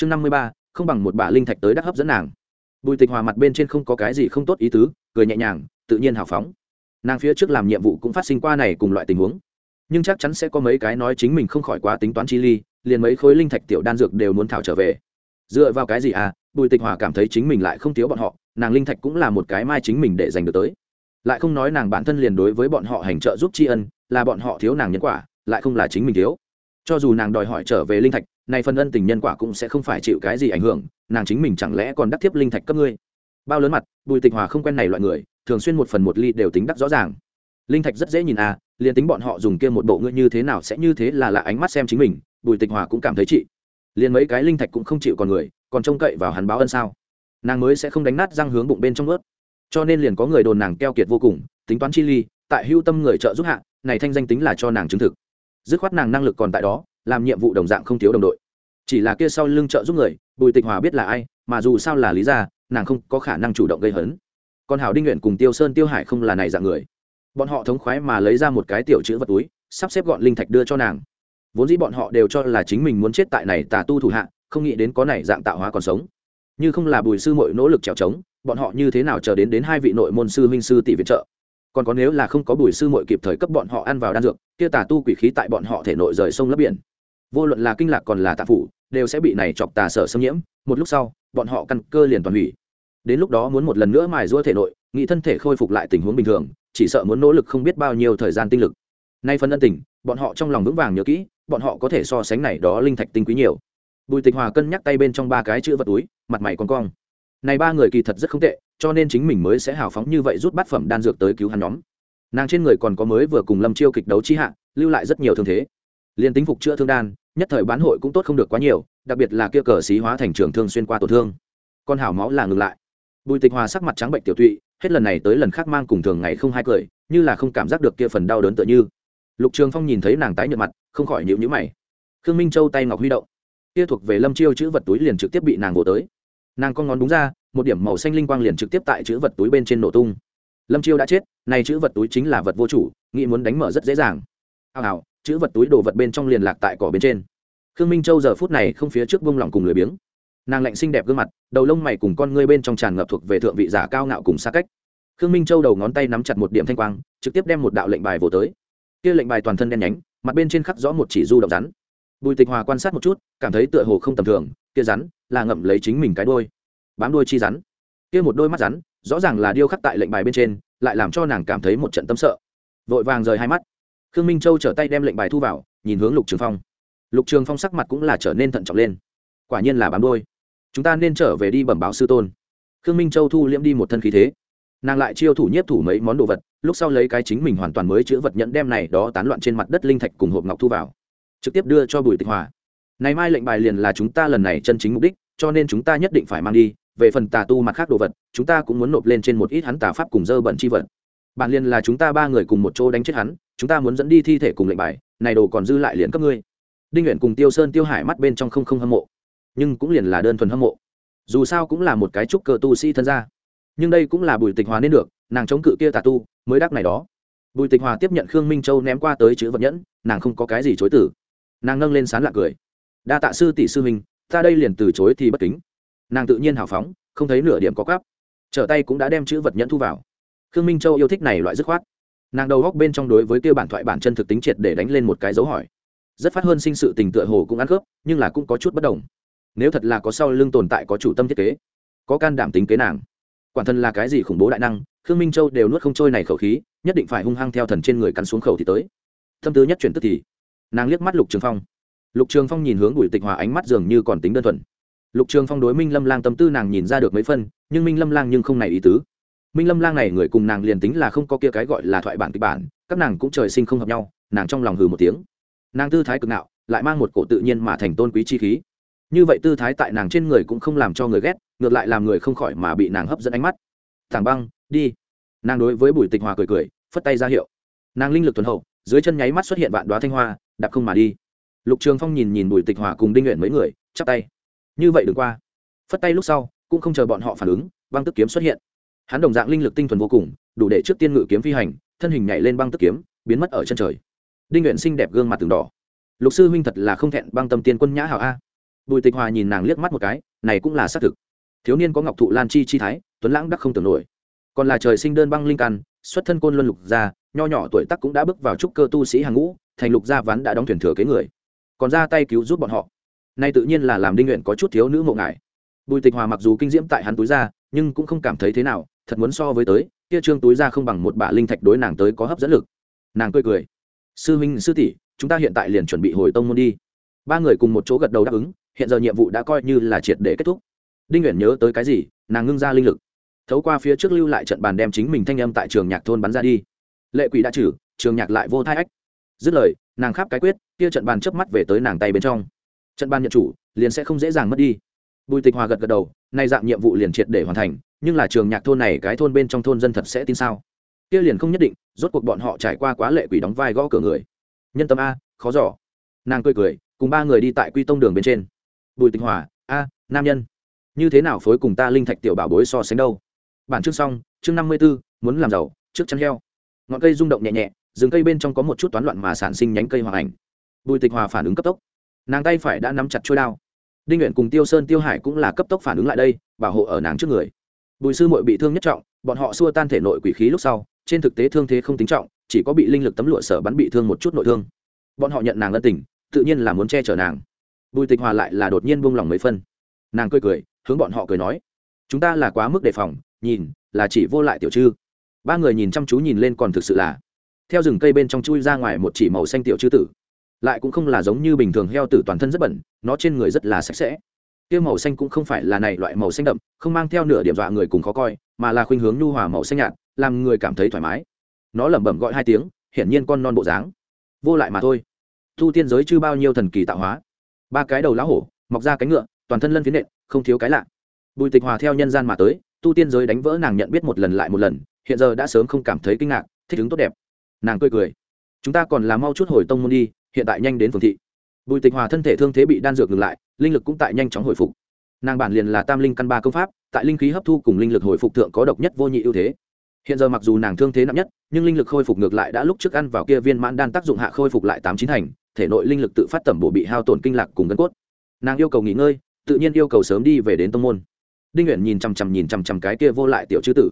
chương năm mươi ba, không bằng một bả linh thạch tới đắc hấp dẫn nàng. Bùi tịch hòa mặt bên trên không có cái gì không tốt ý tứ, cười nhẹ nhàng, tự nhiên hào phóng. Nàng phía trước làm nhiệm vụ cũng phát sinh qua này cùng loại tình huống. Nhưng chắc chắn sẽ có mấy cái nói chính mình không khỏi quá tính toán chi ly, liền mấy khối linh thạch tiểu đan dược đều muốn thảo trở về. Dựa vào cái gì à? Bùi tịch hòa cảm thấy chính mình lại không thiếu bọn họ, nàng linh thạch cũng là một cái mai chính mình để giành được tới. Lại không nói nàng bản thân liền đối với bọn họ hành trợ giúp tri ân, là bọn họ thiếu nàng nhân quả, lại không là chính mình thiếu. Cho dù nàng đòi hỏi trở về linh thạch này phần ân tình nhân quả cũng sẽ không phải chịu cái gì ảnh hưởng, nàng chính mình chẳng lẽ còn đắc thiếp linh thạch cấp ngươi? Bao lớn mặt, bùi tịch hòa không quen này loại người, thường xuyên một phần một ly đều tính đắc rõ ràng. Linh thạch rất dễ nhìn à liền tính bọn họ dùng kia một bộ ngươi như thế nào sẽ như thế là lạ ánh mắt xem chính mình, bùi tịch hòa cũng cảm thấy chị. Liền mấy cái linh thạch cũng không chịu còn người, còn trông cậy vào hắn báo ân sao? Nàng mới sẽ không đánh nát răng hướng bụng bên trong ướt. Cho nên liền có người đồn nàng keo kiệt vô cùng, tính toán chi ly, tại hưu tâm người trợ giúp hạ, này thanh danh tính là cho nàng chứng thực. Dứt khoát nàng năng lực còn tại đó làm nhiệm vụ đồng dạng không thiếu đồng đội. Chỉ là kia sau lưng trợ giúp người, bùi tịch hòa biết là ai, mà dù sao là lý ra nàng không có khả năng chủ động gây hấn. Còn hảo đinh nguyện cùng tiêu sơn tiêu hải không là này dạng người. Bọn họ thống khoái mà lấy ra một cái tiểu chữ vật túi, sắp xếp gọn linh thạch đưa cho nàng. Vốn dĩ bọn họ đều cho là chính mình muốn chết tại này tà tu thủ hạ, không nghĩ đến có này dạng tạo hóa còn sống. Như không là bùi sư mội nỗ lực trèo trống bọn họ như thế nào chờ đến đến hai vị nội môn sư huynh sư tỷ viện trợ? Còn có nếu là không có bùi sư mội kịp thời cấp bọn họ ăn vào đan dược, kia tà tu quỷ khí tại bọn họ thể nội rời sông lấp biển vô luận là kinh lạc còn là tạ phủ, đều sẽ bị này chọc tà sở xâm nhiễm, một lúc sau, bọn họ căn cơ liền toàn hủy. Đến lúc đó muốn một lần nữa mài giũa thể nội, nghĩ thân thể khôi phục lại tình huống bình thường, chỉ sợ muốn nỗ lực không biết bao nhiêu thời gian tinh lực. Nay phân ân tình, bọn họ trong lòng vững vàng nhớ kỹ, bọn họ có thể so sánh này đó linh thạch tinh quý nhiều. Bùi tịch hòa cân nhắc tay bên trong ba cái chữ vật túi, mặt mày con cong. Này ba người kỳ thật rất không tệ, cho nên chính mình mới sẽ hào phóng như vậy rút bát phẩm đan dược tới cứu hắn nhóm. Nàng trên người còn có mới vừa cùng lâm chiêu kịch đấu chi hạ, lưu lại rất nhiều thương thế. Liên tính phục chữa thương đan nhất thời bán hội cũng tốt không được quá nhiều, đặc biệt là kia cờ xí hóa thành trường thương xuyên qua tổn thương. Con hảo máu là ngừng lại. Bùi tịch hòa sắc mặt trắng bệnh tiểu tụy, hết lần này tới lần khác mang cùng thường ngày không hai cười, như là không cảm giác được kia phần đau đớn tựa như. Lục trường phong nhìn thấy nàng tái nhợt mặt, không khỏi nhịu nhữ mày. Khương minh châu tay ngọc huy động. Kia thuộc về lâm chiêu chữ vật túi liền trực tiếp bị nàng vỗ tới. Nàng con ngón đúng ra, một điểm màu xanh linh quang liền trực tiếp tại chữ vật túi bên trên nổ tung. Lâm chiêu đã chết này chữ vật túi chính là vật vô chủ, nghĩ muốn đánh mở rất dễ dàng. Hào hào chữ vật túi đồ vật bên trong liền lạc tại cỏ bên trên. Khương minh châu giờ phút này không phía trước bông lỏng cùng lười biếng. Nàng lạnh xinh đẹp gương mặt, đầu lông mày cùng con ngươi bên trong tràn ngập thuộc về thượng vị giả cao ngạo cùng xa cách. Khương minh châu đầu ngón tay nắm chặt một điểm thanh quang, trực tiếp đem một đạo lệnh bài vồ tới. Kia lệnh bài toàn thân đen nhánh, mặt bên trên khắc rõ một chỉ du động rắn. Bùi tịch hòa quan sát một chút, cảm thấy tựa hồ không tầm thường, kia rắn là ngậm lấy chính mình cái đôi bám đôi chi rắn. Kia một đôi mắt rắn, rõ ràng là điêu khắc tại lệnh bài bên trên, lại làm cho nàng cảm thấy một trận tâm sợ. Vội vàng rời hai mắt khương minh châu trở tay đem lệnh bài thu vào, nhìn hướng lục trường phong. Lục trường phong sắc mặt cũng là trở nên thận trọng lên. Quả nhiên là bám đôi chúng ta nên trở về đi bẩm báo sư tôn. Khương minh châu thu liễm đi một thân khí thế. Nàng lại chiêu thủ nhiếp thủ mấy món đồ vật, lúc sau lấy cái chính mình hoàn toàn mới chữ vật nhận đem này đó tán loạn trên mặt đất linh thạch cùng hộp ngọc thu vào. Trực tiếp đưa cho bùi tịch hòa. Này mai lệnh bài liền là chúng ta lần này chân chính mục đích, cho nên chúng ta nhất định phải mang đi, về phần tà tu mặt khác đồ vật, chúng ta cũng muốn nộp lên trên một ít hắn tà pháp cùng dơ bẩn chi vật. Bản liền là chúng ta ba người cùng một chỗ đánh chết hắn chúng ta muốn dẫn đi thi thể cùng lệnh bài, này đồ còn dư lại liền cấp ngươi. Đinh nguyện cùng tiêu sơn tiêu hải mắt bên trong không không hâm mộ, nhưng cũng liền là đơn thuần hâm mộ. Dù sao cũng là một cái trúc cơ tu sĩ thân gia, nhưng đây cũng là bùi tịch hòa nên được, nàng chống cự kia tà tu, mới đắc này đó. Bùi tịch hòa tiếp nhận khương minh châu ném qua tới chữ vật nhẫn, nàng không có cái gì chối tử nàng nâng lên sán lạc cười. Đa tạ sư tỷ sư minh ta đây liền từ chối thì bất kính. Nàng tự nhiên hào phóng, không thấy nửa điểm có cắp trở tay cũng đã đem chữ vật nhẫn thu vào. Khương minh châu yêu thích này loại dứt khoát nàng đầu góc bên trong đối với kia bản thoại bản chân thực tính triệt để đánh lên một cái dấu hỏi. Rất phát hơn sinh sự tình tựa hồ cũng ăn khớp, nhưng là cũng có chút bất đồng. Nếu thật là có sau lưng tồn tại có chủ tâm thiết kế, có can đảm tính kế nàng quản thân là cái gì khủng bố đại năng, khương minh châu đều nuốt không trôi này khẩu khí, nhất định phải hung hăng theo thần trên người cắn xuống khẩu thì tới. Thâm tư nhất chuyển tức thì, nàng liếc mắt lục trường phong. Lục trường phong nhìn hướng bùi tịch hòa ánh mắt dường như còn tính đơn thuần. Lục trường phong đối minh lâm lang tâm tư nàng nhìn ra được mấy phân nhưng minh lâm lang nhưng không này ý tứ minh lâm lang này người cùng nàng liền tính là không có kia cái gọi là thoại bản kịch bản, các nàng cũng trời sinh không hợp nhau, nàng trong lòng hừ một tiếng. Nàng tư thái cực nạo lại mang một cổ tự nhiên mà thành tôn quý chi khí. Như vậy tư thái tại nàng trên người cũng không làm cho người ghét, ngược lại làm người không khỏi mà bị nàng hấp dẫn ánh mắt. Thẳng băng, đi. Nàng đối với bùi tịch hòa cười cười, phất tay ra hiệu. Nàng linh lực tuần hậu, dưới chân nháy mắt xuất hiện vạn đoá thanh hoa, đạp không mà đi. Lục trường phong nhìn nhìn bùi tịch hòa cùng đinh nguyện mấy người, chắp tay. Như vậy đừng qua. Phất tay lúc sau, cũng không chờ bọn họ phản ứng băng tức kiếm xuất hiện hắn đồng dạng linh lực tinh thuần vô cùng, đủ để trước tiên ngự kiếm phi hành, thân hình nhảy lên băng tức kiếm, biến mất ở chân trời. Đinh nguyện xinh đẹp gương mặt từng đỏ. Lục sư huynh thật là không thẹn, băng tâm tiên quân nhã hảo a. Bùi tịch hòa nhìn nàng liếc mắt một cái, này cũng là xác thực. Thiếu niên có ngọc thụ lan chi chi thái, tuấn lãng đắc không tưởng nổi. Còn là trời sinh đơn băng linh căn, xuất thân côn luân lục gia, nho nhỏ tuổi tắc cũng đã bước vào trúc cơ tu sĩ hàng ngũ, thành lục gia ván đã đóng thuyền thừa kế người. Còn ra tay cứu giúp bọn họ. Nay tự nhiên là làm đinh nguyện có chút thiếu nữ mộ ngại. Bùi tịch hòa mặc dù kinh diễm tại hắn túi ra, nhưng cũng không cảm thấy thế nào thật muốn so với tới, kia trương túi ra không bằng một bả linh thạch đối nàng tới có hấp dẫn lực. Nàng cười cười. Sư huynh, sư tỷ, chúng ta hiện tại liền chuẩn bị hồi tông môn đi. Ba người cùng một chỗ gật đầu đáp ứng, hiện giờ nhiệm vụ đã coi như là triệt để kết thúc. Đinh nguyện nhớ tới cái gì, nàng ngưng ra linh lực. Thấu qua phía trước lưu lại trận bàn đem chính mình thanh âm tại trường nhạc thôn bắn ra đi. Lệ quỷ đã trừ, trường nhạc lại vô thai ách. Dứt lời, nàng khắp cái quyết, kia trận bàn chớp mắt về tới nàng tay bên trong. Trận bàn nhận chủ, liền sẽ không dễ dàng mất đi bùi tịch hòa gật gật đầu, nay dạng nhiệm vụ liền triệt để hoàn thành, nhưng là trường nhạc thôn này cái thôn bên trong thôn dân thật sẽ tin sao? Kia liền không nhất định, rốt cuộc bọn họ trải qua quá lệ quỷ đóng vai gõ cửa người. Nhân tâm a, khó giỏ nàng cười cười, cùng ba người đi tại quy tông đường bên trên. Bùi tịch hòa, a, nam nhân. Như thế nào phối cùng ta linh thạch tiểu bảo bối so sánh đâu? Bản chương xong, chương năm mươi b ố muốn làm giàu, trước chăn heo. Ngọn cây rung động nhẹ nhẹ, rừng cây bên trong có một chút toán loạn mà sản sinh nhánh cây hoàng ảnh. Bùi tịch hòa phản ứng cấp tốc. Nàng tay phải đã nắm chặt trôi đao đinh nguyện cùng tiêu sơn, tiêu hải cũng là cấp tốc phản ứng lại đây, bảo hộ ở nàng trước người. Bùi sư mội bị thương nhất trọng, bọn họ xua tan thể nội quỷ khí lúc sau, trên thực tế thương thế không tính trọng, chỉ có bị linh lực tấm lụa sở bắn bị thương một chút nội thương. Bọn họ nhận nàng ân tình, tự nhiên là muốn che chở nàng. Bùi tịch hòa lại là đột nhiên buông lỏng mấy phân. Nàng cười cười, hướng bọn họ cười nói, chúng ta là quá mức đề phòng, nhìn, là chỉ vô lại tiểu chư. Ba người nhìn chăm chú nhìn lên còn thực sự là, theo rừng cây bên trong chui ra ngoài một chỉ màu xanh tiểu chư tử lại cũng không là giống như bình thường heo tử toàn thân rất bẩn, nó trên người rất là sạch sẽ. Tiêu màu xanh cũng không phải là này loại màu xanh đậm, không mang theo nửa điểm dọa người cùng khó coi, mà là khuynh hướng nhu hòa màu xanh nhạt, làm người cảm thấy thoải mái. Nó lẩm bẩm gọi hai tiếng, hiển nhiên con non bộ dáng. Vô lại mà thôi. Thu tiên giới chưa bao nhiêu thần kỳ tạo hóa. Ba cái đầu lá hổ, mọc ra cánh ngựa, toàn thân lân phiến nện, không thiếu cái lạ. Bùi tịch hòa theo nhân gian mà tới tu tiên giới đánh vỡ nàng nhận biết một lần lại một lần, hiện giờ đã sớm không cảm thấy kinh ngạc, thích ứng tốt đẹp. Nàng cười cười. Chúng ta còn là mau chút hồi tông môn đi hiện tại nhanh đến phường thị. Bùi tịch hòa thân thể thương thế bị đan dược ngừng lại, linh lực cũng tại nhanh chóng hồi phục. Nàng bản liền là tam linh căn ba công pháp, tại linh khí hấp thu cùng linh lực hồi phục thượng có độc nhất vô nhị ưu thế. Hiện giờ mặc dù nàng thương thế nặng nhất, nhưng linh lực khôi phục ngược lại đã lúc trước ăn vào kia viên mãn đan tác dụng hạ khôi phục lại tám chín thành, thể nội linh lực tự phát tẩm bổ bị hao tổn kinh lạc cùng gân cốt. Nàng yêu cầu nghỉ ngơi, tự nhiên yêu cầu sớm đi về đến tông môn. Đinh nguyện nhìn chằm chằm nhìn chằm chằm cái kia vô lại tiểu chư tử.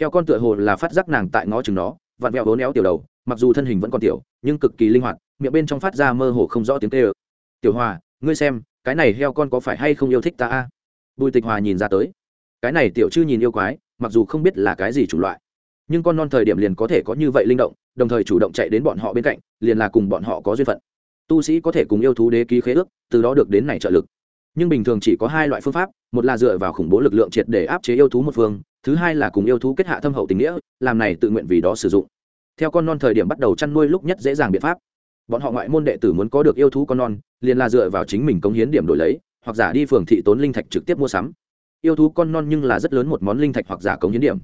Theo con tựa hồ là phát giác nàng tại ngó chừng nó, vặn vẹo hố néo tiểu đầu mặc dù thân hình vẫn còn tiểu, nhưng cực kỳ linh hoạt, miệng bên trong phát ra mơ hồ không rõ tiếng tê ơ tiểu hòa, ngươi xem, cái này heo con có phải hay không yêu thích ta a? Bùi tịch hòa nhìn ra tới. Cái này tiểu chư nhìn yêu quái, mặc dù không biết là cái gì chủng loại, nhưng con non thời điểm liền có thể có như vậy linh động, đồng thời chủ động chạy đến bọn họ bên cạnh, liền là cùng bọn họ có duyên phận. Tu sĩ có thể cùng yêu thú đế ký khế ước, từ đó được đến này trợ lực. Nhưng bình thường chỉ có hai loại phương pháp, một là dựa vào khủng bố lực lượng triệt để áp chế yêu thú một phương, thứ hai là cùng yêu thú kết hạ thâm hậu tình nghĩa, làm này tự nguyện vì đó sử dụng theo con non thời điểm bắt đầu chăn nuôi lúc nhất dễ dàng biện pháp. Bọn họ ngoại môn đệ tử muốn có được yêu thú con non, liền là dựa vào chính mình cống hiến điểm đổi lấy, hoặc giả đi phường thị tốn linh thạch trực tiếp mua sắm. Yêu thú con non nhưng là rất lớn một món linh thạch hoặc giả cống hiến điểm.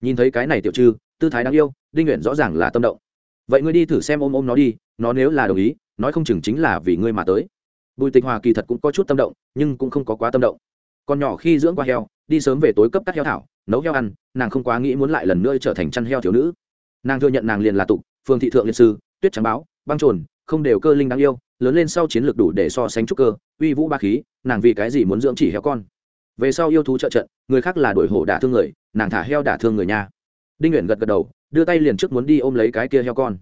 Nhìn thấy cái này tiểu trư, tư thái đáng yêu, đinh nguyện rõ ràng là tâm động. Vậy ngươi đi thử xem ôm ôm nó đi, nó nếu là đồng ý, nói không chừng chính là vì ngươi mà tới. Bùi tịch hòa kỳ thật cũng có chút tâm động, nhưng cũng không có quá tâm động. Còn nhỏ khi dưỡng qua heo, đi sớm về tối cấp cắt heo thảo, nấu heo ăn, nàng không quá nghĩ muốn lại lần nữa trở thành chăn heo thiếu nữ nàng thừa nhận nàng liền là tục, phương thị thượng liệt sư, tuyết trắng báo, băng trồn, không đều cơ linh đáng yêu, lớn lên sau chiến lược đủ để so sánh trúc cơ, uy vũ ba khí, nàng vì cái gì muốn dưỡng chỉ heo con? Về sau yêu thú trợ trận, người khác là đuổi hổ đả thương người, nàng thả heo đả thương người nha. Đinh nguyện gật gật đầu, đưa tay liền trước muốn đi ôm lấy cái kia heo con.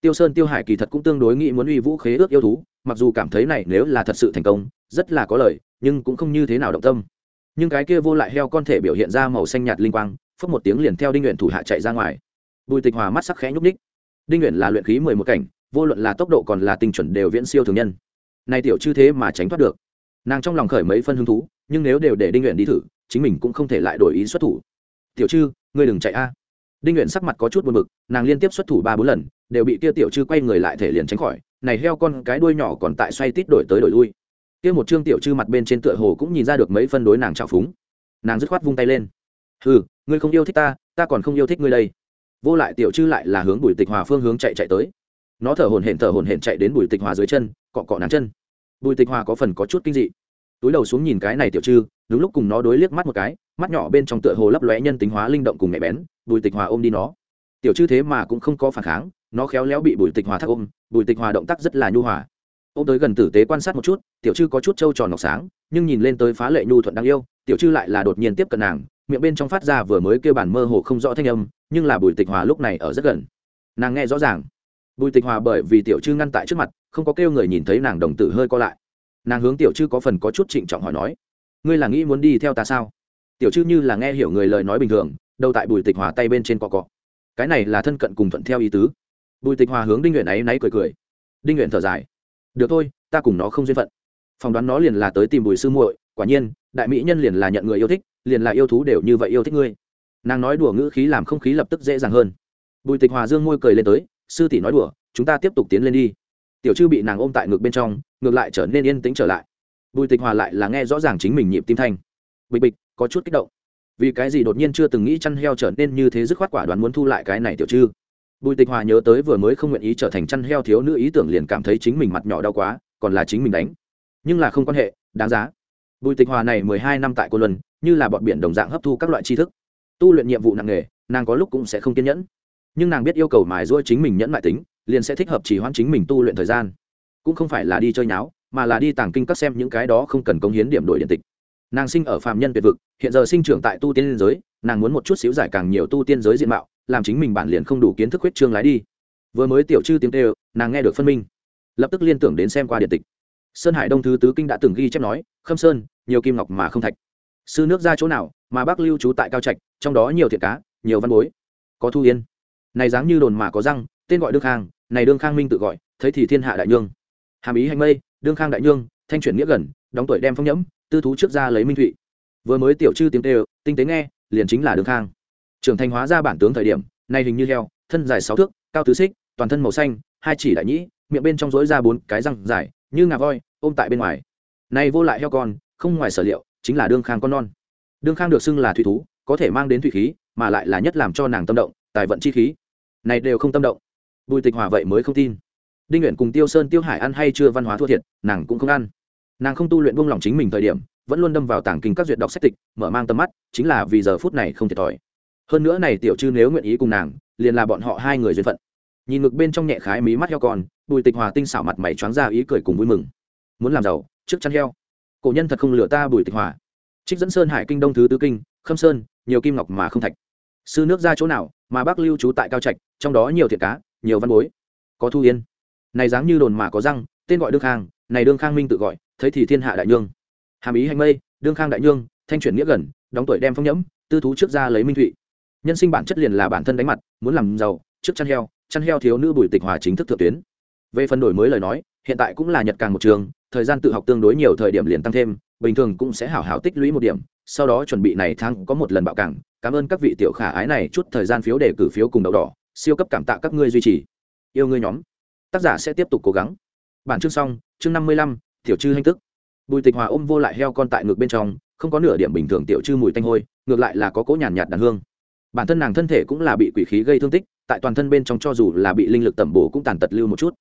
Tiêu sơn, tiêu hải kỳ thật cũng tương đối nghĩ muốn uy vũ khế ước yêu thú, mặc dù cảm thấy này nếu là thật sự thành công, rất là có lời, nhưng cũng không như thế nào động tâm. Nhưng cái kia vô lại heo con thể biểu hiện ra màu xanh nhạt linh quang phất một tiếng liền theo đinh nguyện thủ hạ chạy ra ngoài bùi tịch hòa mắt sắc khẽ nhúc ních đinh nguyện là luyện khí mười một cảnh, vô luận là tốc độ còn là tinh chuẩn đều viễn siêu thường nhân. Này tiểu chư thế mà tránh thoát được. Nàng trong lòng khởi mấy phân hứng thú, nhưng nếu đều để đinh nguyện đi thử, chính mình cũng không thể lại đổi ý xuất thủ. Tiểu chư, ngươi đừng chạy a. Đinh nguyện sắc mặt có chút buồn bực, nàng liên tiếp xuất thủ ba bốn lần, đều bị kia tiểu chư quay người lại thể liền tránh khỏi, này heo con cái đuôi nhỏ còn tại xoay tít đổi tới đổi lui. Kia một trương tiểu chư mặt bên trên tựa hồ cũng nhìn ra được mấy phân đối nàng trào phúng. Nàng dứt khoát vung tay lên. Ừ ngươi không yêu thích ta ta còn không yêu thích ngươi đây vô lại tiểu chư lại là hướng bùi tịch hòa phương hướng chạy chạy tới. Nó thở hổn hển thở hổn hển chạy đến bùi tịch hòa dưới chân, cọ cọ nàng chân. Bùi tịch hòa có phần có chút kinh dị. Túi đầu xuống nhìn cái này tiểu chư, đúng lúc cùng nó đối liếc mắt một cái, mắt nhỏ bên trong tựa hồ lấp lóe nhân tính hóa linh động cùng nhạy bén, bùi tịch hòa ôm đi nó. Tiểu chư thế mà cũng không có phản kháng, nó khéo léo bị bùi tịch hòa thắc ôm, bùi tịch hòa động tác rất là nhu hòa. Ô tới gần tử tế quan sát một chút, tiểu chư có chút trâu tròn ngọc sáng, nhưng nhìn lên tới phá lệ nhu thuận đáng yêu, tiểu chư lại là đột nhiên tiếp cận nàng miệng bên trong phát ra vừa mới kêu bản mơ hồ không rõ thanh âm, nhưng là bùi tịch hòa lúc này ở rất gần. Nàng nghe rõ ràng. Bùi tịch hòa bởi vì tiểu chư ngăn tại trước mặt, không có kêu người nhìn thấy nàng đồng tử hơi co lại. Nàng hướng tiểu chư có phần có chút trịnh trọng hỏi nói, ngươi là nghĩ muốn đi theo ta sao? Tiểu chư như là nghe hiểu người lời nói bình thường đâu tại bùi tịch hòa tay bên trên cọ cọ. Cái này là thân cận cùng thuận theo ý tứ. Bùi tịch hòa hướng đinh nguyện ấy náy cười cười. Đinh nguyện thở dài, được thôi, ta cùng nó không duyên phận. Phỏng đoán nó liền là tới tìm bùi sư muội, quả nhiên, đại mỹ nhân liền là nhận người yêu thích liền là yêu thú đều như vậy yêu thích ngươi. Nàng nói đùa ngữ khí làm không khí lập tức dễ dàng hơn. Bùi tịch hòa dương môi cười lên tới, sư tỷ nói đùa, chúng ta tiếp tục tiến lên đi. Tiểu chư bị nàng ôm tại ngực bên trong, ngược lại trở nên yên tĩnh trở lại. Bùi tịch hòa lại là nghe rõ ràng chính mình nhịp tim thanh. Bịch bịch, có chút kích động. Vì cái gì đột nhiên chưa từng nghĩ chăn heo trở nên như thế dứt khoát quả đoán muốn thu lại cái này tiểu chư? Bùi tịch hòa nhớ tới vừa mới không nguyện ý trở thành chăn heo thiếu nữ ý tưởng liền cảm thấy chính mình mặt nhỏ đau quá, còn là chính mình đánh. Nhưng là không quan hệ, đáng giá. Bùi tịch hòa này mười hai năm tại cô luân như là bọn biển đồng dạng hấp thu các loại tri thức. Tu luyện nhiệm vụ nặng nề, nàng có lúc cũng sẽ không kiên nhẫn. Nhưng nàng biết yêu cầu mài ruôi chính mình nhẫn lại tính, liền sẽ thích hợp chỉ hoãn chính mình tu luyện thời gian. Cũng không phải là đi chơi nháo, mà là đi tàng kinh các xem những cái đó không cần công hiến điểm đổi điện tịch. Nàng sinh ở phàm nhân tuyệt vực, hiện giờ sinh trưởng tại tu tiên giới, nàng muốn một chút xíu giải càng nhiều tu tiên giới diện mạo, làm chính mình bản liền không đủ kiến thức huyết trương lái đi. Vừa mới tiểu chư tiếng tê nàng nghe được phân minh. Lập tức liên tưởng đến xem qua điện tịch. Sơn hải đông thứ tứ kinh đã từng ghi chép nói, khâm sơn, nhiều kim ngọc mà không thạch sư nước ra chỗ nào, mà bác lưu trú tại cao trạch, trong đó nhiều thiệt cá, nhiều văn bối. Có thu yên. Này dáng như đồn mà có răng, tên gọi đương khang, này đương khang minh tự gọi, thấy thì thiên hạ đại nhương. Hàm ý hành mây, đương khang đại nhương, thanh chuyển nghĩa gần, đóng tuổi đem phong nhẫm, tư thú trước ra lấy minh thụy. Vừa mới tiểu chư tiếng tê, tinh tế nghe, liền chính là đương khang. Trưởng thành hóa ra bản tướng thời điểm này hình như heo, thân dài sáu thước, cao tứ xích, toàn thân màu xanh, hai chỉ đại nhĩ, miệng bên trong rối ra bốn cái răng dài, như ngà voi, ôm tại bên ngoài. Này vô lại heo con, không ngoài sở liệu chính là đương khang con non. Đương khang được xưng là thủy thú, có thể mang đến thủy khí, mà lại là nhất làm cho nàng tâm động, tài vận chi khí. Này đều không tâm động. Bùi tịch hòa vậy mới không tin. Đinh nguyện cùng tiêu sơn tiêu hải ăn hay chưa văn hóa thua thiệt, nàng cũng không ăn. Nàng không tu luyện buông lỏng chính mình thời điểm, vẫn luôn đâm vào tảng kinh các duyệt đọc sách tịch, mở mang tầm mắt, chính là vì giờ phút này không thiệt thòi. Hơn nữa này tiểu chư nếu nguyện ý cùng nàng, liền là bọn họ hai người duyên phận. Nhìn ngực bên trong nhẹ khái mí mắt heo con bùi tịch hòa tinh xảo mặt mày choáng ra ý cười cùng vui mừng. Muốn làm giàu, trước chăn heo cổ nhân thật không lừa ta bùi tịch hòa. Trích dẫn sơn hải kinh đông thứ tứ kinh, khâm sơn, nhiều kim ngọc mà không thạch. Sư nước ra chỗ nào, mà bác lưu trú tại cao trạch, trong đó nhiều thiệt cá, nhiều văn bối. Có thu yên. Này dáng như đồn mà có răng, tên gọi đương khang, này đương khang minh tự gọi, thấy thì thiên hạ đại nhương. Hàm ý hành mây, đương khang đại nhương, thanh chuyển nghĩa gần, đóng tuổi đem phong nhẫm, tư thú trước ra lấy minh thụy. Nhân sinh bản chất liền là bản thân đánh mặt, muốn làm giàu, trước chăn heo chăn heo thiếu nữ bùi tịch hòa chính thức thượng tuyến về phần đổi mới lời nói, hiện tại cũng là nhật càng một trường, thời gian tự học tương đối nhiều thời điểm liền tăng thêm, bình thường cũng sẽ hảo hảo tích lũy một điểm, sau đó chuẩn bị này thăng có một lần bạo cảng. Cảm ơn các vị tiểu khả ái này, chút thời gian phiếu để cử phiếu cùng đậu đỏ, siêu cấp cảm tạ các ngươi duy trì. Yêu ngươi nhóm. Tác giả sẽ tiếp tục cố gắng. Bản chương xong, chương năm mươi lăm, tiểu chư hành tức. Bùi tịch hòa ôm vô lại heo con tại ngực bên trong, không có nửa điểm bình thường tiểu chư mùi tanh hôi, ngược lại là có cỗ nhàn nhạt đàn hương. Bản thân nàng thân thể cũng là bị quỷ khí gây thương tích, tại toàn thân bên trong cho dù là bị linh lực tẩm bổ cũng tàn tật lưu một chút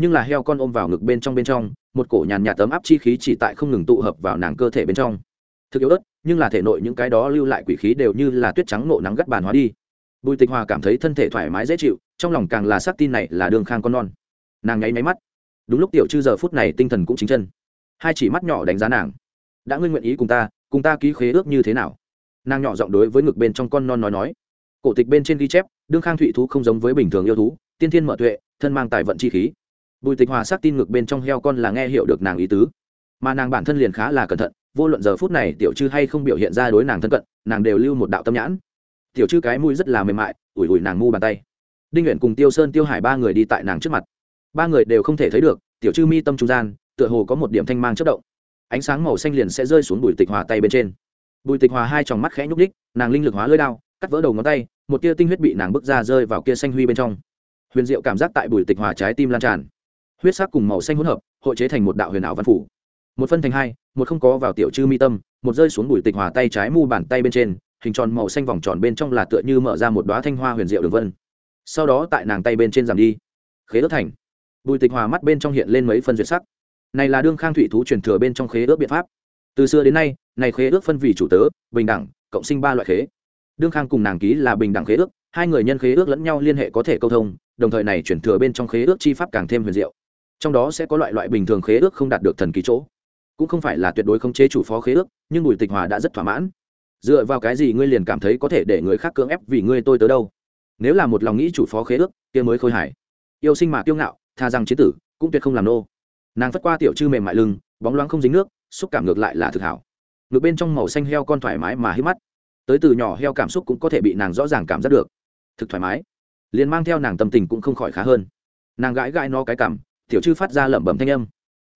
nhưng là heo con ôm vào ngực bên trong bên trong, một cổ nhàn nhạt tấm áp chi khí chỉ tại không ngừng tụ hợp vào nàng cơ thể bên trong. Thực yếu ớt, nhưng là thể nội những cái đó lưu lại quỷ khí đều như là tuyết trắng nộ nắng gắt bàn hóa đi. Bùi tịch hòa cảm thấy thân thể thoải mái dễ chịu, trong lòng càng là xác tin này là đường khang con non. Nàng nháy máy mắt. Đúng lúc tiểu chư giờ phút này tinh thần cũng chính chân. Hai chỉ mắt nhỏ đánh giá nàng. Đã ngươi nguyện ý cùng ta cùng ta ký khế ước như thế nào? Nàng nhỏ giọng đối với ngực bên trong con non nói nói. Cổ tịch bên trên ghi chép đương khang thụy thú không giống với bình thường yêu thú, tiên thiên mở tuệ, thân mang tài vận chi khí bùi tịch hòa xác tin ngực bên trong heo con là nghe hiểu được nàng ý tứ. Mà nàng bản thân liền khá là cẩn thận, vô luận giờ phút này tiểu chư hay không biểu hiện ra đối nàng thân cận, nàng đều lưu một đạo tâm nhãn. Tiểu chư cái mũi rất là mềm mại, ủi ủi nàng ngu bàn tay. Đinh nguyện cùng tiêu sơn tiêu hải ba người đi tại nàng trước mặt. Ba người đều không thể thấy được, tiểu chư mi tâm trung gian, tựa hồ có một điểm thanh mang chất động. Ánh sáng màu xanh liền sẽ rơi xuống bùi tịch hòa tay bên trên. Bùi tịch hòa hai tròng mắt khẽ nhúc đích nàng linh lực hóa lưỡi đao, cắt vỡ đầu ngón tay, một tia tinh huyết bị nàng bước ra rơi vào kia xanh huy bên trong. Huyền diệu cảm giác tại bùi tịch hòa trái tim lan tràn huyết sắc cùng màu xanh hỗn hợp, hội chế thành một đạo huyền ảo văn phủ. Một phân thành hai, một không có vào tiểu chư mi tâm, một rơi xuống bùi tịch hòa tay trái mu bàn tay bên trên, hình tròn màu xanh vòng tròn bên trong là tựa như mở ra một đoá thanh hoa huyền diệu đường vân. Sau đó tại nàng tay bên trên giảm đi. Khế ước thành. Bùi tịch hòa mắt bên trong hiện lên mấy phân duyệt sắc. Này là đương khang thủy thú truyền thừa bên trong khế ước biện pháp. Từ xưa đến nay, này khế ước phân vì chủ tớ, bình đẳng, cộng sinh ba loại khế. Đương khang cùng nàng ký là bình đẳng khế ước, hai người nhân khế ước lẫn nhau liên hệ có thể câu thông, đồng thời này chuyển thừa bên trong khế ước chi pháp càng thêm huyền diệu trong đó sẽ có loại loại bình thường khế ước không đạt được thần kỳ chỗ. Cũng không phải là tuyệt đối không chế chủ phó khế ước, nhưng bùi tịch hòa đã rất thỏa mãn. Dựa vào cái gì ngươi liền cảm thấy có thể để người khác cưỡng ép vì ngươi tôi tới đâu? Nếu là một lòng nghĩ chủ phó khế ước, kia mới khôi hài. Yêu sinh mà kiêu ngạo, tha rằng chế tử, cũng tuyệt không làm nô. Nàng phất qua tiểu chư mềm mại lưng, bóng loáng không dính nước, xúc cảm ngược lại là thực hảo. Ngược bên trong màu xanh heo con thoải mái mà hít mắt. Tới từ nhỏ heo cảm xúc cũng có thể bị nàng rõ ràng cảm giác được. Thực thoải mái. Liền mang theo nàng tâm tình cũng không khỏi khá hơn. Nàng gãi gãi nó cái cảm tiểu chư phát ra lẩm bẩm thanh âm.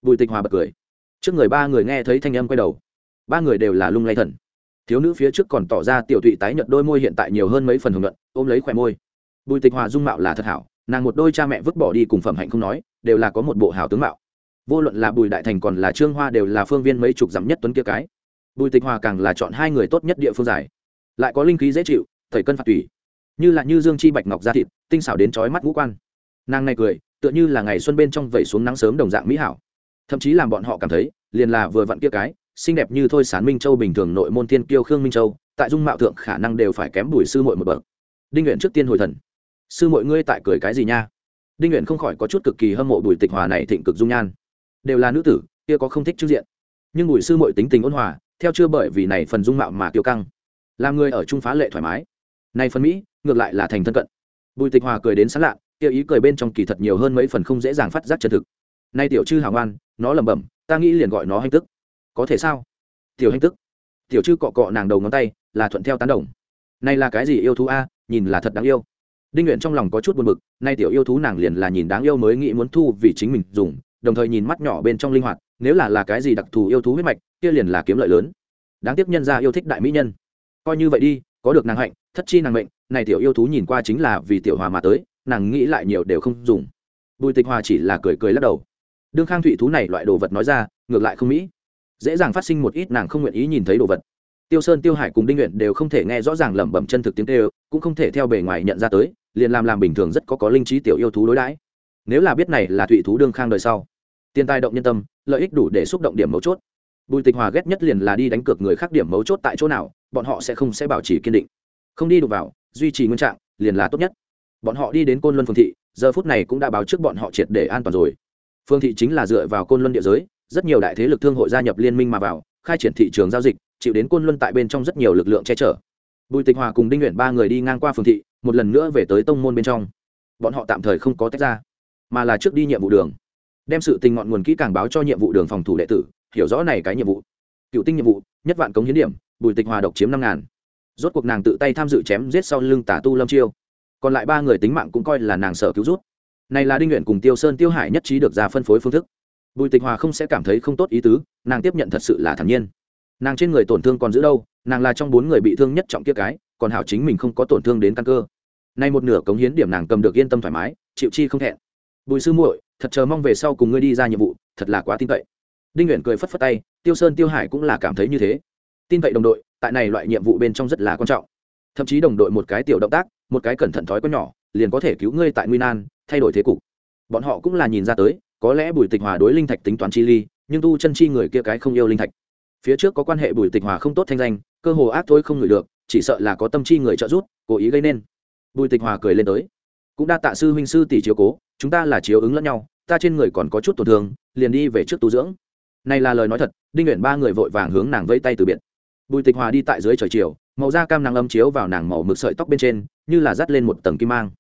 Bùi tịch hòa bật cười. Trước người ba người nghe thấy thanh âm quay đầu, ba người đều là lung lay thần. Thiếu nữ phía trước còn tỏ ra tiểu thụy tái nhợt đôi môi hiện tại nhiều hơn mấy phần hưởng luận ôm lấy khỏe môi. Bùi tịch hòa dung mạo là thật hảo, nàng một đôi cha mẹ vứt bỏ đi cùng phẩm hạnh không nói, đều là có một bộ hảo tướng mạo. Vô luận là bùi đại thành còn là trương hoa đều là phương viên mấy chục dặm nhất tuấn kia cái. Bùi tịch hòa càng là chọn hai người tốt nhất địa phương giải lại có linh khí dễ chịu, thầy cân phạt tùy. Như là như dương chi bạch ngọc da thịt, tinh xảo đến trói mắt ngũ quan. Nàng này cười tựa như là ngày xuân bên trong vẩy xuống nắng sớm đồng dạng mỹ hảo. Thậm chí làm bọn họ cảm thấy, liền là vừa vặn kia cái, xinh đẹp như thôi sán minh châu bình thường nội môn tiên kiêu khương minh châu, tại dung mạo thượng khả năng đều phải kém bùi sư muội một bậc. Đinh nguyện trước tiên hồi thần. Sư muội ngươi tại cười cái gì nha? Đinh nguyện không khỏi có chút cực kỳ hâm mộ bùi tịch hòa này thịnh cực dung nhan. Đều là nữ tử, kia có không thích trước diện. Nhưng bùi sư muội tính tình ôn hòa, theo chưa bởi vì này phần dung mạo mà kiêu căng. Làm người ở trung phá lệ thoải mái. Này phần mỹ, ngược lại là thành thân cận. Bùi tịch hòa cười đến sán lạ kia ý cười bên trong kỳ thật nhiều hơn mấy phần không dễ dàng phát giác chân thực. Nay tiểu chư hào ngoan, nó lẩm bẩm, ta nghĩ liền gọi nó hành tức. Có thể sao? Tiểu hành tức. Tiểu chư cọ cọ nàng đầu ngón tay, là thuận theo tán đồng. Nay là cái gì yêu thú a? Nhìn là thật đáng yêu. Đinh nguyện trong lòng có chút buồn bực, nay tiểu yêu thú nàng liền là nhìn đáng yêu mới nghĩ muốn thu vì chính mình dùng, đồng thời nhìn mắt nhỏ bên trong linh hoạt, nếu là là cái gì đặc thù yêu thú huyết mạch, kia liền là kiếm lợi lớn. Đáng tiếc nhân ra yêu thích đại mỹ nhân. Coi như vậy đi, có được nàng hạnh, thất chi nàng mệnh này tiểu yêu thú nhìn qua chính là vì tiểu hòa mà tới nàng nghĩ lại nhiều đều không dùng. Bùi tịch hòa chỉ là cười cười lắc đầu. Đương khang thụy thú này loại đồ vật nói ra, ngược lại không mỹ. Dễ dàng phát sinh một ít nàng không nguyện ý nhìn thấy đồ vật. Tiêu sơn, tiêu hải cùng đinh nguyện đều không thể nghe rõ ràng lẩm bẩm chân thực tiếng kêu, cũng không thể theo bề ngoài nhận ra tới, liền làm làm bình thường rất có có linh trí tiểu yêu thú đối đãi. Nếu là biết này là thụy thú đương khang đời sau, tiền tài động nhân tâm, lợi ích đủ để xúc động điểm mấu chốt. Bùi tịch hòa ghét nhất liền là đi đánh cược người khác điểm mấu chốt tại chỗ nào, bọn họ sẽ không sẽ bảo trì kiên định. Không đi đụng vào, duy trì nguyên trạng, liền là tốt nhất bọn họ đi đến côn luân phương thị, giờ phút này cũng đã báo trước bọn họ triệt để an toàn rồi. Phương thị chính là dựa vào côn luân địa giới, rất nhiều đại thế lực thương hội gia nhập liên minh mà vào, khai triển thị trường giao dịch, chịu đến côn luân tại bên trong rất nhiều lực lượng che chở. Bùi tịch hòa cùng đinh nguyện ba người đi ngang qua phương thị, một lần nữa về tới tông môn bên trong. Bọn họ tạm thời không có tách ra, mà là trước đi nhiệm vụ đường. Đem sự tình ngọn nguồn kỹ càng báo cho nhiệm vụ đường phòng thủ đệ tử, hiểu rõ này cái nhiệm vụ. Cựu tinh nhiệm vụ, nhất vạn cống hiến điểm, bùi tịch hòa độc chiếm năm ngàn. Rốt cuộc nàng tự tay tham dự chém giết sau lưng tả tu lâm chiêu còn lại ba người tính mạng cũng coi là nàng sợ cứu rút. Này là đinh nguyện cùng tiêu sơn tiêu hải nhất trí được ra phân phối phương thức. Bùi tịch hòa không sẽ cảm thấy không tốt ý tứ, nàng tiếp nhận thật sự là thản nhiên. Nàng trên người tổn thương còn giữ đâu, nàng là trong bốn người bị thương nhất trọng kia cái, còn hảo chính mình không có tổn thương đến căn cơ. Nay một nửa cống hiến điểm nàng cầm được yên tâm thoải mái, chịu chi không thẹn. Bùi sư muội, thật chờ mong về sau cùng ngươi đi ra nhiệm vụ, thật là quá tin cậy. Đinh nguyện cười phất phất tay, tiêu sơn tiêu hải cũng là cảm thấy như thế. Tin cậy đồng đội, tại này loại nhiệm vụ bên trong rất là quan trọng. Thậm chí đồng đội một cái tiểu động tác một cái cẩn thận thói quen nhỏ, liền có thể cứu ngươi tại nguy nan, thay đổi thế cục. Bọn họ cũng là nhìn ra tới, có lẽ bùi tịch hòa đối linh thạch tính toán chi ly, nhưng tu chân chi người kia cái không yêu linh thạch. Phía trước có quan hệ bùi tịch hòa không tốt thanh danh, cơ hồ ác thôi không ngửi được, chỉ sợ là có tâm chi người trợ giúp, cố ý gây nên. Bùi tịch hòa cười lên tới. Cũng đa tạ sư huynh sư tỷ chiếu cố, chúng ta là chiếu ứng lẫn nhau, ta trên người còn có chút tổn thương, liền đi về trước tu dưỡng. Này là lời nói thật, đinh nguyện ba người vội vàng hướng nàng vẫy tay từ biệt. Bùi tịch hòa đi tại dưới trời chiều màu da cam nắng âm chiếu vào nàng màu mực sợi tóc bên trên, như là dắt lên một tầng kim mang.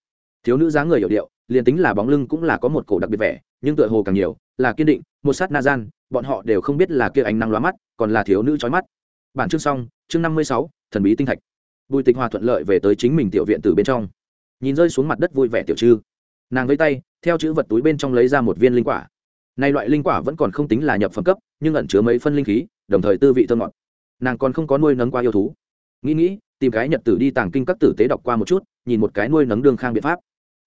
Thiếu nữ dáng người hiệu điệu, liền tính là bóng lưng cũng là có một cổ đặc biệt vẻ, nhưng tựa hồ càng nhiều, là kiên định, một sát na gian, bọn họ đều không biết là kia ánh năng lóa mắt, còn là thiếu nữ trói mắt. Bản chương xong, chương năm mươi sáu, thần bí tinh thạch. Bùi tịch hòa thuận lợi về tới chính mình tiểu viện từ bên trong. Nhìn rơi xuống mặt đất vui vẻ tiểu trư. Nàng với tay, theo chữ vật túi bên trong lấy ra một viên linh quả. Nay loại linh quả vẫn còn không tính là nhập phẩm cấp, nhưng ẩn chứa mấy phân linh khí, đồng thời tư vị thơ ngọt. Nàng còn không có nuôi nấng qua yêu thú nghĩ nghĩ, tìm cái nhật tử đi tàng kinh các tử tế đọc qua một chút, nhìn một cái nuôi nấng đương khang biện pháp.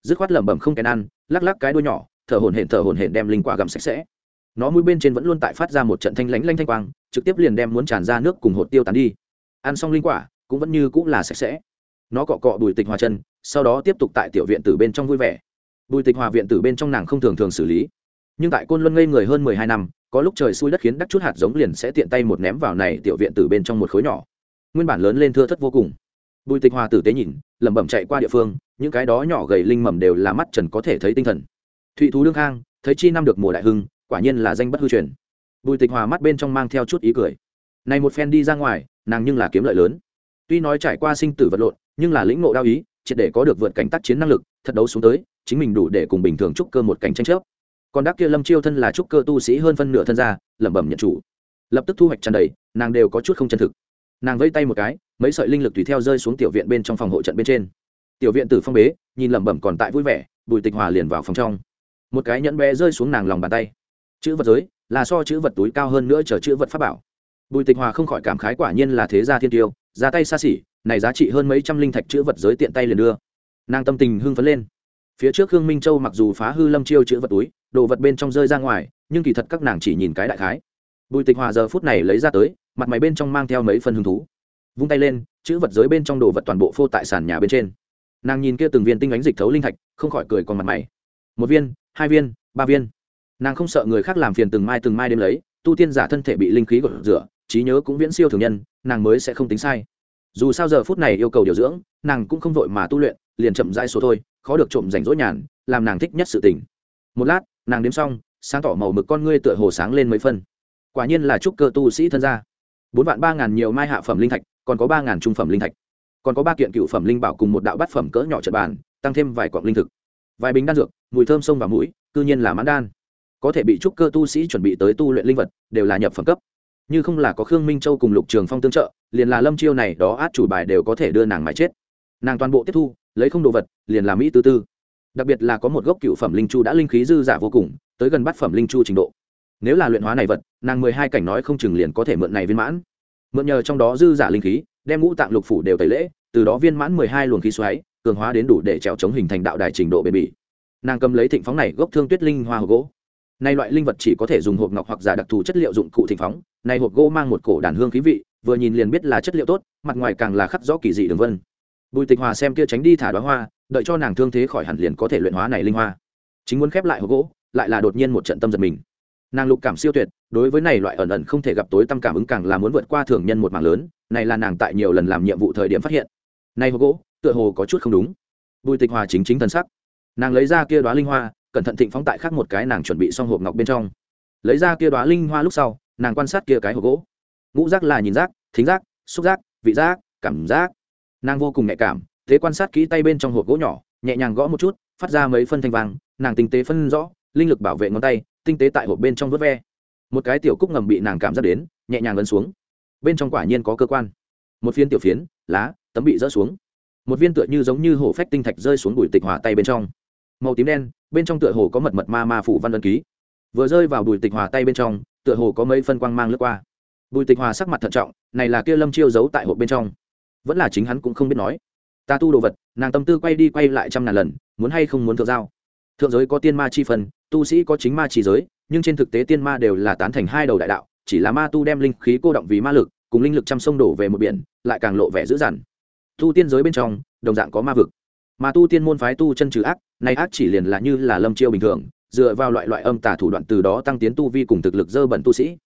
Dứt khoát lẩm bẩm không kèn ăn, lắc lắc cái đuôi nhỏ, thở hổn hển thở hổn hển đem linh quả gặm sạch sẽ. Nó mũi bên trên vẫn luôn tại phát ra một trận thanh lánh lanh thanh quang, trực tiếp liền đem muốn tràn ra nước cùng hột tiêu tán đi. Ăn xong linh quả, cũng vẫn như cũng là sạch sẽ. Nó cọ cọ bùi tịch hòa chân, sau đó tiếp tục tại tiểu viện tử bên trong vui vẻ. Bùi tịch hòa viện tử bên trong nàng không thường thường xử lý. Nhưng tại côn luân ngây người hơn mười hai năm, có lúc trời xui đất khiến đắc chút hạt giống liền sẽ tiện tay một ném vào này tiểu viện tử bên trong một khối nhỏ nguyên bản lớn lên thưa thất vô cùng. Bùi tịch hòa tử tế nhìn, lẩm bẩm chạy qua địa phương, những cái đó nhỏ gầy linh mầm đều là mắt trần có thể thấy tinh thần. Thụy thú đương khang, thấy chi năm được mùa đại hưng, quả nhiên là danh bất hư truyền. Bùi tịch hòa mắt bên trong mang theo chút ý cười. Này một phen đi ra ngoài, nàng nhưng là kiếm lợi lớn. Tuy nói trải qua sinh tử vật lộn, nhưng là lĩnh ngộ đao ý, triệt để có được vượt cảnh tác chiến năng lực, thật đấu xuống tới, chính mình đủ để cùng bình thường trúc cơ một cảnh tranh chấp. Còn đắc kia lâm chiêu thân là trúc cơ tu sĩ hơn phân nửa thân ra lẩm bẩm nhận chủ. Lập tức thu hoạch tràn đầy, nàng đều có chút không chân thực nàng vây tay một cái, mấy sợi linh lực tùy theo rơi xuống tiểu viện bên trong phòng hộ trận bên trên. Tiểu viện tử phong bế, nhìn lẩm bẩm còn tại vui vẻ, bùi tịch hòa liền vào phòng trong. Một cái nhẫn bé rơi xuống nàng lòng bàn tay. Chữ vật giới, là so chữ vật túi cao hơn nữa chờ chữ vật pháp bảo. Bùi tịch hòa không khỏi cảm khái quả nhiên là thế gia thiên tiêu, ra tay xa xỉ, này giá trị hơn mấy trăm linh thạch chữ vật giới tiện tay liền đưa. Nàng tâm tình hưng phấn lên. Phía trước hương minh châu mặc dù phá hư lâm chiêu chữ vật túi, đồ vật bên trong rơi ra ngoài, nhưng kỳ thật các nàng chỉ nhìn cái đại khái. Bùi tịch hòa giờ phút này lấy ra tới mặt mày bên trong mang theo mấy phần hứng thú. Vung tay lên, chữ vật giới bên trong đồ vật toàn bộ phô tại sàn nhà bên trên. Nàng nhìn kia từng viên tinh ánh dịch thấu linh thạch, không khỏi cười còn mặt mày. Một viên, hai viên, ba viên. Nàng không sợ người khác làm phiền từng mai từng mai đêm lấy, tu tiên giả thân thể bị linh khí gột rửa, trí nhớ cũng viễn siêu thường nhân, nàng mới sẽ không tính sai. Dù sao giờ phút này yêu cầu điều dưỡng, nàng cũng không vội mà tu luyện, liền chậm rãi số thôi, khó được trộm rảnh rỗi nhàn, làm nàng thích nhất sự tình. Một lát, nàng đếm xong, sáng tỏ màu mực con ngươi tựa hồ sáng lên mấy phân quả nhiên là chúc cơ tu sĩ thân gia bốn vạn ba ngàn nhiều mai hạ phẩm linh thạch, còn có ba ngàn trung phẩm linh thạch. Còn có ba kiện cựu phẩm linh bảo cùng một đạo bát phẩm cỡ nhỏ trật bàn, tăng thêm vài quặng linh thực. Vài bình đan dược, mùi thơm sông và mũi, cư nhiên là mãn đan. Có thể bị trúc cơ tu sĩ chuẩn bị tới tu luyện linh vật, đều là nhập phẩm cấp. Như không là có khương minh châu cùng lục trường phong tương trợ, liền là lâm chiêu này đó át chủ bài đều có thể đưa nàng mãi chết. Nàng toàn bộ tiếp thu, lấy không đồ vật, liền là mỹ tư tư. Đặc biệt là có một gốc cựu phẩm linh chu đã linh khí dư giả vô cùng, tới gần bát phẩm linh chu trình độ nếu là luyện hóa này vật, nàng mười hai cảnh nói không chừng liền có thể mượn này viên mãn. Mượn nhờ trong đó dư giả linh khí, đem ngũ tạng lục phủ đều tẩy lễ, từ đó viên mãn mười hai luồng khí xoáy, cường hóa đến đủ để trèo chống hình thành đạo đài trình độ bền bỉ. Nàng cầm lấy thịnh phóng này gốc thương tuyết linh hoa hộp gỗ. Nay loại linh vật chỉ có thể dùng hộp ngọc hoặc giả đặc thù chất liệu dụng cụ thịnh phóng, này hộp gỗ mang một cổ đàn hương khí vị, vừa nhìn liền biết là chất liệu tốt, mặt ngoài càng là khắc rõ kỳ dị đường vân. Bùi tịch hòa xem kia tránh đi thả đoá hoa, đợi cho nàng thương thế khỏi hẳn liền có thể luyện hóa này linh hoa. Chính muốn khép lại hộp gỗ, lại là đột nhiên một trận tâm giật mình nàng lục cảm siêu tuyệt, đối với này loại ẩn ẩn không thể gặp tối tâm cảm ứng càng là muốn vượt qua thường nhân một mạng lớn, này là nàng tại nhiều lần làm nhiệm vụ thời điểm phát hiện. Này hộp gỗ tựa hồ có chút không đúng. Bùi tịch hòa chính chính thần sắc. Nàng lấy ra kia đoá linh hoa, cẩn thận thịnh phóng tại khác một cái nàng chuẩn bị xong hộp ngọc bên trong. Lấy ra kia đoá linh hoa lúc sau, nàng quan sát kia cái hộp gỗ ngũ giác là nhìn giác, thính giác, xúc giác, vị giác, cảm giác. Nàng vô cùng nhạy cảm, thế quan sát kỹ tay bên trong hộp gỗ nhỏ, nhẹ nhàng gõ một chút, phát ra mấy phân thanh vàng nàng tinh tế phân rõ, linh lực bảo vệ ngón tay tinh tế tại hộp bên trong vớt ve. Một cái tiểu cúc ngầm bị nàng cảm giác đến, nhẹ nhàng lấn xuống. Bên trong quả nhiên có cơ quan. Một phiến tiểu phiến, lá, tấm bị rỡ xuống. Một viên tựa như giống như hổ phách tinh thạch rơi xuống bụi tịch hỏa tay bên trong. Màu tím đen, bên trong tựa hồ có mật mật ma ma phủ văn ân ký. Vừa rơi vào bùi tịch hòa tay bên trong, tựa hồ có mấy phân quang mang lướt qua. Bùi tịch hòa sắc mặt thận trọng, này là kia lâm chiêu giấu tại hộp bên trong. Vẫn là chính hắn cũng không biết nói. Ta tu đồ vật, nàng tâm tư quay đi quay lại trăm ngàn lần, muốn hay không muốn thượng giao thượng giới có tiên ma chi phần tu sĩ có chính ma chi giới, nhưng trên thực tế tiên ma đều là tán thành hai đầu đại đạo, chỉ là ma tu đem linh khí cô động vì ma lực, cùng linh lực trăm sông đổ về một biển, lại càng lộ vẻ dữ dằn. Tu tiên giới bên trong, đồng dạng có ma vực. Mà tu tiên môn phái tu chân trừ ác nay ác chỉ liền là như là lâm chiêu bình thường, dựa vào loại loại âm tả thủ đoạn từ đó tăng tiến tu vi cùng thực lực dơ bẩn tu sĩ.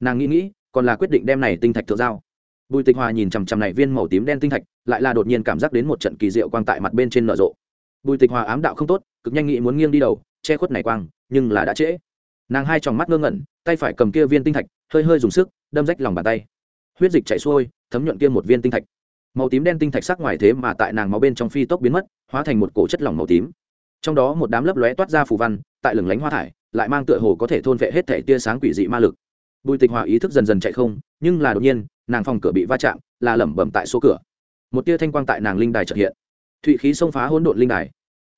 Nàng nghĩ nghĩ, còn là quyết định đem này tinh thạch thượng giao. Bùi tịch hòa nhìn chằm chằm này viên màu tím đen tinh thạch, lại là đột nhiên cảm giác đến một trận kỳ diệu quang tại mặt bên trên nở rộ bùi tịch hòa ám đạo không tốt, cực nhanh nghĩ muốn nghiêng đi đầu, che khuất này quang, nhưng là đã trễ. Nàng hai tròng mắt ngơ ngẩn, tay phải cầm kia viên tinh thạch, hơi hơi dùng sức, đâm rách lòng bàn tay. Huyết dịch chảy xuôi, thấm nhuận kia một viên tinh thạch. Màu tím đen tinh thạch sắc ngoài thế mà tại nàng máu bên trong phi tốc biến mất, hóa thành một cổ chất lỏng màu tím. Trong đó một đám lấp lóe toát ra phù văn, tại lửng lánh hoa thải, lại mang tựa hồ có thể thôn vệ hết thể tia sáng quỷ dị ma lực. Bùi tịch hòa ý thức dần dần chạy không, nhưng là đột nhiên, nàng phòng cửa bị va chạm, là lẩm bẩm tại số cửa. Một tia thanh quang tại nàng linh đài trợ hiện thụy khí xông phá hỗn độn linh đài.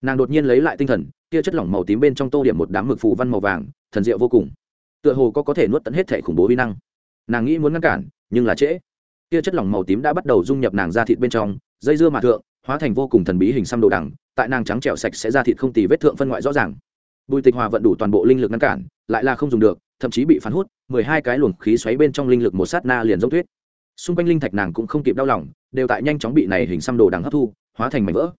Nàng đột nhiên lấy lại tinh thần, tia chất lỏng màu tím bên trong tô điểm một đám mực phù văn màu vàng, thần diệu vô cùng. Tựa hồ có có thể nuốt tận hết thể khủng bố vi năng. Nàng nghĩ muốn ngăn cản, nhưng là trễ. Tia chất lỏng màu tím đã bắt đầu dung nhập nàng ra thịt bên trong, dây dưa mà thượng, hóa thành vô cùng thần bí hình xăm đồ đằng, tại nàng trắng trẻo sạch sẽ ra thịt không tì vết thượng phân ngoại rõ ràng. Bùi tịch hòa vận đủ toàn bộ linh lực ngăn cản, lại là không dùng được, thậm chí bị phán hút, mười hai cái luồng khí xoáy bên trong linh lực một sát na liền dốc tuyết. Xung quanh linh thạch nàng cũng không kịp đau lòng, đều tại nhanh chóng bị này hình xăm đồ đằng hấp thu hóa thành mảnh vỡ.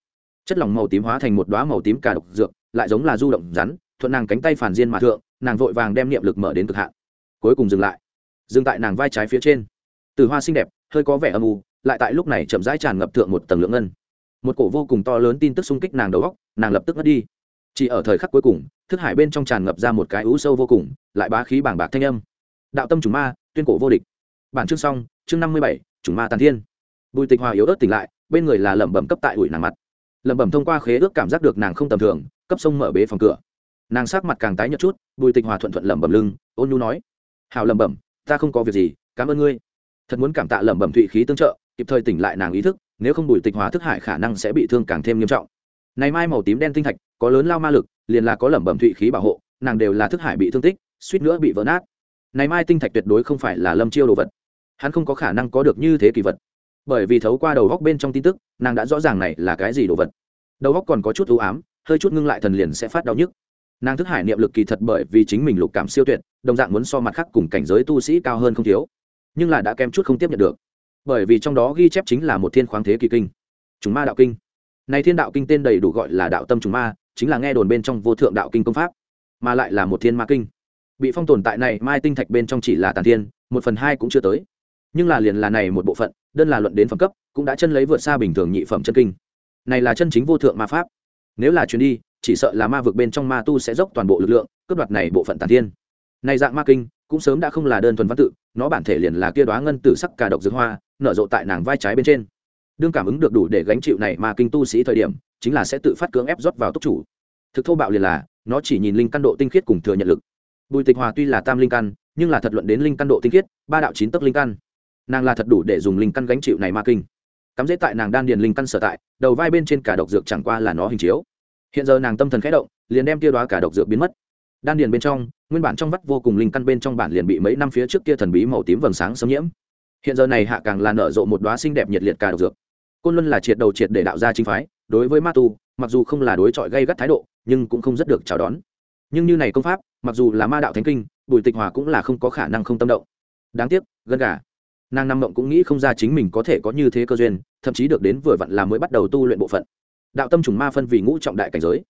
Chất lỏng màu tím hóa thành một đoá màu tím cả độc dược, lại giống là du động rắn, thuận nàng cánh tay phản diên mà thượng, nàng vội vàng đem niệm lực mở đến cực hạn. Cuối cùng dừng lại. Dừng tại nàng vai trái phía trên. Từ hoa xinh đẹp, hơi có vẻ âm u, lại tại lúc này chậm rãi tràn ngập thượng một tầng lượng ngân. Một cổ vô cùng to lớn tin tức xung kích nàng đầu góc nàng lập tức mất đi. Chỉ ở thời khắc cuối cùng, thức hải bên trong tràn ngập ra một cái ú sâu vô cùng, lại bá khí bảng bạc thanh âm. Đạo tâm chủng ma, tuyên cổ vô địch. Bản chương xong, chương năm mươi bảy chủng ma tàn thiên. Bùi tịch hòa yếu ớt tỉnh lại bên người là lẩm bẩm cấp tại ủi nàng mặt. Lẩm bẩm thông qua khế ước cảm giác được nàng không tầm thường, cấp sông mở bế phòng cửa. Nàng sát mặt càng tái nhợt chút, bùi tịch hòa thuận thuận lẩm bẩm lưng, ôn nhu nói hào lẩm bẩm, ta không có việc gì, cảm ơn ngươi. Thật muốn cảm tạ lẩm bẩm thụy khí tương trợ, kịp thời tỉnh lại nàng ý thức, nếu không bùi tịch hòa thức hải khả năng sẽ bị thương càng thêm nghiêm trọng. Này mai màu tím đen tinh thạch, có lớn lao ma lực, liền là có lẩm bẩm thụy khí bảo hộ, nàng đều là thức hải bị thương tích, suýt nữa bị vỡ nát. Này mai tinh thạch tuyệt đối không phải là lâm chiêu đồ vật. Hắn không có khả năng có được như thế kỳ vật bởi vì thấu qua đầu góc bên trong tin tức, nàng đã rõ ràng này là cái gì đồ vật. Đầu góc còn có chút ưu ám, hơi chút ngưng lại thần liền sẽ phát đau nhức. Nàng thức hải niệm lực kỳ thật bởi vì chính mình lục cảm siêu tuyệt, đồng dạng muốn so mặt khác cùng cảnh giới tu sĩ cao hơn không thiếu. Nhưng là đã kém chút không tiếp nhận được. Bởi vì trong đó ghi chép chính là một thiên khoáng thế kỳ kinh. Chúng ma đạo kinh. Này thiên đạo kinh tên đầy đủ gọi là đạo tâm chúng ma, chính là nghe đồn bên trong vô thượng đạo kinh công pháp, mà lại là một thiên ma kinh. Bị phong tồn tại này, mai tinh thạch bên trong chỉ là tàn thiên, một phần hai cũng chưa tới nhưng là liền là này một bộ phận, đơn là luận đến phẩm cấp, cũng đã chân lấy vượt xa bình thường nhị phẩm chân kinh. Này là chân chính vô thượng ma pháp. Nếu là chuyến đi, chỉ sợ là ma vực bên trong ma tu sẽ dốc toàn bộ lực lượng, cướp đoạt này bộ phận tàn thiên. Này dạng ma kinh, cũng sớm đã không là đơn thuần văn tự, nó bản thể liền là kia đoá ngân tử sắc cà độc dược hoa, nở rộ tại nàng vai trái bên trên. Đương cảm ứng được đủ để gánh chịu này ma kinh tu sĩ thời điểm, chính là sẽ tự phát cưỡng ép rót vào túc chủ. Thực thô bạo liền là, nó chỉ nhìn linh căn độ tinh khiết cùng thừa nhận lực. Bùi tịch hòa tuy là tam linh căn, nhưng là thật luận đến linh căn độ tinh khiết, ba đạo chín tấc linh căn nàng là thật đủ để dùng linh căn gánh chịu này ma kinh. Cắm dễ tại nàng đan điền linh căn sở tại, đầu vai bên trên cả độc dược chẳng qua là nó hình chiếu. Hiện giờ nàng tâm thần khẽ động, liền đem tiêu đoá cả độc dược biến mất. Đan điền bên trong, nguyên bản trong vắt vô cùng linh căn bên trong bản liền bị mấy năm phía trước kia thần bí màu tím vầng sáng xâm nhiễm. Hiện giờ này hạ càng là nở rộ một đoá xinh đẹp nhiệt liệt cả độc dược. Côn luân là triệt đầu triệt để đạo ra chính phái, đối với ma tu, mặc dù không là đối chọi gây gắt thái độ, nhưng cũng không rất được chào đón. Nhưng như này công pháp, mặc dù là ma đạo thánh kinh, bùi tịch hòa cũng là không có khả năng không tâm động. Đáng tiếc, gân gà nàng năm mộng cũng nghĩ không ra chính mình có thể có như thế cơ duyên, thậm chí được đến vừa vặn là mới bắt đầu tu luyện bộ phận. Đạo tâm trùng ma phân vì ngũ trọng đại cảnh giới.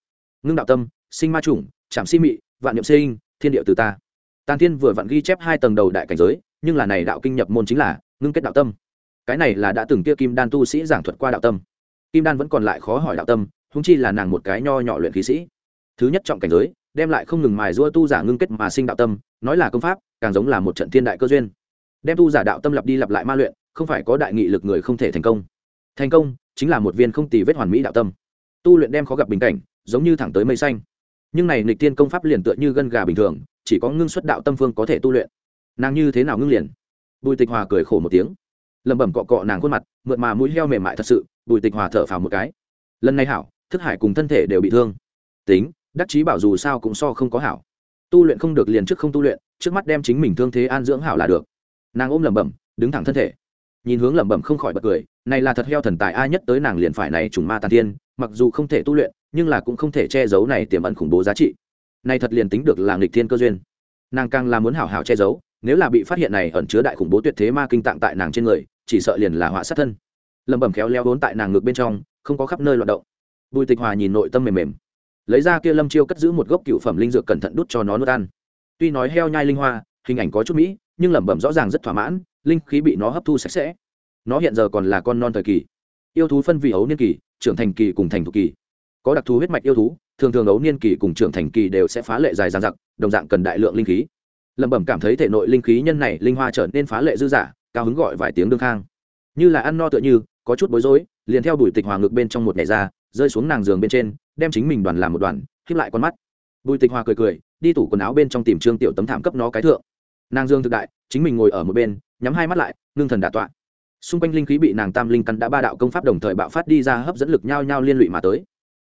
Ngưng đạo tâm, sinh ma trùng, chạm si mị, vạn niệm sinh, thiên điệu từ ta. Tàn thiên vừa vặn ghi chép hai tầng đầu đại cảnh giới, nhưng là này đạo kinh nhập môn chính là ngưng kết đạo tâm. Cái này là đã từng kia kim đan tu sĩ giảng thuật qua đạo tâm. Kim đan vẫn còn lại khó hỏi đạo tâm húng chi là nàng một cái nho nhỏ luyện khí sĩ. Thứ nhất trọng cảnh giới, đem lại không ngừng mài giũa tu giả ngưng kết mà sinh đạo tâm, nói là công pháp, càng giống là một trận thiên đại cơ duyên đem tu giả đạo tâm lập đi lặp lại ma luyện, không phải có đại nghị lực người không thể thành công. Thành công chính là một viên không tì vết hoàn mỹ đạo tâm. Tu luyện đem khó gặp bình cảnh, giống như thẳng tới mây xanh. Nhưng này nghịch tiên công pháp liền tựa như gân gà bình thường, chỉ có ngưng xuất đạo tâm phương có thể tu luyện. Nàng như thế nào ngưng liền? Bùi tịch hòa cười khổ một tiếng. Lẩm bẩm cọ cọ nàng khuôn mặt, mượt mà mũi heo mềm mại thật sự, bùi tịch hòa thở phào một cái. Lần này hảo, thức hải cùng thân thể đều bị thương. Tính, đắc chí bảo dù sao cũng so không có hảo. Tu luyện không được liền trước không tu luyện, trước mắt đem chính mình thương thế an dưỡng hảo là được nàng ôm lẩm bẩm, đứng thẳng thân thể. Nhìn hướng lẩm bẩm không khỏi bật cười, này là thật heo thần tài, ai nhất tới nàng liền phải này trùng ma tàn thiên mặc dù không thể tu luyện, nhưng là cũng không thể che giấu này tiềm ẩn khủng bố giá trị. Này thật liền tính được là nghịch thiên cơ duyên. Nàng càng là muốn hảo hảo che giấu, nếu là bị phát hiện này ẩn chứa đại khủng bố tuyệt thế ma kinh tạng tại nàng trên người, chỉ sợ liền là họa sát thân. Lẩm bẩm khéo léo vốn tại nàng ngực bên trong, không có khắp nơi loạn động. Bùi tịch hòa nhìn nội tâm mềm mềm. Lấy ra kia lâm chiêu cất giữ một gốc cựu phẩm linh dược cẩn thận đút cho nó nuốt ăn. Tuy nói heo nhai linh hoa, hình ảnh có chút mỹ nhưng lẩm bẩm rõ ràng rất thỏa mãn, linh khí bị nó hấp thu sạch sẽ. Nó hiện giờ còn là con non thời kỳ. Yêu thú phân vị ấu niên kỳ, trưởng thành kỳ cùng thành thục kỳ. Có đặc thù huyết mạch yêu thú, thường thường ấu niên kỳ cùng trưởng thành kỳ đều sẽ phá lệ dài dàn dặc, đồng dạng cần đại lượng linh khí. Lẩm bẩm cảm thấy thể nội linh khí nhân này linh hoa trở nên phá lệ dư dả, cao hứng gọi vài tiếng đương khang. Như là ăn no tựa như, có chút bối rối, liền theo đuổi tịch hòa ngực bên trong một ngày ra, rơi xuống nàng giường bên trên, đem chính mình đoàn làm một đoàn khiếp lại con mắt. Bùi tịch hòa cười cười, đi tủ quần áo bên trong tìm trương tiểu tấm thảm cấp nó cái thượng nàng dương thực đại, chính mình ngồi ở một bên, nhắm hai mắt lại, ngưng thần đà tọa. Xung quanh linh khí bị nàng tam linh căn đã ba đạo công pháp đồng thời bạo phát đi ra, hấp dẫn lực nhau nhau liên lụy mà tới.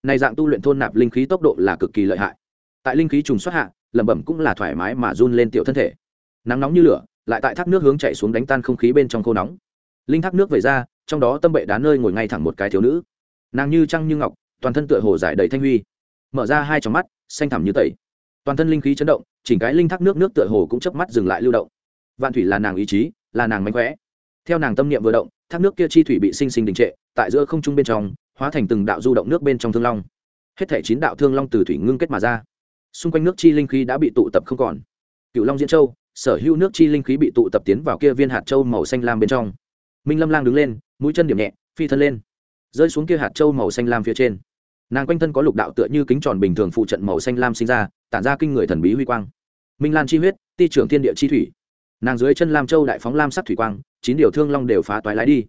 Này dạng tu luyện thôn nạp linh khí tốc độ là cực kỳ lợi hại. Tại linh khí trùng xuất hạ, lẩm bẩm cũng là thoải mái mà run lên tiểu thân thể. Nắng nóng như lửa, lại tại thác nước hướng chạy xuống đánh tan không khí bên trong khô nóng. Linh thác nước về ra, trong đó tâm bệ đá nơi ngồi ngay thẳng một cái thiếu nữ. Nàng như trăng như ngọc, toàn thân tựa hồ giải đầy thanh huy. Mở ra hai tròng mắt, xanh thẳm như tẩy toàn thân linh khí chấn động, chỉnh cái linh thác nước nước tựa hồ cũng chớp mắt dừng lại lưu động. Vạn thủy là nàng ý chí, là nàng mánh khóe. Theo nàng tâm niệm vừa động, thác nước kia chi thủy bị sinh sinh đình trệ, tại giữa không trung bên trong, hóa thành từng đạo du động nước bên trong thương long. Hết thể chín đạo thương long từ thủy ngưng kết mà ra. Xung quanh nước chi linh khí đã bị tụ tập không còn. Cựu long diễn châu, sở hữu nước chi linh khí bị tụ tập tiến vào kia viên hạt châu màu xanh lam bên trong. Minh lâm lang đứng lên, mũi chân điểm nhẹ, phi thân lên. Rơi xuống kia hạt châu màu xanh lam phía trên nàng quanh thân có lục đạo tựa như kính tròn bình thường phụ trận màu xanh lam sinh ra, tản ra kinh người thần bí huy quang. Minh lan chi huyết, ti trưởng thiên địa chi thủy. Nàng dưới chân lam châu đại phóng lam sắc thủy quang, chín điều thương long đều phá toái lái đi.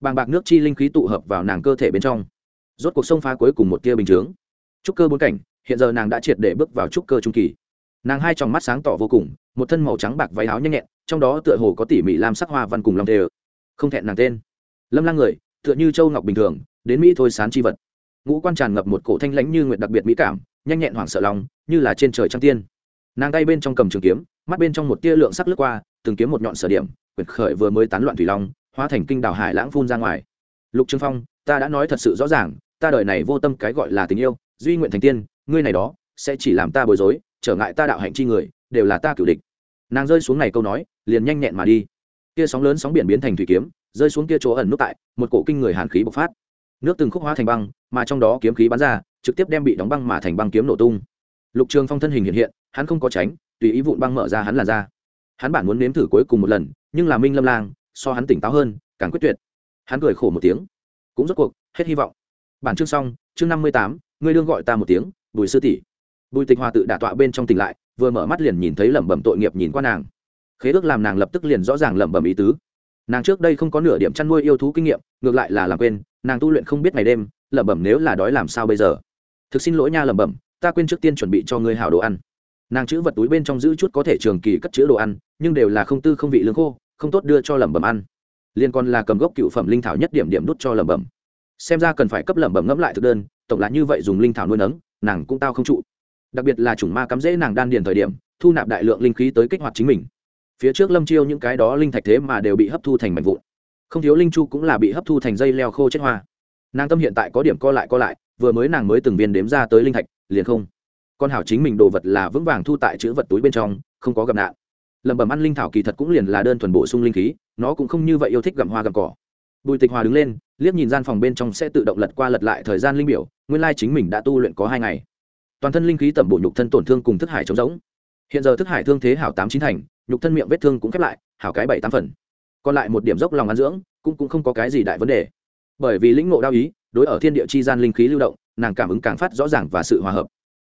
Bàng bạc nước chi linh khí tụ hợp vào nàng cơ thể bên trong. Rốt cuộc sông phá cuối cùng một tia bình chướng. Trúc cơ bốn cảnh, hiện giờ nàng đã triệt để bước vào trúc cơ trung kỳ. Nàng hai tròng mắt sáng tỏ vô cùng, một thân màu trắng bạc váy áo nhanh nhẹn, trong đó tựa hồ có tỉ mỉ lam sắc hoa văn cùng long tê không thẹn nàng tên. Lâm lang người, tựa như châu ngọc bình thường, đến mỹ thôi sán chi vật ngũ quan tràn ngập một cổ thanh lãnh như nguyện đặc biệt mỹ cảm, nhanh nhẹn hoảng sợ lòng, như là trên trời trăng tiên. Nàng tay bên trong cầm trường kiếm, mắt bên trong một tia lượng sắc lướt qua, từng kiếm một nhọn sở điểm, quyển khởi vừa mới tán loạn thủy long, hóa thành kinh đảo hải lãng phun ra ngoài. Lục trương phong, ta đã nói thật sự rõ ràng, ta đời này vô tâm cái gọi là tình yêu, duy nguyện thành tiên, ngươi này đó, sẽ chỉ làm ta bối rối, trở ngại ta đạo hạnh chi người, đều là ta cửu địch. Nàng rơi xuống này câu nói, liền nhanh nhẹn mà đi. Kia sóng lớn sóng biển biến thành thủy kiếm, rơi xuống kia chỗ ẩn nút tại, một cổ kinh người hàn khí bộc phát nước từng khúc hóa thành băng, mà trong đó kiếm khí bắn ra, trực tiếp đem bị đóng băng mà thành băng kiếm nổ tung. Lục trường phong thân hình hiện hiện, hắn không có tránh, tùy ý vụn băng mở ra hắn là ra hắn bản muốn nếm thử cuối cùng một lần, nhưng là minh lâm lang, so hắn tỉnh táo hơn, càng quyết tuyệt. Hắn cười khổ một tiếng. Cũng rốt cuộc, hết hy vọng. Bản chương xong, chương năm mươi tám, ngươi đương gọi ta một tiếng, bùi sư tỷ. Bùi tịch hòa tự đả tọa bên trong tỉnh lại, vừa mở mắt liền nhìn thấy lẩm bẩm tội nghiệp nhìn qua nàng. Khế ước làm nàng lập tức liền rõ ràng lẩm bẩm ý tứ nàng trước đây không có nửa điểm chăn nuôi yêu thú kinh nghiệm, ngược lại là làm quên, nàng tu luyện không biết ngày đêm, lẩm bẩm nếu là đói làm sao bây giờ. Thực xin lỗi nha lẩm bẩm, ta quên trước tiên chuẩn bị cho ngươi hảo đồ ăn. Nàng chữ vật túi bên trong giữ chút có thể trường kỳ cất chữ đồ ăn, nhưng đều là không tư không vị lương khô, không tốt đưa cho lẩm bẩm ăn. Liên còn là cầm gốc cựu phẩm linh thảo nhất điểm điểm đút cho lẩm bẩm. Xem ra cần phải cấp lẩm bẩm ngẫm lại thực đơn, tổng là như vậy dùng linh thảo nuôi nấng, nàng cũng tao không trụ. Đặc biệt là chủng ma cắm dễ nàng đan điền thời điểm, thu nạp đại lượng linh khí tới kích hoạt chính mình phía trước lâm chiêu những cái đó linh thạch thế mà đều bị hấp thu thành mảnh vụn. Không thiếu linh chu cũng là bị hấp thu thành dây leo khô chết hoa. Nàng tâm hiện tại có điểm co lại co lại, vừa mới nàng mới từng viên đếm ra tới linh thạch, liền không. Con hảo chính mình đồ vật là vững vàng thu tại chữ vật túi bên trong, không có gặp nạn. Lẩm bẩm ăn linh thảo kỳ thật cũng liền là đơn thuần bổ sung linh khí, nó cũng không như vậy yêu thích gặm hoa gặm cỏ. Bùi tịch hòa đứng lên, liếc nhìn gian phòng bên trong sẽ tự động lật qua lật lại thời gian linh biểu, nguyên lai chính mình đã tu luyện có hai ngày. Toàn thân linh khí tẩm bổ nhục thân tổn thương cùng thức hải chống giống hiện giờ thức hải thương thế hảo tám chín thành nhục thân miệng vết thương cũng khép lại, hảo cái bảy tám phần. Còn lại một điểm dốc lòng ăn dưỡng, cũng cũng không có cái gì đại vấn đề. Bởi vì lĩnh ngộ đao ý, đối ở thiên địa chi gian linh khí lưu động, nàng cảm ứng càng phát rõ ràng và sự hòa hợp.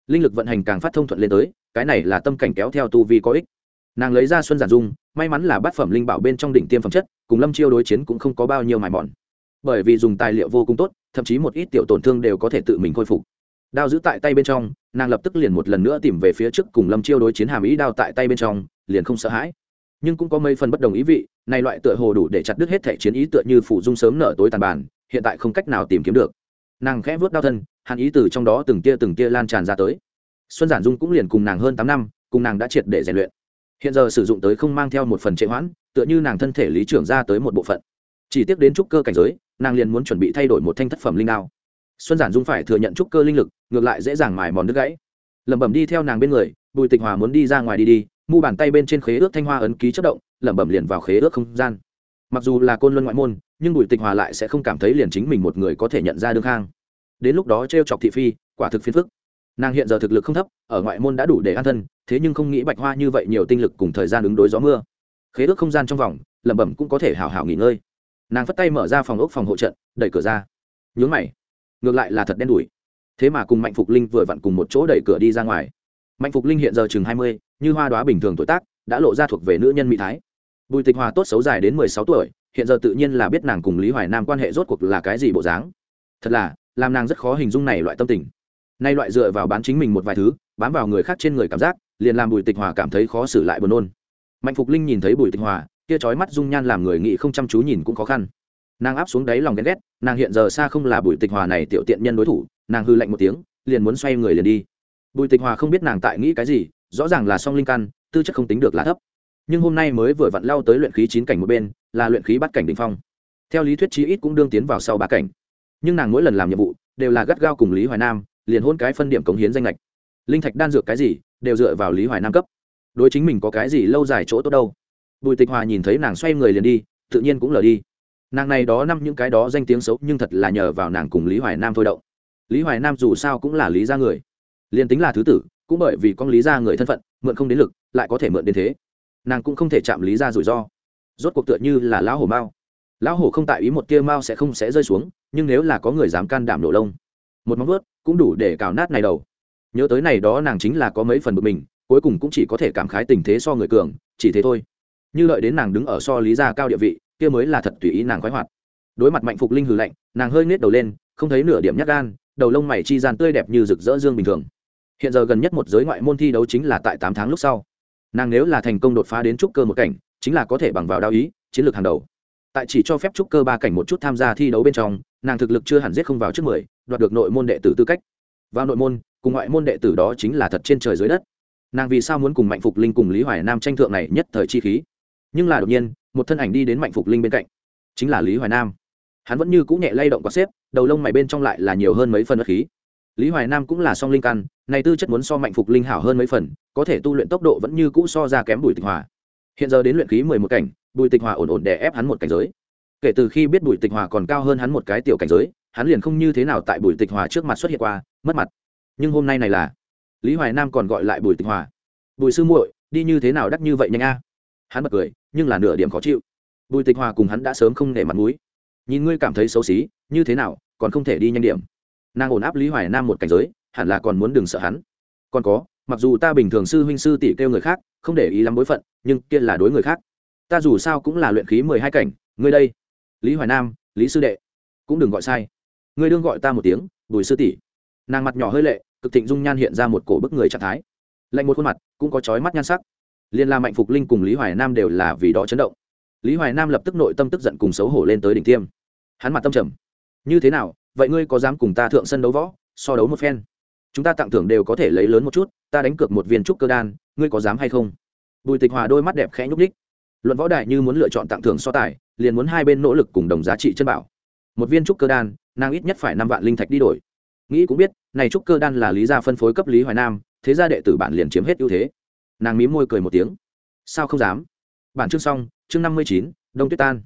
Linh lực vận hành càng phát thông thuận lên tới, cái này là tâm cảnh kéo theo tu vi có ích. Nàng lấy ra xuân giản dung, may mắn là bát phẩm linh bảo bên trong đỉnh tiêm phẩm chất, cùng lâm chiêu đối chiến cũng không có bao nhiêu mài mòn. Bởi vì dùng tài liệu vô cùng tốt, thậm chí một ít tiểu tổn thương đều có thể tự mình khôi phục. Đao giữ tại tay bên trong, nàng lập tức liền một lần nữa tìm về phía trước cùng lâm chiêu đối chiến hàm ý đao tại tay bên trong liền không sợ hãi. Nhưng cũng có mấy phần bất đồng ý vị, này loại tựa hồ đủ để chặt đứt hết thể chiến ý tựa như phủ dung sớm nở tối tàn bàn hiện tại không cách nào tìm kiếm được. Nàng khẽ vớt đau thân, hàn ý từ trong đó từng tia từng tia lan tràn ra tới. Xuân giản dung cũng liền cùng nàng hơn tám năm, cùng nàng đã triệt để rèn luyện. Hiện giờ sử dụng tới không mang theo một phần trệ hoãn, tựa như nàng thân thể lý trưởng ra tới một bộ phận. Chỉ tiếp đến trúc cơ cảnh giới, nàng liền muốn chuẩn bị thay đổi một thanh thất phẩm linh đao. Xuân giản dung phải thừa nhận trúc cơ linh lực, ngược lại dễ dàng mài mòn đứt gãy. Lẩm bẩm đi theo nàng bên người, bùi tịch hòa muốn đi ra ngoài đi đi mu bàn tay bên trên khế ước thanh hoa ấn ký chất động, lẩm bẩm liền vào khế ước không gian. Mặc dù là côn luân ngoại môn, nhưng bùi tịch hòa lại sẽ không cảm thấy liền chính mình một người có thể nhận ra đương khang. Đến lúc đó t r e o chọc thị phi, quả thực phiền phức. Nàng hiện giờ thực lực không thấp, ở ngoại môn đã đủ để an thân, thế nhưng không nghĩ bạch hoa như vậy nhiều tinh lực cùng thời gian ứng đối gió mưa. Khế ước không gian trong vòng, lẩm bẩm cũng có thể hào hào nghỉ ngơi. Nàng phất tay mở ra phòng ốc phòng hộ trận, đẩy cửa ra. Nhướng mày. Ngược lại là thật đen đủi. Thế mà cùng mạnh phục linh vừa vặn cùng một chỗ đẩy cửa đi ra ngoài. Mạnh phục linh hiện giờ chừng hai mươi như hoa đoá bình thường tuổi tác, đã lộ ra thuộc về nữ nhân mỹ thái. Bùi tịch hòa tốt xấu dài đến mười sáu tuổi, hiện giờ tự nhiên là biết nàng cùng lý hoài nam quan hệ rốt cuộc là cái gì bộ dáng. Thật là, làm nàng rất khó hình dung này loại tâm tình. Nay loại dựa vào bán chính mình một vài thứ, bám vào người khác trên người cảm giác, liền làm bùi tịch hòa cảm thấy khó xử lại buồn nôn. Mạnh phục linh nhìn thấy bùi tịch hòa, kia trói mắt dung nhan làm người nghĩ không chăm chú nhìn cũng khó khăn. Nàng áp xuống đáy lòng ghen ghét, nàng hiện giờ xa không là bùi tịch hòa này tiểu tiện nhân đối thủ, nàng hư lạnh một tiếng, liền muốn xoay người liền đi. Bùi tịch hòa không biết nàng tại nghĩ cái gì rõ ràng là song linh căn, tư chất không tính được là thấp. Nhưng hôm nay mới vừa vặn lao tới luyện khí chín cảnh một bên, là luyện khí bắt cảnh đ ỉ n h phong. Theo lý thuyết chí ít cũng đương tiến vào sau ba cảnh. Nhưng nàng mỗi lần làm nhiệm vụ, đều là gắt gao cùng lý hoài nam, liền hôn cái phân điểm cống hiến danh lệch linh thạch đan dược cái gì, đều dựa vào lý hoài nam cấp. Đối chính mình có cái gì lâu dài chỗ tốt đâu. Bùi tịch hòa nhìn thấy nàng xoay người liền đi, tự nhiên cũng lờ đi. Nàng này đó năm những cái đó danh tiếng xấu, nhưng thật là nhờ vào nàng cùng lý hoài nam thôi động. Lý hoài nam dù sao cũng là lý gia người. Liền tính là thứ tử cũng bởi vì con lý gia người thân phận, mượn không đến lực, lại có thể mượn đến thế. Nàng cũng không thể chạm lý gia rủi ro. Rốt cuộc tựa như là lão hổ mao lão hổ không tại ý một tia mao sẽ không sẽ rơi xuống, nhưng nếu là có người dám can đảm nổ lông, một móng vuốt cũng đủ để cào nát này đầu. Nhớ tới này đó nàng chính là có mấy phần bực mình, cuối cùng cũng chỉ có thể cảm khái tình thế so người cường, chỉ thế thôi. Như lợi đến nàng đứng ở so lý gia cao địa vị, kia mới là thật tùy ý nàng khoái hoạt. Đối mặt mạnh phục linh hừ lạnh, nàng hơi nết đầu lên, không thấy nửa điểm nhát gan, đầu lông mày chi gian tươi đẹp như rực rỡ dương bình thường hiện giờ gần nhất một giới ngoại môn thi đấu chính là tại tám tháng lúc sau. Nàng nếu là thành công đột phá đến trúc cơ một cảnh, chính là có thể bằng vào đao ý, chiến lược hàng đầu. Tại chỉ cho phép trúc cơ ba cảnh một chút tham gia thi đấu bên trong, nàng thực lực chưa hẳn giết không vào trước mười, đoạt được nội môn đệ tử tư cách. Vào nội môn, cùng ngoại môn đệ tử đó chính là thật trên trời dưới đất. Nàng vì sao muốn cùng mạnh phục linh cùng lý hoài nam tranh thượng này nhất thời chi khí? Nhưng là đột nhiên, một thân ảnh đi đến mạnh phục linh bên cạnh. Chính là lý hoài nam. Hắn vẫn như cũ nhẹ lay động có xếp, đầu lông mày bên trong lại là nhiều hơn mấy phần đất khí lý hoài nam cũng là song linh căn, này tư chất muốn so mạnh phục linh hảo hơn mấy phần, có thể tu luyện tốc độ vẫn như cũ so ra kém bùi tịch hòa. Hiện giờ đến luyện khí mười một cảnh, bùi tịch hòa ổn ổn đè ép hắn một cảnh giới. Kể từ khi biết bùi tịch hòa còn cao hơn hắn một cái tiểu cảnh giới, hắn liền không như thế nào tại bùi tịch hòa trước mặt xuất hiện qua, mất mặt. Nhưng hôm nay này là, lý hoài nam còn gọi lại bùi tịch hòa. Bùi sư muội, đi như thế nào đắt như vậy nhanh a? Hắn bật cười, nhưng là nửa điểm khó chịu. Bùi tịch hòa cùng hắn đã sớm không để mặt mũi. Nhìn ngươi cảm thấy xấu xí, như thế nào, còn không thể đi nhanh điểm nàng ổn áp lý hoài nam một cảnh giới, hẳn là còn muốn đừng sợ hắn. Còn có, mặc dù ta bình thường sư huynh sư tỷ kêu người khác, không để ý lắm bối phận, nhưng kia là đối người khác. Ta dù sao cũng là luyện khí mười hai cảnh, ngươi đây. Lý hoài nam, lý sư đệ, cũng đừng gọi sai. Ngươi đương gọi ta một tiếng, bùi sư tỷ. Nàng mặt nhỏ hơi lệ, cực thịnh dung nhan hiện ra một cổ bức người trạng thái. Lạnh một khuôn mặt, cũng có trói mắt nhan sắc. Liên la mạnh phục linh cùng lý hoài nam đều là vì đó chấn động. Lý hoài nam lập tức nội tâm tức giận cùng xấu hổ lên tới đỉnh tiêm. Hắn mặt tâm trầm. Như thế nào vậy ngươi có dám cùng ta thượng sân đấu võ, so đấu một phen? Chúng ta tặng thưởng đều có thể lấy lớn một chút, ta đánh cược một viên trúc cơ đan, ngươi có dám hay không? Bùi tịch hòa đôi mắt đẹp khẽ nhúc ních luận võ đại như muốn lựa chọn tặng thưởng so tài, liền muốn hai bên nỗ lực cùng đồng giá trị chân bảo. Một viên trúc cơ đan, nàng ít nhất phải năm vạn linh thạch đi đổi. Nghĩ cũng biết, này trúc cơ đan là lý gia phân phối cấp lý hoài nam, thế gia đệ tử bản liền chiếm hết ưu thế. Nàng mím môi cười một tiếng. Sao không dám? Bản chương xong, chương năm mươi chín, đông tuyết tan.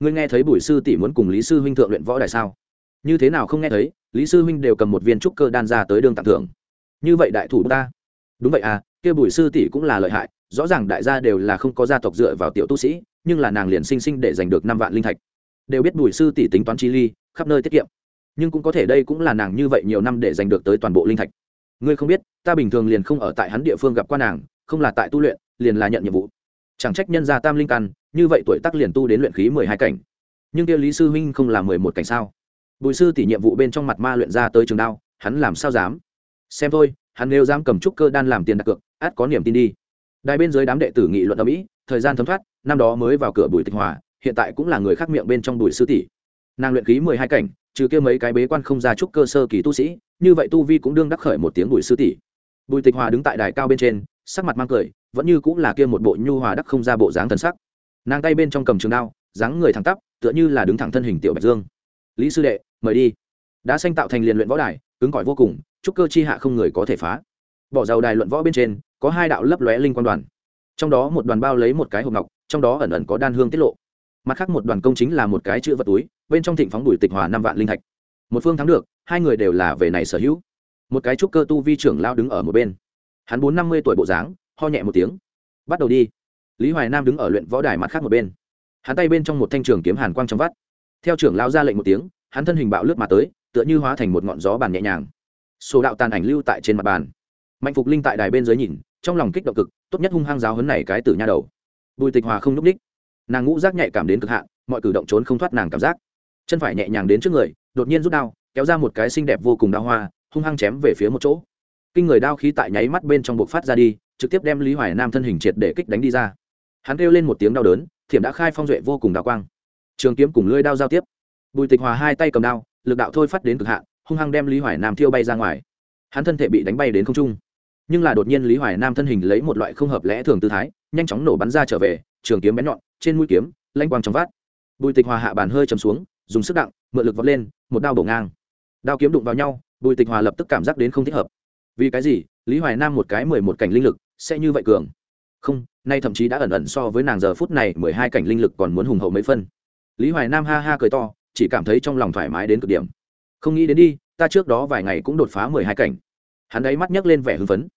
Ngươi nghe thấy bùi sư tỷ muốn cùng lý sư huynh thượng luyện võ đại sao? Như thế nào không nghe thấy, lý sư huynh đều cầm một viên trúc cơ đan ra tới đường tặng thưởng. Như vậy đại thủ ta. Đúng vậy à kia bùi sư tỷ cũng là lợi hại, rõ ràng đại gia đều là không có gia tộc dựa vào tiểu tu sĩ, nhưng là nàng liền sinh sinh để giành được năm vạn linh thạch. Đều biết bùi sư tỷ tính toán chi ly, khắp nơi tiết kiệm. Nhưng cũng có thể đây cũng là nàng như vậy nhiều năm để giành được tới toàn bộ linh thạch. Ngươi không biết, ta bình thường liền không ở tại hắn địa phương gặp qua nàng, không là tại tu luyện, liền là nhận nhiệm vụ. Chẳng trách nhân gia tam linh căn, như vậy tuổi tác liền tu đến luyện khí mười hai cảnh. Nhưng kia lý sư huynh không là mười một cảnh sao? Bùi sư tỷ nhiệm vụ bên trong mặt ma luyện ra tới trường đao, hắn làm sao dám? Xem thôi, hắn nếu dám cầm trúc cơ đan làm tiền đặt cược át có niềm tin đi. Đài bên dưới đám đệ tử nghị luận ở mỹ thời gian thấm thoát, năm đó mới vào cửa bùi tịch hòa, hiện tại cũng là người khác miệng bên trong bùi sư tỷ. Nàng luyện khí mười hai cảnh, trừ kia mấy cái bế quan không ra trúc cơ sơ kỳ tu sĩ, như vậy tu vi cũng đương đắc khởi một tiếng bùi sư tỷ. Bùi tịch hòa đứng tại đài cao bên trên, sắc mặt mang cười, vẫn như cũng là kia một bộ nhu hòa đắc không ra bộ dáng thần sắc. Nàng tay bên trong cầm trường đao, dáng người thẳng tắp, tựa như là đứng thẳng thân hình tiểu bạch dương lý sư đệ, mời đi. Đã xanh tạo thành liền luyện võ đài, cứng cỏi vô cùng chúc cơ chi hạ không người có thể phá. Bỏ dầu đài luận võ bên trên, có hai đạo lấp lóe linh quan đoàn. Trong đó một đoàn bao lấy một cái hộp ngọc, trong đó ẩn ẩn có đan hương tiết lộ. Mặt khác một đoàn công chính là một cái chữ vật túi, bên trong thịnh phóng đùi tịch hòa năm vạn linh thạch. Một phương thắng được, hai người đều là về này sở hữu. Một cái trúc cơ tu vi trưởng lao đứng ở một bên. Hắn bốn năm mươi tuổi bộ dáng, ho nhẹ một tiếng. Bắt đầu đi. Lý hoài nam đứng ở luyện võ đài mặt khác một bên. Hắn tay bên trong một thanh trường kiếm hàn quang trong vắt theo trưởng lao ra lệnh một tiếng, hắn thân hình bạo lướt mà tới, tựa như hóa thành một ngọn gió bàn nhẹ nhàng. Sổ đạo tàn ảnh lưu tại trên mặt bàn. Mạnh phục linh tại đài bên dưới nhìn, trong lòng kích động cực, tốt nhất hung hăng giáo hấn này cái tử nha đầu. Bùi tịch hòa không n ú c ních nàng ngũ rác nhạy cảm đến cực hạn, mọi cử động trốn không thoát nàng cảm giác. Chân phải nhẹ nhàng đến trước người, đột nhiên rút đao, kéo ra một cái xinh đẹp vô cùng đao hoa, hung hăng chém về phía một chỗ. Kinh người đao khí tại nháy mắt bên trong buộc phát ra đi, trực tiếp đem lý hoài nam thân hình triệt để kích đánh đi ra. Hắn kêu lên một tiếng đau đớn, thiểm đã khai phong duệ vô cùng đào quang trường kiếm cùng lưỡi đao giao tiếp. Bùi tịch hòa hai tay cầm đao, lực đạo thôi phát đến cực hạn, hung hăng đem lý hoài nam thiêu bay ra ngoài. Hắn thân thể bị đánh bay đến không trung. Nhưng là đột nhiên lý hoài nam thân hình lấy một loại không hợp lẽ thường tư thái, nhanh chóng nổ bắn ra trở về, trường kiếm bén nhọn, trên mũi kiếm lanh quang trong vát bùi tịch hòa hạ bàn hơi chầm xuống, dùng sức đặng, mượn lực vọt lên, một đao bổ ngang. Đao kiếm đụng vào nhau, bùi tịch hòa lập tức cảm giác đến không thích hợp. Vì cái gì? Lý hoài nam một cái mười một cảnh linh lực, sẽ như vậy cường? Không, nay thậm chí đã ẩn ẩn so với nàng giờ phút này mười hai cảnh linh lực còn muốn hùng hậu mấy phân lý hoài nam ha ha cười to, chỉ cảm thấy trong lòng thoải mái đến cực điểm. Không nghĩ đến đi, ta trước đó vài ngày cũng đột phá mười hai cảnh. Hắn ấy mắt nhấc lên vẻ hưng phấn.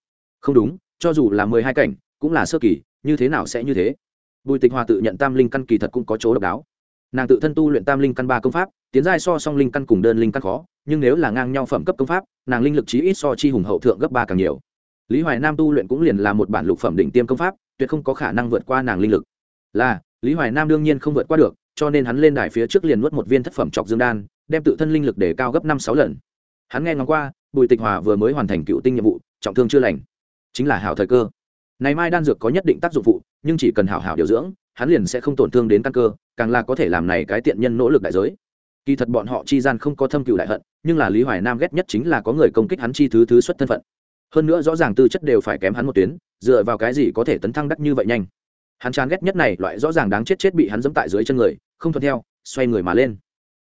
Không đúng, cho dù là mười hai cảnh, cũng là sơ kỳ, như thế nào sẽ như thế? Bùi tịch hòa tự nhận tam linh căn kỳ thật cũng có chỗ độc đáo. Nàng tự thân tu luyện tam linh căn ba công pháp, tiến giai so song linh căn cùng đơn linh căn khó, nhưng nếu là ngang nhau phẩm cấp công pháp, nàng linh lực chí ít so chi hùng hậu thượng gấp ba càng nhiều. Lý hoài nam tu luyện cũng liền là một bản lục phẩm đỉnh tiêm công pháp, tuyệt không có khả năng vượt qua nàng linh lực. Là, lý hoài nam đương nhiên không vượt qua được cho nên hắn lên đài phía trước liền nuốt một viên thất phẩm chọc dương đan, đem tự thân linh lực để cao gấp năm sáu lần. Hắn nghe ngóng qua, bùi tịch hòa vừa mới hoàn thành cựu tinh nhiệm vụ, trọng thương chưa lành. Chính là hảo thời cơ. Này mai đan dược có nhất định tác dụng phụ, nhưng chỉ cần hảo hảo điều dưỡng, hắn liền sẽ không tổn thương đến căn cơ, càng là có thể làm này cái tiện nhân nỗ lực đại giới. Kỳ thật bọn họ chi gian không có thâm cựu đại hận, nhưng là lý hoài nam ghét nhất chính là có người công kích hắn chi thứ thứ xuất thân phận. Hơn nữa rõ ràng tư chất đều phải kém hắn một tuyến, dựa vào cái gì có thể tấn thăng đắc như vậy nhanh hắn chán ghét nhất này, loại rõ ràng đáng chết chết bị hắn dẫm tại dưới chân người, không thuận theo, xoay người mà lên.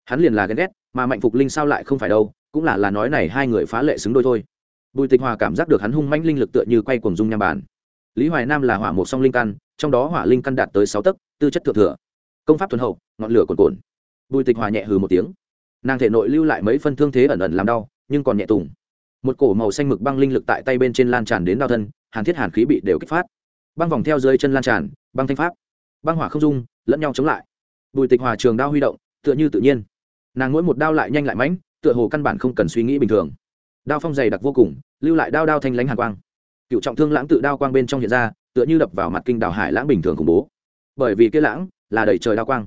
Hắn liền là ghen ghét, mà mạnh phục linh sao lại không phải đâu, cũng là là nói này hai người phá lệ xứng đôi thôi. Bùi tịch hòa cảm giác được hắn hung mãnh linh lực tựa như quay cuồng dung nham bản. Lý hoài nam là hỏa một song linh căn, trong đó hỏa linh căn đạt tới sáu tấc, tư chất thượng thừa. Công pháp thuần hậu, ngọn lửa cồn cồn bùi tịch hòa nhẹ hừ một tiếng. Nàng thể nội lưu lại mấy phân thương thế ẩn ẩn làm đau, nhưng còn nhẹ tùng. Một cổ màu xanh mực băng linh lực tại tay bên trên lan tràn đến đau thân, hàn thiết hàn khí bị đều kích phát băng vòng theo dưới chân lan tràn, băng thanh pháp, băng hỏa không dung, lẫn nhau chống lại. Bùi tịch hòa trường đao huy động, tựa như tự nhiên. Nàng mỗi một đao lại nhanh lại mãnh, tựa hồ căn bản không cần suy nghĩ bình thường. Đao phong dày đặc vô cùng, lưu lại đao đao thanh lãnh hàn quang. Cựu trọng thương lãng tự đao quang bên trong hiện ra, tựa như đập vào mặt kinh đảo hải lãng bình thường khủng bố. Bởi vì kia lãng là đầy trời đao quang.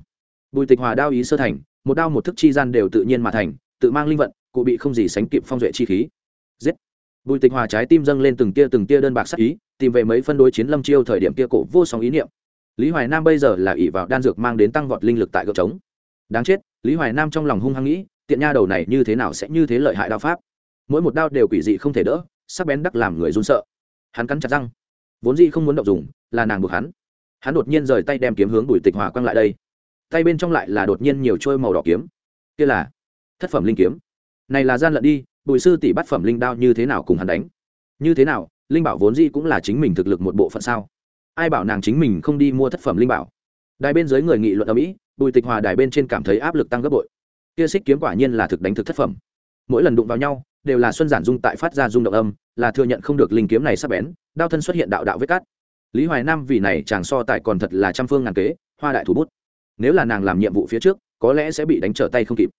Bùi tịch hòa đao ý sơ thành, một đao một thức chi gian đều tự nhiên mà thành, tự mang linh vận, cụ bị không gì sánh kịp phong duệ chi khí. Giết! Bùi tịch hòa trái tim dâng lên từng tia từng tia đơn bạc sắc ý, tìm về mấy phân đối chiến lâm chiêu thời điểm kia cổ vô song ý niệm. Lý hoài nam bây giờ là ỷ vào đan dược mang đến tăng vọt linh lực tại gợp trống. Đáng chết, lý hoài nam trong lòng hung hăng nghĩ, tiện nha đầu này như thế nào sẽ như thế lợi hại đao pháp? Mỗi một đao đều quỷ dị không thể đỡ, sắc bén đắc làm người run sợ. Hắn cắn chặt răng. Vốn dĩ không muốn động dùng, là nàng buộc hắn. Hắn đột nhiên rời tay đem kiếm hướng bùi tịch hòa quăng lại đây. Tay bên trong lại là đột nhiên nhiều trôi màu đỏ kiếm. Kia là thất phẩm linh kiếm. Này là gian lận đi bùi sư tỷ bắt phẩm linh đao như thế nào cùng hắn đánh? Như thế nào, linh bảo vốn dĩ cũng là chính mình thực lực một bộ phận sao? Ai bảo nàng chính mình không đi mua thất phẩm linh bảo? Đài bên dưới người nghị luận ở mỹ bùi tịch hòa đài bên trên cảm thấy áp lực tăng gấp bội. Kia xích kiếm quả nhiên là thực đánh thực thất phẩm. Mỗi lần đụng vào nhau, đều là xuân giản dung tại phát ra dung động âm, là thừa nhận không được linh kiếm này sắp bén, đao thân xuất hiện đạo đạo vết cắt lý hoài nam vì này chàng so tài còn thật là trăm phương ngàn kế, hoa đại thủ bút. Nếu là nàng làm nhiệm vụ phía trước, có lẽ sẽ bị đánh trở tay không kịp.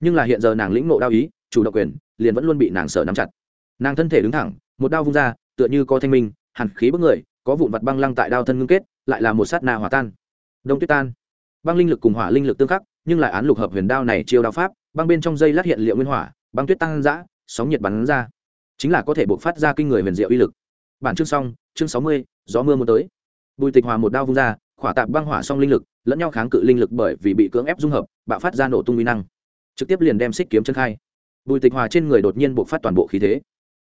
Nhưng là hiện giờ nàng lĩnh ngộ đao ý chủ động quyền, liền vẫn luôn bị nàng sở nắm chặt. Nàng thân thể đứng thẳng, một đao vung ra, tựa như có thanh minh, hàn khí bức người, có vụn vặt băng lăng tại đao thân ngưng kết, lại là một sát na hỏa tan. Đông tuyết tan. Băng linh lực cùng hỏa linh lực tương khắc, nhưng lại án lục hợp huyền đao này chiêu đao pháp, băng bên trong dây lát hiện liệu nguyên hỏa, băng tuyết tăng giã sóng nhiệt bắn ra. Chính là có thể buộc phát ra kinh người huyền diệu uy lực. Bản chương xong, chương sáu mươi, gió mưa muốn tới. Bùi tịch hòa một đao vung ra, khỏa tạp băng hỏa song linh lực, lẫn nhau kháng cự linh lực bởi vì bị cưỡng ép dung hợp, bạo phát ra nổ tung uy năng. Trực tiếp liền đem xích kiếm chân khai bùi tịch hòa trên người đột nhiên bộc phát toàn bộ khí thế.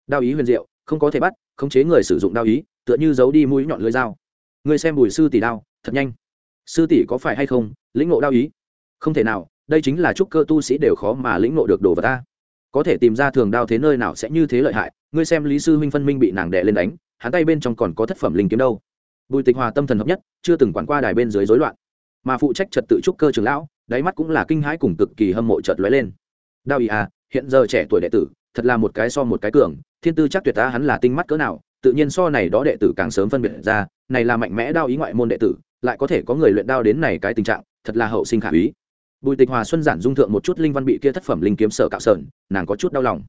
Đao ý huyền diệu, không có thể bắt, khống chế người sử dụng đao ý, tựa như giấu đi mũi nhọn lưỡi dao. Người xem bùi sư tỷ đao, thật nhanh. Sư tỷ có phải hay không, lĩnh ngộ đao ý? Không thể nào, đây chính là trúc cơ tu sĩ đều khó mà lĩnh ngộ được đồ vật ta. Có thể tìm ra thường đao thế nơi nào sẽ như thế lợi hại, ngươi xem lý sư huynh phân minh bị nàng đè lên đánh, hắn tay bên trong còn có thất phẩm linh kiếm đâu. Bùi tịch hòa tâm thần hợp nhất, chưa từng quản qua đài bên dưới rối loạn. Mà phụ trách trật tự trúc cơ trường lão, đáy mắt cũng là kinh hãi cùng cực kỳ hâm mộ chợt lóe lên. Đao ý à hiện giờ trẻ tuổi đệ tử, thật là một cái so một cái cường, thiên tư chắc tuyệt ta hắn là tinh mắt cỡ nào, tự nhiên so này đó đệ tử càng sớm phân biệt ra, này là mạnh mẽ đao ý ngoại môn đệ tử, lại có thể có người luyện đao đến này cái tình trạng, thật là hậu sinh khả úy. Bùi tịch hòa, xuân giản dung thượng một chút linh văn bị kia thất phẩm linh kiếm sở cạo sờn, nàng có chút đau lòng.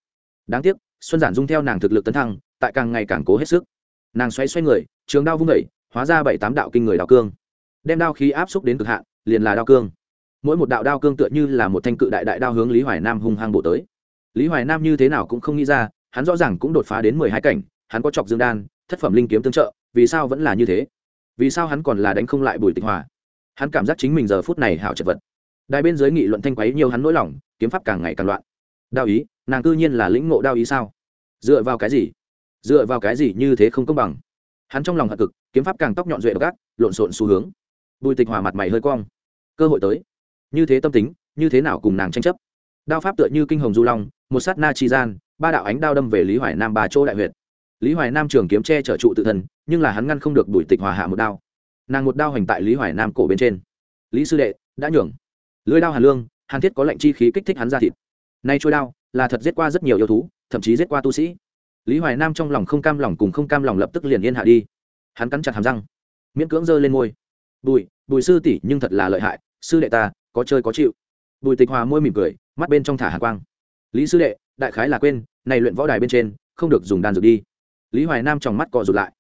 Đáng tiếc, xuân giản dung theo nàng thực lực tấn thăng, tại càng ngày càng cố hết sức. Nàng xoay xoay người, trường đao vung đẩy hóa ra bảy tám đạo kinh người đao cương. Đem đao khí áp xúc đến cực hạn, liền là đao cương mỗi một đạo đao cương tựa như là một thanh cự đại đại đao hướng lý hoài nam hung hăng bổ tới. Lý hoài nam như thế nào cũng không nghĩ ra, hắn rõ ràng cũng đột phá đến mười hai cảnh, hắn có chọc dương đan, thất phẩm linh kiếm tương trợ, vì sao vẫn là như thế? Vì sao hắn còn là đánh không lại bùi tịch hòa? Hắn cảm giác chính mình giờ phút này hảo chật vật. Đài bên dưới nghị luận thanh quấy nhiều hắn nỗi lòng, kiếm pháp càng ngày càng loạn. Đao ý, nàng cư nhiên là lĩnh ngộ đao ý sao? Dựa vào cái gì? Dựa vào cái gì như thế không công bằng? Hắn trong lòng hận cực, kiếm pháp càng tóc nhọn duệ độc ác, lộn xộn xu hướng. Bùi tịch hòa mặt mày hơi cong. Cơ hội tới như thế tâm tính, như thế nào cùng nàng tranh chấp. Đao pháp tựa như kinh hồng du long, một sát na chi gian, ba đạo ánh đao đâm về lý hoài nam ba chỗ đại huyệt. Lý hoài nam trường kiếm che trở trụ tự thân, nhưng là hắn ngăn không được đuổi tịch hòa hạ một đao. Nàng một đao hành tại lý hoài nam cổ bên trên. Lý sư đệ, đã nhường. Lưới đao hàn lương, hàn thiết có lệnh chi khí kích thích hắn ra thịt. Nay trôi đao là thật giết qua rất nhiều yêu thú, thậm chí giết qua tu sĩ. Lý hoài nam trong lòng không cam lòng cùng không cam lòng lập tức liền yên hạ đi. Hắn cắn chặt hàm răng, miễn cưỡng giơ lên môi. Bùi bùi sư tỷ nhưng thật là lợi hại, sư đệ ta có chơi có chịu. Bùi tịch hòa môi mỉm cười, mắt bên trong thả hạ quang. Lý sư đệ, đại khái là quên, này luyện võ đài bên trên, không được dùng đan dược đi. Lý hoài nam trong mắt cọ rụt lại.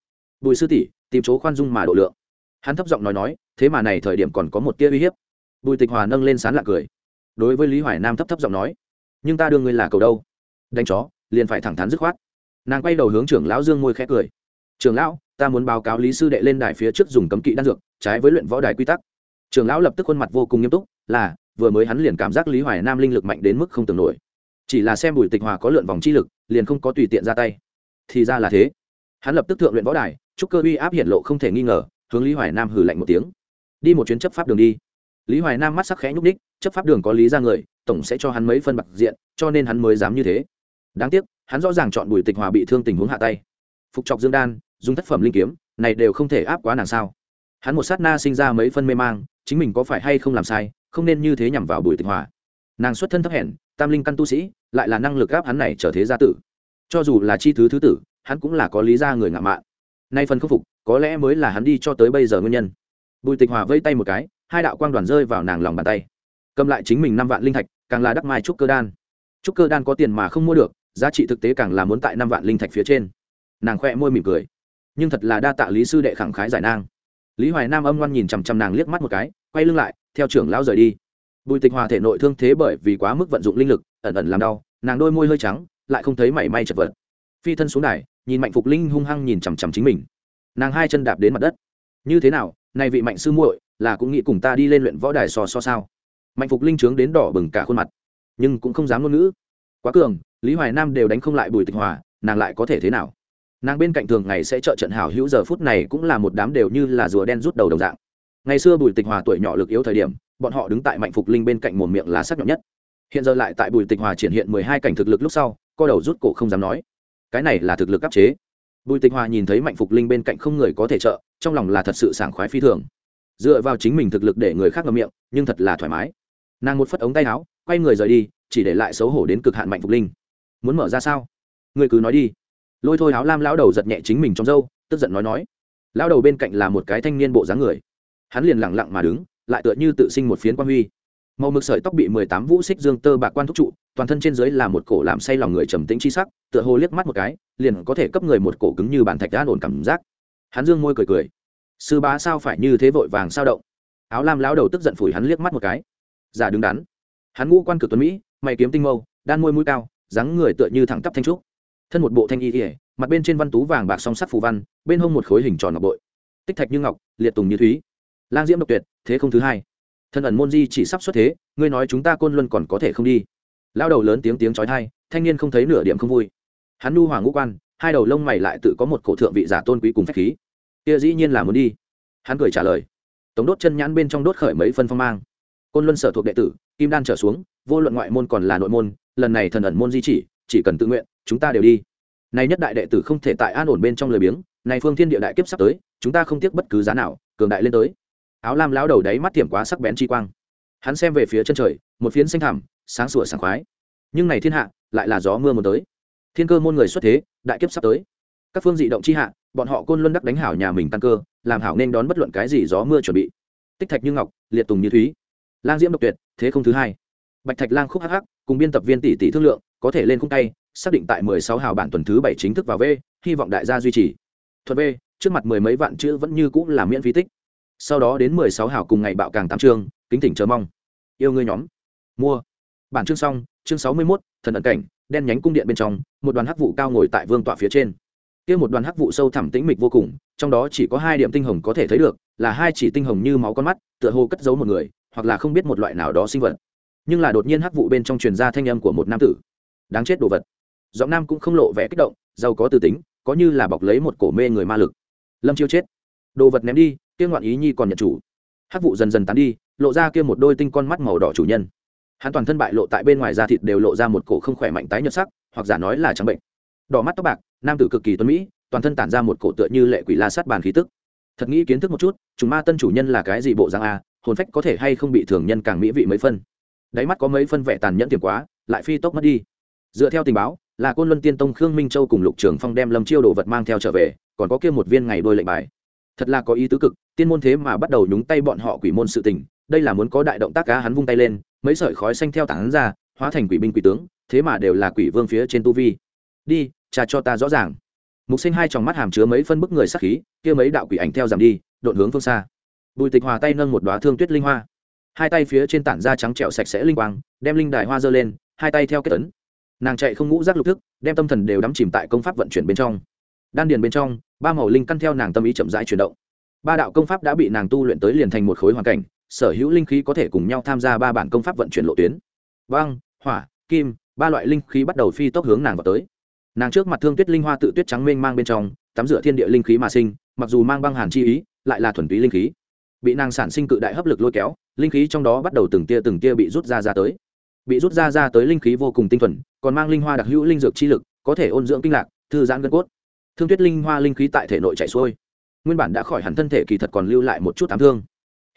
Bùi sư tỷ, tìm chỗ khoan dung mà độ lượng. Hắn thấp giọng nói nói, thế mà này thời điểm còn có một tia uy hiếp. Bùi tịch hòa nâng lên sán lạc cười. Đối với lý hoài nam thấp thấp giọng nói, nhưng ta đưa ngươi là cầu đâu? Đánh chó, liền phải thẳng thắn dứt khoát. Nàng quay đầu hướng trưởng lão dương môi khẽ cười. Trưởng lão, ta muốn báo cáo lý sư đệ lên đài phía trước dùng cấm kỵ đan dược, trái với luyện võ đài quy tắc. Trưởng lão lập tức khuôn mặt vô cùng nghiêm túc là, vừa mới hắn liền cảm giác lý hoài nam linh lực mạnh đến mức không tưởng nổi. Chỉ là xem bùi tịch hòa có lượn vòng chi lực, liền không có tùy tiện ra tay. Thì ra là thế. Hắn lập tức thượng luyện võ đài, chúc cơ uy áp hiện lộ không thể nghi ngờ, hướng lý hoài nam hử lạnh một tiếng. Đi một chuyến chấp pháp đường đi. Lý hoài nam mắt sắc khẽ nhúc ních chấp pháp đường có lý ra người, tổng sẽ cho hắn mấy phân bạc diện, cho nên hắn mới dám như thế. Đáng tiếc, hắn rõ ràng chọn bùi tịch hòa bị thương tình huống hạ tay. Phục trọc dương đan, dùng tác phẩm linh kiếm, này đều không thể áp quá nàng sao. Hắn một sát na sinh ra mấy phân mê mang chính mình có phải hay không làm sai, không nên như thế nhằm vào bùi tịch hòa. Nàng xuất thân thấp hèn, tam linh căn tu sĩ, lại là năng lực áp hắn này trở thế gia tử. Cho dù là chi thứ thứ tử, hắn cũng là có lý ra người ngạo mạn. Nay phần khắc phục, có lẽ mới là hắn đi cho tới bây giờ nguyên nhân. Bùi tịch hòa vây tay một cái, hai đạo quang đoàn rơi vào nàng lòng bàn tay. Cầm lại chính mình năm vạn linh thạch, càng là đắc mai trúc cơ đan. Trúc cơ đan có tiền mà không mua được, giá trị thực tế càng là muốn tại năm vạn linh thạch phía trên. Nàng khoe môi mỉm cười. Nhưng thật là đa tạ lý sư đệ khẳng khái giải nang lý hoài nam âm ngoan nhìn chằm chằm nàng liếc mắt một cái, quay lưng lại, theo trưởng lão rời đi. Bùi tịch hòa thể nội thương thế bởi vì quá mức vận dụng linh lực, ẩn ẩn làm đau, nàng đôi môi hơi trắng, lại không thấy mảy may chật vật. Phi thân xuống đài, nhìn mạnh phục linh hung hăng nhìn chằm chằm chính mình. Nàng hai chân đạp đến mặt đất. Như thế nào nay vị mạnh sư muội, là cũng nghĩ cùng ta đi lên luyện võ đài so so sao? Mạnh phục linh trướng đến đỏ bừng cả khuôn mặt, nhưng cũng không dám ngôn ngữ. Quá cường, lý hoài nam đều đánh không lại bùi tịch hòa, nàng lại có thể thế nào? Nàng bên cạnh thường ngày sẽ trợ trận hảo hữu giờ phút này cũng là một đám đều như là rùa đen rút đầu đồng dạng. Ngày xưa bùi tịch hòa tuổi nhỏ lực yếu thời điểm, bọn họ đứng tại mạnh phục linh bên cạnh mồm miệng là sắc nhọn nhất. Hiện giờ lại tại bùi tịch hòa triển hiện mười hai cảnh thực lực lúc sau, co đầu rút cổ không dám nói. Cái này là thực lực áp chế. Bùi tịch hòa nhìn thấy mạnh phục linh bên cạnh không người có thể trợ, trong lòng là thật sự sảng khoái phi thường. Dựa vào chính mình thực lực để người khác ngậm miệng, nhưng thật là thoải mái. Nàng một phất ống tay áo, quay người rời đi, chỉ để lại xấu hổ đến cực hạn mạnh phục linh. Muốn mở ra sao? Người cứ nói đi lôi thôi áo lam lão đầu giật nhẹ chính mình trong râu, tức giận nói nói. Lão đầu bên cạnh là một cái thanh niên bộ dáng người. Hắn liền lẳng lặng mà đứng, lại tựa như tự sinh một phiến quan huy. Màu mực sợi tóc bị mười tám vũ xích dương tơ bạc quan thúc trụ, toàn thân trên dưới là một cổ làm say lòng người trầm tĩnh chi sắc, tựa hồ liếc mắt một cái, liền có thể cấp người một cổ cứng như bàn thạch đã ổn cảm giác. Hắn dương môi cười cười. Sư bá sao phải như thế vội vàng sao động? Áo lam lão đầu tức giận phủi hắn liếc mắt một cái. Giả đứng đắn. Hắn ngũ quan cực tuấn mỹ, mày kiếm tinh mâu, đan môi mũi cao, dáng người tựa như thẳng tắp thanh trúc thân một bộ thanh y ỉa, mặt bên trên văn tú vàng bạc song sắc phù văn, bên hông một khối hình tròn ngọc bội. Tích thạch như ngọc, liệt tùng như thúy. Lang diễm độc tuyệt, thế không thứ hai. Thân ẩn môn di chỉ sắp xuất thế, ngươi nói chúng ta côn luân còn có thể không đi? Lao đầu lớn tiếng tiếng trói thai thanh niên không thấy nửa điểm không vui. Hắn nu hoàng ngũ quan, hai đầu lông mày lại tự có một cổ thượng vị giả tôn quý cùng phép khí. Kia dĩ nhiên là muốn đi. Hắn cười trả lời. Tống đốt chân nhãn bên trong đốt khởi mấy phân phong mang. Côn luân sở thuộc đệ tử, kim đan trở xuống, vô luận ngoại môn còn là nội môn, lần này thần ẩn môn di chỉ chỉ cần tự nguyện chúng ta đều đi. Nay nhất đại đệ tử không thể tại an ổn bên trong lời biếng, này phương thiên địa đại kiếp sắp tới, chúng ta không tiếc bất cứ giá nào, cường đại lên tới. Áo lam lão đầu đáy mắt tiệm quá sắc bén chi quang. Hắn xem về phía chân trời, một phiến xanh thẳm, sáng sủa sảng khoái. Nhưng này thiên hạ, lại là gió mưa một tới. Thiên cơ môn người xuất thế, đại kiếp sắp tới. Các phương dị động chi hạ, bọn họ côn luân đắc đánh hảo nhà mình tăng cơ, làm hảo nên đón bất luận cái gì gió mưa chuẩn bị. Tích thạch như ngọc, liệt tùng như thúy. Lang diễm độc tuyệt, thế không thứ hai. Bạch thạch lang khúc hắc hắc, cùng biên tập viên tỷ tỷ thương lượng có thể lên khung tay xác định tại 16 hào bản tuần thứ bảy chính thức vào V, hy vọng đại gia duy trì. Thuật V, trước mặt mười mấy vạn chữ vẫn như cũ là miễn phí tích. Sau đó đến 16 hào cùng ngày bạo càng tám chương, kính thỉnh chờ mong. Yêu ngươi nhóm. Mua. Bản chương xong, chương 61, thần ẩn cảnh, đen nhánh cung điện bên trong, một đoàn hắc vụ cao ngồi tại vương tọa phía trên. Kia một đoàn hắc vụ sâu thẳm tĩnh mịch vô cùng, trong đó chỉ có hai điểm tinh hồng có thể thấy được, là hai chỉ tinh hồng như máu con mắt, tựa hồ cất giấu một người, hoặc là không biết một loại nào đó sinh vật. Nhưng là đột nhiên hắc vụ bên trong truyền ra thanh âm của một nam tử. Đáng chết đồ vật. Giọng nam cũng không lộ vẻ kích động, giàu có từ tính, có như là bọc lấy một cổ mê người ma lực. Lâm chiêu chết. Đồ vật ném đi, kia ngoạn ý nhi còn nhận chủ. Hắc vụ dần dần tán đi, lộ ra kia một đôi tinh con mắt màu đỏ chủ nhân. Hắn toàn thân bại lộ tại bên ngoài da thịt đều lộ ra một cổ không khỏe mạnh tái nhợt sắc, hoặc giả nói là trắng bệnh. Đỏ mắt tóc bạc, nam tử cực kỳ tuấn mỹ, toàn thân tản ra một cổ tựa như lệ quỷ la sát bàn khí tức. Thật nghĩ kiến thức một chút, chúng ma tân chủ nhân là cái gì bộ giang a, hồn phách có thể hay không bị thường nhân càng mỹ vị mấy phân. Đáy mắt có mấy phân vẻ tàn nhẫn tiềm quá, lại phi tốc mất đi dựa theo tình báo, là côn luân tiên tông khương minh châu cùng lục trường phong đem lâm chiêu đồ vật mang theo trở về, còn có kia một viên ngày đôi lệnh bài. Thật là có ý tứ cực, tiên môn thế mà bắt đầu nhúng tay bọn họ quỷ môn sự tình, đây là muốn có đại động tác cá hắn vung tay lên, mấy sợi khói xanh theo tảng ra, hóa thành quỷ binh quỷ tướng, thế mà đều là quỷ vương phía trên tu vi. Đi, trà cho ta rõ ràng. Mục sinh hai tròng mắt hàm chứa mấy phân bức người sắc khí, kia mấy đạo quỷ ảnh theo giảm đi đột hướng phương xa. Bùi tịch hòa tay nâng một đoá thương tuyết linh hoa. Hai tay phía trên tản da trắng trẹo sạch sẽ linh quang, đem linh đài hoa giơ lên, hai tay theo kết tấn nàng chạy không ngũ rác lục thức, đem tâm thần đều đắm chìm tại công pháp vận chuyển bên trong. Đan điền bên trong, ba màu linh căn theo nàng tâm ý chậm rãi chuyển động. Ba đạo công pháp đã bị nàng tu luyện tới liền thành một khối hoàn cảnh, sở hữu linh khí có thể cùng nhau tham gia ba bản công pháp vận chuyển lộ tuyến. Băng hỏa, kim, ba loại linh khí bắt đầu phi tốc hướng nàng vào tới. Nàng trước mặt thương tuyết linh hoa tự tuyết trắng mênh mang bên trong, tắm rửa thiên địa linh khí mà sinh, mặc dù mang băng hàn chi ý, lại là thuần túy linh khí. Bị nàng sản sinh cự đại hấp lực lôi kéo, linh khí trong đó bắt đầu từng tia từng tia bị rút ra ra tới bị rút ra ra tới linh khí vô cùng tinh thuần, còn mang linh hoa đặc hữu linh dược chi lực, có thể ôn dưỡng kinh lạc, thư giãn gân cốt. Thương tuyết linh hoa linh khí tại thể nội chạy xuôi. Nguyên bản đã khỏi hẳn thân thể kỳ thật còn lưu lại một chút ám thương.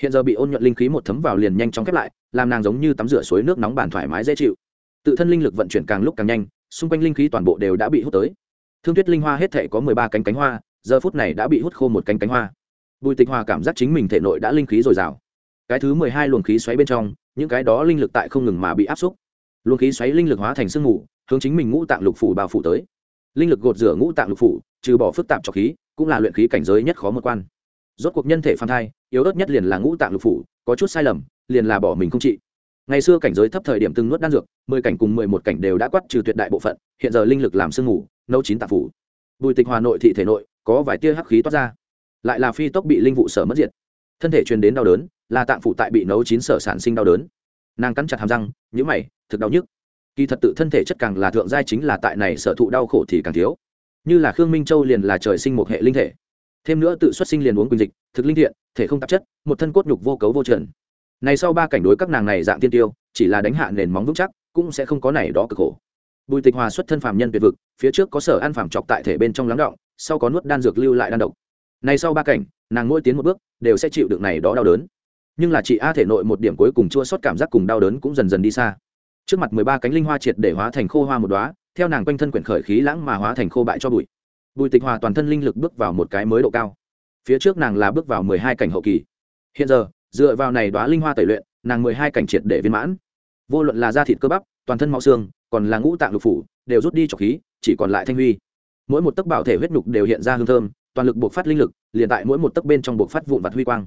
Hiện giờ bị ôn nhuận linh khí một thấm vào liền nhanh chóng khép lại, làm nàng giống như tắm rửa suối nước nóng bản thoải mái dễ chịu. Tự thân linh lực vận chuyển càng lúc càng nhanh, xung quanh linh khí toàn bộ đều đã bị hút tới. Thương tuyết linh hoa hết thể có mười ba cánh cánh hoa, giờ phút này đã bị hút khô một cánh cánh hoa. Bùi tịch hoa cảm giác chính mình thể nội đã linh khí dồi dào cái thứ mười hai luồng khí xoáy bên trong, những cái đó linh lực tại không ngừng mà bị áp xúc. Luồng khí xoáy linh lực hóa thành sương mù, hướng chính mình ngũ tạng lục phủ bao phủ tới. Linh lực gột rửa ngũ tạng lục phủ, trừ bỏ phức tạp trọc khí, cũng là luyện khí cảnh giới nhất khó một quan. Rốt cuộc nhân thể phan thai, yếu ớt nhất liền là ngũ tạng lục phủ, có chút sai lầm, liền là bỏ mình không trị. Ngày xưa cảnh giới thấp thời điểm từng nuốt đan dược, mười cảnh cùng mười một cảnh đều đã quát trừ tuyệt đại bộ phận, hiện giờ linh lực làm sương mù, nấu chín tạp phủ. Bùi tịch hòa nội thị thể nội, có vài tia hắc khí toát ra. Lại là phi tốc bị linh vụ sở mất diệt thân thể truyền đến đau đớn, là tạng phụ tại bị nấu chín sở sản sinh đau đớn. Nàng cắn chặt hàm răng nhữ mày, thực đau nhức. Kỳ thật tự thân thể chất càng là thượng giai chính là tại này sở thụ đau khổ thì càng thiếu. Như là khương minh châu liền là trời sinh một hệ linh thể. Thêm nữa tự xuất sinh liền uống quỳnh dịch, thực linh thiện, thể không tạp chất, một thân cốt nhục vô cấu vô trần. Này sau ba cảnh đối các nàng này dạng tiên tiêu, chỉ là đánh hạ nền móng vững chắc, cũng sẽ không có này đó cực khổ. Bùi tịch hòa xuất thân phàm nhân tuyệt vực, phía trước có sở ăn phàm chọc tại thể bên trong lắng động, sau có nuốt đan dược lưu lại đan độc. Này sau ba cảnh nàng mỗi tiến một bước đều sẽ chịu được này đó đau đớn. Nhưng là chị a thể nội một điểm cuối cùng chua sót cảm giác cùng đau đớn cũng dần dần đi xa. Trước mặt mười ba cánh linh hoa triệt để hóa thành khô hoa một đóa, theo nàng quanh thân quyển khởi khí lãng mà hóa thành khô bại cho bụi. Bùi tịch hòa toàn thân linh lực bước vào một cái mới độ cao. Phía trước nàng là bước vào mười hai cảnh hậu kỳ. Hiện giờ, dựa vào này đóa linh hoa tẩy luyện, nàng mười hai cảnh triệt để viên mãn. Vô luận là da thịt cơ bắp, toàn thân máu xương, còn là ngũ tạng lục phủ, đều rút đi trọc khí, chỉ còn lại thanh huy. Mỗi một tấc bảo thể huyết nhục đều hiện ra hương thơm toàn lực buộc phát linh lực, liền tại mỗi một tấc bên trong buộc phát vụn vặt huy quang.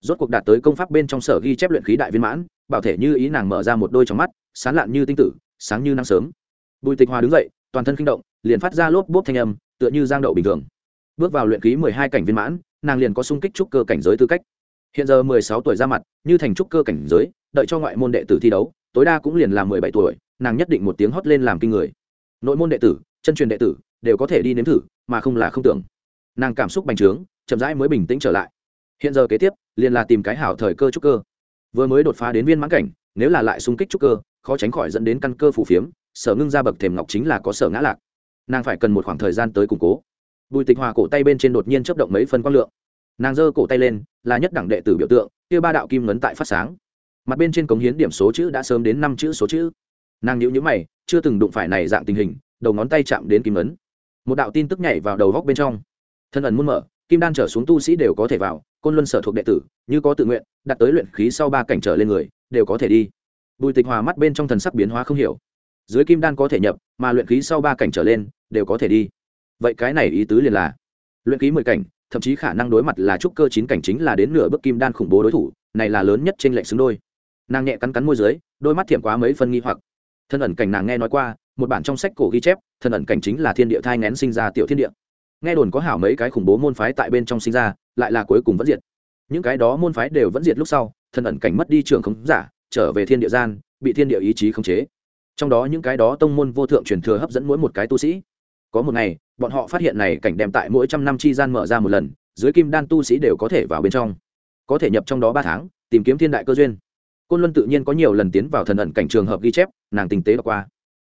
Rốt cuộc đạt tới công pháp bên trong sở ghi chép luyện khí đại viên mãn, bảo thể như ý nàng mở ra một đôi trong mắt sán lạn như tinh tử, sáng như nắng sớm. Bùi tịch hòa đứng dậy, toàn thân kinh động, liền phát ra lốp bốp thanh âm, tựa như giang đậu bình thường. Bước vào luyện khí mười hai cảnh viên mãn, nàng liền có sung kích trúc cơ cảnh giới tư cách. Hiện giờ mười sáu tuổi ra mặt, như thành trúc cơ cảnh giới, đợi cho ngoại môn đệ tử thi đấu, tối đa cũng liền là mười bảy tuổi, nàng nhất định một tiếng hót lên làm kinh người. Nội môn đệ tử, chân truyền đệ tử, đều có thể đi nếm thử, mà không là không tưởng nàng cảm xúc bành trướng, chậm rãi mới bình tĩnh trở lại. Hiện giờ kế tiếp, liền là tìm cái hảo thời cơ trúc cơ. Vừa mới đột phá đến viên mãn cảnh, nếu là lại xung kích trúc cơ, khó tránh khỏi dẫn đến căn cơ phủ phiếm, sở ngưng ra bậc thềm ngọc chính là có sở ngã lạc. Nàng phải cần một khoảng thời gian tới củng cố. Bùi tịch hòa cổ tay bên trên đột nhiên chấp động mấy phân quang lượng. Nàng giơ cổ tay lên, là nhất đẳng đệ tử biểu tượng, kia ba đạo kim ngấn tại phát sáng. Mặt bên trên cống hiến điểm số chữ đã sớm đến năm chữ số chữ. Nàng nhữ nhữ mày, chưa từng đụng phải này dạng tình hình, đầu ngón tay chạm đến kim ngấn. Một đạo tin tức nhảy vào đầu góc bên trong thân ẩn muốn mở, kim đan trở xuống tu sĩ đều có thể vào, côn luân sở thuộc đệ tử, như có tự nguyện, đặt tới luyện khí sau ba cảnh trở lên người, đều có thể đi. Bùi tịch hòa mắt bên trong thần sắc biến hóa không hiểu. Dưới kim đan có thể nhập, mà luyện khí sau ba cảnh trở lên, đều có thể đi. Vậy cái này ý tứ liền là, luyện khí mười cảnh, thậm chí khả năng đối mặt là trúc cơ chín cảnh chính là đến nửa bước kim đan khủng bố đối thủ, này là lớn nhất trên lệnh xứng đôi. Nàng nhẹ cắn cắn môi dưới, đôi mắt thiệm quá mấy phân nghi hoặc. Thân ẩn cảnh nàng nghe nói qua, một bản trong sách cổ ghi chép, thân ẩn cảnh chính là thiên địa thai ngén sinh ra tiểu thiên địa nghe đồn có hảo mấy cái khủng bố môn phái tại bên trong sinh ra, lại là cuối cùng vẫn diệt. Những cái đó môn phái đều vẫn diệt lúc sau, Thần ẩn cảnh mất đi trường khống giả, trở về thiên địa gian, bị thiên địa ý chí khống chế. Trong đó những cái đó tông môn vô thượng truyền thừa hấp dẫn mỗi một cái tu sĩ. Có một ngày, bọn họ phát hiện này cảnh đem tại mỗi trăm năm chi gian mở ra một lần, dưới kim đan tu sĩ đều có thể vào bên trong. Có thể nhập trong đó ba tháng, tìm kiếm thiên đại cơ duyên. Côn luân tự nhiên có nhiều lần tiến vào thần ẩn cảnh trường hợp ghi chép, nàng tình tế đọc qua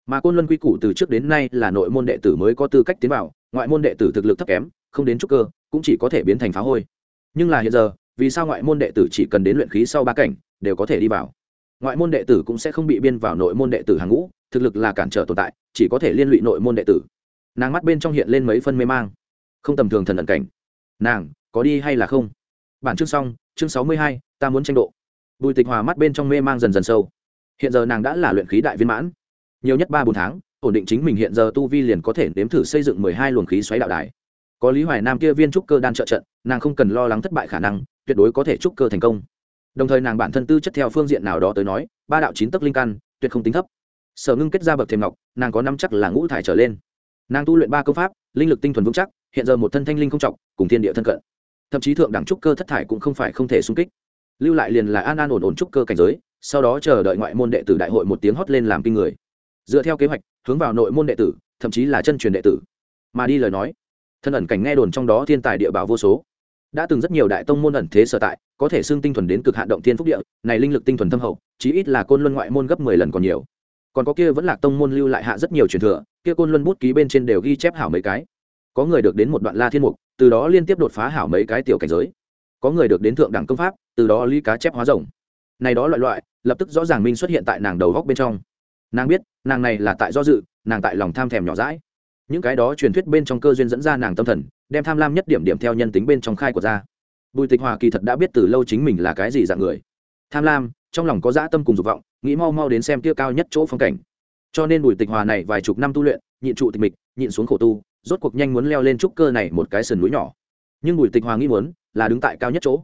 mà côn luân quy củ từ trước đến nay là nội môn đệ tử mới có tư cách tiến vào, ngoại môn đệ tử thực lực thấp kém, không đến trúc cơ, cũng chỉ có thể biến thành phá hôi. Nhưng là hiện giờ, vì sao ngoại môn đệ tử chỉ cần đến luyện khí sau ba cảnh, đều có thể đi vào? Ngoại môn đệ tử cũng sẽ không bị biên vào nội môn đệ tử hàng ngũ, thực lực là cản trở tồn tại, chỉ có thể liên lụy nội môn đệ tử. Nàng mắt bên trong hiện lên mấy phân mê mang. Không tầm thường thần ẩn cảnh. Nàng, có đi hay là không? Bản chương xong, chương sáu mươi hai, ta muốn tranh độ. Bùi tịch hòa mắt bên trong mê mang dần dần sâu. Hiện giờ nàng đã là luyện khí đại viên mãn nhiều nhất ba bốn tháng, ổn định chính mình hiện giờ tu vi liền có thể nếm thử xây dựng mười hai luồng khí xoáy đạo đài. Có lý hoài nam kia viên trúc cơ đan trợ trận, nàng không cần lo lắng thất bại khả năng, tuyệt đối có thể trúc cơ thành công. Đồng thời nàng bản thân tư chất theo phương diện nào đó tới nói, ba đạo chín tấc linh căn, tuyệt không tính thấp. Sở ngưng kết ra bậc thềm ngọc, nàng có năm chắc là ngũ thải trở lên. Nàng tu luyện ba công pháp, linh lực tinh thuần vững chắc, hiện giờ một thân thanh linh không trọng, cùng thiên địa thân cận. Thậm chí thượng đẳng trúc cơ thất thải cũng không phải không thể xung kích. Lưu lại liền là an an ổn ổn trúc cơ cảnh giới, sau đó chờ đợi ngoại môn đệ tử đại hội một tiếng hót lên làm kinh người dựa theo kế hoạch, hướng vào nội môn đệ tử, thậm chí là chân truyền đệ tử. Mà đi lời nói, thân ẩn cảnh nghe đồn trong đó thiên tài địa bảo vô số. Đã từng rất nhiều đại tông môn ẩn thế sở tại, có thể xưng tinh thuần đến cực hạn động thiên phúc địa, này linh lực tinh thuần thâm hậu, chí ít là côn luân ngoại môn gấp mười lần còn nhiều. Còn có kia vẫn là tông môn lưu lại hạ rất nhiều truyền thừa, kia côn luân bút ký bên trên đều ghi chép hảo mấy cái. Có người được đến một đoạn la thiên mục, từ đó liên tiếp đột phá hảo mấy cái tiểu cảnh giới. Có người được đến thượng đẳng công pháp, từ đó ly cá chép hóa rồng. Này đó loại loại, lập tức rõ ràng minh xuất hiện tại nàng đầu góc bên trong nàng biết, nàng này là tại do dự, nàng tại lòng tham thèm nhỏ rãi những cái đó truyền thuyết bên trong cơ duyên dẫn ra nàng tâm thần, đem tham lam nhất điểm điểm theo nhân tính bên trong khai của ra. Bùi tịch hòa kỳ thật đã biết từ lâu chính mình là cái gì dạng người. Tham lam, trong lòng có dã tâm cùng dục vọng, nghĩ mau mau đến xem kia cao nhất chỗ phong cảnh. Cho nên bùi tịch hòa này vài chục năm tu luyện, nhịn trụ tịch mịch, nhịn xuống khổ tu, rốt cuộc nhanh muốn leo lên trúc cơ này một cái sườn núi nhỏ. Nhưng bùi tịch hòa nghĩ muốn, là đứng tại cao nhất chỗ.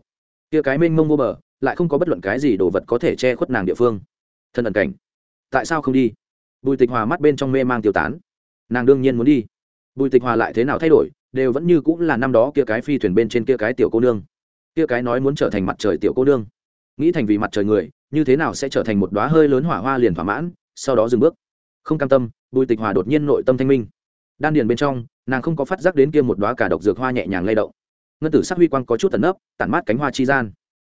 Kia cái mênh mông vô bờ, lại không có bất luận cái gì đồ vật có thể che khuất nàng địa phương. Thân ẩn cảnh tại sao không đi? Bùi tịch hòa mắt bên trong mê mang tiêu tán. Nàng đương nhiên muốn đi. Bùi tịch hòa lại thế nào thay đổi, đều vẫn như cũng là năm đó kia cái phi thuyền bên trên kia cái tiểu cô nương. Kia cái nói muốn trở thành mặt trời tiểu cô nương. Nghĩ thành vì mặt trời người, như thế nào sẽ trở thành một đoá hơi lớn hỏa hoa liền thỏa mãn, sau đó dừng bước. Không cam tâm, bùi tịch hòa đột nhiên nội tâm thanh minh. Đan điền bên trong, nàng không có phát giác đến kia một đoá cả độc dược hoa nhẹ nhàng lay động. Ngân tử sắc huy quang có chút tận nấp, tản mát cánh hoa chi gian.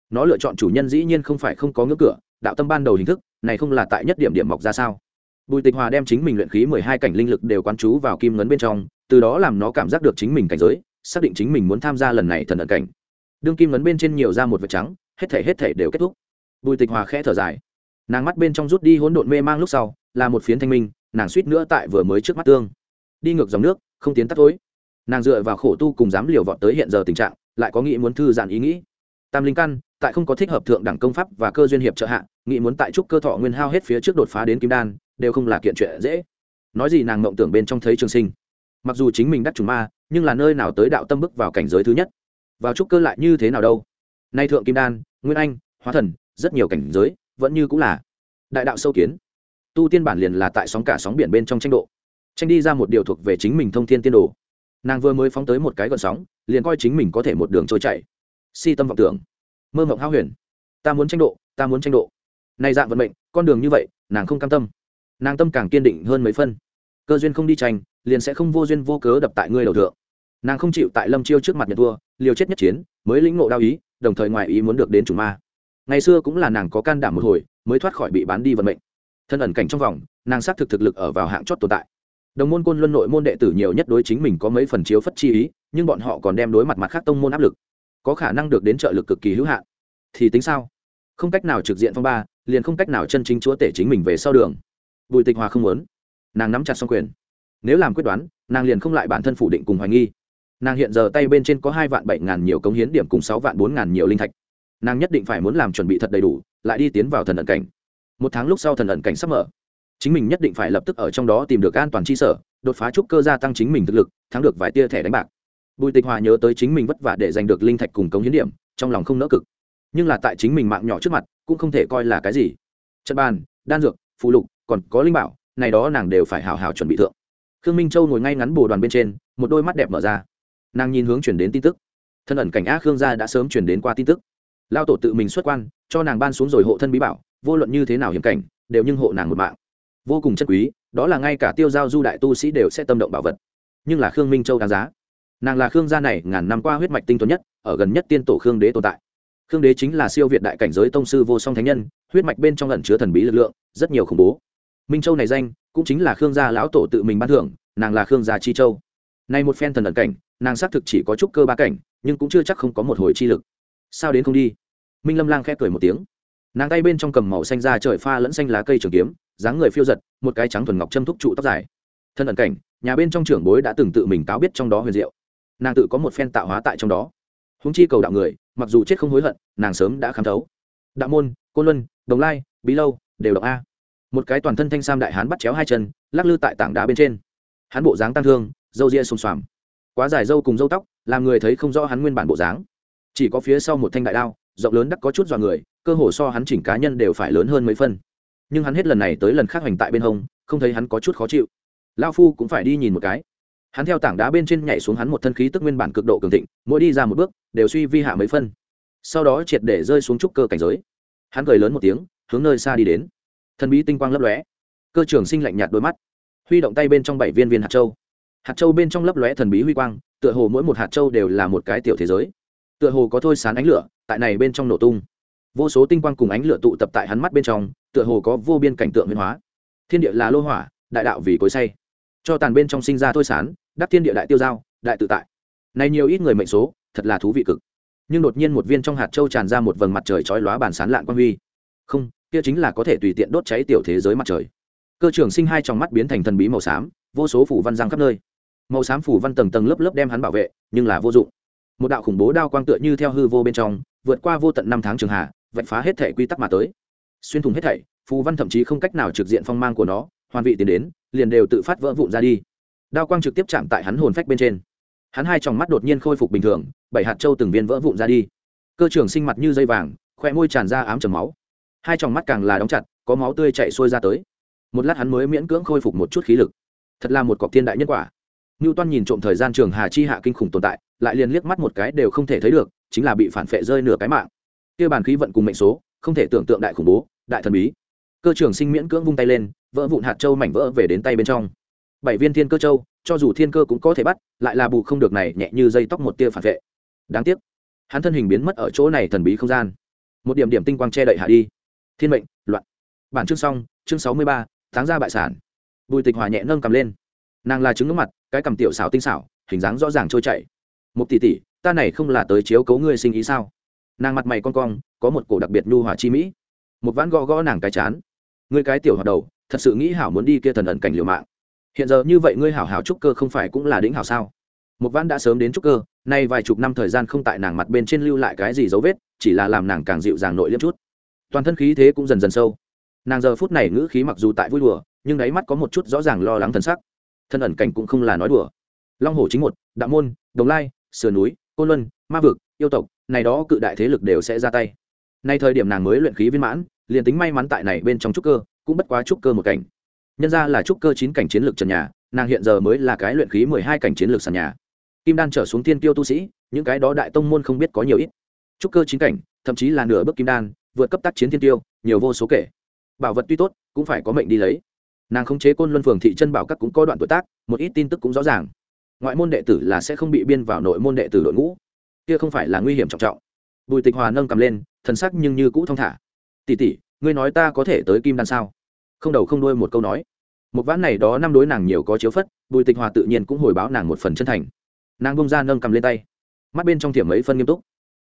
Nó lựa chọn chủ nhân dĩ nhiên không phải không có ngưỡng cửa, đạo tâm ban đầu hình thức này không là tại nhất điểm điểm mọc ra sao? Bùi tịch hòa đem chính mình luyện khí mười hai cảnh linh lực đều quán chú vào kim ngấn bên trong, từ đó làm nó cảm giác được chính mình cảnh giới, xác định chính mình muốn tham gia lần này thần ẩn cảnh. Đương kim ngấn bên trên nhiều ra một vệt trắng, hết thể hết thể đều kết thúc. Bùi tịch hòa khẽ thở dài. Nàng mắt bên trong rút đi hỗn độn mê mang lúc sau, là một phiến thanh minh, nàng suýt nữa tại vừa mới trước mắt tương. Đi ngược dòng nước, không tiến tắt tối nàng dựa vào khổ tu cùng dám liều vọt tới hiện giờ tình trạng, lại có nghĩ muốn thư giãn ý nghĩ. Tam linh căn, tại không có thích hợp thượng đẳng công pháp và cơ duyên hiệp trợ hạ nghĩ muốn tại trúc cơ thọ nguyên hao hết phía trước đột phá đến kim đan, đều không là kiện chuyện dễ. Nói gì nàng mộng tưởng bên trong thấy trường sinh. Mặc dù chính mình đắc trùng ma, nhưng là nơi nào tới đạo tâm bước vào cảnh giới thứ nhất? Vào trúc cơ lại như thế nào đâu? Nay thượng kim đan, nguyên anh, hóa thần, rất nhiều cảnh giới, vẫn như cũng là đại đạo sâu kiến. Tu tiên bản liền là tại sóng cả sóng biển bên trong tranh độ. Tranh đi ra một điều thuộc về chính mình thông thiên tiên đồ. Nàng vừa mới phóng tới một cái gọn sóng, liền coi chính mình có thể một đường trôi chạy si tâm vọng tưởng. Mơ mộng hao huyền. Ta muốn tranh độ, ta muốn tranh độ nay dạng vận mệnh, con đường như vậy, nàng không cam tâm. Nàng tâm càng kiên định hơn mấy phân. Cơ duyên không đi tranh, liền sẽ không vô duyên vô cớ đập tại ngươi đầu thượng. Nàng không chịu tại lâm chiêu trước mặt nhật vua liều chết nhất chiến, mới lĩnh ngộ đao ý, đồng thời ngoài ý muốn được đến chủ ma. Ngày xưa cũng là nàng có can đảm một hồi, mới thoát khỏi bị bán đi vận mệnh. Thân ẩn cảnh trong vòng, nàng xác thực thực lực ở vào hạng chót tồn tại. Đồng môn côn luân nội môn đệ tử nhiều nhất đối chính mình có mấy phần chiếu phất chi ý, nhưng bọn họ còn đem đối mặt mặt khác tông môn áp lực, có khả năng được đến trợ lực cực kỳ hữu hạn. Thì tính sao? Không cách nào trực diện phong ba liền không cách nào chân chính chúa tể chính mình về sau đường. Bùi tịch hòa không muốn. Nàng nắm chặt xong quyền. Nếu làm quyết đoán, nàng liền không lại bản thân phủ định cùng hoài nghi. Nàng hiện giờ tay bên trên có hai vạn bảy ngàn nhiều cống hiến điểm cùng sáu vạn bốn ngàn nhiều linh thạch. Nàng nhất định phải muốn làm chuẩn bị thật đầy đủ, lại đi tiến vào thần ẩn cảnh. Một tháng lúc sau thần ẩn cảnh sắp mở. Chính mình nhất định phải lập tức ở trong đó tìm được an toàn chi sở, đột phá trúc cơ gia tăng chính mình thực lực, thắng được vài tia thẻ đánh bạc. Bùi tịch hòa nhớ tới chính mình vất vả để giành được linh thạch cùng cống hiến điểm, trong lòng không nỡ cực. Nhưng là tại chính mình mạng nhỏ trước mặt cũng không thể coi là cái gì. Trận bàn, đan dược phụ lục, còn có linh bảo, này đó nàng đều phải hào hào chuẩn bị thượng. Khương minh châu ngồi ngay ngắn bồ đoàn bên trên, một đôi mắt đẹp mở ra. Nàng nhìn hướng chuyển đến tin tức. Thân ẩn cảnh á khương gia đã sớm chuyển đến qua tin tức. Lao tổ tự mình xuất quan, cho nàng ban xuống rồi hộ thân bí bảo, vô luận như thế nào hiểm cảnh, đều nhưng hộ nàng một mạng. Vô cùng chất quý, đó là ngay cả tiêu giao du đại tu sĩ đều sẽ tâm động bảo vật. Nhưng là khương minh châu đáng giá. Nàng là khương gia này ngàn năm qua huyết mạch tinh tuấn nhất, ở gần nhất tiên tổ khương đế tồn tại khương đế chính là siêu việt đại cảnh giới tông sư vô song thánh nhân, huyết mạch bên trong lẩn chứa thần bí lực lượng, rất nhiều khủng bố. Minh châu này danh, cũng chính là khương gia lão tổ tự mình ban thưởng, nàng là khương gia chi châu. Nay một phen thần ẩn cảnh, nàng xác thực chỉ có chút cơ ba cảnh, nhưng cũng chưa chắc không có một hồi chi lực. Sao đến không đi? Minh lâm lang khẽ cười một tiếng. Nàng tay bên trong cầm màu xanh ra trời pha lẫn xanh lá cây trường kiếm, dáng người phiêu giật, một cái trắng thuần ngọc châm thúc trụ tóc dài. Thân ẩn cảnh, nhà bên trong trưởng bối đã từng tự mình cáo biết trong đó huyền diệu. Nàng tự có một phen tạo hóa tại trong đó húng chi cầu đạo người, mặc dù chết không hối hận, nàng sớm đã khám thấu. Đạo môn côn luân, đồng lai, bí lâu, đều đọc a. Một cái toàn thân thanh sam đại hán bắt chéo hai chân, lắc lư tại tảng đá bên trên. Hắn bộ dáng tăng thương, râu ria xùm xoàm. Quá dài râu cùng râu tóc, làm người thấy không rõ hắn nguyên bản bộ dáng. Chỉ có phía sau một thanh đại đao, rộng lớn đắc có chút dọa người, cơ hồ so hắn chỉnh cá nhân đều phải lớn hơn mấy phân. Nhưng hắn hết lần này tới lần khác hoành tại bên hông, không thấy hắn có chút khó chịu. Lao phu cũng phải đi nhìn một cái hắn theo tảng đá bên trên nhảy xuống hắn một thân khí tức nguyên bản cực độ cường thịnh, mỗi đi ra một bước, đều suy vi hạ mấy phân. Sau đó triệt để rơi xuống trúc cơ cảnh giới. Hắn cười lớn một tiếng, hướng nơi xa đi đến. Thần bí tinh quang lấp lóe. Cơ trưởng sinh lạnh nhạt đôi mắt. Huy động tay bên trong bảy viên viên hạt châu. Hạt châu bên trong lấp lóe thần bí huy quang, tựa hồ mỗi một hạt châu đều là một cái tiểu thế giới. Tựa hồ có thôi sán ánh lửa, tại này bên trong nổ tung. Vô số tinh quang cùng ánh lửa tụ tập tại hắn mắt bên trong, tựa hồ có vô biên cảnh tượng nguyên hóa. Thiên địa là lô hỏa, đại đạo vì cối say. Cho tàn bên trong sinh ra thôi sán đắc thiên địa đại tiêu giao, đại tự tại. Này nhiều ít người mệnh số, thật là thú vị cực. Nhưng đột nhiên một viên trong hạt châu tràn ra một vầng mặt trời chói lóa bàn sán lạn quang huy. Không, kia chính là có thể tùy tiện đốt cháy tiểu thế giới mặt trời. Cơ trưởng sinh hai trong mắt biến thành thần bí màu xám, vô số phủ văn giang khắp nơi. Màu xám phủ văn tầng tầng lớp lớp đem hắn bảo vệ, nhưng là vô dụng. Một đạo khủng bố đao quang tựa như theo hư vô bên trong, vượt qua vô tận năm tháng trường hạ, vạch phá hết thể quy tắc mà tới. Xuyên thủng hết thảy, phù văn thậm chí không cách nào trực diện phong mang của nó, hoàn vị tiến đến, liền đều tự phát vỡ vụn ra đi đao quang trực tiếp chạm tại hắn hồn phách bên trên. Hắn hai tròng mắt đột nhiên khôi phục bình thường, bảy hạt châu từng viên vỡ vụn ra đi. Cơ trưởng sinh mặt như dây vàng khoe môi tràn ra ám trầm máu. Hai tròng mắt càng là đóng chặt, có máu tươi chạy xuôi ra tới. Một lát hắn mới miễn cưỡng khôi phục một chút khí lực. Thật là một cọc thiên đại nhân quả. Ngưu toan nhìn trộm thời gian trường hà chi hạ kinh khủng tồn tại, lại liền liếc mắt một cái đều không thể thấy được, chính là bị phản phệ rơi nửa cái mạng. Kia bàn khí vận cùng mệnh số, không thể tưởng tượng đại khủng bố, đại thần bí. Cơ trưởng sinh miễn cưỡng vung tay lên, vỡ vụn hạt châu mảnh vỡ về đến tay bên trong bảy viên thiên cơ châu, cho dù thiên cơ cũng có thể bắt, lại là bù không được này nhẹ như dây tóc một tia phản vệ. Đáng tiếc, hắn thân hình biến mất ở chỗ này thần bí không gian. Một điểm điểm tinh quang che đậy hạ đi. Thiên mệnh, loạn. Bản chương xong, chương sáu mươi ba, tháng ra bại sản. Bùi tịch hòa nhẹ nâng cầm lên. Nàng là trứng nước mặt, cái cầm tiểu xảo tinh xảo, hình dáng rõ ràng trôi chảy. Một tỷ tỷ, ta này không là tới chiếu cấu ngươi sinh ý sao? Nàng mặt mày con cong, có một cổ đặc biệt nhu hòa chi mỹ. Một ván gõ gõ nàng cái chán. Ngươi cái tiểu hoạt đầu, thật sự nghĩ hảo muốn đi kia thần ẩn cảnh liều mạng hiện giờ như vậy ngươi hảo hảo trúc cơ không phải cũng là đỉnh hảo sao? Một ván đã sớm đến trúc cơ, nay vài chục năm thời gian không tại nàng mặt bên trên lưu lại cái gì dấu vết, chỉ là làm nàng càng dịu dàng nội liếm chút. Toàn thân khí thế cũng dần dần sâu. Nàng giờ phút này ngữ khí mặc dù tại vui đùa, nhưng đáy mắt có một chút rõ ràng lo lắng thân sắc. Thân ẩn cảnh cũng không là nói đùa. Long hồ chính một, đạo môn, đồng lai, sườn núi, côn luân, ma vực, yêu tộc, này đó cự đại thế lực đều sẽ ra tay. Nay thời điểm nàng mới luyện khí viên mãn, liền tính may mắn tại này bên trong trúc cơ, cũng bất quá trúc cơ một cảnh nhân ra là trúc cơ chín cảnh chiến lược trần nhà, nàng hiện giờ mới là cái luyện khí mười hai cảnh chiến lược sàn nhà. Kim đan trở xuống thiên tiêu tu sĩ, những cái đó đại tông môn không biết có nhiều ít. Trúc cơ chín cảnh, thậm chí là nửa bước kim đan, vượt cấp tác chiến thiên tiêu nhiều vô số kể. Bảo vật tuy tốt, cũng phải có mệnh đi lấy. Nàng không chế côn luân phường thị chân bảo các cũng có đoạn tuổi tác, một ít tin tức cũng rõ ràng. Ngoại môn đệ tử là sẽ không bị biên vào nội môn đệ tử đội ngũ. Kia không phải là nguy hiểm trọng trọng. Bùi tịch hòa nâng cầm lên, thần sắc nhưng như cũ thong thả. Tỉ tỉ ngươi nói ta có thể tới kim đan sao? Không đầu không đuôi một câu nói. Một ván này đó năm đối nàng nhiều có chiếu phất, bùi tịch hòa tự nhiên cũng hồi báo nàng một phần chân thành. Nàng bông ra nâng cầm lên tay. Mắt bên trong thiểm mấy phân nghiêm túc.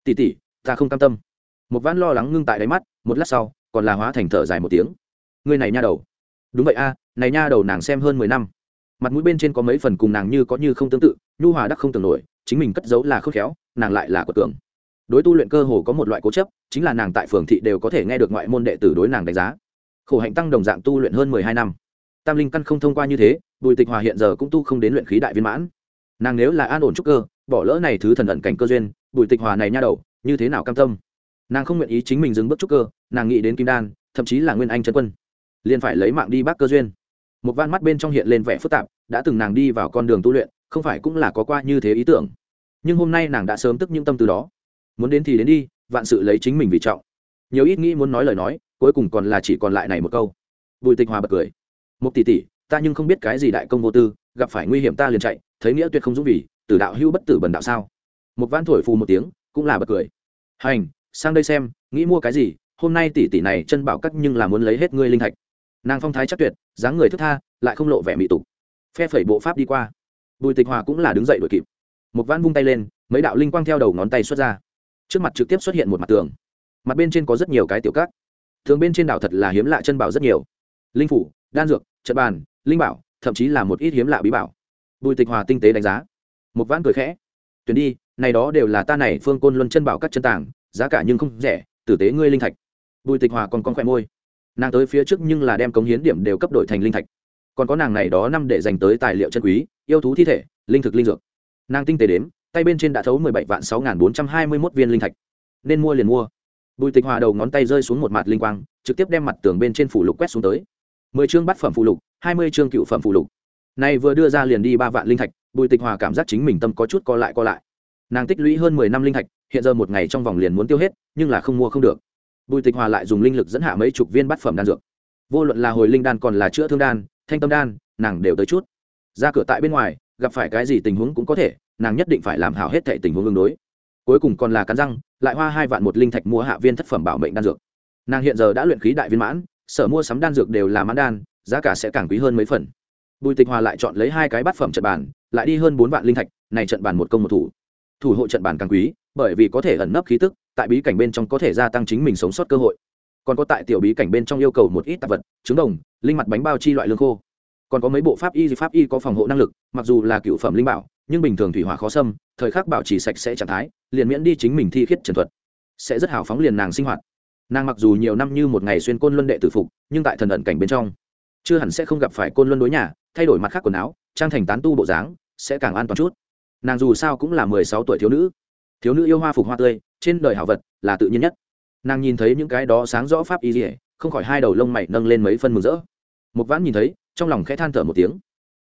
Tỉ tỉ ta không cam tâm. Một ván lo lắng ngưng tại đáy mắt, một lát sau, còn là hóa thành thở dài một tiếng. Người này nha đầu. Đúng vậy a, này nha đầu nàng xem hơn mười năm. Mặt mũi bên trên có mấy phần cùng nàng như có như không tương tự, nhu hòa đắc không tưởng nổi, chính mình cất giấu là khớp khéo, nàng lại là của tưởng đối tu luyện cơ hồ có một loại cố chấp, chính là nàng tại phường thị đều có thể nghe được ngoại môn đệ tử đối nàng đánh giá khổ hạnh tăng đồng dạng tu luyện hơn mười hai năm. Tam linh căn không thông qua như thế, bùi tịch hòa hiện giờ cũng tu không đến luyện khí đại viên mãn. Nàng nếu là an ổn trúc cơ, bỏ lỡ này thứ thần ẩn cảnh cơ duyên, bùi tịch hòa này nha đầu, như thế nào cam tâm? Nàng không nguyện ý chính mình dừng bước trúc cơ, nàng nghĩ đến kim đan, thậm chí là nguyên anh trần quân. Liền phải lấy mạng đi bác cơ duyên. Một van mắt bên trong hiện lên vẻ phức tạp, đã từng nàng đi vào con đường tu luyện, không phải cũng là có qua như thế ý tưởng. Nhưng hôm nay nàng đã sớm tức những tâm từ đó. Muốn đến thì đến đi, vạn sự lấy chính mình vì trọng. Nhiều ít nghĩ muốn nói lời nói cuối cùng còn là chỉ còn lại này một câu. Bùi tịch hòa bật cười. Một tỷ tỷ, ta nhưng không biết cái gì đại công vô tư, gặp phải nguy hiểm ta liền chạy, thấy nghĩa tuyệt không dũng vì, tử đạo hưu bất tử bần đạo sao? Một van thổi phù một tiếng, cũng là bật cười. Hành, sang đây xem, nghĩ mua cái gì, hôm nay tỷ tỷ này chân bảo cắt nhưng là muốn lấy hết ngươi linh thạch. Nàng phong thái chắc tuyệt, dáng người thức tha, lại không lộ vẻ mị tục. Phe phẩy bộ pháp đi qua. Bùi tịch hòa cũng là đứng dậy đuổi kịp. Một văn vung tay lên, mấy đạo linh quang theo đầu ngón tay xuất ra. Trước mặt trực tiếp xuất hiện một mặt tường. Mặt bên trên có rất nhiều cái tiểu cát thường bên trên đảo thật là hiếm lạ chân bảo rất nhiều. Linh phủ, đan dược, trận bàn, linh bảo, thậm chí là một ít hiếm lạ bí bảo. Bùi tịch hòa tinh tế đánh giá. Một vãn cười khẽ. Tuyển đi, này đó đều là ta này phương côn luân chân bảo các chân tàng, giá cả nhưng không rẻ, tử tế ngươi linh thạch. Bùi tịch hòa còn con khỏe môi. Nàng tới phía trước nhưng là đem cống hiến điểm đều cấp đổi thành linh thạch. Còn có nàng này đó năm để dành tới tài liệu chân quý, yêu thú thi thể, linh thực linh dược. Nàng tinh tế đếm, tay bên trên đã thấu mười bảy vạn sáu nghìn bốn trăm hai mươi mốt viên linh thạch. Nên mua liền mua bùi tịch hòa đầu ngón tay rơi xuống một mặt linh quang, trực tiếp đem mặt tường bên trên phủ lục quét xuống tới. Mười chương bát phẩm phụ lục, hai mươi chương cựu phẩm phụ lục. Này vừa đưa ra liền đi ba vạn linh thạch, bùi tịch hòa cảm giác chính mình tâm có chút co lại co lại. Nàng tích lũy hơn mười năm linh thạch, hiện giờ một ngày trong vòng liền muốn tiêu hết, nhưng là không mua không được. Bùi tịch hòa lại dùng linh lực dẫn hạ mấy chục viên bát phẩm đan dược. Vô luận là hồi linh đan còn là chữa thương đan, thanh tâm đan, nàng đều tới chút. Ra cửa tại bên ngoài, gặp phải cái gì tình huống cũng có thể, nàng nhất định phải làm hảo hết thệ tình huống ứng đối cuối cùng còn là cắn răng, lại hoa hai vạn một linh thạch mua hạ viên thất phẩm bảo mệnh đan dược. Nàng hiện giờ đã luyện khí đại viên mãn, sở mua sắm đan dược đều là mãn đan, giá cả sẽ càng quý hơn mấy phần. Bùi tịch hòa lại chọn lấy hai cái bát phẩm trận bàn, lại đi hơn bốn vạn linh thạch, này trận bàn một công một thủ. Thủ hộ trận bàn càng quý, bởi vì có thể ẩn nấp khí tức, tại bí cảnh bên trong có thể gia tăng chính mình sống sót cơ hội. Còn có tại tiểu bí cảnh bên trong yêu cầu một ít tạp vật, trứng đồng, linh mặt bánh bao chi loại lương khô. Còn có mấy bộ pháp y pháp y có phòng hộ năng lực, mặc dù là cựu phẩm linh bảo nhưng bình thường thủy hỏa khó xâm, thời khắc bảo trì sạch sẽ trạng thái, liền miễn đi chính mình thi khiết trần thuật, sẽ rất hào phóng liền nàng sinh hoạt. Nàng mặc dù nhiều năm như một ngày xuyên côn luân đệ tử phục, nhưng tại thần ẩn cảnh bên trong, chưa hẳn sẽ không gặp phải côn luân đối nhà, thay đổi mặt khác quần áo, trang thành tán tu bộ dáng, sẽ càng an toàn chút. Nàng dù sao cũng là mười sáu tuổi thiếu nữ. Thiếu nữ yêu hoa phục hoa tươi, trên đời hảo vật là tự nhiên nhất. Nàng nhìn thấy những cái đó sáng rõ pháp y dỉa không khỏi hai đầu lông mày nâng lên mấy phân mừng rỡ. Một vãn nhìn thấy, trong lòng khẽ than thở một tiếng.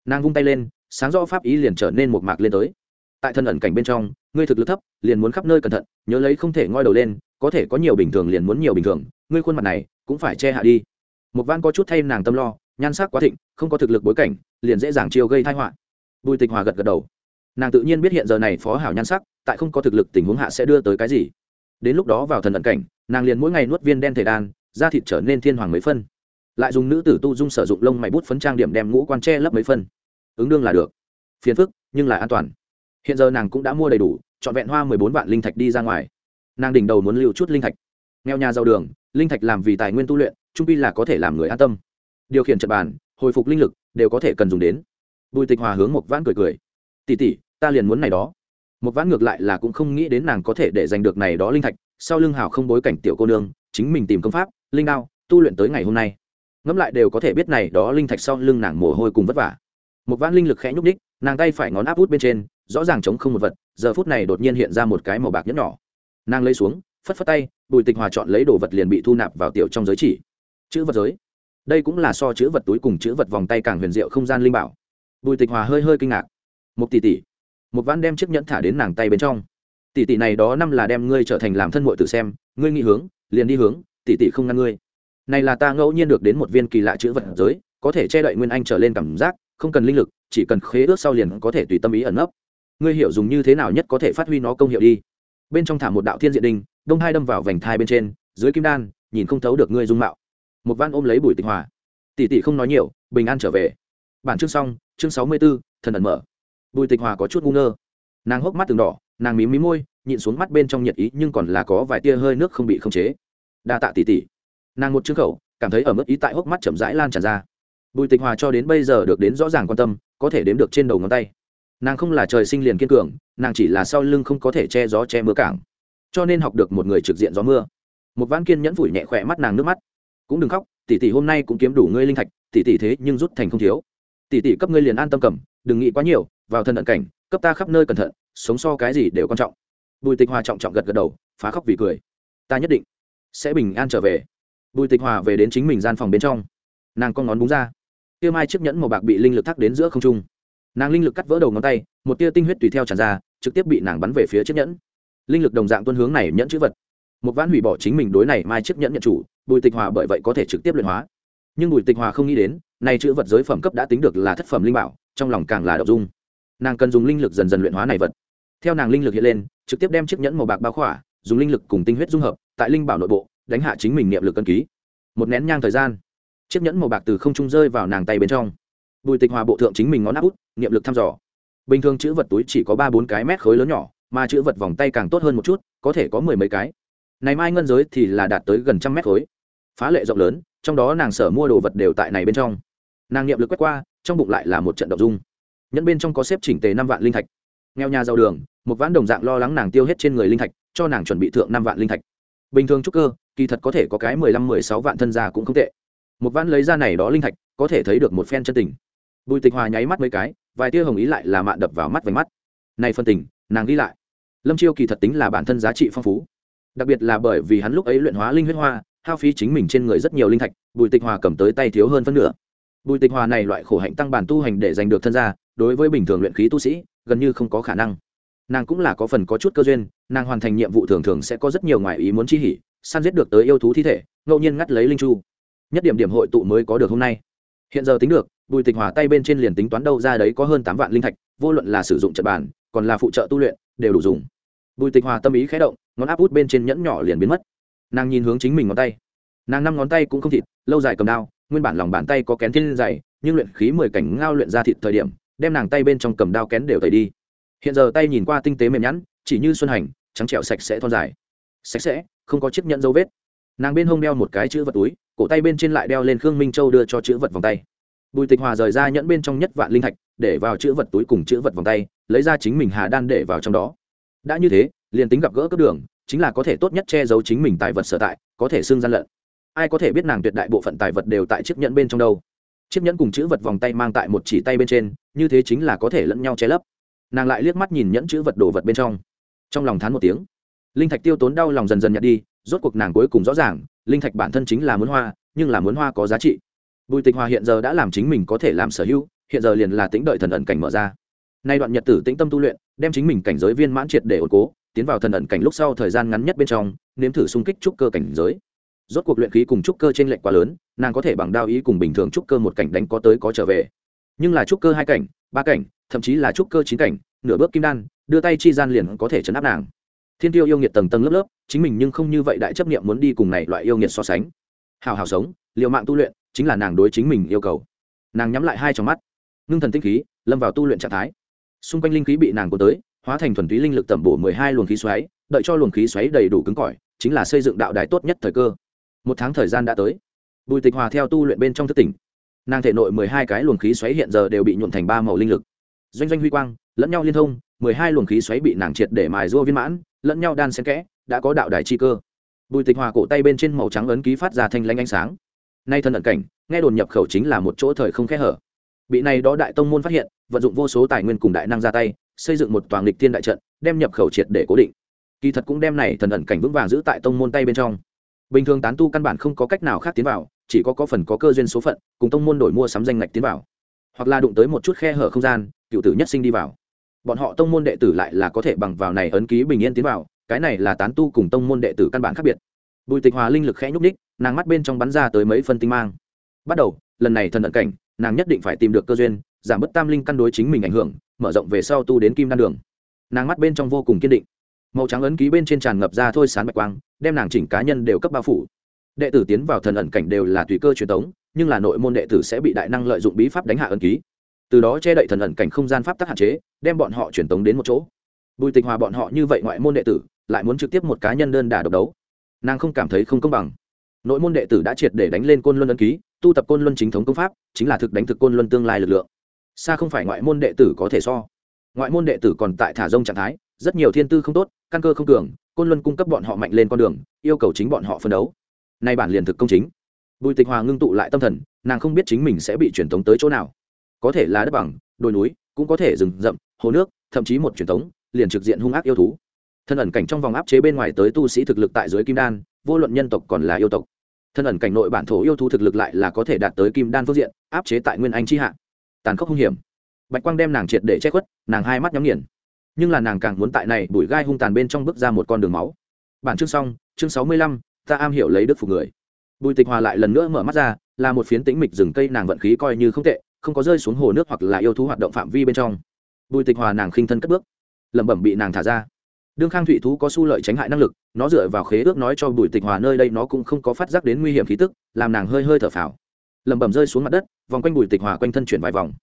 Nàng vung tay lên sáng rõ pháp ý liền trở nên một mạc lên tới. Tại thân ẩn cảnh bên trong, ngươi thực lực thấp, liền muốn khắp nơi cẩn thận, nhớ lấy không thể ngoi đầu lên, có thể có nhiều bình thường liền muốn nhiều bình thường, ngươi khuôn mặt này cũng phải che hạ đi. Một van có chút thay nàng tâm lo, nhan sắc quá thịnh, không có thực lực bối cảnh, liền dễ dàng chiêu gây thai họa. Bùi tịch hòa gật gật đầu. Nàng tự nhiên biết hiện giờ này phó hảo nhan sắc, tại không có thực lực tình huống hạ sẽ đưa tới cái gì. Đến lúc đó vào thần ẩn cảnh, nàng liền mỗi ngày nuốt viên đen thể đan, da thịt trở nên thiên hoàng mấy phân. Lại dùng nữ tử tu dung sử dụng lông mày bút phấn trang điểm đem ngũ quan che lấp mấy phân ứng đương là được. Phiền phức, nhưng là an toàn. Hiện giờ nàng cũng đã mua đầy đủ, trọn vẹn hoa mười bốn vạn linh thạch đi ra ngoài. Nàng đỉnh đầu muốn lưu chút linh thạch. Nghèo nhà giàu đường, linh thạch làm vì tài nguyên tu luyện, trung pi là có thể làm người an tâm. Điều khiển trật bàn, hồi phục linh lực, đều có thể cần dùng đến. Bùi tịch hòa hướng một vãn cười cười. Tỉ tỉ ta liền muốn này đó. Một vãn ngược lại là cũng không nghĩ đến nàng có thể để giành được này đó linh thạch, sau lưng hào không bối cảnh tiểu cô nương, chính mình tìm công pháp, linh đao, tu luyện tới ngày hôm nay. Ngẫm lại đều có thể biết này đó linh thạch sau lưng nàng mồ hôi cùng vất vả một vãn linh lực khẽ nhúc ních nàng tay phải ngón áp út bên trên, rõ ràng chống không một vật, giờ phút này đột nhiên hiện ra một cái màu bạc nhẫn nhỏ. Nàng lấy xuống, phất phất tay, bùi tịch hòa chọn lấy đồ vật liền bị thu nạp vào tiểu trong giới chỉ. Chữ vật giới. Đây cũng là so chữ vật túi cùng chữ vật vòng tay càng huyền diệu không gian linh bảo. Bùi tịch hòa hơi hơi kinh ngạc. Một tỷ tỷ. Một vãn đem chiếc nhẫn thả đến nàng tay bên trong. Tỷ tỷ này đó năm là đem ngươi trở thành làm thân muội tự xem, ngươi nghĩ hướng, liền đi hướng, tỷ tỷ không ngăn ngươi. Này là ta ngẫu nhiên được đến một viên kỳ lạ chữ vật giới, có thể che đậy nguyên anh trở lên cảm giác không cần linh lực, chỉ cần khế ước sau liền có thể tùy tâm ý ẩn nấp. Ngươi hiểu dùng như thế nào nhất có thể phát huy nó công hiệu đi. Bên trong thả một đạo thiên diện đinh, đông hai đâm vào vành thai bên trên, dưới kim đan, nhìn không thấu được ngươi dung mạo. Một van ôm lấy bùi tịnh hòa. Tỷ tỷ không nói nhiều, bình an trở về. Bản chương xong, chương sáu mươi b ố thần ẩn mở. Bùi tịch hòa có chút ngu ngơ. Nàng hốc mắt từng đỏ, nàng mí mí môi, nhịn xuống mắt bên trong nhiệt ý nhưng còn là có vài tia hơi nước không bị khống chế. Đa tạ tỷ tỷ. Nàng một chương khẩu, cảm thấy ở mức ý tại hốc mắt chậm rãi lan tràn ra bùi tịch hòa cho đến bây giờ được đến rõ ràng quan tâm, có thể đếm được trên đầu ngón tay. Nàng không là trời sinh liền kiên cường, nàng chỉ là sau lưng không có thể che gió che mưa cảng. Cho nên học được một người trực diện gió mưa. Một vãn kiên nhẫn vùi nhẹ khỏe mắt nàng nước mắt. Cũng đừng khóc, tỷ tỷ hôm nay cũng kiếm đủ ngươi linh thạch, tỷ tỷ thế nhưng rút thành không thiếu. Tỷ tỷ cấp ngươi liền an tâm cầm, đừng nghĩ quá nhiều, vào thân ẩn cảnh, cấp ta khắp nơi cẩn thận, sống so cái gì đều quan trọng. Bùi tịch hòa trọng trọng gật gật đầu, phá khóc vì cười. Ta nhất định sẽ bình an trở về. Bùi tịch hòa về đến chính mình gian phòng bên trong. Nàng con ngón búng ra kia mai chiếc nhẫn màu bạc bị linh lực thắt đến giữa không trung. Nàng linh lực cắt vỡ đầu ngón tay, một tia tinh huyết tùy theo tràn ra, trực tiếp bị nàng bắn về phía chiếc nhẫn. Linh lực đồng dạng tuân hướng này nhẫn chữ vật. Một vãn hủy bỏ chính mình đối này mai chiếc nhẫn nhận chủ, bùi tịch hòa bởi vậy có thể trực tiếp luyện hóa. Nhưng bùi tịch hòa không nghĩ đến, này chữ vật giới phẩm cấp đã tính được là thất phẩm linh bảo, trong lòng càng là đậu dung. Nàng cần dùng linh lực dần dần luyện hóa này vật. Theo nàng linh lực hiện lên, trực tiếp đem chiếc nhẫn màu bạc bao khỏa, dùng linh lực cùng tinh huyết dung hợp, tại linh bảo nội bộ, đánh hạ chính mình niệm lực cân ký. Một nén nhang thời gian chiếc nhẫn màu bạc từ không trung rơi vào nàng tay bên trong. Bùi tịch hòa bộ thượng chính mình ngón áp út, niệm lực thăm dò. Bình thường chữ vật túi chỉ có ba bốn cái mét khối lớn nhỏ, mà chữ vật vòng tay càng tốt hơn một chút, có thể có mười mấy cái. Này mai ngân giới thì là đạt tới gần trăm mét khối. Phá lệ rộng lớn, trong đó nàng sở mua đồ vật đều tại này bên trong. Nàng niệm lực quét qua, trong bụng lại là một trận động dung. Nhẫn bên trong có xếp chỉnh tề năm vạn linh thạch. Nghèo nhà giàu đường, một ván đồng dạng lo lắng nàng tiêu hết trên người linh thạch, cho nàng chuẩn bị thượng năm vạn linh thạch. Bình thường trúc cơ, kỳ thật có thể có cái mười lăm mười sáu vạn thân gia cũng không tệ một ván lấy ra này đó linh thạch, có thể thấy được một phen chân tình. Bùi tịch hòa nháy mắt mấy cái, vài tia hồng ý lại là mạn đập vào mắt vành mắt. Này phân tình, nàng đi lại. Lâm chiêu kỳ thật tính là bản thân giá trị phong phú. Đặc biệt là bởi vì hắn lúc ấy luyện hóa linh huyết hoa, hao phí chính mình trên người rất nhiều linh thạch, bùi tịch hòa cầm tới tay thiếu hơn phân nửa. Bùi tịch hòa này loại khổ hạnh tăng bản tu hành để giành được thân gia, đối với bình thường luyện khí tu sĩ, gần như không có khả năng. Nàng cũng là có phần có chút cơ duyên, nàng hoàn thành nhiệm vụ thường thường sẽ có rất nhiều ngoại ý muốn chi hỉ, săn giết được tới yêu thú thi thể, ngẫu nhiên ngắt lấy linh chu nhất điểm điểm hội tụ mới có được hôm nay. Hiện giờ tính được, bùi tịch hòa tay bên trên liền tính toán đâu ra đấy có hơn tám vạn linh thạch, vô luận là sử dụng trận bàn, còn là phụ trợ tu luyện, đều đủ dùng. Bùi tịch hòa tâm ý khé động, ngón áp út bên trên nhẫn nhỏ liền biến mất. Nàng nhìn hướng chính mình ngón tay. Nàng năm ngón tay cũng không thịt, lâu dài cầm đao, nguyên bản lòng bàn tay có kén thiên dày, nhưng luyện khí mười cảnh ngao luyện ra thịt thời điểm, đem nàng tay bên trong cầm đao kén đều tẩy đi. Hiện giờ tay nhìn qua tinh tế mềm nhẵn, chỉ như xuân hành, trắng trẻo sạch sẽ thon dài. Sạch sẽ, không có chiếc nhẫn dấu vết nàng bên hông đeo một cái chữ vật túi cổ tay bên trên lại đeo lên khương minh châu đưa cho chữ vật vòng tay bùi tịch hòa rời ra nhẫn bên trong nhất vạn linh thạch để vào chữ vật túi cùng chữ vật vòng tay lấy ra chính mình hà đan để vào trong đó đã như thế liền tính gặp gỡ cấp đường chính là có thể tốt nhất che giấu chính mình tài vật sở tại có thể xưng gian lận ai có thể biết nàng tuyệt đại bộ phận tài vật đều tại chiếc nhẫn bên trong đâu chiếc nhẫn cùng chữ vật vòng tay mang tại một chỉ tay bên trên như thế chính là có thể lẫn nhau che lấp nàng lại liếc mắt nhìn nhẫn chữ vật đồ vật bên trong trong lòng thán một tiếng linh thạch tiêu tốn đau lòng dần dần nhặt đi, rốt cuộc nàng cuối cùng rõ ràng, linh thạch bản thân chính là muốn hoa, nhưng là muốn hoa có giá trị. Bùi tịch hòa hiện giờ đã làm chính mình có thể làm sở hữu, hiện giờ liền là tính đợi thần ẩn cảnh mở ra. Nay đoạn nhật tử tĩnh tâm tu luyện, đem chính mình cảnh giới viên mãn triệt để ổn cố, tiến vào thần ẩn cảnh lúc sau thời gian ngắn nhất bên trong, nếm thử xung kích trúc cơ cảnh giới. Rốt cuộc luyện khí cùng trúc cơ trên lệnh quá lớn, nàng có thể bằng đao ý cùng bình thường trúc cơ một cảnh đánh có tới có trở về. Nhưng là trúc cơ hai cảnh, ba cảnh, thậm chí là trúc cơ chín cảnh, nửa bước kim đan, đưa tay chi gian liền có thể chấn áp nàng thiên tiêu yêu nghiệt tầng tầng lớp lớp, chính mình nhưng không như vậy đại chấp nghiệm muốn đi cùng này loại yêu nghiệt so sánh. Hào hào sống, liều mạng tu luyện, chính là nàng đối chính mình yêu cầu. Nàng nhắm lại hai trong mắt. Ngưng thần tinh khí, lâm vào tu luyện trạng thái. Xung quanh linh khí bị nàng có tới, hóa thành thuần túy linh lực tẩm bổ mười hai luồng khí xoáy, đợi cho luồng khí xoáy đầy đủ cứng cỏi, chính là xây dựng đạo đài tốt nhất thời cơ. Một tháng thời gian đã tới. Bùi tịch hòa theo tu luyện bên trong thất tỉnh. Nàng thể nội mười hai cái luồng khí xoáy hiện giờ đều bị nhuộn thành ba màu linh lực. Doanh doanh huy quang, lẫn nhau liên thông, mười hai luồng khí xoáy bị nàng triệt để mài rua viên mãn lẫn nhau đan xen kẽ, đã có đạo đài chi cơ. Bùi tịch hòa cổ tay bên trên màu trắng ấn ký phát ra thanh lanh ánh sáng. Nay thân ẩn cảnh, nghe đồn nhập khẩu chính là một chỗ thời không khẽ hở. Bị này đó đại tông môn phát hiện, vận dụng vô số tài nguyên cùng đại năng ra tay, xây dựng một toàn lịch thiên đại trận, đem nhập khẩu triệt để cố định. Kỳ thật cũng đem này thần ẩn cảnh vững vàng giữ tại tông môn tay bên trong. Bình thường tán tu căn bản không có cách nào khác tiến vào, chỉ có có phần có cơ duyên số phận, cùng tông môn đổi mua sắm danh ngạch tiến vào. Hoặc là đụng tới một chút khe hở không gian, cựu tử nhất sinh đi vào bọn họ tông môn đệ tử lại là có thể bằng vào này ấn ký bình yên tiến vào, cái này là tán tu cùng tông môn đệ tử căn bản khác biệt. Bùi tịch hòa linh lực khẽ nhúc ních nàng mắt bên trong bắn ra tới mấy phân tinh mang. Bắt đầu, lần này thần ẩn cảnh, nàng nhất định phải tìm được cơ duyên, giảm bớt tam linh căn đối chính mình ảnh hưởng, mở rộng về sau tu đến kim đan đường. Nàng mắt bên trong vô cùng kiên định. Màu trắng ấn ký bên trên tràn ngập ra thôi sán bạch quang, đem nàng chỉnh cá nhân đều cấp bao phủ. Đệ tử tiến vào thần ẩn cảnh đều là tùy cơ truyền thống nhưng là nội môn đệ tử sẽ bị đại năng lợi dụng bí pháp đánh hạ ấn ký từ đó che đậy thần ẩn cảnh không gian pháp tắc hạn chế, đem bọn họ truyền tống đến một chỗ. Bùi tịch hòa bọn họ như vậy ngoại môn đệ tử, lại muốn trực tiếp một cá nhân đơn đả độc đấu. Nàng không cảm thấy không công bằng. Nội môn đệ tử đã triệt để đánh lên côn luân ấn ký, tu tập côn luân chính thống công pháp, chính là thực đánh thực côn luân tương lai lực lượng. Xa không phải ngoại môn đệ tử có thể so. Ngoại môn đệ tử còn tại thả rông trạng thái, rất nhiều thiên tư không tốt, căn cơ không cường, côn luân cung cấp bọn họ mạnh lên con đường, yêu cầu chính bọn họ phân đấu. Nay bản liền thực công chính. Bùi tịch hòa ngưng tụ lại tâm thần, nàng không biết chính mình sẽ bị truyền tống tới chỗ nào có thể là đất bằng, đồi núi, cũng có thể rừng rậm, hồ nước, thậm chí một truyền thống, liền trực diện hung ác yêu thú. Thân ẩn cảnh trong vòng áp chế bên ngoài tới tu sĩ thực lực tại dưới kim đan, vô luận nhân tộc còn là yêu tộc. Thân ẩn cảnh nội bản thổ yêu thú thực lực lại là có thể đạt tới kim đan phương diện, áp chế tại nguyên anh chi hạ. Tàn khốc hung hiểm. Bạch quang đem nàng triệt để che khuất, nàng hai mắt nhắm nghiền. Nhưng là nàng càng muốn tại này bụi gai hung tàn bên trong bước ra một con đường máu. Bản chương xong, chương sáu mươi lăm, ta am hiểu lấy đức phục người. Bùi tịch hòa lại lần nữa mở mắt ra, là một phiến tĩnh mịch rừng cây nàng vận khí coi như không tệ không có rơi xuống hồ nước hoặc là yêu thú hoạt động phạm vi bên trong. Bùi tịch hòa nàng khinh thân cất bước, lẩm bẩm bị nàng thả ra. Đương khang thụy thú có su lợi tránh hại năng lực, nó dựa vào khế ước nói cho bùi tịch hòa nơi đây nó cũng không có phát giác đến nguy hiểm khí tức, làm nàng hơi hơi thở phào. Lẩm bẩm rơi xuống mặt đất, vòng quanh bùi tịch hòa quanh thân chuyển vài vòng.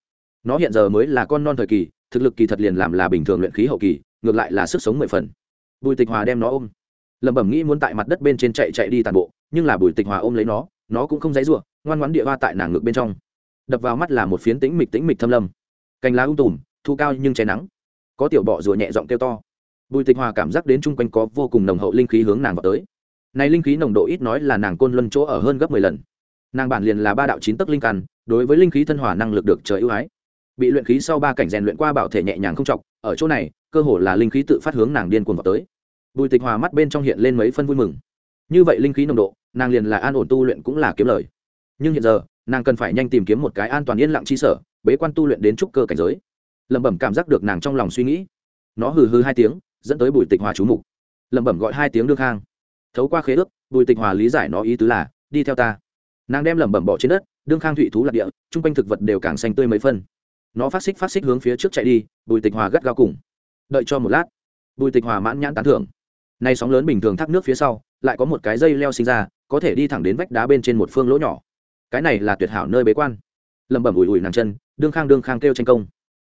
Nó hiện giờ mới là con non thời kỳ, thực lực kỳ thật liền làm là bình thường luyện khí hậu kỳ, ngược lại là sức sống mười phần. Bùi tịch hòa đem nó ôm. Lẩm bẩm nghĩ muốn tại mặt đất bên trên chạy chạy đi tàn bộ, nhưng là bùi tịch hòa ôm lấy nó nó cũng không dãy ruộng ngoan ngoãn địa hoa tại nàng ngực bên trong đập vào mắt là một phiến tĩnh mịch tĩnh mịch thâm lâm. Cành lá ung tùm, thu cao nhưng che nắng. Có tiểu bọ rùa nhẹ giọng kêu to. Bùi tịch hòa cảm giác đến chung quanh có vô cùng nồng hậu linh khí hướng nàng vào tới. Này linh khí nồng độ ít nói là nàng côn luân chỗ ở hơn gấp mười lần. Nàng bản liền là ba đạo chín tấc linh căn, đối với linh khí thân hòa năng lực được trời ưu ái. Bị luyện khí sau ba cảnh rèn luyện qua bảo thể nhẹ nhàng không chọc, ở chỗ này, cơ hồ là linh khí tự phát hướng nàng điên cuồng vào tới. Bùi tịch hòa mắt bên trong hiện lên mấy phân vui mừng. Như vậy linh khí nồng độ, nàng liền là an ổn tu luyện cũng là kiếm lời. Nhưng hiện giờ nàng cần phải nhanh tìm kiếm một cái an toàn yên lặng chi sở, bế quan tu luyện đến trúc cơ cảnh giới. Lẩm bẩm cảm giác được nàng trong lòng suy nghĩ. Nó hừ hừ hai tiếng, dẫn tới bùi tịch hòa chú mục. Lẩm bẩm gọi hai tiếng đương khang. Thấu qua khế ước, bùi tịch hòa lý giải nó ý tứ là, đi theo ta. Nàng đem lẩm bẩm bỏ trên đất, đương khang thụy thú lạc địa, chung quanh thực vật đều càng xanh tươi mấy phân. Nó phát xích phát xích hướng phía trước chạy đi, bùi tịch hòa gắt gao cùng. Đợi cho một lát, bùi tịch hòa mãn nhãn tán thưởng. Nay sóng lớn bình thường thác nước phía sau, lại có một cái dây leo sinh ra, có thể đi thẳng đến vách đá bên trên một phương lỗ nhỏ cái này là tuyệt hảo nơi bế quan. Lẩm bẩm ủi ủi nàng chân, đương khang đương khang kêu tranh công.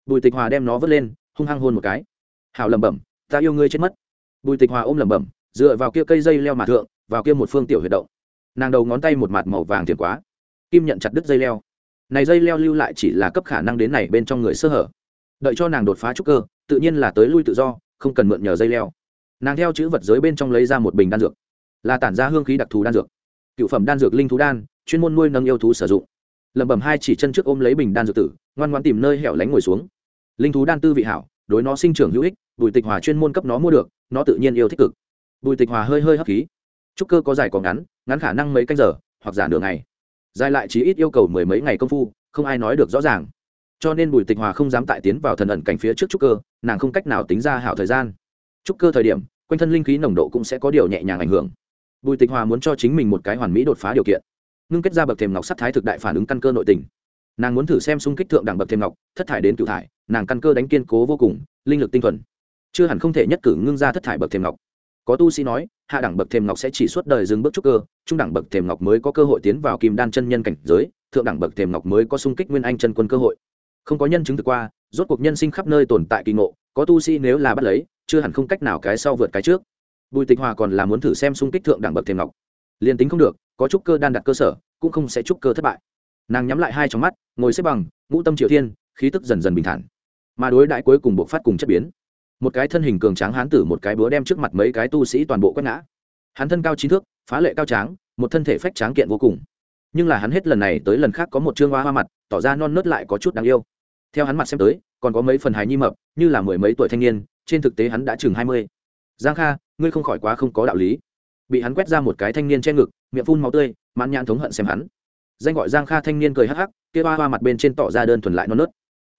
Bùi tịch hòa đem nó vớt lên, hung hăng hôn một cái. Hảo lẩm bẩm, ta yêu ngươi chết mất. Bùi tịch hòa ôm lẩm bẩm, dựa vào kia cây dây leo mà thượng, vào kia một phương tiểu huyệt động. Nàng đầu ngón tay một mặt màu vàng thiền quá. Kim nhận chặt đứt dây leo. Này dây leo lưu lại chỉ là cấp khả năng đến này bên trong người sơ hở. Đợi cho nàng đột phá trúc cơ, tự nhiên là tới lui tự do, không cần mượn nhờ dây leo. Nàng theo chữ vật giới bên trong lấy ra một bình đan dược. Là tản ra hương khí đặc thù đan dược. Cựu phẩm đan dược linh thú đan chuyên môn nuôi nâng yêu thú sử dụng. Lẩm bẩm hai chỉ chân trước ôm lấy bình đan dược tử, ngoan ngoan tìm nơi hẻo lánh ngồi xuống. Linh thú đan tư vị hảo, đối nó sinh trưởng hữu ích, bùi tịch hòa chuyên môn cấp nó mua được, nó tự nhiên yêu thích cực. Bùi tịch hòa hơi hơi hấp khí. Trúc cơ có dài có ngắn ngắn khả năng mấy canh giờ, hoặc giả nửa ngày. Dài lại chỉ ít yêu cầu mười mấy ngày công phu, không ai nói được rõ ràng. Cho nên bùi tịch hòa không dám tại tiến vào thần ẩn cảnh phía trước trúc cơ, nàng không cách nào tính ra hảo thời gian. Trúc cơ thời điểm, quanh thân linh khí nồng độ cũng sẽ có điều nhẹ nhàng ảnh hưởng. Bùi tịch hòa muốn cho chính mình một cái hoàn mỹ đột phá điều kiện ngưng kết ra bậc thềm ngọc sắc thái thực đại phản ứng căn cơ nội tình. Nàng muốn thử xem xung kích thượng đẳng bậc thềm ngọc, thất thải đến cựu thải, nàng căn cơ đánh kiên cố vô cùng, linh lực tinh thuần. Chưa hẳn không thể nhất cử ngưng ra thất thải bậc thềm ngọc. Có tu sĩ nói, hạ đẳng bậc thềm ngọc sẽ chỉ suốt đời dừng bước trúc cơ, trung đẳng bậc thềm ngọc mới có cơ hội tiến vào kim đan chân nhân cảnh giới, thượng đẳng bậc thềm ngọc mới có xung kích nguyên anh chân quân cơ hội. Không có nhân chứng thực qua, rốt cuộc nhân sinh khắp nơi tồn tại kỳ ngộ, có tu sĩ nếu là bắt lấy, chưa hẳn không cách nào cái sau vượt cái trước. Bùi tịch hòa còn là muốn thử xem xung kích thượng đẳng bậc thềm ngọc liền tính không được, có trúc cơ đan đặt cơ sở, cũng không sẽ trúc cơ thất bại. Nàng nhắm lại hai trong mắt, ngồi xếp bằng, ngũ tâm triệu thiên, khí tức dần dần bình thản. Mà đối đại cuối cùng buộc phát cùng chất biến. Một cái thân hình cường tráng hán tử một cái búa đem trước mặt mấy cái tu sĩ toàn bộ quét ngã. Hắn thân cao trí thước, phá lệ cao tráng, một thân thể phách tráng kiện vô cùng. Nhưng là hắn hết lần này tới lần khác có một chương hoa hoa mặt, tỏ ra non nớt lại có chút đáng yêu. Theo hắn mặt xem tới, còn có mấy phần hài nhi mập, như là mười mấy tuổi thanh niên, trên thực tế hắn đã chừng hai mươi. Giang kha, ngươi không khỏi quá không có đạo lý bị hắn quét ra một cái thanh niên che ngực, miệng phun máu tươi, mãn nhãn thống hận xem hắn. Danh gọi giang kha thanh niên cười hắc hắc, kia ba hoa mặt bên trên tỏ ra đơn thuần lại non nớt.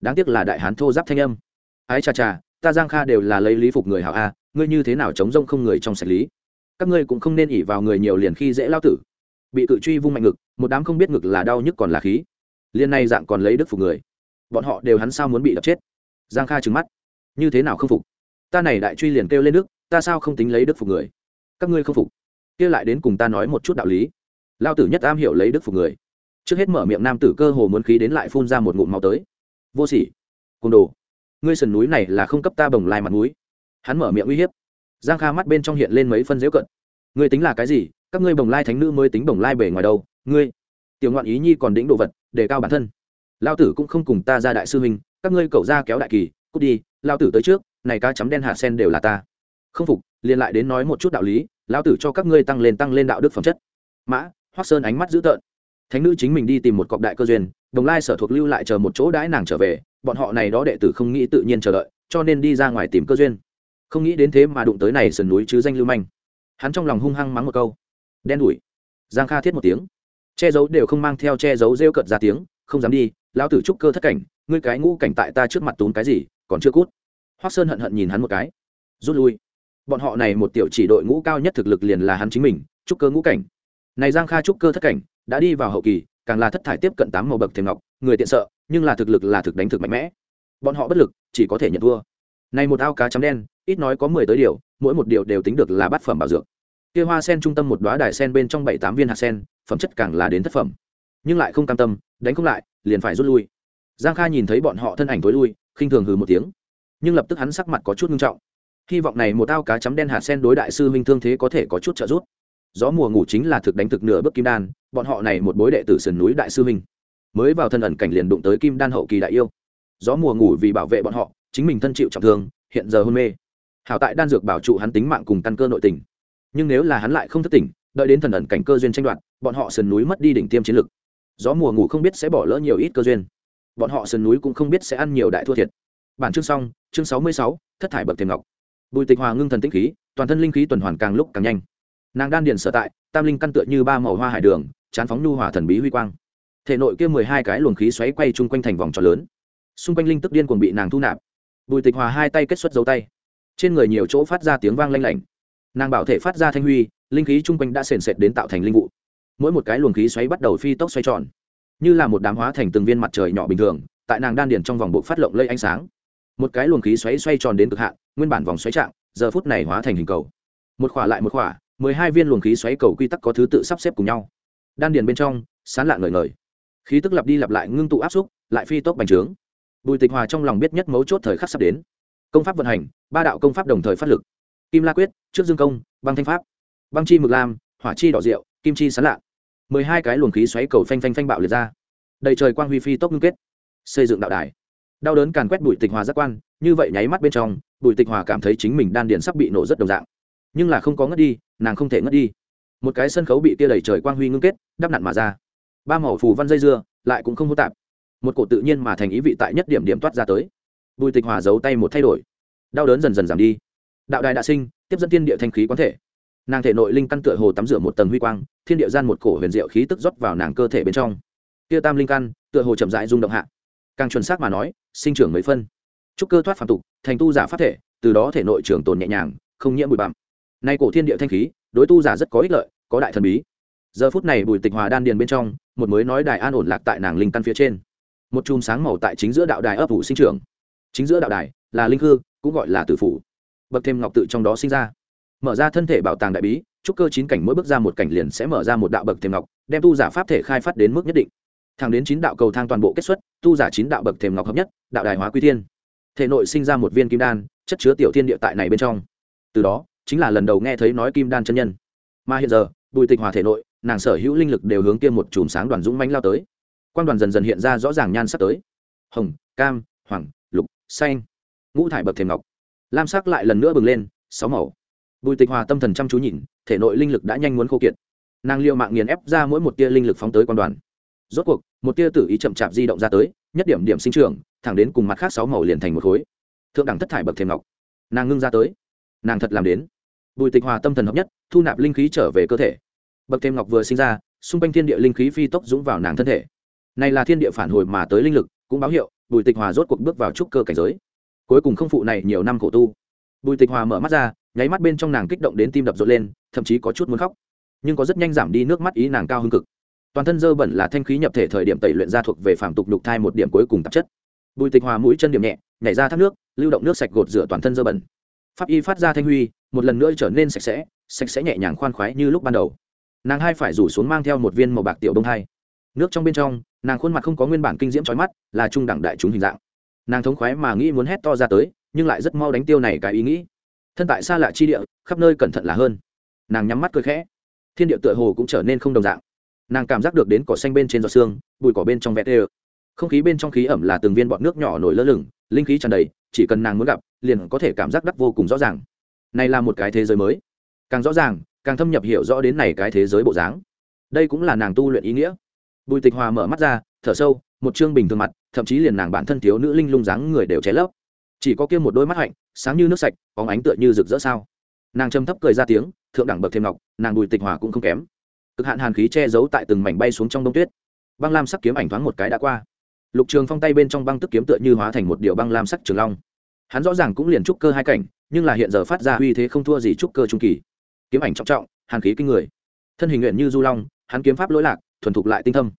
Đáng tiếc là đại hán thô giáp thanh âm. Ái chà chà, ta giang kha đều là lấy lý phục người hảo a, ngươi như thế nào chống rông không người trong sạch lý? Các ngươi cũng không nên ỉ vào người nhiều liền khi dễ lao tử. Bị cự truy vung mạnh ngực, một đám không biết ngực là đau nhức còn là khí. Liên này dạng còn lấy đức phục người. Bọn họ đều hắn sao muốn bị đập chết? Giang kha trừng mắt. Như thế nào không phục? Ta này đại truy liền kêu lên đức, ta sao không tính lấy đức phục người? Các ngươi không phục? Kia lại đến cùng ta nói một chút đạo lý. Lao tử nhất am hiểu lấy đức phục người. Trước hết mở miệng nam tử cơ hồ muốn khí đến lại phun ra một ngụm máu tới. Vô sỉ. Côn đồ. Ngươi sườn núi này là không cấp ta bồng lai mặt núi hắn mở miệng uy hiếp. Giang kha mắt bên trong hiện lên mấy phân dễu cận. Ngươi tính là cái gì? Các ngươi bồng lai thánh nữ mới tính bồng lai bể ngoài đâu? Ngươi. Tiểu ngoạn ý nhi còn đĩnh đồ vật, để cao bản thân. Lao tử cũng không cùng ta ra đại sư huynh, các ngươi cậu ra kéo đại kỳ, cút đi, lao tử tới trước, này cá chấm đen hạ sen đều là ta. Không phục, liền lại đến nói một chút đạo lý Lão tử cho các ngươi tăng lên tăng lên đạo đức phẩm chất. Mã, Hoắc sơn ánh mắt dữ tợn. Thánh nữ chính mình đi tìm một cọc đại cơ duyên, đồng lai sở thuộc lưu lại chờ một chỗ đãi nàng trở về, bọn họ này đó đệ tử không nghĩ tự nhiên chờ đợi, cho nên đi ra ngoài tìm cơ duyên. Không nghĩ đến thế mà đụng tới này sườn núi chứ danh lưu manh. Hắn trong lòng hung hăng mắng một câu. Đen đủi. Giang kha thiết một tiếng. Che giấu đều không mang theo che giấu rêu cợt ra tiếng, không dám đi, lão tử trúc cơ thất cảnh, ngươi cái ngũ cảnh tại ta trước mặt tốn cái gì, còn chưa cút. Hoắc sơn hận hận nhìn hắn một cái. Rút lui bọn họ này một tiểu chỉ đội ngũ cao nhất thực lực liền là hắn chính mình, trúc cơ ngũ cảnh. Này giang kha trúc cơ thất cảnh, đã đi vào hậu kỳ, càng là thất thải tiếp cận tám màu bậc thềm ngọc, người tiện sợ, nhưng là thực lực là thực đánh thực mạnh mẽ. Bọn họ bất lực, chỉ có thể nhận thua. Này một ao cá chấm đen, ít nói có mười tới điều, mỗi một điều đều tính được là bát phẩm bảo dược. Kia hoa sen trung tâm một đóa đài sen bên trong bảy tám viên hạt sen, phẩm chất càng là đến thất phẩm. Nhưng lại không cam tâm, đánh không lại, liền phải rút lui. Giang kha nhìn thấy bọn họ thân ảnh tối lui, khinh thường hừ một tiếng. Nhưng lập tức hắn sắc mặt có chút nghiêm trọng hy vọng này một ao cá chấm đen hạt sen đối đại sư minh thương thế có thể có chút trợ giúp. Gió mùa ngủ chính là thực đánh thực nửa bước kim đan, bọn họ này một bối đệ tử sườn núi đại sư minh mới vào thân ẩn cảnh liền đụng tới kim đan hậu kỳ đại yêu. Gió mùa ngủ vì bảo vệ bọn họ, chính mình thân chịu trọng thương, hiện giờ hôn mê. Hảo tại đan dược bảo trụ hắn tính mạng cùng căn cơ nội tình. Nhưng nếu là hắn lại không thức tỉnh, đợi đến thần ẩn cảnh cơ duyên tranh đoạt, bọn họ sườn núi mất đi đỉnh tiêm chiến lực. Gió mùa ngủ không biết sẽ bỏ lỡ nhiều ít cơ duyên. Bọn họ sườn núi cũng không biết sẽ ăn nhiều đại thua thiệt. Bản chương xong, chương sáu mươi sáu, thất thải bậc thềm ngọc bùi tịch hòa ngưng thần tĩnh khí, toàn thân linh khí tuần hoàn càng lúc càng nhanh. Nàng đan điền sở tại, tam linh căn tựa như ba màu hoa hải đường, chán phóng nhu hòa thần bí huy quang. Thể nội kia mười hai cái luồng khí xoáy quay chung quanh thành vòng tròn lớn. Xung quanh linh tức điên cuồng bị nàng thu nạp. Bùi tịch hòa hai tay kết xuất dấu tay. Trên người nhiều chỗ phát ra tiếng vang lanh lảnh. Nàng bảo thể phát ra thanh huy, linh khí chung quanh đã sền sệt đến tạo thành linh vụ. Mỗi một cái luồng khí xoáy bắt đầu phi tốc xoay tròn. Như là một đám hóa thành từng viên mặt trời nhỏ bình thường, tại nàng đan điền trong vòng bộ phát lộng lây ánh sáng một cái luồng khí xoáy xoay tròn đến cực hạn, nguyên bản vòng xoáy trạng, giờ phút này hóa thành hình cầu. Một khỏa lại một khỏa, mười hai viên luồng khí xoáy cầu quy tắc có thứ tự sắp xếp cùng nhau. Đan điền bên trong, sán lạ ngời ngời. Khí tức lặp đi lặp lại ngưng tụ áp xúc, lại phi tốc bành trướng. Bùi tịch hòa trong lòng biết nhất mấu chốt thời khắc sắp đến. Công pháp vận hành, ba đạo công pháp đồng thời phát lực. Kim la quyết, trước dương công, băng thanh pháp. Băng chi mực lam, hỏa chi đỏ rượu kim chi sán lạ mười hai cái luồng khí xoáy cầu phanh phanh phanh bạo liệt ra. Đầy trời quang huy phi tốc ngưng kết. Xây dựng đạo đài đau đớn càn quét bụi tịch hòa giác quan, như vậy nháy mắt bên trong, bùi tịch hòa cảm thấy chính mình đan điền sắp bị nổ rất đồng dạng. Nhưng là không có ngất đi, nàng không thể ngất đi. Một cái sân khấu bị tia đầy trời quang huy ngưng kết, đắp nặn mà ra. Ba màu phù văn dây dưa, lại cũng không hô tạp. Một cổ tự nhiên mà thành ý vị tại nhất điểm điểm toát ra tới. Bùi tịch hòa giấu tay một thay đổi. Đau đớn dần dần giảm đi. Đạo đài đã sinh, tiếp dẫn tiên địa thanh khí quán thể. Nàng thể nội linh căn tựa hồ tắm rửa một tầng huy quang, thiên địa gian một cổ huyền diệu khí tức rót vào nàng cơ thể bên trong. Tia tam linh căn, tựa hồ chậm rãi rung động hạ càng chuẩn xác mà nói, sinh trưởng mấy phân. Trúc cơ thoát phàm tục, thành tu giả pháp thể, từ đó thể nội trường tồn nhẹ nhàng, không nhiễm bụi bặm. Nay cổ thiên địa thanh khí, đối tu giả rất có ích lợi, có đại thần bí. Giờ phút này bùi tịch hòa đan điền bên trong, một mới nói đài an ổn lạc tại nàng linh căn phía trên. Một chùm sáng màu tại chính giữa đạo đài ấp ủ sinh trưởng. Chính giữa đạo đài là linh hư, cũng gọi là tử phủ. Bậc thêm ngọc tự trong đó sinh ra. Mở ra thân thể bảo tàng đại bí, trúc cơ chín cảnh mỗi bước ra một cảnh liền sẽ mở ra một đạo bậc thềm ngọc, đem tu giả pháp thể khai phát đến mức nhất định thẳng đến chín đạo cầu thang toàn bộ kết xuất, tu giả chín đạo bậc thềm ngọc hợp nhất, đạo đài hóa quy thiên. Thể nội sinh ra một viên kim đan, chất chứa tiểu thiên địa tại này bên trong. Từ đó, chính là lần đầu nghe thấy nói kim đan chân nhân. Mà hiện giờ, bùi tịch hòa thể nội, nàng sở hữu linh lực đều hướng kia một chùm sáng đoàn dũng mãnh lao tới. Quan đoàn dần dần hiện ra rõ ràng nhan sắc tới. Hồng, cam, hoàng, lục, xanh. Ngũ thải bậc thềm ngọc. Lam sắc lại lần nữa bừng lên, sáu màu. Bùi tịch hòa tâm thần chăm chú nhìn, thể nội linh lực đã nhanh muốn khô kiệt. Nàng liệu mạng nghiền ép ra mỗi một tia linh lực phóng tới quan đoàn rốt cuộc, một tia tử ý chậm chạp di động ra tới, nhất điểm điểm sinh trưởng, thẳng đến cùng mặt khác sáu màu liền thành một khối. Thượng đẳng thất thải bậc thềm ngọc. Nàng ngưng ra tới. Nàng thật làm đến. Bùi tịch hòa tâm thần hợp nhất, thu nạp linh khí trở về cơ thể. Bậc thềm ngọc vừa sinh ra, xung quanh thiên địa linh khí phi tốc dũng vào nàng thân thể. Này là thiên địa phản hồi mà tới linh lực, cũng báo hiệu, bùi tịch hòa rốt cuộc bước vào trúc cơ cảnh giới. Cuối cùng không phụ này nhiều năm khổ tu. Bùi tịch hòa mở mắt ra, nháy mắt bên trong nàng kích động đến tim đập rộn lên, thậm chí có chút muốn khóc. Nhưng có rất nhanh giảm đi nước mắt ý nàng cao hưng cực toàn thân dơ bẩn là thanh khí nhập thể thời điểm tẩy luyện ra thuộc về phạm tục nhục thai một điểm cuối cùng tạp chất. Bùi tịch hòa mũi chân điểm nhẹ, nhảy ra thác nước, lưu động nước sạch gột rửa toàn thân dơ bẩn. Pháp y phát ra thanh huy, một lần nữa trở nên sạch sẽ sạch sẽ nhẹ nhàng khoan khoái như lúc ban đầu. Nàng hai phải rủ xuống mang theo một viên màu bạc tiểu đông hai. Nước trong bên trong, nàng khuôn mặt không có nguyên bản kinh diễm trói mắt, là trung đẳng đại chúng hình dạng. Nàng thống khoái mà nghĩ muốn hét to ra tới, nhưng lại rất mau đánh tiêu này cái ý nghĩ. Thân tại xa lạ chi địa, khắp nơi cẩn thận là hơn. Nàng nhắm mắt cười khẽ. Thiên địa tựa hồ cũng trở nên không đồng dạng nàng cảm giác được đến cỏ xanh bên trên giọt xương bụi cỏ bên trong vẹt ê không khí bên trong khí ẩm là từng viên bọt nước nhỏ nổi lơ lửng, linh khí tràn đầy, chỉ cần nàng muốn gặp, liền có thể cảm giác đắc vô cùng rõ ràng. Này là một cái thế giới mới. Càng rõ ràng, càng thâm nhập hiểu rõ đến này cái thế giới bộ dáng. Đây cũng là nàng tu luyện ý nghĩa. Bùi tịch hòa mở mắt ra, thở sâu, một chương bình thường mặt, thậm chí liền nàng bản thân thiếu nữ linh lung dáng người đều cháy lấp. Chỉ có kia một đôi mắt hạnh, sáng như nước sạch có ánh tựa như rực rỡ sao. Nàng châm thấp cười ra tiếng, thượng đẳng bậc thêm ngọc, nàng bùi tịch hòa cũng không kém cực hạn hàn khí che giấu tại từng mảnh bay xuống trong đông tuyết. Băng lam sắc kiếm ảnh thoáng một cái đã qua. Lục trường phong tay bên trong băng tức kiếm tựa như hóa thành một điệu băng lam sắc trường long. Hắn rõ ràng cũng liền trúc cơ hai cảnh, nhưng là hiện giờ phát ra uy thế không thua gì trúc cơ trung kỳ. Kiếm ảnh trọng trọng, hàn khí kinh người. Thân hình nguyện như du long, hắn kiếm pháp lỗi lạc, thuần thục lại tinh thâm.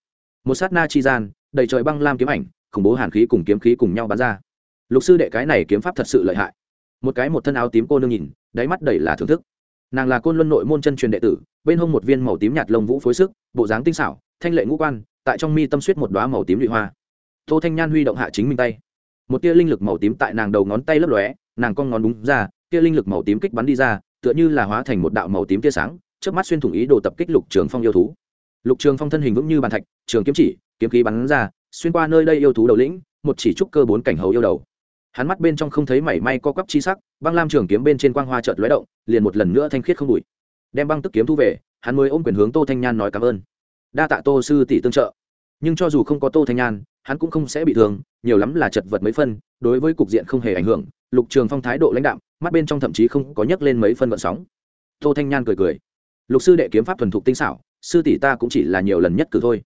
Một sát na chi gian, đầy trời băng lam kiếm ảnh, khủng bố hàn khí cùng kiếm khí cùng nhau bắn ra. Lục sư đệ cái này kiếm pháp thật sự lợi hại. Một cái một thân áo tím cô nương nhìn, đáy mắt đầy là thưởng thức. Nàng là côn luân nội môn chân truyền đệ tử bên hông một viên màu tím nhạt lông vũ phối sức, bộ dáng tinh xảo, thanh lệ ngũ quan, tại trong mi tâm suýt một đoá màu tím lụy hoa. Tô thanh nhan huy động hạ chính mình tay. Một tia linh lực màu tím tại nàng đầu ngón tay lấp lóe, nàng cong ngón đúng ra, tia linh lực màu tím kích bắn đi ra, tựa như là hóa thành một đạo màu tím tia sáng trước mắt xuyên thủng ý đồ tập kích lục trường phong yêu thú. Lục trường phong thân hình vững như bàn thạch, trường kiếm chỉ, kiếm khí bắn ra, xuyên qua nơi đây yêu thú đầu lĩnh, một chỉ trúc cơ bốn cảnh hầu yêu đầu. Hắn mắt bên trong không thấy mảy may co quắp chi sắc, băng lam trường kiếm bên trên quang hoa chợt lóe động, liền một lần nữa thanh khiết không đủi đem băng tức kiếm thu về, hắn mới ôm quyền hướng tô thanh nhan nói cảm ơn. Đa tạ tô sư tỷ tương trợ. Nhưng cho dù không có tô thanh nhan, hắn cũng không sẽ bị thương, nhiều lắm là chật vật mấy phân, đối với cục diện không hề ảnh hưởng. Lục trường phong thái độ lãnh đạm, mắt bên trong thậm chí không có nhấc lên mấy phân vận sóng. Tô thanh nhan cười cười. Lục sư đệ kiếm pháp thuần thục tinh xảo, sư tỷ ta cũng chỉ là nhiều lần nhất cử thôi.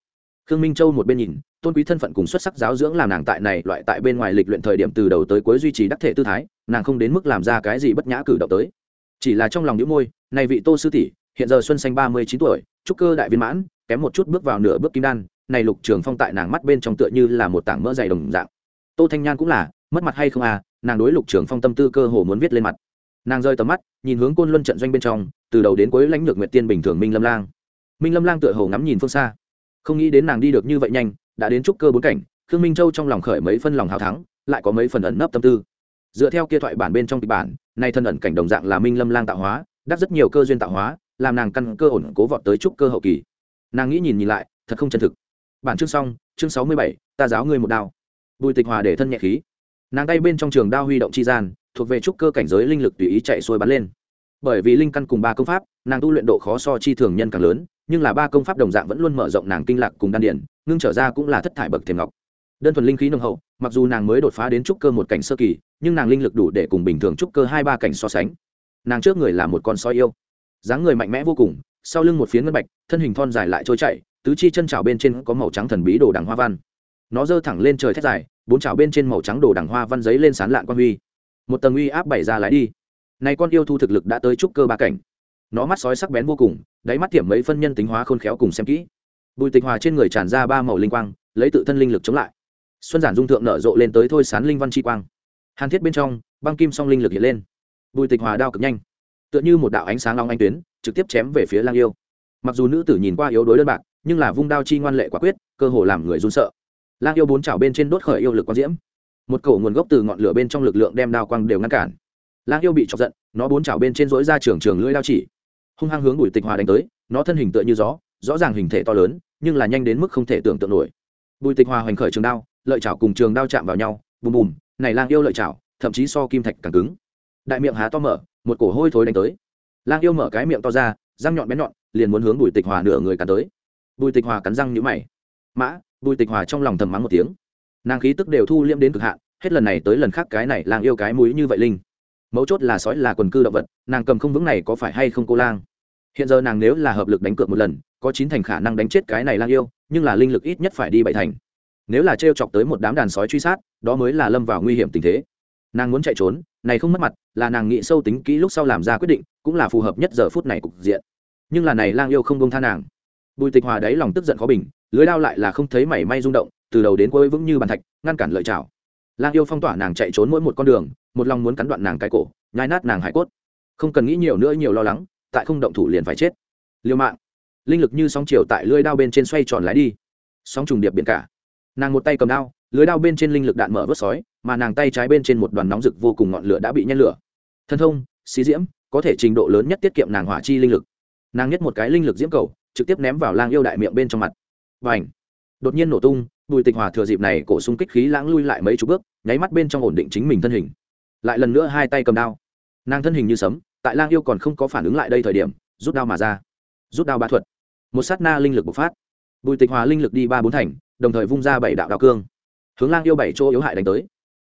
Khương minh châu một bên nhìn, tôn quý thân phận cùng xuất sắc giáo dưỡng làm nàng tại này, loại tại bên ngoài lịch luyện thời điểm từ đầu tới cuối duy trì đắc thể tư thái, nàng không đến mức làm ra cái gì bất nhã cử động tới chỉ là trong lòng những môi, này vị tô sư tỷ, hiện giờ xuân xanh ba mươi chín tuổi, trúc cơ đại viên mãn, kém một chút bước vào nửa bước kim đan, này lục trường phong tại nàng mắt bên trong tựa như là một tảng mỡ dày đồng dạng. Tô thanh nhan cũng là, mất mặt hay không à nàng đối lục trường phong tâm tư cơ hồ muốn viết lên mặt. Nàng rơi tầm mắt, nhìn hướng côn luân trận doanh bên trong, từ đầu đến cuối lãnh lược nguyệt tiên bình thường minh lâm lang. Minh lâm lang tựa hồ ngắm nhìn phương xa. Không nghĩ đến nàng đi được như vậy nhanh, đã đến trúc cơ bốn cảnh, khương minh châu trong lòng khởi mấy phân lòng hào thắng, lại có mấy phần ẩn nấp tâm tư dựa theo kia thoại bản bên trong kịch bản, nay thân ẩn cảnh đồng dạng là minh lâm lang tạo hóa, đắc rất nhiều cơ duyên tạo hóa, làm nàng căn cơ ổn cố vọt tới trúc cơ hậu kỳ. Nàng nghĩ nhìn nhìn lại, thật không chân thực. Bản chương xong, chương sáu mươi bảy, ta giáo ngươi một đao. Bùi tịch hòa để thân nhẹ khí. Nàng tay bên trong trường đao huy động chi gian, thuộc về trúc cơ cảnh giới linh lực tùy ý chạy xuôi bắn lên. Bởi vì linh căn cùng ba công pháp, nàng tu luyện độ khó so chi thường nhân càng lớn, nhưng là ba công pháp đồng dạng vẫn luôn mở rộng nàng kinh lạc cùng đan điển, ngưng trở ra cũng là thất thải bậc thềm ngọc. Đơn thuần linh khí nồng hậu mặc dù nàng mới đột phá đến trúc cơ một cảnh sơ kỳ, nhưng nàng linh lực đủ để cùng bình thường trúc cơ hai ba cảnh so sánh. Nàng trước người là một con soi yêu. Dáng người mạnh mẽ vô cùng, sau lưng một phiến ngân bạch, thân hình thon dài lại trôi chạy tứ chi chân trào bên trên có màu trắng thần bí đồ đằng hoa văn. Nó giơ thẳng lên trời thét dài, bốn trào bên trên màu trắng đồ đằng hoa văn giấy lên sán lạn quan huy. Một tầng uy áp bảy ra lái đi. Này con yêu thu thực lực đã tới trúc cơ ba cảnh. Nó mắt sói sắc bén vô cùng, đáy mắt tiệm mấy phân nhân tính hóa khôn khéo cùng xem kỹ. Bùi tịch hòa trên người tràn ra ba màu linh quang, lấy tự thân linh lực chống lại xuân giản dung thượng nở rộ lên tới thôi sán linh văn chi quang. Hàn thiết bên trong, băng kim song linh lực hiện lên. Bùi tịch hòa đao cực nhanh. Tựa như một đạo ánh sáng long anh tuyến, trực tiếp chém về phía lang yêu. Mặc dù nữ tử nhìn qua yếu đuối đơn bạc, nhưng là vung đao chi ngoan lệ quả quyết, cơ hồ làm người run sợ. Lang yêu bốn chảo bên trên đốt khởi yêu lực quang diễm. Một cổ nguồn gốc từ ngọn lửa bên trong lực lượng đem đao quang đều ngăn cản. Lang yêu bị chọc giận, nó bốn chảo bên trên dối ra trường trường lưỡi đao chỉ. Hung hăng hướng bùi tịch hòa đánh tới, nó thân hình tựa như gió, rõ ràng hình thể to lớn, nhưng là nhanh đến mức không thể tưởng tượng nổi. Bùi tịch hòa hoành khởi trường đao lợi chảo cùng trường đao chạm vào nhau, bùm bùm, này lang yêu lợi chảo, thậm chí so kim thạch càng cứng. Đại miệng há to mở, một cổ hôi thối đánh tới. Lang yêu mở cái miệng to ra, răng nhọn bén nhọn, liền muốn hướng bùi tịch hòa nửa người cắn tới. Bùi tịch hòa cắn răng nhũ mày. Mã, bùi tịch hòa trong lòng thầm mắng một tiếng. Nàng khí tức đều thu liễm đến cực hạn, hết lần này tới lần khác cái này lang yêu cái mũi như vậy linh. Mấu chốt là sói là quần cư động vật, nàng cầm không vững này có phải hay không cô lang? Hiện giờ nàng nếu là hợp lực đánh cược một lần, có chín thành khả năng đánh chết cái này lang yêu, nhưng là linh lực ít nhất phải đi bảy thành nếu là t chọc tới một đám đàn sói truy sát, đó mới là lâm vào nguy hiểm tình thế. Nàng muốn chạy trốn, này không mất mặt, là nàng nghĩ sâu tính kỹ lúc sau làm ra quyết định, cũng là phù hợp nhất giờ phút này cục diện. Nhưng là này lang yêu không bông tha nàng. Bùi tịch hòa đáy lòng tức giận khó bình, lưới đao lại là không thấy mảy may rung động, từ đầu đến cuối vững như bàn thạch, ngăn cản lợi chảo lang yêu phong tỏa nàng chạy trốn mỗi một con đường, một lòng muốn cắn đoạn nàng cái cổ, nhai nát nàng hải cốt. Không cần nghĩ nhiều nữa, nhiều lo lắng, tại không động thủ liền phải chết. Liêu mạng. Linh lực như sóng chiều tại lưới đao bên trên xoay tròn lái đi. Sóng trùng điệp biển cả nàng một tay cầm đao, lưới đao bên trên linh lực đạn mở vớt sói, mà nàng tay trái bên trên một đoàn nóng rực vô cùng ngọn lửa đã bị nhen lửa. Thân thông, xí diễm, có thể trình độ lớn nhất tiết kiệm nàng hỏa chi linh lực. Nàng nhất một cái linh lực diễm cầu, trực tiếp ném vào lang yêu đại miệng bên trong mặt. Và ảnh đột nhiên nổ tung, bùi tịch hòa thừa dịp này cổ sung kích khí lãng lui lại mấy chục bước, nháy mắt bên trong ổn định chính mình thân hình. Lại lần nữa hai tay cầm đao. Nàng thân hình như sấm, tại lang yêu còn không có phản ứng lại đây thời điểm, rút đao mà ra. Rút đao ba thuật. Một sát na linh lực bộc phát. Bùi tịch hòa linh lực đi ba bốn thành đồng thời vung ra bảy đạo đạo cương. Hướng lang yêu bảy chỗ yếu hại đánh tới.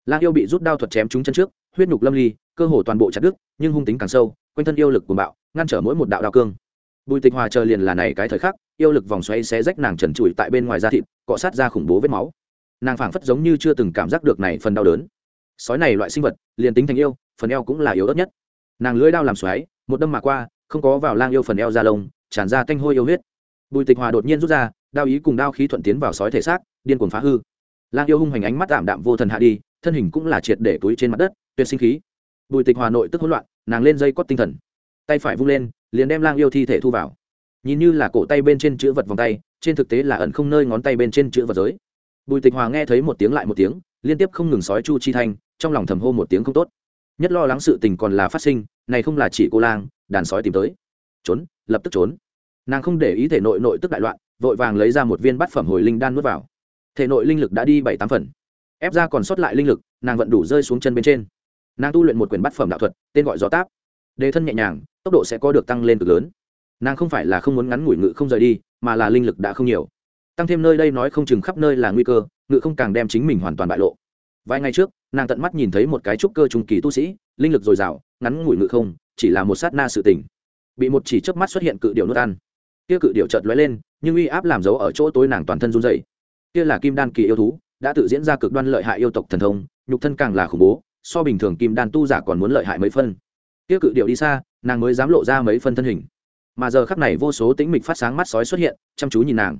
Lang yêu bị rút đao thuật chém trúng chân trước, huyết nhục lâm ly, cơ hồ toàn bộ chặt đứt, nhưng hung tính càng sâu, quanh thân yêu lực của bạo, ngăn trở mỗi một đạo đạo cương. Bùi tịch hòa chờ liền là này cái thời khắc, yêu lực vòng xoay xé rách nàng trần trụi tại bên ngoài da thịt, cọ sát ra khủng bố vết máu. Nàng phảng phất giống như chưa từng cảm giác được này phần đau đớn. Sói này loại sinh vật, liền tính thành yêu, phần eo cũng là yếu ớt nhất. Nàng lưỡi đao làm xoáy, một đâm mà qua, không có vào lang yêu phần eo ra lông, tràn ra tanh hôi yêu huyết. Bùi tịch hòa đột nhiên rút ra đao ý cùng đao khí thuận tiến vào sói thể xác, điên cuồng phá hư. Lang yêu hung hành ánh mắt tạm đạm vô thần hạ đi, thân hình cũng là triệt để túi trên mặt đất, tuyệt sinh khí. Bùi tịch hòa nội tức hỗn loạn, nàng lên dây cót tinh thần. Tay phải vung lên, liền đem lang yêu thi thể thu vào. Nhìn như là cổ tay bên trên chữ vật vòng tay, trên thực tế là ẩn không nơi ngón tay bên trên chữ vật giới. Bùi tịch hòa nghe thấy một tiếng lại một tiếng, liên tiếp không ngừng sói chu chi thanh, trong lòng thầm hô một tiếng không tốt. Nhất lo lắng sự tình còn là phát sinh, này không là chỉ cô lang, đàn sói tìm tới. Trốn, lập tức trốn. Nàng không để ý thể nội nội tức đại loạn vội vàng lấy ra một viên bát phẩm hồi linh đan nuốt vào. Thể nội linh lực đã đi bảy tám phần. Ép ra còn sót lại linh lực, nàng vận đủ rơi xuống chân bên trên. Nàng tu luyện một quyển bát phẩm đạo thuật, tên gọi gió táp. Đề thân nhẹ nhàng, tốc độ sẽ có được tăng lên cực lớn. Nàng không phải là không muốn ngắn ngủi ngự không rời đi, mà là linh lực đã không nhiều. Tăng thêm nơi đây nói không chừng khắp nơi là nguy cơ, ngự không càng đem chính mình hoàn toàn bại lộ. Vài ngày trước, nàng tận mắt nhìn thấy một cái trúc cơ trung kỳ tu sĩ, linh lực dồi dào, ngắn ngủi ngự không, chỉ là một sát na sự tình. Bị một chỉ chớp mắt xuất hiện cự điệu nuốt ăn. Kia cự điệu chợt lóe lên nhưng uy áp làm dấu ở chỗ tối nàng toàn thân run dậy kia là kim đan kỳ yêu thú, đã tự diễn ra cực đoan lợi hại yêu tộc thần thông, nhục thân càng là khủng bố, so bình thường kim đan tu giả còn muốn lợi hại mấy phân. Kia cự điệu đi xa, nàng mới dám lộ ra mấy phân thân hình. Mà giờ khắc này vô số tĩnh mịch phát sáng mắt sói xuất hiện, chăm chú nhìn nàng.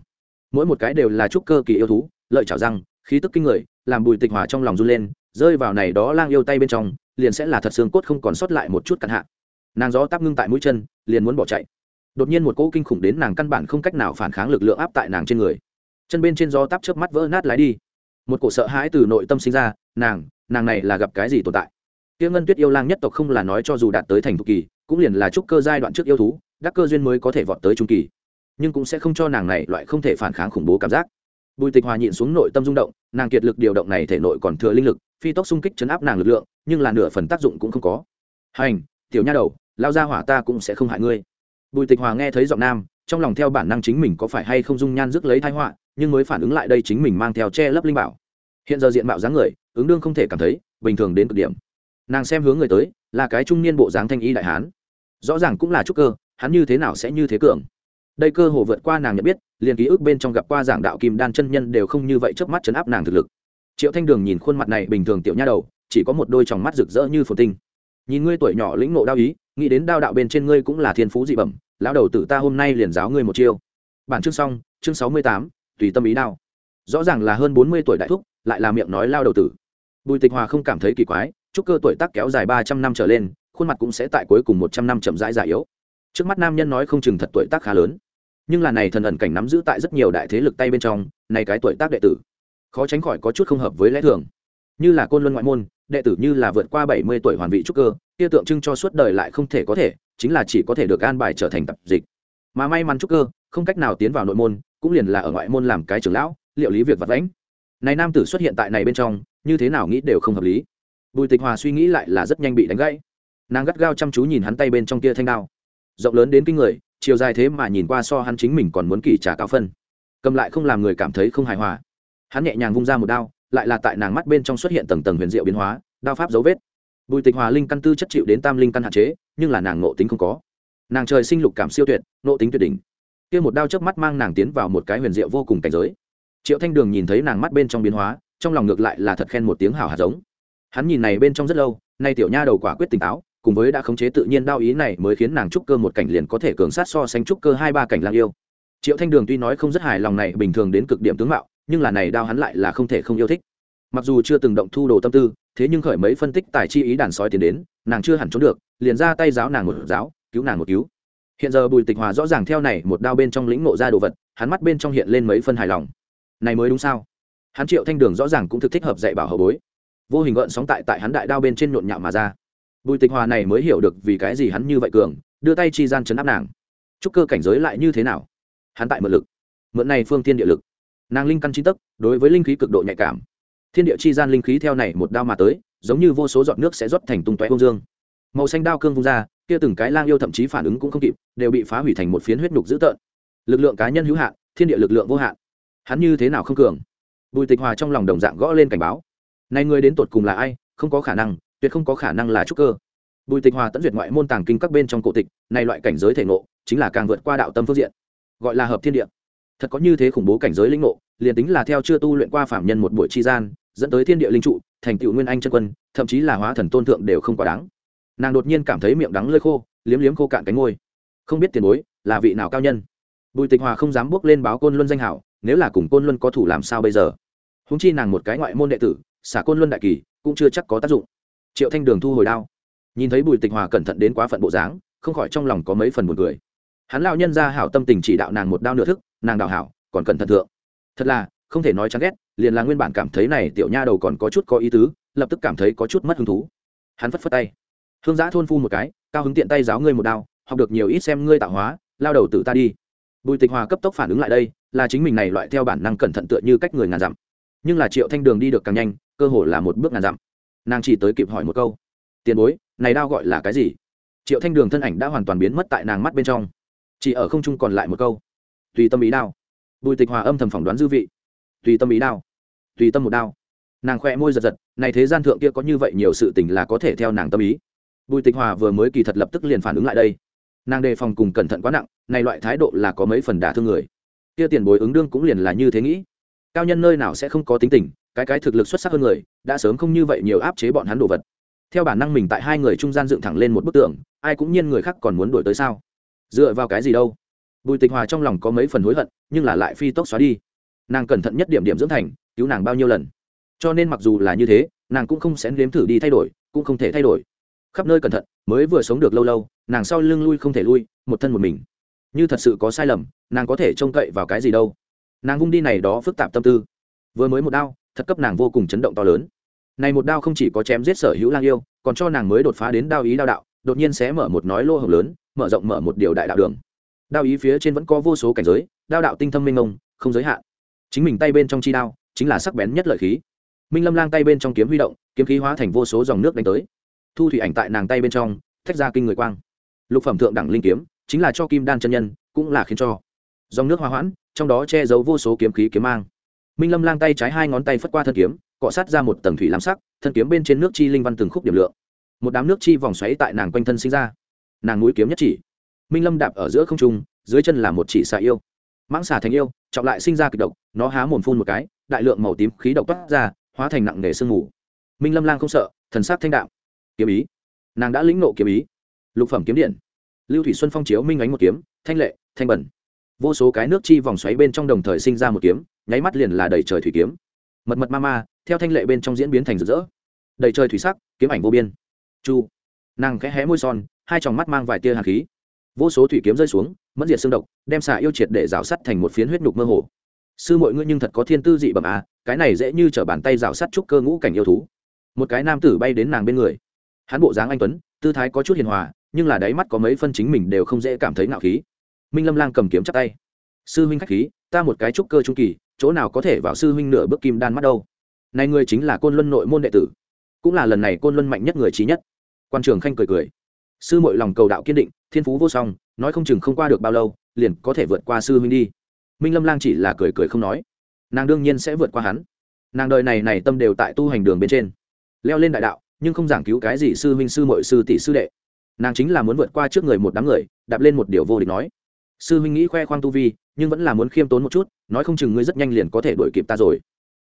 Mỗi một cái đều là trúc cơ kỳ yêu thú, lợi chảo răng, khí tức kinh người, làm bùi tịch hòa trong lòng run lên, rơi vào này đó lang yêu tay bên trong, liền sẽ là thật xương cốt không còn sót lại một chút cặn hạ. Nàng gió tắp ngưng tại mũi chân, liền muốn bỏ chạy đột nhiên một cỗ kinh khủng đến nàng căn bản không cách nào phản kháng lực lượng áp tại nàng trên người. Chân bên trên gió tắp chớp mắt vỡ nát lái đi. Một cổ sợ hãi từ nội tâm sinh ra, nàng nàng này là gặp cái gì tồn tại? Tiêu ngân tuyết yêu lang nhất tộc không là nói cho dù đạt tới thành thục kỳ, cũng liền là trúc cơ giai đoạn trước yêu thú, đắc cơ duyên mới có thể vọt tới trung kỳ. Nhưng cũng sẽ không cho nàng này loại không thể phản kháng khủng bố cảm giác. Bùi tịch hòa nhịn xuống nội tâm rung động, nàng kiệt lực điều động này thể nội còn thừa linh lực, phi tốc xung kích chấn áp nàng lực lượng, nhưng là nửa phần tác dụng cũng không có. Hành, tiểu nha đầu, lao ra hỏa ta cũng sẽ không hại ngươi bùi tịch hòa nghe thấy giọng nam, trong lòng theo bản năng chính mình có phải hay không dung nhan rước lấy thái họa, nhưng mới phản ứng lại đây chính mình mang theo che lấp linh bảo. Hiện giờ diện mạo dáng người, ứng đương không thể cảm thấy, bình thường đến cực điểm. Nàng xem hướng người tới, là cái trung niên bộ dáng thanh y đại hán. Rõ ràng cũng là trúc cơ, hắn như thế nào sẽ như thế cường? Đây cơ hồ vượt qua nàng nhận biết, liền ký ức bên trong gặp qua giảng đạo kim đan chân nhân đều không như vậy trước mắt chấn áp nàng thực lực. Triệu thanh đường nhìn khuôn mặt này bình thường tiểu nha đầu, chỉ có một đôi tròng mắt rực rỡ như phồn tinh. Nhìn ngươi tuổi nhỏ lĩnh ngộ đao ý nghĩ đến đao đạo bên trên ngươi cũng là thiên phú dị bẩm, lão đầu tử ta hôm nay liền giáo ngươi một chiêu. Bản chương xong, chương sáu mươi tám, tùy tâm ý đao. Rõ ràng là hơn bốn mươi tuổi đại thúc, lại là miệng nói lao đầu tử. Bùi tịch hòa không cảm thấy kỳ quái, chúc cơ tuổi tác kéo dài ba trăm năm trở lên, khuôn mặt cũng sẽ tại cuối cùng một trăm năm chậm rãi già yếu. Trước mắt nam nhân nói không chừng thật tuổi tác khá lớn. Nhưng là này thần ẩn cảnh nắm giữ tại rất nhiều đại thế lực tay bên trong, này cái tuổi tác đệ tử, khó tránh khỏi có chút không hợp với lẽ thường như là côn luân ngoại môn, đệ tử như là vượt qua bảy mươi tuổi hoàn vị trúc cơ, kia tượng trưng cho suốt đời lại không thể có thể, chính là chỉ có thể được an bài trở thành tập dịch. Mà may mắn trúc cơ, không cách nào tiến vào nội môn, cũng liền là ở ngoại môn làm cái trưởng lão, liệu lý việc vật lãnh này nam tử xuất hiện tại này bên trong, như thế nào nghĩ đều không hợp lý. Bùi tịch hòa suy nghĩ lại là rất nhanh bị đánh gãy. Nàng gắt gao chăm chú nhìn hắn tay bên trong kia thanh đao. Rộng lớn đến kinh người, chiều dài thế mà nhìn qua so hắn chính mình còn muốn kỳ trả cao phân. Cầm lại không làm người cảm thấy không hài hòa. Hắn nhẹ nhàng vung ra một đao lại là tại nàng mắt bên trong xuất hiện tầng tầng huyền diệu biến hóa, đao pháp dấu vết. Bùi tịch hòa linh căn tư chất chịu đến tam linh căn hạn chế, nhưng là nàng nộ tính không có. Nàng trời sinh lục cảm siêu tuyệt nộ tính tuyệt đỉnh. Kia một đao chớp mắt mang nàng tiến vào một cái huyền diệu vô cùng cảnh giới. Triệu thanh đường nhìn thấy nàng mắt bên trong biến hóa, trong lòng ngược lại là thật khen một tiếng hào hạt giống. Hắn nhìn này bên trong rất lâu, nay tiểu nha đầu quả quyết tỉnh táo, cùng với đã khống chế tự nhiên đao ý này mới khiến nàng trúc cơ một cảnh liền có thể cường sát so sánh trúc cơ hai ba cảnh lang yêu. Triệu thanh đường tuy nói không rất hài lòng này bình thường đến cực điểm tướng mạo nhưng là này đao hắn lại là không thể không yêu thích. Mặc dù chưa từng động thu đồ tâm tư, thế nhưng khởi mấy phân tích tài chi ý đàn sói tiến đến, nàng chưa hẳn trốn được, liền ra tay giáo nàng một giáo, cứu nàng một cứu. Hiện giờ bùi tịch hòa rõ ràng theo này một đao bên trong lĩnh nộ ra đồ vật, hắn mắt bên trong hiện lên mấy phân hài lòng. Này mới đúng sao? Hắn triệu thanh đường rõ ràng cũng thực thích hợp dạy bảo hậu bối. Vô hình gợn sóng tại tại hắn đại đao bên trên nhộn nhạo mà ra. Bùi tịch hòa này mới hiểu được vì cái gì hắn như vậy cường, đưa tay chi gian chấn áp nàng. Chúc cơ cảnh giới lại như thế nào? Hắn tại mượn lực. Mượn này phương tiên địa lực nàng linh căn chi tấc, đối với linh khí cực độ nhạy cảm. Thiên địa chi gian linh khí theo này một đao mà tới, giống như vô số giọt nước sẽ rót thành tung tóe bông dương. Màu xanh đao cương vung ra, kia từng cái lang yêu thậm chí phản ứng cũng không kịp, đều bị phá hủy thành một phiến huyết nhục dữ tợn. Lực lượng cá nhân hữu hạn, thiên địa lực lượng vô hạn. Hắn như thế nào không cường? Bùi tịch hòa trong lòng đồng dạng gõ lên cảnh báo. Này người đến tột cùng là ai? Không có khả năng, tuyệt không có khả năng là trúc cơ. Bùi tịch hòa tận duyệt ngoại môn tàng kinh các bên trong cổ tịch, này loại cảnh giới thể ngộ, chính là càng vượt qua đạo tâm phương diện, gọi là hợp thiên địa thật có như thế khủng bố cảnh giới linh ngộ, liền tính là theo chưa tu luyện qua phạm nhân một buổi tri gian, dẫn tới thiên địa linh trụ, thành tựu nguyên anh chân quân, thậm chí là hóa thần tôn thượng đều không quá đáng. Nàng đột nhiên cảm thấy miệng đắng lơi khô, liếm liếm khô cạn cánh ngôi không biết tiền bối, là vị nào cao nhân? Bùi tịch hòa không dám bước lên báo côn luân danh hảo, nếu là cùng côn luân có thủ làm sao bây giờ? Húng chi nàng một cái ngoại môn đệ tử, xả côn luân đại kỳ, cũng chưa chắc có tác dụng. Triệu thanh đường thu hồi đao. Nhìn thấy bùi tịch hòa cẩn thận đến quá phận bộ dáng, không khỏi trong lòng có mấy phần buồn cười hắn lao nhân ra hảo tâm tình chỉ đạo nàng một đao nửa thức, nàng đào hảo, còn cẩn thận thượng. Thật là, không thể nói chán ghét, liền là nguyên bản cảm thấy này tiểu nha đầu còn có chút có ý tứ, lập tức cảm thấy có chút mất hứng thú. Hắn phất phất tay. Hương giã thôn phu một cái, cao hứng tiện tay giáo ngươi một đao, học được nhiều ít xem ngươi tạo hóa, lao đầu tự ta đi. Bùi tịch hòa cấp tốc phản ứng lại đây, là chính mình này loại theo bản năng cẩn thận tựa như cách người ngàn dặm. Nhưng là triệu thanh đường đi được càng nhanh, cơ hồ là một bước ngàn dặm. Nàng chỉ tới kịp hỏi một câu. Tiền bối, này đao gọi là cái gì? Triệu thanh đường thân ảnh đã hoàn toàn biến mất tại nàng mắt bên trong chỉ ở không trung còn lại một câu. Tùy tâm ý đao. Bùi tịch hòa âm thầm phỏng đoán dư vị. Tùy tâm ý đao. Tùy tâm một đao. Nàng khoe môi giật giật, này thế gian thượng kia có như vậy nhiều sự tình là có thể theo nàng tâm ý. Bùi tịch hòa vừa mới kỳ thật lập tức liền phản ứng lại đây. Nàng đề phòng cùng cẩn thận quá nặng, này loại thái độ là có mấy phần đả thương người. Kia tiền bối ứng đương cũng liền là như thế nghĩ. Cao nhân nơi nào sẽ không có tính tình, cái cái thực lực xuất sắc hơn người, đã sớm không như vậy nhiều áp chế bọn hắn đồ vật. Theo bản năng mình tại hai người trung gian dựng thẳng lên một bức tượng ai cũng nhiên người khác còn muốn đổi tới sao? Dựa vào cái gì đâu? Bùi tịch hòa trong lòng có mấy phần hối hận, nhưng là lại phi tốc xóa đi. Nàng cẩn thận nhất điểm điểm dưỡng thành, cứu nàng bao nhiêu lần. Cho nên mặc dù là như thế, nàng cũng không sẽ nếm thử đi thay đổi, cũng không thể thay đổi. Khắp nơi cẩn thận, mới vừa sống được lâu lâu, nàng sau lưng lui không thể lui, một thân một mình. Như thật sự có sai lầm, nàng có thể trông cậy vào cái gì đâu. Nàng vung đi này đó phức tạp tâm tư. Vừa mới một đao, thật cấp nàng vô cùng chấn động to lớn. Này một đao không chỉ có chém giết sở hữu lang yêu, còn cho nàng mới đột phá đến đao ý đao đạo đột nhiên sẽ mở một nói lô hồng lớn, mở rộng mở một điều đại đạo đường. Đao ý phía trên vẫn có vô số cảnh giới, đao đạo tinh thâm minh ông không giới hạn. Chính mình tay bên trong chi đao, chính là sắc bén nhất lợi khí. Minh lâm lang tay bên trong kiếm huy động, kiếm khí hóa thành vô số dòng nước đánh tới. Thu thủy ảnh tại nàng tay bên trong, thách ra kinh người quang. Lục phẩm thượng đẳng linh kiếm, chính là cho kim đan chân nhân, cũng là khiến cho. Dòng nước hoa hoãn, trong đó che giấu vô số kiếm khí kiếm mang. Minh lâm lang tay trái hai ngón tay phất qua thân kiếm, cọ sát ra một tầng thủy lam sắc, thân kiếm bên trên nước chi linh văn từng khúc điểm lượng một đám nước chi vòng xoáy tại nàng quanh thân sinh ra. Nàng núi kiếm nhất chỉ. Minh lâm đạp ở giữa không trung, dưới chân là một chỉ xà yêu. Mãng xà thành yêu, trọng lại sinh ra kịch độc, nó há mồm phun một cái, đại lượng màu tím khí độc toát ra, hóa thành nặng nề sương mù. Minh lâm lang không sợ, thần sát thanh đạo kiếm ý. Nàng đã lĩnh nộ kiếm ý. Lục phẩm kiếm điện. Lưu thủy xuân phong chiếu minh ánh một kiếm, thanh lệ, thanh bẩn. Vô số cái nước chi vòng xoáy bên trong đồng thời sinh ra một kiếm, nháy mắt liền là đầy trời thủy kiếm. Mật mật ma ma, theo thanh lệ bên trong diễn biến thành rực rỡ. Đầy trời thủy sắc, kiếm ảnh vô biên chu nàng khẽ hé môi son hai tròng mắt mang vài tia hạt khí vô số thủy kiếm rơi xuống mẫn diệt xương độc đem xạ yêu triệt để rào sắt thành một phiến huyết nhục mơ hồ sư mọi ngươi nhưng thật có thiên tư dị bẩm à cái này dễ như t bàn tay rào sắt trúc cơ ngũ cảnh yêu thú một cái nam tử bay đến nàng bên người hắn bộ dáng anh tuấn tư thái có chút hiền hòa nhưng là đáy mắt có mấy phân chính mình đều không dễ cảm thấy ngạo khí minh lâm lang cầm kiếm chắc tay sư huynh khách khí ta một cái trúc cơ trung kỳ chỗ nào có thể vào sư huynh nửa bước kim đan mắt đâu này người chính là côn luân nội môn đệ tử cũng là lần này côn luân mạnh nhất người trí nhất. Quan trường khanh cười cười. Sư mội lòng cầu đạo kiên định, thiên phú vô song, nói không chừng không qua được bao lâu, liền có thể vượt qua sư huynh đi. Minh lâm lang chỉ là cười cười không nói. Nàng đương nhiên sẽ vượt qua hắn. Nàng đời này này tâm đều tại tu hành đường bên trên. Leo lên đại đạo, nhưng không giảng cứu cái gì sư huynh, sư mội sư tỷ, sư đệ. Nàng chính là muốn vượt qua trước người một đám người, đạp lên một điều vô địch nói. Sư huynh nghĩ khoe khoang tu vi, nhưng vẫn là muốn khiêm tốn một chút, nói không chừng ngươi rất nhanh liền có thể đuổi kịp ta rồi.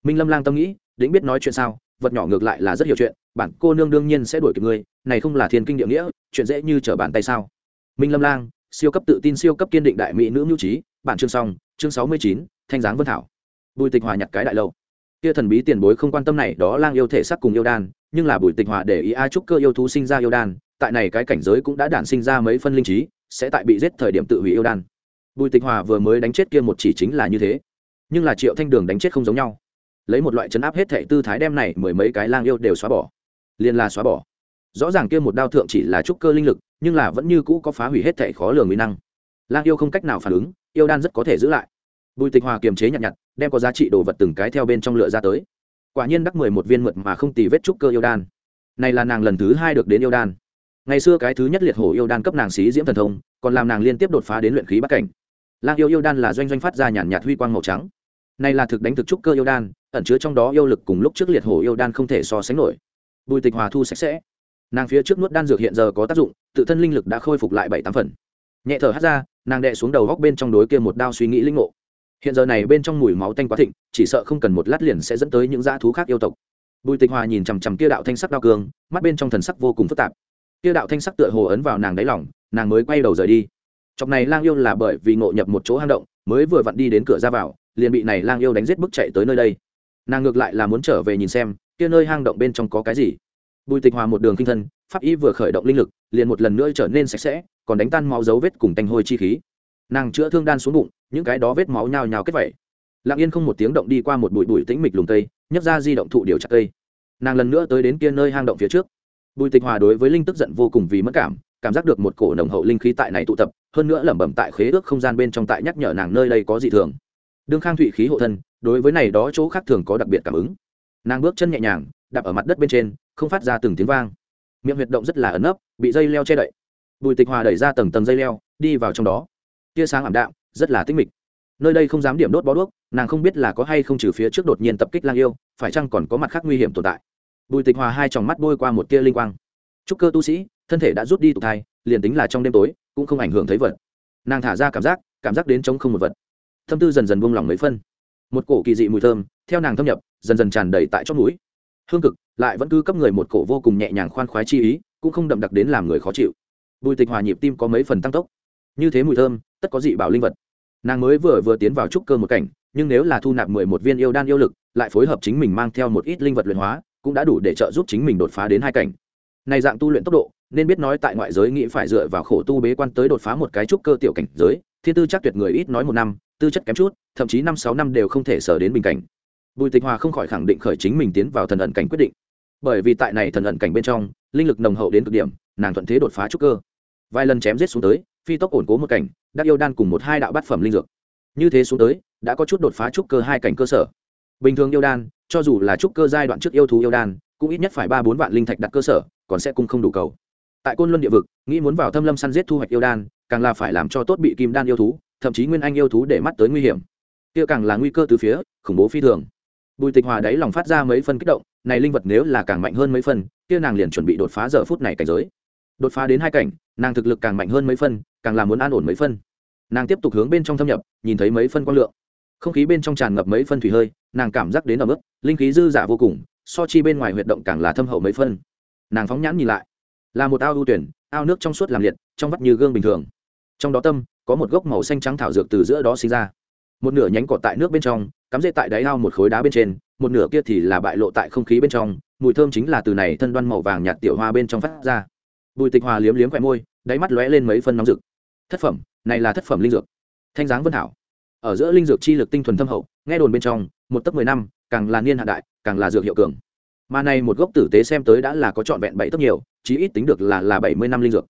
Minh lâm lang tâm nghĩ đĩnh biết nói chuyện sao vật nhỏ ngược lại là rất hiểu chuyện, bản cô nương đương nhiên sẽ đuổi kịp ngươi, này không là thiên kinh địa nghĩa, chuyện dễ như trở bàn tay sao? Minh lâm lang, siêu cấp tự tin siêu cấp kiên định đại mỹ nữ mưu trí bản chương xong, chương sáu mươi chín, thanh giáng vân thảo. Bùi tịch hòa nhặt cái đại lâu. Kia thần bí tiền bối không quan tâm này, đó lang yêu thể sắc cùng yêu đan, nhưng là bùi tịch hòa để ý a trúc cơ yêu thú sinh ra yêu đan, tại này cái cảnh giới cũng đã đản sinh ra mấy phân linh trí, sẽ tại bị giết thời điểm tự hủy yêu đan. Bùi tịch hòa vừa mới đánh chết kia một chỉ chính là như thế. Nhưng là triệu thanh đường đánh chết không giống nhau lấy một loại chấn áp hết thệ tư thái đem này mười mấy cái lang yêu đều xóa bỏ. Liền là xóa bỏ. Rõ ràng kia một đao thượng chỉ là trúc cơ linh lực, nhưng là vẫn như cũ có phá hủy hết thệ khó lường mỹ năng. Lang yêu không cách nào phản ứng, yêu đan rất có thể giữ lại. Bùi tịch hòa kiềm chế nhặt nhặt, đem có giá trị đồ vật từng cái theo bên trong lựa ra tới. Quả nhiên đắc mười một viên mượt mà không tì vết trúc cơ yêu đan. Này là nàng lần thứ hai được đến yêu đan. Ngày xưa cái thứ nhất liệt hổ yêu đan cấp nàng xí diễm thần thông, còn làm nàng liên tiếp đột phá đến luyện khí bắc cảnh. Lang yêu yêu đan là doanh doanh phát ra nhàn nhạt huy quang màu trắng này là thực đánh thực trúc cơ yêu đan, ẩn chứa trong đó yêu lực cùng lúc trước liệt hổ yêu đan không thể so sánh nổi. Bùi tịch hòa thu sạch sẽ. Nàng phía trước nuốt đan dược hiện giờ có tác dụng, tự thân linh lực đã khôi phục lại bảy tám phần. Nhẹ thở hắt ra, nàng đệ xuống đầu góc bên trong đối kia một đao suy nghĩ linh ngộ. Hiện giờ này bên trong mùi máu tanh quá thịnh, chỉ sợ không cần một lát liền sẽ dẫn tới những dã thú khác yêu tộc. Bùi tịch hòa nhìn chằm chằm kia đạo thanh sắc đao cường, mắt bên trong thần sắc vô cùng phức tạp. Kia đạo thanh sắc tựa hồ ấn vào nàng đáy lòng, nàng mới quay đầu rời đi. Chọc này lang yêu là bởi vì ngộ nhập một chỗ hang động, mới vừa vặn đi đến cửa ra vào liền bị này lang yêu đánh giết bức chạy tới nơi đây. Nàng ngược lại là muốn trở về nhìn xem, kia nơi hang động bên trong có cái gì. Bùi tịch hòa một đường kinh thân, pháp y vừa khởi động linh lực, liền một lần nữa trở nên sạch sẽ, còn đánh tan máu dấu vết cùng tanh hôi chi khí. Nàng chữa thương đan xuống bụng, những cái đó vết máu nhào nhào kết vẩy. Lặng yên không một tiếng động đi qua một bụi bụi tĩnh mịch lùng cây, nhấc ra di động thụ điều chặt cây. Nàng lần nữa tới đến kia nơi hang động phía trước. Bùi tịch hòa đối với linh tức giận vô cùng vì mất cảm cảm giác được một cổ nồng hậu linh khí tại này tụ tập, hơn nữa lẩm bẩm tại khế ước không gian bên trong tại nhắc nhở nàng nơi đây có dị thường đương khang thụy khí hộ thân, đối với này đó chỗ khác thường có đặc biệt cảm ứng. Nàng bước chân nhẹ nhàng, đạp ở mặt đất bên trên, không phát ra từng tiếng vang. Miệng huyệt động rất là ẩn nấp, bị dây leo che đậy. Bùi tịch hòa đẩy ra tầng tầng dây leo, đi vào trong đó. Tia sáng ảm đạm, rất là tinh mịch. Nơi đây không dám điểm đốt bó đuốc, nàng không biết là có hay không trừ phía trước đột nhiên tập kích lang yêu, phải chăng còn có mặt khác nguy hiểm tồn tại. Bùi tịch hòa hai tròng mắt bôi qua một tia linh quang. Trúc cơ tu sĩ, thân thể đã rút đi tụ thai, liền tính là trong đêm tối, cũng không ảnh hưởng thấy vật. Nàng thả ra cảm giác cảm giác đến trống không một vật thâm tư dần dần buông lỏng mấy phân. Một cổ kỳ dị mùi thơm, theo nàng thâm nhập, dần dần tràn đầy tại chót mũi. hương cực, lại vẫn cứ cấp người một cổ vô cùng nhẹ nhàng khoan khoái chi ý, cũng không đậm đặc đến làm người khó chịu. Bùi tịch hòa nhịp tim có mấy phần tăng tốc. Như thế mùi thơm, tất có dị bảo linh vật. Nàng mới vừa vừa tiến vào trúc cơ một cảnh, nhưng nếu là thu nạp mười một viên yêu đan yêu lực, lại phối hợp chính mình mang theo một ít linh vật luyện hóa, cũng đã đủ để trợ giúp chính mình đột phá đến hai cảnh. Này dạng tu luyện tốc độ, nên biết nói tại ngoại giới nghĩ phải dựa vào khổ tu bế quan tới đột phá một cái trúc cơ tiểu cảnh giới, thiên tư chắc tuyệt người ít nói một năm tư chất kém chút, thậm chí năm sáu năm đều không thể sở đến bình cảnh. Bùi tịch hòa không khỏi khẳng định khởi chính mình tiến vào thần ẩn cảnh quyết định. Bởi vì tại này thần ẩn cảnh bên trong, linh lực nồng hậu đến cực điểm, nàng thuận thế đột phá trúc cơ. Vài lần chém giết xuống tới, phi tốc ổn cố một cảnh, đắc yêu đan cùng một hai đạo bát phẩm linh dược. Như thế xuống tới, đã có chút đột phá trúc cơ hai cảnh cơ sở. Bình thường yêu đan, cho dù là trúc cơ giai đoạn trước yêu thú yêu đan, cũng ít nhất phải ba bốn vạn linh thạch đặt cơ sở, còn sẽ cung không đủ cầu. Tại côn luân địa vực, nghĩ muốn vào thâm lâm săn giết thu hoạch yêu đan, càng là phải làm cho tốt bị kim đan yêu thú thậm chí nguyên anh yêu thú để mắt tới nguy hiểm. Kia càng là nguy cơ từ phía, khủng bố phi thường. Bùi tịch hòa đáy lòng phát ra mấy phân kích động, này linh vật nếu là càng mạnh hơn mấy phân kia nàng liền chuẩn bị đột phá giờ phút này cảnh giới. Đột phá đến hai cảnh, nàng thực lực càng mạnh hơn mấy phân càng là muốn an ổn mấy phân nàng tiếp tục hướng bên trong thâm nhập, nhìn thấy mấy phân quang lượng. Không khí bên trong tràn ngập mấy phân thủy hơi, nàng cảm giác đến ở mức linh khí dư giả vô cùng, so chi bên ngoài huyệt động càng là thâm hậu mấy phân nàng phóng nhãn nhìn lại, là một ao ưu tuyển, ao nước trong suốt làm liệt, trong vắt như gương bình thường. Trong đó tâm có một gốc màu xanh trắng thảo dược từ giữa đó sinh ra. Một nửa nhánh cỏ tại nước bên trong, cắm rễ tại đáy ao một khối đá bên trên, một nửa kia thì là bại lộ tại không khí bên trong, mùi thơm chính là từ này thân đoan màu vàng nhạt tiểu hoa bên trong phát ra. Bùi tịch hòa liếm liếm khỏe môi, đáy mắt lóe lên mấy phân nóng rực. Thất phẩm, này là thất phẩm linh dược. Thanh giáng vân thảo ở giữa linh dược chi lực tinh thuần thâm hậu, nghe đồn bên trong, một tấc mười năm, càng là niên hạ đại, càng là dược hiệu cường. Mà này một gốc tử tế xem tới đã là có trọn vẹn bảy tấc nhiều, chí ít tính được là là bảy mươi năm linh dược.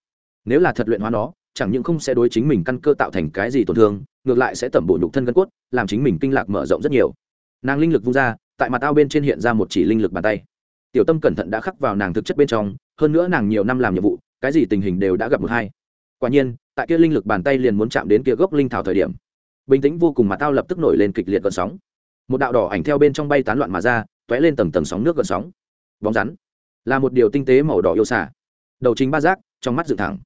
Nếu là thật luyện hóa nó chẳng những không sẽ đối chính mình căn cơ tạo thành cái gì tổn thương, ngược lại sẽ tẩm bổ nhục thân gân cốt, làm chính mình kinh lạc mở rộng rất nhiều. Nàng linh lực vung ra, tại mặt ao bên trên hiện ra một chỉ linh lực bàn tay. Tiểu tâm cẩn thận đã khắc vào nàng thực chất bên trong, hơn nữa nàng nhiều năm làm nhiệm vụ, cái gì tình hình đều đã gặp một hai. Quả nhiên, tại kia linh lực bàn tay liền muốn chạm đến kia gốc linh thảo thời điểm, bình tĩnh vô cùng mà tao lập tức nổi lên kịch liệt gợn sóng. Một đạo đỏ ảnh theo bên trong bay tán loạn mà ra t ó é lên tầng tầng sóng nước gợn sóng. Bóng rắn là một điều tinh tế màu đỏ yêu xả đầu chính ba giác, trong mắt dựng thẳng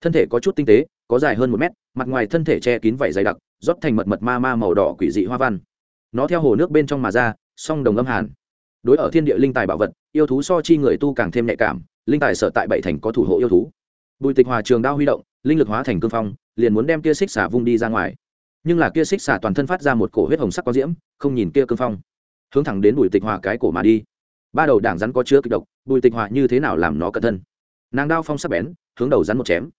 thân thể có chút tinh tế, có dài hơn một mét, mặt ngoài thân thể che kín vảy dày đặc, rót thành mật mật ma ma màu đỏ quỷ dị hoa văn. Nó theo hồ nước bên trong mà ra, song đồng âm hàn. Đối ở thiên địa linh tài bảo vật, yêu thú so chi người tu càng thêm nhạy cảm, linh tài sở tại bảy thành có thủ hộ yêu thú. Bùi tịch hòa trường đao huy động, linh lực hóa thành cương phong, liền muốn đem kia xích xả vung đi ra ngoài. Nhưng là kia xích xả toàn thân phát ra một cổ huyết hồng sắc có diễm, không nhìn kia cương phong. Hướng thẳng đến bùi tịch hòa cái cổ mà đi. Ba đầu đảng rắn có chứa kịch độc, bùi tịch hòa như thế nào làm nó cẩn thân? Nàng đao phong sắc bén, hướng đầu rắn một chém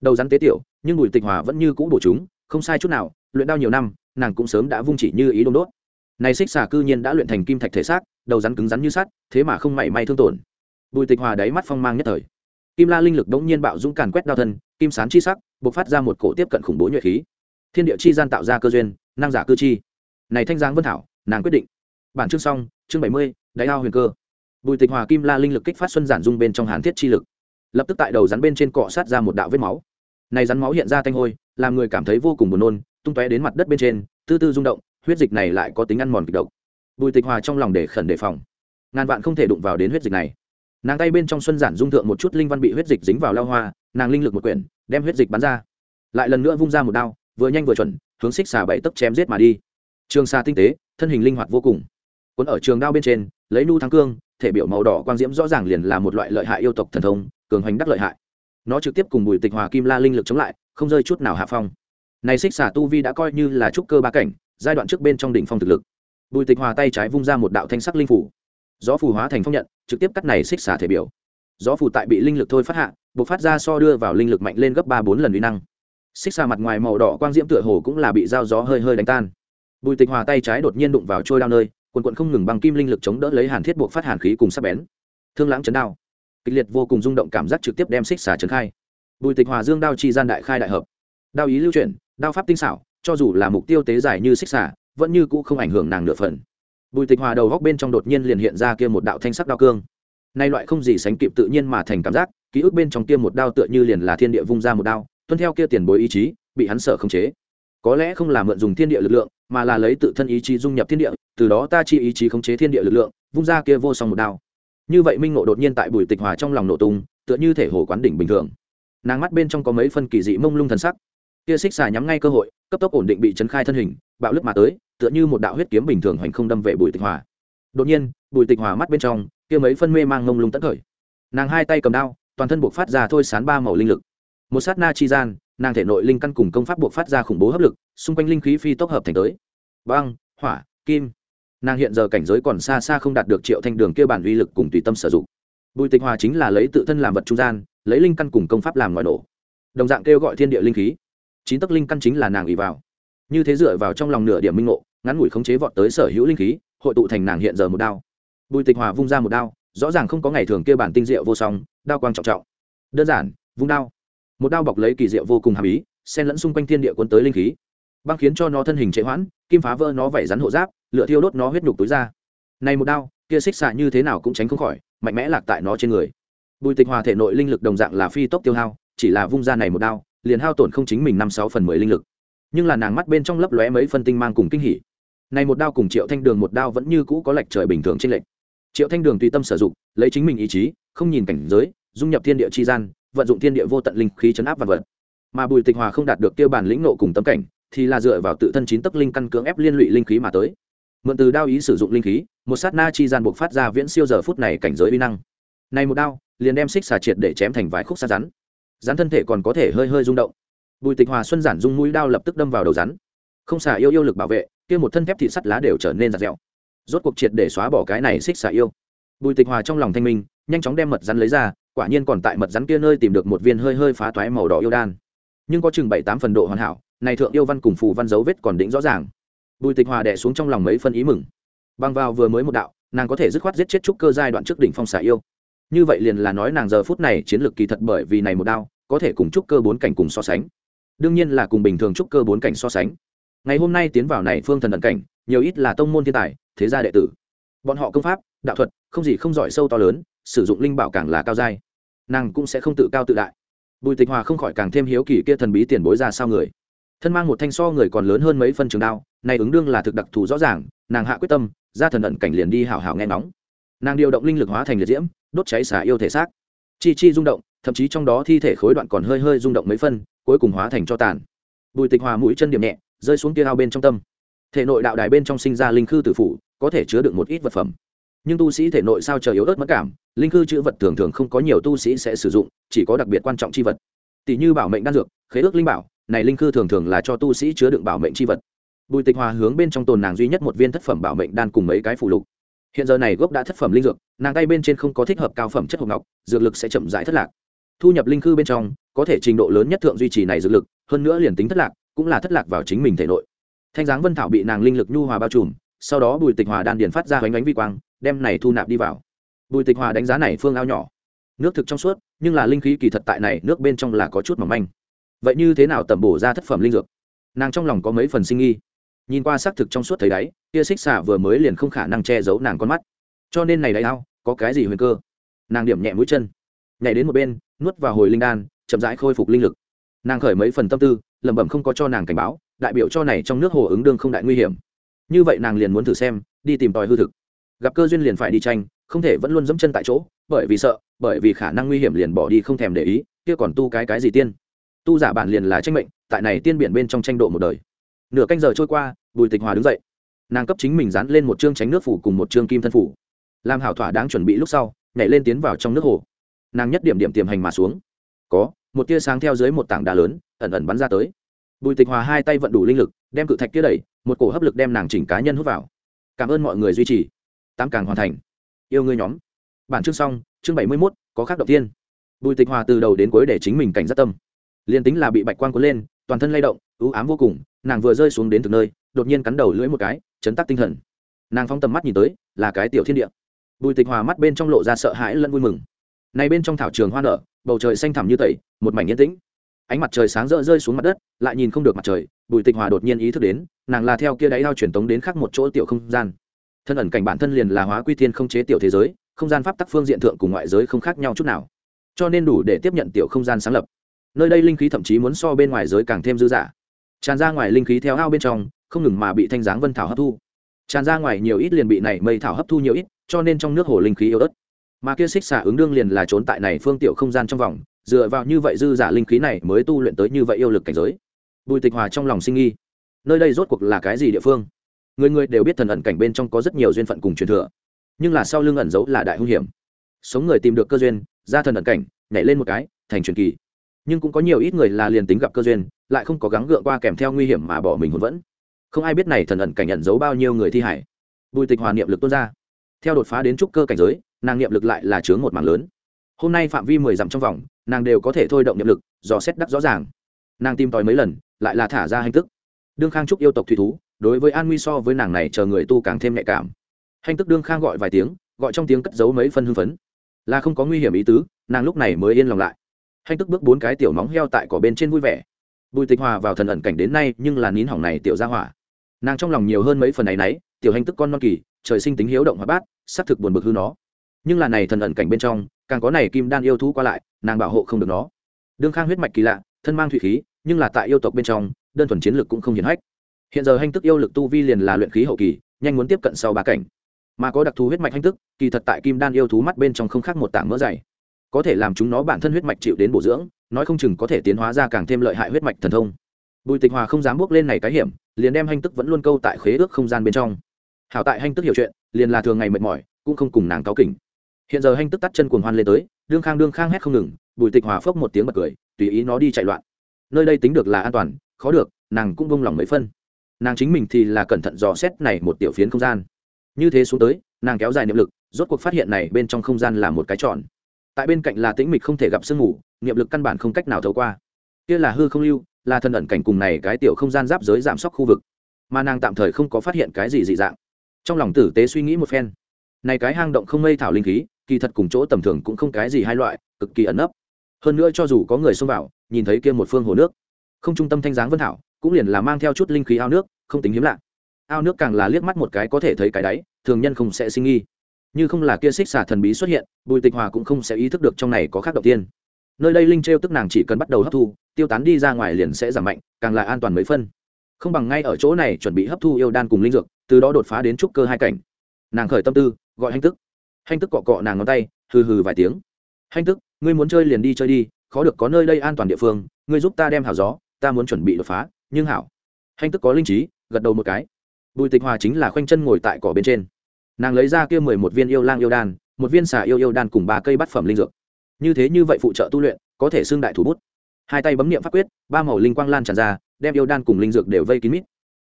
đầu rắn tế tiểu, nhưng bùi tịch hòa vẫn như cũ bổ chúng, không sai chút nào, luyện đao nhiều năm, nàng cũng sớm đã vung chỉ như ý đôn đốt. Này xích xà cư nhiên đã luyện thành kim thạch thể xác, đầu rắn cứng rắn như sắt, thế mà không mảy may thương tổn. Bùi tịch hòa đáy mắt phong mang nhất thời. Kim la linh lực đống nhiên bạo dũng càn quét đao thân, kim sán chi sắc, bộc phát ra một cổ tiếp cận khủng bố nhuệ khí. Thiên địa chi gian tạo ra cơ duyên, năng giả cư chi. Này thanh giang vân thảo, nàng quyết định. Bản chương xong, chương bảy mươi, đáy ao huyền cơ. Bùi tịch hòa kim la linh lực kích phát xuân giản dung bên trong hàn thiết chi lực. Lập tức tại đầu rắn bên trên cọ sát ra một đạo vết máu này rắn máu hiện ra thanh hôi, làm người cảm thấy vô cùng buồn nôn, tung tóe đến mặt đất bên trên, tư tư rung động, huyết dịch này lại có tính ăn mòn kịch độc. Bùi tịch hòa trong lòng để khẩn đề phòng. Ngàn vạn không thể đụng vào đến huyết dịch này. Nàng tay bên trong xuân giản dung thượng một chút linh văn bị huyết dịch dính vào lao hoa, nàng linh lực một quyển, đem huyết dịch bắn ra. Lại lần nữa vung ra một đao, vừa nhanh vừa chuẩn, hướng xích xà bảy tấc chém giết mà đi. Trường xa tinh tế, thân hình linh hoạt vô cùng. Cuốn ở trường đao bên trên, lấy nu thắng cương, thể biểu màu đỏ quang diễm rõ ràng liền là một loại lợi hại yêu tộc thần thông, cường hoành đắc lợi hại nó trực tiếp cùng bùi tịch hòa kim la linh lực chống lại, không rơi chút nào hạ phong. Này xích xà tu vi đã coi như là trúc cơ ba cảnh, giai đoạn trước bên trong đỉnh phong thực lực. Bùi tịch hòa tay trái vung ra một đạo thanh sắc linh phủ. Gió phù hóa thành phong nhận, trực tiếp cắt này xích xả thể biểu. Gió phù tại bị linh lực thôi phát hạ buộc phát ra so đưa vào linh lực mạnh lên gấp ba bốn lần uy năng. Xích xà mặt ngoài màu đỏ quang diễm tựa hồ cũng là bị dao gió hơi hơi đánh tan. Bùi tịch hòa tay trái đột nhiên đụng vào trôi đao nơi, quần quận không ngừng bằng kim linh lực chống đỡ lấy hàn thiết buộc phát hàn khí cùng sắp bén. Thương lãng chấn đao kịch liệt vô cùng rung động cảm giác trực tiếp đem xích xà trấn khai. Bùi tịch hòa dương đao chi gian đại khai đại hợp. Đao ý lưu chuyển, đao pháp tinh xảo, cho dù là mục tiêu tế giải như xích xà, vẫn như cũ không ảnh hưởng nàng nửa phần. Bùi tịch hòa đầu góc bên trong đột nhiên liền hiện ra kia một đạo thanh sắc đao cương. Nay loại không gì sánh kịp tự nhiên mà thành cảm giác, ký ức bên trong kia một đao tựa như liền là thiên địa vung ra một đao, tuân theo kia tiền bối ý chí, bị hắn sợ khống chế. Có lẽ không là mượn dùng thiên địa lực lượng, mà là lấy tự thân ý chí dung nhập thiên địa, từ đó ta chi ý chí khống chế thiên địa lực lượng, vung ra kia vô song một đao như vậy minh ngộ đột nhiên tại bùi tịch hòa trong lòng nổ tung, tựa như thể hồ quán đỉnh bình thường. Nàng mắt bên trong có mấy phân kỳ dị mông lung thần sắc. Kia xích xà nhắm ngay cơ hội, cấp tốc ổn định bị chấn khai thân hình, bạo lướt mà tới, tựa như một đạo huyết kiếm bình thường hoành không đâm về bùi tịch hòa. Đột nhiên, bùi tịch hòa mắt bên trong, kia mấy phân mê mang mông lung tận khởi. Nàng hai tay cầm đao, toàn thân buộc phát ra thôi sán ba màu linh lực. Một sát na chi gian, nàng thể nội linh căn cùng công pháp buộc phát ra khủng bố hấp lực, xung quanh linh khí phi tốc hợp thành tới. Băng, hỏa, kim nàng hiện giờ cảnh giới còn xa xa không đạt được triệu thanh đường kia bản uy lực cùng tùy tâm sử dụng. Bùi tịch hòa chính là lấy tự thân làm vật trung gian, lấy linh căn cùng công pháp làm ngoại nổ. Đồng dạng kêu gọi thiên địa linh khí. Chín tấc linh căn chính là nàng ủy vào. Như thế dựa vào trong lòng nửa điểm minh ngộ, ngắn ngủi khống chế vọt tới sở hữu linh khí, hội tụ thành nàng hiện giờ một đao. Bùi tịch hòa vung ra một đao, rõ ràng không có ngày thường kia bản tinh diệu vô song, đao quang trọng trọng. Đơn giản, vung đao. Một đao bọc lấy kỳ diệu vô cùng hàm ý, xen lẫn xung quanh thiên địa quân tới linh khí. Băng khiến cho nó thân hình trệ hoãn, kim phá vỡ nó vẩy rắn hộ giáp. Lựa thiêu đốt nó huyết nhục túi ra. Này một đao, kia xích xạ như thế nào cũng tránh không khỏi, mạnh mẽ lạc tại nó trên người. Bùi tịch hòa thể nội linh lực đồng dạng là phi tốc tiêu hao, chỉ là vung ra này một đao, liền hao tổn không chính mình năm sáu phần mười linh lực. Nhưng là nàng mắt bên trong lấp lóe mấy phân tinh mang cùng kinh hỉ. Này một đao cùng triệu thanh đường một đao vẫn như cũ có lệch trời bình thường trên lệch. Triệu thanh đường tùy tâm sử dụng, lấy chính mình ý chí, không nhìn cảnh giới, dung nhập thiên địa chi gian, vận dụng thiên địa vô tận linh khí chấn áp vật vật. Mà bùi tịch hòa không đạt được tiêu bản lĩnh nộ cùng tâm cảnh, thì là dựa vào tự thân chín tấc linh căn cưỡng ép liên lụy linh khí mà tới mượn từ đao ý sử dụng linh khí, một sát na chi gian buộc phát ra viễn siêu giờ phút này cảnh giới uy năng. Này một đao, liền đem xích xà triệt để chém thành vài khúc xa rắn. Rắn thân thể còn có thể hơi hơi rung động. Bùi tịch hòa xuân giản dung mũi đao lập tức đâm vào đầu rắn. Không xà yêu yêu lực bảo vệ, kia một thân thép thịt sắt lá đều trở nên giặt dẻo. Rốt cuộc triệt để xóa bỏ cái này xích xà yêu. Bùi tịch hòa trong lòng thanh minh, nhanh chóng đem mật rắn lấy ra, quả nhiên còn tại mật rắn kia nơi tìm được một viên hơi hơi phá toái màu đỏ yêu đan. Nhưng có chừng bảy tám phần độ hoàn hảo, này thượng yêu văn cùng phù văn dấu vết còn đỉnh rõ ràng bùi tịch hòa đẻ xuống trong lòng mấy phân ý mừng. Băng vào vừa mới một đạo, nàng có thể dứt khoát giết chết trúc cơ giai đoạn trước đỉnh phong xả yêu. Như vậy liền là nói nàng giờ phút này chiến lược kỳ thật bởi vì này một đao, có thể cùng trúc cơ bốn cảnh cùng so sánh. Đương nhiên là cùng bình thường trúc cơ bốn cảnh so sánh. Ngày hôm nay tiến vào này phương thần ẩn cảnh, nhiều ít là tông môn thiên tài, thế gia đệ tử. Bọn họ công pháp, đạo thuật, không gì không giỏi sâu to lớn, sử dụng linh bảo càng là cao giai. Nàng cũng sẽ không tự cao tự đại. Bùi tịch hòa không khỏi càng thêm hiếu kỳ kia thần bí tiền bối ra sao người. Thân mang một thanh so người còn lớn hơn mấy phân trường đao này ứng đương là thực đặc thù rõ ràng, nàng hạ quyết tâm, ra thần ẩn cảnh liền đi hào hào nghe nóng. nàng điều động linh lực hóa thành liệt diễm, đốt cháy xả yêu thể xác. Chi chi rung động, thậm chí trong đó thi thể khối đoạn còn hơi hơi rung động mấy phân, cuối cùng hóa thành cho tàn. Bùi tịch hòa mũi chân điểm nhẹ, rơi xuống kia ao bên trong tâm. Thể nội đạo đài bên trong sinh ra linh khư tử phủ, có thể chứa được một ít vật phẩm. Nhưng tu sĩ thể nội sao chờ yếu ớt mất cảm, linh khư chữ vật thường thường không có nhiều tu sĩ sẽ sử dụng, chỉ có đặc biệt quan trọng chi vật. Tỷ như bảo mệnh đan dược, khế ước linh bảo, này linh khư thường thường là cho tu sĩ chứa đựng bảo mệnh chi vật bùi tịch hòa hướng bên trong tồn nàng duy nhất một viên thất phẩm bảo mệnh đan cùng mấy cái phụ lục. Hiện giờ này gốc đã thất phẩm linh dược, nàng tay bên trên không có thích hợp cao phẩm chất hộp ngọc, dược lực sẽ chậm rãi thất lạc. Thu nhập linh khư bên trong, có thể trình độ lớn nhất thượng duy trì này dược lực, hơn nữa liền tính thất lạc, cũng là thất lạc vào chính mình thể nội. Thanh dáng vân thảo bị nàng linh lực nhu hòa bao trùm, sau đó bùi tịch hòa đan điền phát ra hoành ánh vi quang, đem này thu nạp đi vào. Bùi tịch hòa đánh giá này phương ao nhỏ. Nước thực trong suốt, nhưng là linh khí kỳ thật tại này nước bên trong là có chút mỏng manh. Vậy như thế nào tẩm bổ ra thất phẩm linh dược? Nàng trong lòng có mấy phần sinh nghi nhìn qua xác thực trong suốt thấy đáy, kia xích xả vừa mới liền không khả năng che giấu nàng con mắt. Cho nên này đáy ao, có cái gì huyền cơ? Nàng điểm nhẹ mũi chân, nhảy đến một bên, nuốt vào hồi linh đan, chậm rãi khôi phục linh lực. Nàng khởi mấy phần tâm tư, lẩm bẩm không có cho nàng cảnh báo, đại biểu cho này trong nước hồ ứng đương không đại nguy hiểm. Như vậy nàng liền muốn thử xem, đi tìm tòi hư thực. Gặp cơ duyên liền phải đi tranh, không thể vẫn luôn dẫm chân tại chỗ, bởi vì sợ, bởi vì khả năng nguy hiểm liền bỏ đi không thèm để ý, kia còn tu cái cái gì tiên? Tu giả bản liền là tranh mệnh, tại này tiên biển bên trong tranh độ một đời nửa canh giờ trôi qua, bùi tịch hòa đứng dậy. Nàng cấp chính mình dán lên một chương tránh nước phủ cùng một chương kim thân phủ. Làm hảo thỏa đáng chuẩn bị lúc sau, nhảy lên tiến vào trong nước hồ. Nàng nhất điểm điểm tiềm hành mà xuống. Có, một tia sáng theo dưới một tảng đá lớn, ẩn ẩn bắn ra tới. Bùi tịch hòa hai tay vận đủ linh lực, đem cự thạch kia đẩy, một cổ hấp lực đem nàng chỉnh cá nhân hút vào. Cảm ơn mọi người duy trì. Tám càng hoàn thành. Yêu ngươi nhóm. Bản chương xong, chương bảy mươi mốt, có khác đầu tiên bùi tịch hòa từ đầu đến cuối để chính mình cảnh giác tâm. Liền tính là bị bạch quang cuốn lên, toàn thân lay động ưu ám vô cùng nàng vừa rơi xuống đến từ nơi, đột nhiên cắn đầu lưỡi một cái, chấn tắc tinh thần. Nàng phong tầm mắt nhìn tới, là cái tiểu thiên địa. Bùi tịch hòa mắt bên trong lộ ra sợ hãi lẫn vui mừng. Này bên trong thảo trường hoa nở, bầu trời xanh thẳm như tẩy, một mảnh yên tĩnh. Ánh mặt trời sáng rỡ rơi xuống mặt đất, lại nhìn không được mặt trời, bùi tịch hòa đột nhiên ý thức đến, nàng là theo kia đáy ao truyền tống đến khác một chỗ tiểu không gian. Thân ẩn cảnh bản thân liền là hóa quy thiên không chế tiểu thế giới, không gian pháp tắc phương diện thượng cùng ngoại giới không khác nhau chút nào. Cho nên đủ để tiếp nhận tiểu không gian sáng lập. Nơi đây linh khí thậm chí muốn so bên ngoài giới càng thêm dư dả tràn ra ngoài linh khí theo ao bên trong, không ngừng mà bị thanh dáng vân thảo hấp thu. Tràn ra ngoài nhiều ít liền bị này mây thảo hấp thu nhiều ít, cho nên trong nước hồ linh khí yếu ớt. Mà kia xích xả ứng đương liền là trốn tại này phương tiểu không gian trong vòng, dựa vào như vậy dư giả linh khí này mới tu luyện tới như vậy yêu lực cảnh giới. Bùi tịch hòa trong lòng sinh nghi. Nơi đây rốt cuộc là cái gì địa phương? Người người đều biết thần ẩn cảnh bên trong có rất nhiều duyên phận cùng truyền thừa. Nhưng là sau lưng ẩn giấu là đại hung hiểm. Sống người tìm được cơ duyên, ra thần ẩn cảnh, nhảy lên một cái, thành truyền kỳ nhưng cũng có nhiều ít người là liền tính gặp cơ duyên, lại không có gắng gượng qua kèm theo nguy hiểm mà bỏ mình hồn vẫn. Không ai biết này thần ẩn cảnh nhận giấu bao nhiêu người thi hải. Bùi tịch hòa niệm lực tuôn ra. Theo đột phá đến trúc cơ cảnh giới, nàng niệm lực lại là chướng một mảng lớn. Hôm nay phạm vi mười dặm trong vòng, nàng đều có thể thôi động niệm lực, dò xét đắc rõ ràng. Nàng tìm tòi mấy lần, lại là thả ra hành tức. Đương khang trúc yêu tộc thủy thú, đối với an nguy so với nàng này chờ người tu càng thêm nhạy cảm. Hành tức đương khang gọi vài tiếng, gọi trong tiếng cất giấu mấy phân hưng phấn. Là không có nguy hiểm ý tứ, nàng lúc này mới yên lòng lại. Hanh tức bước bốn cái tiểu móng heo tại cỏ bên trên vui vẻ. Bùi tịch hòa vào thần ẩn cảnh đến nay nhưng là nín hỏng này tiểu ra hỏa. Nàng trong lòng nhiều hơn mấy phần này nấy, tiểu hành tức con non kỳ, trời sinh tính hiếu động hóa bát xác thực buồn bực hư nó. Nhưng là này thần ẩn cảnh bên trong, càng có này kim đan yêu thú qua lại, nàng bảo hộ không được nó. Đương khang huyết mạch kỳ lạ, thân mang thủy khí, nhưng là tại yêu tộc bên trong, đơn thuần chiến lực cũng không hiển hách. Hiện giờ hành tức yêu lực tu vi liền là luyện khí hậu kỳ, nhanh muốn tiếp cận sau ba cảnh. Mà có đặc thù huyết mạch hành tức, kỳ thật tại kim đan yêu thú mắt bên trong không khác một tảng mỡ dày có thể làm chúng nó bản thân huyết mạch chịu đến bổ dưỡng, nói không chừng có thể tiến hóa ra càng thêm lợi hại huyết mạch thần thông. Bùi tịch hòa không dám bước lên này cái hiểm, liền đem hành tức vẫn luôn câu tại khế ước không gian bên trong. Hảo tại hành tức hiểu chuyện, liền là thường ngày mệt mỏi, cũng không cùng nàng cáo kỉnh. Hiện giờ hành tức tắt chân cuồng hoan lên tới, đương khang đương khang hét không ngừng, bùi tịch hòa phốc một tiếng bật cười, tùy ý nó đi chạy loạn. Nơi đây tính được là an toàn, khó được, nàng cũng bông lòng mấy phân. Nàng chính mình thì là cẩn thận dò xét này một tiểu phiến không gian. Như thế xuống tới, nàng kéo dài niệm lực, rốt cuộc phát hiện này bên trong không gian là một cái tròn tại bên cạnh là tĩnh mịch không thể gặp sương mù, niệm lực căn bản không cách nào thấu qua. Kia là hư không lưu, là thần ẩn cảnh cùng này cái tiểu không gian giáp giới giảm sóc khu vực. Mà nàng tạm thời không có phát hiện cái gì dị dạng. Trong lòng tử tế suy nghĩ một phen. Này cái hang động không mây thảo linh khí, kỳ thật cùng chỗ tầm thường cũng không cái gì hai loại, cực kỳ ẩn nấp. Hơn nữa cho dù có người xông vào, nhìn thấy kia một phương hồ nước, không trung tâm thanh dáng vân thảo, cũng liền là mang theo chút linh khí ao nước, không tính hiếm lạ. Ao nước càng là liếc mắt một cái có thể thấy cái đáy, thường nhân không sẽ sinh nghi như không là kia xích xả thần bí xuất hiện, bùi tịch hòa cũng không sẽ ý thức được trong này có khác đầu tiên. Nơi đây linh t tức nàng chỉ cần bắt đầu hấp thu, tiêu tán đi ra ngoài liền sẽ giảm mạnh, càng là an toàn mấy phân. Không bằng ngay ở chỗ này chuẩn bị hấp thu yêu đan cùng linh dược, từ đó đột phá đến trúc cơ hai cảnh. Nàng khởi tâm tư, gọi hành tức. Hành tức cọ cọ nàng ngón tay, hừ hừ vài tiếng. Hành tức, ngươi muốn chơi liền đi chơi đi, khó được có nơi đây an toàn địa phương, ngươi giúp ta đem hảo gió, ta muốn chuẩn bị đột phá, nhưng hảo. Hành tức có linh trí, gật đầu một cái. Bùi tịch hòa chính là khoanh chân ngồi tại cỏ bên trên nàng lấy ra kia mười một viên yêu lang yêu đan, một viên xà yêu yêu đan cùng ba cây bát phẩm linh dược. Như thế như vậy phụ trợ tu luyện, có thể xương đại thủ bút. Hai tay bấm niệm pháp quyết, ba màu linh quang lan tràn ra, đem yêu đan cùng linh dược đều vây kín mít.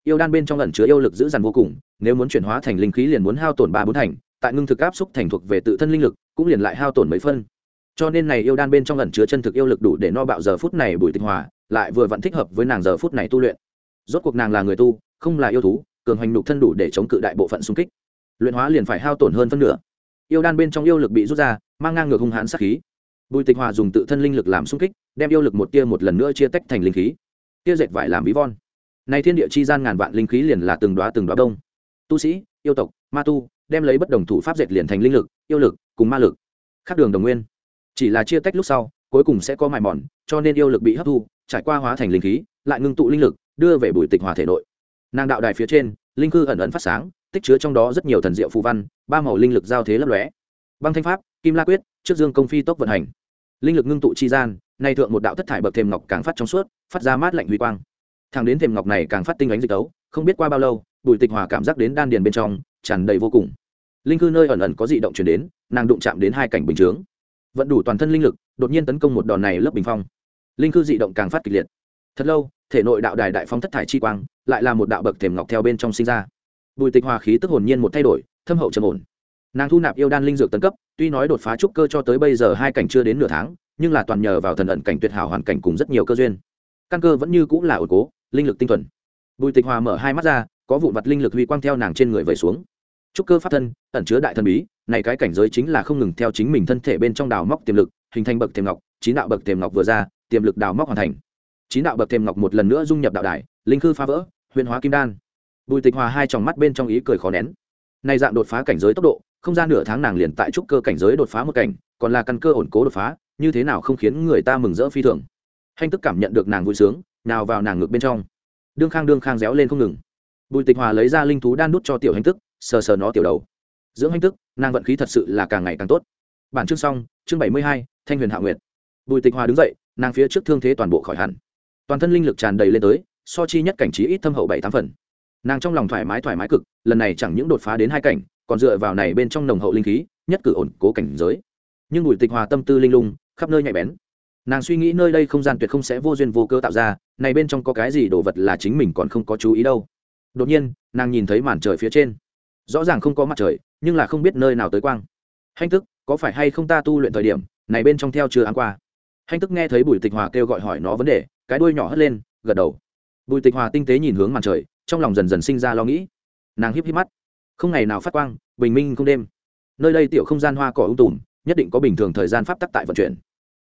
Yêu đan bên trong ẩn chứa yêu lực giữ dằn vô cùng, nếu muốn chuyển hóa thành linh khí liền muốn hao tổn ba bốn thành, tại ngưng thực áp xúc thành thuộc về tự thân linh lực, cũng liền lại hao tổn mấy phân. Cho nên này yêu đan bên trong ẩn chứa chân thực yêu lực đủ để no bạo giờ phút này bùi tịch hòa, lại vừa vẫn thích hợp với nàng giờ phút này tu luyện. Rốt cuộc nàng là người tu, không là yêu thú, cường hoành nục thân đủ để chống cự đại bộ phận xung kích luyện hóa liền phải hao tổn hơn phân nửa. Yêu đan bên trong yêu lực bị rút ra, mang ngang ngược hung hãn sát khí. Bùi tịch hòa dùng tự thân linh lực làm xung kích, đem yêu lực một tia một lần nữa chia tách thành linh khí. Tia dệt vải làm ví von. Nay thiên địa chi gian ngàn vạn linh khí liền là từng đoá từng đoá đông. Tu sĩ, yêu tộc, ma tu, đem lấy bất đồng thủ pháp dệt liền thành linh lực, yêu lực cùng ma lực. Khác đường đồng nguyên. Chỉ là chia tách lúc sau, cuối cùng sẽ có mài mòn, cho nên yêu lực bị hấp thu, trải qua hóa thành linh khí, lại ngưng tụ linh lực, đưa về bùi tịch hòa thể nội. Nàng đạo đài phía trên, linh cư ẩn ẩn phát sáng tích chứa trong đó rất nhiều thần diệu phù văn, ba màu linh lực giao thế lấp lóe. Băng thanh pháp, kim la quyết, trước dương công phi tốc vận hành. Linh lực ngưng tụ chi gian, nay thượng một đạo thất thải bậc thềm ngọc càng phát trong suốt, phát ra mát lạnh huy quang. Thẳng đến thềm ngọc này càng phát tinh ánh dịch tấu, không biết qua bao lâu, bùi tịch hòa cảm giác đến đan điền bên trong, tràn đầy vô cùng. Linh cư nơi ẩn ẩn có dị động chuyển đến, nàng đụng chạm đến hai cảnh bình chướng. Vận đủ toàn thân linh lực, đột nhiên tấn công một đòn này lớp bình phong. Linh cư dị động càng phát kịch liệt. Thật lâu, thể nội đạo đài đại phong thất thải chi quang, lại là một đạo bậc thềm ngọc theo bên trong sinh ra bùi tịch hòa khí tức hồn nhiên một thay đổi, thâm hậu trầm ổn. Nàng thu nạp yêu đan linh dược tấn cấp, tuy nói đột phá trúc cơ cho tới bây giờ hai cảnh chưa đến nửa tháng, nhưng là toàn nhờ vào thần ẩn cảnh tuyệt hảo hoàn cảnh cùng rất nhiều cơ duyên. Căn cơ vẫn như cũng là ổn cố, linh lực tinh thuần. Bùi tịch hòa mở hai mắt ra, có vụn vật linh lực huy quang theo nàng trên người vẩy xuống. Trúc cơ pháp thân, ẩn chứa đại thần bí, này cái cảnh giới chính là không ngừng theo chính mình thân thể bên trong đào móc tiềm lực, hình thành bậc tiềm ngọc, chín đạo bậc tiềm ngọc vừa ra, tiềm lực đào móc hoàn thành. Chín đạo bậc tiềm ngọc một lần nữa dung nhập đạo đài, linh khư phá vỡ, huyền hóa kim đan bùi tịch hòa hai tròng mắt bên trong ý cười khó nén. Nay dạng đột phá cảnh giới tốc độ, không ra nửa tháng nàng liền tại trúc cơ cảnh giới đột phá một cảnh, còn là căn cơ ổn cố đột phá, như thế nào không khiến người ta mừng rỡ phi thường. Hanh tức cảm nhận được nàng vui sướng, nào vào nàng ngực bên trong. Đương khang đương khang réo lên không ngừng. Bùi tịch hòa lấy ra linh thú đan đút cho tiểu hành tức, sờ sờ nó tiểu đầu. Dưỡng hành tức, nàng vận khí thật sự là càng ngày càng tốt. Bản chương xong, chương bảy mươi hai, thanh huyền hạ nguyệt. Bùi tịch hòa đứng dậy, nàng phía trước thương thế toàn bộ khỏi hẳn. Toàn thân linh lực tràn đầy lên tới, so chi nhất cảnh trí ít thâm hậu bảy tám phần nàng trong lòng thoải mái thoải mái cực, lần này chẳng những đột phá đến hai cảnh, còn dựa vào này bên trong nồng hậu linh khí, nhất cử ổn cố cảnh giới. Nhưng bùi tịch hòa tâm tư linh lung, khắp nơi nhạy bén. Nàng suy nghĩ nơi đây không gian tuyệt không sẽ vô duyên vô cơ tạo ra, này bên trong có cái gì đồ vật là chính mình còn không có chú ý đâu. Đột nhiên, nàng nhìn thấy màn trời phía trên. Rõ ràng không có mặt trời, nhưng là không biết nơi nào tới quang. Hanh tức, có phải hay không ta tu luyện thời điểm, này bên trong theo chưa ăn qua? Hanh tức nghe thấy bùi tịch hòa kêu gọi hỏi nó vấn đề, cái đuôi nhỏ hất lên, gật đầu. Bùi tịch hòa tinh tế nhìn hướng màn trời trong lòng dần dần sinh ra lo nghĩ. Nàng híp híp mắt. Không ngày nào phát quang, bình minh không đêm. Nơi đây tiểu không gian hoa cỏ ung tùm, nhất định có bình thường thời gian pháp tắc tại vận chuyển.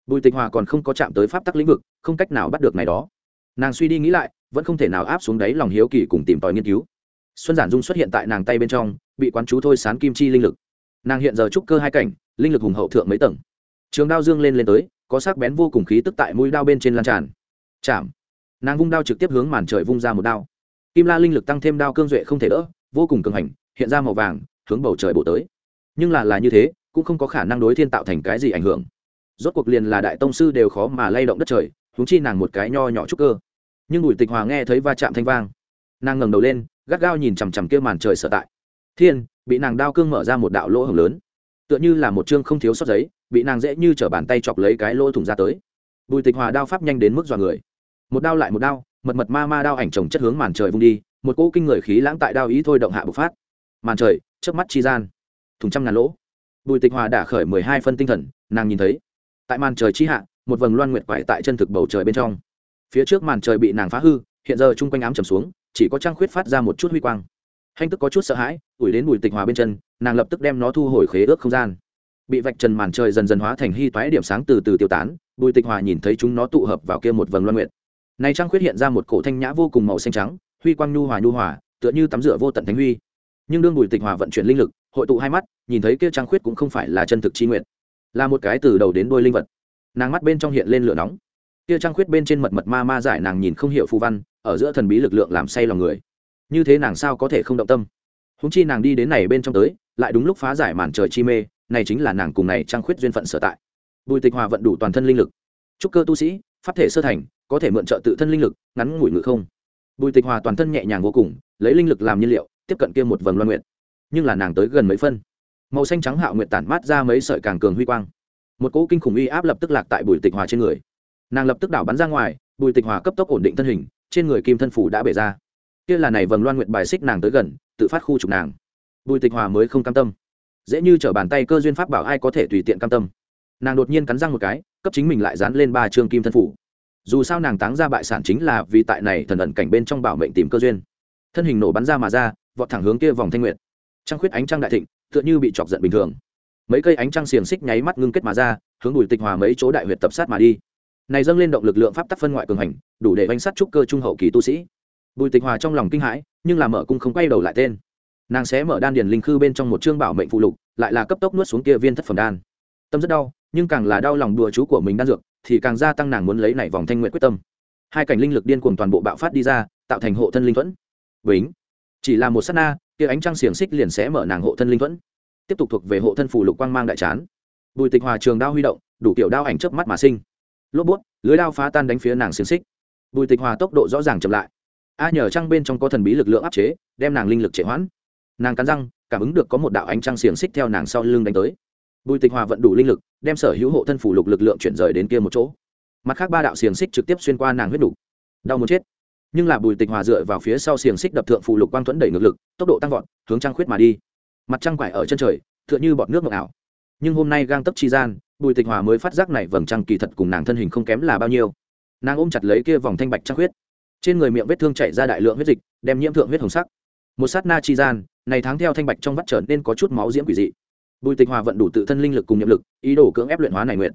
Bùi tịch hòa còn không có chạm tới pháp tắc lĩnh vực, không cách nào bắt được này đó. Nàng suy đi nghĩ lại, vẫn không thể nào áp xuống đáy lòng hiếu kỳ cùng tìm tòi nghiên cứu. Xuân giản dung xuất hiện tại nàng tay bên trong, bị quán chú thôi sán kim chi linh lực. Nàng hiện giờ trúc cơ hai cảnh, linh lực hùng hậu thượng mấy tầng. Trường đao dương lên lên tới, có sắc bén vô cùng khí tức tại mũi đao bên trên lan tràn. Chạm. Nàng vung đao trực tiếp hướng màn trời vung ra một đao kim la linh lực tăng thêm đao cương duệ không thể đỡ, vô cùng cường hành, hiện ra màu vàng, hướng bầu trời bổ tới. Nhưng là là như thế, cũng không có khả năng đối thiên tạo thành cái gì ảnh hưởng. Rốt cuộc liền là đại tông sư đều khó mà lay động đất trời húng chi nàng một cái nho nhỏ trúc cơ. Nhưng bùi tịch hòa nghe thấy va chạm thanh vang, nàng ngẩng đầu lên, gắt gao nhìn chằm chằm kia màn trời sở tại. Thiên, bị nàng đao cương mở ra một đạo lỗ hổng lớn. Tựa như là một chương không thiếu sót giấy, bị nàng dễ như t bàn tay chọc lấy cái lỗ thủng ra tới. Bùi tịch hòa đao pháp nhanh đến mức dọa người. Một đao lại một đao mật mật ma ma đao ảnh chồng chất hướng màn trời vung đi, một cỗ kinh người khí lãng tại đao ý thôi động hạ bộc phát. Màn trời trước mắt chi gian, thùng trăm ngàn lỗ. Bùi tịch hòa đã khởi mười hai phân tinh thần, nàng nhìn thấy, tại màn trời chi hạ, một vầng loan nguyệt quải tại chân thực bầu trời bên trong. Phía trước màn trời bị nàng phá hư, hiện giờ chung quanh ám trầm xuống, chỉ có trăng khuyết phát ra một chút huy quang. Hanh tức có chút sợ hãi, ủi đến bùi tịch hòa bên chân, nàng lập tức đem nó thu hồi khế ước không gian. Bị vạch trần màn trời dần dần hóa thành hy toái điểm sáng từ từ tiêu tán, bùi tịch hòa nhìn thấy chúng nó tụ hợp vào kia một vầng loan nguyệt này Trang khuyết hiện ra một cổ thanh nhã vô cùng màu xanh trắng, huy quang nhu hòa nhu hòa, tựa như tắm rửa vô tận thánh huy. Nhưng đương bùi tịch hòa vận chuyển linh lực, hội tụ hai mắt, nhìn thấy kia Trang khuyết cũng không phải là chân thực chi nguyện, là một cái từ đầu đến đôi linh vật. Nàng mắt bên trong hiện lên lửa nóng. Kia Trang khuyết bên trên mật mật ma ma giải nàng nhìn không hiểu phù văn, ở giữa thần bí lực lượng làm say lòng người. Như thế nàng sao có thể không động tâm? Húng chi nàng đi đến này bên trong tới, lại đúng lúc phá giải màn trời chi mê, này chính là nàng cùng này Trang khuyết duyên phận sở tại. Bùi tịch hòa vận đủ toàn thân linh lực. Trúc cơ tu sĩ, pháp thể sơ thành có thể mượn trợ tự thân linh lực, ngắn ngủi ngự không. Bùi tịch hòa toàn thân nhẹ nhàng vô cùng, lấy linh lực làm nhiên liệu, tiếp cận kia một vầng loan nguyện nhưng là nàng tới gần mấy phân, màu xanh trắng hạo nguyện tản mát ra mấy sợi càng cường huy quang. Một cỗ kinh khủng uy áp lập tức lạc tại bùi tịch hòa trên người. Nàng lập tức đảo bắn ra ngoài, bùi tịch hòa cấp tốc ổn định thân hình, trên người kim thân phủ đã bể ra. Kia là này vầng loan nguyện bài xích nàng tới gần, tự phát khu trục nàng. Bùi tịch hòa mới không cam tâm. Dễ như chở bàn tay cơ duyên pháp bảo ai có thể tùy tiện cam tâm. Nàng đột nhiên cắn răng một cái, cấp chính mình lại dán lên ba chương kim thân phủ dù sao nàng táng ra bại sản chính là vì tại này thần ẩn cảnh bên trong bảo mệnh tìm cơ duyên. Thân hình nổ bắn ra mà ra, vọt thẳng hướng kia vòng thanh nguyệt. Trăng khuyết ánh trăng đại thịnh, tựa như bị chọc giận bình thường. Mấy cây ánh trăng xiềng xích nháy mắt ngưng kết mà ra, hướng bùi tịch hòa mấy chỗ đại huyệt tập sát mà đi. Này dâng lên động lực lượng pháp tắc phân ngoại cường hành, đủ để bánh sát trúc cơ trung hậu kỳ tu sĩ. Bùi tịch hòa trong lòng kinh hãi, nhưng làm mở cung không quay đầu lại tên. Nàng sẽ mở đan điền linh khư bên trong một chương bảo mệnh phụ lục, lại là cấp tốc nuốt xuống kia viên thất phẩm đan. Tâm rất đau, nhưng càng là đau lòng đùa chú của mình đan dược thì càng gia tăng nàng muốn lấy này vòng thanh nguyện quyết tâm. Hai cảnh linh lực điên cuồng toàn bộ bạo phát đi ra, tạo thành hộ thân linh thuẫn. Bính. Chỉ là một s á t na, kia ánh trăng xiềng xích liền sẽ mở nàng hộ thân linh thuẫn. Tiếp tục thuộc về hộ thân phủ lục quang mang đại chán. Bùi tịch hòa trường đao huy động, đủ kiểu đao ảnh chớp mắt mà sinh. Lốp bút, lưới đao phá tan đánh phía nàng xiềng xích. Bùi tịch hòa tốc độ rõ ràng chậm lại. A nhờ trăng bên trong có thần bí lực lượng áp chế, đem nàng linh lực trệ hoãn. Nàng cắn răng, cảm ứng được có một đạo ánh trăng xiềng xích theo nàng sau lưng đánh tới bùi tịch hòa vận đủ linh lực đem sở hữu hộ thân phủ lục lực lượng chuyển rời đến kia một chỗ. Mặt khác ba đạo xiềng xích trực tiếp xuyên qua nàng huyết đủ đau muốn chết. Nhưng là bùi tịch hòa dựa vào phía sau xiềng xích đập thượng phủ lục quang thuẫn đẩy ngược lực tốc độ tăng vọt hướng trăng khuyết mà đi. Mặt trăng quải ở chân trời tựa như bọt nước ngọc ảo. Nhưng hôm nay gang tấp chi gian bùi tịch hòa mới phát giác này vầng trăng kỳ thật cùng nàng thân hình không kém là bao nhiêu. Nàng ôm chặt lấy kia vòng thanh bạch trăng khuyết, trên người miệng vết thương chảy ra đại lượng huyết dịch đem nhiễm thượng huyết hồng sắc. Một sát na chi gian này tháng theo thanh bạch trong vắt trở nên có chút máu diễm quỷ dị bùi tịch hòa vận đủ tự thân linh lực cùng nhiệm lực, ý đồ cưỡng ép luyện hóa này nguyện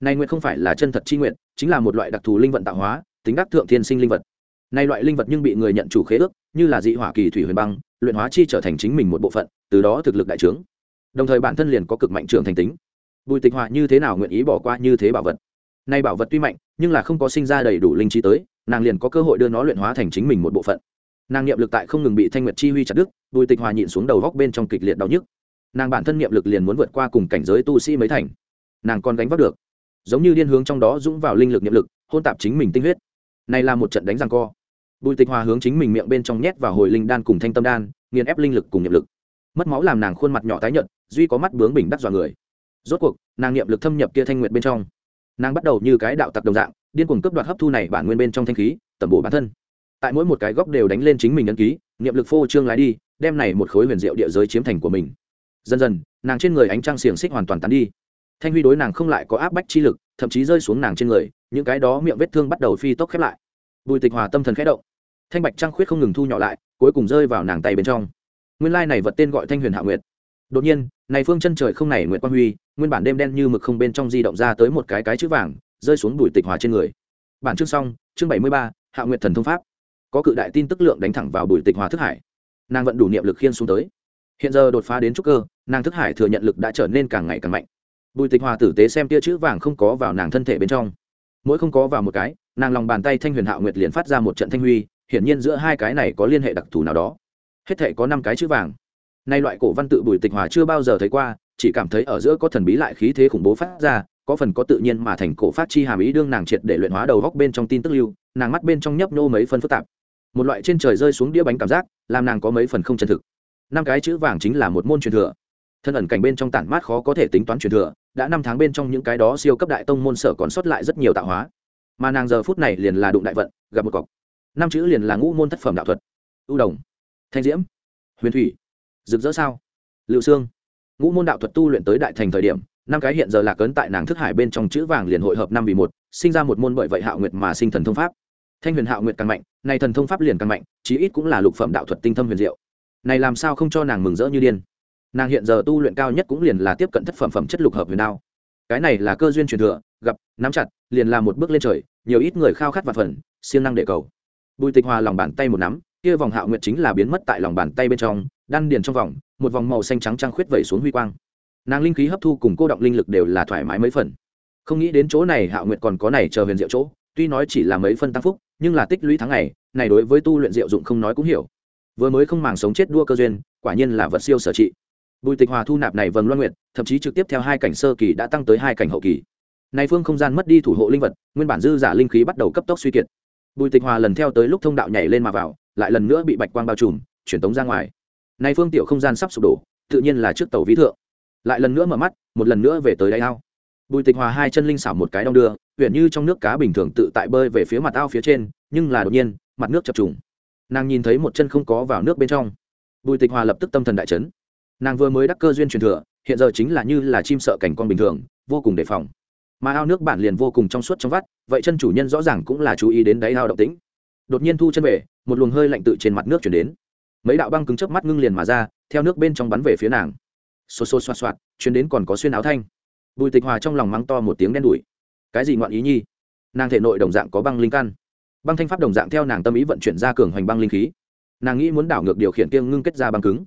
này nguyện không phải là chân thật chi nguyện, chính là một loại đặc thù linh vận tạo hóa, tính đắc thượng thiên sinh linh vật. Này loại linh vật nhưng bị người nhận chủ khế ước, như là dị hỏa kỳ thủy huyền băng, luyện hóa chi trở thành chính mình một bộ phận, từ đó thực lực đại trướng. Đồng thời bản thân liền có cực mạnh trưởng thành tính. Bùi tịch hòa như thế nào nguyện ý bỏ qua như thế bảo vật? Nay bảo vật tuy mạnh, nhưng là không có sinh ra đầy đủ linh trí tới, nàng liền có cơ hội đưa nó luyện hóa thành chính mình một bộ phận. Nàng niệm lực tại không ngừng bị thanh nguyệt chi huy chặt đứt, bùi tịch hòa nhịn xuống đầu góc bên trong kịch liệt đau nhức nàng bản thân niệm lực liền muốn vượt qua cùng cảnh giới tu sĩ mới thành. Nàng còn gánh vác được. Giống như điên hướng trong đó dũng vào linh lực niệm lực, hôn tạp chính mình tinh huyết. Này là một trận đánh răng co. Bùi tịch hòa hướng chính mình miệng bên trong nhét vào hồi linh đan cùng thanh tâm đan, nghiền ép linh lực cùng niệm lực. Mất máu làm nàng khuôn mặt nhỏ tái nhợt, duy có mắt bướng bình đắc dọa người. Rốt cuộc, nàng niệm lực thâm nhập kia thanh nguyện bên trong. Nàng bắt đầu như cái đạo tặc đồng dạng, điên cuồng cướp đoạt hấp thu này bản nguyên bên trong thanh khí, tẩm bổ bản thân. Tại mỗi một cái góc đều đánh lên chính mình ấn ký, niệm lực phô trương lái đi, đem này một khối huyền diệu địa giới chiếm thành của mình dần dần, nàng trên người ánh trăng xiềng xích hoàn toàn tán đi. Thanh huy đối nàng không lại có áp bách chi lực, thậm chí rơi xuống nàng trên người, những cái đó miệng vết thương bắt đầu phi tốc khép lại. Bùi tịch hòa tâm thần khẽ động. Thanh bạch trăng khuyết không ngừng thu nhỏ lại, cuối cùng rơi vào nàng tay bên trong. Nguyên lai này vật tên gọi thanh huyền hạ nguyệt. Đột nhiên, này phương chân trời không này nguyệt quang huy, nguyên bản đêm đen như mực không bên trong di động ra tới một cái cái chữ vàng, rơi xuống bùi tịch hòa trên người. Bản chương xong, chương bảy mươi ba, hạ nguyệt thần thông pháp. Có cự đại tin tức lượng đánh thẳng vào bùi tịch hòa thức hải. Nàng vẫn đủ niệm lực khiên xuống tới hiện giờ đột phá đến trúc cơ, nàng thức hải thừa nhận lực đã trở nên càng ngày càng mạnh. Bùi tịch hòa tử tế xem tia chữ vàng không có vào nàng thân thể bên trong. Mỗi không có vào một cái, nàng lòng bàn tay thanh huyền hạo nguyệt liền phát ra một trận thanh huy, hiển nhiên giữa hai cái này có liên hệ đặc thù nào đó. Hết thể có năm cái chữ vàng. Nay loại cổ văn tự bùi tịch hòa chưa bao giờ thấy qua, chỉ cảm thấy ở giữa có thần bí lại khí thế khủng bố phát ra, có phần có tự nhiên mà thành cổ phát chi hàm ý đương nàng triệt để luyện hóa đầu góc bên trong tin tức lưu, nàng mắt bên trong nhấp nhô mấy phân phức tạp. Một loại trên trời rơi xuống đĩa bánh cảm giác, làm nàng có mấy phần không chân thực năm cái chữ vàng chính là một môn truyền thừa. Thân ẩn cảnh bên trong tản mát khó có thể tính toán truyền thừa, đã năm tháng bên trong những cái đó siêu cấp đại tông môn sở còn sót lại rất nhiều tạo hóa. Mà nàng giờ phút này liền là đụng đại vận, gặp một cọc. Năm chữ liền là ngũ môn thất phẩm đạo thuật. Ưu đồng, thanh diễm, huyền thủy, rực rỡ sao liệu xương ngũ môn đạo thuật tu luyện tới đại thành thời điểm, năm cái hiện giờ là cấn tại nàng thức hải bên trong chữ vàng liền hội hợp năm vì một, sinh ra một môn bởi vậy hạo nguyệt mà sinh thần thông pháp. Thanh huyền hạo nguyệt càng mạnh này thần thông pháp liền càng mạnh, chí ít cũng là lục phẩm đạo thuật tinh thâm huyền diệu này làm sao không cho nàng mừng rỡ như điên? Nàng hiện giờ tu luyện cao nhất cũng liền là tiếp cận thất phẩm phẩm chất lục hợp huyền đao. Cái này là cơ duyên truyền thừa, gặp, nắm chặt, liền là một bước lên trời, nhiều ít người khao khát và phần, siêng năng để cầu. Bùi tịch hòa lòng bàn tay một nắm, kia vòng hạo nguyệt chính là biến mất tại lòng bàn tay bên trong, đan điền trong vòng, một vòng màu xanh trắng trăng khuyết vẩy xuống huy quang. Nàng linh khí hấp thu cùng cô động linh lực đều là thoải mái mấy phần. Không nghĩ đến chỗ này hạo nguyệt còn có này chờ huyền diệu chỗ, tuy nói chỉ là mấy phân tăng phúc, nhưng là tích lũy tháng ngày, này đối với tu luyện diệu dụng không nói cũng hiểu vừa mới không màng sống chết đua cơ duyên, quả nhiên là vật siêu sở trị. Bùi tịch hòa thu nạp này vầng loan nguyệt, thậm chí trực tiếp theo hai cảnh sơ kỳ đã tăng tới hai cảnh hậu kỳ. Này phương không gian mất đi thủ hộ linh vật, nguyên bản dư giả linh khí bắt đầu cấp tốc suy kiệt. Bùi tịch hòa lần theo tới lúc thông đạo nhảy lên mà vào, lại lần nữa bị bạch quang bao trùm, chuyển tống ra ngoài. Này phương tiểu không gian sắp sụp đổ, tự nhiên là trước tàu vĩ thượng. Lại lần nữa mở mắt, một lần nữa về tới đáy ao. Bùi tịch hòa hai chân linh xảo một cái đong đưa huyện như trong nước cá bình thường tự tại bơi về phía mặt ao phía trên, nhưng là đột nhiên, mặt nước chập trùng nàng nhìn thấy một chân không có vào nước bên trong. Bùi tịch hòa lập tức tâm thần đại chấn. Nàng vừa mới đắc cơ duyên truyền thừa, hiện giờ chính là như là chim sợ cảnh con bình thường, vô cùng đề phòng. Mà ao nước bản liền vô cùng trong suốt trong vắt, vậy chân chủ nhân rõ ràng cũng là chú ý đến đáy ao động tĩnh. Đột nhiên thu chân về, một luồng hơi lạnh tự trên mặt nước chuyển đến. Mấy đạo băng cứng chớp mắt ngưng liền mà ra, theo nước bên trong bắn về phía nàng. Xô xô xoa xoạt, chuyển đến còn có xuyên áo thanh. Bùi tịch hòa trong lòng mắng to một tiếng đen đủi. Cái gì ngoạn ý nhi? Nàng thể nội đồng dạng có băng linh căn băng thanh pháp đồng dạng theo nàng tâm ý vận chuyển ra cường hoành băng linh khí. Nàng nghĩ muốn đảo ngược điều khiển kiêng ngưng kết ra băng cứng.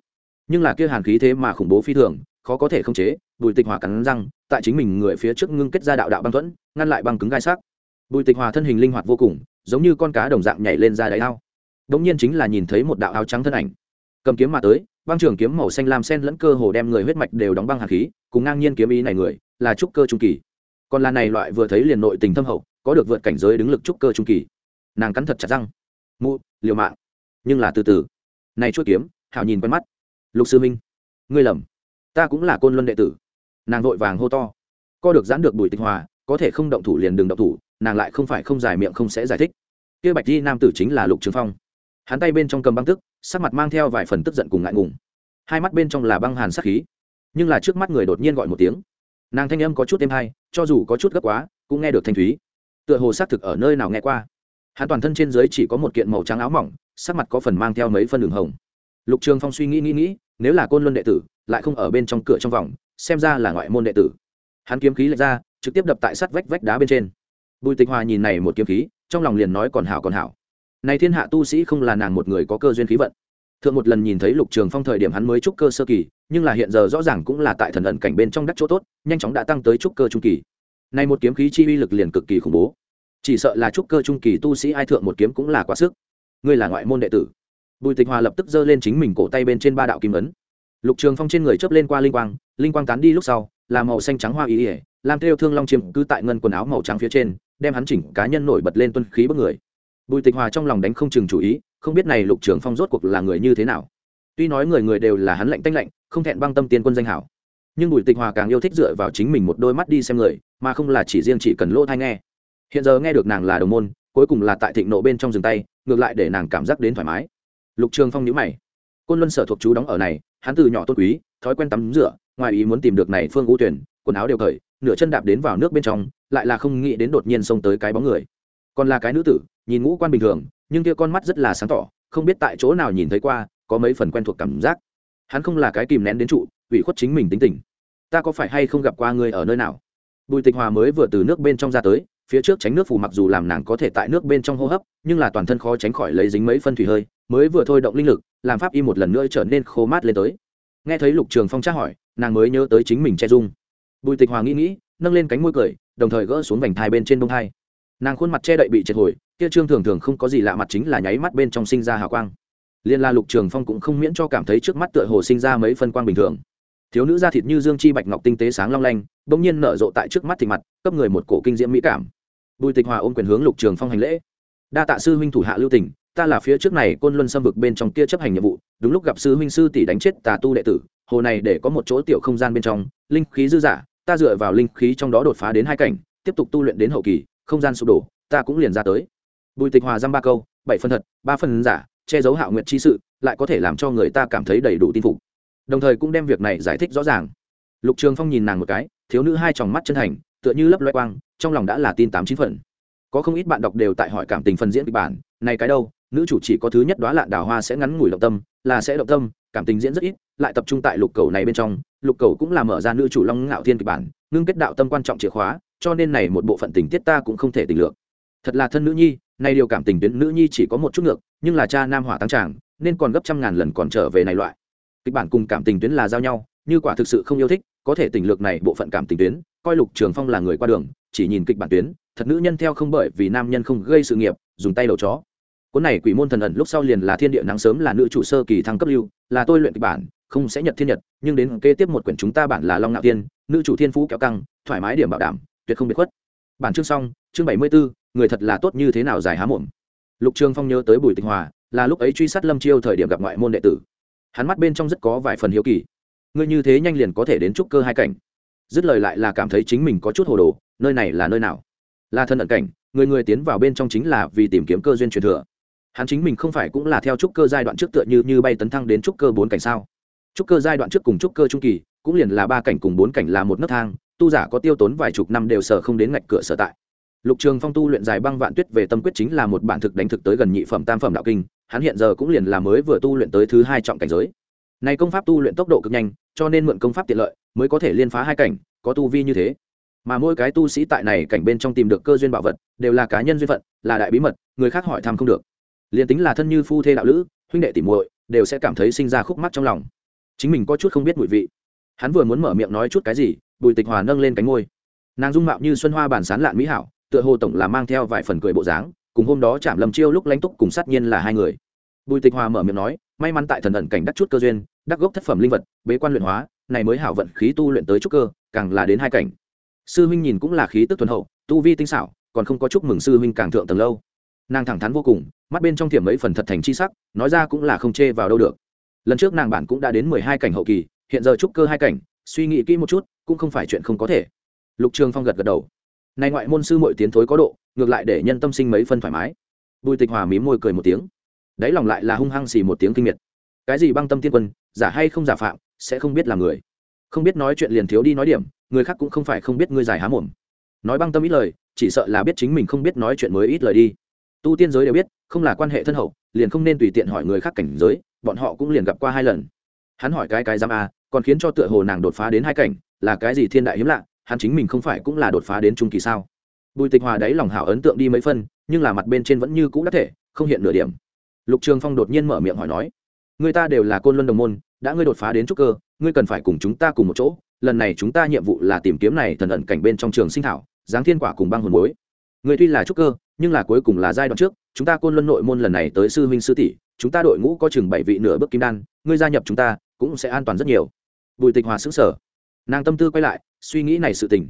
Nhưng là kia hàn khí thế mà khủng bố phi thường, khó có thể khống chế, bùi tịch hòa cắn răng, tại chính mình người phía trước ngưng kết ra đạo đạo băng thuẫn, ngăn lại băng cứng gai sắc. Bùi tịch hòa thân hình linh hoạt vô cùng, giống như con cá đồng dạng nhảy lên ra đáy ao. Đống nhiên chính là nhìn thấy một đạo áo trắng thân ảnh. Cầm kiếm mà tới, băng trường kiếm màu xanh lam sen lẫn cơ hồ đem người huyết mạch đều đóng băng hàn khí, cùng ngang nhiên kiếm ý này người, là trúc cơ trung kỳ. Còn là này loại vừa thấy liền nội tình thâm hậu, có được vượt cảnh giới đứng lực trúc cơ trung kỳ nàng cắn thật chặt răng. Mụ, liều mạng. Nhưng là từ từ. Này chuỗi kiếm, hảo nhìn quen mắt. Lục sư minh, ngươi lầm. Ta cũng là côn luân đệ tử. Nàng vội vàng hô to. Co được giãn được bùi tịch hòa, có thể không động thủ liền đừng động thủ, nàng lại không phải không giải miệng không sẽ giải thích. Kia bạch di nam tử chính là lục trường phong. Hắn tay bên trong cầm băng tức, sắc mặt mang theo vài phần tức giận cùng ngại ngùng. Hai mắt bên trong là băng hàn sắc khí, nhưng là trước mắt người đột nhiên gọi một tiếng. Nàng thanh âm có chút êm hay, cho dù có chút gấp quá, cũng nghe được thanh thúy. Tựa hồ xác thực ở nơi nào nghe qua hắn toàn thân trên dưới chỉ có một kiện màu trắng áo mỏng, sắc mặt có phần mang theo mấy phân đường hồng. Lục trường phong suy nghĩ nghĩ nghĩ, nếu là côn luân đệ tử, lại không ở bên trong cửa trong vòng, xem ra là ngoại môn đệ tử. Hắn kiếm khí lệch ra, trực tiếp đập tại sắt vách vách đá bên trên. Bùi tịch hòa nhìn này một kiếm khí, trong lòng liền nói còn hảo còn hảo. Này thiên hạ tu sĩ không là nàng một người có cơ duyên khí vận. Thượng một lần nhìn thấy lục trường phong thời điểm hắn mới trúc cơ sơ kỳ, nhưng là hiện giờ rõ ràng cũng là tại thần ẩn cảnh bên trong đắc chỗ tốt, nhanh chóng đã tăng tới trúc cơ trung kỳ. Này một kiếm khí chi uy lực liền cực kỳ khủng bố chỉ sợ là trúc cơ trung kỳ tu sĩ ai thượng một kiếm cũng là quá sức. Ngươi là ngoại môn đệ tử. Bùi tịch hòa lập tức giơ lên chính mình cổ tay bên trên ba đạo kim ấn. Lục trường phong trên người chớp lên qua linh quang linh quang tán đi lúc sau, là màu xanh trắng hoa ý ỉa làm theo thương long chiếm cứ tại ngân quần áo màu trắng phía trên, đem hắn chỉnh cá nhân nổi bật lên tuân khí bất người. Bùi tịch hòa trong lòng đánh không chừng chủ ý, không biết này lục trường phong rốt cuộc là người như thế nào. Tuy nói người người đều là hắn lạnh tanh lạnh, không thẹn băng tâm tiên quân danh hảo. Nhưng bùi tịch hòa càng yêu thích dựa vào chính mình một đôi mắt đi xem người, mà không là chỉ riêng chỉ cần lỗ thai nghe hiện giờ nghe được nàng là đồng môn, cuối cùng là tại thịnh nộ bên trong rừng tay, ngược lại để nàng cảm giác đến thoải mái. Lục trường phong nhữ mày. Côn luân sở thuộc chú đóng ở này, hắn từ nhỏ tôn quý, thói quen tắm rửa, ngoài ý muốn tìm được này phương u tuyển, quần áo đều cởi, nửa chân đạp đến vào nước bên trong, lại là không nghĩ đến đột nhiên xông tới cái bóng người. Còn là cái nữ tử, nhìn ngũ quan bình thường, nhưng kia con mắt rất là sáng tỏ, không biết tại chỗ nào nhìn thấy qua, có mấy phần quen thuộc cảm giác. Hắn không là cái kìm nén đến trụ, ủy khuất chính mình tính tình. Ta có phải hay không gặp qua ngươi ở nơi nào? Bùi tịch hòa mới vừa từ nước bên trong ra tới phía trước tránh nước phủ mặc dù làm nàng có thể tại nước bên trong hô hấp, nhưng là toàn thân khó tránh khỏi lấy dính mấy phân thủy hơi, mới vừa thôi động linh lực, làm pháp y một lần nữa trở nên khô mát lên tới. Nghe thấy lục trường phong tra hỏi, nàng mới nhớ tới chính mình che dung. Bùi tịch hòa nghĩ nghĩ, nâng lên cánh môi cười, đồng thời gỡ xuống vành thai bên trên bông thai. Nàng khuôn mặt che đậy bị triệt hồi, kia trương thường thường không có gì lạ mặt chính là nháy mắt bên trong sinh ra hào quang. Liên la lục trường phong cũng không miễn cho cảm thấy trước mắt tựa hồ sinh ra mấy phân quang bình thường. Thiếu nữ da thịt như dương chi bạch ngọc tinh tế sáng long lanh, bỗng nhiên nở rộ tại trước mắt thì mặt, cấp người một cổ kinh diễm mỹ cảm bùi tịch hòa ôm quyền hướng lục trường phong hành lễ. Đa tạ sư huynh thủ hạ lưu tỉnh ta là phía trước này côn luân xâm vực bên trong kia chấp hành nhiệm vụ, đúng lúc gặp sư huynh sư tỷ đánh chết tà tu đệ tử, hồ này để có một chỗ tiểu không gian bên trong, linh khí dư giả ta dựa vào linh khí trong đó đột phá đến hai cảnh, tiếp tục tu luyện đến hậu kỳ, không gian sụp đổ, ta cũng liền ra tới. Bùi tịch hòa dăm ba câu, bảy phần thật, ba phần giả, che giấu hạo nguyệt chi sự, lại có thể làm cho người ta cảm thấy đầy đủ tin phục. Đồng thời cũng đem việc này giải thích rõ ràng. Lục trường phong nhìn nàng một cái, thiếu nữ hai tròng mắt chân thành tựa như lấp loe quang, trong lòng đã là tin tám chín phần. Có không ít bạn đọc đều tại hỏi cảm tình phần diễn kịch bản, này cái đâu, nữ chủ chỉ có thứ nhất đoá lạn đào hoa sẽ ngắn ngủi động tâm, là sẽ động tâm, cảm tình diễn rất ít, lại tập trung tại lục cầu này bên trong, lục cầu cũng là mở ra nữ chủ long ngạo thiên kịch bản, ngưng kết đạo tâm quan trọng chìa khóa, cho nên này một bộ phận tình tiết ta cũng không thể tình lượng thật là thân nữ nhi nay điều cảm tình tuyến nữ nhi chỉ có một chút ngược, nhưng là cha nam hỏa tăng tràng, nên còn gấp trăm ngàn lần còn trở về này loại. Kịch bản cùng cảm tình tuyến là giao nhau, như quả thực sự không yêu thích, có thể tình lược này bộ phận cảm tình tuyến coi lục trường phong là người qua đường chỉ nhìn kịch bản tuyến thật nữ nhân theo không bởi vì nam nhân không gây sự nghiệp dùng tay đầu chó. Cuốn này quỷ môn thần ẩn lúc sau liền là thiên địa nắng sớm là nữ chủ sơ kỳ thăng cấp lưu là tôi luyện kịch bản không sẽ nhật thiên nhật nhưng đến kế tiếp một quyển chúng ta bản là long ngạo tiên nữ chủ thiên phú kéo căng thoải mái điểm bảo đảm tuyệt không biệt khuất. Bản chương xong chương bảy mươi 74, người thật là tốt như thế nào dài há mồm. Lục trường phong nhớ tới bùi tịnh hòa là lúc ấy truy sát lâm chiêu thời điểm gặp ngoại môn đệ tử. Hắn mắt bên trong rất có vài phần hiếu kỳ. Ngươi như thế nhanh liền có thể đến trúc cơ hai cảnh dứt lời lại là cảm thấy chính mình có chút hồ đồ, nơi này là nơi nào? Là thân ẩn cảnh, người người tiến vào bên trong chính là vì tìm kiếm cơ duyên truyền thừa. Hắn chính mình không phải cũng là theo trúc cơ giai đoạn trước tựa như như bay tấn thăng đến trúc cơ bốn cảnh sao? Trúc cơ giai đoạn trước cùng trúc cơ trung kỳ, cũng liền là ba cảnh cùng bốn cảnh là một nấc thang, tu giả có tiêu tốn vài chục năm đều sở không đến ngạch cửa sở tại. Lục trường phong tu luyện dài băng vạn tuyết về tâm quyết chính là một bản thực đánh thực tới gần nhị phẩm tam phẩm đạo kinh, hắn hiện giờ cũng liền là mới vừa tu luyện tới thứ hai trọng cảnh giới này công pháp tu luyện tốc độ cực nhanh, cho nên mượn công pháp tiện lợi mới có thể liên phá hai cảnh, có tu vi như thế. Mà mỗi cái tu sĩ tại này cảnh bên trong tìm được cơ duyên bảo vật, đều là cá nhân duyên phận, là đại bí mật, người khác hỏi thăm không được. Liền tính là thân như phu thê đạo lữ, huynh đệ tỉ muội, đều sẽ cảm thấy sinh ra khúc mắc trong lòng. Chính mình có chút không biết mùi vị. Hắn vừa muốn mở miệng nói chút cái gì, bùi tịch hòa nâng lên cánh ngôi nàng dung mạo như xuân hoa bản sán lạn mỹ hảo, tựa hồ tổng là mang theo vài phần cười bộ dáng, cùng hôm đó chạm lầm chiêu lúc lánh túc cùng sát nhiên là hai người. Bùi tịch hòa mở miệng nói may mắn tại thần ẩn cảnh đắc chút cơ duyên, đắc gốc thất phẩm linh vật, bế quan luyện hóa, này mới hảo vận khí tu luyện tới trúc cơ, càng là đến hai cảnh. Sư huynh nhìn cũng là khí tức thuần hậu, tu vi tinh xảo, còn không có chúc mừng sư huynh càng thượng tầng lâu. Nàng thẳng thắn vô cùng, mắt bên trong thiểm mấy phần thật thành chi sắc, nói ra cũng là không chê vào đâu được. Lần trước nàng bản cũng đã đến mười hai cảnh hậu kỳ, hiện giờ trúc cơ hai cảnh, suy nghĩ kỹ một chút, cũng không phải chuyện không có thể. Lục trường phong gật gật đầu. Nay ngoại môn sư mội tiến thối có độ, ngược lại để nhân tâm sinh mấy phân thoải mái. Bùi tịch hòa mím môi cười một tiếng đáy lòng lại là hung hăng xì một tiếng kinh miệt. Cái gì băng tâm tiên quân, giả hay không giả phạm, sẽ không biết là người. Không biết nói chuyện liền thiếu đi nói điểm, người khác cũng không phải không biết ngươi giải há mồm. Nói băng tâm ít lời, chỉ sợ là biết chính mình không biết nói chuyện mới ít lời đi. Tu tiên giới đều biết, không là quan hệ thân hậu, liền không nên tùy tiện hỏi người khác cảnh giới, bọn họ cũng liền gặp qua hai lần. Hắn hỏi cái cái giam a, còn khiến cho tựa hồ nàng đột phá đến hai cảnh, là cái gì thiên đại hiếm lạ, hắn chính mình không phải cũng là đột phá đến trung kỳ sao? Bùi tịch hòa đáy lòng hảo ấn tượng đi mấy phân, nhưng là mặt bên trên vẫn như cũ đắc thể, không hiện nửa điểm lục trường phong đột nhiên mở miệng hỏi nói, người ta đều là côn luân đồng môn, đã ngươi đột phá đến trúc cơ, ngươi cần phải cùng chúng ta cùng một chỗ. Lần này chúng ta nhiệm vụ là tìm kiếm này thần ẩn cảnh bên trong trường sinh thảo, giáng thiên quả cùng băng hồn muối. người tuy là trúc cơ, nhưng là cuối cùng là giai đoạn trước, chúng ta côn luân nội môn lần này tới sư huynh sư tỷ, chúng ta đội ngũ có chừng bảy vị nửa bước kim đan, ngươi gia nhập chúng ta, cũng sẽ an toàn rất nhiều. Bùi tịch hòa xứng sở nàng tâm tư quay lại, suy nghĩ này sự tình.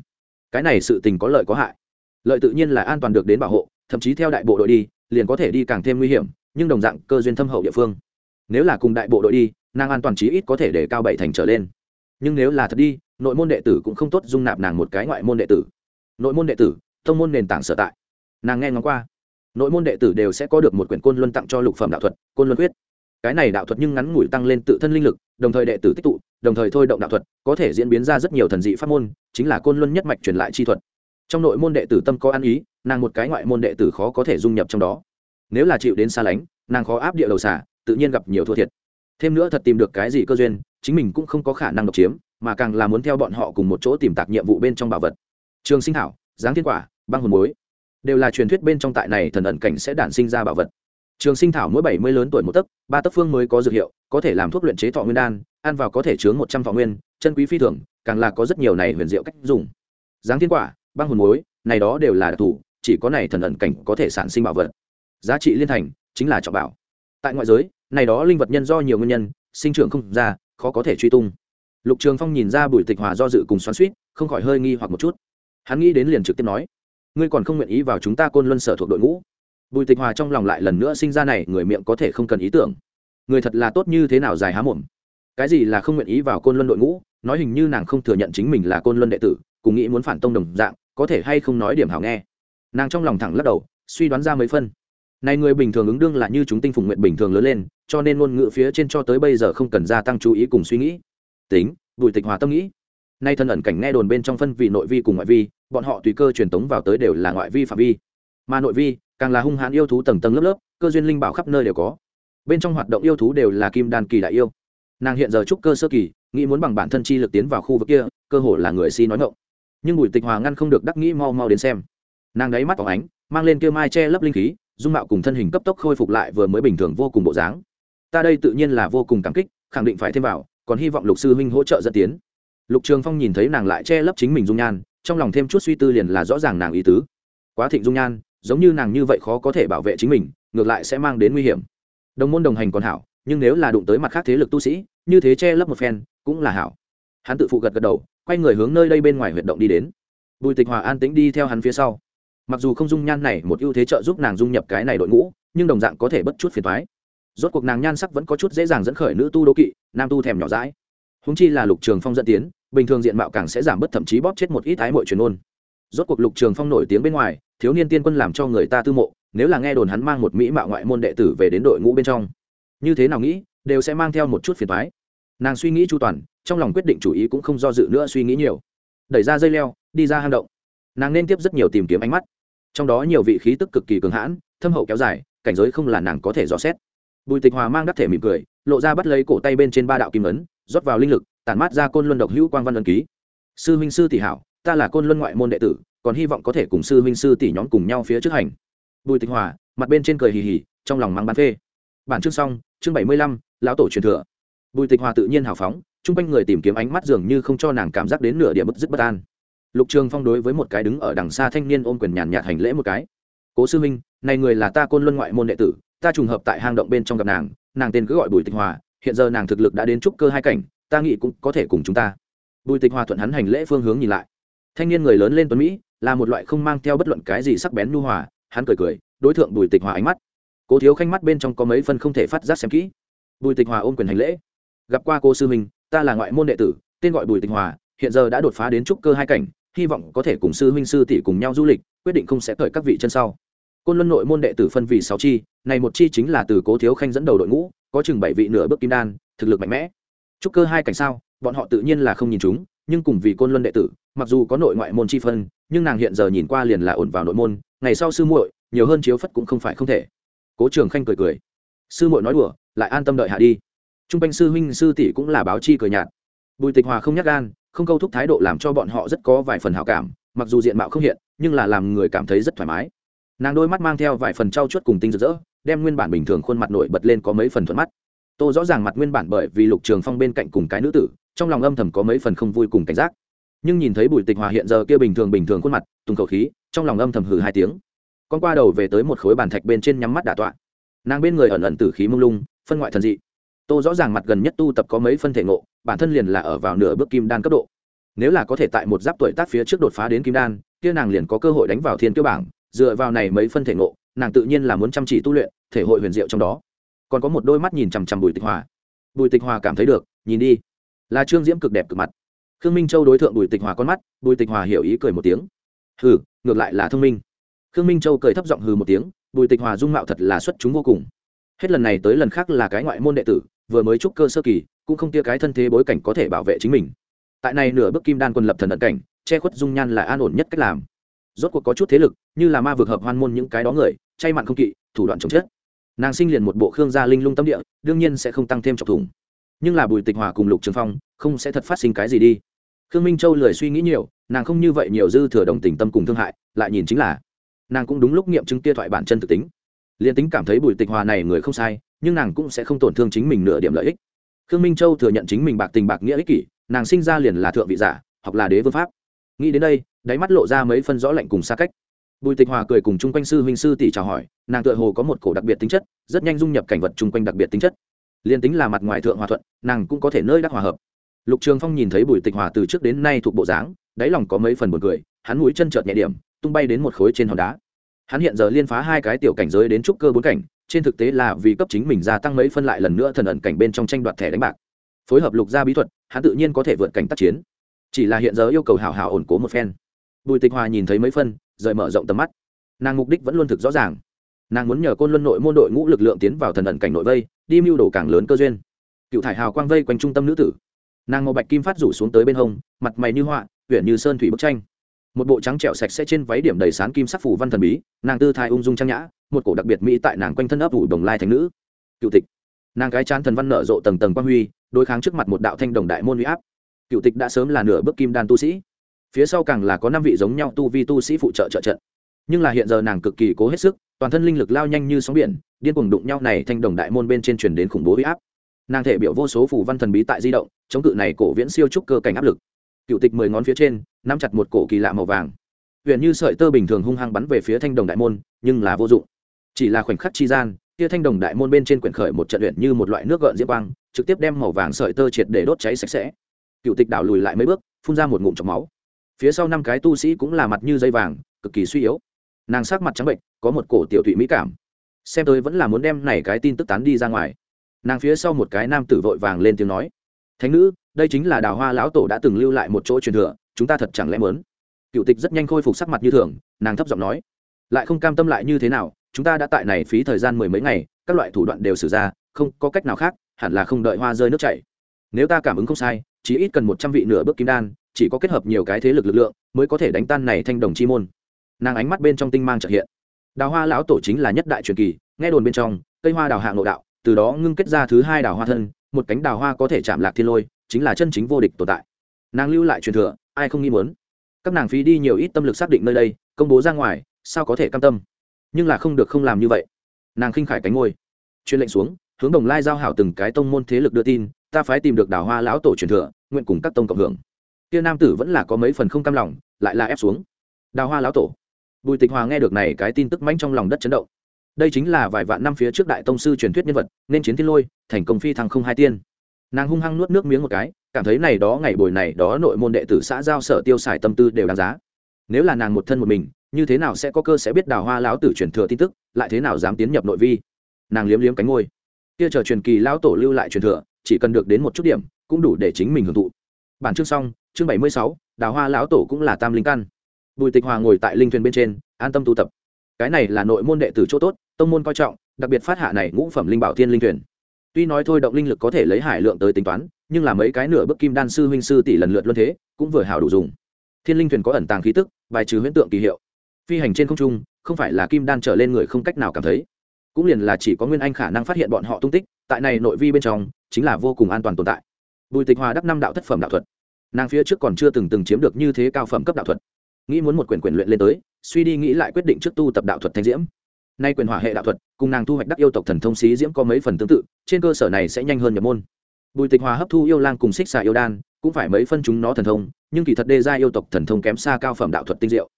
Cái này sự tình có lợi có hại. Lợi tự nhiên là an toàn được đến bảo hộ, thậm chí theo đại bộ đội đi, liền có thể đi càng thêm nguy hiểm nhưng đồng dạng cơ duyên thâm hậu địa phương. Nếu là cùng đại bộ đội đi, nàng an toàn chí ít có thể để cao bảy thành trở lên. Nhưng nếu là thật đi, nội môn đệ tử cũng không tốt dung nạp nàng một cái ngoại môn đệ tử. Nội môn đệ tử, thông môn nền tảng sở tại. Nàng nghe ngóng qua. Nội môn đệ tử đều sẽ có được một quyển côn luân tặng cho lục phẩm đạo thuật, côn luân huyết cái này đạo thuật nhưng ngắn ngủi tăng lên tự thân linh lực, đồng thời đệ tử tích tụ, đồng thời thôi động đạo thuật, có thể diễn biến ra rất nhiều thần dị pháp môn, chính là côn luân nhất mạch truyền lại chi thuật. Trong nội môn đệ tử tâm có ăn ý, nàng một cái ngoại môn đệ tử khó có thể dung nhập trong đó nếu là chịu đến xa lánh, nàng khó áp địa đầu xả, tự nhiên gặp nhiều thua thiệt. Thêm nữa thật tìm được cái gì cơ duyên, chính mình cũng không có khả năng độc chiếm, mà càng là muốn theo bọn họ cùng một chỗ tìm tạc nhiệm vụ bên trong bảo vật. Trường sinh thảo, giáng thiên quả, băng hồn muối. Đều là truyền thuyết bên trong tại này thần ẩn cảnh sẽ đản sinh ra bảo vật. Trường sinh thảo mỗi bảy mươi lớn tuổi một tấc, ba tấc phương mới có dược hiệu, có thể làm thuốc luyện chế thọ nguyên đan, ăn vào có thể chứa một trăm thọ nguyên, chân quý phi thường, càng là có rất nhiều này huyền diệu cách dùng. Giáng thiên quả, băng hồn muối, này đó đều là đặc thù, chỉ có này thần ẩn cảnh có thể sản sinh bảo vật giá trị liên thành chính là trọng bảo. Tại ngoại giới, này đó linh vật nhân do nhiều nguyên nhân, sinh trưởng không ra, khó có thể truy tung. Lục trường phong nhìn ra bùi tịch hòa do dự cùng xoắn suýt không khỏi hơi nghi hoặc một chút. Hắn nghĩ đến liền trực tiếp nói, ngươi còn không nguyện ý vào chúng ta côn luân sở thuộc đội ngũ? Bùi tịch hòa trong lòng lại lần nữa sinh ra này, người miệng có thể không cần ý tưởng. Người thật là tốt như thế nào dài há mồm? Cái gì là không nguyện ý vào côn luân đội ngũ? Nói hình như nàng không thừa nhận chính mình là côn luân đệ tử, cùng nghĩ muốn phản tông đồng dạng, có thể hay không nói điểm hảo nghe? Nàng trong lòng thẳng lắc đầu, suy đoán ra mấy phân này người bình thường ứng đương là như chúng tinh phùng nguyện bình thường lớn lên, cho nên ngôn ngữ phía trên cho tới bây giờ không cần gia tăng chú ý cùng suy nghĩ. Tính, bùi tịch hòa tâm nghĩ. Nay thân ẩn cảnh nghe đồn bên trong phân vị nội vi cùng ngoại vi, bọn họ tùy cơ truyền tống vào tới đều là ngoại vi phạm vi. Mà nội vi, càng là hung hãn yêu thú tầng tầng lớp lớp, cơ duyên linh bảo khắp nơi đều có. Bên trong hoạt động yêu thú đều là kim đan kỳ đại yêu. Nàng hiện giờ trúc cơ sơ kỳ, nghĩ muốn bằng bản thân chi lực tiến vào khu vực kia, cơ hồ là người si nói ngộng nhưng bùi tịch hòa ngăn không được đắc nghĩ mau mau đến xem. Nàng đáy mắt phóng ánh, mang lên kia mai che lấp linh khí dung mạo cùng thân hình cấp tốc khôi phục lại vừa mới bình thường vô cùng bộ dáng. Ta đây tự nhiên là vô cùng cảm kích, khẳng định phải thêm vào, còn hy vọng lục sư huynh hỗ trợ dẫn tiến. Lục trường phong nhìn thấy nàng lại che lấp chính mình dung nhan, trong lòng thêm chút suy tư liền là rõ ràng nàng ý tứ. Quá thịnh dung nhan, giống như nàng như vậy khó có thể bảo vệ chính mình, ngược lại sẽ mang đến nguy hiểm. Đồng môn đồng hành còn hảo, nhưng nếu là đụng tới mặt khác thế lực tu sĩ, như thế che lấp một phen, cũng là hảo. Hắn tự phụ gật gật đầu, quay người hướng nơi đây bên ngoài huyệt động đi đến. Bùi tịch hòa an tĩnh đi theo hắn phía sau mặc dù không dung nhan này một ưu thế trợ giúp nàng dung nhập cái này đội ngũ, nhưng đồng dạng có thể bất chút phiền thoái rốt cuộc nàng nhan sắc vẫn có chút dễ dàng dẫn khởi nữ tu đố kỵ, nam tu thèm nhỏ rãi húng chi là lục trường phong dẫn tiến, bình thường diện mạo càng sẽ giảm bớt thậm chí bóp chết một ít ái mội truyền ôn rốt cuộc lục trường phong nổi tiếng bên ngoài, thiếu niên tiên quân làm cho người ta tư mộ, nếu là nghe đồn hắn mang một mỹ mạo ngoại môn đệ tử về đến đội ngũ bên trong. Như thế nào nghĩ, đều sẽ mang theo một chút phiền thoái nàng suy nghĩ chu toàn, trong lòng quyết định chủ ý cũng không do dự nữa suy nghĩ nhiều. Đẩy ra dây leo, đi ra hang động. Nàng nên tiếp rất nhiều tìm kiếm ánh mắt trong đó nhiều vị khí tức cực kỳ cường hãn, thâm hậu kéo dài, cảnh giới không là nàng có thể dò xét. Bùi tịch hòa mang đắc thể mỉm cười, lộ ra bắt lấy cổ tay bên trên ba đạo kim ấn, rót vào linh lực, tản mát ra côn luân độc hữu quang văn ấn ký. Sư minh sư tỷ hảo, ta là côn luân ngoại môn đệ tử, còn hy vọng có thể cùng sư minh sư tỷ nhóm cùng nhau phía trước hành. Bùi tịch hòa, mặt bên trên cười hì hì, trong lòng mắng bán phê. Bản chương xong, chương bảy mươi lăm, lão tổ truyền thừa. Bùi tịch hòa tự nhiên hào phóng, chung quanh người tìm kiếm ánh mắt dường như không cho nàng cảm giác đến nửa điểm bức dứt bất an lục trường phong đối với một cái đứng ở đằng xa thanh niên ôm quyền nhàn nhạt hành lễ một cái. Cố sư minh này người là ta côn luân ngoại môn đệ tử, ta trùng hợp tại hang động bên trong gặp nàng nàng tên cứ gọi bùi tịch hòa, hiện giờ nàng thực lực đã đến trúc cơ hai cảnh, ta nghĩ cũng có thể cùng chúng ta. Bùi tịch hòa thuận hắn hành lễ phương hướng nhìn lại. Thanh niên người lớn lên tuấn mỹ, là một loại không mang theo bất luận cái gì sắc bén nhu hòa, hắn cười cười, đối tượng bùi tịch hòa ánh mắt. Cố thiếu khanh mắt bên trong có mấy phân không thể phát giác xem kỹ. Bùi tịch hòa ôm quyền hành lễ. Gặp qua cô sư minh ta là ngoại môn đệ tử, tên gọi bùi tịch hòa, hiện giờ đã đột phá đến trúc cơ hai cảnh hy vọng có thể cùng sư huynh sư tỷ cùng nhau du lịch, quyết định không sẽ cởi các vị chân sau. Côn luân nội môn đệ tử phân vị sáu chi, này một chi chính là từ cố thiếu khanh dẫn đầu đội ngũ, có chừng bảy vị nửa bước kim đan, thực lực mạnh mẽ. Trúc cơ hai cảnh sao, bọn họ tự nhiên là không nhìn chúng, nhưng cùng vì côn luân đệ tử, mặc dù có nội ngoại môn chi phân, nhưng nàng hiện giờ nhìn qua liền là ổn vào nội môn, ngày sau sư muội, nhiều hơn chiếu phất cũng không phải không thể. Cố trường khanh cười cười. Sư muội nói đùa, lại an tâm đợi hạ đi. Trung quanh sư huynh sư tỷ cũng là báo chi cười nhạt. Bùi tịch hòa không nhắc gan không câu thúc thái độ làm cho bọn họ rất có vài phần hảo cảm, mặc dù diện mạo không hiện, nhưng là làm người cảm thấy rất thoải mái. Nàng đôi mắt mang theo vài phần trau chuốt cùng tinh rực rỡ, đem nguyên bản bình thường khuôn mặt nổi bật lên có mấy phần thuận mắt. Tô rõ ràng mặt nguyên bản bởi vì lục trường phong bên cạnh cùng cái nữ tử, trong lòng âm thầm có mấy phần không vui cùng cảnh giác. Nhưng nhìn thấy bùi tịch hòa hiện giờ kia bình thường bình thường khuôn mặt, tùng khẩu khí, trong lòng âm thầm hừ hai tiếng. Con qua đầu về tới một khối bàn thạch bên trên nhắm mắt đả tọa. Nàng bên người ẩn ẩn tử khí mông lung, phân ngoại thần dị tô rõ ràng mặt gần nhất tu tập có mấy phân thể ngộ, bản thân liền là ở vào nửa bước kim đan cấp độ. Nếu là có thể tại một giáp tuổi tác phía trước đột phá đến kim đan, kia nàng liền có cơ hội đánh vào thiên tiêu bảng, dựa vào này mấy phân thể ngộ, nàng tự nhiên là muốn chăm chỉ tu luyện, thể hội huyền diệu trong đó. Còn có một đôi mắt nhìn chằm chằm bùi tịch hòa. Bùi tịch hòa cảm thấy được, nhìn đi. Là trương diễm cực đẹp cực mặt. Khương minh châu đối tượng bùi tịch hòa con mắt, bùi tịch hòa hiểu ý cười một tiếng. Hừ, ngược lại là thông minh. Khương minh châu cười thấp giọng hừ một tiếng, bùi tịch hòa dung mạo thật là xuất chúng vô cùng. Hết lần này tới lần khác là cái ngoại môn đệ tử vừa mới trúc cơ sơ kỳ, cũng không tia cái thân thế bối cảnh có thể bảo vệ chính mình. Tại này nửa bước kim đan quân lập thần ẩn cảnh, che khuất dung nhan là an ổn nhất cách làm. Rốt cuộc có chút thế lực, như là ma vực hợp hoan môn những cái đó người, chay mặn không kỵ, thủ đoạn chống chết. Nàng sinh liền một bộ khương gia linh lung tâm địa, đương nhiên sẽ không tăng thêm trọc thủng. Nhưng là bùi tịch hòa cùng lục trường phong, không sẽ thật phát sinh cái gì đi. Khương minh châu lười suy nghĩ nhiều, nàng không như vậy nhiều dư thừa đồng tình tâm cùng thương hại, lại nhìn chính là, nàng cũng đúng lúc nghiệm chứng kia thoại bản chân thực tính. Liền tính cảm thấy bùi tịch hòa này người không sai nhưng nàng cũng sẽ không tổn thương chính mình nửa điểm lợi ích. Khương minh châu thừa nhận chính mình bạc tình bạc nghĩa ích kỷ, nàng sinh ra liền là thượng vị giả, hoặc là đế vương pháp. Nghĩ đến đây, đáy mắt lộ ra mấy phân rõ lạnh cùng xa cách. Bùi tịch hòa cười cùng chung quanh sư huynh sư tỷ chào hỏi, nàng tựa hồ có một cổ đặc biệt tính chất, rất nhanh dung nhập cảnh vật chung quanh đặc biệt tính chất. Liền tính là mặt ngoài thượng hòa thuận, nàng cũng có thể nơi đắc hòa hợp. Lục trường phong nhìn thấy bùi tịch hòa từ trước đến nay thuộc bộ dáng, đáy lòng có mấy phần buồn cười, hắn mũi chân trợt nhẹ điểm, tung bay đến một khối trên hòn đá. Hắn hiện giờ liên phá hai cái tiểu cảnh giới đến trúc cơ bốn cảnh trên thực tế là vì cấp chính mình gia tăng mấy phân lại lần nữa thần ẩn cảnh bên trong tranh đoạt thẻ đánh bạc. Phối hợp lục gia bí thuật, hắn tự nhiên có thể vượt cảnh tác chiến. Chỉ là hiện giờ yêu cầu hào hào ổn cố một phen. Bùi tịch hòa nhìn thấy mấy phân, rời mở rộng tầm mắt. Nàng mục đích vẫn luôn thực rõ ràng. Nàng muốn nhờ côn luân nội môn đội ngũ lực lượng tiến vào thần ẩn cảnh nội vây, đi mưu đồ càng lớn cơ duyên. Cựu thải hào quang vây quanh trung tâm nữ tử. Nàng màu bạch kim phát rủ xuống tới bên hông, mặt mày như họa huyện như sơn thủy bức tranh. Một bộ trắng trẹo sạch sẽ trên váy điểm đầy sán kim sắc phủ văn thần bí, nàng tư thai ung dung trang nhã một cổ đặc biệt mỹ tại nàng quanh thân ấp ủ đồng lai thành nữ. Cựu tịch. Nàng cái chán thần văn nở rộ tầng tầng quang huy, đối kháng trước mặt một đạo thanh đồng đại môn huy áp. Cựu tịch đã sớm là nửa bước kim đan tu sĩ. Phía sau càng là có năm vị giống nhau tu vi tu sĩ phụ trợ trợ trận. Nhưng là hiện giờ nàng cực kỳ cố hết sức, toàn thân linh lực lao nhanh như sóng biển, điên cuồng đụng nhau này thanh đồng đại môn bên trên truyền đến khủng bố huy áp. Nàng thể biểu vô số phủ văn thần bí tại di động, chống cự này cổ viễn siêu trúc cơ cảnh áp lực. Cựu tịch mười ngón phía trên, nắm chặt một cổ kỳ lạ màu vàng. Huyện như sợi tơ bình thường hung hăng bắn về phía thanh đồng đại môn, nhưng là vô dụng chỉ là khoảnh khắc chi gian kia thanh đồng đại môn bên trên quyển khởi một trận luyện như một loại nước gợn diễm quang, trực tiếp đem màu vàng sợi tơ triệt để đốt cháy sạch sẽ. Cựu tịch đảo lùi lại mấy bước, phun ra một ngụm chọc máu. Phía sau năm cái tu sĩ cũng là mặt như dây vàng, cực kỳ suy yếu. Nàng sắc mặt trắng bệnh, có một cổ tiểu thụy mỹ cảm. Xem tôi vẫn là muốn đem này cái tin tức tán đi ra ngoài. Nàng phía sau một cái nam tử vội vàng lên tiếng nói, thánh nữ, đây chính là đào hoa lão tổ đã từng lưu lại một chỗ truyền thừa, chúng ta thật chẳng lẽ mớn cựu tịch rất nhanh khôi phục sắc mặt như thường, nàng thấp giọng nói, lại không cam tâm lại như thế nào chúng ta đã tại này phí thời gian mười mấy ngày, các loại thủ đoạn đều xử ra, không có cách nào khác, hẳn là không đợi hoa rơi nước chảy. Nếu ta cảm ứng không sai chỉ ít cần một trăm vị nửa bước kim đan, chỉ có kết hợp nhiều cái thế lực lực lượng, mới có thể đánh tan này thanh đồng chi môn. Nàng ánh mắt bên trong tinh mang trợ hiện. Đào hoa lão tổ chính là nhất đại truyền kỳ, nghe đồn bên trong, cây hoa đào hạ ngộ đạo, từ đó ngưng kết ra thứ hai đào hoa thân, một cánh đào hoa có thể chạm lạc thiên lôi, chính là chân chính vô địch tồn tại. Nàng lưu lại truyền thừa, ai không nghi muốn? Các nàng phí đi nhiều ít tâm lực xác định nơi đây, công bố ra ngoài, sao có thể cam tâm? Nhưng là không được không làm như vậy. Nàng khinh khải cánh ngôi chuyên lệnh xuống, hướng đồng lai giao hảo từng cái tông môn thế lực đưa tin, ta phái tìm được đào hoa lão tổ truyền thừa, nguyện cùng các tông cộng hưởng. Kia nam tử vẫn là có mấy phần không cam lòng, lại là ép xuống. Đào hoa lão tổ. Bùi tịch hòa nghe được này cái tin tức mãnh trong lòng đất chấn động. Đây chính là vài vạn năm phía trước đại tông sư truyền thuyết nhân vật, nên chiến thiên lôi, thành công phi thăng không hai tiên. Nàng hung hăng nuốt nước miếng một cái, cảm thấy này đó ngày buổi này đó nội môn đệ tử xã giao sở tiêu xài tâm tư đều đáng giá. Nếu là nàng một thân một mình như thế nào sẽ có cơ sẽ biết đào hoa lão tử truyền thừa tin tức, lại thế nào dám tiến nhập nội vi? Nàng liếm liếm cánh ngôi kia chờ truyền kỳ lão tổ lưu lại truyền thừa, chỉ cần được đến một chút điểm, cũng đủ để chính mình hưởng thụ. Bản chương xong, chương bảy mươi sáu, đào hoa lão tổ cũng là tam linh căn. Bùi tịch hòa ngồi tại linh thuyền bên trên, an tâm tu tập. Cái này là nội môn đệ tử chỗ tốt, tông môn coi trọng, đặc biệt phát hạ này ngũ phẩm linh bảo thiên linh thuyền. Tuy nói thôi động linh lực có thể lấy hải lượng tới tính toán, nhưng là mấy cái nửa bức kim đan sư huynh sư tỷ lần lượt luân thế, cũng vừa hào đủ dùng. Thiên linh thuyền có ẩn tàng khí tức, bài trừ huyễn tượng kỳ hiệu phi hành trên không trung, không phải là kim đan trở lên người không cách nào cảm thấy. Cũng liền là chỉ có nguyên anh khả năng phát hiện bọn họ tung tích, tại này nội vi bên trong, chính là vô cùng an toàn tồn tại. Bùi tịch hòa đắc năm đạo thất phẩm đạo thuật. Nàng phía trước còn chưa từng từng chiếm được như thế cao phẩm cấp đạo thuật. Nghĩ muốn một quyền quyền luyện lên tới, suy đi nghĩ lại quyết định trước tu tập đạo thuật thanh diễm. Nay quyền hỏa hệ đạo thuật, cùng nàng thu hoạch đắc yêu tộc thần thông xí diễm có mấy phần tương tự, trên cơ sở này sẽ nhanh hơn nhập môn. Bùi tịch hòa hấp thu yêu lang cùng xích xà yêu đan, cũng phải mấy phân chúng nó thần thông, nhưng kỳ thật đê gia yêu tộc thần thông kém xa cao phẩm đạo thuật tinh diệu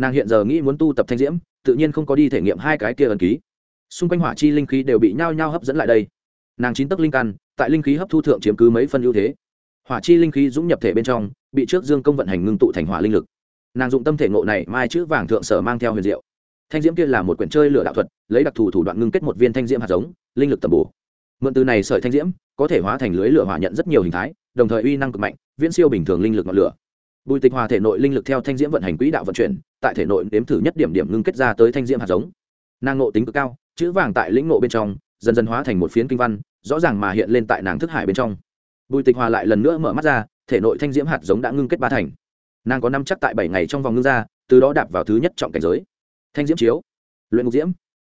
nàng hiện giờ nghĩ muốn tu tập thanh diễm, tự nhiên không có đi thể nghiệm hai cái kia ẩn ký. Xung quanh hỏa chi linh khí đều bị nhao nhao hấp dẫn lại đây. Nàng chín tấc linh căn, tại linh khí hấp thu thượng chiếm cứ mấy phân ưu thế. Hỏa chi linh khí dũng nhập thể bên trong, bị trước dương công vận hành ngưng tụ thành hỏa linh lực. Nàng dụng tâm thể ngộ này mai chữ vàng thượng sở mang theo huyền diệu. Thanh diễm kia là một quyển chơi lửa đạo thuật, lấy đặc thù thủ đoạn ngưng kết một viên thanh diễm hạt giống, linh lực tầm bổ. Mượn từ này sợi thanh diễm, có thể hóa thành lưới lửa hỏa nhận rất nhiều hình thái, đồng thời uy năng cực mạnh, viễn siêu bình thường linh lực ngọn lửa bùi tịch hòa thể nội linh lực theo thanh diễm vận hành quỹ đạo vận chuyển, tại thể nội đếm thử nhất điểm điểm ngưng kết ra tới thanh diễm hạt giống. Nàng ngộ tính cực cao, chữ vàng tại lĩnh ngộ bên trong, dần dần hóa thành một phiến kinh văn, rõ ràng mà hiện lên tại nàng thức hải bên trong. Bùi tịch hòa lại lần nữa mở mắt ra, thể nội thanh diễm hạt giống đã ngưng kết ba thành. Nàng có năm chắc tại bảy ngày trong vòng ngưng ra, từ đó đạp vào thứ nhất trọng cảnh giới. Thanh diễm chiếu. Luyện ngục diễm.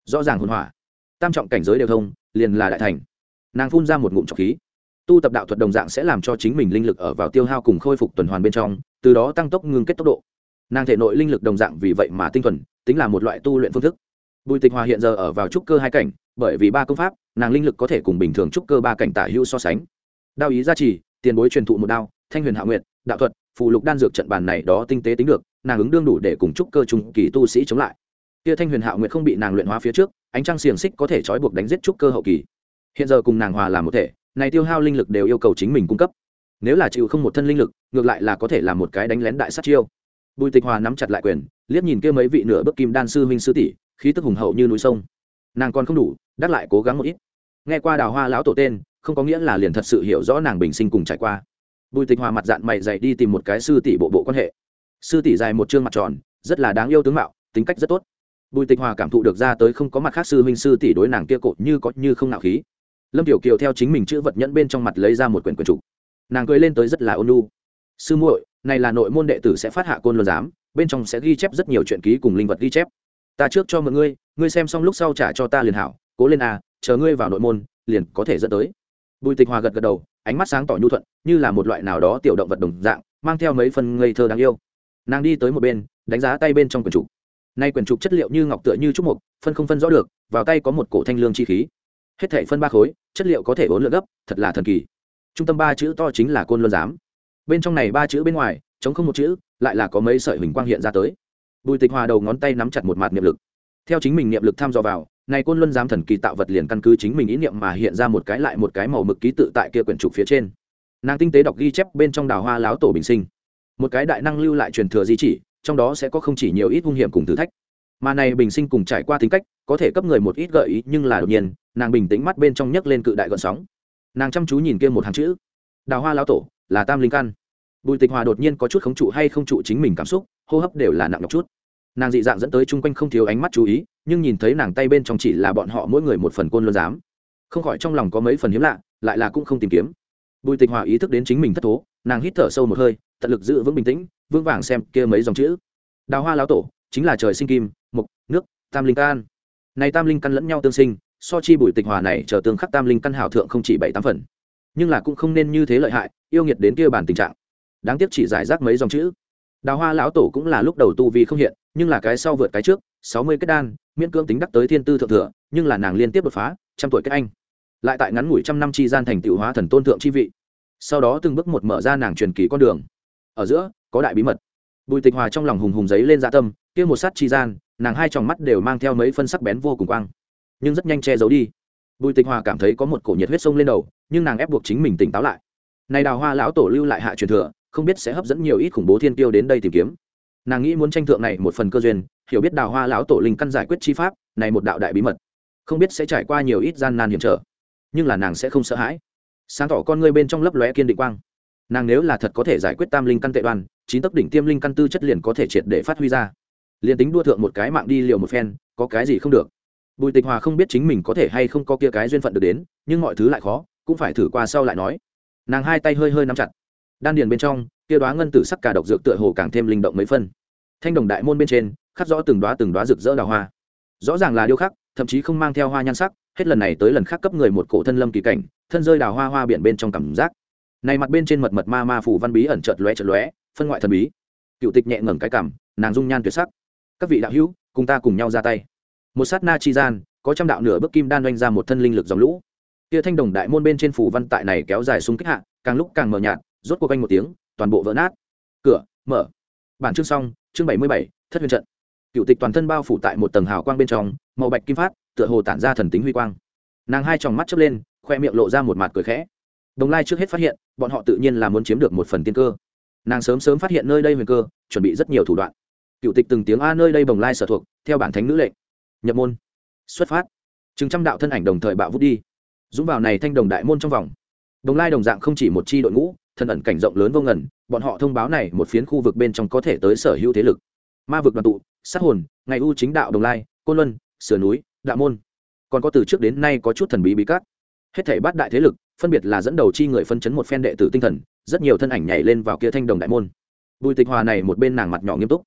Rõ ràng hồn hỏa. Tam trọng cảnh giới đều thông, liền là đại thành. Nàng phun ra một ngụm trọc khí. Tu tập đạo thuật đồng dạng sẽ làm cho chính mình linh lực ở vào tiêu hao cùng khôi phục tuần hoàn bên trong từ đó tăng tốc ngưng kết tốc độ. Nàng thể nội linh lực đồng dạng vì vậy mà tinh thuần, tính là một loại tu luyện phương thức. Bùi tịch hòa hiện giờ ở vào trúc cơ hai cảnh, bởi vì ba công pháp, nàng linh lực có thể cùng bình thường trúc cơ ba cảnh tả hữu so sánh. Đao ý gia trì, tiền bối truyền thụ một đao, thanh huyền hạ nguyện đạo thuật, phù lục đan dược trận bàn này đó tinh tế tính được, nàng ứng đương đủ để cùng trúc cơ trung kỳ tu sĩ chống lại. Kia thanh huyền hạ nguyện không bị nàng luyện hóa phía trước, ánh trăng xiềng xích có thể trói buộc đánh giết trúc cơ hậu kỳ. Hiện giờ cùng nàng hòa làm một thể, này tiêu hao linh lực đều yêu cầu chính mình cung cấp nếu là chịu không một thân linh lực, ngược lại là có thể làm một cái đánh lén đại sát chiêu. Bùi tịch hòa nắm chặt lại quyền, liếc nhìn kia mấy vị nửa bước kim đan sư huynh sư tỷ, khí tức hùng hậu như núi sông. Nàng còn không đủ, đắc lại cố gắng một ít. Nghe qua đào hoa lão tổ tên, không có nghĩa là liền thật sự hiểu rõ nàng bình sinh cùng trải qua. Bùi tịch hòa mặt dạng mày dày đi tìm một cái sư tỷ bộ bộ quan hệ. Sư tỷ dài một chương mặt tròn, rất là đáng yêu tướng mạo, tính cách rất tốt. Bùi tịch hòa cảm thụ được ra tới không có mặt khác sư huynh sư tỷ đối nàng kia cột như có như không nạo khí. Lâm tiểu kiều theo chính mình chữ vật nhẫn bên trong mặt lấy ra một quyển quyển trục nàng cười lên tới rất là ôn lu sư muội, này là nội môn đệ tử sẽ phát hạ côn luân giám, bên trong sẽ ghi chép rất nhiều chuyện ký cùng linh vật ghi chép. Ta trước cho mọi ngươi ngươi xem xong lúc sau trả cho ta liền hảo, cố lên à chờ ngươi vào nội môn, liền có thể dẫn tới. Bùi tịch hòa gật gật đầu, ánh mắt sáng tỏ nhu thuận, như là một loại nào đó tiểu động vật đồng dạng, mang theo mấy phần ngây thơ đáng yêu. Nàng đi tới một bên, đánh giá tay bên trong quyển trục. Nay quyển trục chất liệu như ngọc tựa như trúc mục, phân không phân rõ được, vào tay có một cổ thanh lương chi khí. Hết thể phân ba khối, chất liệu có thể bốn lượng gấp, thật là thần kỳ trung tâm ba chữ to chính là côn luân giám. Bên trong này ba chữ bên ngoài, chống không một chữ, lại là có mấy sợi hình quang hiện ra tới. Bùi tịch hòa đầu ngón tay nắm chặt một mặt niệm lực. Theo chính mình niệm lực tham dò vào, này côn luân giám thần kỳ tạo vật liền căn cứ chính mình ý niệm mà hiện ra một cái lại một cái màu mực ký tự tại kia quyển trục phía trên. Nàng tinh tế đọc ghi chép bên trong đào hoa láo tổ bình sinh. Một cái đại năng lưu lại truyền thừa di chỉ, trong đó sẽ có không chỉ nhiều ít hung hiểm cùng thử thách. Mà này bình sinh cùng trải qua tính cách, có thể cấp người một ít gợi ý, nhưng là đột nhiên, nàng bình tĩnh mắt bên trong nhấc lên cự đại gọn sóng nàng chăm chú nhìn kia một hàng chữ. Đào hoa lao tổ, là tam linh căn. Bùi tịch hòa đột nhiên có chút khống trụ hay không trụ chính mình cảm xúc, hô hấp đều là nặng nhọc chút. Nàng dị dạng dẫn tới chung quanh không thiếu ánh mắt chú ý, nhưng nhìn thấy nàng tay bên trong chỉ là bọn họ mỗi người một phần côn luôn dám không khỏi trong lòng có mấy phần hiếm lạ, lại là cũng không tìm kiếm. Bùi tịch hòa ý thức đến chính mình thất thố, nàng hít thở sâu một hơi, tận lực giữ vững bình tĩnh, vững vàng xem kia mấy dòng chữ. Đào hoa lão tổ, chính là trời sinh kim, mục, nước, tam linh căn. Này tam linh căn lẫn nhau tương sinh so chi bùi tịch hòa này chờ tương khắc tam linh căn hảo thượng không chỉ bảy tám phần, nhưng là cũng không nên như thế lợi hại, yêu nghiệt đến kia bản tình trạng. Đáng tiếc chỉ giải rác mấy dòng chữ. Đào hoa lão tổ cũng là lúc đầu tu vì không hiện, nhưng là cái sau vượt cái trước, sáu mươi kết đan, miễn cưỡng tính đắc tới thiên tư thượng thừa, nhưng là nàng liên tiếp đột phá, trăm tuổi kết anh. Lại tại ngắn ngủi trăm năm chi gian thành tựu hóa thần tôn thượng chi vị. Sau đó từng bước một mở ra nàng truyền kỳ con đường. Ở giữa, có đại bí mật. Bùi tịch hòa trong lòng hùng hùng giấy lên dạ tâm, kia một sát chi gian, nàng hai tròng mắt đều mang theo mấy phân sắc bén vô cùng quang nhưng rất nhanh che giấu đi. Bùi tịch hòa cảm thấy có một cổ nhiệt huyết sông lên đầu, nhưng nàng ép buộc chính mình tỉnh táo lại. Này đào hoa lão tổ lưu lại hạ truyền thừa, không biết sẽ hấp dẫn nhiều ít khủng bố thiên tiêu đến đây tìm kiếm. Nàng nghĩ muốn tranh thượng này một phần cơ duyên, hiểu biết đào hoa lão tổ linh căn giải quyết chi pháp, này một đạo đại bí mật. Không biết sẽ trải qua nhiều ít gian nan hiểm trở, nhưng là nàng sẽ không sợ hãi. Sáng tỏ con ngươi bên trong lấp lóe kiên định quang. Nàng nếu là thật có thể giải quyết tam linh căn tệ đoan chín tấc đỉnh tiêm linh căn tư chất liền có thể triệt để phát huy ra. Liền tính đua thượng một cái mạng đi liều một phen, có cái gì không được bùi tịch hòa không biết chính mình có thể hay không có kia cái duyên phận được đến, nhưng mọi thứ lại khó, cũng phải thử qua sau lại nói. Nàng hai tay hơi hơi nắm chặt. Đan điền bên trong, kia đoá ngân tử sắc cả độc dược tựa hồ càng thêm linh động mấy phân. Thanh đồng đại môn bên trên, khắc rõ từng đoá từng đoá rực rỡ đào hoa. Rõ ràng là điêu khắc, thậm chí không mang theo hoa nhan sắc, hết lần này tới lần khác cấp người một cổ thân lâm kỳ cảnh, thân rơi đào hoa hoa biển bên trong cảm giác. Này mặt bên trên mật mật ma ma phủ văn bí ẩn chợt lóe chợt lóe, phân ngoại thần bí. Cựu tịch nhẹ ngẩng cái cảm, nàng dung nhan tuyệt sắc. Các vị đạo hữu, cùng ta cùng nhau ra tay một sát na chi gian, có trăm đạo nửa bước kim đan doanh ra một thân linh lực dòng lũ. Kia thanh đồng đại môn bên trên phủ văn tại này kéo dài xung kích hạ, càng lúc càng mờ nhạt, rốt cuộc anh một tiếng, toàn bộ vỡ nát. Cửa, mở. Bản chương xong, chương bảy mươi bảy, thất huyền trận. Cựu tịch toàn thân bao phủ tại một tầng hào quang bên trong, màu bạch kim phát, tựa hồ tản ra thần tính huy quang. Nàng hai tròng mắt chớp lên, khoe miệng lộ ra một mặt cười khẽ. Đồng lai trước hết phát hiện, bọn họ tự nhiên là muốn chiếm được một phần tiên cơ. Nàng sớm sớm phát hiện nơi đây huyền cơ, chuẩn bị rất nhiều thủ đoạn. Cựu tịch từng tiếng a nơi đây bồng lai sở thuộc, theo bản thánh nữ lệnh nhập môn, xuất phát. Chừng trăm đạo thân ảnh đồng thời bạo vút đi. Dũng vào này thanh đồng đại môn trong vòng. Đồng lai đồng dạng không chỉ một chi đội ngũ, thân ẩn cảnh rộng lớn vô ngần, bọn họ thông báo này một phiến khu vực bên trong có thể tới sở hữu thế lực. Ma vực đoàn tụ, sát hồn, ngày u chính đạo đồng lai, côn luân, sửa núi, đạo môn. Còn có từ trước đến nay có chút thần bí bí cát. Hết thảy bát đại thế lực, phân biệt là dẫn đầu chi người phân chấn một phen đệ tử tinh thần, rất nhiều thân ảnh nhảy lên vào kia thanh đồng đại môn. Bùi tịch hòa này một bên nàng mặt nhỏ nghiêm túc.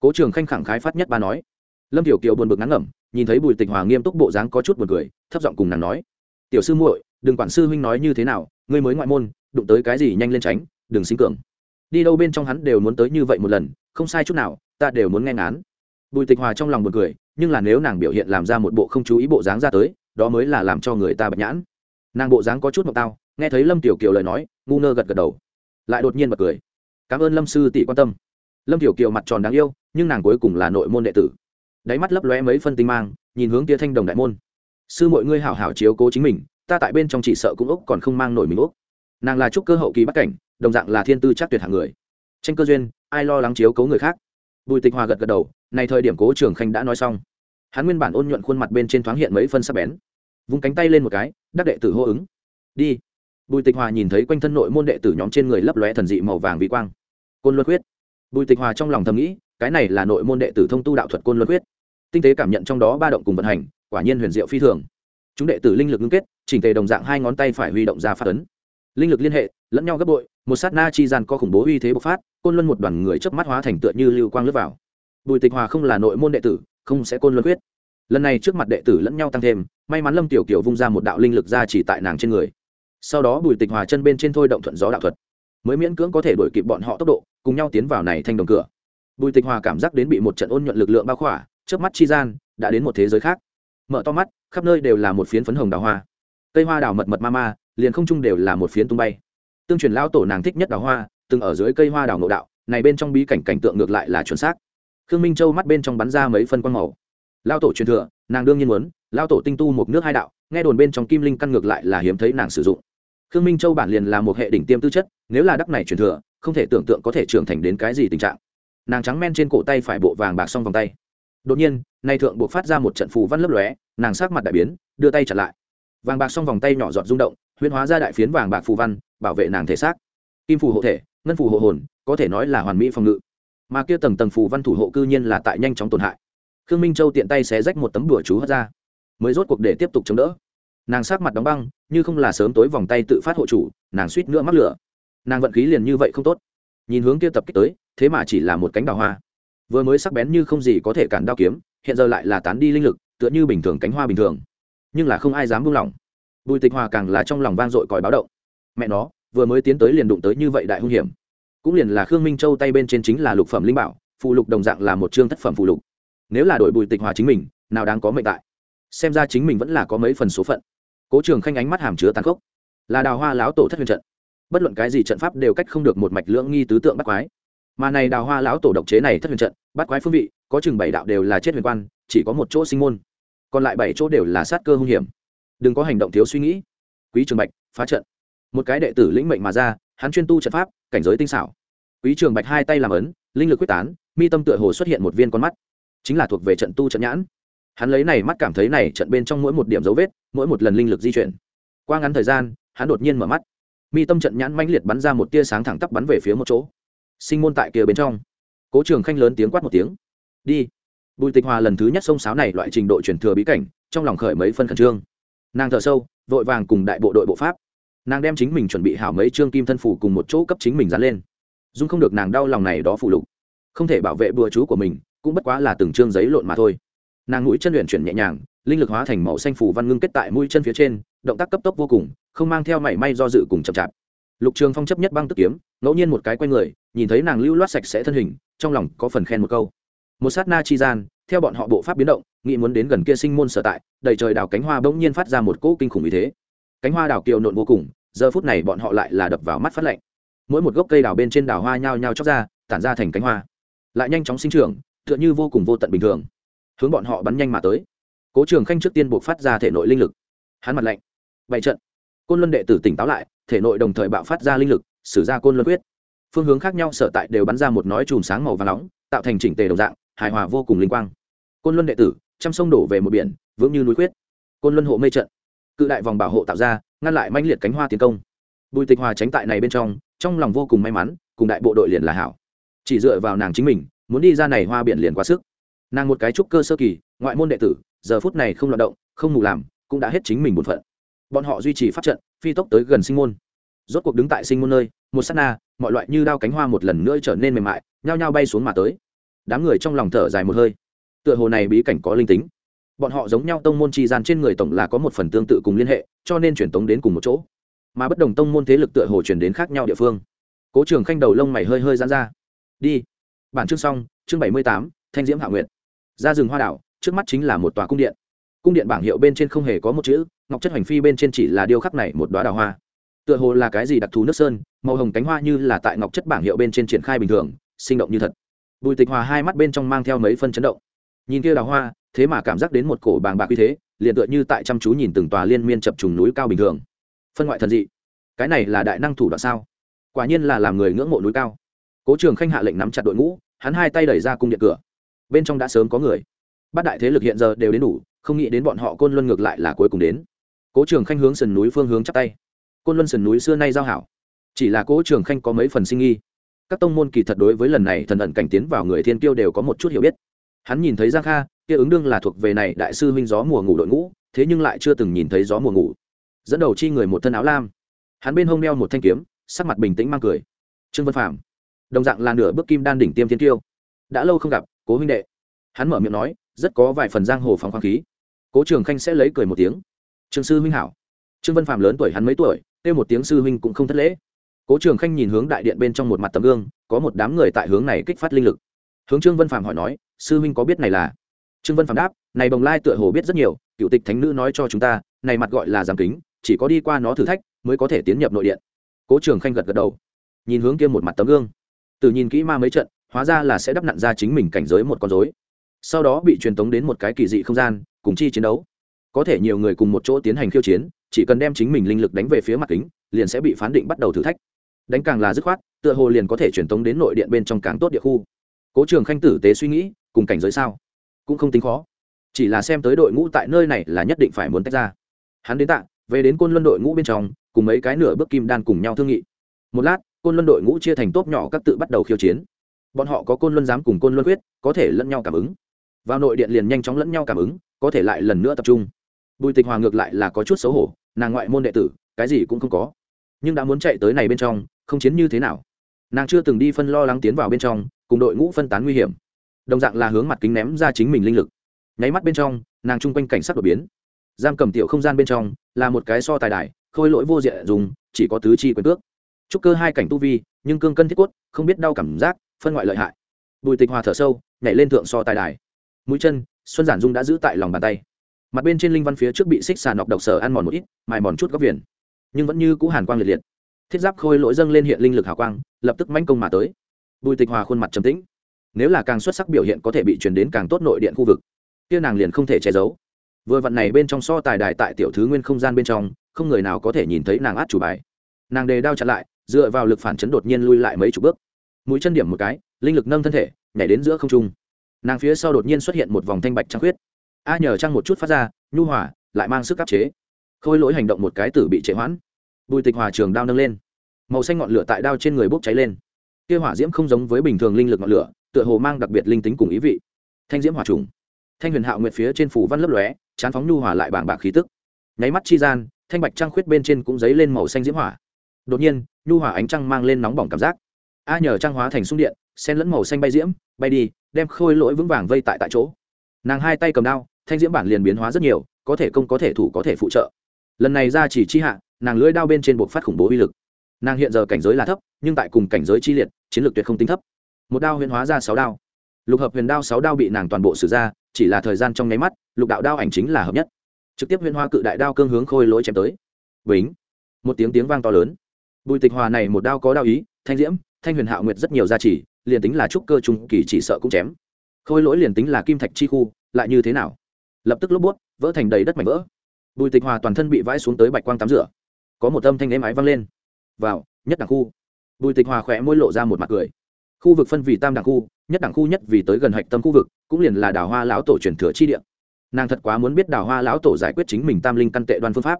Cố trường khanh khẳng khái phát nhất ba nói lâm tiểu kiều buồn bực ngắn ngẩm, nhìn thấy bùi tịch hòa nghiêm túc bộ dáng có chút buồn cười, thấp giọng cùng nàng nói, tiểu sư muội, đừng quản sư huynh nói như thế nào, ngươi mới ngoại môn, đụng tới cái gì nhanh lên tránh, đừng sinh cường. Đi đâu bên trong hắn đều muốn tới như vậy một lần, không sai chút nào, ta đều muốn nghe ngán. Bùi tịch hòa trong lòng buồn cười, nhưng là nếu nàng biểu hiện làm ra một bộ không chú ý bộ dáng ra tới, đó mới là làm cho người ta bạch nhãn. Nàng bộ dáng có chút mộng tao, nghe thấy lâm tiểu kiều lời nói, ngu ngơ gật gật đầu, lại đột nhiên bật cười. Cảm ơn lâm sư tỷ quan tâm. Lâm tiểu kiều mặt tròn đáng yêu, nhưng nàng cuối cùng là nội môn đệ tử đáy mắt lấp lóe mấy phân tinh mang, nhìn hướng tia thanh đồng đại môn. Sư mọi ngươi hảo hảo chiếu cố chính mình, ta tại bên trong chỉ sợ cũng úc còn không mang nổi mình úc nàng là trúc cơ hậu kỳ bắc cảnh, đồng dạng là thiên tư chắc tuyệt hạng người. Tranh cơ duyên, ai lo lắng chiếu cố người khác? Bùi tịch hòa gật gật đầu, này thời điểm cố trường khanh đã nói xong. Hắn nguyên bản ôn nhuận khuôn mặt bên trên thoáng hiện mấy phân sắc bén. Vung cánh tay lên một cái, đắc đệ tử hô ứng. Đi. Bùi tịch hòa nhìn thấy quanh thân nội môn đệ tử nhóm trên người lấp lóe thần dị màu vàng vĩ quang. Côn luân huyết bùi tịch hòa trong lòng thầm nghĩ, cái này là nội môn đệ tử thông tu đạo thuật côn luân huyết tinh tế cảm nhận trong đó ba động cùng vận hành, quả nhiên huyền diệu phi thường. Chúng đệ tử linh lực ngưng kết, chỉnh tề đồng dạng hai ngón tay phải huy động ra phát ấn. Linh lực liên hệ, lẫn nhau gấp bội, một sát na chi gian có khủng bố uy thế bộc phát, côn luân một đoàn người chớp mắt hóa thành tựa như lưu quang lướt vào. Bùi tịch hòa không là nội môn đệ tử, không sẽ côn luân quyết. Lần này trước mặt đệ tử lẫn nhau tăng thêm, may mắn lâm tiểu kiều vung ra một đạo linh lực ra chỉ tại nàng trên người. Sau đó bùi tịch hòa chân bên trên thôi động thuận gió đạo thuật. Mới miễn cưỡng có thể đuổi kịp bọn họ tốc độ, cùng nhau tiến vào này thành đồng cửa. Bùi tịch hòa cảm giác đến bị một trận ôn nhuận lực lượng bao khỏa trước mắt chi gian, đã đến một thế giới khác. Mở to mắt, khắp nơi đều là một phiến phấn hồng đào hoa. Cây hoa đào mật mật ma ma, liền không chung đều là một phiến tung bay. Tương truyền lao tổ nàng thích nhất đào hoa, từng ở dưới cây hoa đào ngộ đạo, này bên trong bí cảnh cảnh tượng ngược lại là chuẩn xác. Khương minh châu mắt bên trong bắn ra mấy phân quang màu. Lao tổ truyền thừa, nàng đương nhiên muốn lao tổ tinh tu một nước hai đạo, nghe đồn bên trong kim linh căn ngược lại là hiếm thấy nàng sử dụng. Khương minh châu bản liền là một hệ đỉnh tiêm tư chất, nếu là đắc này truyền thừa, không thể tưởng tượng có thể trưởng thành đến cái gì tình trạng. Nàng trắng men trên cổ tay phải bộ vàng bạc xong vòng tay đột nhiên, nay thượng buộc phát ra một trận phù văn lấp lóe, nàng sát mặt đại biến, đưa tay chặn lại. Vàng bạc xong vòng tay nhỏ giọt rung động, huyễn hóa ra đại phiến vàng bạc phù văn, bảo vệ nàng thể xác. Kim phù hộ thể, ngân phù hộ hồn, có thể nói là hoàn mỹ phòng ngự. Mà kia tầng tầng phù văn thủ hộ cư nhiên là tại nhanh chóng tổn hại. Khương minh châu tiện tay xé rách một tấm đùa chú hất ra. Mới rốt cuộc để tiếp tục chống đỡ. Nàng sát mặt đóng băng, như không là sớm tối vòng tay tự phát hộ chủ, nàng suýt nữa mắc lửa. Nàng vận khí liền như vậy không tốt. Nhìn hướng kia tập kích tới, thế mà chỉ là một cánh đào hoa vừa mới sắc bén như không gì có thể cản đao kiếm, hiện giờ lại là tán đi linh lực, tựa như bình thường cánh hoa bình thường. Nhưng là không ai dám buông lỏng. Bùi tịch hòa càng là trong lòng vang dội còi báo động. Mẹ nó, vừa mới tiến tới liền đụng tới như vậy đại hung hiểm. Cũng liền là khương minh châu tay bên trên chính là lục phẩm linh bảo, phụ lục đồng dạng là một chương thất phẩm phụ lục. Nếu là đổi bùi tịch hòa chính mình, nào đáng có mệnh tại? Xem ra chính mình vẫn là có mấy phần số phận. Cố trường khanh ánh mắt hàm chứa tàn khốc. Là đào hoa láo tổ thất huyền trận. Bất luận cái gì trận pháp đều cách không được một mạch lưỡng nghi tứ tượng bắt quái mà này đào hoa lão tổ độc chế này thất huyền trận, bắt quái phương vị, có chừng bảy đạo đều là chết huyền quan, chỉ có một chỗ sinh môn. Còn lại bảy chỗ đều là sát cơ hung hiểm. Đừng có hành động thiếu suy nghĩ. Quý trường bạch, phá trận. Một cái đệ tử lĩnh mệnh mà ra, hắn chuyên tu trận pháp, cảnh giới tinh xảo. Quý trường bạch hai tay làm ấn, linh lực quyết tán, mi tâm tựa hồ xuất hiện một viên con mắt. Chính là thuộc về trận tu trận nhãn. Hắn lấy này mắt cảm thấy này trận bên trong mỗi một điểm dấu vết, mỗi một lần linh lực di chuyển. Qua ngắn thời gian, hắn đột nhiên mở mắt. Mi tâm trận nhãn mãnh liệt bắn ra một tia sáng thẳng tắp bắn về phía một chỗ sinh môn tại kia bên trong. Cố trường khanh lớn tiếng quát một tiếng. Đi. Bùi tịch hòa lần thứ nhất sông sáo này loại trình độ truyền thừa bí cảnh, trong lòng khởi mấy phân khẩn trương. Nàng thở sâu, vội vàng cùng đại bộ đội bộ pháp. Nàng đem chính mình chuẩn bị hảo mấy trương kim thân phủ cùng một chỗ cấp chính mình dán lên. Dung không được nàng đau lòng này đó phụ lục. Không thể bảo vệ bùa chú của mình, cũng bất quá là từng chương giấy lộn mà thôi. Nàng mũi chân luyện chuyển nhẹ nhàng, linh lực hóa thành màu xanh phủ văn ngưng kết tại mũi chân phía trên, động tác cấp tốc vô cùng, không mang theo mảy may do dự cùng chậm chạp. Lục trường phong chấp nhất băng tức kiếm ngẫu nhiên một cái q u a y người, nhìn thấy nàng lưu loát sạch sẽ thân hình, trong lòng có phần khen một câu. Một sát na chi gian, theo bọn họ bộ pháp biến động, nghĩ muốn đến gần kia sinh môn sở tại, đầy trời đào cánh hoa bỗng nhiên phát ra một cỗ kinh khủng như thế. Cánh hoa đào kiều nộn vô cùng, giờ phút này bọn họ lại là đập vào mắt phát lạnh. Mỗi một gốc cây đào bên trên đào hoa nhao nhao chóc ra, tản ra thành cánh hoa. Lại nhanh chóng sinh trưởng, tựa như vô cùng vô tận bình thường. Hướng bọn họ bắn nhanh mà tới. Cố trường khanh trước tiên buộc phát ra thể nội linh lực. Hắn mặt lạnh. Bày trận. Côn luân đệ tử tỉnh táo lại, thể nội đồng thời bạo phát ra linh lực sử ra côn luân quyết. Phương hướng khác nhau sở tại đều bắn ra một nói chùm sáng màu và nóng, tạo thành chỉnh tề đồng dạng, hài hòa vô cùng linh quang. Côn luân đệ tử, trăm sông đổ về một biển, vững như núi quyết côn luân hộ mê trận, cự đại vòng bảo hộ tạo ra, ngăn lại manh liệt cánh hoa tiến công. Bùi tịch hòa tránh tại này bên trong trong lòng vô cùng may mắn, cùng đại bộ đội liền là hảo. Chỉ dựa vào nàng chính mình, muốn đi ra này hoa biển liền quá sức. Nàng một cái trúc cơ sơ kỳ, ngoại môn đệ tử, giờ phút này không loạt động, không mù làm, cũng đã hết chính mình một phận. Bọn họ duy trì pháp trận, phi tốc tới gần sinh môn rốt cuộc đứng tại sinh môn nơi, một s á t na, mọi loại như đao cánh hoa một lần nữa trở nên mềm mại, nhao nhao bay xuống mà tới. Đám người trong lòng thở dài một hơi. Tựa hồ này bí cảnh có linh tính. Bọn họ giống nhau tông môn tri gian trên người tổng là có một phần tương tự cùng liên hệ, cho nên truyền tống đến cùng một chỗ. Mà bất đồng tông môn thế lực tựa hồ truyền đến khác nhau địa phương. Cố trường khanh đầu lông mày hơi hơi dán ra. Đi. Bản chương xong, chương bảy mươi tám, thanh diễm hạ nguyện ra rừng hoa đảo, trước mắt chính là một tòa cung điện. Cung điện bảng hiệu bên trên không hề có một chữ, ngọc chất hành phi bên trên chỉ là điêu khắc này một đoá đào hoa tựa hồ là cái gì đặc thù nước sơn, màu hồng cánh hoa như là tại ngọc chất bảng hiệu bên trên triển khai bình thường, sinh động như thật. Bùi tịch hòa hai mắt bên trong mang theo mấy phân chấn động. Nhìn kia đào hoa, thế mà cảm giác đến một cổ bàng bạc như thế, liền tựa như tại chăm chú nhìn từng tòa liên miên chập trùng núi cao bình thường. Phân ngoại thần dị. Cái này là đại năng thủ đoạn sao? Quả nhiên là làm người ngưỡng mộ núi cao. Cố trường khanh hạ lệnh nắm chặt đội ngũ, hắn hai tay đẩy ra cung điện cửa. Bên trong đã sớm có người. Bát đại thế lực hiện giờ đều đến đủ, không nghĩ đến bọn họ côn luân ngược lại là cuối cùng đến. Cố trường khanh hướng sườn núi phương hướng chắp tay côn luân sườn núi xưa nay giao hảo. Chỉ là cố trường khanh có mấy phần sinh nghi. Các tông môn kỳ thật đối với lần này thần ẩn cảnh tiến vào người thiên kiêu đều có một chút hiểu biết. Hắn nhìn thấy giang kha, kia ứng đương là thuộc về này đại sư huynh gió mùa ngủ đội ngũ, thế nhưng lại chưa từng nhìn thấy gió mùa ngủ. Dẫn đầu chi người một thân áo lam. Hắn bên hông đeo một thanh kiếm, sắc mặt bình tĩnh mang cười. Trương vân phạm đồng dạng là nửa bước kim đan đỉnh tiêm thiên tiêu đã lâu không gặp, cố huynh đệ. Hắn mở miệng nói, rất có vài phần giang hồ phóng khoáng khí. Cố trường khanh sẽ lấy cười một tiếng. Trương sư huynh hảo. Trương vân phạm lớn tuổi hắn mấy tuổi kêu một tiếng sư huynh cũng không thất lễ. Cố trường khanh nhìn hướng đại điện bên trong một mặt tấm gương, có một đám người tại hướng này kích phát linh lực. Hướng trương vân phạm hỏi nói, sư huynh có biết này là? Trương vân phạm đáp, này bồng lai tựa hồ biết rất nhiều, cựu tịch thánh nữ nói cho chúng ta, này mặt gọi là giảm kính, chỉ có đi qua nó thử thách mới có thể tiến nhập nội điện. Cố trường khanh gật gật đầu, nhìn hướng kia một mặt tấm gương. Từ nhìn kỹ ma mấy trận, hóa ra là sẽ đắp nặn ra chính mình cảnh giới một con dối sau đó bị truyền tống đến một cái kỳ dị không gian, cùng chi chiến đấu. Có thể nhiều người cùng một chỗ tiến hành khiêu chiến chỉ cần đem chính mình linh lực đánh về phía mặt kính, liền sẽ bị phán định bắt đầu thử thách. Đánh càng là dứt khoát, tựa hồ liền có thể truyền tống đến nội điện bên trong càng tốt địa khu. Cố trường khanh tử tế suy nghĩ, cùng cảnh giới sao? Cũng không tính khó. Chỉ là xem tới đội ngũ tại nơi này là nhất định phải muốn tách ra. Hắn đến tạ, về đến côn luân đội ngũ bên trong, cùng mấy cái nửa bước kim đan cùng nhau thương nghị. Một lát, côn luân đội ngũ chia thành tốp nhỏ các tự bắt đầu khiêu chiến. Bọn họ có côn luân giám cùng côn luân quyết, có thể lẫn nhau cảm ứng. Vào nội điện liền nhanh chóng lẫn nhau cảm ứng, có thể lại lần nữa tập trung bùi tịch hòa ngược lại là có chút xấu hổ, nàng ngoại môn đệ tử, cái gì cũng không có. Nhưng đã muốn chạy tới này bên trong, không chiến như thế nào. Nàng chưa từng đi phân lo lắng tiến vào bên trong, cùng đội ngũ phân tán nguy hiểm. Đồng dạng là hướng mặt kính ném ra chính mình linh lực. Nháy mắt bên trong, nàng chung quanh cảnh sắc đột biến. Giam cầm tiểu không gian bên trong, là một cái so tài đài, khôi lỗi vô diện dùng, chỉ có tứ chi quyền cước. Trúc cơ hai cảnh tu vi, nhưng cương cân thiết quất không biết đau cảm giác, phân ngoại lợi hại. Bùi tịch hòa thở sâu, nhảy lên thượng so tài đài. Mũi chân, xuân giản dung đã giữ tại lòng bàn tay mặt bên trên linh văn phía trước bị xích xà nọc độc sở ăn mòn một ít, mài mòn chút góc viền. Nhưng vẫn như cũ hàn quang liệt liệt. Thiết giáp khôi lỗi dâng lên hiện linh lực hào quang, lập tức manh công mà tới. Bùi tịch hòa khuôn mặt trầm tĩnh. Nếu là càng xuất sắc biểu hiện có thể bị truyền đến càng tốt nội điện khu vực. Kia nàng liền không thể che giấu. Vừa vặn này bên trong so tài đài tại tiểu thứ nguyên không gian bên trong, không người nào có thể nhìn thấy nàng át chủ bài. Nàng đề đao chặn lại, dựa vào lực phản chấn đột nhiên lui lại mấy chục bước. Mũi chân điểm một cái, linh lực nâng thân thể, nhảy đến giữa không trung. Nàng phía sau đột nhiên xuất hiện một vòng thanh bạch trăng khuyết a nhờ trăng một chút phát ra, nhu hỏa lại mang sức áp chế. Khôi lỗi hành động một cái tử bị trệ hoãn. Bùi tịch hòa trường đao nâng lên. Màu xanh ngọn lửa tại đao trên người bốc cháy lên. Kia hỏa diễm không giống với bình thường linh lực ngọn lửa, tựa hồ mang đặc biệt linh tính cùng ý vị. Thanh diễm hỏa trùng. Thanh huyền hạo nguyệt phía trên phủ văn lấp lóe, chán phóng nhu hỏa lại bảng bạc khí tức. Nháy mắt chi gian, thanh bạch trăng khuyết bên trên cũng dấy lên màu xanh diễm hỏa. Đột nhiên, nhu hỏa ánh trăng mang lên nóng bỏng cảm giác. A nhờ trăng hóa thành sung điện sen lẫn màu xanh bay diễm, bay đi, đem khôi lỗi vững vàng vây tại tại chỗ. Nàng hai tay cầm đao thanh diễm bản liền biến hóa rất nhiều, có thể công, có thể thủ, có thể phụ trợ. Lần này ra chỉ chi hạ, nàng lưỡi đao bên trên buộc phát khủng bố uy lực. Nàng hiện giờ cảnh giới là thấp, nhưng tại cùng cảnh giới chi liệt, chiến lược tuyệt không tính thấp. Một đao huyền hóa ra sáu đao. Lục hợp huyền đao sáu đao bị nàng toàn bộ sử ra, chỉ là thời gian trong nháy mắt, lục đạo đao ảnh chính là hợp nhất. Trực tiếp huyền hóa cự đại đao cương hướng khôi lỗi chém tới. Bính. Một tiếng tiếng vang to lớn. Bùi tịch hòa này một đao có đao ý, thanh diễm, thanh huyền hạo nguyệt rất nhiều gia trì, liền tính là trúc cơ trung kỳ chỉ sợ cũng chém. Khôi lỗi liền tính là kim thạch chi khu, lại như thế nào? Lập tức lốp bút vỡ thành đầy đất mảnh vỡ. Bùi tịch hòa toàn thân bị vãi xuống tới bạch quang tắm rửa. Có một âm thanh êm ái vang lên. Vào, nhất đẳng khu. Bùi tịch hòa khỏe môi lộ ra một mặt cười. Khu vực phân vì tam đẳng khu, nhất đẳng khu nhất vì tới gần hạch tâm khu vực, cũng liền là đào hoa lão tổ truyền thừa chi địa. Nàng thật quá muốn biết đào hoa lão tổ giải quyết chính mình tam linh căn tệ đoan phương pháp.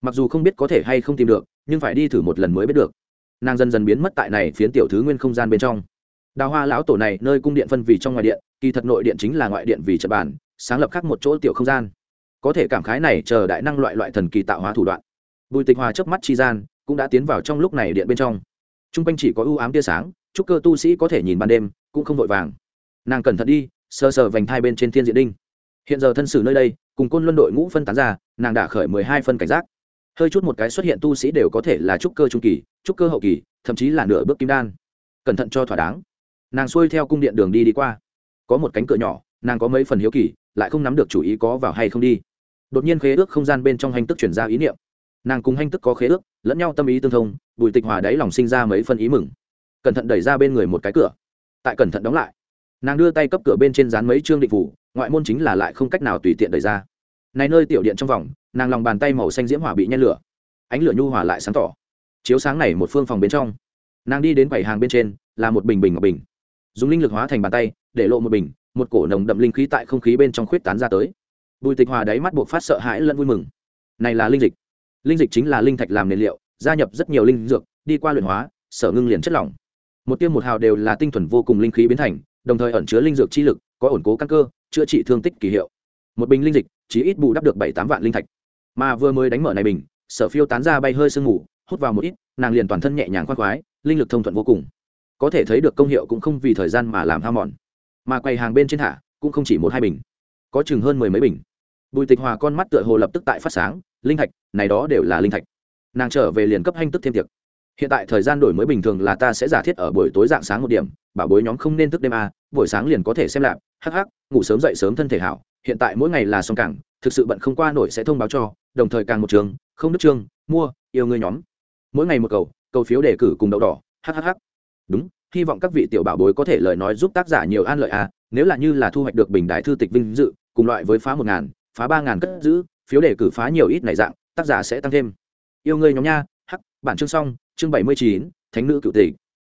Mặc dù không biết có thể hay không tìm được, nhưng phải đi thử một lần mới biết được. Nàng dần dần biến mất tại này phiến tiểu thứ nguyên không gian bên trong. Đào hoa lão tổ này nơi cung điện phân vì trong ngoài điện, kỳ thật nội điện chính là ngoại điện vì trật bản sáng lập khác một chỗ tiểu không gian. Có thể cảm khái này chờ đại năng loại loại thần kỳ tạo hóa thủ đoạn. Bùi tịch hòa chớp mắt chi gian, cũng đã tiến vào trong lúc này điện bên trong. T r u n g quanh chỉ có ưu ám tia sáng, chúc cơ tu sĩ có thể nhìn ban đêm, cũng không vội vàng. Nàng cẩn thận đi, sờ sờ vành thai bên trên thiên diện đinh. Hiện giờ thân sử nơi đây, cùng côn luân đội ngũ phân tán ra, nàng đã khởi mười hai phân cảnh giác. Hơi chút một cái xuất hiện tu sĩ đều có thể là trúc cơ trung kỳ trúc cơ hậu kỳ, thậm chí là nửa bước kim đan. Cẩn thận cho thỏa đáng. Nàng xuôi theo cung điện đường đi đi qua. Có một cánh cửa nhỏ, nàng có mấy phần hiếu kỳ lại không nắm được chủ ý có vào hay không đi. Đột nhiên khế ước không gian bên trong hành tức chuyển ra ý niệm. Nàng cùng hành tức có khế ước, lẫn nhau tâm ý tương thông, bùi tịch hòa đáy lòng sinh ra mấy phân ý mừng. Cẩn thận đẩy ra bên người một cái cửa. Tại cẩn thận đóng lại, nàng đưa tay cấp cửa bên trên dán mấy chương định phủ, ngoại môn chính là lại không cách nào tùy tiện đẩy ra. Này nơi tiểu điện trong vòng, nàng lòng bàn tay màu xanh diễm hỏa bị nhen lửa. Ánh lửa nhu hòa lại sáng tỏ. Chiếu sáng này một phương phòng bên trong, nàng đi đến quầy hàng bên trên, là một bình bình ngọc bình. Dùng linh lực hóa thành bàn tay, để lộ một bình một cổ nồng đậm linh khí tại không khí bên trong khuyết tán ra tới. Bùi tịch hòa đáy mắt buộc phát sợ hãi lẫn vui mừng. Này là linh dịch. Linh dịch chính là linh thạch làm nền liệu, gia nhập rất nhiều linh dược, đi qua luyện hóa, sở ngưng liền chất lỏng. Một tiêu một hào đều là tinh thuần vô cùng linh khí biến thành, đồng thời ẩn chứa linh dược chi lực, có ổn cố căn cơ, chữa trị thương tích kỳ hiệu. Một bình linh dịch chỉ ít bù đắp được bảy tám vạn linh thạch. Mà vừa mới đánh mở này bình, sở phiêu tán ra bay hơi sương ngủ hút vào một ít, nàng liền toàn thân nhẹ nhàng khoác khoái, linh lực thông thuận vô cùng. Có thể thấy được công hiệu cũng không vì thời gian mà làm hao mòn mà quầy hàng bên trên hạ cũng không chỉ một hai bình có chừng hơn mười mấy bình. Bùi tịch hòa con mắt tựa hồ lập tức tại phát sáng linh thạch này đó đều là linh thạch. Nàng trở về liền cấp hanh tức thêm tiệc. Hiện tại thời gian đổi mới bình thường là ta sẽ giả thiết ở buổi tối dạng sáng một điểm bảo bối nhóm không nên thức đêm à, buổi sáng liền có thể xem lạp hắc hắc ngủ sớm dậy sớm thân thể hảo hiện tại mỗi ngày là xong cảng thực sự bận không qua nổi sẽ thông báo cho đồng thời càng một trường không đức trương mua yêu người nhóm. Mỗi ngày một cầu cầu phiếu đề cử cùng đậu đỏ Hắc hắc hắc, đúng hy vọng các vị tiểu bảo bối có thể lời nói giúp tác giả nhiều an lợi à nếu là như là thu hoạch được bình đại thư tịch vinh dự, cùng loại với phá một ngàn, phá ba ngàn cất giữ, phiếu đề cử phá nhiều ít này dạng, tác giả sẽ tăng thêm. Yêu người nhóm nha, hắc, bản chương xong, chương bảy mươi chín, thánh nữ cựu tịch.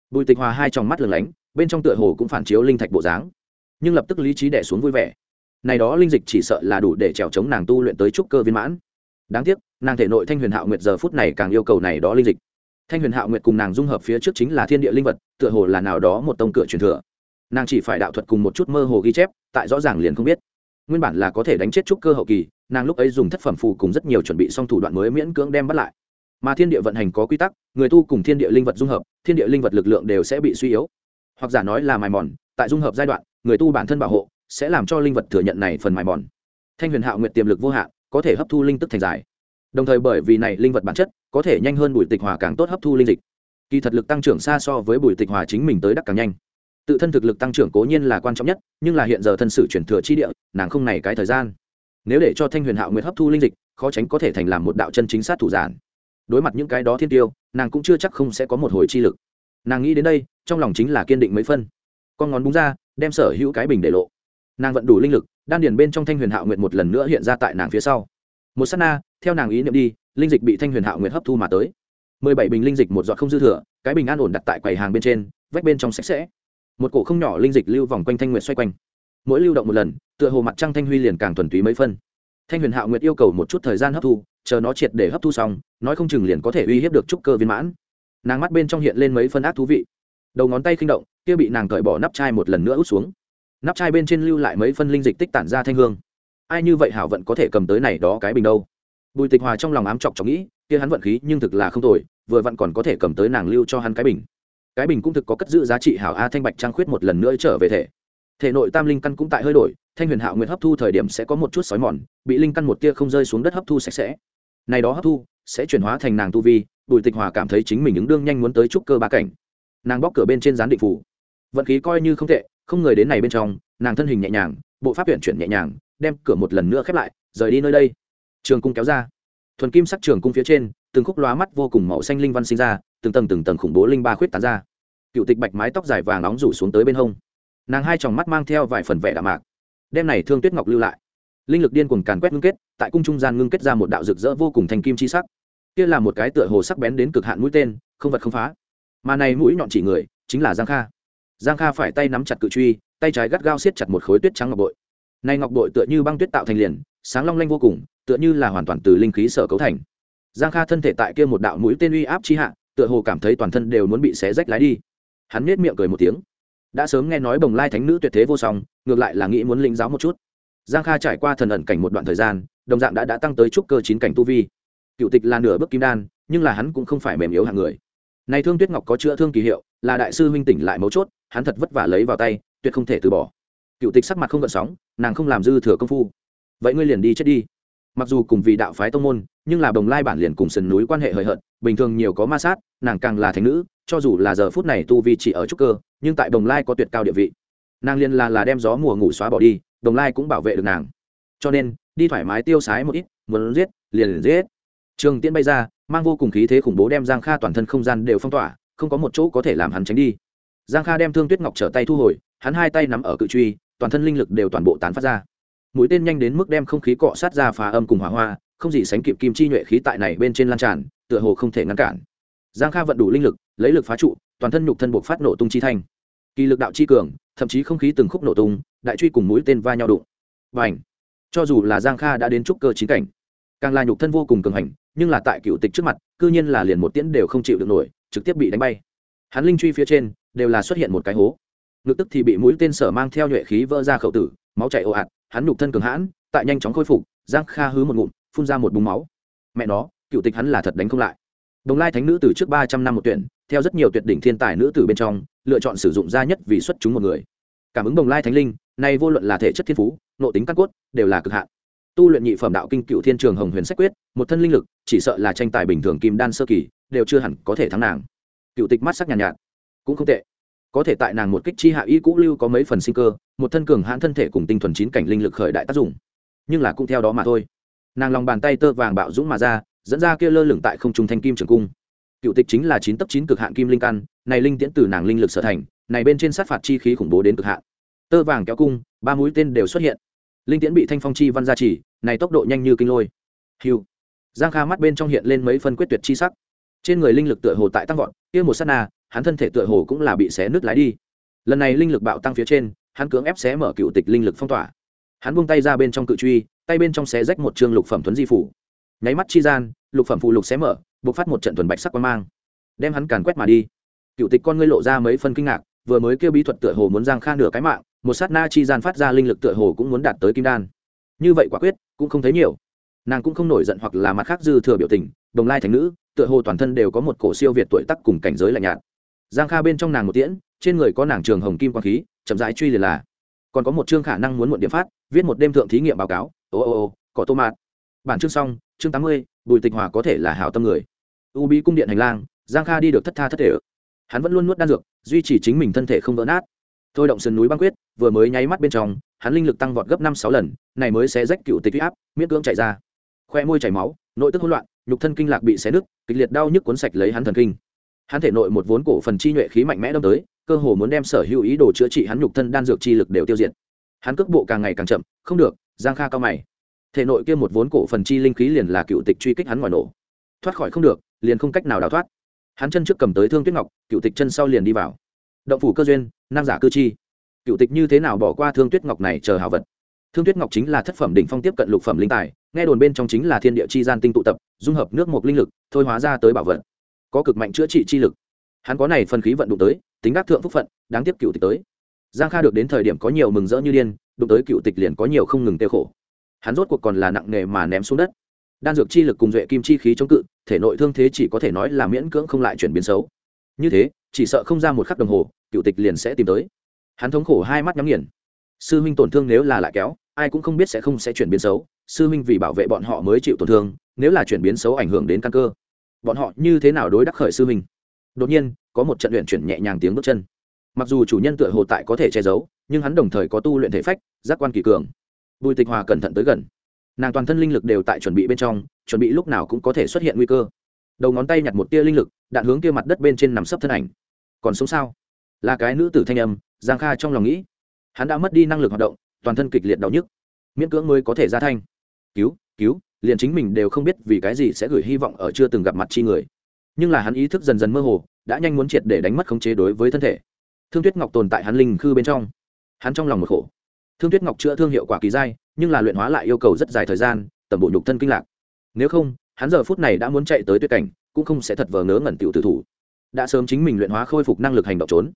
Bùi tịch hòa hai trong mắt lửng lánh, bên trong tựa hồ cũng phản chiếu linh thạch bộ dáng. Nhưng lập tức lý trí đẻ xuống vui vẻ. Này đó linh dịch chỉ sợ là đủ để trèo chống nàng tu luyện tới trúc cơ viên mãn. Đáng tiếc, nàng thể nội thanh huyền hạo nguyệt giờ phút này càng yêu cầu này đó linh dịch thanh huyền hạo nguyệt cùng nàng dung hợp phía trước chính là thiên địa linh vật, tựa hồ là nào đó một tông cửa truyền thừa. Nàng chỉ phải đạo thuật cùng một chút mơ hồ ghi chép, tại rõ ràng liền không biết. Nguyên bản là có thể đánh chết trúc cơ hậu kỳ, nàng lúc ấy dùng thất phẩm phù cùng rất nhiều chuẩn bị xong thủ đoạn mới miễn cưỡng đem bắt lại. Mà thiên địa vận hành có quy tắc, người tu cùng thiên địa linh vật dung hợp, thiên địa linh vật lực lượng đều sẽ bị suy yếu. Hoặc giả nói là mài mòn, tại dung hợp giai đoạn, người tu bản thân bảo hộ, sẽ làm cho linh vật thừa nhận này phần mài mòn. Thanh huyền hạo nguyệt tiềm lực vô hạn, có thể hấp thu linh tức thành giải đồng thời bởi vì này linh vật bản chất, có thể nhanh hơn bùi tịch hòa càng tốt hấp thu linh dịch. Kỳ thật lực tăng trưởng xa so với bùi tịch hòa chính mình tới đắc càng nhanh. Tự thân thực lực tăng trưởng cố nhiên là quan trọng nhất, nhưng là hiện giờ thân sự chuyển thừa chi địa, nàng không này cái thời gian. Nếu để cho thanh huyền hạo nguyệt hấp thu linh dịch, khó tránh có thể thành làm một đạo chân chính sát thủ giản. Đối mặt những cái đó thiên tiêu, nàng cũng chưa chắc không sẽ có một hồi chi lực. Nàng nghĩ đến đây, trong lòng chính là kiên định mấy phân. Con ngón búng ra, đem sở hữu cái bình để lộ. Nàng vận đủ linh lực, đan điền bên trong thanh huyền hạo nguyệt một lần nữa hiện ra tại nàng phía sau một s á t na, theo nàng ý niệm đi, linh dịch bị thanh huyền hạo nguyệt hấp thu mà tới. Mười bảy bình linh dịch một giọt không dư thừa, cái bình an ổn đặt tại quầy hàng bên trên, vách bên trong sạch sẽ. Một cổ không nhỏ linh dịch lưu vòng quanh thanh nguyệt xoay quanh. Mỗi lưu động một lần, tựa hồ mặt trăng thanh huy liền càng thuần túy mấy phân. Thanh huyền hạo nguyệt yêu cầu một chút thời gian hấp thu, chờ nó triệt để hấp thu xong, nói không chừng liền có thể uy hiếp được trúc cơ viên mãn. Nàng mắt bên trong hiện lên mấy phân ác thú vị. Đầu ngón tay khinh động, kia bị nàng cởi bỏ nắp chai một lần nữa út xuống. Nắp chai bên trên lưu lại mấy phân linh dịch tích tản ra thanh hương ai như vậy hảo vận có thể cầm tới này đó cái bình đâu? Bùi tịch hòa trong lòng ám chọc chọc nghĩ, kia hắn vận khí nhưng thực là không tồi, vừa vặn còn có thể cầm tới nàng lưu cho hắn cái bình. Cái bình cũng thực có cất giữ giá trị hảo a thanh bạch trang khuyết một lần nữa trở về thể. Thể nội tam linh căn cũng tại hơi đổi, thanh huyền hạo nguyện hấp thu thời điểm sẽ có một chút sói mòn, bị linh căn một tia không rơi xuống đất hấp thu sạch sẽ. Này đó hấp thu, sẽ chuyển hóa thành nàng tu vi, bùi tịch hòa cảm thấy chính mình ứng đương nhanh muốn tới trúc cơ ba cảnh. Nàng bóc cửa bên trên gián định phủ vận khí coi như không tệ, không người đến này bên trong, nàng thân hình nhẹ nhàng, bộ pháp huyện chuyển nhẹ nhàng đem cửa một lần nữa khép lại, rời đi nơi đây. Trường cung kéo ra. Thuần kim sắc trường cung phía trên, từng khúc lóa mắt vô cùng màu xanh linh văn sinh ra, từng tầng từng tầng khủng bố linh ba khuyết tán ra. Cựu tịch bạch mái tóc dài vàng nóng rủ xuống tới bên hông. Nàng hai tròng mắt mang theo vài phần vẻ đạm mạc. Đem này thương tuyết ngọc lưu lại. Linh lực điên cuồng càn quét ngưng kết, tại cung trung gian ngưng kết ra một đạo rực rỡ vô cùng thành kim chi sắc. Kia là một cái tựa hồ sắc bén đến cực hạn mũi tên, không vật không phá. Mà này mũi nhọn chỉ người, chính là giang kha. Giang kha phải tay nắm chặt cự truy, tay trái gắt gao siết chặt một khối tuyết trắng ngọc bội nay ngọc bội tựa như băng tuyết tạo thành liền, sáng long lanh vô cùng, tựa như là hoàn toàn từ linh khí sở cấu thành. Giang kha thân thể tại kia một đạo mũi tên uy áp chi hạ, tựa hồ cảm thấy toàn thân đều muốn bị xé rách lái đi. Hắn nết miệng cười một tiếng. Đã sớm nghe nói bồng lai thánh nữ tuyệt thế vô song, ngược lại là nghĩ muốn lĩnh giáo một chút. Giang kha trải qua thần ẩn cảnh một đoạn thời gian, đồng dạng đã đã tăng tới trúc cơ chín cảnh tu vi. Cựu tịch là nửa bước kim đan, nhưng là hắn cũng không phải mềm yếu hạng người. Này thương tuyết ngọc có chữa thương kỳ hiệu, là đại sư huynh tỉnh lại mấu chốt, hắn thật vất vả lấy vào tay, tuyệt không thể từ bỏ cựu tịch sắc mặt không gợn sóng, nàng không làm dư thừa công phu. Vậy ngươi liền đi chết đi. Mặc dù cùng vì đạo phái tông môn, nhưng là bồng lai bản liền cùng sườn núi quan hệ hời hợt, bình thường nhiều có ma sát, nàng càng là thành nữ, cho dù là giờ phút này tu vi chỉ ở trúc cơ, nhưng tại bồng lai có tuyệt cao địa vị. Nàng liền là là đem gió mùa ngủ xóa bỏ đi đồng lai cũng bảo vệ được nàng. Cho nên, đi thoải mái tiêu sái một ít, muốn giết, liền liền giết. Trường tiễn bay ra, mang vô cùng khí thế khủng bố đem giang kha toàn thân không gian đều phong tỏa, không có một chỗ có thể làm hắn tránh đi. Giang kha đem thương tuyết ngọc trở tay thu hồi, hắn hai tay nắm ở cự truy toàn thân linh lực đều toàn bộ tán phát ra. Mũi tên nhanh đến mức đem không khí cọ sát ra phá âm cùng hỏa hoa, không gì sánh kịp kim chi nhuệ khí tại này bên trên lan tràn, tựa hồ không thể ngăn cản. Giang kha vận đủ linh lực, lấy lực phá trụ, toàn thân nhục thân buộc phát nổ tung chi thanh. Kỳ lực đạo chi cường, thậm chí không khí từng khúc nổ tung, đại truy cùng mũi tên va nhau đụng. Và ảnh cho dù là giang kha đã đến trúc cơ chín cảnh, càng là nhục thân vô cùng cường hành, nhưng là tại cựu tịch trước mặt, cư nhiên là liền một tiễn đều không chịu được nổi, trực tiếp bị đánh bay. Hắn linh truy phía trên, đều là xuất hiện một cái hố ngực tức thì bị mũi tên sở mang theo nhuệ khí vỡ ra khẩu tử máu chảy ồ ạt hắn nhục thân cường hãn tại nhanh chóng khôi phục giang kha hứ một ngụm phun ra một búng máu. Mẹ nó cựu tịch hắn là thật đánh không lại. Đồng lai thánh nữ từ trước ba trăm năm một tuyển theo rất nhiều tuyệt đỉnh thiên tài nữ từ bên trong lựa chọn sử dụng gia nhất vì xuất chúng một người. Cảm ứng đồng lai thánh linh nay vô luận là thể chất thiên phú nội tính căn cốt đều là cực hạn. Tu luyện nhị phẩm đạo kinh cựu thiên trường hồng huyền sách quyết một thân linh lực chỉ sợ là tranh tài bình thường kim đan sơ kỳ đều chưa hẳn có thể thắng nàng. Cựu tịch mắt sắc nhàn nhạt, nhạt cũng không tệ có thể tại nàng một kích chi hạ y cũ lưu có mấy phần sinh cơ, một thân cường hãn thân thể cùng tinh thuần chín cảnh linh lực khởi đại tác dụng. Nhưng là cũng theo đó mà thôi. Nàng lòng bàn tay tơ vàng bạo dũng mà ra, dẫn ra kia lơ lửng tại không trung thanh kim trường cung. Cựu tịch chính là chín tấp chín cực hạn kim linh căn, này linh tiễn từ nàng linh lực sở thành, này bên trên sát phạt chi khí khủng bố đến cực hạn. Tơ vàng kéo cung, ba mũi tên đều xuất hiện. Linh tiễn bị thanh phong chi văn gia chỉ này tốc độ nhanh như kinh lôi. Hiu giang kha mắt bên trong hiện lên mấy phân quyết tuyệt chi sắc. Trên người linh lực tựa hồ tại tăng vọt, kia một sát na hắn thân thể tựa hồ cũng là bị xé nước lái đi. Lần này linh lực bạo tăng phía trên, hắn cưỡng ép xé mở cựu tịch linh lực phong tỏa. Hắn buông tay ra bên trong cự truy, tay bên trong xé rách một chương lục phẩm thuấn di phủ. Nháy mắt chi gian, lục phẩm phụ lục xé mở buộc phát một trận thuần bạch sắc quan mang, đem hắn càn quét mà đi. Cựu tịch con ngươi lộ ra mấy phân kinh ngạc, vừa mới kêu bí thuật tựa hồ muốn giang kha nửa cái mạng, một sát na chi gian phát ra linh lực tựa hồ cũng muốn đạt tới kim đan. Như vậy quả quyết, cũng không thấy nhiều. Nàng cũng không nổi giận hoặc là mặt khác dư thừa biểu tình, đồng lai thành nữ, tựa hồ toàn thân đều có một cổ siêu việt tuổi tắc cùng cảnh giới lạnh nhạt giang kha bên trong nàng một tiễn, trên người có nàng trường hồng kim quang khí, chậm rãi truy liền là. Còn có một chương khả năng muốn muộn điểm phát, viết một đêm thượng thí nghiệm báo cáo. Ô ô ô, có tô mạt. Bản chương xong, chương tám mươi, bùi tịch hòa có thể là hảo tâm người. U bí cung điện hành lang, giang kha đi được thất tha thất thể hắn vẫn luôn nuốt đan dược, duy trì chính mình thân thể không vỡ nát. Thôi động sườn núi băng quyết, vừa mới nháy mắt bên trong, hắn linh lực tăng vọt gấp năm sáu lần, này mới sẽ rách cựu tịch huy áp, miễn cưỡng chạy ra. Khoe môi chảy máu, nội tức hỗn loạn, nhục thân kinh lạc bị xé nứt, kịch liệt đau nhức cuốn sạch lấy hắn thần kinh hắn thể nội một vốn cổ phần chi nhuệ khí mạnh mẽ đâm tới, cơ hồ muốn đem sở hữu ý đồ chữa trị hắn nhục thân đan dược chi lực đều tiêu diệt. Hắn cước bộ càng ngày càng chậm, không được, giang kha cao mày. Thể nội kia một vốn cổ phần chi linh khí liền là cựu tịch truy kích hắn ngoài nổ. Thoát khỏi không được, liền không cách nào đào thoát. Hắn chân trước cầm tới thương tuyết ngọc, cựu tịch chân sau liền đi vào. Động phủ cơ duyên nam giả cư chi. Cựu tịch như thế nào bỏ qua thương tuyết ngọc này chờ hào vật? Thương tuyết ngọc chính là thất phẩm đỉnh phong tiếp cận lục phẩm linh tài, nghe đồn bên trong chính là thiên địa chi gian tinh tụ tập, dung hợp nước một linh lực, thôi hóa ra tới bảo vật có cực mạnh chữa trị chi lực. Hắn có này phần khí vận đụng tới, tính đắc thượng phúc phận, đáng tiếc cựu tịch tới. Giang kha được đến thời điểm có nhiều mừng rỡ như điên, đụng tới cựu tịch liền có nhiều không ngừng tiêu khổ. Hắn rốt cuộc còn là nặng nề mà ném xuống đất. Đan dược chi lực cùng duệ kim chi khí chống cự, thể nội thương thế chỉ có thể nói là miễn cưỡng không lại chuyển biến xấu. Như thế, chỉ sợ không ra một khắc đồng hồ, cựu tịch liền sẽ tìm tới. Hắn thống khổ hai mắt nhắm nghiền. Sư huynh tổn thương nếu là lại kéo, ai cũng không biết sẽ không sẽ chuyển biến xấu. Sư huynh vì bảo vệ bọn họ mới chịu tổn thương, nếu là chuyển biến xấu ảnh hưởng đến căn cơ bọn họ như thế nào đối đắc khởi sư huynh? Đột nhiên, có một trận luyện chuyển nhẹ nhàng tiếng bước chân. Mặc dù chủ nhân tựa hồ tại có thể che giấu, nhưng hắn đồng thời có tu luyện thể phách, giác quan kỳ cường. Bùi tịch hòa cẩn thận tới gần. Nàng toàn thân linh lực đều tại chuẩn bị bên trong, chuẩn bị lúc nào cũng có thể xuất hiện nguy cơ. Đầu ngón tay nhặt một tia linh lực, đạn hướng kia mặt đất bên trên nằm sấp thân ảnh. Còn sống sao? Là cái nữ tử thanh âm, giang kha trong lòng nghĩ. Hắn đã mất đi năng lực hoạt động, toàn thân kịch liệt đau nhức. Miễn cưỡng mới có thể ra thanh. Cứu cứu liền chính mình đều không biết vì cái gì sẽ gửi hy vọng ở chưa từng gặp mặt chi người. Nhưng là hắn ý thức dần dần mơ hồ, đã nhanh muốn triệt để đánh mất khống chế đối với thân thể. Thương tuyết ngọc tồn tại hắn linh khư bên trong. Hắn trong lòng một khổ. Thương tuyết ngọc chữa thương hiệu quả kỳ dai, nhưng là luyện hóa lại yêu cầu rất dài thời gian, tầm bộ nhục thân kinh lạc. Nếu không, hắn giờ phút này đã muốn chạy tới tuyệt cảnh, cũng không sẽ thật vờ ngớ ngẩn tiểu tử thủ. Đã sớm chính mình luyện hóa khôi phục năng lực hành động trốn.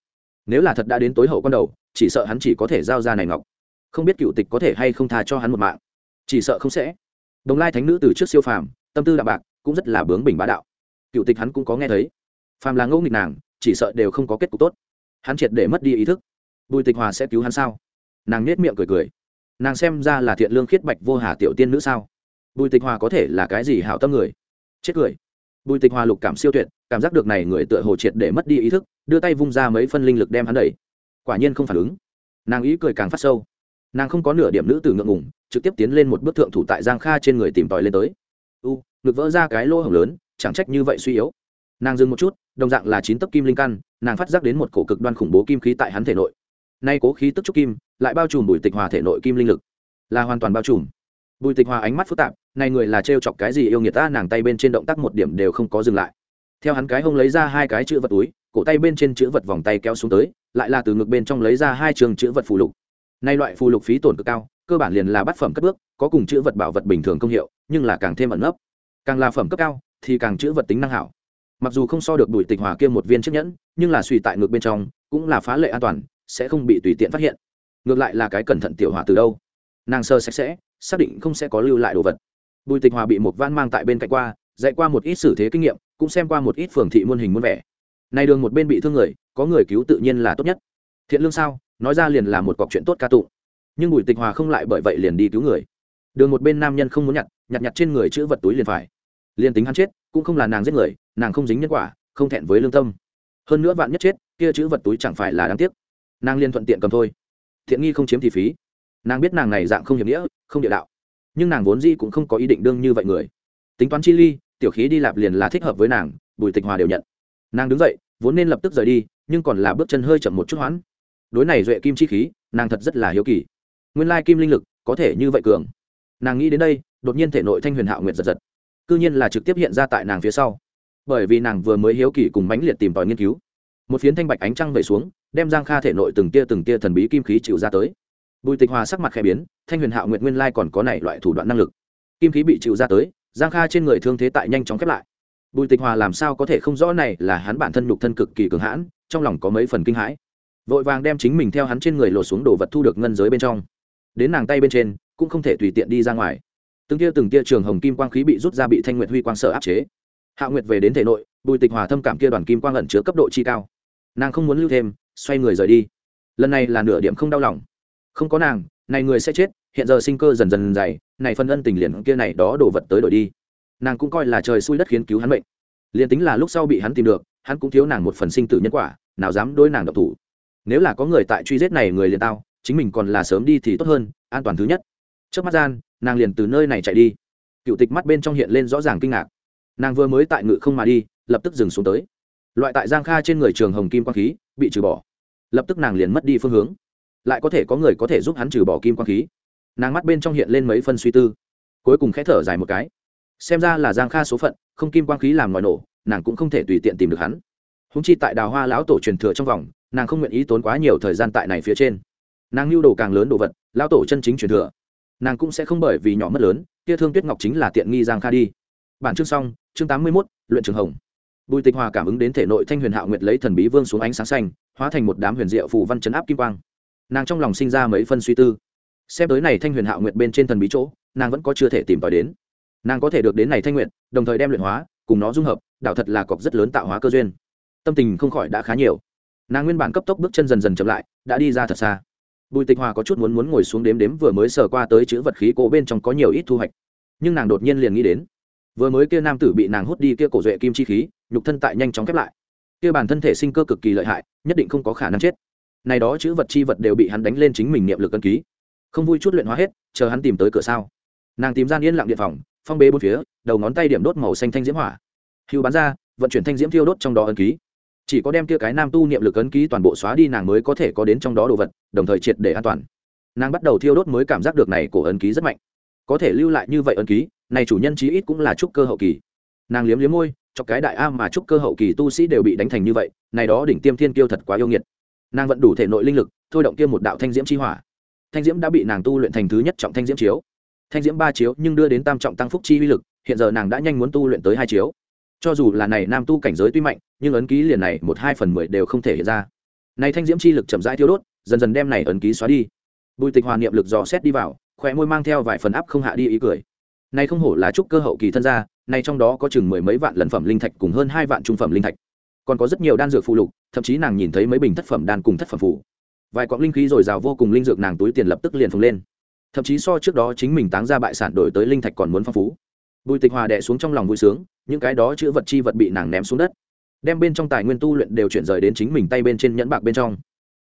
Nếu là thật đã đến tối hậu con đầu, chỉ sợ hắn chỉ có thể giao ra này ngọc. Không biết cựu tịch có thể hay không tha cho hắn một mạng. Chỉ sợ không sẽ đồng lai thánh nữ từ trước siêu phàm, tâm tư đạm bạc, cũng rất là bướng bình bá đạo. Cựu tịch hắn cũng có nghe thấy. Phàm là ngẫu nghịch nàng, chỉ sợ đều không có kết cục tốt. Hắn triệt để mất đi ý thức. Bùi tịch hòa sẽ cứu hắn sao? Nàng nết miệng cười cười. Nàng xem ra là thiện lương khiết bạch vô hà tiểu tiên nữ sao? Bùi tịch hòa có thể là cái gì hảo tâm người? Chết cười. Bùi tịch hòa lục cảm siêu tuyệt, cảm giác được này người tựa hồ triệt để mất đi ý thức, đưa tay vung ra mấy phân linh lực đem hắn đẩy. Quả nhiên không phản ứng. Nàng ý cười càng phát sâu nàng không có nửa điểm nữ tử ngượng ngùng, trực tiếp tiến lên một bước thượng thủ tại giang kha trên người tìm tòi lên tới. U, ngực vỡ ra cái lỗ hồng lớn, chẳng trách như vậy suy yếu. Nàng dừng một chút, đồng dạng là chín tấc kim linh căn, nàng phát giác đến một cổ cực đoan khủng bố kim khí tại hắn thể nội. Nay cố khí tức trúc kim, lại bao trùm bùi tịch hòa thể nội kim linh lực. Là hoàn toàn bao trùm. Bùi tịch hòa ánh mắt phức tạp, này người là trêu chọc cái gì yêu nghiệt ta, nàng tay bên trên động tác một điểm đều không có dừng lại. Theo hắn cái hông lấy ra hai cái chữ vật túi, cổ tay bên trên chữ vật vòng tay kéo xuống tới, lại là từ ngực bên trong lấy ra hai trường chữ vật phù lục nay loại phù lục phí tổn cực cao, cơ bản liền là bát phẩm cất bước, có cùng chữ vật bảo vật bình thường công hiệu, nhưng là càng thêm ẩn nấp. Càng là phẩm cấp cao, thì càng chữ vật tính năng hảo. Mặc dù không so được đuổi tịch hòa kia một viên chiếc nhẫn, nhưng là suy tại ngược bên trong, cũng là phá lệ an toàn, sẽ không bị tùy tiện phát hiện. Ngược lại là cái cẩn thận tiểu hòa từ đâu. Nàng sơ sạch sẽ, xác định không sẽ có lưu lại đồ vật. Bùi tịch hòa bị một van mang tại bên cạnh qua, dạy qua một ít xử thế kinh nghiệm, cũng xem qua một ít phường thị muôn hình muôn vẻ. Này đường một bên bị thương người, có người cứu tự nhiên là tốt nhất. Thiện lương sao? Nói ra liền là một cọc chuyện tốt ca tụng. Nhưng bùi tịch hòa không lại bởi vậy liền đi cứu người. Đường một bên nam nhân không muốn nhặt nhặt nhặt trên người chữ vật túi liền phải. Liền tính hắn chết, cũng không là nàng giết người, nàng không dính nhân quả, không thẹn với lương tâm. Hơn nữa vạn nhất chết, kia chữ vật túi chẳng phải là đáng tiếc. Nàng liên thuận tiện cầm thôi. Thiện nghi không chiếm thì phí. Nàng biết nàng này dạng không hiểm nghĩa, không địa đạo. Nhưng nàng vốn di cũng không có ý định đương như vậy người. Tính toán chi ly, tiểu khí đi lạp liền là thích hợp với nàng, bùi tịch hòa đều nhận. Nàng đứng dậy, vốn nên lập tức rời đi, nhưng còn là bước chân hơi chậm một chút hoãn đối này duệ kim chi khí, nàng thật rất là hiếu kỳ. Nguyên lai kim linh lực có thể như vậy cường. Nàng nghĩ đến đây, đột nhiên thể nội thanh huyền hạo nguyệt giật giật. Cư nhiên là trực tiếp hiện ra tại nàng phía sau. Bởi vì nàng vừa mới hiếu kỳ cùng mãnh liệt tìm tòi nghiên cứu. Một phiến thanh bạch ánh trăng vẩy xuống, đem giang kha thể nội từng tia từng tia thần bí kim khí chịu ra tới. Bùi tịch hòa sắc mặt khẽ biến, thanh huyền hạo nguyệt nguyên lai còn có này loại thủ đoạn năng lực. Kim khí bị chịu ra tới, giang kha trên người thương thế tại nhanh chóng khép lại. Bùi tịch hòa làm sao có thể không rõ này là hắn bản thân nhục thân cực kỳ cường hãn, trong lòng có mấy phần kinh hãi vội vàng đem chính mình theo hắn trên người lột xuống đồ vật thu được ngân giới bên trong. Đến nàng tay bên trên, cũng không thể tùy tiện đi ra ngoài. Từng tia từng tia trường hồng kim quang khí bị rút ra bị thanh nguyệt huy quang sợ áp chế. Hạ nguyệt về đến thể nội, bùi tịch hòa thâm cảm kia đoàn kim quang ẩn chứa cấp độ chi cao. Nàng không muốn lưu thêm, xoay người rời đi. Lần này là nửa điểm không đau lòng. Không có nàng, này người sẽ chết, hiện giờ sinh cơ dần dần dày, này phân ân tình liền kia này đó đổ vật tới đổi đi. Nàng cũng coi là trời xui đất khiến cứu hắn bệnh liền tính là lúc sau bị hắn tìm được, hắn cũng thiếu nàng một phần sinh tử nhân quả, nào dám đối nàng độc thủ nếu là có người tại truy giết này người liền tao, chính mình còn là sớm đi thì tốt hơn, an toàn thứ nhất. Trước mắt gian, nàng liền từ nơi này chạy đi. Cựu tịch mắt bên trong hiện lên rõ ràng kinh ngạc. Nàng vừa mới tại ngự không mà đi, lập tức dừng xuống tới. Loại tại giang kha trên người trường hồng kim quang khí, bị trừ bỏ. Lập tức nàng liền mất đi phương hướng. Lại có thể có người có thể giúp hắn trừ bỏ kim quang khí. Nàng mắt bên trong hiện lên mấy phân suy tư. Cuối cùng khẽ thở dài một cái. Xem ra là giang kha số phận, không kim quang khí làm ngòi nổ, nàng cũng không thể tùy tiện tìm được hắn húng chi tại đào hoa lão tổ truyền thừa trong vòng, nàng không nguyện ý tốn quá nhiều thời gian tại này phía trên. Nàng lưu đồ càng lớn đồ vật, lão tổ chân chính truyền thừa. Nàng cũng sẽ không bởi vì nhỏ mất lớn, kia thương tuyết ngọc chính là tiện nghi giang kha đi. Bản chương xong, chương tám mươi mốt, luyện trường hồng. Bùi tịch hòa cảm ứng đến thể nội thanh huyền hạo nguyệt lấy thần bí vương xuống ánh sáng xanh, hóa thành một đám huyền diệu phù văn chấn áp kim quang. Nàng trong lòng sinh ra mấy phân suy tư. Xem tới này thanh huyền hạo nguyệt bên trên thần bí chỗ, nàng vẫn có chưa thể tìm tòi đến. Nàng có thể được đến này thanh nguyện đồng thời đem luyện hóa, cùng nó dung hợp, đạo thật là cọc rất lớn tạo hóa cơ duyên tâm tình không khỏi đã khá nhiều. Nàng nguyên bản cấp tốc bước chân dần dần chậm lại, đã đi ra thật xa. Bùi tịch hòa có chút muốn muốn ngồi xuống đếm đếm vừa mới sờ qua tới chữ vật khí cổ bên trong có nhiều ít thu hoạch. Nhưng nàng đột nhiên liền nghĩ đến, vừa mới kia nam tử bị nàng hút đi kia cổ duệ kim chi khí, nhục thân tại nhanh chóng khép lại. Kia bản thân thể sinh cơ cực kỳ lợi hại, nhất định không có khả năng chết. Này đó chữ vật chi vật đều bị hắn đánh lên chính mình niệm lực cân ký. Không vui chút luyện hóa hết, chờ hắn tìm tới cửa sao. Nàng tìm gian yên lặng điện phòng, phong bế bốn phía, đầu ngón tay điểm đốt màu xanh thanh diễm hỏa. Hưu bán ra, vận chuyển thanh diễm thiêu đốt trong đó ấn ký chỉ có đem kia cái nam tu niệm lực ấn ký toàn bộ xóa đi nàng mới có thể có đến trong đó đồ vật, đồng thời triệt để an toàn. Nàng bắt đầu thiêu đốt mới cảm giác được này cổ ấn ký rất mạnh. Có thể lưu lại như vậy ấn ký, này chủ nhân chí ít cũng là trúc cơ hậu kỳ. Nàng liếm liếm môi, cho cái đại a mà trúc cơ hậu kỳ tu sĩ đều bị đánh thành như vậy, này đó đỉnh tiêm thiên kiêu thật quá yêu nghiệt. Nàng vẫn đủ thể nội linh lực, thôi động kia một đạo thanh diễm chi hỏa. Thanh diễm đã bị nàng tu luyện thành thứ nhất trọng thanh diễm chiếu. Thanh diễm ba chiếu nhưng đưa đến tam trọng tăng phúc chi uy lực, hiện giờ nàng đã nhanh muốn tu luyện tới hai chiếu cho dù là này nam tu cảnh giới tuy mạnh, nhưng ấn ký liền này một hai phần mười đều không thể hiện ra. Này thanh diễm chi lực chậm rãi tiêu đốt, dần dần đem này ấn ký xóa đi. Bùi tịch hòa niệm lực dò xét đi vào khỏe môi mang theo vài phần áp không hạ đi ý cười. Này không hổ là trúc cơ hậu kỳ thân gia, này trong đó có chừng mười mấy vạn lần phẩm linh thạch cùng hơn hai vạn trung phẩm linh thạch. Còn có rất nhiều đan dược phụ lục, thậm chí nàng nhìn thấy mấy bình thất phẩm đan cùng thất phẩm phụ vài quặng linh khí rồi rào vô cùng linh dược nàng túi tiền lập tức liền phồng lên. Thậm chí so trước đó chính mình táng ra bại sản đổi tới linh thạch còn muốn phong phú bùi tịch hòa đẻ xuống trong lòng vui sướng, những cái đó chữ vật chi vật bị nàng ném xuống đất. Đem bên trong tài nguyên tu luyện đều chuyển rời đến chính mình tay bên trên nhẫn bạc bên trong.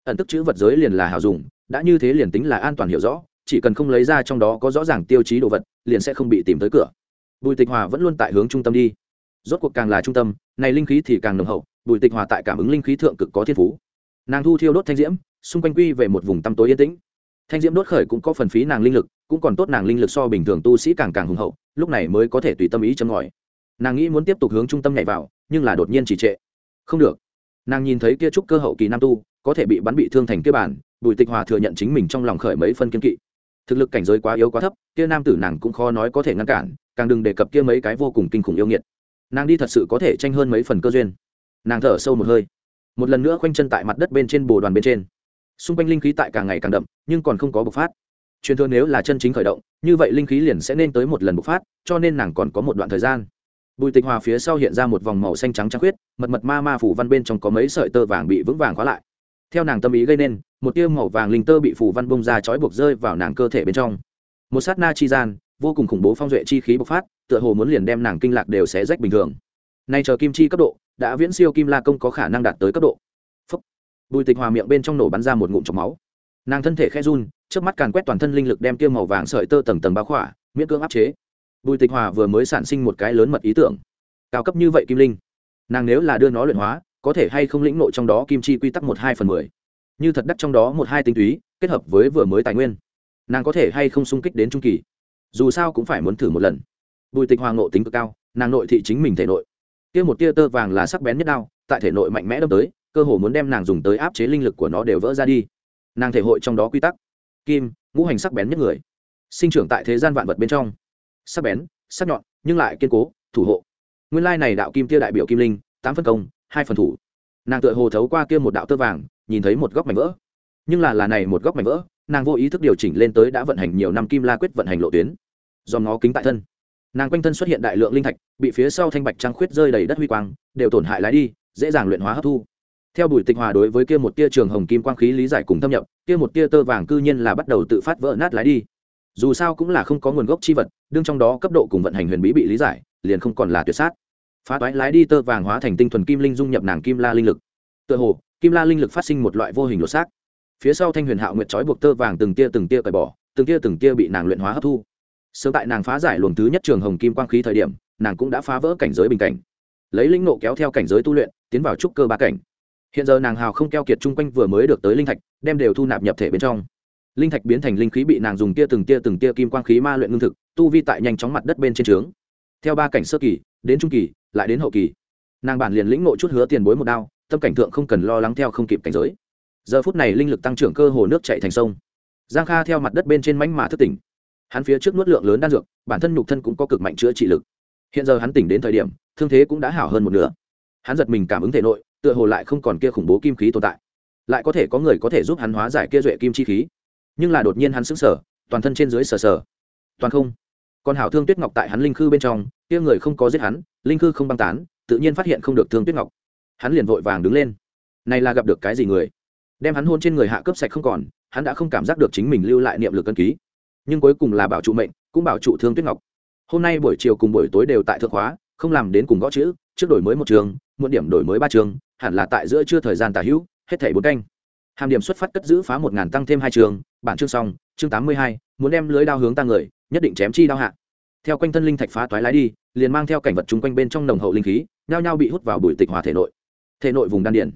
Ẩn tức chữ vật giới liền là hảo dùng, đã như thế liền tính là an toàn hiểu rõ, chỉ cần không lấy ra trong đó có rõ ràng tiêu chí đồ vật, liền sẽ không bị tìm tới cửa. Bùi tịch hòa vẫn luôn tại hướng trung tâm đi. Rốt cuộc càng là trung tâm, này linh khí thì càng nồng hậu, bùi tịch hòa tại cảm ứng linh khí thượng cực có thiên phú. Nàng thu thiêu đốt thanh diễm, xung quanh quy về một vùng tăm tối yên tĩnh. Thanh diễm đốt khởi cũng có phần phí nàng linh lực, cũng còn tốt nàng linh lực so bình thường tu sĩ càng càng hùng hậu lúc này mới có thể tùy tâm ý châm ngòi. Nàng nghĩ muốn tiếp tục hướng trung tâm nhảy vào, nhưng là đột nhiên chỉ trệ. Không được. Nàng nhìn thấy kia trúc cơ hậu kỳ nam tu, có thể bị bắn bị thương thành kia bản, bùi tịch hòa thừa nhận chính mình trong lòng khởi mấy phân kiên kỵ. Thực lực cảnh giới quá yếu quá thấp, kia nam tử nàng cũng khó nói có thể ngăn cản, càng đừng đề cập kia mấy cái vô cùng kinh khủng yêu nghiệt. Nàng đi thật sự có thể tranh hơn mấy phần cơ duyên. Nàng thở sâu một hơi. Một lần nữa khoanh chân tại mặt đất bên trên bồ đoàn bên trên. Xung quanh linh khí tại càng ngày càng đậm, nhưng còn không có bộc phát truyền thừa nếu là chân chính khởi động, như vậy linh khí liền sẽ nên tới một lần bộc phát, cho nên nàng còn có một đoạn thời gian. Bùi tịch hòa phía sau hiện ra một vòng màu xanh trắng trắng khuyết, mật mật ma ma phủ văn bên trong có mấy sợi tơ vàng bị vững vàng khóa lại. Theo nàng tâm ý gây nên, một tiêu màu vàng linh tơ bị phủ văn bông ra trói buộc rơi vào nàng cơ thể bên trong. Một sát na chi gian, vô cùng khủng bố phong duệ chi khí bộc phát, tựa hồ muốn liền đem nàng kinh lạc đều sẽ rách bình thường. Nay chờ kim chi cấp độ, đã viễn siêu kim la công có khả năng đạt tới cấp độ. Phúc. bùi tịch hòa miệng bên trong nổ bắn ra một ngụm chọc máu. Nàng thân thể khe run trước mắt càn quét toàn thân linh lực đem tiêu màu vàng sợi tơ tầng tầng bao khỏa, miễn cưỡng áp chế. Bùi tịch hòa vừa mới sản sinh một cái lớn mật ý tưởng. Cao cấp như vậy kim linh, nàng nếu là đưa nó luyện hóa, có thể hay không lĩnh nội trong đó kim chi quy tắc một hai phần mười. Như thật đắc trong đó một hai tinh túy, kết hợp với vừa mới tài nguyên, nàng có thể hay không sung kích đến trung kỳ. Dù sao cũng phải muốn thử một lần. Bùi tịch hoàng ngộ tính cực cao, nàng nội thị chính mình thể nội. Kia một tia tơ vàng là sắc bén nhất đao, tại thể nội mạnh mẽ đâm tới, cơ hồ muốn đem nàng dùng tới áp chế linh lực của nó đều vỡ ra đi. Nàng thể hội trong đó quy tắc kim, ngũ hành sắc bén nhất người. Sinh trưởng tại thế gian vạn vật bên trong. Sắc bén, sắc nhọn, nhưng lại kiên cố, thủ hộ. Nguyên lai này đạo kim tia đại biểu kim linh, tám phân công, hai phần thủ. Nàng tựa hồ thấu qua kia một đạo tơ vàng, nhìn thấy một góc mảnh vỡ. Nhưng là là này một góc mảnh vỡ, nàng vô ý thức điều chỉnh lên tới đã vận hành nhiều năm kim la quyết vận hành lộ tuyến. Do ngó kính tại thân. Nàng quanh thân xuất hiện đại lượng linh thạch, bị phía sau thanh bạch trăng khuyết rơi đầy đất huy quang, đều tổn hại lái đi, dễ dàng luyện hóa hấp thu theo bùi tịch hòa đối với kia một tia trường hồng kim quang khí lý giải cùng thâm nhập, kia một tia tơ vàng cư nhiên là bắt đầu tự phát vỡ nát lái đi. Dù sao cũng là không có nguồn gốc chi vật, đương trong đó cấp độ cùng vận hành huyền bí bị lý giải, liền không còn là tuyệt sát. Phá toái lái đi tơ vàng hóa thành tinh thuần kim linh dung nhập nàng kim la linh lực. Tựa hồ, kim la linh lực phát sinh một loại vô hình lột xác. Phía sau thanh huyền hạo nguyệt trói buộc tơ vàng từng tia từng tia cởi bỏ, từng tia từng tia bị nàng luyện hóa hấp thu. Sớm tại nàng phá giải luồng thứ nhất trường hồng kim quang khí thời điểm, nàng cũng đã phá vỡ cảnh giới bình cảnh. Lấy linh nộ kéo theo cảnh giới tu luyện, tiến vào trúc cơ ba cảnh hiện giờ nàng hào không keo kiệt chung quanh vừa mới được tới linh thạch, đem đều thu nạp nhập thể bên trong. Linh thạch biến thành linh khí bị nàng dùng tia từng tia từng tia kim quang khí ma luyện ngưng thực, tu vi tại nhanh chóng mặt đất bên trên trướng. Theo ba cảnh sơ kỳ, đến trung kỳ, lại đến hậu kỳ. Nàng bản liền lĩnh ngộ chút hứa tiền bối một đao, tâm cảnh thượng không cần lo lắng theo không kịp cảnh giới. Giờ phút này linh lực tăng trưởng cơ hồ nước chạy thành sông. Giang kha theo mặt đất bên trên mánh mà thức tỉnh. Hắn phía trước nuốt lượng lớn đan dược, bản thân nhục thân cũng có cực mạnh chữa trị lực. Hiện giờ hắn tỉnh đến thời điểm, thương thế cũng đã hảo hơn một nửa. Hắn giật mình cảm ứng thể nội tựa hồ lại không còn kia khủng bố kim khí tồn tại. Lại có thể có người có thể giúp hắn hóa giải kia duệ kim chi khí. Nhưng là đột nhiên hắn sững sờ, toàn thân trên dưới sờ sờ. Toàn không. Còn hảo thương tuyết ngọc tại hắn linh khư bên trong, kia người không có giết hắn, linh khư không băng tán, tự nhiên phát hiện không được thương tuyết ngọc. Hắn liền vội vàng đứng lên. Này là gặp được cái gì người? Đem hắn hôn trên người hạ cướp sạch không còn, hắn đã không cảm giác được chính mình lưu lại niệm lực cân ký. Nhưng cuối cùng là bảo trụ mệnh, cũng bảo trụ thương tuyết ngọc. Hôm nay buổi chiều cùng buổi tối đều tại thượng hóa không làm đến cùng gõ chữ, trước đổi mới một trường muộn điểm đổi mới ba trường, hẳn là tại giữa chưa thời gian tả hữu, hết thảy bốn canh. Hàm điểm xuất phát cất giữ phá một ngàn tăng thêm hai trường, bản chương xong, chương tám mươi hai, muốn đem lưới đao hướng tăng người, nhất định chém chi đao hạ. Theo quanh thân linh thạch phá toái lái đi, liền mang theo cảnh vật chung quanh bên trong nồng hậu linh khí, nhao nhao bị hút vào bụi tịch hòa thể nội. Thể nội vùng đan điển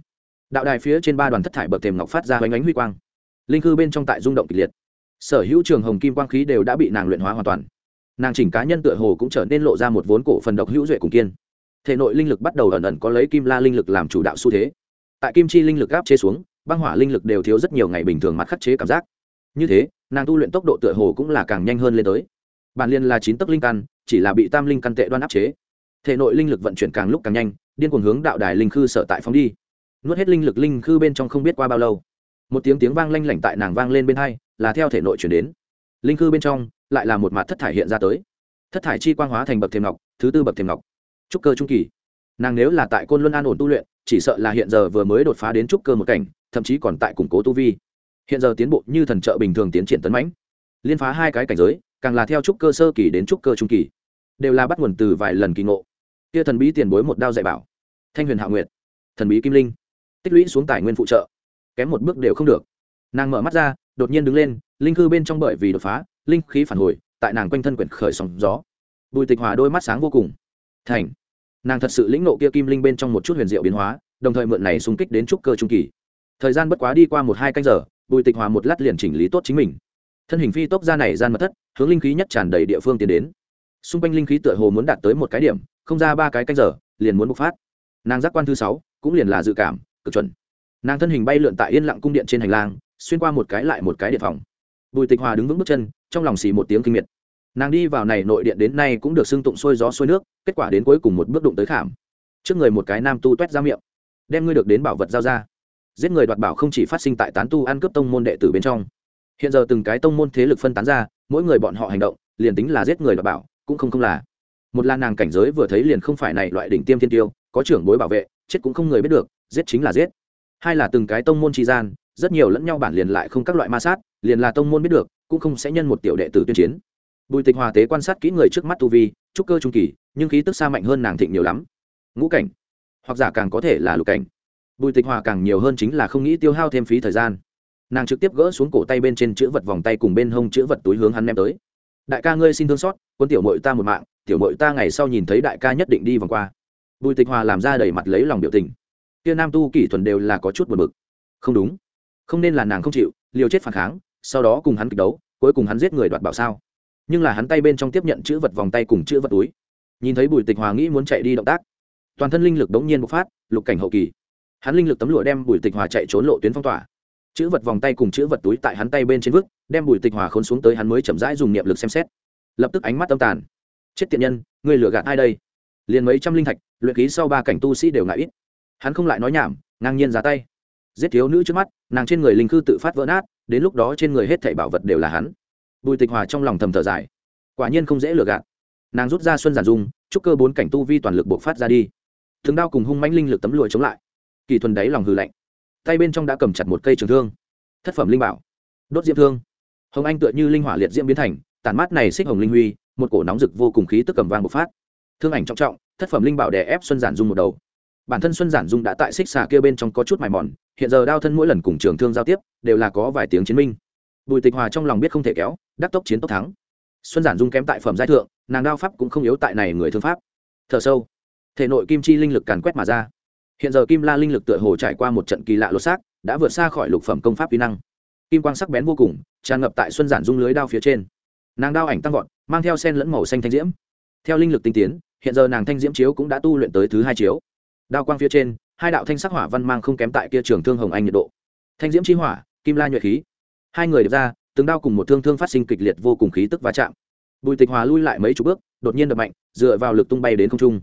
đạo đài phía trên ba đoàn thất thải bậc thềm ngọc phát ra hoành ánh huy quang. Linh cư bên trong tại rung động kịch liệt. Sở hữu trường hồng kim quang khí đều đã bị nàng luyện hóa hoàn toàn. Nàng chỉnh cá nhân tựa hồ cũng trở nên lộ ra một vốn cổ phần độc hữu duệ cùng kiên thể nội linh lực bắt đầu ẩn ẩn có lấy kim la linh lực làm chủ đạo xu thế. Tại kim chi linh lực áp chế xuống, băng hỏa linh lực đều thiếu rất nhiều ngày bình thường mặt khắc chế cảm giác. Như thế, nàng tu luyện tốc độ tựa hồ cũng là càng nhanh hơn lên tới. Bản liên là chín tấc linh căn, chỉ là bị tam linh căn tệ đoan áp chế. Thể nội linh lực vận chuyển càng lúc càng nhanh, điên cuồng hướng đạo đài linh khư sở tại phóng đi. Nuốt hết linh lực linh khư bên trong không biết qua bao lâu, một tiếng tiếng vang lanh lảnh tại nàng vang lên bên hai, là theo thể nội chuyển đến. Linh khư bên trong, lại là một mặt thất thải hiện ra tới. Thất thải chi quang hóa thành bậc thềm ngọc, thứ tư bậc thềm ngọc trúc cơ trung kỳ. Nàng nếu là tại côn luân an ổn tu luyện, chỉ sợ là hiện giờ vừa mới đột phá đến trúc cơ một cảnh, thậm chí còn tại củng cố tu vi. Hiện giờ tiến bộ như thần trợ bình thường tiến triển tấn mãnh. Liên phá hai cái cảnh giới, càng là theo trúc cơ sơ kỳ đến trúc cơ trung kỳ. Đều là bắt nguồn từ vài lần kỳ ngộ. Kia thần bí tiền bối một đao dạy bảo. Thanh huyền hạ nguyệt. Thần bí kim linh. Tích lũy xuống tài nguyên phụ trợ. Kém một bước đều không được. Nàng mở mắt ra, đột nhiên đứng lên, linh cư bên trong bởi vì đột phá, linh khí phản hồi, tại nàng quanh thân quyển khởi sóng gió. Bùi tịch hòa đôi mắt sáng vô cùng thành. Nàng thật sự lĩnh nộ kia kim linh bên trong một chút huyền diệu biến hóa, đồng thời mượn này xung kích đến trúc cơ trung kỳ. Thời gian bất quá đi qua một hai canh giờ, bùi tịch hòa một lát liền chỉnh lý tốt chính mình. Thân hình phi tốc ra này gian mật thất, hướng linh khí nhất tràn đầy địa phương tiến đến. Xung quanh linh khí tựa hồ muốn đạt tới một cái điểm, không ra ba cái canh giờ, liền muốn bộc phát. Nàng giác quan thứ sáu, cũng liền là dự cảm, cực chuẩn. Nàng thân hình bay lượn tại yên lặng cung điện trên hành lang, xuyên qua một cái lại một cái điện phòng. Bùi tịch hòa đứng vững bước chân, trong lòng xì một tiếng kinh miệt nàng đi vào này nội điện đến nay cũng được xưng tụng sôi gió sôi nước, kết quả đến cuối cùng một bước đụng tới khảm. Trước người một cái nam tu t u é t ra miệng. Đem ngươi được đến bảo vật giao ra. Giết người đoạt bảo không chỉ phát sinh tại tán tu ăn cướp tông môn đệ tử bên trong. Hiện giờ từng cái tông môn thế lực phân tán ra, mỗi người bọn họ hành động, liền tính là giết người đoạt bảo, cũng không không là. Một là nàng cảnh giới vừa thấy liền không phải này loại đỉnh tiêm thiên tiêu, có trưởng bối bảo vệ, chết cũng không người biết được, giết chính là giết. Hai là từng cái tông môn tri gian, rất nhiều lẫn nhau bản liền lại không các loại ma sát, liền là tông môn biết được, cũng không sẽ nhân một tiểu đệ tử tuyên chiến bùi tịch hòa tế quan sát kỹ người trước mắt tu vi, trúc cơ trung kỳ, nhưng khí tức xa mạnh hơn nàng thịnh nhiều lắm. Ngũ cảnh. Hoặc giả càng có thể là lục cảnh. Bùi tịch hòa càng nhiều hơn chính là không nghĩ tiêu hao thêm phí thời gian. Nàng trực tiếp gỡ xuống cổ tay bên trên chữ vật vòng tay cùng bên hông chữ vật túi hướng hắn đem tới. Đại ca ngươi xin thương xót, quân tiểu mội ta một mạng, tiểu mội ta ngày sau nhìn thấy đại ca nhất định đi vòng qua. Bùi tịch hòa làm ra đầy mặt lấy lòng biểu tình. Kia nam tu kỷ thuần đều là có chút buồn bực. Không đúng. Không nên là nàng không chịu, liều chết phản kháng, sau đó cùng hắn kịch đấu, cuối cùng hắn giết người đoạt bảo sao? Nhưng là hắn tay bên trong tiếp nhận chữ vật vòng tay cùng chữ vật túi. Nhìn thấy bùi tịch hòa nghĩ muốn chạy đi động tác, toàn thân linh lực đống nhiên bộc phát, lục cảnh hậu kỳ. Hắn linh lực tấm lụa đem bùi tịch hòa chạy trốn lộ tuyến phong tỏa. Chữ vật vòng tay cùng chữ vật túi tại hắn tay bên trên vức đem bùi tịch hòa khốn xuống tới hắn mới chậm rãi dùng niệm lực xem xét. Lập tức ánh mắt tâm tàn. Chết tiện nhân người lừa gạt ai đây? Liền mấy trăm linh thạch, luyện khí sau ba cảnh tu sĩ đều ngại ít. Hắn không lại nói nhảm, ngang nhiên ra tay. Giết thiếu nữ trước mắt, nàng trên người linh khư tự phát vỡ nát, đến lúc đó trên người hết thảy bảo vật đều là hắn bùi tịch hòa trong lòng thầm thở dài. Quả nhiên không dễ lừa gạt. Nàng rút ra xuân giản dung, chúc cơ bốn cảnh tu vi toàn lực buộc phát ra đi. Thường đao cùng hung mãnh linh lực tấm lụa chống lại. Kỳ thuần đáy lòng hư lạnh. Tay bên trong đã cầm chặt một cây trường thương. Thất phẩm linh bảo. Đốt diễm thương. Hồng anh tựa như linh hỏa liệt diễm biến thành, tản mát này xích hồng linh huy, một cổ nóng rực vô cùng khí tức cầm vang bộc phát. Thương ảnh trọng trọng, thất phẩm linh bảo đè ép xuân giản dung một đầu. Bản thân xuân giản dung đã tại xích xà kia bên trong có chút mài mòn, hiện giờ đao thân mỗi lần cùng trường thương giao tiếp, đều là có vài tiếng chiến minh bùi tịch hòa trong lòng biết không thể kéo, đắc tốc chiến tốc thắng. Xuân giản dung kém tại phẩm giai thượng, nàng đao pháp cũng không yếu tại này người thương pháp. Thở sâu. Thể nội kim chi linh lực càn quét mà ra. Hiện giờ kim la linh lực tựa hồ trải qua một trận kỳ lạ lột xác, đã vượt xa khỏi lục phẩm công pháp vi năng. Kim quang sắc bén vô cùng, tràn ngập tại xuân giản dung lưới đao phía trên. Nàng đao ảnh tăng vọt, mang theo sen lẫn màu xanh thanh diễm. Theo linh lực tinh tiến, hiện giờ nàng thanh diễm chiếu cũng đã tu luyện tới thứ hai chiếu. Đao quang phía trên, hai đạo thanh sắc hỏa văn mang không kém tại kia trường thương hồng anh nhiệt độ. Thanh diễm chi hỏa, kim la nhuệ khí hai người đập ra, từng đao cùng một thương thương phát sinh kịch liệt vô cùng khí tức va chạm. Bùi tịch hòa lui lại mấy chục bước, đột nhiên đập mạnh, dựa vào lực tung bay đến không trung.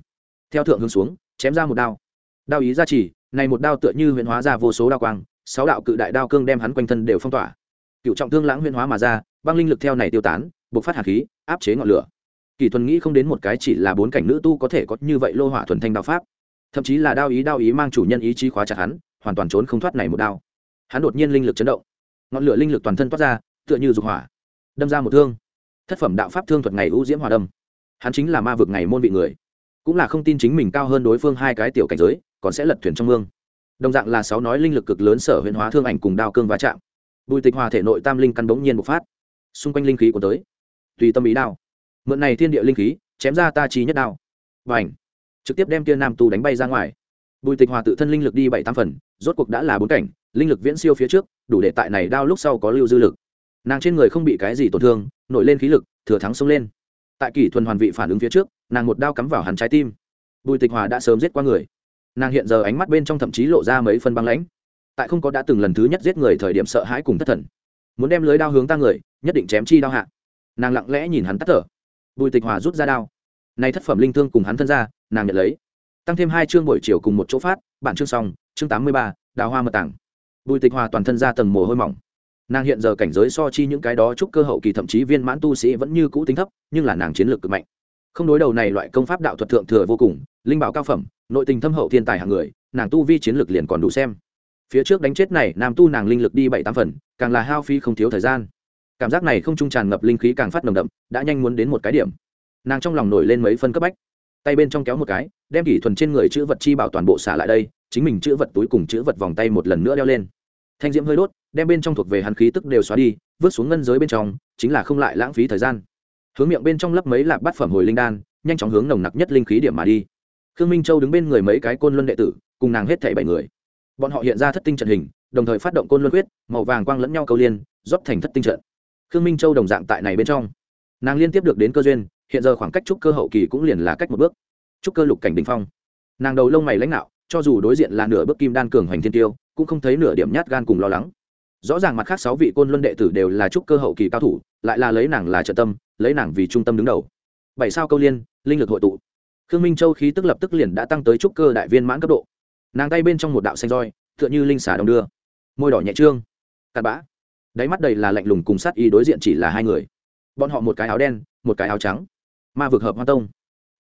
Theo thượng hướng xuống, chém ra một đao. Đao ý ra chỉ này một đao tựa như huyền hóa ra vô số đao quang, sáu đạo cự đại đao cương đem hắn quanh thân đều phong tỏa. Cựu trọng thương lãng huyền hóa mà ra, băng linh lực theo này tiêu tán, bộc phát hạt khí, áp chế ngọn lửa. Kỳ thuần nghĩ không đến một cái chỉ là bốn cảnh nữ tu có thể có như vậy lô hỏa thuần thanh đao pháp. Thậm chí là đao ý đao ý mang chủ nhân ý chí khóa chặt hắn, hoàn toàn trốn không thoát này một đao. Hắn đột nhiên linh lực chấn động ngọn lửa linh lực toàn thân toát ra, tựa như dục hỏa, đâm ra một thương. Thất phẩm đạo pháp thương thuật ngày ưu diễm hòa đâm. Hắn chính là ma vực ngày môn vị người. Cũng là không tin chính mình cao hơn đối phương hai cái tiểu cảnh giới, còn sẽ lật thuyền trong mương. Đồng dạng là sáu nói linh lực cực lớn sở huyền hóa thương ảnh cùng đao cương va chạm. Bùi tịch hòa thể nội tam linh căn bỗng nhiên bộc phát. Xung quanh linh khí của tới. Tùy tâm ý đao. Mượn này thiên địa linh khí, chém ra ta trí nhất đao. Và ảnh trực tiếp đem kia nam tu đánh bay ra ngoài. Bùi tịch hòa tự thân linh lực đi bảy tám phần rốt cuộc đã là bốn cảnh, linh lực viễn siêu phía trước, đủ để tại này đao lúc sau có lưu dư lực. Nàng trên người không bị cái gì tổn thương, nổi lên khí lực, thừa thắng xông lên. Tại kỷ thuần hoàn vị phản ứng phía trước, nàng một đao cắm vào hắn trái tim. Bùi tịch hòa đã sớm giết qua người. Nàng hiện giờ ánh mắt bên trong thậm chí lộ ra mấy phân băng lãnh. Tại không có đã từng lần thứ nhất giết người thời điểm sợ hãi cùng thất thần. Muốn đem lưới đao hướng ta người, nhất định chém chi đao hạ. Nàng lặng lẽ nhìn hắn tắt thở. Bùi tịch hòa rút ra đao. Nay thất phẩm linh thương cùng hắn thân ra, nàng nhận lấy tăng thêm hai chương buổi chiều cùng một chỗ phát, bản chương xong, chương tám mươi ba, đào hoa mật tảng. Bùi tịch hòa toàn thân ra tầng mồ hôi mỏng. Nàng hiện giờ cảnh giới so chi những cái đó chúc cơ hậu kỳ thậm chí viên mãn tu sĩ vẫn như cũ tính thấp, nhưng là nàng chiến lược cực mạnh. Không đối đầu này loại công pháp đạo thuật thượng thừa vô cùng, linh bảo cao phẩm, nội tình thâm hậu thiên tài hạng người, nàng tu vi chiến lược liền còn đủ xem. Phía trước đánh chết này, nam tu nàng linh lực đi bảy tám phần, càng là hao phi không thiếu thời gian. Cảm giác này không trung tràn ngập linh khí càng phát nồng đậm, đã nhanh muốn đến một cái điểm. Nàng trong lòng nổi lên mấy phân cấp bách tay bên trong kéo một cái đem kỷ thuần trên người chữ vật chi bảo toàn bộ xả lại đây chính mình chữ vật túi cùng chữ vật vòng tay một lần nữa đeo lên. Thanh diễm hơi đốt đem bên trong thuộc về hắn khí tức đều xóa đi vứt xuống ngân giới bên trong chính là không lại lãng phí thời gian. Hướng miệng bên trong lấp mấy lạp bát phẩm hồi linh đan nhanh chóng hướng nồng nặc nhất linh khí điểm mà đi. Khương minh châu đứng bên người mấy cái côn luân đệ tử cùng nàng hết thảy bảy người. Bọn họ hiện ra thất tinh trận hình đồng thời phát động côn luân huyết, màu vàng quang lẫn nhau câu liên rót thành thất tinh trận. Khương minh châu đồng dạng tại này bên trong. Nàng liên tiếp được đến cơ duyên hiện giờ khoảng cách trúc cơ hậu kỳ cũng liền là cách một bước. Trúc cơ lục cảnh đình phong. Nàng đầu lông mày lãnh đạo, cho dù đối diện là nửa bước kim đan cường hoành thiên tiêu, cũng không thấy nửa điểm nhát gan cùng lo lắng. Rõ ràng mặt khác sáu vị côn luân đệ tử đều là trúc cơ hậu kỳ cao thủ, lại là lấy nàng là trợ tâm, lấy nàng vì trung tâm đứng đầu. Bảy sao câu liên, linh lực hội tụ. Khương minh châu khí tức lập tức liền đã tăng tới trúc cơ đại viên mãn cấp độ. Nàng tay bên trong một đạo xanh roi, tựa như linh xả đồng đưa. Môi đỏ nhẹ trương. Cặn bã. Đáy mắt đầy là lạnh lùng cùng sát y đối diện chỉ là hai người. Bọn họ một cái áo đen, một cái áo trắng ma vực hợp hoa tông.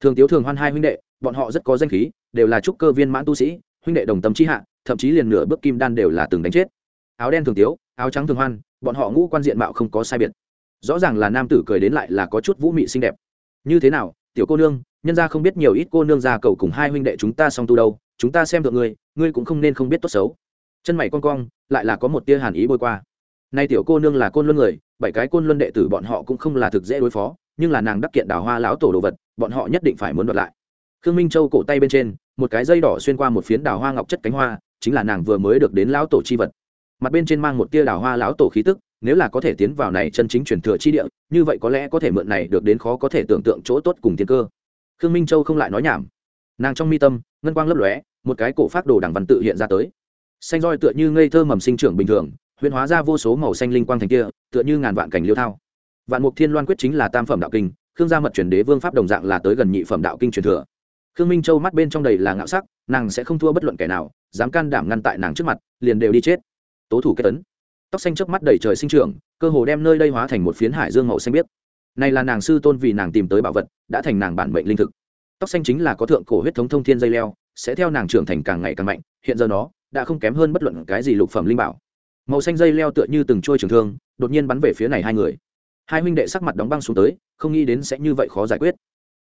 Thường tiếu thường hoan hai huynh đệ, bọn họ rất có danh khí, đều là trúc cơ viên mãn tu sĩ, huynh đệ đồng tâm trí hạ, thậm chí liền nửa bước kim đan đều là từng đánh chết. Áo đen thường tiếu, áo trắng thường hoan, bọn họ ngũ quan diện mạo không có sai biệt. Rõ ràng là nam tử cười đến lại là có chút vũ mị xinh đẹp. Như thế nào, tiểu cô nương, nhân ra không biết nhiều ít cô nương ra cầu cùng hai huynh đệ chúng ta song tu đâu, chúng ta xem được ngươi ngươi cũng không nên không biết tốt xấu. Chân mày con cong, lại là có một tia hàn ý bôi qua. Nay tiểu cô nương là côn luân người, bảy cái côn luân đệ tử bọn họ cũng không là thực dễ đối phó nhưng là nàng đắc kiện đào hoa lão tổ đồ vật, bọn họ nhất định phải muốn đoạt lại. Khương minh châu cổ tay bên trên, một cái dây đỏ xuyên qua một phiến đào hoa ngọc chất cánh hoa, chính là nàng vừa mới được đến lão tổ chi vật. Mặt bên trên mang một tia đào hoa lão tổ khí tức, nếu là có thể tiến vào này chân chính truyền thừa chi địa, như vậy có lẽ có thể mượn này được đến khó có thể tưởng tượng chỗ tốt cùng tiên cơ. Khương minh châu không lại nói nhảm. Nàng trong mi tâm, ngân quang lấp lóe, một cái cổ phát đồ đằng văn tự hiện ra tới. Xanh roi tựa như ngây thơ mầm sinh trưởng bình thường huyễn hóa ra vô số màu xanh linh quang thành kia, tựa như ngàn vạn cảnh liêu thao vạn mục thiên loan quyết chính là tam phẩm đạo kinh, khương gia mật truyền đế vương pháp đồng dạng là tới gần nhị phẩm đạo kinh truyền thừa. Khương minh châu mắt bên trong đầy là ngạo sắc, nàng sẽ không thua bất luận kẻ nào, dám can đảm ngăn tại nàng trước mặt, liền đều đi chết. Tố thủ kết tấn. Tóc xanh trước mắt đầy trời sinh trưởng, cơ hồ đem nơi đây hóa thành một phiến hải dương màu xanh biếc. Này là nàng sư tôn vì nàng tìm tới bảo vật, đã thành nàng bản mệnh linh thực. Tóc xanh chính là có thượng cổ huyết thống thông thiên dây leo, sẽ theo nàng trưởng thành càng ngày càng mạnh, hiện giờ nó đã không kém hơn bất luận cái gì lục phẩm linh bảo. Màu xanh dây leo tựa như từng trôi trường thương, đột nhiên bắn về phía này hai người hai huynh đệ sắc mặt đóng băng xuống tới, không nghĩ đến sẽ như vậy khó giải quyết.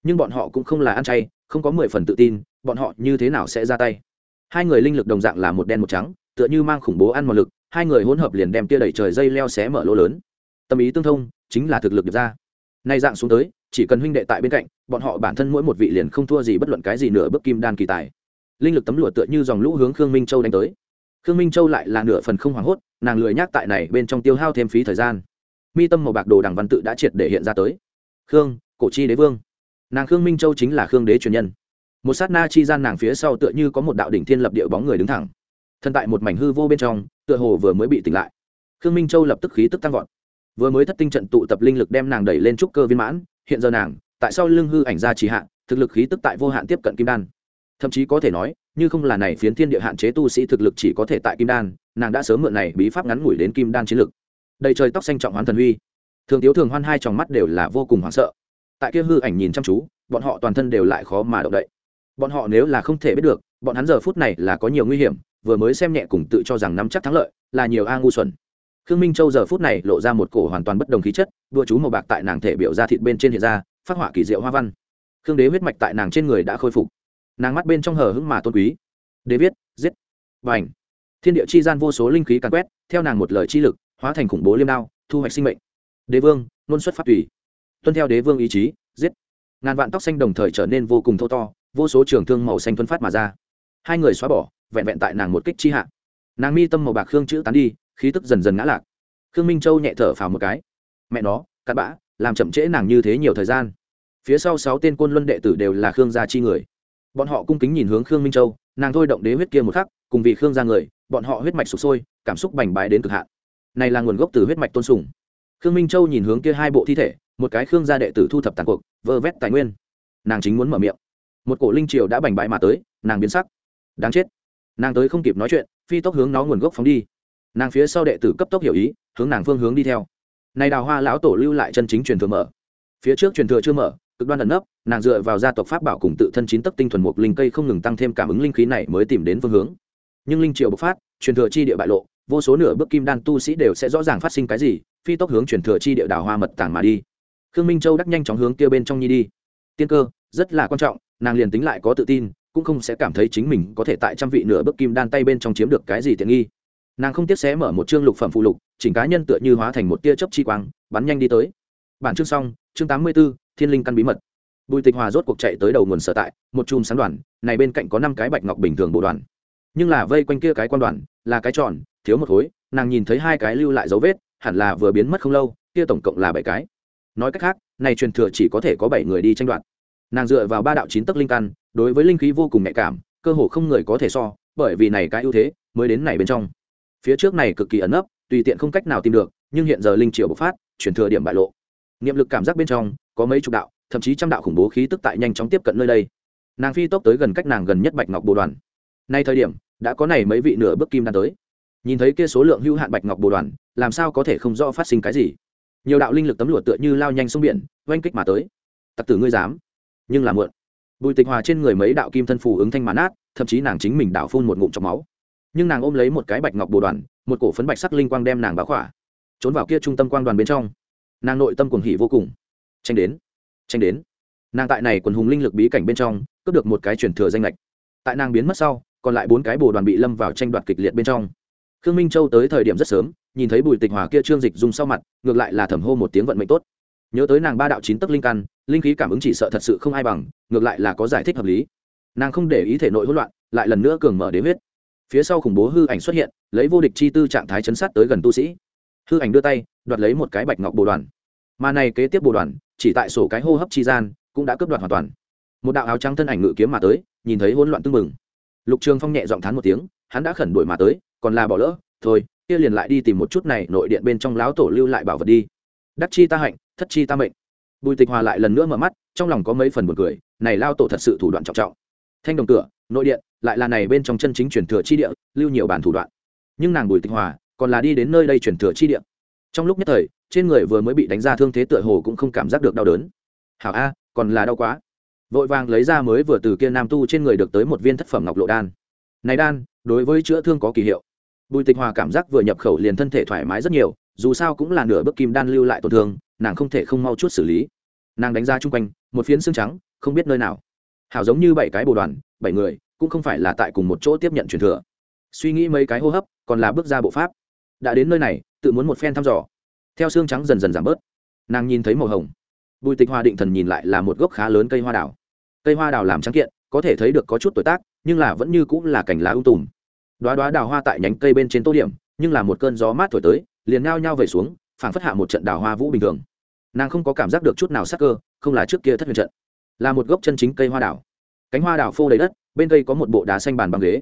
Nhưng bọn họ cũng không là ăn chay, không có mười phần tự tin, bọn họ như thế nào sẽ ra tay? Hai người linh lực đồng dạng là một đen một trắng, tựa như mang khủng bố ăn một lực, hai người hỗn hợp liền đem tia đẩy trời dây leo xé mở lỗ lớn. Tâm ý tương thông, chính là thực lực được ra. Nay dạng xuống tới, chỉ cần huynh đệ tại bên cạnh, bọn họ bản thân mỗi một vị liền không thua gì bất luận cái gì nửa bước kim đan kỳ tài. Linh lực tấm lụa tựa như dòng lũ hướng khương minh châu đánh tới. Khương minh châu lại là nửa phần không hoảng hốt, nàng lười nhác tại này bên trong tiêu hao thêm phí thời gian mi tâm màu bạc đồ đằng văn tự đã triệt để hiện ra tới. Khương, cổ chi đế vương. Nàng khương minh châu chính là khương đế truyền nhân. Một sát na chi gian nàng phía sau tựa như có một đạo đỉnh thiên lập địa bóng người đứng thẳng. Thân tại một mảnh hư vô bên trong, tựa hồ vừa mới bị tỉnh lại. Khương minh châu lập tức khí tức tăng vọt. Vừa mới thất tinh trận tụ tập linh lực đem nàng đẩy lên trúc cơ viên mãn, hiện giờ nàng, tại sao lưng hư ảnh ra trì hạn thực lực khí tức tại vô hạn tiếp cận kim đan. Thậm chí có thể nói, như không là này phiến thiên địa hạn chế tu sĩ thực lực chỉ có thể tại kim đan, nàng đã sớm mượn này bí pháp ngắn ngủi đến kim đan chiến lực đầy trời tóc xanh trọng hoán thần huy. Thường tiếu thường hoan hai tròng mắt đều là vô cùng hoảng sợ. Tại kia hư ảnh nhìn chăm chú, bọn họ toàn thân đều lại khó mà động đậy. Bọn họ nếu là không thể biết được, bọn hắn giờ phút này là có nhiều nguy hiểm, vừa mới xem nhẹ cùng tự cho rằng nắm chắc thắng lợi, là nhiều a ngu xuẩn. Khương minh châu giờ phút này lộ ra một cổ hoàn toàn bất đồng khí chất, đua chú màu bạc tại nàng thể biểu ra thịt bên trên hiện ra, phát họa kỳ diệu hoa văn. Khương đế huyết mạch tại nàng trên người đã khôi phục. Nàng mắt bên trong hờ hững mà tôn quý. Đế viết, giết. Và ảnh thiên địa chi gian vô số linh khí càn quét, theo nàng một lời chi lực hóa thành khủng bố liêm đao, thu hoạch sinh mệnh. Đế vương, nôn xuất phát tùy. Tuân theo đế vương ý chí, giết. Ngàn vạn tóc xanh đồng thời trở nên vô cùng thô to, vô số trường thương màu xanh thuấn phát mà ra. Hai người xóa bỏ, vẹn vẹn tại nàng một kích chi hạ. Nàng mi tâm màu bạc khương chữ tán đi, khí tức dần dần ngã lạc. Khương minh châu nhẹ thở phào một cái. Mẹ nó cắt bã, làm chậm trễ nàng như thế nhiều thời gian. Phía sau sáu tên quân luân đệ tử đều là khương gia chi người. Bọn họ cung kính nhìn hướng khương minh châu, nàng thôi động đế huyết kia một khắc, cùng vì khương gia người, bọn họ huyết mạch sụp sôi, cảm xúc bành bái đến cực hạn này là nguồn gốc từ huyết mạch tôn sùng. Khương minh châu nhìn hướng kia hai bộ thi thể, một cái khương gia đệ tử thu thập tàn cuộc, vơ vét tài nguyên. Nàng chính muốn mở miệng. Một cổ linh triều đã bành bại mà tới, nàng biến sắc. Đáng chết. Nàng tới không kịp nói chuyện, phi tốc hướng nó nguồn gốc phóng đi. Nàng phía sau đệ tử cấp tốc hiểu ý, hướng nàng phương hướng đi theo. Này đào hoa lão tổ lưu lại chân chính truyền thừa mở. Phía trước truyền thừa chưa mở, cực đoan ẩn nấp, nàng dựa vào gia tộc pháp bảo cùng tự thân chín tấc tinh thuần mục linh cây không ngừng tăng thêm cảm ứng linh khí này mới tìm đến phương hướng. Nhưng linh triều bộc phát, truyền thừa chi địa bại lộ vô số nửa bước kim đan tu sĩ đều sẽ rõ ràng phát sinh cái gì phi tốc hướng chuyển thừa chi địa đào hoa mật tảng mà đi. Khương minh châu đắc nhanh chóng hướng kia bên trong nhi đi. Tiên cơ rất là quan trọng nàng liền tính lại có tự tin cũng không sẽ cảm thấy chính mình có thể tại trăm vị nửa bước kim đan tay bên trong chiếm được cái gì tiện nghi. Nàng không tiếc xé mở một chương lục phẩm phụ lục chỉnh cá nhân tựa như hóa thành một tia chớp chi quang bắn nhanh đi tới. Bản chương xong chương tám mươi 84, thiên linh căn bí mật. Bùi tịch hòa rốt cuộc chạy tới đầu nguồn sở tại một chùm sáng đoàn này bên cạnh có năm cái bạch ngọc bình thường bộ đoàn. Nhưng là vây quanh kia cái quan đoàn là cái tròn, thiếu một khối, nàng nhìn thấy hai cái lưu lại dấu vết, hẳn là vừa biến mất không lâu, kia tổng cộng là bảy cái. Nói cách khác, này truyền thừa chỉ có thể có bảy người đi tranh đoạt. Nàng dựa vào ba đạo chín tấc linh căn, đối với linh khí vô cùng nhạy cảm, cơ hồ không người có thể so, bởi vì này cái ưu thế mới đến này bên trong. Phía trước này cực kỳ ẩn ấp tùy tiện không cách nào tìm được, nhưng hiện giờ linh triều bộc phát chuyển thừa điểm bại lộ. Niệm lực cảm giác bên trong, có mấy chục đạo, thậm chí trăm đạo khủng bố khí tức tại nhanh chóng tiếp cận nơi đây. Nàng phi tốc tới gần cách nàng gần nhất bạch ngọc bồ đoàn. Nay thời điểm đã có này mấy vị nửa bước kim đan tới. Nhìn thấy kia số lượng hữu hạn bạch ngọc bồ đoàn, làm sao có thể không rõ phát sinh cái gì? Nhiều đạo linh lực tấm lụa tựa như lao nhanh sông biển, oanh kích mà tới. Tặc tử ngươi dám? Nhưng là mượn bùi tịch hòa trên người mấy đạo kim thân phù ứng thanh mán át thậm chí nàng chính mình đạo phun một ngụm trong máu. Nhưng nàng ôm lấy một cái bạch ngọc bồ đoàn, một cổ phấn bạch sắc linh quang đem nàng báo khỏa, trốn vào kia trung tâm quang đoàn bên trong. Nàng nội tâm cuồng hỉ vô cùng. Tranh đến tranh đến. Nàng tại này quần hùng linh lực bí cảnh bên trong, cướp được một cái truyền thừa danh lệch. Tại nàng biến mất sau còn lại bốn cái bồ đoàn bị lâm vào tranh đoạt kịch liệt bên trong. Khương minh châu tới thời điểm rất sớm, nhìn thấy bùi tịch hòa kia trương dịch dùng sau mặt, ngược lại là thẩm hô một tiếng vận mệnh tốt. Nhớ tới nàng ba đạo chín tức linh căn, linh khí cảm ứng chỉ sợ thật sự không ai bằng, ngược lại là có giải thích hợp lý. Nàng không để ý thể nội hỗn loạn, lại lần nữa cường mở đế huyết. Phía sau khủng bố hư ảnh xuất hiện, lấy vô địch chi tư trạng thái chấn sát tới gần tu sĩ. Hư ảnh đưa tay, đoạt lấy một cái bạch ngọc bồ đoàn. Mà này kế tiếp bồ đoàn, chỉ tại sổ cái hô hấp chi gian, cũng đã cướp đoạt hoàn toàn. Một đạo áo trắng thân ảnh ngự kiếm mà tới, nhìn thấy hỗn loạn tưng mừng lục trường phong nhẹ giọng thán một tiếng, hắn đã khẩn đuổi mà tới, còn là bỏ lỡ, thôi, kia liền lại đi tìm một chút này, nội điện bên trong láo tổ lưu lại bảo vật đi. Đắc chi ta hạnh, thất chi ta mệnh. Bùi tịch hòa lại lần nữa mở mắt, trong lòng có mấy phần buồn cười, này lao tổ thật sự thủ đoạn trọng trọng. Thanh đồng cửa, nội điện, lại là này bên trong chân chính truyền thừa chi địa, lưu nhiều bản thủ đoạn. Nhưng nàng bùi tịch hòa, còn là đi đến nơi đây truyền thừa chi địa. Trong lúc nhất thời, trên người vừa mới bị đánh ra thương thế tựa hồ cũng không cảm giác được đau đớn. Hảo a, còn là đau quá vội vàng lấy ra mới vừa từ kia nam tu trên người được tới một viên thất phẩm ngọc lộ đan. Này đan, đối với chữa thương có kỳ hiệu. Bùi tịch hòa cảm giác vừa nhập khẩu liền thân thể thoải mái rất nhiều, dù sao cũng là nửa bước kim đan lưu lại tổn thương, nàng không thể không mau chút xử lý. Nàng đánh ra chung quanh, một phiến xương trắng, không biết nơi nào. Hảo giống như bảy cái bồ đoàn, bảy người, cũng không phải là tại cùng một chỗ tiếp nhận truyền thừa. Suy nghĩ mấy cái hô hấp, còn là bước ra bộ pháp. Đã đến nơi này, tự muốn một phen thăm dò. Theo xương trắng dần dần giảm bớt, nàng nhìn thấy màu hồng. Bùi tịch hoa định thần nhìn lại là một gốc khá lớn cây hoa đào cây hoa đào làm trắng kiện, có thể thấy được có chút tuổi tác, nhưng là vẫn như cũng là cảnh lá ung tùm. Đoá đoá đào hoa tại nhánh cây bên trên tô điểm, nhưng là một cơn gió mát thổi tới, liền ngao nhau về xuống, phảng phất hạ một trận đào hoa vũ bình thường. Nàng không có cảm giác được chút nào sắc cơ, không là trước kia thất huyền trận. Là một gốc chân chính cây hoa đào. Cánh hoa đào phô đầy đất, bên cây có một bộ đá xanh bàn bằng ghế.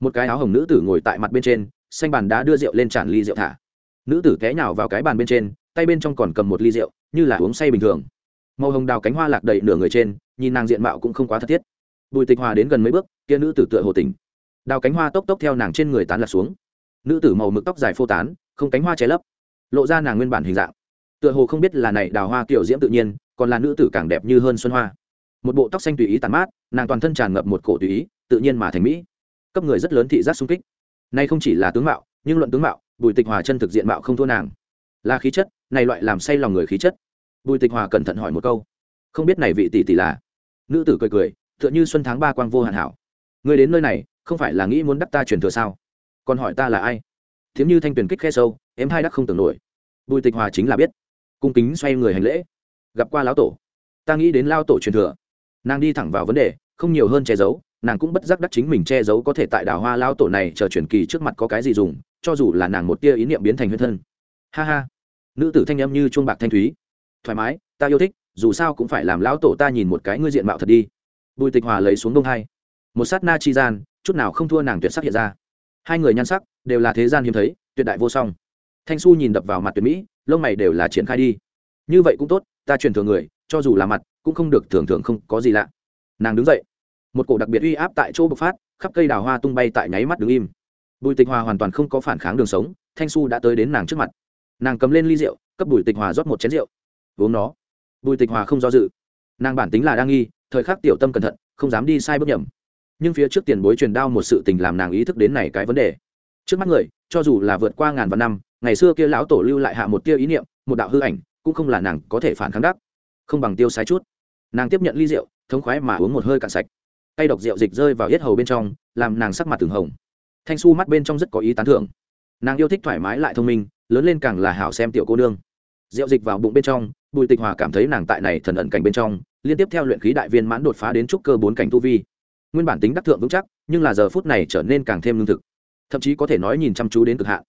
Một cái áo hồng nữ tử ngồi tại mặt bên trên, xanh bàn đá đưa rượu lên tràn ly rượu thả. Nữ tử té nhào vào cái bàn bên trên, tay bên trong còn cầm một ly rượu, như là uống say bình thường màu hồng đào cánh hoa lạc đầy nửa người trên nhìn nàng diện mạo cũng không quá thật thiết. Bùi tịch hòa đến gần mấy bước kia nữ tử tựa hồ tình, đào cánh hoa tốc tốc theo nàng trên người tán lạc xuống. Nữ tử màu mực tóc dài phô tán không cánh hoa che lấp. Lộ ra nàng nguyên bản hình dạng. Tựa hồ không biết là này đào hoa kiểu diễm tự nhiên còn là nữ tử càng đẹp như hơn xuân hoa. Một bộ tóc xanh tùy ý tàn mát nàng toàn thân tràn ngập một cổ tùy ý tự nhiên mà thành mỹ. Cấp người rất lớn thị giác sung kích. Nay không chỉ là tướng mạo nhưng luận tướng mạo bùi tịch hòa chân thực diện mạo không thua nàng. Là khí chất này loại làm say lòng người khí chất bùi tịch hòa cẩn thận hỏi một câu. Không biết này vị tỷ tỷ là? Nữ tử cười cười, tựa như xuân tháng ba quang vô hạn hảo. Người đến nơi này, không phải là nghĩ muốn đắc ta truyền thừa sao? Còn hỏi ta là ai? Thiếm như thanh tuyển kích khe sâu, em hai đắc không tưởng nổi. Bùi tịch hòa chính là biết. Cung kính xoay người hành lễ. Gặp qua lão tổ. Ta nghĩ đến lao tổ truyền thừa. Nàng đi thẳng vào vấn đề, không nhiều hơn che giấu, nàng cũng bất giác đắc chính mình che giấu có thể tại đảo hoa lao tổ này chờ truyền kỳ trước mặt có cái gì dùng, cho dù là nàng một tia ý niệm biến thành huyết thân. Ha ha. Nữ tử thanh em như chuông bạc thanh thúy thoải mái, ta yêu thích, dù sao cũng phải làm lão tổ ta nhìn một cái ngươi diện mạo thật đi. Bùi tịch hòa lấy xuống đông hai. Một sát na chi gian, chút nào không thua nàng tuyệt sắc hiện ra. Hai người nhan sắc đều là thế gian hiếm thấy, tuyệt đại vô song. Thanh su nhìn đập vào mặt tuyệt mỹ, lông mày đều là triển khai đi. Như vậy cũng tốt, ta truyền thường người, cho dù là mặt, cũng không được thường thường không có gì lạ. Nàng đứng dậy. Một cổ đặc biệt uy áp tại chỗ bộc phát, khắp cây đào hoa tung bay tại nháy mắt đứng im. Bùi tịch hòa hoàn toàn không có phản kháng đường sống, thanh su đã tới đến nàng trước mặt. Nàng cầm lên ly rượu, cấp bùi tịch hòa rót một chén rượu uống nó. Bùi tịch hòa không do dự. Nàng bản tính là đang nghi, thời khắc tiểu tâm cẩn thận, không dám đi sai bước nhầm. Nhưng phía trước tiền bối truyền đao một sự tình làm nàng ý thức đến này cái vấn đề. Trước mắt người, cho dù là vượt qua ngàn vạn năm, ngày xưa kia lão tổ lưu lại hạ một tia ý niệm, một đạo hư ảnh, cũng không là nàng có thể phản kháng đắc. Không bằng tiêu sái chút. Nàng tiếp nhận ly rượu, thống khoái mà uống một hơi cạn sạch. Tay độc rượu dịch rơi vào yết hầu bên trong, làm nàng sắc mặt từng hồng. Thanh su mắt bên trong rất có ý tán thưởng. Nàng yêu thích thoải mái lại thông minh, lớn lên càng là hảo xem tiểu cô nương. Rượu dịch vào bụng bên trong bùi tịch hòa cảm thấy nàng tại này thần ẩn cảnh bên trong, liên tiếp theo luyện khí đại viên mãn đột phá đến trúc cơ bốn cảnh tu vi. Nguyên bản tính đắc thượng vững chắc, nhưng là giờ phút này trở nên càng thêm lương thực. Thậm chí có thể nói nhìn chăm chú đến cực hạn.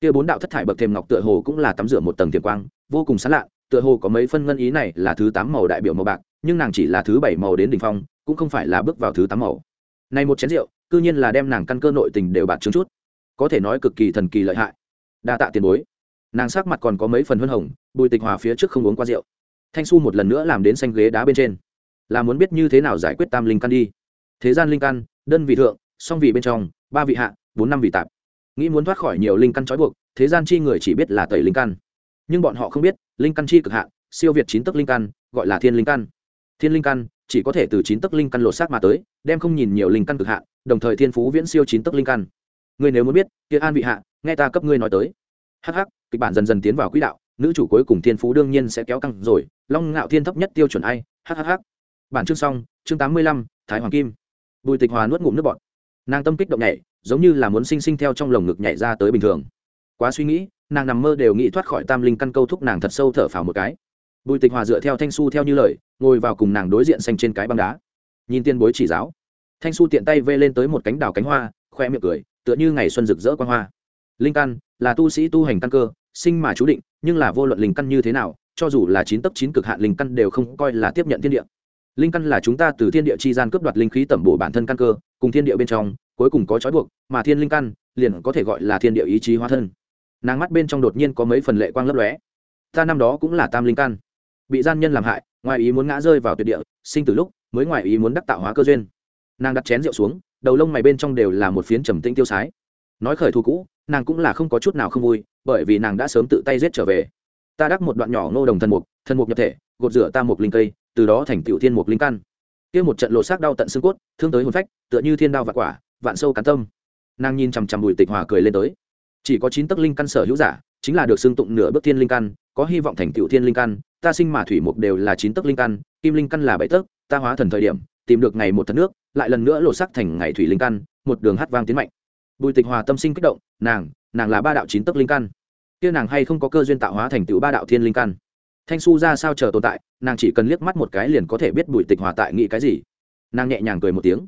Kia bốn đạo thất thải bậc thềm ngọc tựa hồ cũng là tắm rửa một tầng tiềm quang, vô cùng sán lạ, tựa hồ có mấy phân ngân ý này là thứ tám màu đại biểu màu bạc, nhưng nàng chỉ là thứ bảy màu đến đỉnh phong, cũng không phải là bước vào thứ tám màu. Này một chén rượu, cư nhiên là đem nàng căn cơ nội tình đều bạc trướng chút. Có thể nói cực kỳ thần kỳ lợi hại. Đa tạ tiền bối. Nàng sắc mặt còn có mấy phần huân hồng bùi tịch hòa phía trước không uống qua rượu. Thanh su một lần nữa làm đến xanh ghế đá bên trên. Là muốn biết như thế nào giải quyết tam linh căn đi. Thế gian linh căn, đơn vị thượng, song vị bên trong, ba vị hạ, bốn năm vị tạp. Nghĩ muốn thoát khỏi nhiều linh căn trói buộc, thế gian chi người chỉ biết là tẩy linh căn. Nhưng bọn họ không biết, linh căn chi cực hạn, siêu việt chín tức linh căn, gọi là thiên linh căn. Thiên linh căn, chỉ có thể từ chín tức linh căn lột xác mà tới, đem không nhìn nhiều linh căn cực hạn, đồng thời thiên phú viễn siêu chín tức linh căn. Ngươi nếu muốn biết, kia an vị hạ, nghe ta cấp ngươi nói tới. Hắc hắc, kịch bản dần dần tiến vào quỹ đạo nữ chủ cuối cùng thiên phú đương nhiên sẽ kéo căng rồi, long ngạo thiên thấp nhất tiêu chuẩn ai hhh bản chương xong, chương tám mươi lăm, thái hoàng kim. Bùi tịch hòa nuốt ngụm nước bọt. Nàng tâm kích động nhảy, giống như là muốn sinh sinh theo trong lồng ngực nhảy ra tới bình thường. Quá suy nghĩ, nàng nằm mơ đều nghĩ thoát khỏi tam linh căn câu thúc nàng thật sâu thở phào một cái. Bùi tịch hòa dựa theo thanh su theo như lời, ngồi vào cùng nàng đối diện xanh trên cái băng đá. Nhìn tiên bối chỉ giáo. Thanh su tiện tay vê lên tới một cánh đào cánh hoa, khoe miệng cười, tựa như ngày xuân rực rỡ quan hoa. Linh căn, là tu sĩ tu hành căn cơ, sinh mà chú định nhưng là vô luận linh căn như thế nào, cho dù là chín tấp chín cực hạn linh căn đều không coi là tiếp nhận thiên địa. Linh căn là chúng ta từ thiên địa chi gian cướp đoạt linh khí tẩm bổ bản thân căn cơ, cùng thiên địa bên trong, cuối cùng có trói buộc, mà thiên linh căn liền có thể gọi là thiên địa ý chí hóa thân. Nàng mắt bên trong đột nhiên có mấy phần lệ quang lấp lóe. Ta năm đó cũng là tam linh căn. Bị gian nhân làm hại, ngoài ý muốn ngã rơi vào tuyệt địa, sinh từ lúc mới ngoài ý muốn đắc tạo hóa cơ duyên. Nàng đặt chén rượu xuống, đầu lông mày bên trong đều là một phiến trầm tĩnh tiêu sái. Nói khởi thù cũ nàng cũng là không có chút nào không vui, bởi vì nàng đã sớm tự tay giết trở về. Ta đắc một đoạn nhỏ ngô đồng thần mục thần mục nhập thể, gột rửa ta một linh cây, từ đó thành tựu thiên mục linh căn. Kia một trận lộ xác đau tận xương cốt, thương tới hồn phách, tựa như thiên đao và quả, vạn sâu cắn tâm. Nàng nhìn chằm chằm bùi tịch hòa cười lên tới. Chỉ có chín tấc linh căn sở hữu giả, chính là được xưng tụng nửa bước thiên linh căn, có hy vọng thành tựu thiên linh căn, ta sinh mà thủy mục đều là chín tấc linh căn, kim linh căn là bảy tấc, ta hóa thần thời điểm, tìm được ngày một thần nước, lại lần nữa lộ sắc thành ngày thủy linh căn, một đường hát vang tiến mạnh. Bùi tịch hòa tâm sinh kích động nàng nàng là ba đạo chín tấc linh căn. Kia nàng hay không có cơ duyên tạo hóa thành tựu ba đạo thiên linh căn? Thanh su ra sao chờ tồn tại, nàng chỉ cần liếc mắt một cái liền có thể biết bùi tịch hòa tại nghĩ cái gì. Nàng nhẹ nhàng cười một tiếng.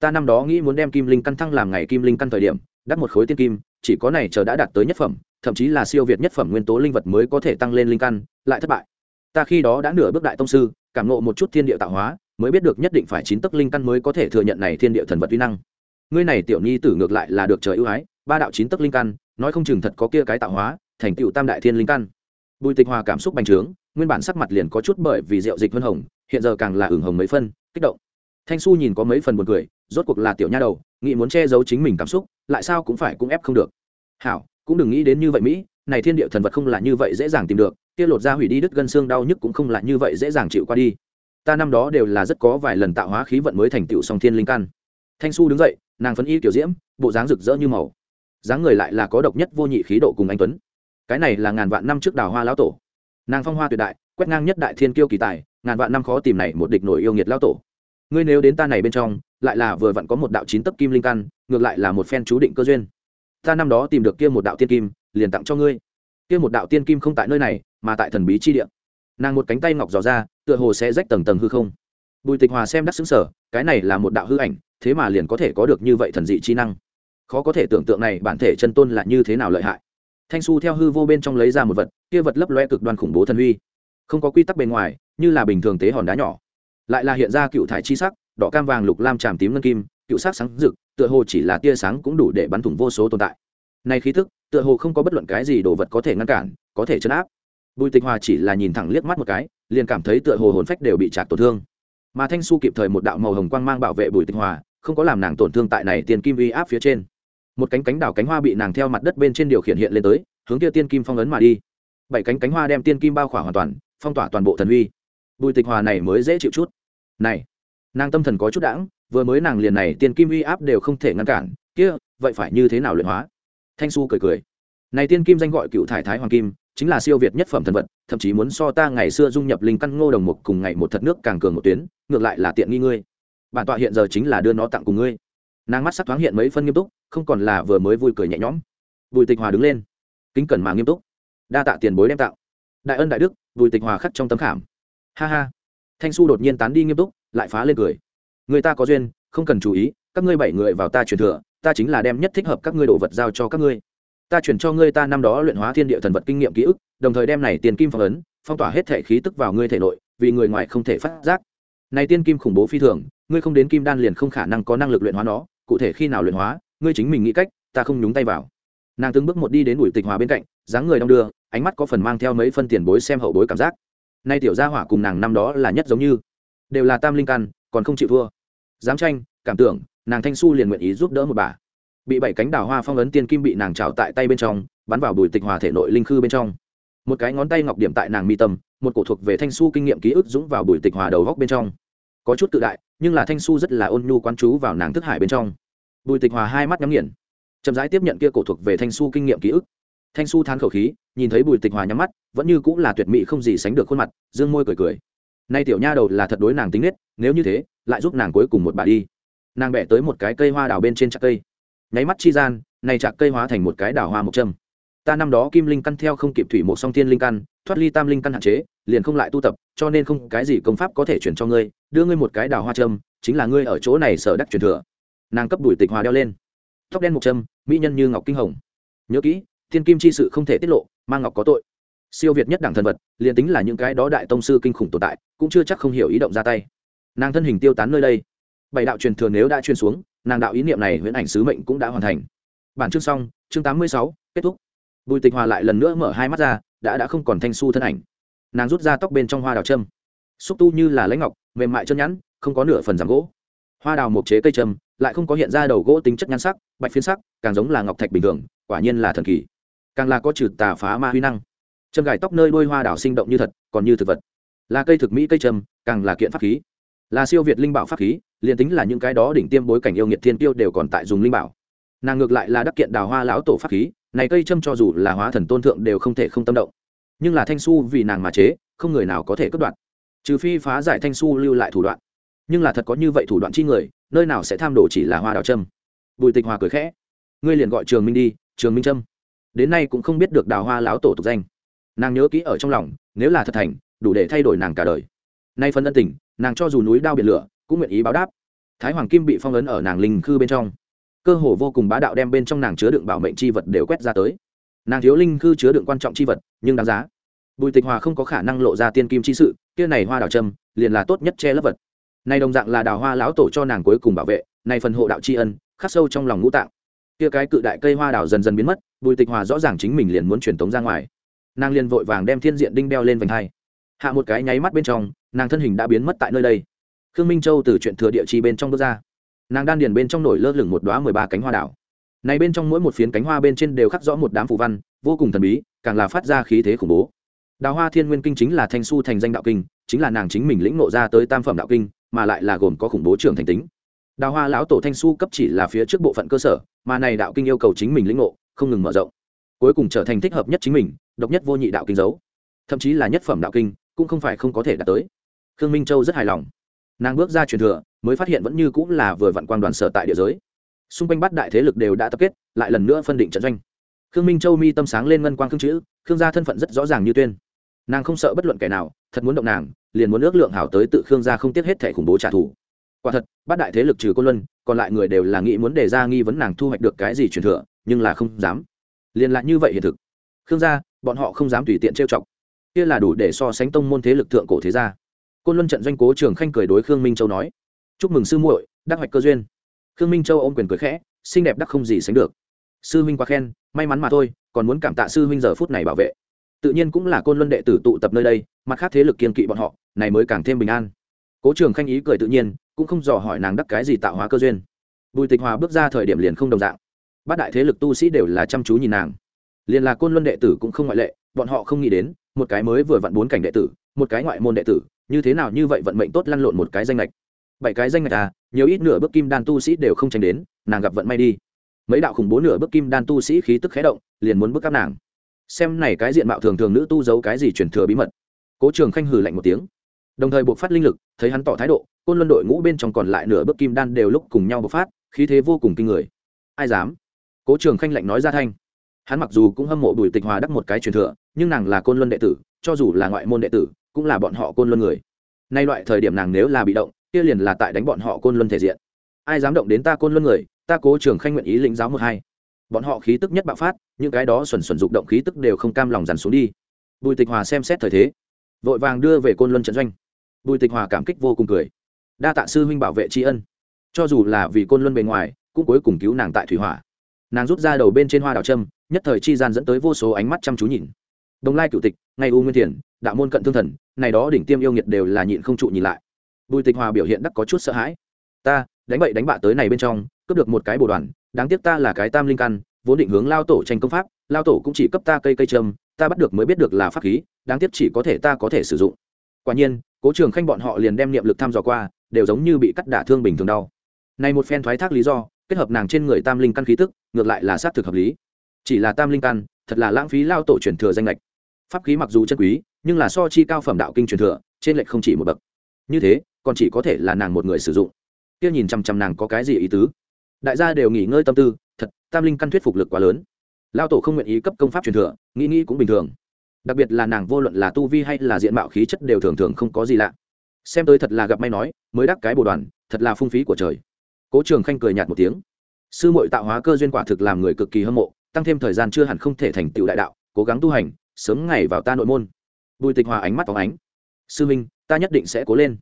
Ta năm đó nghĩ muốn đem kim linh căn thăng làm ngày kim linh căn thời điểm, đắt một khối tiên kim, chỉ có này chờ đã đạt tới nhất phẩm, thậm chí là siêu việt nhất phẩm nguyên tố linh vật mới có thể tăng lên linh căn, lại thất bại. Ta khi đó đã nửa bước đại tông sư, cảm nộ một chút thiên địa tạo hóa, mới biết được nhất định phải chín tấc linh căn mới có thể thừa nhận này thiên địa thần vật uy năng. Ngươi này tiểu nhi tử ngược lại là được trời ưu ái ba đạo chín tấc linh căn, nói không chừng thật có kia cái tạo hóa, thành tựu tam đại thiên linh căn. Bùi tịch hòa cảm xúc bành trướng, nguyên bản sắc mặt liền có chút bởi vì rượu dịch vân hồng, hiện giờ càng là ửng hồng mấy phân, kích động. Thanh su nhìn có mấy phần buồn cười, rốt cuộc là tiểu nha đầu, nghĩ muốn che giấu chính mình cảm xúc, lại sao cũng phải cũng ép không được. Hảo, cũng đừng nghĩ đến như vậy mỹ, này thiên địa thần vật không là như vậy dễ dàng tìm được, kia lột ra hủy đi đứt gân xương đau nhức cũng không là như vậy dễ dàng chịu qua đi. Ta năm đó đều là rất có vài lần tạo hóa khí vận mới thành tựu song thiên linh căn. Thanh su đứng dậy, nàng phấn y kiểu diễm, bộ dáng rực rỡ như màu dáng người lại là có độc nhất vô nhị khí độ cùng anh tuấn. Cái này là ngàn vạn năm trước đào hoa lão tổ. Nàng phong hoa tuyệt đại, quét ngang nhất đại thiên kiêu kỳ tài, ngàn vạn năm khó tìm này một địch nổi yêu nghiệt lão tổ. Ngươi nếu đến ta này bên trong, lại là vừa vặn có một đạo chín tấc kim linh căn, ngược lại là một phen chú định cơ duyên. Ta năm đó tìm được kia một đạo tiên kim, liền tặng cho ngươi. Kia một đạo tiên kim không tại nơi này, mà tại thần bí chi địa. Nàng một cánh tay ngọc dò ra, tựa hồ sẽ rách tầng tầng hư không. Bùi tịch hòa xem đắc xứng sở cái này là một đạo hư ảnh, thế mà liền có thể có được như vậy thần dị chi năng khó có thể tưởng tượng này bản thể chân tôn là như thế nào lợi hại. Thanh su theo hư vô bên trong lấy ra một vật, kia vật lấp loe cực đoan khủng bố thần huy không có quy tắc bề ngoài, như là bình thường tế hòn đá nhỏ. Lại là hiện ra cựu thải chi sắc, đỏ cam vàng lục lam tràm tím ngân kim, cựu sắc sáng rực, tựa hồ chỉ là tia sáng cũng đủ để bắn thủng vô số tồn tại. Này khí thức tựa hồ không có bất luận cái gì đồ vật có thể ngăn cản, có thể chấn áp. Bùi tịch hòa chỉ là nhìn thẳng liếc mắt một cái, liền cảm thấy tựa hồ hồn phách đều bị chạc tổn thương. Mà thanh su kịp thời một đạo màu hồng quang mang bảo vệ bùi tịch hòa, không có làm nàng tổn thương tại này tiền kim uy áp phía trên một cánh cánh đảo cánh hoa bị nàng theo mặt đất bên trên điều khiển hiện lên tới, hướng kia tiên kim phong ấn mà đi. Bảy cánh cánh hoa đem tiên kim bao khỏa hoàn toàn, phong tỏa toàn bộ thần uy bùi tịch hòa này mới dễ chịu chút. Này, nàng tâm thần có chút đãng, vừa mới nàng liền này tiên kim uy áp đều không thể ngăn cản, kia, vậy phải như thế nào luyện hóa? Thanh su cười cười. Này tiên kim danh gọi cựu thải thái hoàng kim, chính là siêu việt nhất phẩm thần vật, thậm chí muốn so ta ngày xưa dung nhập linh căn ngô đồng mục cùng ngày một thật nước càng cường một tuyến, ngược lại là tiện nghi ngươi. Bản tọa hiện giờ chính là đưa nó tặng cùng ngươi nàng mắt sắc thoáng hiện mấy phân nghiêm túc, không còn là vừa mới vui cười nhẹ nhõm. Bùi tịch hòa đứng lên, kính cẩn mà nghiêm túc. Đa tạ tiền bối đem tạo. Đại ân đại đức, bùi tịch hòa khắc trong tấm khảm. Ha ha. Thanh su đột nhiên tán đi nghiêm túc, lại phá lên cười. Người ta có duyên, không cần chú ý, các ngươi bảy người vào ta truyền thừa, ta chính là đem nhất thích hợp các ngươi đồ vật giao cho các ngươi. Ta chuyển cho ngươi ta năm đó luyện hóa thiên địa thần vật kinh nghiệm ký ức, đồng thời đem này tiền kim phong ấn, phong tỏa hết thể khí tức vào ngươi thể nội, vì người ngoài không thể phát giác. Này tiên kim khủng bố phi thường, ngươi không đến kim đan liền không khả năng có năng lực luyện hóa nó cụ thể khi nào luyện hóa, ngươi chính mình nghĩ cách, ta không nhúng tay vào. Nàng từng bước một đi đến ủi tịch hòa bên cạnh, dáng người đong đưa, ánh mắt có phần mang theo mấy phân tiền bối xem hậu bối cảm giác. Nay tiểu gia hỏa cùng nàng năm đó là nhất giống như. Đều là tam linh căn, còn không chịu thua. Dám tranh, cảm tưởng, nàng thanh su liền nguyện ý giúp đỡ một bà. Bị bảy cánh đào hoa phong ấn tiên kim bị nàng trào tại tay bên trong, bắn vào bùi tịch hòa thể nội linh khư bên trong. Một cái ngón tay ngọc điểm tại nàng mi tâm, một cổ thuộc về thanh su kinh nghiệm ký ức dũng vào bùi tịch hòa đầu góc bên trong. Có chút tự đại nhưng là thanh su rất là ôn nhu quán chú vào nàng thức hải bên trong. Bùi tịch hòa hai mắt nhắm nghiền. Chậm rãi tiếp nhận kia cổ thuộc về thanh su kinh nghiệm ký ức. Thanh su thán khẩu khí, nhìn thấy bùi tịch hòa nhắm mắt, vẫn như cũng là tuyệt mỹ không gì sánh được khuôn mặt, dương môi cười cười. Nay tiểu nha đầu là thật đối nàng tính nết, nếu như thế, lại giúp nàng cuối cùng một bà đi. Nàng bẻ tới một cái cây hoa đào bên trên chặt cây. Nháy mắt chi gian này chặt cây hóa thành một cái đào hoa một trâm ta năm đó kim linh căn theo không kịp thủy một song thiên linh căn thoát ly tam linh căn hạn chế liền không lại tu tập cho nên không cái gì công pháp có thể chuyển cho ngươi đưa ngươi một cái đào hoa trâm, chính là ngươi ở chỗ này sở đắc truyền thừa. Nàng cấp đuổi tịch hòa đeo lên. Tóc đen một trâm, mỹ nhân như ngọc kinh hồng. Nhớ kỹ thiên kim chi sự không thể tiết lộ mang ngọc có tội. Siêu việt nhất đẳng thần vật liền tính là những cái đó đại tông sư kinh khủng tồn tại cũng chưa chắc không hiểu ý động ra tay. Nàng thân hình tiêu tán nơi đây. Bảy đạo truyền thừa nếu đã truyền xuống nàng đạo ý niệm này huyễn ảnh sứ mệnh cũng đã hoàn thành. Bản chương xong chương tám mươi sáu kết thúc bùi tịch hòa lại lần nữa mở hai mắt ra, đã đã không còn thanh su thân ảnh. Nàng rút ra tóc bên trong hoa đào trâm xúc tu như là lãnh ngọc, mềm mại chân nhẵn, không có nửa phần giảm gỗ. Hoa đào mộc chế cây trâm lại không có hiện ra đầu gỗ tính chất nhan sắc, bạch phiến sắc, càng giống là ngọc thạch bình thường, quả nhiên là thần kỳ. Càng là có trừ tà phá ma huy năng. Châm gài tóc nơi đôi hoa đào sinh động như thật, còn như thực vật. Là cây thực mỹ cây trâm càng là kiện pháp khí. Là siêu việt linh bảo pháp khí, liền tính là những cái đó đỉnh tiêm bối cảnh yêu nghiệt thiên tiêu đều còn tại dùng linh bảo. Nàng ngược lại là đắc kiện đào hoa lão tổ pháp khí này cây châm cho dù là hóa thần tôn thượng đều không thể không tâm động. Nhưng là thanh su vì nàng mà chế, không người nào có thể cất đoạn trừ phi phá giải thanh su lưu lại thủ đoạn. Nhưng là thật có như vậy thủ đoạn chi người, nơi nào sẽ tham đồ chỉ là hoa đào trâm bùi tịch hòa cười khẽ. Ngươi liền gọi trường minh đi, trường minh trâm đến nay cũng không biết được đào hoa lão tổ tục danh. Nàng nhớ kỹ ở trong lòng, nếu là thật thành, đủ để thay đổi nàng cả đời. Nay phân ân tình, nàng cho dù núi đao biển lửa, cũng nguyện ý báo đáp. Thái hoàng kim bị phong ấn ở nàng linh khư bên trong cơ hồ vô cùng bá đạo đem bên trong nàng chứa đựng bảo mệnh chi vật đều quét ra tới. Nàng thiếu linh cư chứa đựng quan trọng chi vật, nhưng đáng giá. Bùi tịch hòa không có khả năng lộ ra tiên kim chi sự, kia này hoa đào trâm liền là tốt nhất che lấp vật. Này đồng dạng là đào hoa lão tổ cho nàng cuối cùng bảo vệ, này phần hộ đạo tri ân, khắc sâu trong lòng ngũ tạng. Kia cái cự đại cây hoa đào dần dần biến mất, bùi tịch hòa rõ ràng chính mình liền muốn truyền tống ra ngoài. Nàng liền vội vàng đem thiên diện đinh đeo lên vành hai. Hạ một cái nháy mắt bên trong, nàng thân hình đã biến mất tại nơi đây. Khương minh châu từ chuyện thừa địa chi bên trong bước ra nàng đan điền bên trong nổi lơ lửng một đoá mười ba cánh hoa đảo. Này bên trong mỗi một phiến cánh hoa bên trên đều khắc rõ một đám phù văn, vô cùng thần bí, càng là phát ra khí thế khủng bố. Đào hoa thiên nguyên kinh chính là thanh su thành danh đạo kinh, chính là nàng chính mình lĩnh nộ ra tới tam phẩm đạo kinh, mà lại là gồm có khủng bố trưởng thành tính. Đào hoa lão tổ thanh su cấp chỉ là phía trước bộ phận cơ sở, mà này đạo kinh yêu cầu chính mình lĩnh nộ không ngừng mở rộng. Cuối cùng trở thành thích hợp nhất chính mình, độc nhất vô nhị đạo kinh dấu. Thậm chí là nhất phẩm đạo kinh, cũng không phải không có thể đạt tới. Khương minh châu rất hài lòng. Nàng bước ra truyền thừa mới phát hiện vẫn như cũng là vừa vặn quang đoàn sở tại địa giới. Xung quanh bát đại thế lực đều đã tập kết, lại lần nữa phân định trận doanh. Khương minh châu mi tâm sáng lên ngân quang khương chữ, khương gia thân phận rất rõ ràng như tuyên. Nàng không sợ bất luận kẻ nào, thật muốn động nàng, liền muốn ước lượng hảo tới tự khương gia không tiếc hết thẻ khủng bố trả thù. Quả thật, bát đại thế lực trừ côn luân, còn lại người đều là nghĩ muốn đề ra nghi vấn nàng thu hoạch được cái gì truyền thừa, nhưng là không dám. Liền lại như vậy hiện thực. Khương gia, bọn họ không dám tùy tiện trêu chọc. Kia là đủ để so sánh tông môn thế lực thượng cổ thế gia. Côn luân trận doanh cố trường khanh cười đối khương minh châu nói chúc mừng sư muội, đắc hoạch cơ duyên. Khương minh châu ôm quyền cười khẽ, xinh đẹp đắc không gì sánh được. Sư huynh quá khen, may mắn mà thôi, còn muốn cảm tạ sư huynh giờ phút này bảo vệ. Tự nhiên cũng là côn luân đệ tử tụ tập nơi đây, mặt khác thế lực kiên kỵ bọn họ, này mới càng thêm bình an. Cố trường khanh ý cười tự nhiên, cũng không dò hỏi nàng đắc cái gì tạo hóa cơ duyên. Bùi tịch hòa bước ra thời điểm liền không đồng dạng. Bát đại thế lực tu sĩ đều là chăm chú nhìn nàng. Liền là côn luân đệ tử cũng không ngoại lệ, bọn họ không nghĩ đến, một cái mới vừa vặn bốn cảnh đệ tử, một cái ngoại môn đệ tử, như thế nào như vậy vận mệnh tốt lăn lộn một cái danh lệch bảy cái danh ngạch à nhiều ít nửa bước kim đan tu sĩ đều không tránh đến, nàng gặp vận may đi. Mấy đạo khủng bố nửa bước kim đan tu sĩ khí tức khé động, liền muốn bước các nàng. Xem này cái diện mạo thường thường nữ tu giấu cái gì truyền thừa bí mật. Cố trường khanh hừ lạnh một tiếng. Đồng thời buộc phát linh lực, thấy hắn tỏ thái độ, côn luân đội ngũ bên trong còn lại nửa bước kim đan đều lúc cùng nhau bộc phát, khí thế vô cùng kinh người. Ai dám? Cố trường khanh lạnh nói ra thanh. Hắn mặc dù cũng hâm mộ bùi tịch hòa đắc một cái truyền thừa, nhưng nàng là côn luân đệ tử, cho dù là ngoại môn đệ tử, cũng là bọn họ côn luân người. Nay loại thời điểm nàng nếu là bị động kia liền là tại đánh bọn họ côn luân thể diện. Ai dám động đến ta côn luân người, ta cố trường khanh nguyện ý lĩnh giáo một hai. Bọn họ khí tức nhất bạo phát, những cái đó xuẩn xuẩn dục động khí tức đều không cam lòng dằn xuống đi. Bùi tịch hòa xem xét thời thế, vội vàng đưa về côn luân trận doanh. Bùi tịch hòa cảm kích vô cùng cười. Đa tạ sư huynh bảo vệ tri ân. Cho dù là vì côn luân bề ngoài, cũng cuối cùng cứu nàng tại thủy hỏa. Nàng rút ra đầu bên trên hoa đào trâm nhất thời chi gian dẫn tới vô số ánh mắt chăm chú nhìn. Đồng lai cựu tịch, ngay u nguyên thiền, đạo môn cận thương thần, này đó đỉnh tiêm yêu nghiệt đều là nhịn không trụ nhìn lại bùi tịch hòa biểu hiện đắc có chút sợ hãi. Ta, đánh bậy đánh bạ tới này bên trong, cướp được một cái bồ đoàn, đáng tiếc ta là cái tam linh căn, vốn định hướng lao tổ tranh công pháp, lao tổ cũng chỉ cấp ta cây cây trâm, ta bắt được mới biết được là pháp khí, đáng tiếc chỉ có thể ta có thể sử dụng. Quả nhiên, cố trường khanh bọn họ liền đem niệm lực thăm dò qua, đều giống như bị cắt đả thương bình thường đau. Này một phen thoái thác lý do, kết hợp nàng trên người tam linh căn khí tức, ngược lại là xác thực hợp lý. Chỉ là tam linh căn, thật là lãng phí lao tổ truyền thừa danh lệch. Pháp khí mặc dù chân quý, nhưng là so chi cao phẩm đạo kinh truyền thừa, trên lệch không chỉ một bậc. Như thế còn chỉ có thể là nàng một người sử dụng. Kia nhìn chằm chằm nàng có cái gì ý tứ? Đại gia đều nghỉ ngơi tâm tư, thật, tam linh căn thuyết phục lực quá lớn. Lao tổ không nguyện ý cấp công pháp truyền thừa, nghĩ nghĩ cũng bình thường. Đặc biệt là nàng vô luận là tu vi hay là diện mạo khí chất đều thường thường không có gì lạ. Xem tới thật là gặp may nói, mới đắc cái bồ đoàn, thật là phung phí của trời. Cố trường khanh cười nhạt một tiếng. Sư mội tạo hóa cơ duyên quả thực làm người cực kỳ hâm mộ, tăng thêm thời gian chưa hẳn không thể thành tựu đại đạo, cố gắng tu hành, sớm ngày vào ta nội môn. Bùi tịch hòa ánh mắt phóng ánh. Sư minh, ta nhất định sẽ cố lên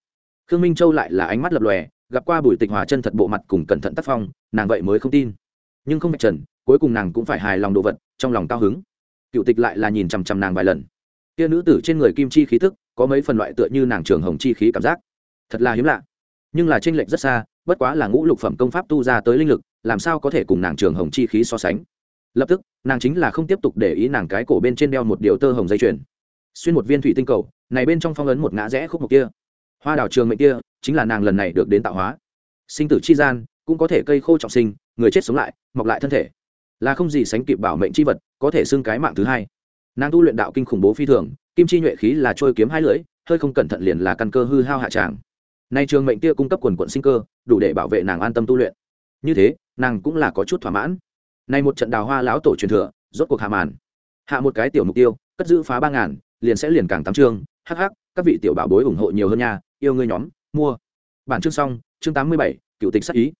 khương minh châu lại là ánh mắt lập lòe, gặp qua bùi tịch hòa chân thật bộ mặt cùng cẩn thận tác phong, nàng vậy mới không tin. Nhưng không phải trần, cuối cùng nàng cũng phải hài lòng đồ vật, trong lòng cao hứng. Cựu tịch lại là nhìn chằm chằm nàng vài lần. Kia nữ tử trên người kim chi khí tức, có mấy phần loại tựa như nàng trường hồng chi khí cảm giác. Thật là hiếm lạ. Nhưng là tranh lệch rất xa, bất quá là ngũ lục phẩm công pháp tu ra tới linh lực, làm sao có thể cùng nàng trường hồng chi khí so sánh? Lập tức, nàng chính là không tiếp tục để ý nàng cái cổ bên trên đeo một điều tơ hồng dây chuyền. Xuyên một viên thủy tinh cầu, này bên trong phong ấn một ngã rẽ khúc mục kia hoa đảo trường mệnh kia chính là nàng lần này được đến tạo hóa. Sinh tử chi gian, cũng có thể cây khô trọng sinh, người chết sống lại, mọc lại thân thể. Là không gì sánh kịp bảo mệnh chi vật, có thể xưng cái mạng thứ hai. Nàng tu luyện đạo kinh khủng bố phi thường, kim chi nhuệ khí là trôi kiếm hai lưỡi, hơi không cẩn thận liền là căn cơ hư hao hạ tràng. Nay trường mệnh kia cung cấp quần quận sinh cơ, đủ để bảo vệ nàng an tâm tu luyện. Như thế, nàng cũng là có chút thỏa mãn. Nay một trận đào hoa lão tổ truyền thừa, rốt cuộc hạ màn. Hạ một cái tiểu mục tiêu, cất giữ phá ba ngàn, liền sẽ liền càng tám chương. Hh các vị tiểu bảo bối ủng hộ nhiều hơn nha yêu ngươi nhóm, mua. Bản chương xong, chương tám mươi bảy, cựu tịch sắc ý.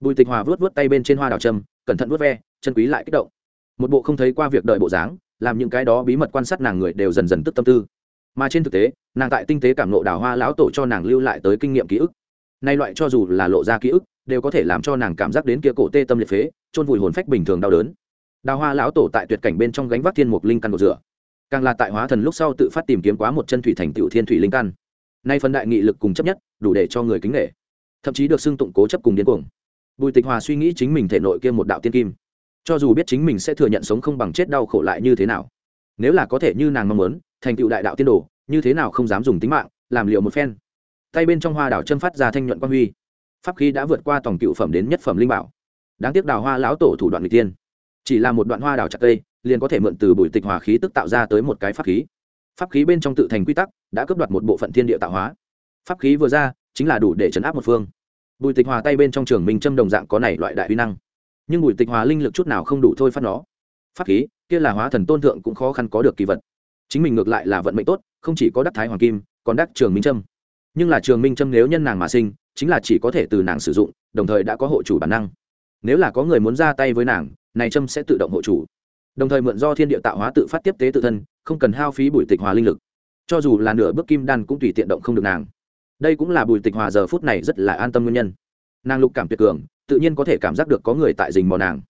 Bùi tịch hòa vớt vớt tay bên trên hoa đào trâm, cẩn thận vớt ve, chân quý lại kích động. Một bộ không thấy qua việc đợi bộ dáng, làm những cái đó bí mật quan sát nàng người đều dần dần tức tâm tư. Mà trên thực tế, nàng tại tinh tế cảm nộ đào hoa lão tổ cho nàng lưu lại tới kinh nghiệm ký ức. Nay loại cho dù là lộ ra ký ức, đều có thể làm cho nàng cảm giác đến kia cổ tê tâm liệt phế, chôn vùi hồn phách bình thường đau đớn. Đào hoa lão tổ tại tuyệt cảnh bên trong gánh vác thiên mục linh căn một rửa càng là tại hóa thần lúc sau tự phát tìm kiếm quá một chân thủy thành tựu thiên thủy linh căn nay phần đại nghị lực cùng chấp nhất, đủ để cho người kính nghệ thậm chí được xưng tụng cố chấp cùng điên cuồng. Bùi tịch hòa suy nghĩ chính mình thể nội kia một đạo tiên kim. Cho dù biết chính mình sẽ thừa nhận sống không bằng chết đau khổ lại như thế nào, nếu là có thể như nàng mong muốn, thành tựu đại đạo tiên đồ, như thế nào không dám dùng tính mạng, làm liệu một phen. Tay bên trong hoa đảo chân phát ra thanh nhuận quan huy. Pháp khí đã vượt qua tổng cựu phẩm đến nhất phẩm linh bảo. Đáng tiếc đào hoa lão tổ thủ đoạn người tiên chỉ là một đoạn hoa đảo chặt cây, liền có thể mượn từ bùi tịch hòa khí tức tạo ra tới một cái pháp khí pháp khí bên trong tự thành quy tắc đã cướp đoạt một bộ phận thiên địa tạo hóa. Pháp khí vừa ra, chính là đủ để chấn áp một phương. Bùi tịch hòa tay bên trong trường minh châm đồng dạng có này loại đại uy năng. Nhưng bùi tịch hòa linh lực chút nào không đủ thôi phát nó. Pháp khí, kia là hóa thần tôn thượng cũng khó khăn có được kỳ vật. Chính mình ngược lại là vận mệnh tốt, không chỉ có đắc thái hoàng kim, còn đắc trường minh trâm nhưng là trường minh trâm nếu nhân nàng mà sinh, chính là chỉ có thể từ nàng sử dụng, đồng thời đã có hộ chủ bản năng. Nếu là có người muốn ra tay với nàng, này trâm sẽ tự động hộ chủ. Đồng thời mượn do thiên địa tạo hóa tự phát tiếp tế tự thân không cần hao phí bùi tịch hòa linh lực. Cho dù là nửa bước kim đan cũng tùy tiện động không được nàng. Đây cũng là bùi tịch hòa giờ phút này rất là an tâm nguyên nhân. Nàng lục cảm tuyệt cường, tự nhiên có thể cảm giác được có người tại dình mò nàng.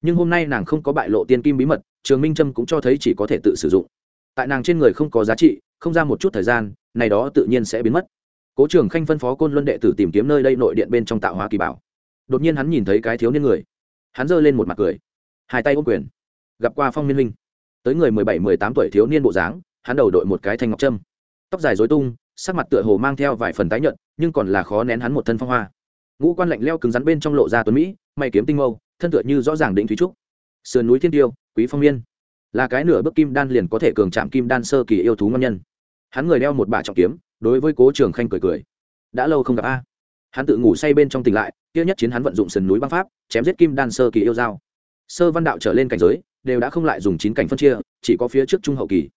Nhưng hôm nay nàng không có bại lộ tiên kim bí mật, trường minh trâm cũng cho thấy chỉ có thể tự sử dụng. Tại nàng trên người không có giá trị, không ra một chút thời gian, này đó tự nhiên sẽ biến mất. Cố trường khanh phân phó côn luân đệ tử tìm kiếm nơi đây nội điện bên trong tạo hóa kỳ bảo. Đột nhiên hắn nhìn thấy cái thiếu niên người. Hắn giơ lên một mặt cười. Hai tay ôm quyền. Gặp qua phong miên minh tới người mười bảy, mười tám tuổi thiếu niên bộ dáng, hắn đầu đội một cái thanh ngọc trâm. Tóc dài dối tung, sắc mặt tựa hồ mang theo vài phần tái nhợt, nhưng còn là khó nén hắn một thân phong hoa. Ngũ quan lạnh leo cứng rắn bên trong lộ ra tuấn mỹ, mày kiếm tinh mâu, thân tựa như rõ ràng định thúy trúc. Sườn núi thiên tiêu, quý phong miên. Là cái nửa bước kim đan liền có thể cường chạm kim đan sơ kỳ yêu thú ngon nhân. Hắn người đeo một bả trọng kiếm, đối với cố trường khanh cười cười. Đã lâu không gặp a. Hắn tự ngủ say bên trong tỉnh lại, kia nhất chiến hắn vận dụng sườn núi băng pháp, chém giết kim đan sơ kỳ yêu dao. Sơ văn đạo trở lên cảnh giới đều đã không lại dùng chín cảnh phân chia, chỉ có phía trước trung hậu kỳ.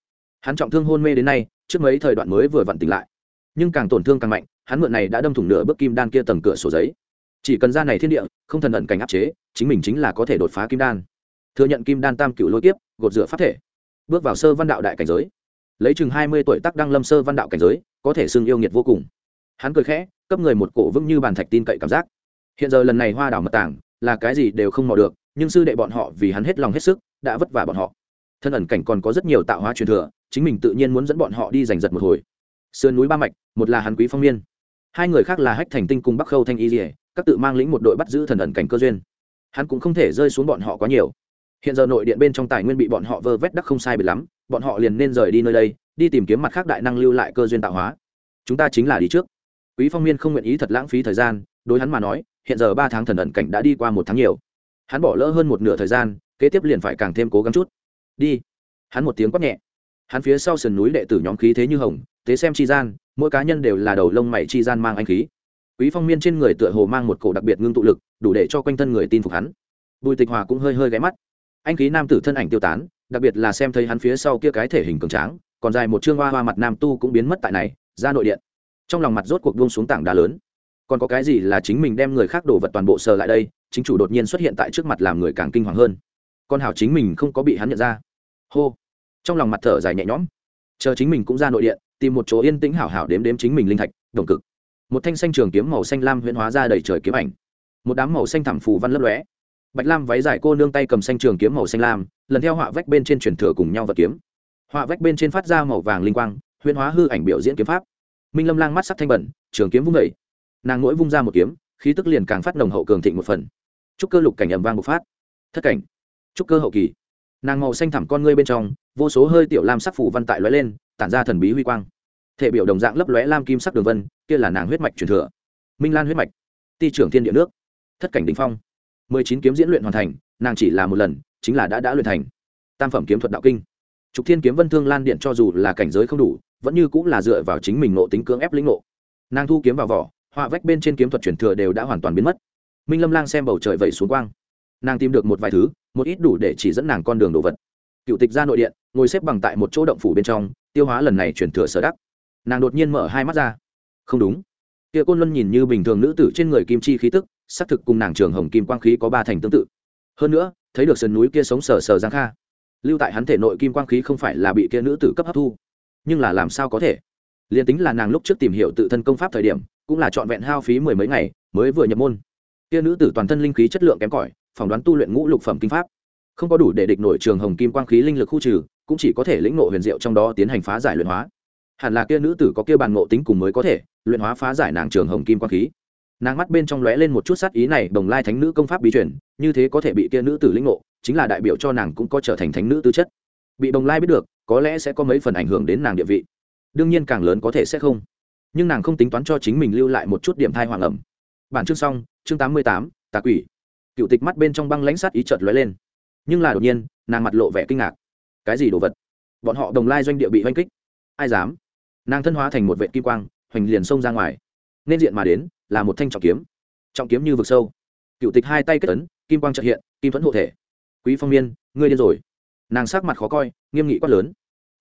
Hắn trọng thương hôn mê đến nay, trước mấy thời đoạn mới vừa vặn tỉnh lại. Nhưng càng tổn thương càng mạnh, hắn mượn này đã đâm thủng nửa bước kim đan kia tầng cửa sổ giấy. Chỉ cần ra này thiên địa, không thần ẩn cảnh áp chế, chính mình chính là có thể đột phá kim đan. Thừa nhận kim đan tam cựu lôi kiếp, gột rửa pháp thể. Bước vào sơ văn đạo đại cảnh giới. Lấy chừng hai mươi tuổi tắc đăng lâm sơ văn đạo cảnh giới, có thể xưng yêu nghiệt vô cùng. Hắn cười khẽ, cấp người một cổ vững như bàn thạch tin cậy cảm giác. Hiện giờ lần này hoa đảo mật tảng, là cái gì đều không mò được, nhưng sư đệ bọn họ vì hắn hết lòng hết sức đã vất vả bọn họ. Thân ẩn cảnh còn có rất nhiều tạo hóa truyền thừa, chính mình tự nhiên muốn dẫn bọn họ đi giành giật một hồi. Sườn núi ba mạch, một là hắn quý phong miên. Hai người khác là hách thành tinh cùng bắc khâu thanh y dỉa các tự mang lĩnh một đội bắt giữ thần ẩn cảnh cơ duyên. Hắn cũng không thể rơi xuống bọn họ quá nhiều. Hiện giờ nội điện bên trong tài nguyên bị bọn họ vơ vét đắc không sai biệt lắm, bọn họ liền nên rời đi nơi đây, đi tìm kiếm mặt khác đại năng lưu lại cơ duyên tạo hóa. Chúng ta chính là đi trước. Quý phong miên không nguyện ý thật lãng phí thời gian, đối hắn mà nói, hiện giờ ba tháng thần ẩn cảnh đã đi qua một tháng nhiều. Hắn bỏ lỡ hơn một nửa thời gian kế tiếp liền phải càng thêm cố gắng chút. Đi. Hắn một tiếng quát nhẹ. Hắn phía sau sườn núi đệ tử nhóm khí thế như hồng tế xem chi gian, mỗi cá nhân đều là đầu lông mày chi gian mang anh khí. Quý phong miên trên người tựa hồ mang một cổ đặc biệt ngưng tụ lực, đủ để cho quanh thân người tin phục hắn. Bùi tịch hòa cũng hơi hơi ghé mắt. Anh khí nam tử thân ảnh tiêu tán, đặc biệt là xem thấy hắn phía sau kia cái thể hình cường tráng, còn dài một chương hoa hoa mặt nam tu cũng biến mất tại này, ra nội điện. Trong lòng mặt rốt cuộc buông xuống tảng đá lớn. Còn có cái gì là chính mình đem người khác đổ vật toàn bộ sờ lại đây, chính chủ đột nhiên xuất hiện tại trước mặt làm người càng kinh hoàng hơn con hảo chính mình không có bị hắn nhận ra. Hô. Trong lòng mặt thở dài nhẹ nhõm. Chờ chính mình cũng ra nội điện, tìm một chỗ yên tĩnh hảo hảo đếm đếm chính mình linh thạch, đồng cực. Một thanh xanh trường kiếm màu xanh lam huyễn hóa ra đầy trời kiếm ảnh. Một đám màu xanh thảm phù văn lấp lóe. Bạch lam váy dài cô nương tay cầm xanh trường kiếm màu xanh lam, lần theo họa vách bên trên truyền thừa cùng nhau vật kiếm. Họa vách bên trên phát ra màu vàng linh quang, huyễn hóa hư ảnh biểu diễn kiếm pháp. Minh lâm lang mắt sắc thanh bẩn, trường kiếm vung vẩy nàng mỗi vung ra một kiếm, khí tức liền càng phát nồng hậu cường thịnh một phần. Trúc cơ lục cảnh ầm vang một phát. Thất cảnh trúc cơ hậu kỳ. Nàng màu xanh thẳm con ngươi bên trong, vô số hơi tiểu lam sắc phủ văn tại lóe lên, tản ra thần bí huy quang. Thể biểu đồng dạng lấp lóe lam kim sắc đường vân, kia là nàng huyết mạch truyền thừa. Minh lan huyết mạch, ti trưởng thiên địa nước. Thất cảnh đình phong. Mười chín kiếm diễn luyện hoàn thành, nàng chỉ là một lần, chính là đã đã luyện thành. Tam phẩm kiếm thuật đạo kinh. Trục thiên kiếm vân thương lan điện cho dù là cảnh giới không đủ, vẫn như cũng là dựa vào chính mình nộ tính cưỡng ép lĩnh nộ nàng thu kiếm vào vỏ, họa vách bên trên kiếm thuật truyền thừa đều đã hoàn toàn biến mất. Minh lâm lang xem bầu trời vẩy xuống quang nàng tìm được một vài thứ, một ít đủ để chỉ dẫn nàng con đường đồ vật. Cựu tịch ra nội điện, ngồi xếp bằng tại một chỗ động phủ bên trong, tiêu hóa lần này chuyển thừa sở đắc. Nàng đột nhiên mở hai mắt ra. Không đúng. Kia côn luân nhìn như bình thường nữ tử trên người kim chi khí tức, xác thực cùng nàng trường hồng kim quang khí có ba thành tương tự. Hơn nữa, thấy được sườn núi kia sống sờ sờ giang kha. Lưu tại hắn thể nội kim quang khí không phải là bị kia nữ tử cấp hấp thu, nhưng là làm sao có thể? Liền tính là nàng lúc trước tìm hiểu tự thân công pháp thời điểm, cũng là trọn vẹn hao phí mười mấy ngày, mới vừa nhập môn. Kia nữ tử toàn thân linh khí chất lượng kém cỏi phỏng đoán tu luyện ngũ lục phẩm kinh pháp. Không có đủ để địch nổi trường hồng kim quang khí linh lực khu trừ, cũng chỉ có thể lĩnh ngộ huyền diệu trong đó tiến hành phá giải luyện hóa. Hẳn là kia nữ tử có kia bàn ngộ tính cùng mới có thể, luyện hóa phá giải nàng trường hồng kim quang khí. Nàng mắt bên trong lóe lên một chút sát ý này, đồng lai thánh nữ công pháp bí truyền, như thế có thể bị kia nữ tử lĩnh ngộ, chính là đại biểu cho nàng cũng có trở thành thánh nữ tư chất. Bị đồng lai biết được, có lẽ sẽ có mấy phần ảnh hưởng đến nàng địa vị. Đương nhiên càng lớn có thể sẽ không. Nhưng nàng không tính toán cho chính mình lưu lại một chút điểm thai hoàng ẩm. Bản chương xong, chương tám mươi tám, tà quỷ cựu tịch mắt bên trong băng lãnh sát ý chợt lóe lên. Nhưng là đột nhiên, nàng mặt lộ vẻ kinh ngạc. Cái gì đồ vật? Bọn họ đồng lai doanh địa bị oanh kích. Ai dám? Nàng thân hóa thành một vệ kim quang, hoành liền xông ra ngoài. Nên diện mà đến, là một thanh trọng kiếm. Trọng kiếm như vực sâu. Cựu tịch hai tay kết tấn kim quang trợ hiện, kim thuẫn hộ thể. Quý phong miên, ngươi điên rồi. Nàng sắc mặt khó coi, nghiêm nghị quát lớn.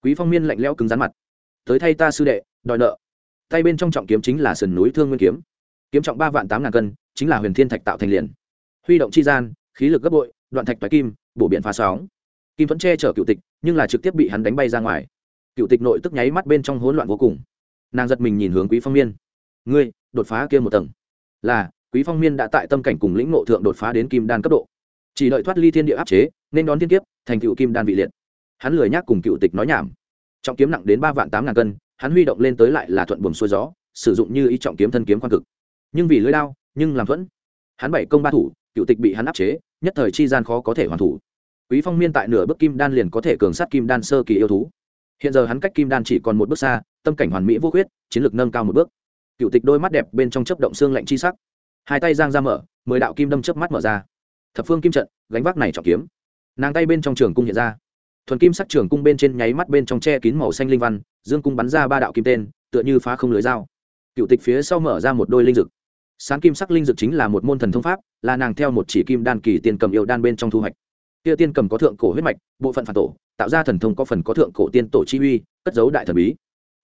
Quý phong miên lạnh lẽo cứng rắn mặt. Tới thay ta sư đệ, đòi nợ. Tay bên trong trọng kiếm chính là sườn núi thương nguyên kiếm. Kiếm trọng ba vạn tám ngàn cân, chính là huyền thiên thạch tạo thành liền huy động chi gian, khí lực gấp bội, đoạn thạch toái kim, bổ biện phá sóng. Kim vẫn che chở cựu tịch, nhưng là trực tiếp bị hắn đánh bay ra ngoài. Cựu tịch nội tức nháy mắt bên trong hỗn loạn vô cùng. Nàng giật mình nhìn hướng quý phong miên. Ngươi, đột phá kia một tầng. Là, quý phong miên đã tại tâm cảnh cùng lĩnh ngộ thượng đột phá đến kim đan cấp độ. Chỉ đợi thoát ly thiên địa áp chế, nên đón thiên kiếp, thành cựu kim đan vị liệt. Hắn lười nhác cùng cựu tịch nói nhảm. Trọng kiếm nặng đến ba vạn tám ngàn cân, hắn huy động lên tới lại là thuận buồm xuôi gió, sử dụng như ý trọng kiếm thân kiếm quan cực. Nhưng vì lưỡi đao, nhưng làm thuẫn. Hắn bảy công ba thủ cựu tịch bị hắn áp chế, nhất thời chi gian khó có thể hoàn thủ. Quý phong miên tại nửa bước kim đan liền có thể cường sát kim đan sơ kỳ yêu thú. Hiện giờ hắn cách kim đan chỉ còn một bước xa, tâm cảnh hoàn mỹ vô khuyết, chiến lược nâng cao một bước. Cựu tịch đôi mắt đẹp bên trong chấp động xương lạnh chi sắc. Hai tay giang ra mở, mười đạo kim đâm chớp mắt mở ra. Thập phương kim trận, gánh vác này trọng kiếm. Nàng tay bên trong trường cung hiện ra. Thuần kim sắc trường cung bên trên nháy mắt bên trong che kín màu xanh linh văn, dương cung bắn ra ba đạo kim tên, tựa như phá không lưới dao. Cựu tịch phía sau mở ra một đôi linh dực sáng kim sắc linh dược chính là một môn thần thông pháp, là nàng theo một chỉ kim đan kỳ tiên cầm yêu đan bên trong thu hoạch. Kia tiên cầm có thượng cổ huyết mạch, bộ phận phản tổ, tạo ra thần thông có phần có thượng cổ tiên tổ chi uy, cất giấu đại thần bí.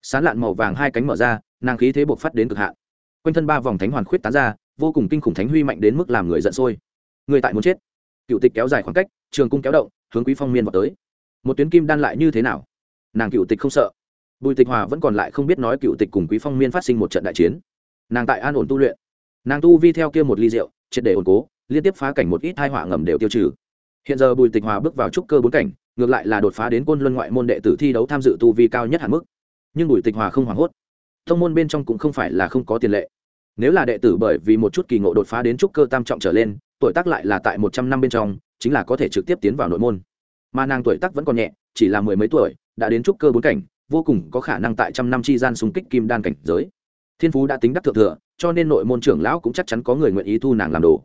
Sán lạn màu vàng hai cánh mở ra, nàng khí thế buộc phát đến cực hạn. Quanh thân ba vòng thánh hoàn khuyết tán ra, vô cùng kinh khủng thánh huy mạnh đến mức làm người giận sôi. Người tại muốn chết. Cựu tịch kéo dài khoảng cách, trường cung kéo động, hướng quý phong miên vào tới. Một tuyến kim đan lại như thế nào? Nàng cựu tịch không sợ. Bùi tịch hòa vẫn còn lại không biết nói cựu tịch cùng quý phong miên phát sinh một trận đại chiến. Nàng tại an ổn tu luyện nàng tu vi theo kia một ly rượu, triệt để ổn cố, liên tiếp phá cảnh một ít hai họa ngầm đều tiêu trừ. Hiện giờ bùi tịch hòa bước vào trúc cơ bốn cảnh, ngược lại là đột phá đến côn luân ngoại môn đệ tử thi đấu tham dự tu vi cao nhất hạn mức. Nhưng bùi tịch hòa không hoảng hốt. Thông môn bên trong cũng không phải là không có tiền lệ. Nếu là đệ tử bởi vì một chút kỳ ngộ đột phá đến trúc cơ tam trọng trở lên, tuổi tác lại là tại một trăm năm bên trong, chính là có thể trực tiếp tiến vào nội môn. Mà nàng tuổi tác vẫn còn nhẹ, chỉ là mười mấy tuổi, đã đến trúc cơ bốn cảnh, vô cùng có khả năng tại trăm năm chi gian xung kích kim đan cảnh giới thiên phú đã tính đắc thượng thừa, cho nên nội môn trưởng lão cũng chắc chắn có người nguyện ý thu nàng làm đồ.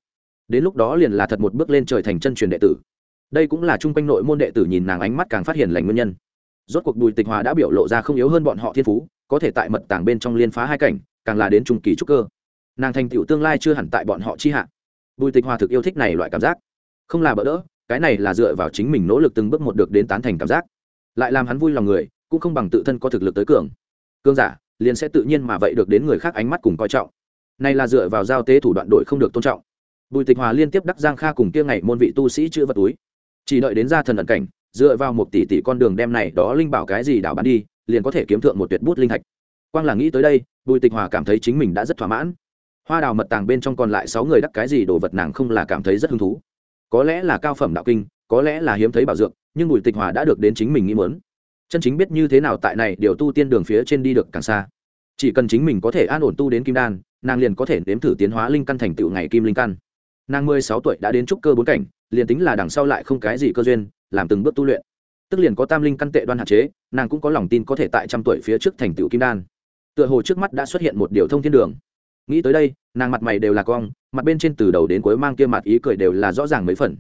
Đến lúc đó liền là thật một bước lên trời thành chân truyền đệ tử. Đây cũng là chung quanh nội môn đệ tử nhìn nàng ánh mắt càng phát hiện lành nguyên nhân. Rốt cuộc bùi tịch hòa đã biểu lộ ra không yếu hơn bọn họ thiên phú, có thể tại mật tàng bên trong liên phá hai cảnh, càng là đến trung kỳ trúc cơ. Nàng thành tựu tương lai chưa hẳn tại bọn họ chi hạ. Bùi tịch hòa thực yêu thích này loại cảm giác. Không là bỡ đỡ, cái này là dựa vào chính mình nỗ lực từng bước một được đến tán thành cảm giác. Lại làm hắn vui lòng người, cũng không bằng tự thân có thực lực tới cường. Cương giả liền sẽ tự nhiên mà vậy được đến người khác ánh mắt cùng coi trọng. Này là dựa vào giao tế thủ đoạn đội không được tôn trọng. Bùi tịch hòa liên tiếp đắc giang kha cùng kia ngày môn vị tu sĩ chữ vật túi. Chỉ đợi đến ra thần ẩn cảnh, dựa vào một tỷ tỷ con đường đem này đó linh bảo cái gì đảo bán đi, liền có thể kiếm thượng một tuyệt bút linh thạch. Quang là nghĩ tới đây, bùi tịch hòa cảm thấy chính mình đã rất thỏa mãn. Hoa đào mật tàng bên trong còn lại sáu người đắc cái gì đồ vật nàng không là cảm thấy rất hứng thú. Có lẽ là cao phẩm đạo kinh, có lẽ là hiếm thấy bảo dược, nhưng bùi tịch hòa đã được đến chính mình nghĩ muốn chân chính biết như thế nào tại này điều tu tiên đường phía trên đi được càng xa. Chỉ cần chính mình có thể an ổn tu đến kim đan, nàng liền có thể nếm thử tiến hóa linh căn thành tựu ngày kim linh căn. Nàng mười sáu tuổi đã đến trúc cơ bốn cảnh, liền tính là đằng sau lại không cái gì cơ duyên, làm từng bước tu luyện. Tức liền có tam linh căn tệ đoan hạn chế, nàng cũng có lòng tin có thể tại trăm tuổi phía trước thành tựu kim đan. Tựa hồ trước mắt đã xuất hiện một điều thông thiên đường. Nghĩ tới đây, nàng mặt mày đều là cong, mặt bên trên từ đầu đến cuối mang kia mặt ý cười đều là rõ ràng mấy phần.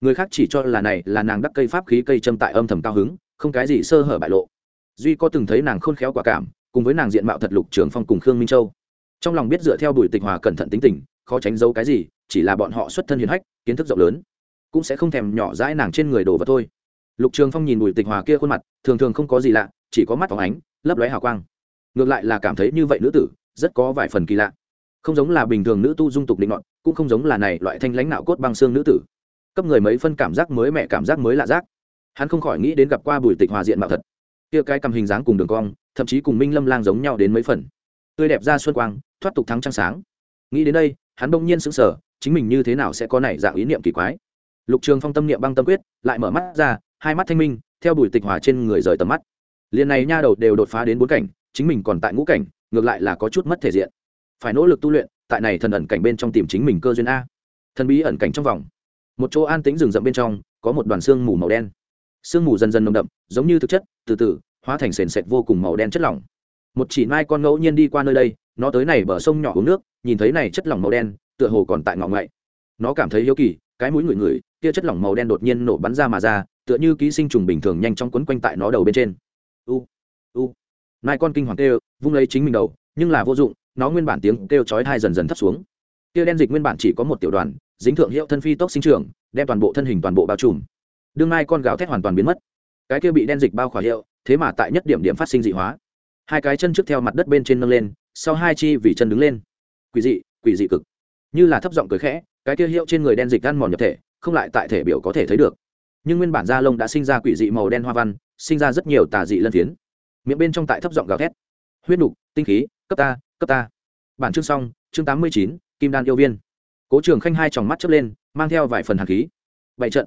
Người khác chỉ cho là này là nàng đắc cây pháp khí cây châm tại âm thầm cao hứng không cái gì sơ hở bại lộ. Duy có từng thấy nàng khôn khéo quả cảm, cùng với nàng diện mạo thật lục trường phong cùng khương minh châu. Trong lòng biết dựa theo bùi tịch hòa cẩn thận tính tình, khó tránh giấu cái gì, chỉ là bọn họ xuất thân hiền hách, kiến thức rộng lớn, cũng sẽ không thèm nhỏ dãi nàng trên người đồ vật thôi. Lục trường phong nhìn bùi tịch hòa kia khuôn mặt, thường thường không có gì lạ, chỉ có mắt phóng ánh, lấp lóe hào quang. Ngược lại là cảm thấy như vậy nữ tử, rất có vài phần kỳ lạ. Không giống là bình thường nữ tu dung tục định ngọn cũng không giống là này loại thanh lãnh nạo cốt băng xương nữ tử. Cấp người mấy phân cảm giác mới mẹ cảm giác mới lạ giác hắn không khỏi nghĩ đến gặp qua bùi tịch hòa diện mạo thật. Kia cái cầm hình dáng cùng đường cong, thậm chí cùng minh lâm lang giống nhau đến mấy phần. Tươi đẹp ra xuân quang, thoát tục thắng trăng sáng. Nghĩ đến đây, hắn đông nhiên sững sờ, chính mình như thế nào sẽ có này dạng ý niệm kỳ quái. Lục trường phong tâm niệm băng tâm quyết, lại mở mắt ra, hai mắt thanh minh, theo bùi tịch hòa trên người rời tầm mắt. Liền này nha đầu đều đột phá đến bốn cảnh, chính mình còn tại ngũ cảnh, ngược lại là có chút mất thể diện. Phải nỗ lực tu luyện, tại này thần ẩn cảnh bên trong tìm chính mình cơ duyên a. Thần bí ẩn cảnh trong vòng. Một chỗ an tĩnh rừng rậm bên trong, có một đoàn xương mù màu đen sương mù dần dần nồng đậm, giống như thực chất, từ từ, hóa thành sền sệt vô cùng màu đen chất lỏng. Một chỉ mai con ngẫu nhiên đi qua nơi đây, nó tới này bờ sông nhỏ uống nước, nhìn thấy này chất lỏng màu đen, tựa hồ còn tại ngọ ngậy. Nó cảm thấy hiếu kỳ, cái mũi ngửi ngửi, kia chất lỏng màu đen đột nhiên nổ bắn ra mà ra, tựa như ký sinh trùng bình thường nhanh chóng quấn quanh tại nó đầu bên trên. U u. Mai con kinh hoàng kêu, vung lấy chính mình đầu, nhưng là vô dụng, nó nguyên bản tiếng kêu chói thai dần dần thấp xuống. Kia đen dịch nguyên bản chỉ có một tiểu đoàn, dính thượng hiệu thân phi tốc sinh trưởng, đem toàn bộ thân hình toàn bộ bao trùm đương mai con gáo thét hoàn toàn biến mất. Cái kia bị đen dịch bao khỏa hiệu, thế mà tại nhất điểm điểm phát sinh dị hóa. Hai cái chân trước theo mặt đất bên trên nâng lên, sau hai chi vì chân đứng lên. Quỷ dị quỷ dị cực. Như là thấp giọng cười khẽ, cái kia hiệu trên người đen dịch ăn mòn nhập thể, không lại tại thể biểu có thể thấy được. Nhưng nguyên bản da lông đã sinh ra quỷ dị màu đen hoa văn, sinh ra rất nhiều tà dị lân phiến. Miệng bên trong tại thấp giọng gào thét. Huyết nục, tinh khí, cấp ta cấp ta. Bản chương xong, chương tám mươi chín, kim đan yêu viên. Cố trường khanh hai tròng mắt chớp lên, mang theo vài phần hàn khí. Bảy trận.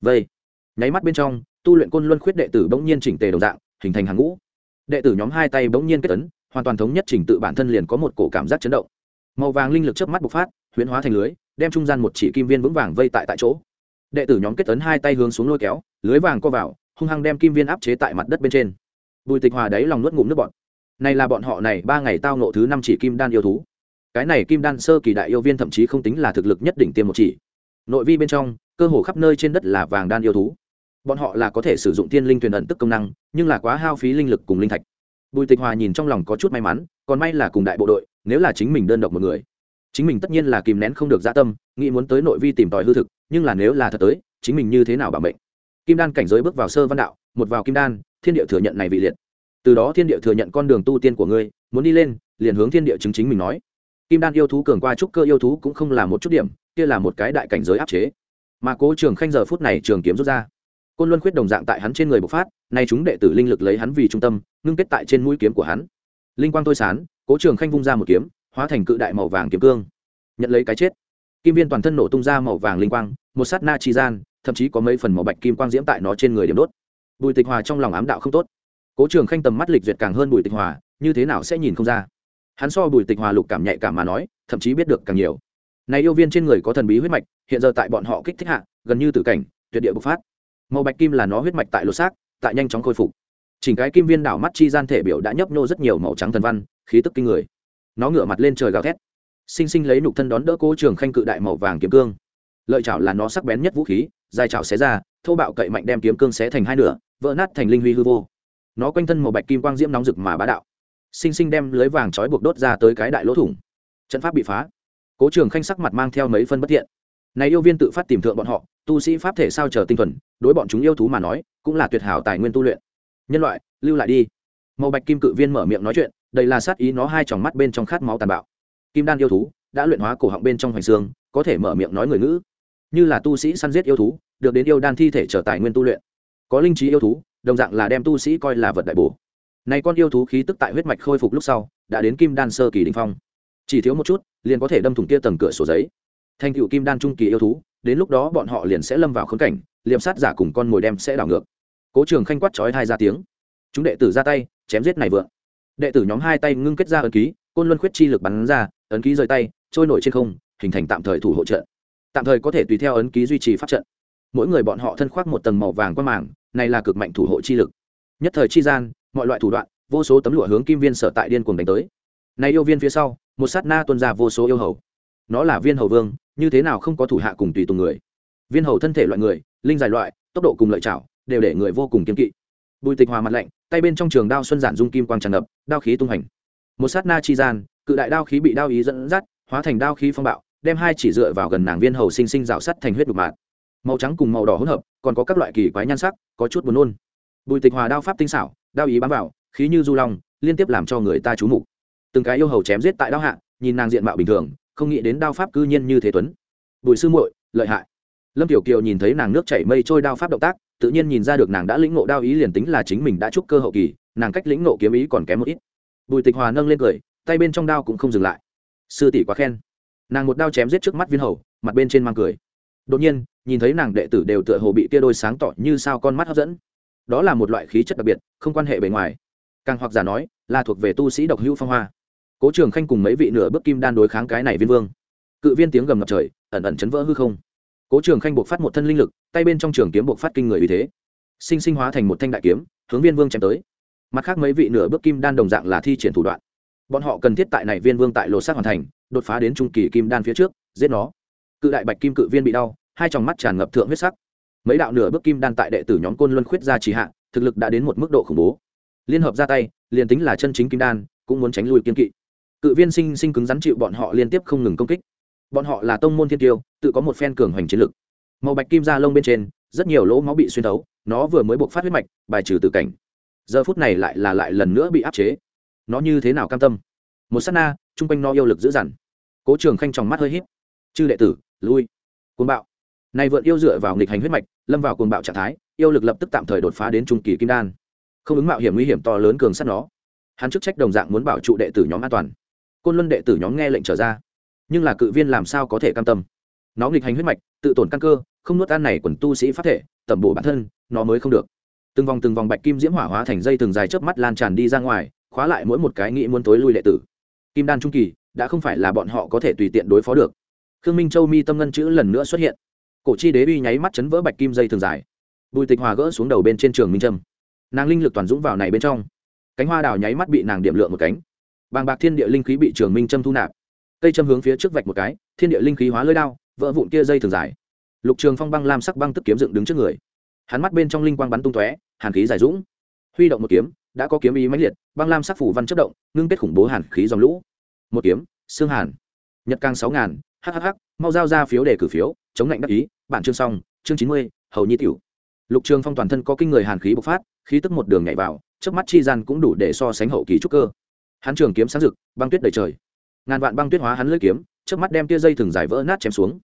Vây nháy mắt bên trong, tu luyện côn luân khuyết đệ tử bỗng nhiên chỉnh tề đồng dạng, hình thành hàng ngũ. Đệ tử nhóm hai tay bỗng nhiên kết ấn, hoàn toàn thống nhất trình tự bản thân liền có một cổ cảm giác chấn động. Màu vàng linh lực chớp mắt bộc phát, huyễn hóa thành lưới, đem trung gian một chỉ kim viên vững vàng vây tại tại chỗ. Đệ tử nhóm kết ấn hai tay hướng xuống lôi kéo, lưới vàng co vào, hung hăng đem kim viên áp chế tại mặt đất bên trên. Bùi tịch hòa đáy lòng nuốt ngụm nước bọn này là bọn họ này ba ngày tao nộ thứ năm chỉ kim đan yêu thú. Cái này kim đan sơ kỳ đại yêu viên thậm chí không tính là thực lực nhất định tiêm một chỉ. Nội vi bên trong, cơ hồ khắp nơi trên đất là vàng đan yêu thú bọn họ là có thể sử dụng tiên linh thuyền ẩn tức công năng, nhưng là quá hao phí linh lực cùng linh thạch. Bùi tịch hòa nhìn trong lòng có chút may mắn, còn may là cùng đại bộ đội, nếu là chính mình đơn độc một người. Chính mình tất nhiên là kìm nén không được dạ tâm, nghĩ muốn tới nội vi tìm tòi hư thực, nhưng là nếu là thật tới, chính mình như thế nào bảo mệnh? Kim đan cảnh giới bước vào sơ văn đạo, một vào kim đan, thiên địa thừa nhận này vị liệt. Từ đó thiên địa thừa nhận con đường tu tiên của ngươi, muốn đi lên, liền hướng thiên địa chứng chính mình nói. Kim đan yêu thú cường qua trúc cơ yêu thú cũng không là một chút điểm, kia là một cái đại cảnh giới áp chế. Mà cố trường khanh giờ phút này trường kiếm rút ra côn luân khuyết đồng dạng tại hắn trên người bộc phát, nay chúng đệ tử linh lực lấy hắn vì trung tâm, ngưng kết tại trên mũi kiếm của hắn. Linh quang tôi sán, cố trường khanh vung ra một kiếm, hóa thành cự đại màu vàng kiếm cương. Nhận lấy cái chết. Kim viên toàn thân nổ tung ra màu vàng linh quang, một sát na chi gian, thậm chí có mấy phần màu bạch kim quang diễm tại nó trên người điểm đốt. Bùi tịch hòa trong lòng ám đạo không tốt. Cố trường khanh tầm mắt lịch duyệt càng hơn bùi tịch hòa, như thế nào sẽ nhìn không ra? Hắn so bùi tịch hòa lục cảm nhạy cảm mà nói, thậm chí biết được càng nhiều. Này yêu viên trên người có thần bí huyết mạch, hiện giờ tại bọn họ kích thích hạ, gần như tử cảnh, tuyệt địa bộc phát màu bạch kim là nó huyết mạch tại lột xác, tại nhanh chóng khôi phục. Chỉnh cái kim viên đảo mắt chi gian thể biểu đã nhấp nhô rất nhiều màu trắng thần văn, khí tức kinh người. Nó ngửa mặt lên trời gào thét. Sinh sinh lấy nục thân đón đỡ cố trường khanh cự đại màu vàng kiếm cương. Lợi chảo là nó sắc bén nhất vũ khí, dài chảo xé ra, thô bạo cậy mạnh đem kiếm cương xé thành hai nửa, vỡ nát thành linh huy hư vô. Nó quanh thân màu bạch kim quang diễm nóng rực mà bá đạo. Sinh sinh đem lưới vàng trói buộc đốt ra tới cái đại lỗ thủng. Trận pháp bị phá. Cố trường khanh sắc mặt mang theo mấy phân bất thiện này yêu viên tự phát tìm thượng bọn họ, tu sĩ pháp thể sao chờ tinh thuần, đối bọn chúng yêu thú mà nói, cũng là tuyệt hảo tài nguyên tu luyện. Nhân loại, lưu lại đi. Màu bạch kim cự viên mở miệng nói chuyện đây là sát ý nó hai tròng mắt bên trong khát máu tàn bạo. Kim đan yêu thú đã luyện hóa cổ họng bên trong hoành xương, có thể mở miệng nói người ngữ. Như là tu sĩ săn giết yêu thú, được đến yêu đan thi thể trở tài nguyên tu luyện. Có linh trí yêu thú, đồng dạng là đem tu sĩ coi là vật đại bổ. Này con yêu thú khí tức tại huyết mạch khôi phục lúc sau, đã đến kim đan sơ kỳ đình phong. Chỉ thiếu một chút, liền có thể đâm thủng kia tầng cửa sổ giấy thành cựu kim đan trung kỳ yêu thú, đến lúc đó bọn họ liền sẽ lâm vào khốn cảnh liệm sát giả cùng con mồi đem sẽ đảo ngược. Cố trường khanh quát chói hai ra tiếng. Chúng đệ tử ra tay, chém giết này vượng. Đệ tử nhóm hai tay ngưng kết ra ấn ký, côn luân khuyết chi lực bắn ra, ấn ký rời tay, trôi nổi trên không, hình thành tạm thời thủ hộ trận. Tạm thời có thể tùy theo ấn ký duy trì pháp trận. Mỗi người bọn họ thân khoác một tầng màu vàng qua màng, này là cực mạnh thủ hộ chi lực. Nhất thời chi gian, mọi loại thủ đoạn, vô số tấm lụa hướng kim viên sở tại điên cuồng đánh tới. Này yêu viên phía sau, một sát na tuân ra vô số yêu hầu nó là viên hầu vương, như thế nào không có thủ hạ cùng tùy tùng người. Viên hầu thân thể loại người, linh dài loại, tốc độ cùng lợi chảo đều để người vô cùng kiên kỵ. Bùi tịch hòa mặt lạnh, tay bên trong trường đao xuân giản dung kim quang tràn ngập, đao khí tung hành. Một sát na chi gian, cự đại đao khí bị đao ý dẫn dắt, hóa thành đao khí phong bạo, đem hai chỉ dựa vào gần nàng viên hầu sinh sinh rào sắt thành huyết đục mạt. Màu trắng cùng màu đỏ hỗn hợp, còn có các loại kỳ quái nhan sắc, có chút buồn nôn. Bùi tịch hòa đao pháp tinh xảo, đao ý bám vào, khí như du long, liên tiếp làm cho người ta trú mục. Từng cái yêu hầu chém giết tại đao hạ, nhìn nàng diện mạo bình thường không nghĩ đến đao pháp cư nhiên như thế tuấn. Bùi sư muội, lợi hại. Lâm tiểu kiều nhìn thấy nàng nước chảy mây trôi đao pháp động tác, tự nhiên nhìn ra được nàng đã lĩnh ngộ đao ý liền tính là chính mình đã trúc cơ hậu kỳ, nàng cách lĩnh ngộ kiếm ý còn kém một ít. Bùi tịch hòa nâng lên cười, tay bên trong đao cũng không dừng lại. Sư tỷ quá khen. Nàng một đao chém giết trước mắt viên hầu, mặt bên trên mang cười. Đột nhiên, nhìn thấy nàng đệ tử đều tựa hồ bị tia đôi sáng tỏ như sao con mắt hấp dẫn. Đó là một loại khí chất đặc biệt, không quan hệ bề ngoài. Càng hoặc giả nói, là thuộc về tu sĩ độc hữu phong hoa cố trường khanh cùng mấy vị nửa bước kim đan đối kháng cái này viên vương. Cự viên tiếng gầm ngập trời, ẩn ẩn chấn vỡ hư không. Cố trường khanh buộc phát một thân linh lực, tay bên trong trường kiếm buộc phát kinh người uy thế. Sinh sinh hóa thành một thanh đại kiếm, hướng viên vương chém tới. Mặt khác mấy vị nửa bước kim đan đồng dạng là thi triển thủ đoạn. Bọn họ cần thiết tại này viên vương tại lô sát hoàn thành, đột phá đến trung kỳ kim đan phía trước, giết nó. Cự đại bạch kim cự viên bị đau, hai tròng mắt tràn ngập thượng huyết sắc. Mấy đạo nửa bước kim đan tại đệ tử nhóm côn luân khuyết ra trì hạ, thực lực đã đến một mức độ khủng bố. Liên hợp ra tay, liền tính là chân chính kim đan, cũng muốn tránh lui kiên kỵ cự viên sinh sinh cứng rắn chịu bọn họ liên tiếp không ngừng công kích. Bọn họ là tông môn thiên tiêu, tự có một phen cường hoành chiến lực. Màu bạch kim da lông bên trên, rất nhiều lỗ máu bị xuyên thấu, nó vừa mới buộc phát huyết mạch, bài trừ từ cảnh. Giờ phút này lại là lại lần nữa bị áp chế. Nó như thế nào cam tâm? Một s á t na, chung quanh nó yêu lực dữ dằn. Cố trường khanh tròng mắt hơi h í p chư đệ tử, lui. Côn bạo. Nay vượn yêu dựa vào nghịch hành huyết mạch, lâm vào côn bạo trạng thái, yêu lực lập tức tạm thời đột phá đến trung kỳ kim đan. Không ứng mạo hiểm nguy hiểm to lớn cường sắt nó. Hắn chức trách đồng dạng muốn bảo trụ đệ tử nhóm an toàn côn luân đệ tử nhóm nghe lệnh trở ra. Nhưng là cự viên làm sao có thể cam tâm? Nó nghịch hành huyết mạch, tự tổn căn cơ, không nuốt ăn này quần tu sĩ phát thể, tẩm bổ bản thân, nó mới không được. Từng vòng từng vòng bạch kim diễm hỏa hóa thành dây từng dài chớp mắt lan tràn đi ra ngoài, khóa lại mỗi một cái nghĩ muốn tối lui đệ tử. Kim đan trung kỳ, đã không phải là bọn họ có thể tùy tiện đối phó được. Khương minh châu mi tâm ngân chữ lần nữa xuất hiện. Cổ chi đế uy nháy mắt chấn vỡ bạch kim dây thường dài. Bùi tịch hòa gỡ xuống đầu bên trên trường minh trâm. Nàng linh lực toàn dũng vào này bên trong. Cánh hoa đào nháy mắt bị nàng điểm lượng một cánh bàng bạc thiên địa linh khí bị trường minh châm thu nạp. Cây châm hướng phía trước vạch một cái, thiên địa linh khí hóa lơi đao, vỡ vụn kia dây thường dài. Lục trường phong băng lam sắc băng tức kiếm dựng đứng trước người. Hắn mắt bên trong linh quang bắn tung tóe, hàn khí dài dũng. Huy động một kiếm, đã có kiếm ý mãnh liệt, băng lam sắc phủ văn chất động, ngưng kết khủng bố hàn khí dòng lũ. Một kiếm, xương hàn. Nhật càng sáu ngàn hhh mau giao ra phiếu để cử phiếu, chống lạnh đắc ý, bản chương xong, chương chín mươi, hầu nhi tiểu. Lục trường phong toàn thân có kinh người hàn khí bộc phát, khí tức một đường nhảy vào trước mắt chi gian cũng đủ để so sánh hậu kỳ trúc cơ hắn trường kiếm sáng rực, băng tuyết đầy trời. Ngàn vạn băng tuyết hóa hắn lưỡi kiếm trước mắt đem tia dây thừng dài vỡ nát chém xuống.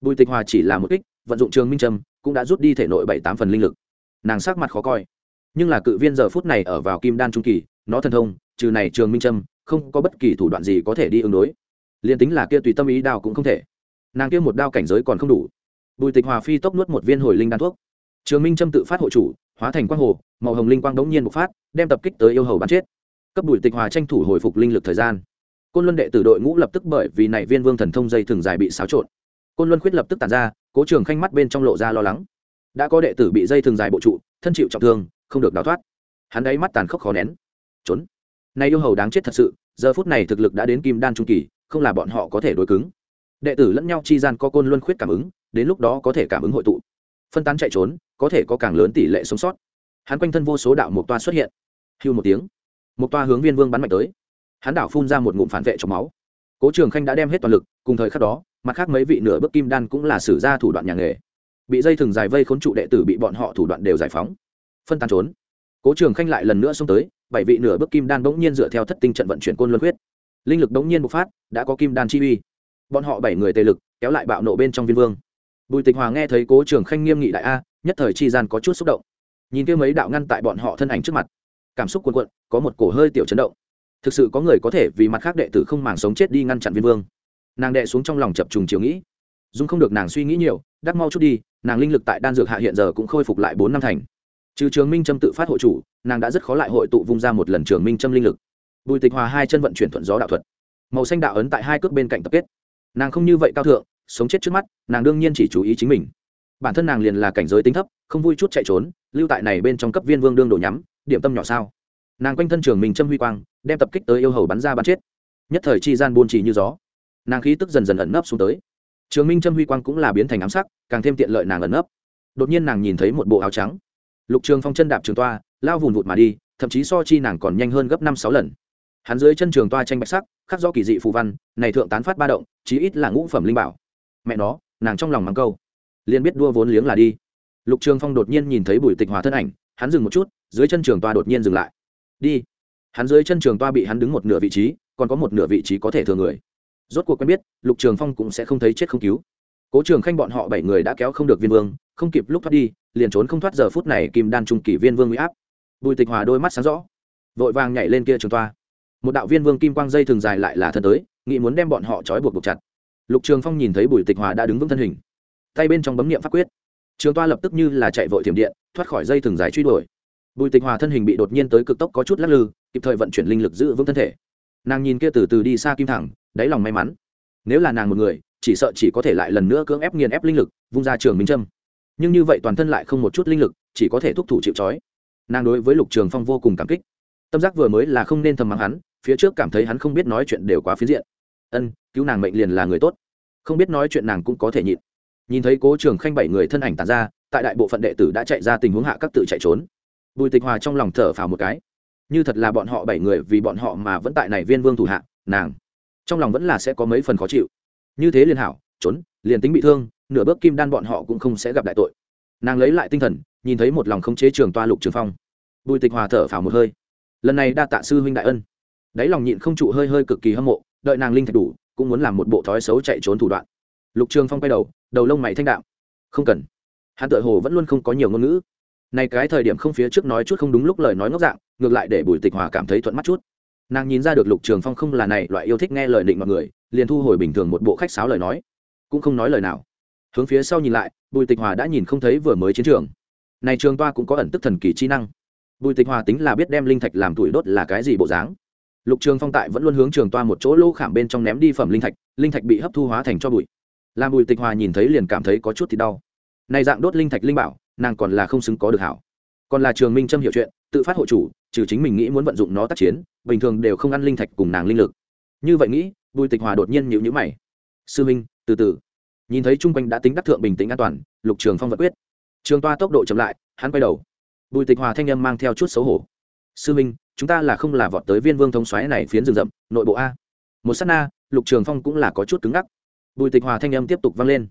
Bùi tịch hòa chỉ là một kích, vận dụng trường minh trâm, cũng đã rút đi thể nội bảy tám phần linh lực. Nàng sắc mặt khó coi. Nhưng là cự viên giờ phút này ở vào kim đan trung kỳ, nó thần thông, trừ này trường minh trâm, không có bất kỳ thủ đoạn gì có thể đi ứng đối. Liền tính là kia tùy tâm ý đao cũng không thể. Nàng kia một đao cảnh giới còn không đủ. Bùi tịch hòa phi tốc nuốt một viên hồi linh đan thuốc. Trường minh trâm tự phát hộ chủ, hóa thành quang hồ, màu hồng linh quang đống nhiên bộc phát, đem tập kích tới yêu hầu bắn chết cấp bùi tịch hòa tranh thủ hồi phục linh lực thời gian. Côn luân đệ tử đội ngũ lập tức bởi vì này viên vương thần thông dây thường dài bị xáo trộn. Côn luân khuyết lập tức tàn ra, cố trường khanh mắt bên trong lộ ra lo lắng. Đã có đệ tử bị dây thường dài bộ trụ, thân chịu trọng thương, không được đào thoát. Hắn ấy mắt tàn khốc khó nén. Trốn. Nay yêu hầu đáng chết thật sự, giờ phút này thực lực đã đến kim đan trung kỳ, không là bọn họ có thể đối cứng. Đệ tử lẫn nhau chi gian có côn luân khuyết cảm ứng, đến lúc đó có thể cảm ứng hội tụ. Phân tán chạy trốn, có thể có càng lớn tỷ lệ sống sót. Hắn quanh thân vô số đạo mục toa xuất hiện. Hưu một tiếng một toa hướng viên vương bắn mạnh tới. Hắn đảo phun ra một ngụm phản vệ trong máu. Cố trường khanh đã đem hết toàn lực, cùng thời khắc đó, mặt khác mấy vị nửa bước kim đan cũng là sử ra thủ đoạn nhà nghề. Bị dây thừng dài vây khốn trụ đệ tử bị bọn họ thủ đoạn đều giải phóng. Phân tán trốn. Cố trường khanh lại lần nữa xông tới, bảy vị nửa bước kim đan bỗng nhiên dựa theo thất tinh trận vận chuyển côn luân huyết linh lực bỗng nhiên bộc phát, đã có kim đan chi uy. Bọn họ bảy người tề lực, kéo lại bạo nộ bên trong viên vương. Bùi tịch hòa nghe thấy cố trường khanh nghiêm nghị đại a, nhất thời chi gian có chút xúc động. Nhìn kia mấy đạo ngăn tại bọn họ thân ảnh trước mặt cảm xúc cuồn cuộn, có một cổ hơi tiểu chấn động. Thực sự có người có thể vì mặt khác đệ tử không màng sống chết đi ngăn chặn viên vương. Nàng đệ xuống trong lòng chập trùng chiều nghĩ. Dung không được nàng suy nghĩ nhiều, đắc mau chút đi, nàng linh lực tại đan dược hạ hiện giờ cũng khôi phục lại bốn năm thành. Trừ trường minh trâm tự phát hội chủ, nàng đã rất khó lại hội tụ vung ra một lần trường minh trâm linh lực. Bùi tịch hòa hai chân vận chuyển thuận gió đạo thuật. Màu xanh đạo ấn tại hai cước bên cạnh tập kết. Nàng không như vậy cao thượng, sống chết trước mắt, nàng đương nhiên chỉ chú ý chính mình. Bản thân nàng liền là cảnh giới tính thấp, không vui chút chạy trốn, lưu tại này bên trong cấp viên vương đương đổ nhắm điểm tâm nhỏ sao? Nàng quanh thân trường mình châm huy quang, đem tập kích tới yêu hầu bắn ra bắn chết. Nhất thời chi gian buôn trì như gió. Nàng khí tức dần dần ẩn nấp xuống tới. Trường minh châm huy quang cũng là biến thành ám sắc, càng thêm tiện lợi nàng ẩn nấp. Đột nhiên nàng nhìn thấy một bộ áo trắng. Lục trường phong chân đạp trường toa, lao vùn vụt mà đi, thậm chí so chi nàng còn nhanh hơn gấp năm sáu lần. Hắn dưới chân trường toa tranh bạch sắc, khắc do kỳ dị phù văn, này thượng tán phát ba động, chí ít là ngũ phẩm linh bảo. Mẹ nó, nàng trong lòng mắng câu. Liền biết đua vốn liếng là đi. Lục trường phong đột nhiên nhìn thấy bùi tịch hòa thân ảnh hắn dừng một chút, dưới chân trường toa đột nhiên dừng lại. Đi. Hắn dưới chân trường toa bị hắn đứng một nửa vị trí, còn có một nửa vị trí có thể thừa người. Rốt cuộc quen biết, lục trường phong cũng sẽ không thấy chết không cứu. Cố trường khanh bọn họ bảy người đã kéo không được viên vương, không kịp lúc thoát đi, liền trốn không thoát giờ phút này kim đan trung kỷ viên vương huy áp. Bùi tịch hòa đôi mắt sáng rõ. Vội vàng nhảy lên kia trường toa. Một đạo viên vương kim quang dây thường dài lại là thân tới, nghĩ muốn đem bọn họ trói buộc buộc chặt. Lục trường phong nhìn thấy bùi tịch hòa đã đứng vững thân hình. Tay bên trong bấm niệm pháp quyết trường toa lập tức như là chạy vội thiểm điện, thoát khỏi dây thừng dài truy đuổi. Bùi tịch hòa thân hình bị đột nhiên tới cực tốc có chút lắc lư, kịp thời vận chuyển linh lực giữ vững thân thể. Nàng nhìn kia từ từ đi xa kim thẳng, đáy lòng may mắn. Nếu là nàng một người, chỉ sợ chỉ có thể lại lần nữa cưỡng ép nghiền ép linh lực, vung ra trường minh trâm nhưng như vậy toàn thân lại không một chút linh lực, chỉ có thể thúc thủ chịu trói. Nàng đối với lục trường phong vô cùng cảm kích. Tâm giác vừa mới là không nên thầm mắng hắn, phía trước cảm thấy hắn không biết nói chuyện đều quá phiến diện. Ân, cứu nàng mệnh liền là người tốt. Không biết nói chuyện nàng cũng có thể nhịn nhìn thấy cố trường khanh bảy người thân ảnh tàn ra, tại đại bộ phận đệ tử đã chạy ra tình huống hạ các tự chạy trốn. Bùi tịch hòa trong lòng thở phào một cái. Như thật là bọn họ bảy người, vì bọn họ mà vẫn tại này viên vương thủ hạ, nàng trong lòng vẫn là sẽ có mấy phần khó chịu. Như thế liền hảo, trốn, liền tính bị thương, nửa bước kim đan bọn họ cũng không sẽ gặp đại tội. Nàng lấy lại tinh thần, nhìn thấy một lòng khống chế trường toa lục trường phong. Bùi tịch hòa thở phào một hơi. Lần này đa tạ sư huynh đại ân. Đáy lòng nhịn không trụ hơi hơi cực kỳ hâm mộ, đợi nàng linh thạch đủ, cũng muốn làm một bộ thói xấu chạy trốn thủ đoạn lục trường phong quay đầu đầu lông mày thanh đạm. Không cần. Hắn tự hồ vẫn luôn không có nhiều ngôn ngữ. Này cái thời điểm không phía trước nói chút không đúng lúc lời nói ngốc dạng, ngược lại để bùi tịch hòa cảm thấy thuận mắt chút. Nàng nhìn ra được lục trường phong không là này loại yêu thích nghe lời định mọi người, liền thu hồi bình thường một bộ khách sáo lời nói. Cũng không nói lời nào. Hướng phía sau nhìn lại, bùi tịch hòa đã nhìn không thấy vừa mới chiến trường. Này trường toa cũng có ẩn tức thần kỳ chi năng. Bùi tịch hòa tính là biết đem linh thạch làm tuổi đốt là cái gì bộ dáng. Lục trường phong tại vẫn luôn hướng trường toa một chỗ lô khảm bên trong ném đi phẩm linh thạch linh thạch bị hấp thu hóa thành cho bụi làm bùi tịch hòa nhìn thấy liền cảm thấy có chút thì đau. Này dạng đốt linh thạch linh bảo, nàng còn là không xứng có được hảo. Còn là trường minh trâm hiểu chuyện, tự phát hộ chủ, trừ chính mình nghĩ muốn vận dụng nó tác chiến, bình thường đều không ăn linh thạch cùng nàng linh lực. Như vậy nghĩ, bùi tịch hòa đột nhiên nhịu nhữ mày. Sư minh, từ từ. Nhìn thấy chung quanh đã tính đắc thượng bình tĩnh an toàn, lục trường phong vật quyết. Trường toa tốc độ chậm lại, hắn quay đầu. Bùi tịch hòa thanh âm mang theo chút xấu hổ. Sư minh, chúng ta là không là vọt tới viên vương thông xoáy này phiến rừng rậm, nội bộ a. Một s á t na, lục trường phong cũng là có chút cứng ngắc bùi tịch hòa thanh âm tiếp tục vang lên.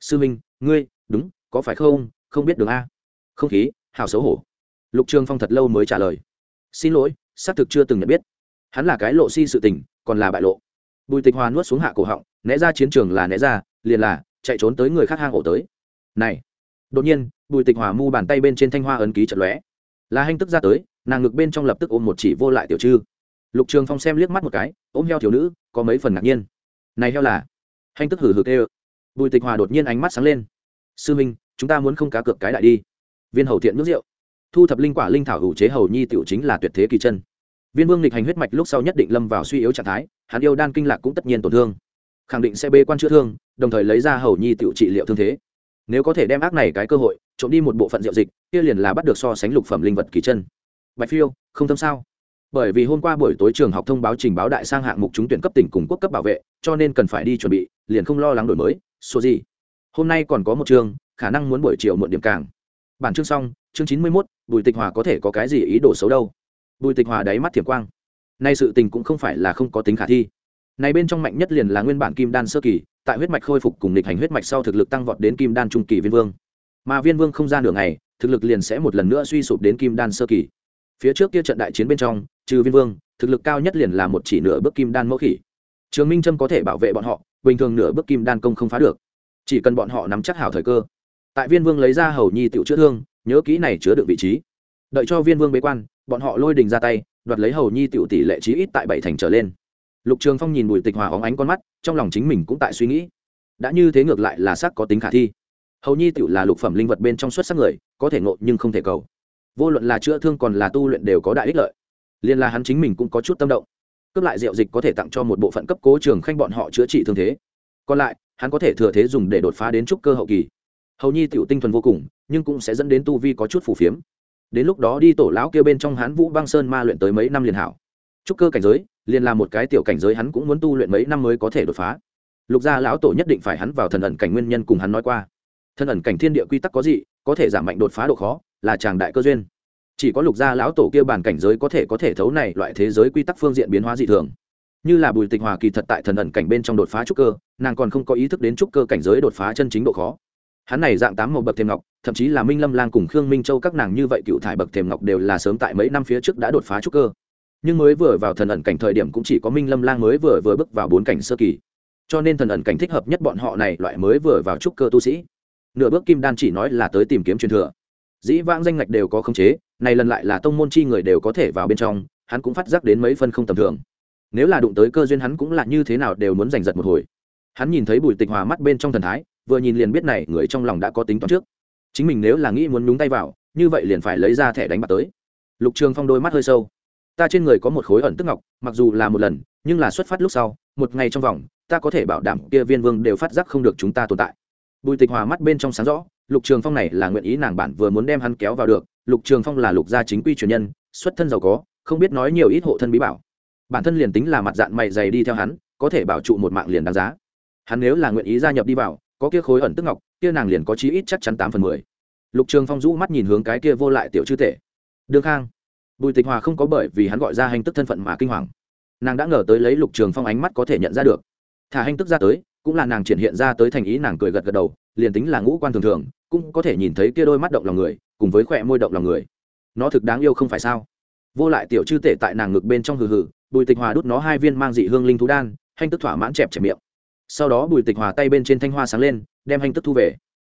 Sư minh, ngươi, đúng, có phải không? Không biết đường a. Không khí hào xấu hổ. Lục trường phong thật lâu mới trả lời. Xin lỗi, xác thực chưa từng nhận biết. Hắn là cái lộ si sự tình, còn là bại lộ. Bùi tịch hòa nuốt xuống hạ cổ họng, né ra chiến trường là né ra, liền là chạy trốn tới người khác hang ổ tới. Này. Đột nhiên, bùi tịch hòa mu bàn tay bên trên thanh hoa ấn ký trận lóe. Là hành tức ra tới, nàng ngực bên trong lập tức ôm một chỉ vô lại tiểu trư. Lục trường phong xem liếc mắt một cái, ôm heo thiếu nữ, có mấy phần ngạc nhiên. Này heo là hành tức hử hử kêu. Bùi tịch hòa đột nhiên ánh mắt sáng lên. Sư minh, chúng ta muốn không cá cược cái đại đi. Viên hầu thiện nước rượu. Thu thập linh quả linh thảo hữu chế hầu nhi tiểu chính là tuyệt thế kỳ chân. Viên vương lịch hành huyết mạch lúc sau nhất định lâm vào suy yếu trạng thái, hắn yêu đan kinh lạc cũng tất nhiên tổn thương. Khẳng định sẽ bê quan chữa thương, đồng thời lấy ra hầu nhi tiểu trị liệu thương thế. Nếu có thể đem ác này cái cơ hội, trộm đi một bộ phận rượu dịch, kia liền là bắt được so sánh lục phẩm linh vật kỳ chân. Bạch phiêu, không tâm sao? Bởi vì hôm qua buổi tối trường học thông báo trình báo đại sang hạng mục trúng tuyển cấp tỉnh cùng quốc cấp bảo vệ, cho nên cần phải đi chuẩn bị, liền không lo lắng đổi mới, số gì. Hôm nay còn có một trường, khả năng muốn buổi chiều muộn điểm càng. Bản chương xong, chương chín mươi mốt, bùi tịch hòa có thể có cái gì ý đồ xấu đâu? Bùi tịch hòa đáy mắt thiểm quang. Nay sự tình cũng không phải là không có tính khả thi. Này bên trong mạnh nhất liền là nguyên bản kim đan sơ kỳ, tại huyết mạch khôi phục cùng lịch hành huyết mạch sau thực lực tăng vọt đến kim đan trung kỳ viên vương. Mà viên vương không ra nửa ngày, thực lực liền sẽ một lần nữa suy sụp đến kim đan sơ kỳ. Phía trước kia trận đại chiến bên trong trừ viên vương, thực lực cao nhất liền là một chỉ nửa bước kim đan mẫu khỉ. Trường minh trâm có thể bảo vệ bọn họ, bình thường nửa bước kim đan công không phá được. Chỉ cần bọn họ nắm chắc hảo thời cơ. Tại viên vương lấy ra hầu nhi tiểu chữa thương, nhớ kỹ này chứa được vị trí. Đợi cho viên vương bế quan, bọn họ lôi đình ra tay, đoạt lấy hầu nhi tiểu tỷ lệ trí ít tại bảy thành trở lên. Lục trường phong nhìn bùi tịch hòa óng ánh con mắt, trong lòng chính mình cũng tại suy nghĩ. Đã như thế ngược lại là sắc có tính khả thi. Hầu nhi tiểu là lục phẩm linh vật bên trong xuất sắc người, có thể ngộ nhưng không thể cầu. Vô luận là chữa thương còn là tu luyện đều có đại ích lợi liên là hắn chính mình cũng có chút tâm động. Cướp lại rượu dịch có thể tặng cho một bộ phận cấp cố trường khanh bọn họ chữa trị thương thế. Còn lại, hắn có thể thừa thế dùng để đột phá đến trúc cơ hậu kỳ. Hầu nhi tiểu tinh thuần vô cùng, nhưng cũng sẽ dẫn đến tu vi có chút phù phiếm. Đến lúc đó đi tổ lão kia bên trong hắn vũ băng sơn ma luyện tới mấy năm liền hảo. Trúc cơ cảnh giới, liền là một cái tiểu cảnh giới hắn cũng muốn tu luyện mấy năm mới có thể đột phá. Lục gia lão tổ nhất định phải hắn vào thần ẩn cảnh nguyên nhân cùng hắn nói qua. Thần ẩn cảnh thiên địa quy tắc có gì, có thể giảm mạnh đột phá độ khó, là tràng đại cơ duyên chỉ có lục gia lão tổ kia bản cảnh giới có thể có thể thấu này loại thế giới quy tắc phương diện biến hóa dị thường. Như là bùi tịch hòa kỳ thật tại thần ẩn cảnh bên trong đột phá trúc cơ, nàng còn không có ý thức đến trúc cơ cảnh giới đột phá chân chính độ khó. Hắn này dạng tám một bậc thềm ngọc, thậm chí là minh lâm lang cùng khương minh châu các nàng như vậy cựu thải bậc thềm ngọc đều là sớm tại mấy năm phía trước đã đột phá trúc cơ. Nhưng mới vừa vào thần ẩn cảnh thời điểm cũng chỉ có minh lâm lang mới vừa vừa bước vào bốn cảnh sơ kỳ. Cho nên thần ẩn cảnh thích hợp nhất bọn họ này loại mới vừa vào trúc cơ tu sĩ. Nửa bước kim đan chỉ nói là tới tìm kiếm truyền thừa. Dĩ vãng danh ngạch đều có khống chế này lần lại là tông môn chi người đều có thể vào bên trong, hắn cũng phát giác đến mấy phân không tầm thường. Nếu là đụng tới cơ duyên hắn cũng là như thế nào đều muốn giành giật một hồi. Hắn nhìn thấy bùi tịch hòa mắt bên trong thần thái, vừa nhìn liền biết này người trong lòng đã có tính toán trước. Chính mình nếu là nghĩ muốn nhúng tay vào, như vậy liền phải lấy ra thẻ đánh bạc tới. Lục trường phong đôi mắt hơi sâu. Ta trên người có một khối ẩn tức ngọc, mặc dù là một lần, nhưng là xuất phát lúc sau, một ngày trong vòng, ta có thể bảo đảm kia viên vương đều phát giác không được chúng ta tồn tại. Bùi tịch hòa mắt bên trong sáng rõ, lục trường phong này là nguyện ý nàng bản vừa muốn đem hắn kéo vào được lục trường phong là lục gia chính quy truyền nhân, xuất thân giàu có, không biết nói nhiều ít hộ thân bí bảo. Bản thân liền tính là mặt dạng mày dày đi theo hắn, có thể bảo trụ một mạng liền đáng giá. Hắn nếu là nguyện ý gia nhập đi vào, có kia khối ẩn tức ngọc, kia nàng liền có chí ít chắc chắn tám phần mười. Lục trường phong rũ mắt nhìn hướng cái kia vô lại tiểu chư tể. Đương khang. Bùi tịch hòa không có bởi vì hắn gọi ra hành tức thân phận mà kinh hoàng. Nàng đã ngờ tới lấy lục trường phong ánh mắt có thể nhận ra được. Thả hành tức ra tới, cũng là nàng triển hiện ra tới thành ý nàng cười gật gật đầu, liền tính là ngũ quan thường thường cũng có thể nhìn thấy kia đôi mắt động lòng người, cùng với khỏe môi động lòng người. Nó thực đáng yêu không phải sao? Vô lại tiểu chư tể tại nàng ngực bên trong hừ hừ, bùi tịch hòa đút nó hai viên mang dị hương linh thú đan, hanh tức thỏa mãn chẹp chẹp miệng. Sau đó bùi tịch hòa tay bên trên thanh hoa sáng lên, đem hanh tức thu về.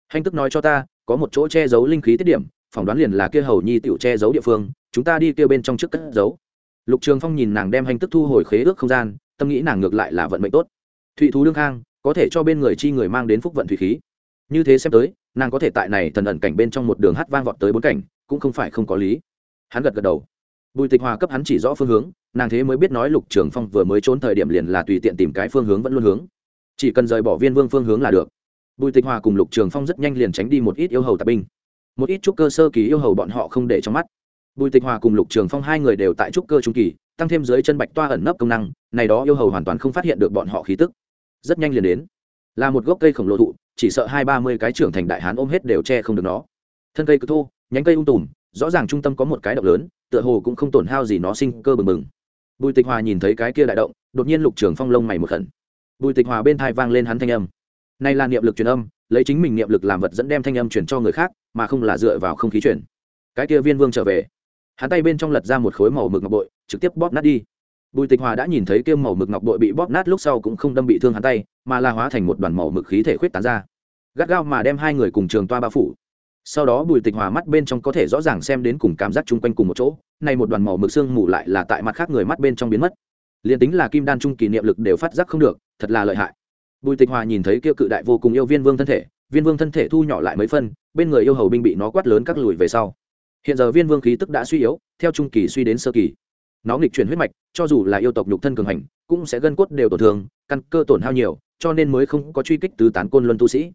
Hanh tức nói cho ta, có một chỗ che giấu linh khí tiết điểm, phỏng đoán liền là kia hầu nhi tiểu che giấu địa phương, chúng ta đi kia bên trong trước cất giấu. Lục trường phong nhìn nàng đem hành tức thu hồi khế ước không gian, tâm nghĩ nàng ngược lại là vận mệnh tốt. Thụy thú đương khang, có thể cho bên người chi người mang đến phúc vận thủy khí. Như thế xem tới nàng có thể tại này thần ẩn cảnh bên trong một đường hát vang vọt tới bốn cảnh, cũng không phải không có lý. Hắn gật gật đầu. Bùi tịch hòa cấp hắn chỉ rõ phương hướng, nàng thế mới biết nói lục trường phong vừa mới trốn thời điểm liền là tùy tiện tìm cái phương hướng vẫn luôn hướng. Chỉ cần rời bỏ viên vương phương hướng là được. Bùi tịch hòa cùng lục trường phong rất nhanh liền tránh đi một ít yêu hầu tạp binh. Một ít trúc cơ sơ kỳ yêu hầu bọn họ không để trong mắt. Bùi tịch hòa cùng lục trường phong hai người đều tại trúc cơ trung kỳ, tăng thêm dưới chân bạch toa ẩn nấp công năng, này đó yêu hầu hoàn toàn không phát hiện được bọn họ khí tức. Rất nhanh liền đến. Là một gốc cây khổng lồ thụ chỉ sợ hai ba mươi cái trưởng thành đại hán ôm hết đều che không được nó. Thân cây cứ thô, nhánh cây ung tùm, rõ ràng trung tâm có một cái động lớn, tựa hồ cũng không tổn hao gì nó sinh cơ bừng bừng. Bùi tịch hòa nhìn thấy cái kia đại động, đột nhiên lục trường phong lông mày một khẩn. Bùi tịch hòa bên thai vang lên hắn thanh âm. Này là niệm lực truyền âm, lấy chính mình niệm lực làm vật dẫn đem thanh âm truyền cho người khác, mà không là dựa vào không khí truyền. Cái kia viên vương trở về. Hắn tay bên trong lật ra một khối màu mực ngọc bội, trực tiếp bóp nát đi. Bùi tịch hòa đã nhìn thấy kia màu mực ngọc bội bị bóp nát lúc sau cũng không đâm bị thương hắn tay mà là hóa thành một đoàn màu mực khí thể khuyết tán ra. Gắt gao mà đem hai người cùng trường toa bao phủ. Sau đó bùi tịch hòa mắt bên trong có thể rõ ràng xem đến cùng cảm giác chung quanh cùng một chỗ này một đoàn màu mực xương mù lại là tại mặt khác người mắt bên trong biến mất. Liền tính là kim đan trung kỳ niệm lực đều phát giác không được, thật là lợi hại. Bùi tịch hòa nhìn thấy kia cự đại vô cùng yêu viên vương thân thể, viên vương thân thể thu nhỏ lại mấy phân, bên người yêu hầu binh bị nó quát lớn các lùi về sau. Hiện giờ viên vương khí tức đã suy yếu, theo trung kỳ suy đến sơ kỳ. Nó nghịch chuyển huyết mạch, cho dù là yêu tộc nhục thân cường hành, cũng sẽ gân cốt đều tổn thương, căn cơ tổn hao nhiều cho nên mới không có truy kích tứ tán côn luân tu sĩ.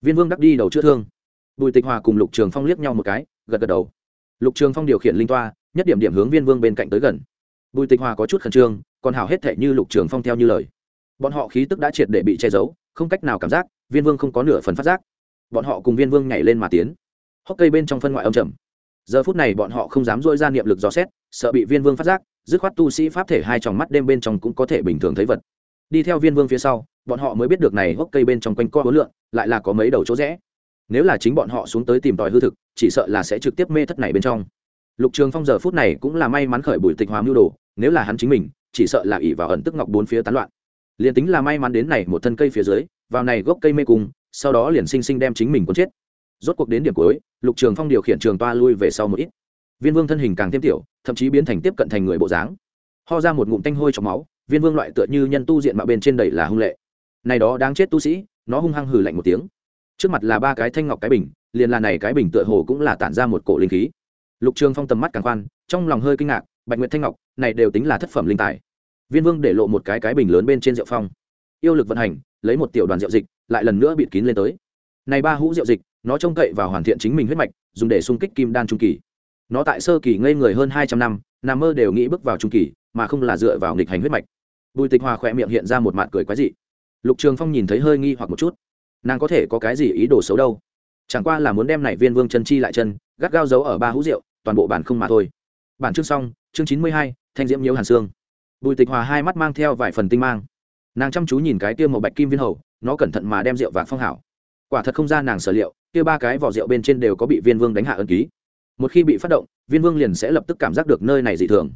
Viên vương đắc đi đầu chữa thương. Bùi tịch hòa cùng lục trường phong liếc nhau một cái, gật gật đầu. Lục trường phong điều khiển linh toa, nhất điểm điểm hướng viên vương bên cạnh tới gần. Bùi tịch hòa có chút khẩn trương, còn hảo hết thể như lục trường phong theo như lời. Bọn họ khí tức đã triệt để bị che giấu, không cách nào cảm giác, viên vương không có nửa phần phát giác. Bọn họ cùng viên vương nhảy lên mà tiến. Hốc cây bên trong phân ngoại âm trầm. Giờ phút này bọn họ không dám dôi ra niệm lực dò xét, sợ bị viên vương phát giác, dứt khoát tu sĩ pháp thể hai tròng mắt đêm bên trong cũng có thể bình thường thấy vật đi theo viên vương phía sau, bọn họ mới biết được này hốc cây bên trong quanh co hối lượng lại là có mấy đầu chỗ rẽ. Nếu là chính bọn họ xuống tới tìm tòi hư thực, chỉ sợ là sẽ trực tiếp mê thất này bên trong. Lục trường phong giờ phút này cũng là may mắn khởi bùi tịch hòa mưu đồ, nếu là hắn chính mình, chỉ sợ là ỉ vào ẩn tức ngọc bốn phía tán loạn. Liền tính là may mắn đến này một thân cây phía dưới, vào này gốc cây mê cung, sau đó liền sinh sinh đem chính mình cuốn chết. Rốt cuộc đến điểm cuối, lục trường phong điều khiển trường toa lui về sau một ít. Viên vương thân hình càng thêm tiểu, thậm chí biến thành tiếp cận thành người bộ dáng. Ho ra một ngụm tanh hôi trong máu viên vương loại tựa như nhân tu diện mạo bên trên đầy là hung lệ. Này đó đáng chết tu sĩ, nó hung hăng hừ lạnh một tiếng. Trước mặt là ba cái thanh ngọc cái bình, liền là này cái bình tựa hồ cũng là tản ra một cổ linh khí. Lục trường phong tầm mắt càng khoan, trong lòng hơi kinh ngạc, bạch nguyệt thanh ngọc, này đều tính là thất phẩm linh tài. Viên vương để lộ một cái cái bình lớn bên trên rượu phong. Yêu lực vận hành, lấy một tiểu đoàn rượu dịch, lại lần nữa bịt kín lên tới. Này ba hũ rượu dịch, nó trông cậy vào hoàn thiện chính mình huyết mạch, dùng để xung kích kim đan trung kỳ. Nó tại sơ kỳ ngây người hơn hai trăm năm, nằm mơ đều nghĩ bước vào trung kỳ, mà không là dựa vào nghịch hành huyết mạch bùi tịch hòa khỏe miệng hiện ra một mặt cười quái dị. Lục trường phong nhìn thấy hơi nghi hoặc một chút. Nàng có thể có cái gì ý đồ xấu đâu? Chẳng qua là muốn đem này viên vương chân chi lại chân, gắt gao giấu ở ba hũ rượu, toàn bộ bản không mà thôi. Bản chương xong, chương chín mươi hai, thanh diễm nhiễu hàn xương bùi tịch hòa hai mắt mang theo vài phần tinh mang. Nàng chăm chú nhìn cái tiêu màu bạch kim viên hầu, nó cẩn thận mà đem rượu vạc phong hảo. Quả thật không ra nàng sở liệu, kia ba cái vỏ rượu bên trên đều có bị viên vương đánh hạ ân ký. Một khi bị phát động, viên vương liền sẽ lập tức cảm giác được nơi này dị thường.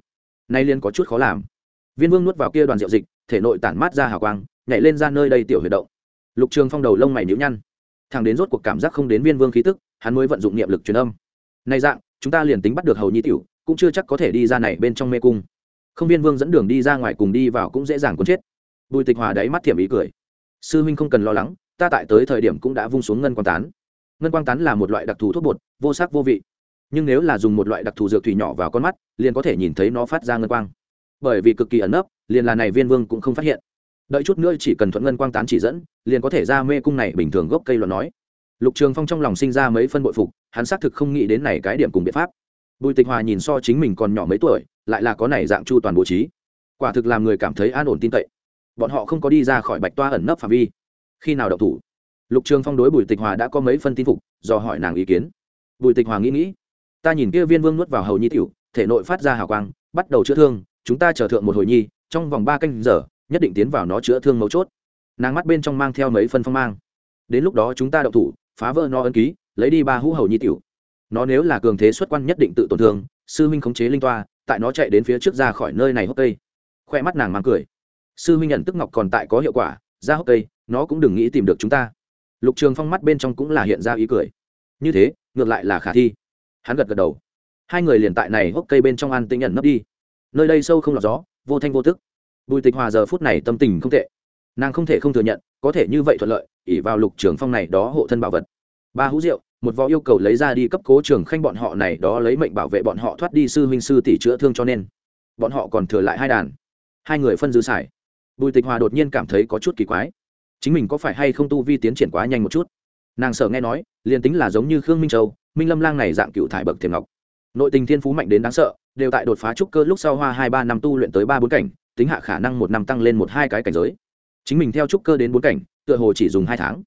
Nay liên có chút khó làm viên vương nuốt vào kia đoàn rượu dịch, thể nội tản mát ra hào quang, nhảy lên ra nơi đây tiểu huyệt động. Lục trường phong đầu lông mày nhíu nhăn. Thằng đến rốt cuộc cảm giác không đến viên vương khí tức, hắn mới vận dụng niệm lực truyền âm. Nay dạng, chúng ta liền tính bắt được hầu nhi tiểu, cũng chưa chắc có thể đi ra này bên trong mê cung. Không viên vương dẫn đường đi ra ngoài cùng đi vào cũng dễ dàng cuốn chết. Bùi tịch hòa đáy mắt thiểm ý cười. Sư huynh không cần lo lắng, ta tại tới thời điểm cũng đã vung xuống ngân quang tán. Ngân quang tán là một loại đặc thù thuốc bột, vô sắc vô vị. Nhưng nếu là dùng một loại đặc thù dược thủy nhỏ vào con mắt, liền có thể nhìn thấy nó phát ra ngân quang bởi vì cực kỳ ẩn nấp, liền là này viên vương cũng không phát hiện. Đợi chút nữa chỉ cần thuận ngân quang tán chỉ dẫn, liền có thể ra mê cung này bình thường gốc cây luận nói. Lục trường phong trong lòng sinh ra mấy phân bội phục, hắn xác thực không nghĩ đến này cái điểm cùng biện pháp. Bùi tịch hòa nhìn so chính mình còn nhỏ mấy tuổi, lại là có này dạng chu toàn bố trí. Quả thực làm người cảm thấy an ổn tin cậy. Bọn họ không có đi ra khỏi bạch toa ẩn nấp phạm vi. Khi nào đậu thủ? Lục trường phong đối bùi tịch hòa đã có mấy phân tin phục, do hỏi nàng ý kiến. Bùi tịch hòa nghĩ nghĩ, ta nhìn kia viên vương nuốt vào hầu nhi tiểu, thể nội phát ra hào quang, bắt đầu chữa thương chúng ta chờ thượng một hồi nhi, trong vòng ba canh giờ, nhất định tiến vào nó chữa thương mấu chốt. Nàng mắt bên trong mang theo mấy phân phong mang. Đến lúc đó chúng ta đậu thủ, phá vỡ nó ân ký, lấy đi ba hũ hầu nhi tiểu. Nó nếu là cường thế xuất quan nhất định tự tổn thương, sư minh khống chế linh toa, tại nó chạy đến phía trước ra khỏi nơi này hốc cây. Khoe mắt nàng mang cười. Sư huynh nhận tức ngọc còn tại có hiệu quả, ra hốc cây, nó cũng đừng nghĩ tìm được chúng ta. Lục trường phong mắt bên trong cũng là hiện ra ý cười. Như thế, ngược lại là khả thi. Hắn gật gật đầu. Hai người liền tại này hốc cây bên trong an tinh nhận nấp đi nơi đây sâu không lọt gió, vô thanh vô tức. Bùi tịch hòa giờ phút này tâm tình không tệ. Nàng không thể không thừa nhận, có thể như vậy thuận lợi ỉ vào lục trường phong này đó hộ thân bảo vật. Ba hũ rượu, một võ yêu cầu lấy ra đi cấp cố trường khanh bọn họ này đó lấy mệnh bảo vệ bọn họ thoát đi sư huynh sư tỷ chữa thương cho nên. Bọn họ còn thừa lại hai đàn. Hai người phân dư xài. Bùi tịch hòa đột nhiên cảm thấy có chút kỳ quái. Chính mình có phải hay không tu vi tiến triển quá nhanh một chút? Nàng sợ nghe nói, liền tính là giống như khương minh châu, minh lâm lang này dạng cựu thải bậc thiềm ngọc. Nội tình thiên phú mạnh đến đáng sợ đều tại đột phá trúc cơ lúc sau hoa hai ba năm tu luyện tới ba bốn cảnh, tính hạ khả năng một năm tăng lên một hai cái cảnh giới. Chính mình theo trúc cơ đến bốn cảnh, tựa hồ chỉ dùng hai tháng.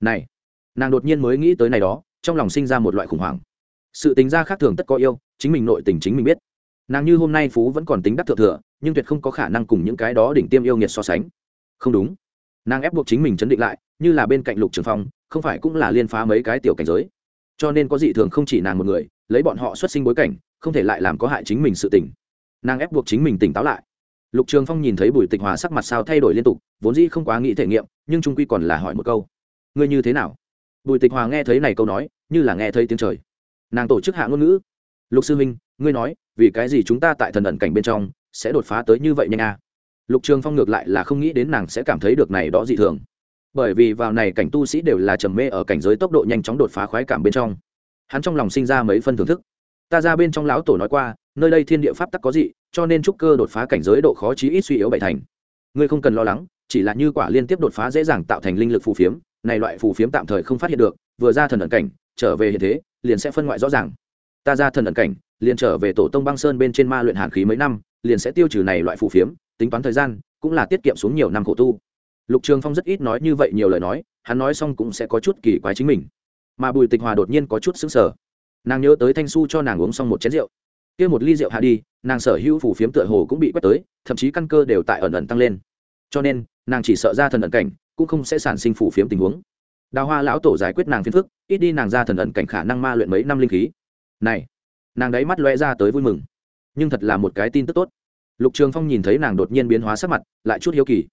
Này, nàng đột nhiên mới nghĩ tới này đó, trong lòng sinh ra một loại khủng hoảng. Sự tính ra khác thường tất có yêu, chính mình nội tình chính mình biết. Nàng như hôm nay phú vẫn còn tính đắc thượng thừa, nhưng tuyệt không có khả năng cùng những cái đó đỉnh tiêm yêu nghiệt so sánh. Không đúng. Nàng ép buộc chính mình chấn định lại, như là bên cạnh lục trường phong, không phải cũng là liên phá mấy cái tiểu cảnh giới. Cho nên có dị thường không chỉ nàng một người lấy bọn họ xuất sinh bối cảnh, không thể lại làm có hại chính mình sự tỉnh nàng ép buộc chính mình tỉnh táo lại. Lục trường phong nhìn thấy bùi tịch hòa sắc mặt sao thay đổi liên tục, vốn dĩ không quá nghĩ thể nghiệm, nhưng trung quy còn là hỏi một câu. Ngươi như thế nào? Bùi tịch hòa nghe thấy này câu nói, như là nghe thấy tiếng trời. Nàng tổ chức hạ ngôn ngữ. Lục sư minh ngươi nói, vì cái gì chúng ta tại thần ẩn cảnh bên trong sẽ đột phá tới như vậy nhanh a? À? lục trường phong ngược lại là không nghĩ đến nàng sẽ cảm thấy được này đó dị thường. Bởi vì vào này cảnh tu sĩ đều là trầm mê ở cảnh giới tốc độ nhanh chóng đột phá khoái cảm bên trong hắn trong lòng sinh ra mấy phân thưởng thức. Ta ra bên trong lão tổ nói qua, nơi đây thiên địa pháp tắc có dị, cho nên trúc cơ đột phá cảnh giới độ khó chí ít suy yếu bảy thành. Ngươi không cần lo lắng, chỉ là như quả liên tiếp đột phá dễ dàng tạo thành linh lực phù phiếm, này loại phù phiếm tạm thời không phát hiện được, vừa ra thần ẩn cảnh, trở về hiện thế, liền sẽ phân ngoại rõ ràng. Ta ra thần ẩn cảnh, liền trở về tổ tông băng sơn bên trên ma luyện hàn khí mấy năm, liền sẽ tiêu trừ này loại phù phiếm, tính toán thời gian, cũng là tiết kiệm xuống nhiều năm khổ tu. Lục trường phong rất ít nói như vậy nhiều lời nói, hắn nói xong cũng sẽ có chút kỳ quái chính mình mà bùi tịch hòa đột nhiên có chút xứng sở. Nàng nhớ tới thanh su cho nàng uống xong một chén rượu. Kia một ly rượu hạ đi, nàng sở hữu phủ phiếm tựa hồ cũng bị quét tới, thậm chí căn cơ đều tại ẩn ẩn tăng lên. Cho nên, nàng chỉ sợ ra thần ẩn cảnh, cũng không sẽ sản sinh phủ phiếm tình huống. Đào hoa lão tổ giải quyết nàng phiền phức, ít đi nàng ra thần ẩn cảnh khả năng ma luyện mấy năm linh khí. Này, nàng đấy mắt loe ra tới vui mừng. Nhưng thật là một cái tin tức tốt. Lục trường phong nhìn thấy nàng đột nhiên biến hóa sắc mặt, lại chút hiếu kỳ.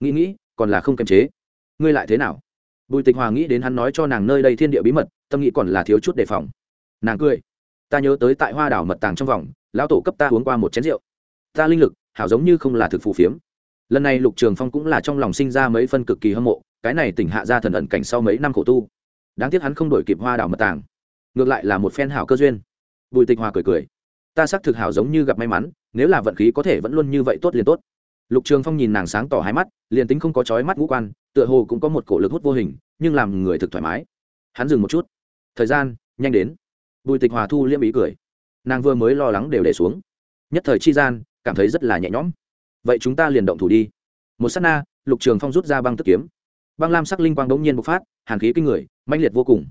Nghĩ nghĩ, còn là không kiềm chế. Ngươi lại thế nào? Bùi tịch hòa nghĩ đến hắn nói cho nàng nơi đây thiên địa bí mật, tâm nghĩ còn là thiếu chút đề phòng. Nàng cười. Ta nhớ tới tại hoa đảo mật tàng trong vòng, lão tổ cấp ta uống qua một chén rượu. Ta linh lực, hảo giống như không là thực phù phiếm. Lần này lục trường phong cũng là trong lòng sinh ra mấy phân cực kỳ hâm mộ, cái này tỉnh hạ ra thần ẩn cảnh sau mấy năm khổ tu. Đáng tiếc hắn không đổi kịp hoa đảo mật tàng. Ngược lại là một phen hảo cơ duyên. Bùi tịch hòa cười cười. Ta xác thực hảo giống như gặp may mắn, nếu là vận khí có thể vẫn luôn như vậy tốt liền tốt lục trường phong nhìn nàng sáng tỏ hai mắt, liền tính không có chói mắt ngũ quan, tựa hồ cũng có một cổ lực hút vô hình, nhưng làm người thực thoải mái. Hắn dừng một chút. Thời gian, nhanh đến. Bùi tịch hòa thu liêm ý cười. Nàng vừa mới lo lắng đều để xuống. Nhất thời chi gian, cảm thấy rất là nhẹ nhõm. Vậy chúng ta liền động thủ đi. Một s á t na, lục trường phong rút ra băng tức kiếm. Băng lam sắc linh quang đống nhiên bộc phát, hàn khí kinh người, mãnh liệt vô cùng.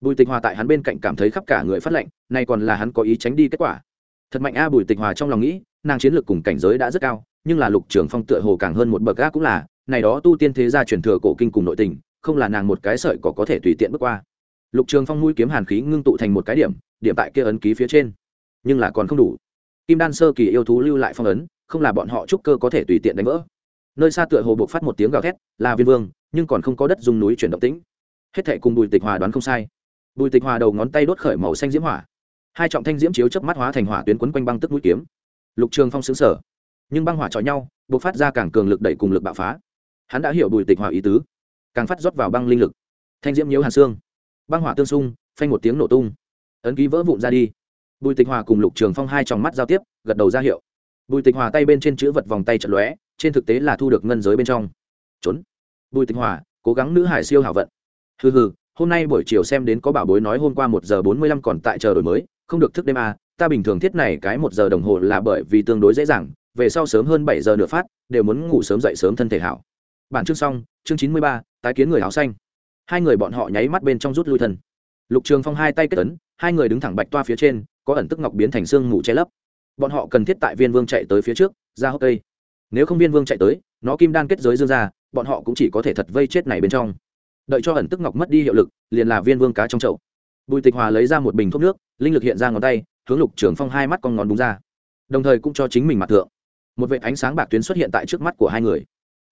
Bùi tịch hòa tại hắn bên cạnh cảm thấy khắp cả người phát lệnh nay còn là hắn có ý tránh đi kết quả. Thật mạnh a, bùi tịch hòa trong lòng nghĩ, nàng chiến lược cùng cảnh giới đã rất cao nhưng là lục trường phong tựa hồ càng hơn một bậc gác cũng là, này đó tu tiên thế gia truyền thừa cổ kinh cùng nội tình, không là nàng một cái sợi có có thể tùy tiện bước qua. Lục trường phong mũi kiếm hàn khí ngưng tụ thành một cái điểm điểm tại kia ấn ký phía trên. Nhưng là còn không đủ. Kim đan sơ kỳ yêu thú lưu lại phong ấn, không là bọn họ trúc cơ có thể tùy tiện đánh vỡ. Nơi xa tựa hồ buộc phát một tiếng gào thét, là viên vương, nhưng còn không có đất dùng núi chuyển động tĩnh. Hết thệ cùng bùi tịch hòa đoán không sai. Bùi tịch hòa đầu ngón tay đốt khởi màu xanh diễm hỏa. Hai trọng thanh diễm chiếu chớp mắt hóa thành hỏa tuyến quấn quanh băng tức mũi kiếm. Lục trường phong xứng sở nhưng băng hỏa chọi nhau buộc phát ra càng cường lực đẩy cùng lực bạo phá. Hắn đã hiểu bùi tịch hỏa ý tứ càng phát rót vào băng linh lực. Thanh diễm nhiễu hàn xương băng hỏa tương xung phanh một tiếng nổ tung. Ấn ký vỡ vụn ra đi. Bùi tịch hòa cùng lục trường phong hai tròng mắt giao tiếp gật đầu ra hiệu. Bùi tịch hòa tay bên trên chữ vật vòng tay trận lóe trên thực tế là thu được ngân giới bên trong. Trốn. Bùi tịch hòa cố gắng nữ hải siêu hảo vận. Hừ hừ hôm nay buổi chiều xem đến có bảo bối nói hôm qua một giờ bốn mươi lăm còn tại chờ đổi mới không được thức đêm à, ta bình thường thiết này cái một giờ đồng hồ là bởi vì tương đối dễ dàng về sau sớm hơn bảy giờ nửa phát, đều muốn ngủ sớm dậy sớm thân thể hảo. Bản chương xong, chương chín mươi ba, tái kiến người áo xanh. Hai người bọn họ nháy mắt bên trong rút lui thân. Lục trường phong hai tay kết ấn, hai người đứng thẳng bạch toa phía trên, có ẩn tức ngọc biến thành xương mù che lấp. Bọn họ cần thiết tại viên vương chạy tới phía trước, ra hốc cây. Nếu không viên vương chạy tới, nó kim đan kết giới dương ra, bọn họ cũng chỉ có thể thật vây chết này bên trong. Đợi cho ẩn tức ngọc mất đi hiệu lực, liền là viên vương cá trong chậu. Bùi tịch hòa lấy ra một bình thuốc nước, linh lực hiện ra ngón tay, hướng lục trường phong hai mắt con ngón đúng ra. Đồng thời cũng cho chính mình mặt thượng một vệ ánh sáng bạc tuyến xuất hiện tại trước mắt của hai người.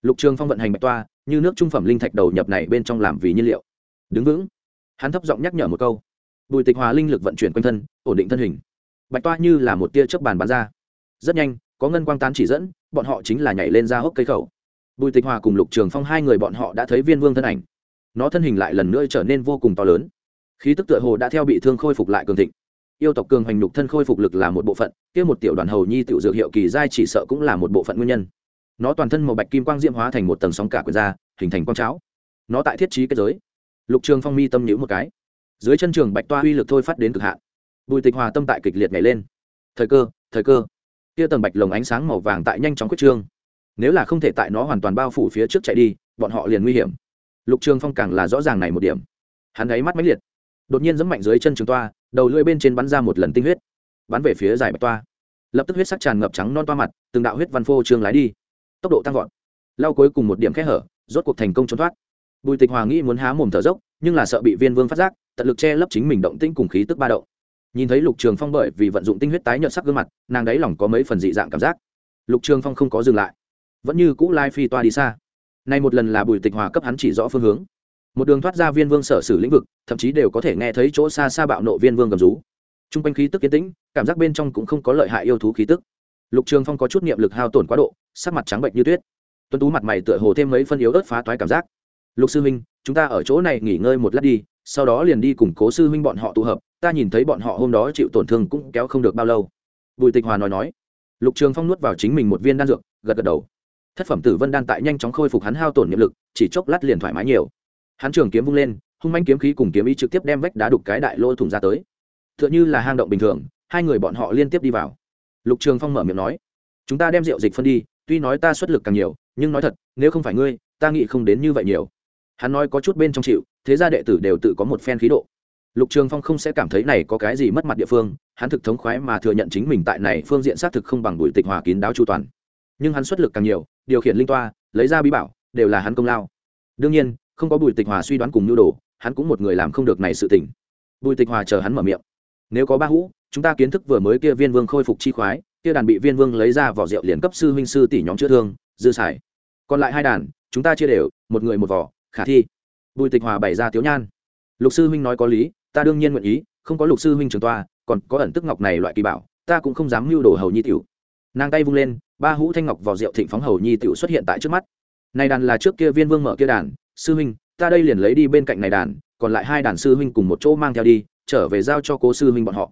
Lục trường phong vận hành bạch toa, như nước trung phẩm linh thạch đầu nhập này bên trong làm vì nhiên liệu. Đứng vững. Hắn thấp giọng nhắc nhở một câu. Bùi tịch hòa linh lực vận chuyển quanh thân, ổn định thân hình. Bạch toa như là một tia chớp bàn bắn ra. Rất nhanh, có ngân quang tán chỉ dẫn, bọn họ chính là nhảy lên ra hốc cây khẩu. Bùi tịch hòa cùng lục trường phong hai người bọn họ đã thấy viên vương thân ảnh. Nó thân hình lại lần nữa trở nên vô cùng to lớn. Khí tức tựa hồ đã theo bị thương khôi phục lại cường thịnh yêu tộc cường hành nhục thân khôi phục lực là một bộ phận, kia một tiểu đoàn hầu nhi tiểu dược hiệu kỳ giai chỉ sợ cũng là một bộ phận nguyên nhân. Nó toàn thân màu bạch kim quang diễm hóa thành một tầng sóng cả quyền da hình thành quang cháo. Nó tại thiết trí kết giới. Lục trường phong mi tâm nhữ một cái. Dưới chân trường bạch toa uy lực thôi phát đến cực hạn. Bùi tịch hòa tâm tại kịch liệt nhảy lên. Thời cơ thời cơ. Kia tầng bạch lồng ánh sáng màu vàng tại nhanh chóng quyết trương. Nếu là không thể tại nó hoàn toàn bao phủ phía trước chạy đi, bọn họ liền nguy hiểm. Lục trường phong càng là rõ ràng này một điểm. Hắn ấy mắt máy liệt. Đột nhiên giẫm mạnh dưới chân trường toa đầu lưỡi bên trên bắn ra một lần tinh huyết, bắn về phía dài bạch toa. Lập tức huyết sắc tràn ngập trắng non toa mặt, từng đạo huyết văn phô trương lái đi. Tốc độ tăng vọt. Lao cuối cùng một điểm kẽ hở, rốt cuộc thành công trốn thoát. Bùi tịch hòa nghĩ muốn há mồm thở dốc, nhưng là sợ bị viên vương phát giác, tận lực che lấp chính mình động tĩnh cùng khí tức ba động. Nhìn thấy lục trường phong bởi vì vận dụng tinh huyết tái nhợt sắc gương mặt, nàng đáy lòng có mấy phần dị dạng cảm giác. Lục trường phong không có dừng lại. Vẫn như cũ lai phi toa đi xa. Nay một lần là bùi tịch hòa cấp hắn chỉ rõ phương hướng một đường thoát ra viên vương sở sử lĩnh vực, thậm chí đều có thể nghe thấy chỗ xa xa bạo nộ viên vương gầm rú. T r u n g quanh khí tức kiến tĩnh, cảm giác bên trong cũng không có lợi hại yêu thú khí tức. Lục trường phong có chút niệm lực hao tổn quá độ, sắc mặt trắng bệnh như tuyết. Tuân tú mặt mày tựa hồ thêm mấy phân yếu ớt phá toái cảm giác. Lục sư huynh, chúng ta ở chỗ này nghỉ ngơi một lát đi, sau đó liền đi củng cố sư huynh bọn họ tụ hợp, ta nhìn thấy bọn họ hôm đó chịu tổn thương cũng kéo không được bao lâu. Bùi tịch hòa nói nói. Lục trường phong nuốt vào chính mình một viên đan dược, gật gật đầu. Thất phẩm tử vân đan tại nhanh chóng khôi phục hắn hao tổn nhiệm lực, chỉ chốc lát liền thoải mái nhiều hắn trường kiếm vung lên, hung manh kiếm khí cùng kiếm ý trực tiếp đem vách đá đục cái đại lô thủng ra tới. T h ư ợ n h ư là hang động bình thường, hai người bọn họ liên tiếp đi vào. Lục trường phong mở miệng nói, chúng ta đem rượu dịch phân đi, tuy nói ta xuất lực càng nhiều, nhưng nói thật, nếu không phải ngươi, ta nghĩ không đến như vậy nhiều. Hắn nói có chút bên trong chịu, thế ra đệ tử đều tự có một phen khí độ. Lục trường phong không sẽ cảm thấy này có cái gì mất mặt địa phương, hắn thực thống khoái mà thừa nhận chính mình tại này phương diện xác thực không bằng bùi tịch hòa kín đáo chu toàn. Nhưng hắn xuất lực càng nhiều, điều khiển linh toa, lấy ra bí bảo, đều là hắn công lao. Đương nhiên không có bùi tịch hòa suy đoán cùng nhu đồ, hắn cũng một người làm không được này sự tình. Bùi tịch hòa chờ hắn mở miệng. Nếu có ba hũ, chúng ta kiến thức vừa mới kia viên vương khôi phục chi khoái, kia đàn bị viên vương lấy ra vỏ rượu liền cấp sư huynh sư tỷ nhóm chữa thương, dư xài. Còn lại hai đàn, chúng ta chia đều, một người một vỏ, khả thi. Bùi tịch hòa bày ra tiếu nhan. Lục sư huynh nói có lý, ta đương nhiên nguyện ý, không có lục sư huynh trường toa, còn có ẩn tức ngọc này loại kỳ bảo, ta cũng không dám mưu đồ hầu nhi tiểu. Nàng tay vung lên, ba hũ thanh ngọc vào rượu thịnh phóng hầu nhi tiểu xuất hiện tại trước mắt. Này đàn là trước kia viên vương mở kia đàn sư huynh, ta đây liền lấy đi bên cạnh này đàn, còn lại hai đàn sư huynh cùng một chỗ mang theo đi, trở về giao cho cố sư huynh bọn họ.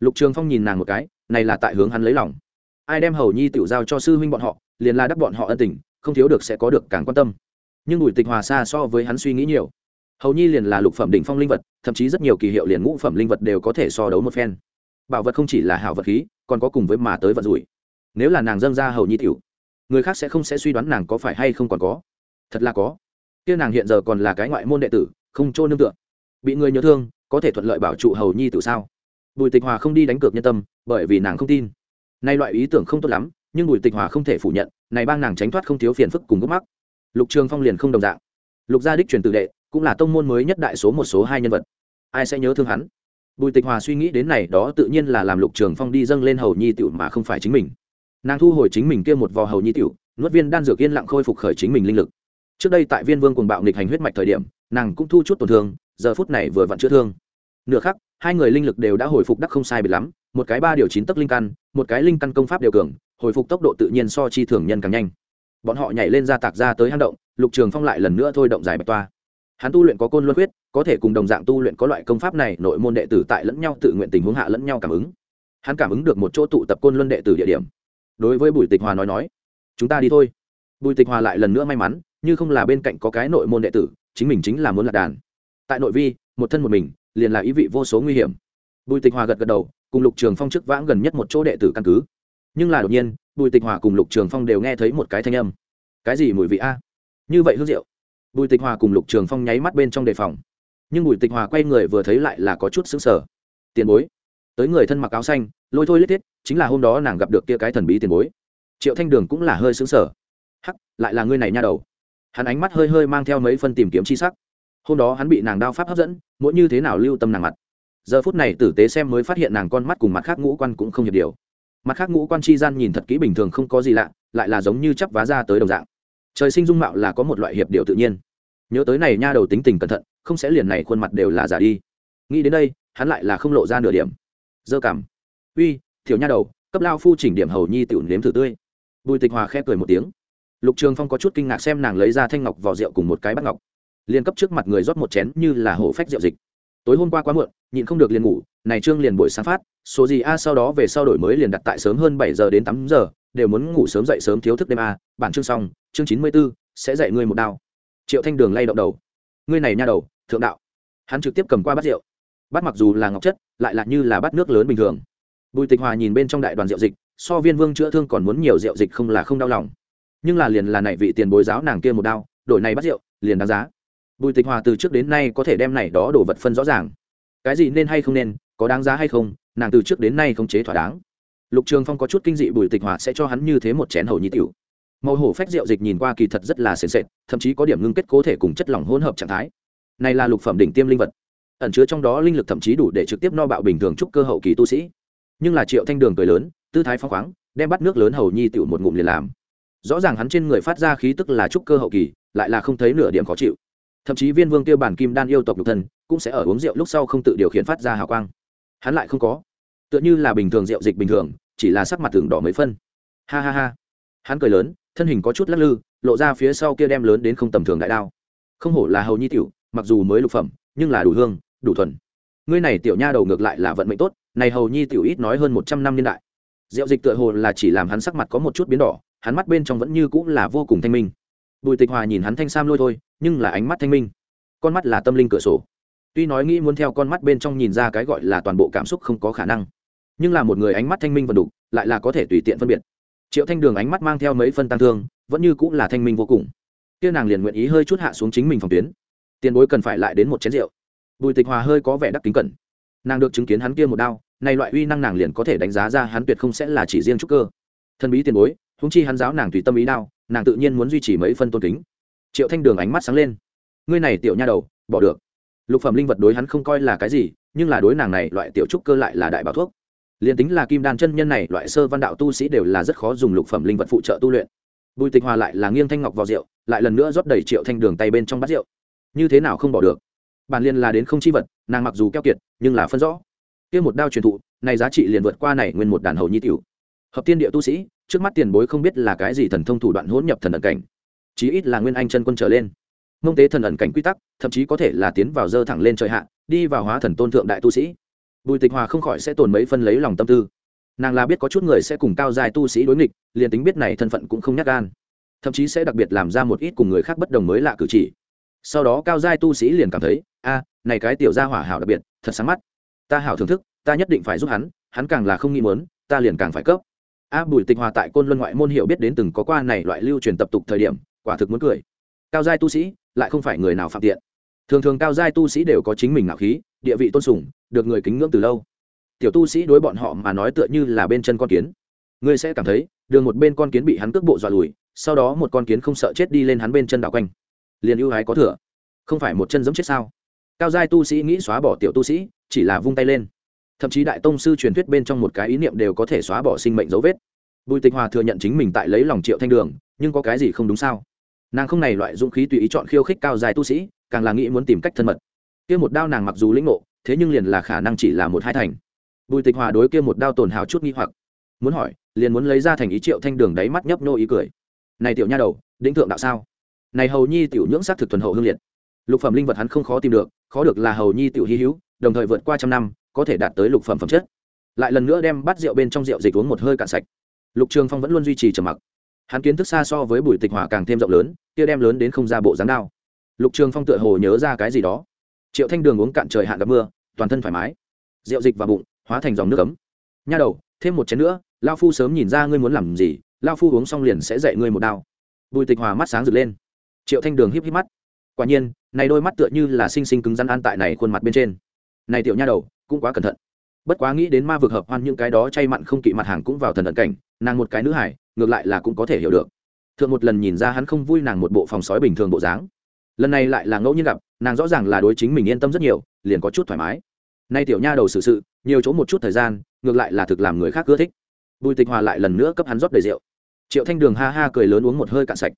Lục trường phong nhìn nàng một cái, này là tại hướng hắn lấy lòng. Ai đem hầu nhi tiểu giao cho sư huynh bọn họ, liền là đắc bọn họ ân tình, không thiếu được sẽ có được càng quan tâm. Nhưng bùi tịch hòa xa so với hắn suy nghĩ nhiều. Hầu nhi liền là lục phẩm đỉnh phong linh vật, thậm chí rất nhiều kỳ hiệu liền ngũ phẩm linh vật đều có thể so đấu một phen. Bảo vật không chỉ là hảo vật khí, còn có cùng với mà tới vật rủi. Nếu là nàng dâng ra hầu nhi tiểu, người khác sẽ không sẽ suy đoán nàng có phải hay không còn có. Thật là có kia nàng hiện giờ còn là cái ngoại môn đệ tử, không trôn nương tựa. Bị người nhớ thương, có thể thuận lợi bảo trụ hầu nhi tự sao? Bùi tịch hòa không đi đánh cược nhân tâm, bởi vì nàng không tin. Nay loại ý tưởng không tốt lắm, nhưng bùi tịch hòa không thể phủ nhận, này bang nàng tránh thoát không thiếu phiền phức cùng gốc mắc. Lục trường phong liền không đồng dạng. Lục gia đích truyền tự đệ, cũng là tông môn mới nhất đại số một số hai nhân vật. Ai sẽ nhớ thương hắn? Bùi tịch hòa suy nghĩ đến này đó tự nhiên là làm lục trường phong đi dâng lên hầu nhi tiểu mà không phải chính mình. Nàng thu hồi chính mình kia một vò hầu nhi tiểu nuốt viên đan dược yên lặng khôi phục khởi chính mình linh lực trước đây tại viên vương cùng bạo nghịch hành huyết mạch thời điểm, nàng cũng thu chút tổn thương, giờ phút này vừa vặn chữa thương. Nửa khắc, hai người linh lực đều đã hồi phục đắc không sai biệt lắm, một cái ba điều chín tấc linh căn, một cái linh căn công pháp đều cường, hồi phục tốc độ tự nhiên so chi thường nhân càng nhanh. Bọn họ nhảy lên ra tạc ra tới hang động, lục trường phong lại lần nữa thôi động giải bạch toa. Hắn tu luyện có côn luân huyết có thể cùng đồng dạng tu luyện có loại công pháp này, nội môn đệ tử tại lẫn nhau tự nguyện tình huống hạ lẫn nhau cảm ứng. Hắn cảm ứng được một chỗ tụ tập côn luân đệ tử địa điểm. Đối với bùi tịch hòa nói nói, chúng ta đi thôi. Bùi tịch hòa lại lần nữa may mắn như không là bên cạnh có cái nội môn đệ tử, chính mình chính là muốn lạc đàn. Tại nội vi, một thân một mình, liền là ý vị vô số nguy hiểm. Bùi tịch hòa gật gật đầu, cùng lục trường phong trước vãng gần nhất một chỗ đệ tử căn cứ. Nhưng là đột nhiên, bùi tịch hòa cùng lục trường phong đều nghe thấy một cái thanh âm. Cái gì mùi vị a? Như vậy hương rượu. Bùi tịch hòa cùng lục trường phong nháy mắt bên trong đề phòng. Nhưng bùi tịch hòa quay người vừa thấy lại là có chút xứng sở tiền bối. Tới người thân mặc áo xanh, lôi thôi lết thiết, chính là hôm đó nàng gặp được kia cái thần bí tiền bối. Triệu thanh đường cũng là hơi xứng sở hắc, lại là ngươi này nha đầu hắn ánh mắt hơi hơi mang theo mấy phân tìm kiếm chi sắc. Hôm đó hắn bị nàng đao pháp hấp dẫn, mỗi như thế nào lưu tâm nàng mặt. Giờ phút này tử tế xem mới phát hiện nàng con mắt cùng mặt khác ngũ quan cũng không hiệp điều. Mặt khác ngũ quan chi gian nhìn thật kỹ bình thường không có gì lạ, lại là giống như chắp vá ra tới đồng dạng. Trời sinh dung mạo là có một loại hiệp điều tự nhiên. Nhớ tới này nha đầu tính tình cẩn thận, không sẽ liền này khuôn mặt đều là giả đi. Nghĩ đến đây, hắn lại là không lộ ra nửa điểm. Dơ cảm uy thiểu nha đầu, cấp lao phu chỉnh điểm hầu nhi tiểu nếm thử tươi. Bùi tịch hòa khẽ cười một tiếng lục trường phong có chút kinh ngạc xem nàng lấy ra thanh ngọc vỏ rượu cùng một cái bát ngọc. Liền cấp trước mặt người rót một chén như là hổ phách rượu dịch. Tối hôm qua quá muộn nhịn không được liền ngủ này trương liền buổi sáng phát số gì a sau đó về sau đổi mới liền đặt tại sớm hơn bảy giờ đến tám giờ đều muốn ngủ sớm dậy sớm thiếu thức đêm a bản chương xong chương chín mươi 94, sẽ dạy ngươi một đao. Triệu thanh đường lay động đầu. Ngươi này nha đầu thượng đạo. Hắn trực tiếp cầm qua bát rượu. Bát mặc dù là ngọc chất lại là như là bát nước lớn bình thường. Bùi tịch hòa nhìn bên trong đại đoàn rượu dịch so viên vương chữa thương còn muốn nhiều rượu dịch không là không đau lòng nhưng là liền là này vị tiền bối giáo nàng kia một đao, đổi này bắt rượu, liền đáng giá. Bùi tịch hòa từ trước đến nay có thể đem này đó đổ vật phân rõ ràng. Cái gì nên hay không nên, có đáng giá hay không, nàng từ trước đến nay không chế thỏa đáng. Lục trường phong có chút kinh dị bùi tịch hòa sẽ cho hắn như thế một chén hầu nhi tiểu. Màu hổ phách rượu dịch nhìn qua kỳ thật rất là sền sệt, thậm chí có điểm ngưng kết cố thể cùng chất lỏng hỗn hợp trạng thái. Này là lục phẩm đỉnh tiêm linh vật. Ẩn chứa trong đó linh lực thậm chí đủ để trực tiếp no bạo bình thường trúc cơ hậu kỳ tu sĩ. Nhưng là triệu thanh đường cười lớn, tư thái phong khoáng, đem bắt nước lớn hầu nhi tiểu một ngụm liền làm rõ ràng hắn trên người phát ra khí tức là trúc cơ hậu kỳ, lại là không thấy nửa điểm khó chịu. Thậm chí viên vương tiêu bản kim đan yêu tộc nhục thân, cũng sẽ ở uống rượu lúc sau không tự điều khiển phát ra hào quang. Hắn lại không có. Tựa như là bình thường rượu dịch bình thường, chỉ là sắc mặt tường đỏ mấy phân. Ha ha ha. Hắn cười lớn, thân hình có chút lắc lư, lộ ra phía sau kia đem lớn đến không tầm thường đại đao. Không hổ là hầu nhi tiểu, mặc dù mới lục phẩm, nhưng là đủ hương, đủ thuần. Ngươi này tiểu nha đầu ngược lại là vận mệnh tốt, này hầu nhi tiểu ít nói hơn một trăm năm niên đại. Diệu dịch tựa hồ là chỉ làm hắn sắc mặt có một chút biến đỏ, hắn mắt bên trong vẫn như cũng là vô cùng thanh minh. Bùi tịch hòa nhìn hắn thanh sam lôi thôi, nhưng là ánh mắt thanh minh. Con mắt là tâm linh cửa sổ. Tuy nói nghĩ muốn theo con mắt bên trong nhìn ra cái gọi là toàn bộ cảm xúc không có khả năng, nhưng là một người ánh mắt thanh minh và đủ, lại là có thể tùy tiện phân biệt. Triệu thanh đường ánh mắt mang theo mấy phân tăng thương, vẫn như cũng là thanh minh vô cùng. Kia nàng liền nguyện ý hơi chút hạ xuống chính mình phòng tuyến. Tiền bối cần phải lại đến một chén rượu. Bùi tịch hòa hơi có vẻ đắc kính cẩn. Nàng được chứng kiến hắn kia một đao này loại uy năng nàng liền có thể đánh giá ra hắn tuyệt không sẽ là chỉ riêng trúc cơ. Thân bí tiền bối húng chi hắn giáo nàng tùy tâm ý đao, nàng tự nhiên muốn duy trì mấy phân tôn kính. Triệu thanh đường ánh mắt sáng lên. Ngươi này tiểu nha đầu, bỏ được. Lục phẩm linh vật đối hắn không coi là cái gì, nhưng là đối nàng này loại tiểu trúc cơ lại là đại bảo thuốc. Liền tính là kim đan chân nhân này, loại sơ văn đạo tu sĩ đều là rất khó dùng lục phẩm linh vật phụ trợ tu luyện. Bùi tịch hòa lại là nghiêng thanh ngọc vào rượu, lại lần nữa rót đầy triệu thanh đường tay bên trong bát rượu. Như thế nào không bỏ được? Bản liên là đến không chi vật, nàng mặc dù keo kiệt, nhưng là phân rõ kia một đao truyền thụ, này giá trị liền vượt qua này nguyên một đàn hầu nhi tiểu. Hợp tiên địa tu sĩ, trước mắt tiền bối không biết là cái gì thần thông thủ đoạn hỗn nhập thần ẩn cảnh. Chí ít là nguyên anh chân quân trở lên. Mông tế thần ẩn cảnh quy tắc, thậm chí có thể là tiến vào dơ thẳng lên trời hạ, đi vào hóa thần tôn thượng đại tu sĩ. Bùi tịch hòa không khỏi sẽ tồn mấy phân lấy lòng tâm tư. Nàng là biết có chút người sẽ cùng cao dài tu sĩ đối nghịch, liền tính biết này thân phận cũng không nhắc gan. Thậm chí sẽ đặc biệt làm ra một ít cùng người khác bất đồng mới lạ cử chỉ. Sau đó cao giai tu sĩ liền cảm thấy, a, này cái tiểu gia hỏa hảo đặc biệt, thật sáng mắt ta hảo thưởng thức, ta nhất định phải giúp hắn hắn càng là không nghĩ muốn, ta liền càng phải cấp. A bùi tịch hòa tại côn luân ngoại môn hiểu biết đến từng có qua này loại lưu truyền tập tục thời điểm, quả thực muốn cười. Cao giai tu sĩ, lại không phải người nào phạm tiện. Thường thường cao giai tu sĩ đều có chính mình ngạo khí, địa vị tôn sùng, được người kính ngưỡng từ lâu. Tiểu tu sĩ đối bọn họ mà nói tựa như là bên chân con kiến. Ngươi sẽ cảm thấy, đường một bên con kiến bị hắn cước bộ dọa lùi, sau đó một con kiến không sợ chết đi lên hắn bên chân đảo quanh. Liền ưu ái có thừa. Không phải một chân giống chết sao? Cao giai tu sĩ nghĩ xóa bỏ tiểu tu sĩ, chỉ là vung tay lên. Thậm chí đại tông sư truyền thuyết bên trong một cái ý niệm đều có thể xóa bỏ sinh mệnh dấu vết. Bùi tịch hòa thừa nhận chính mình tại lấy lòng triệu thanh đường, nhưng có cái gì không đúng sao? Nàng không này loại dũng khí tùy ý chọn khiêu khích cao dài tu sĩ, càng là nghĩ muốn tìm cách thân mật. Kia một đao nàng mặc dù lĩnh ngộ, thế nhưng liền là khả năng chỉ là một hai thành. Bùi tịch hòa đối kia một đao tồn hào chút nghi hoặc. Muốn hỏi, liền muốn lấy ra thành ý triệu thanh đường đáy mắt nhấp nô ý cười. Này tiểu nha đầu, đĩnh thượng đạo sao? Này hầu nhi tiểu nhưỡng sắc thực thuần hậu hương liệt. Lục phẩm linh vật hắn không khó tìm được khó được là hầu nhi tiểu hy hữu, đồng thời vượt qua trăm năm, có thể đạt tới lục phẩm phẩm chất. Lại lần nữa đem bắt rượu bên trong rượu dịch uống một hơi cạn sạch. Lục trường phong vẫn luôn duy trì trầm mặc. Hắn kiến thức xa so với bùi tịch hòa càng thêm rộng lớn, kia đem lớn đến không ra bộ dáng đao lục trường phong tựa hồ nhớ ra cái gì đó. Triệu thanh đường uống cạn trời hạn gặp mưa, toàn thân thoải mái. Rượu dịch vào bụng, hóa thành dòng nước ấm. Nha đầu, thêm một chén nữa, lao phu sớm nhìn ra ngươi muốn làm gì, lao phu uống xong liền sẽ dạy ngươi một đao. Bùi tịch hòa mắt sáng rực lên. Triệu thanh đường híp híp mắt. Quả nhiên này đôi mắt tựa như là sinh sinh cứng rắn an tại này khuôn mặt bên trên. Này tiểu nha đầu cũng quá cẩn thận. Bất quá nghĩ đến ma vực hợp hoan những cái đó chay mặn không kỵ mặt hàng cũng vào thần ẩn cảnh nàng một cái nữ hải ngược lại là cũng có thể hiểu được. Thượng một lần nhìn ra hắn không vui nàng một bộ phòng sói bình thường bộ dáng. Lần này lại là ngẫu nhiên gặp nàng rõ ràng là đối chính mình yên tâm rất nhiều liền có chút thoải mái. Nay tiểu nha đầu xử sự, nhiều chỗ một chút thời gian ngược lại là thực làm người khác ưa thích. Bùi tịch hòa lại lần nữa cấp hắn rót đầy rượu. Triệu thanh đường ha ha cười lớn uống một hơi cạn sạch.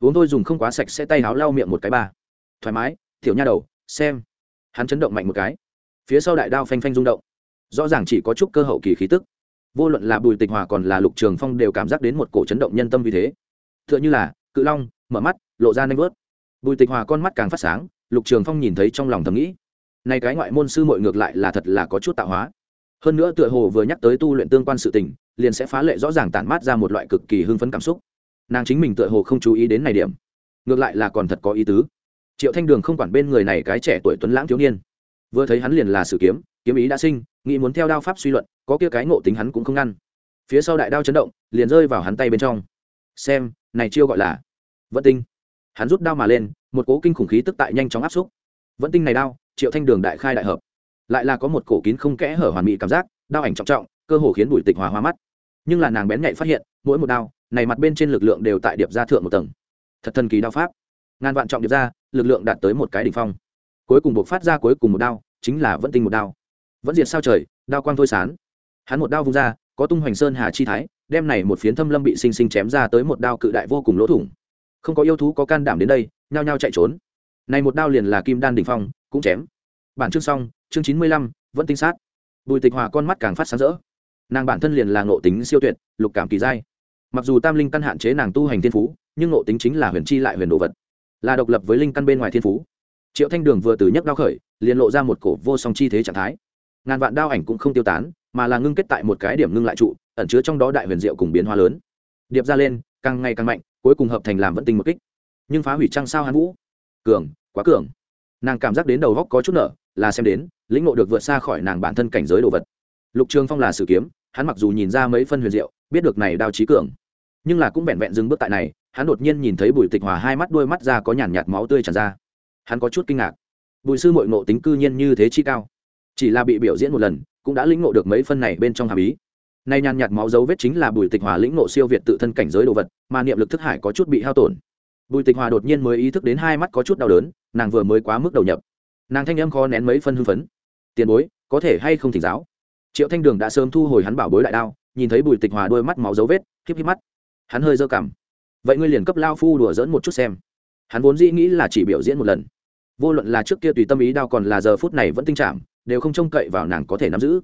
Uống thôi dùng không quá sạch sẽ tay háo lau miệng một cái ba thoải mái thiểu nha đầu, xem. Hắn chấn động mạnh một cái. Phía sau đại đao phanh phanh rung động. Rõ ràng chỉ có chút cơ hậu kỳ khí tức. Vô luận là bùi tịch hòa còn là lục trường phong đều cảm giác đến một cổ chấn động nhân tâm vì thế. T h ư ợ n h ư là, cự long, mở mắt, lộ ra nanh vớt bùi tịch hòa con mắt càng phát sáng, lục trường phong nhìn thấy trong lòng thầm nghĩ nay cái ngoại môn sư mội ngược lại là thật là có chút tạo hóa. Hơn nữa tựa hồ vừa nhắc tới tu luyện tương quan sự tình, liền sẽ phá lệ rõ ràng tản mát ra một loại cực kỳ hưng phấn cảm xúc. Nàng chính mình tựa hồ không chú ý đến này điểm, ngược lại là còn thật có ý tứ triệu thanh đường không quản bên người này cái trẻ tuổi tuấn lãng thiếu niên. Vừa thấy hắn liền là sử kiếm kiếm ý đã sinh, nghĩ muốn theo đao pháp suy luận, có kia cái ngộ tính hắn cũng không ngăn. Phía sau đại đao chấn động, liền rơi vào hắn tay bên trong. Xem, này chiêu gọi là vận tinh. Hắn rút đao mà lên, một cố kinh khủng khí tức tại nhanh chóng áp xúc. Vận tinh này đao, triệu thanh đường đại khai đại hợp. Lại là có một cổ kín không kẽ hở hoàn mỹ cảm giác, đao ảnh trọng trọng, cơ hồ khiến bùi tịch hòa hoa mắt. Nhưng là nàng bén nhạy phát hiện, mỗi một đao, này mặt bên trên lực lượng đều tại điệp ra thượng một tầng. Thật thần kỳ đao pháp ngàn vạn trọng điệp ra, lực lượng đạt tới một cái đỉnh phong. Cuối cùng buộc phát ra cuối cùng một đao, chính là vẫn tinh một đao. Vẫn diệt sao trời, đao quang thôi sán. Hắn một đao vung ra, có tung hoành sơn hà chi thái, đem này một phiến thâm lâm bị sinh sinh chém ra tới một đao cự đại vô cùng lỗ thủng. Không có yêu thú có can đảm đến đây, nhao nhao chạy trốn. Này một đao liền là kim đan đỉnh phong, cũng chém. Bản chương xong, chương chín mươi lăm, vẫn tinh sát. Bùi tịch hòa con mắt càng phát sáng rỡ. Nàng bản thân liền là ngộ tính siêu tuyệt, lục cảm kỳ giai mặc dù tam linh căn hạn chế nàng tu hành thiên phú, nhưng ngộ tính chính là huyền chi lại huyền đồ vật là độc lập với linh căn bên ngoài thiên phú. Triệu thanh đường vừa từ nhấc đao khởi, liền lộ ra một cổ vô song chi thế trạng thái. Ngàn vạn đao ảnh cũng không tiêu tán, mà là ngưng kết tại một cái điểm ngưng lại trụ, ẩn chứa trong đó đại huyền diệu cùng biến hóa lớn. Điệp ra lên, càng ngày càng mạnh, cuối cùng hợp thành làm vẫn tinh một kích. Nhưng phá hủy trăng sao hàn vũ. Cường, quá cường. Nàng cảm giác đến đầu góc có chút nở, là xem đến, lĩnh ngộ được vượt xa khỏi nàng bản thân cảnh giới đồ vật. Lục trường phong là sử kiếm, hắn mặc dù nhìn ra mấy phân huyền diệu, biết được này đao trí cường. Nhưng là cũng vẹn vẹn dừng bước tại này hắn đột nhiên nhìn thấy bùi tịch hòa hai mắt đuôi mắt ra có nhàn nhạt máu tươi tràn ra. Hắn có chút kinh ngạc. Bùi sư mội ngộ tính cư nhiên như thế chi cao. Chỉ là bị biểu diễn một lần, cũng đã lĩnh ngộ được mấy phân này bên trong hàm ý. Nay nhàn nhạt máu dấu vết chính là bùi tịch hòa lĩnh ngộ siêu việt tự thân cảnh giới đồ vật, mà niệm lực thức hải có chút bị hao tổn. Bùi tịch hòa đột nhiên mới ý thức đến hai mắt có chút đau đớn, nàng vừa mới quá mức đầu nhập. Nàng thanh âm khó nén mấy phân hưng phấn. Tiền bối, có thể hay không thỉnh giáo? Triệu thanh đường đã sớm thu hồi hắn bảo bối đại đao, nhìn thấy bùi tịch hòa đôi mắt máu dấu vết, khiếp khiếp mắt. Hắn hơi dơ cảm vậy ngươi liền cấp lao phu đùa dỡn một chút xem. Hắn vốn dĩ nghĩ là chỉ biểu diễn một lần. Vô luận là trước kia tùy tâm ý đao còn là giờ phút này vẫn tinh trạng đều không trông cậy vào nàng có thể nắm giữ.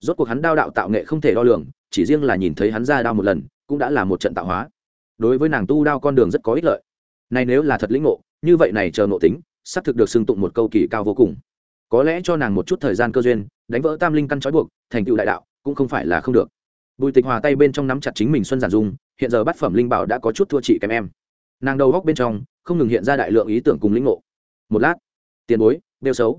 Rốt cuộc hắn đao đạo tạo nghệ không thể đo lường, chỉ riêng là nhìn thấy hắn ra đao một lần, cũng đã là một trận tạo hóa. Đối với nàng tu đao con đường rất có ích lợi. Này nếu là thật lĩnh ngộ, như vậy này chờ ngộ tính, xác thực được xưng tụng một câu kỳ cao vô cùng. Có lẽ cho nàng một chút thời gian cơ duyên, đánh vỡ tam linh căn trói buộc, thành tựu đại đạo, cũng không phải là không được bùi tịch hòa tay bên trong nắm chặt chính mình xuân giản dung, hiện giờ bát phẩm linh bảo đã có chút thua chị kém em. Nàng đầu góc bên trong, không ngừng hiện ra đại lượng ý tưởng cùng lĩnh ngộ. Một lát, tiền bối đeo xấu.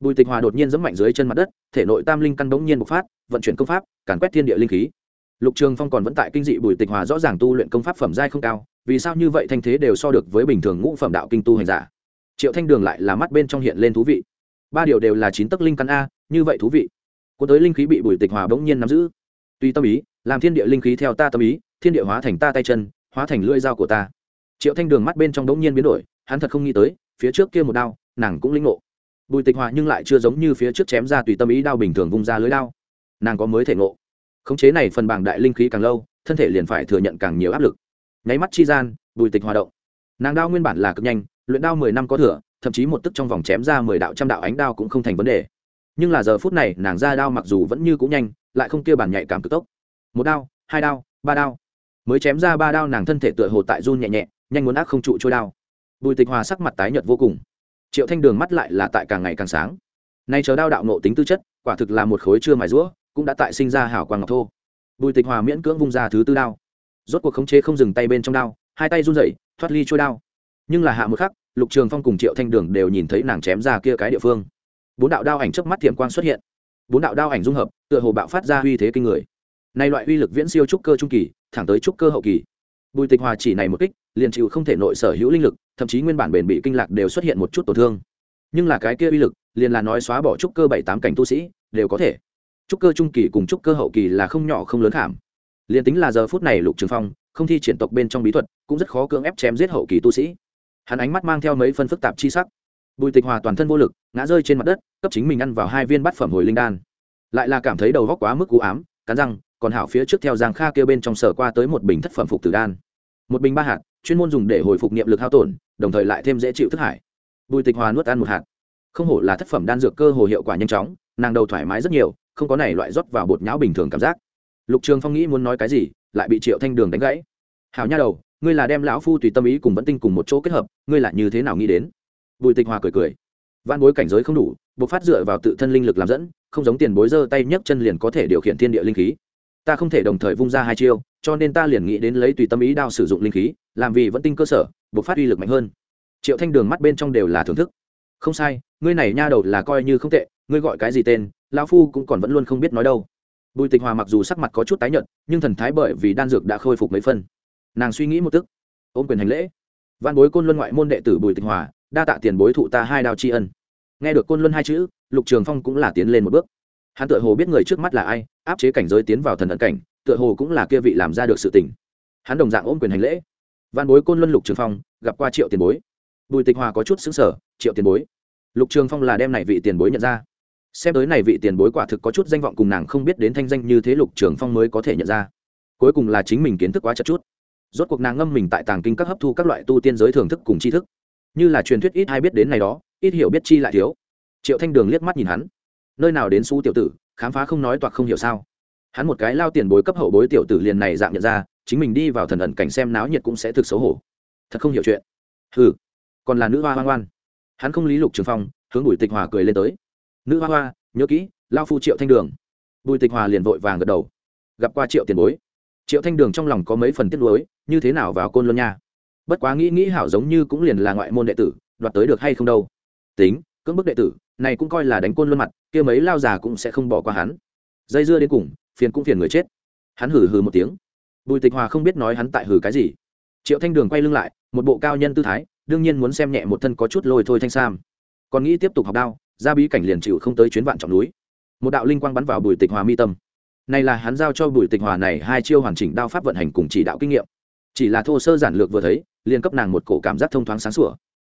Bùi tịch hòa đột nhiên giẫm mạnh dưới chân mặt đất, thể nội tam linh căn đống nhiên bộc phát, vận chuyển công pháp, càn quét thiên địa linh khí. Lục trường phong còn vẫn tại kinh dị bùi tịch hòa rõ ràng tu luyện công pháp phẩm giai không cao, vì sao như vậy thanh thế đều so được với bình thường ngũ phẩm đạo kinh tu hành giả? Triệu thanh đường lại là mắt bên trong hiện lên thú vị. Ba điều đều là chín tấc linh căn a, như vậy thú vị. Cuốn tới linh khí bị bùi tịch hòa bỗng nhiên nắm giữ. Tùy tâm ý, làm thiên địa linh khí theo ta tâm ý, thiên địa hóa thành ta tay chân, hóa thành lưỡi dao của ta. Triệu thanh đường mắt bên trong đống nhiên biến đổi, hắn thật không nghĩ tới, phía trước kia một đao, nàng cũng linh ngộ. Bùi tịch hòa nhưng lại chưa giống như phía trước chém ra tùy tâm ý đao bình thường vung ra lưới đao. Nàng có mới thể ngộ. Khống chế này phần bảng đại linh khí càng lâu, thân thể liền phải thừa nhận càng nhiều áp lực. Nháy mắt chi gian, bùi tịch hòa động. Nàng đao nguyên bản là cực nhanh, luyện đao mười năm có thừa, thậm chí một tức trong vòng chém ra mười đạo trăm đạo ánh đao cũng không thành vấn đề. Nhưng là giờ phút này, nàng ra đao mặc dù vẫn như cũng nhanh lại không kia bản nhạy cảm cực tốc. Một đao, hai đao, ba đao. Mới chém ra ba đao nàng thân thể tựa hồ tại run nhẹ nhẹ, nhanh muốn ác không trụ trôi đao. Bùi tịch hòa sắc mặt tái nhợt vô cùng. Triệu thanh đường mắt lại là tại càng ngày càng sáng. Nay chờ đao đạo nộ tính tư chất, quả thực là một khối chưa mài rũa, cũng đã tại sinh ra hảo quang ngọc thô. Bùi tịch hòa miễn cưỡng vung ra thứ tư đao. Rốt cuộc khống chế không dừng tay bên trong đao, hai tay run rẩy, thoát ly trôi đao. Nhưng là hạ một khắc, lục trường phong cùng triệu thanh đường đều nhìn thấy nàng chém ra kia cái địa phương. Bốn đạo đao ảnh trước mắt thiểm quang xuất hiện bốn đạo đao ảnh dung hợp, tựa hồ bạo phát ra uy thế kinh người. Nay loại uy lực viễn siêu trúc cơ trung kỳ, thẳng tới trúc cơ hậu kỳ. Bùi tịch hòa chỉ này một kích, liền chịu không thể nội sở hữu linh lực, thậm chí nguyên bản bền bị kinh lạc đều xuất hiện một chút tổn thương. Nhưng là cái kia uy lực, liền là nói xóa bỏ trúc cơ bảy tám cảnh tu sĩ, đều có thể. Trúc cơ trung kỳ cùng trúc cơ hậu kỳ là không nhỏ không lớn khảm. Liền tính là giờ phút này lục trường phong, không thi triển tộc bên trong bí thuật, cũng rất khó cưỡng ép chém giết hậu kỳ tu sĩ. Hắn ánh mắt mang theo mấy phân phức tạp chi sắc bùi tịch hòa toàn thân vô lực, ngã rơi trên mặt đất, cấp chính mình ăn vào hai viên bát phẩm hồi linh đan. Lại là cảm thấy đầu góc quá mức cú ám, cắn răng, còn hảo phía trước theo giang kha kêu bên trong sở qua tới một bình thất phẩm phục tử đan. Một bình ba hạt, chuyên môn dùng để hồi phục niệm lực hao tổn, đồng thời lại thêm dễ chịu thức hải. Bùi tịch hòa nuốt ăn một hạt. Không hổ là thất phẩm đan dược cơ hồ hiệu quả nhanh chóng, nàng đầu thoải mái rất nhiều, không có này loại rót vào bột nhão bình thường cảm giác. Lục trường phong nghĩ muốn nói cái gì, lại bị triệu thanh đường đánh gãy. Hảo nha đầu, ngươi là đem lão phu tùy tâm ý cùng vẫn tinh cùng một chỗ kết hợp, ngươi là như thế nào nghĩ đến? Bùi tịch hòa cười cười. Văn bối cảnh giới không đủ buộc phát dựa vào tự thân linh lực làm dẫn, không giống tiền bối giơ tay nhấc chân liền có thể điều khiển thiên địa linh khí. Ta không thể đồng thời vung ra hai chiêu, cho nên ta liền nghĩ đến lấy tùy tâm ý đao sử dụng linh khí, làm vì vẫn tinh cơ sở buộc phát uy lực mạnh hơn. Triệu thanh đường mắt bên trong đều là thưởng thức. Không sai, ngươi này nha đầu là coi như không tệ, ngươi gọi cái gì tên, lão phu cũng còn vẫn luôn không biết nói đâu. Bùi tịch hòa mặc dù sắc mặt có chút tái nhợt, nhưng thần thái bởi vì đan dược đã khôi phục mấy phân nàng suy nghĩ một tức, ôm quyền hành lễ. Văn bối côn luân ngoại môn đệ tử bùi tịch hòa đa tạ tiền bối thụ ta hai đao tri ân. Nghe được côn luân hai chữ, lục trường phong cũng là tiến lên một bước. Hắn tựa hồ biết người trước mắt là ai, áp chế cảnh giới tiến vào thần ẩn cảnh, tựa hồ cũng là kia vị làm ra được sự tình. Hắn đồng dạng ôm quyền hành lễ. Văn bối côn luân lục trường phong, gặp qua triệu tiền bối. Bùi tịch hòa có chút xứng sở triệu tiền bối. Lục trường phong là đem này vị tiền bối nhận ra. Xem tới này vị tiền bối quả thực có chút danh vọng cùng nàng không biết đến thanh danh như thế lục trường phong mới có thể nhận ra. Cuối cùng là chính mình kiến thức quá chật chút. Rốt cuộc nàng ngâm mình tại tàng kinh các hấp thu các loại tu tiên giới thưởng thức cùng tri thức như là truyền thuyết ít hay biết đến này đó, ít hiểu biết chi lại thiếu. Triệu thanh đường liếc mắt nhìn hắn. Nơi nào đến su tiểu tử, khám phá không nói toạc không hiểu sao. Hắn một cái lao tiền bối cấp hậu bối tiểu tử liền này dạng nhận ra, chính mình đi vào thần ẩn cảnh xem náo nhiệt cũng sẽ thực xấu hổ. Thật không hiểu chuyện. Hừ, còn là nữ hoa hoang ngoan hắn không lý lục trường phong, hướng bùi tịch hòa cười lên tới. Nữ hoa hoa, nhớ kỹ, lao phu triệu thanh đường. Bùi tịch hòa liền vội vàng gật đầu. Gặp qua triệu tiền bối. Triệu thanh đường trong lòng có mấy phần tiếc nuối, như thế nào vào côn luân nha? Bất quá nghĩ nghĩ hảo giống như cũng liền là ngoại môn đệ tử, đoạt tới được hay không đâu. Tính, cưỡng bức đệ tử, này cũng coi là đánh côn luôn mặt, kia mấy lao già cũng sẽ không bỏ qua hắn. Dây dưa đến cùng, phiền cũng phiền người chết. Hắn hử hừ một tiếng. Bùi tịch hòa không biết nói hắn tại hử cái gì. Triệu thanh đường quay lưng lại, một bộ cao nhân tư thái, đương nhiên muốn xem nhẹ một thân có chút lôi thôi thanh sam. Còn nghĩ tiếp tục học đao, ra bí cảnh liền chịu không tới chuyến vạn trọng núi. Một đạo linh quang bắn vào bùi tịch hòa mi tâm. Này là hắn giao cho bùi tịch hòa này hai chiêu hoàn chỉnh đao pháp vận hành cùng chỉ đạo kinh nghiệm. Chỉ là thô sơ giản lược vừa thấy liền cấp nàng một cổ cảm giác thông thoáng sáng sủa.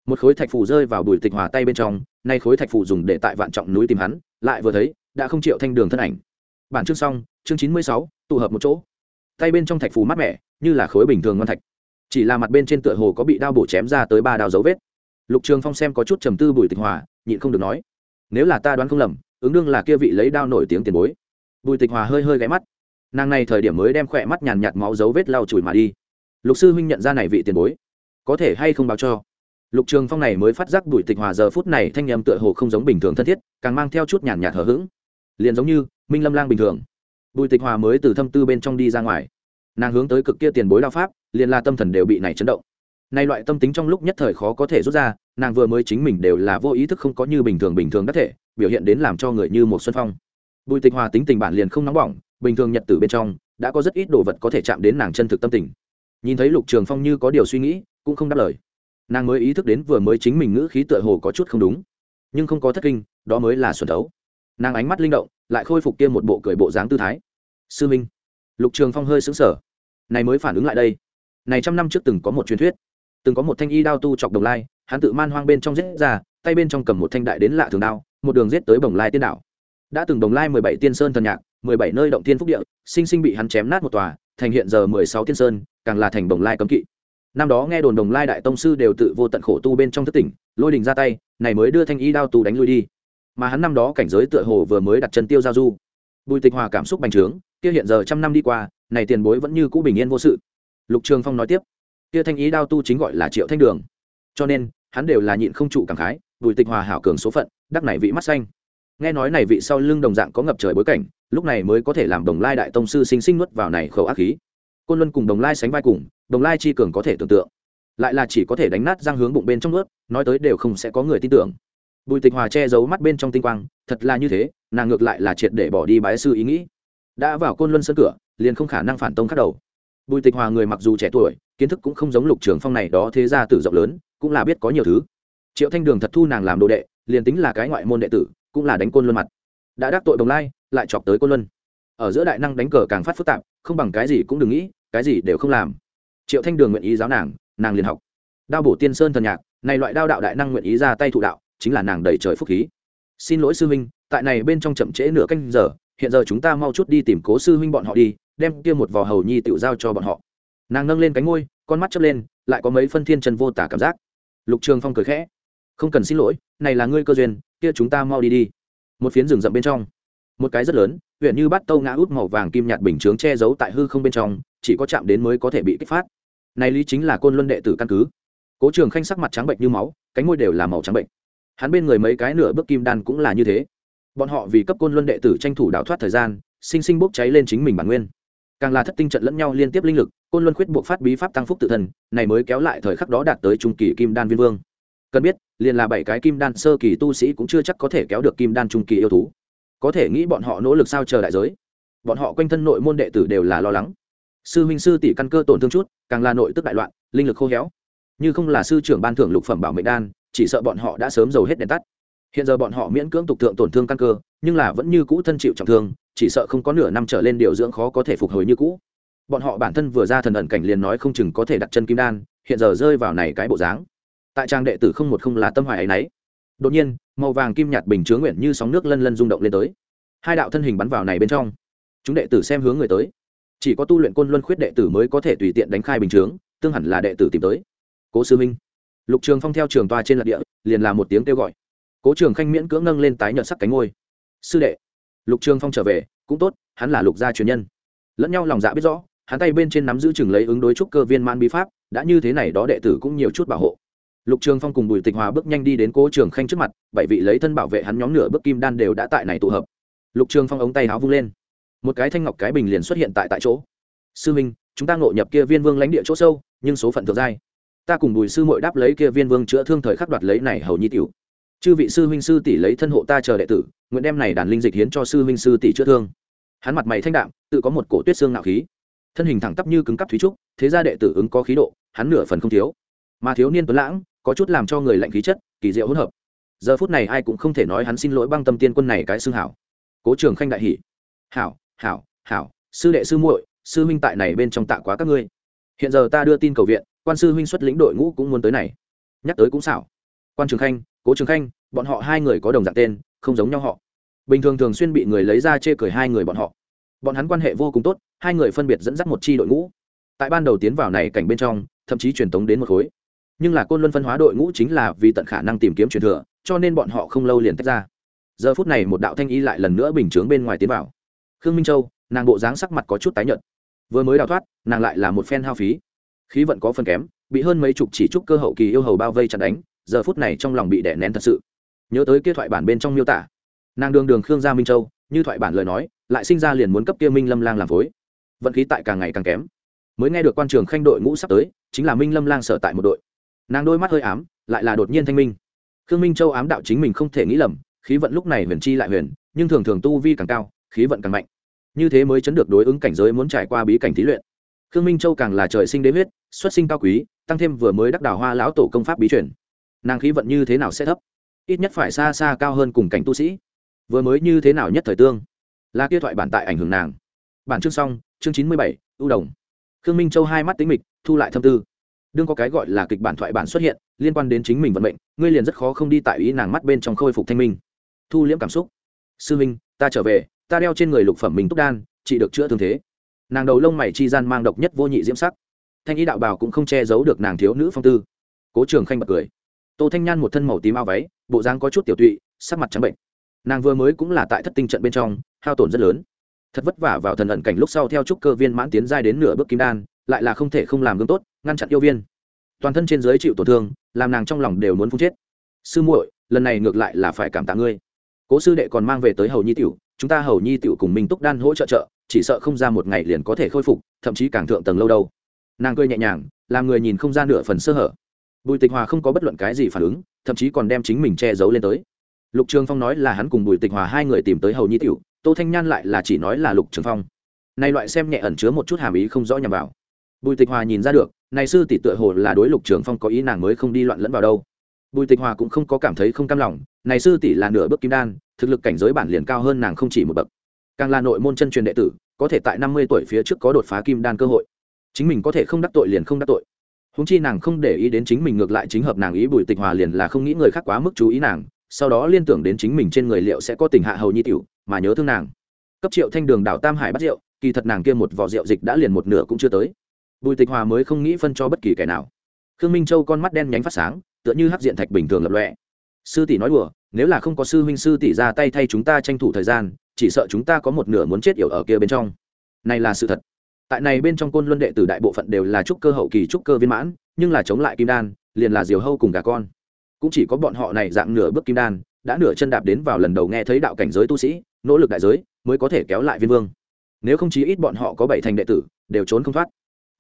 Một khối thạch phù rơi vào bùi tịch hòa tay bên trong, nay khối thạch phù dùng để tại vạn trọng núi tìm hắn, lại vừa thấy, đã không chịu thanh đường thân ảnh. Bản chương xong, chương chín mươi sáu, tụ hợp một chỗ. Tay bên trong thạch phù mát mẻ, như là khối bình thường ngon thạch. Chỉ là mặt bên trên tựa hồ có bị đao bổ chém ra tới ba đao dấu vết. Lục trường phong xem có chút trầm tư bùi tịch hòa, nhịn không được nói, nếu là ta đoán không lầm, ứng đương là kia vị lấy đao nổi tiếng tiền bối. Bùi tịch hòa hơi hơi ghé mắt. Nàng này thời điểm mới đem khỏe mắt nhàn nhạt máu dấu vết lau chùi mà đi lục sư huynh nhận ra này vị tiền bối, có thể hay không báo cho? Lục trường phong này mới phát giác bùi tịch hòa giờ phút này thanh nhầm tựa hồ không giống bình thường thân thiết, càng mang theo chút nhàn nhạt hờ hững. Liền giống như minh lâm lang bình thường. Bùi tịch hòa mới từ thâm tư bên trong đi ra ngoài. Nàng hướng tới cực kia tiền bối đao pháp, liền là tâm thần đều bị này chấn động. Nay loại tâm tính trong lúc nhất thời khó có thể rút ra, nàng vừa mới chính mình đều là vô ý thức không có như bình thường bình thường đắc thể, biểu hiện đến làm cho người như một xuân phong. Bùi tịch hòa tính tình bản liền không nóng bỏng, bình thường nhật tử bên trong, đã có rất ít đồ vật có thể chạm đến nàng chân thực tâm tình nhìn thấy lục trường phong như có điều suy nghĩ, cũng không đáp lời. Nàng mới ý thức đến vừa mới chính mình ngữ khí tựa hồ có chút không đúng, nhưng không có thất kinh, đó mới là xuẩn thấu. Nàng ánh mắt linh động, lại khôi phục kia một bộ cười bộ dáng tư thái. Sư minh. Lục trường phong hơi xứng sở này mới phản ứng lại đây. Này trăm năm trước từng có một truyền thuyết, từng có một thanh y đao tu chọc đồng lai, hắn tự man hoang bên trong giết ra, tay bên trong cầm một thanh đại đến lạ thường đao, một đường giết tới bồng lai tiên đảo. Đã từng đồng lai mười bảy tiên sơn thần nhạc, mười bảy nơi động tiên phúc địa, sinh sinh bị hắn chém nát một tòa thành hiện giờ mười sáu tiên sơn, càng là thành đồng lai cấm kỵ. Năm đó nghe đồn đồng lai đại tông sư đều tự vô tận khổ tu bên trong thất tỉnh, lôi đình ra tay, này mới đưa thanh y đao tu đánh lui đi. Mà hắn năm đó cảnh giới tựa hồ vừa mới đặt chân tiêu giao du. Bùi tịch hòa cảm xúc bành trướng, kia hiện giờ trăm năm đi qua, này tiền bối vẫn như cũ bình yên vô sự. Lục trường phong nói tiếp, kia thanh ý đao tu chính gọi là triệu thanh đường. Cho nên, hắn đều là nhịn không trụ cảm khái, bùi tịch hòa hảo cường số phận, đắc này vị mắt xanh nghe nói này vị sau lưng đồng dạng có ngập trời bối cảnh lúc này mới có thể làm đồng lai đại tông sư sinh sinh nuốt vào này khẩu ác khí. Côn luân cùng đồng lai sánh vai cùng đồng lai chi cường có thể tưởng tượng. Lại là chỉ có thể đánh nát răng hướng bụng bên trong nước, nói tới đều không sẽ có người tin tưởng. Bùi tịch hòa che giấu mắt bên trong tinh quang thật là như thế nàng ngược lại là triệt để bỏ đi bái sư ý nghĩ. Đã vào côn luân sân cửa liền không khả năng phản tông khắc đầu. Bùi tịch hòa người mặc dù trẻ tuổi kiến thức cũng không giống lục trường phong này đó thế ra tử rộng lớn cũng là biết có nhiều thứ. Triệu thanh đường thật thu nàng làm đồ đệ liền tính là cái ngoại môn đệ tử cũng là đánh côn luân mặt. Đã đắc tội đồng lai, lại chọc tới côn luân. Ở giữa đại năng đánh cờ càng phát phức tạp, không bằng cái gì cũng đừng nghĩ, cái gì đều không làm. Triệu thanh đường nguyện ý giáo nàng nàng liền học. Đao bổ tiên sơn thần nhạc, này loại đao đạo đại năng nguyện ý ra tay thụ đạo, chính là nàng đầy trời phúc khí. Xin lỗi sư huynh, tại này bên trong chậm trễ nửa canh giờ, hiện giờ chúng ta mau chút đi tìm cố sư huynh bọn họ đi, đem kia một vò hầu nhi tiểu giao cho bọn họ. Nàng nâng lên cánh ngôi con mắt chớp lên, lại có mấy phân thiên chân vô tả cảm giác. Lục trường phong cười khẽ không cần xin lỗi, này là ngươi cơ duyên, kia chúng ta mau đi đi. Một phiến rừng rậm bên trong. Một cái rất lớn, huyện như bắt tâu ngã út màu vàng kim nhạt bình chướng che giấu tại hư không bên trong, chỉ có chạm đến mới có thể bị kích phát. Này lý chính là côn luân đệ tử căn cứ. Cố trường khanh sắc mặt trắng bệnh như máu, cánh môi đều là màu trắng bệnh. Hắn bên người mấy cái nửa bước kim đan cũng là như thế. Bọn họ vì cấp côn luân đệ tử tranh thủ đào thoát thời gian, sinh sinh bốc cháy lên chính mình bản nguyên. Càng là thất tinh trận lẫn nhau liên tiếp linh lực, côn luân khuyết buộc phát bí pháp tăng phúc tự thân, này mới kéo lại thời khắc đó đạt tới trung kỳ kim đan viên vương cần biết, liền là bảy cái kim đan sơ kỳ tu sĩ cũng chưa chắc có thể kéo được kim đan trung kỳ yêu thú. Có thể nghĩ bọn họ nỗ lực sao chờ đại giới. Bọn họ quanh thân nội môn đệ tử đều là lo lắng. Sư huynh sư tỷ căn cơ tổn thương chút, càng là nội tức đại loạn, linh lực khô héo. Như không là sư trưởng ban thưởng lục phẩm bảo mệnh đan, chỉ sợ bọn họ đã sớm giàu hết đèn tắt. Hiện giờ bọn họ miễn cưỡng tục thượng tổn thương căn cơ, nhưng là vẫn như cũ thân chịu trọng thương, chỉ sợ không có nửa năm trở lên điều dưỡng khó có thể phục hồi như cũ. Bọn họ bản thân vừa ra thần ẩn cảnh liền nói không chừng có thể đặt chân kim đan, hiện giờ rơi vào này cái bộ dáng tại trang đệ tử không một không là tâm hoài ấy nấy. Đột nhiên, màu vàng kim nhạt bình chứa nguyện như sóng nước lân lân rung động lên tới. Hai đạo thân hình bắn vào này bên trong. Chúng đệ tử xem hướng người tới. Chỉ có tu luyện côn luân khuyết đệ tử mới có thể tùy tiện đánh khai bình chướng, tương hẳn là đệ tử tìm tới. Cố sư minh lục trường phong theo trường toa trên lạc địa, liền là một tiếng kêu gọi. Cố trường khanh miễn cưỡng nâng lên tái nhợt sắc cánh ngôi. Sư đệ. Lục trường phong trở về, cũng tốt, hắn là lục gia truyền nhân. Lẫn nhau lòng dạ biết rõ, hắn tay bên trên nắm giữ chừng lấy ứng đối trúc cơ viên man bí pháp, đã như thế này đó đệ tử cũng nhiều chút bảo hộ lục trường phong cùng bùi tịch hòa bước nhanh đi đến cố trường khanh trước mặt, bảy vị lấy thân bảo vệ hắn nhóm nửa bước kim đan đều đã tại này tụ hợp. Lục trường phong ống tay háo vung lên. Một cái thanh ngọc cái bình liền xuất hiện tại tại chỗ. Sư minh chúng ta ngộ nhập kia viên vương lãnh địa chỗ sâu, nhưng số phận thượng giai. Ta cùng bùi sư mội đáp lấy kia viên vương chữa thương thời khắc đoạt lấy này hầu nhi tiểu. Chư vị sư huynh sư tỷ lấy thân hộ ta chờ đệ tử, nguyện đem này đàn linh dịch hiến cho sư huynh sư tỷ chữa thương. Hắn mặt mày thanh đạm, tự có một cổ tuyết xương ngạo khí. Thân hình thẳng tắp như cứng cắp thúy trúc, thế ra đệ tử ứng có khí độ, hắn nửa phần không thiếu. Mà thiếu niên tuấn lãng có chút làm cho người lạnh khí chất, kỳ diệu hỗn hợp. Giờ phút này ai cũng không thể nói hắn xin lỗi băng tâm tiên quân này cái xương hảo. Cố trường khanh đại hỉ. Hảo hảo hảo, sư đệ sư muội, sư huynh tại này bên trong tạ quá các ngươi. Hiện giờ ta đưa tin cầu viện, quan sư huynh xuất lĩnh đội ngũ cũng muốn tới này. Nhắc tới cũng xảo. Quan trường khanh, cố trường khanh, bọn họ hai người có đồng dạng tên, không giống nhau họ. Bình thường thường xuyên bị người lấy ra chê cười hai người bọn họ. Bọn hắn quan hệ vô cùng tốt, hai người phân biệt dẫn dắt một chi đội ngũ. Tại ban đầu tiến vào này cảnh bên trong, thậm chí truyền tống đến một khối nhưng là côn luân phân hóa đội ngũ chính là vì tận khả năng tìm kiếm truyền thừa, cho nên bọn họ không lâu liền tách ra. Giờ phút này một đạo thanh y lại lần nữa bình chướng bên ngoài tiến vào. Khương minh châu, nàng bộ dáng sắc mặt có chút tái nhợt. Vừa mới đào thoát, nàng lại là một phen hao phí. Khí vận có phần kém, bị hơn mấy chục chỉ trúc cơ hậu kỳ yêu hầu bao vây chặt đánh, giờ phút này trong lòng bị đè nén thật sự. Nhớ tới kia thoại bản bên trong miêu tả, nàng đường đường khương gia minh châu, như thoại bản lời nói, lại sinh ra liền muốn cấp kia minh lâm lang làm phối. Vận khí tại càng ngày càng kém. Mới nghe được quan trường khanh đội ngũ sắp tới, chính là minh lâm lang sở tại một đội nàng đôi mắt hơi ám, lại là đột nhiên thanh minh. Khương minh châu ám đạo chính mình không thể nghĩ lầm, khí vận lúc này huyền chi lại huyền, nhưng thường thường tu vi càng cao, khí vận càng mạnh. Như thế mới chấn được đối ứng cảnh giới muốn trải qua bí cảnh thí luyện. Khương minh châu càng là trời sinh đế huyết, xuất sinh cao quý, tăng thêm vừa mới đắc đào hoa lão tổ công pháp bí truyền. Nàng khí vận như thế nào sẽ thấp? Ít nhất phải xa xa cao hơn cùng cảnh tu sĩ. Vừa mới như thế nào nhất thời tương? Là kia thoại bản tại ảnh hưởng nàng. Bản chương xong, chương chín mươi bảy, ưu đồng. Khương minh châu hai mắt tính mịch, thu lại thâm tư đương có cái gọi là kịch bản thoại bản xuất hiện, liên quan đến chính mình vận mệnh, ngươi liền rất khó không đi tại ý nàng mắt bên trong khôi phục thanh minh. Thu liễm cảm xúc. Sư minh, ta trở về, ta đeo trên người lục phẩm mình túc đan, chị được chữa thương thế. Nàng đầu lông mày chi gian mang độc nhất vô nhị diễm sắc. Thanh ý đạo bào cũng không che giấu được nàng thiếu nữ phong tư. Cố trường khanh bật cười. Tô thanh nhan một thân màu tím ao váy, bộ dáng có chút tiểu tụy, sắc mặt trắng bệnh. Nàng vừa mới cũng là tại thất tinh trận bên trong, hao tổn rất lớn. Thật vất vả vào thần ẩn cảnh lúc sau theo trúc cơ viên mãn tiến giai đến nửa bước kim đan lại là không thể không làm gương tốt, ngăn chặn yêu viên. Toàn thân trên giới chịu tổn thương, làm nàng trong lòng đều muốn phun chết. Sư muội, lần này ngược lại là phải cảm tạ ngươi. Cố sư đệ còn mang về tới hầu nhi tiểu, chúng ta hầu nhi tiểu cùng minh túc đan hỗ trợ trợ, chỉ sợ không ra một ngày liền có thể khôi phục, thậm chí càng thượng tầng lâu đâu. Nàng cười nhẹ nhàng, làm người nhìn không ra nửa phần sơ hở. Bùi tịch hòa không có bất luận cái gì phản ứng, thậm chí còn đem chính mình che giấu lên tới. Lục trường phong nói là hắn cùng bùi tịch hòa hai người tìm tới hầu nhi tiểu, tô thanh nhan lại là chỉ nói là lục trường phong. Này loại xem nhẹ ẩn chứa một chút hàm ý không rõ nhằm vào bùi tịch hòa nhìn ra được, này sư tỷ tựa hồ là đối lục trường phong có ý nàng mới không đi loạn lẫn vào đâu. Bùi tịch hòa cũng không có cảm thấy không cam lòng, này sư tỷ là nửa bước kim đan, thực lực cảnh giới bản liền cao hơn nàng không chỉ một bậc. Càng là nội môn chân truyền đệ tử, có thể tại năm mươi tuổi phía trước có đột phá kim đan cơ hội. Chính mình có thể không đắc tội liền không đắc tội. Húng chi nàng không để ý đến chính mình ngược lại chính hợp nàng ý, bùi tịch hòa liền là không nghĩ người khác quá mức chú ý nàng, sau đó liên tưởng đến chính mình trên người liệu sẽ có tình hạ hầu nhi tiểu, mà nhớ thương nàng. Cấp triệu thanh đường đảo tam hải bắt rượu, kỳ thật nàng kia một vỏ rượu dịch đã liền một nửa cũng chưa tới bùi tịch hòa mới không nghĩ phân cho bất kỳ kẻ nào. Khương minh châu con mắt đen nhánh phát sáng, tựa như hắc diện thạch bình thường lập lọe sư tỷ nói đùa, nếu là không có sư huynh sư tỷ ra tay thay chúng ta tranh thủ thời gian, chỉ sợ chúng ta có một nửa muốn chết yểu ở kia bên trong. Này là sự thật. Tại này bên trong côn luân đệ tử đại bộ phận đều là trúc cơ hậu kỳ, trúc cơ viên mãn, nhưng là chống lại kim đan, liền là diều hâu cùng gà con. Cũng chỉ có bọn họ này dạng nửa bước kim đan, đã nửa chân đạp đến vào lần đầu nghe thấy đạo cảnh giới tu sĩ, nỗ lực đại giới, mới có thể kéo lại viên vương. Nếu không chí ít bọn họ có bảy thành đệ tử, đều trốn không thoát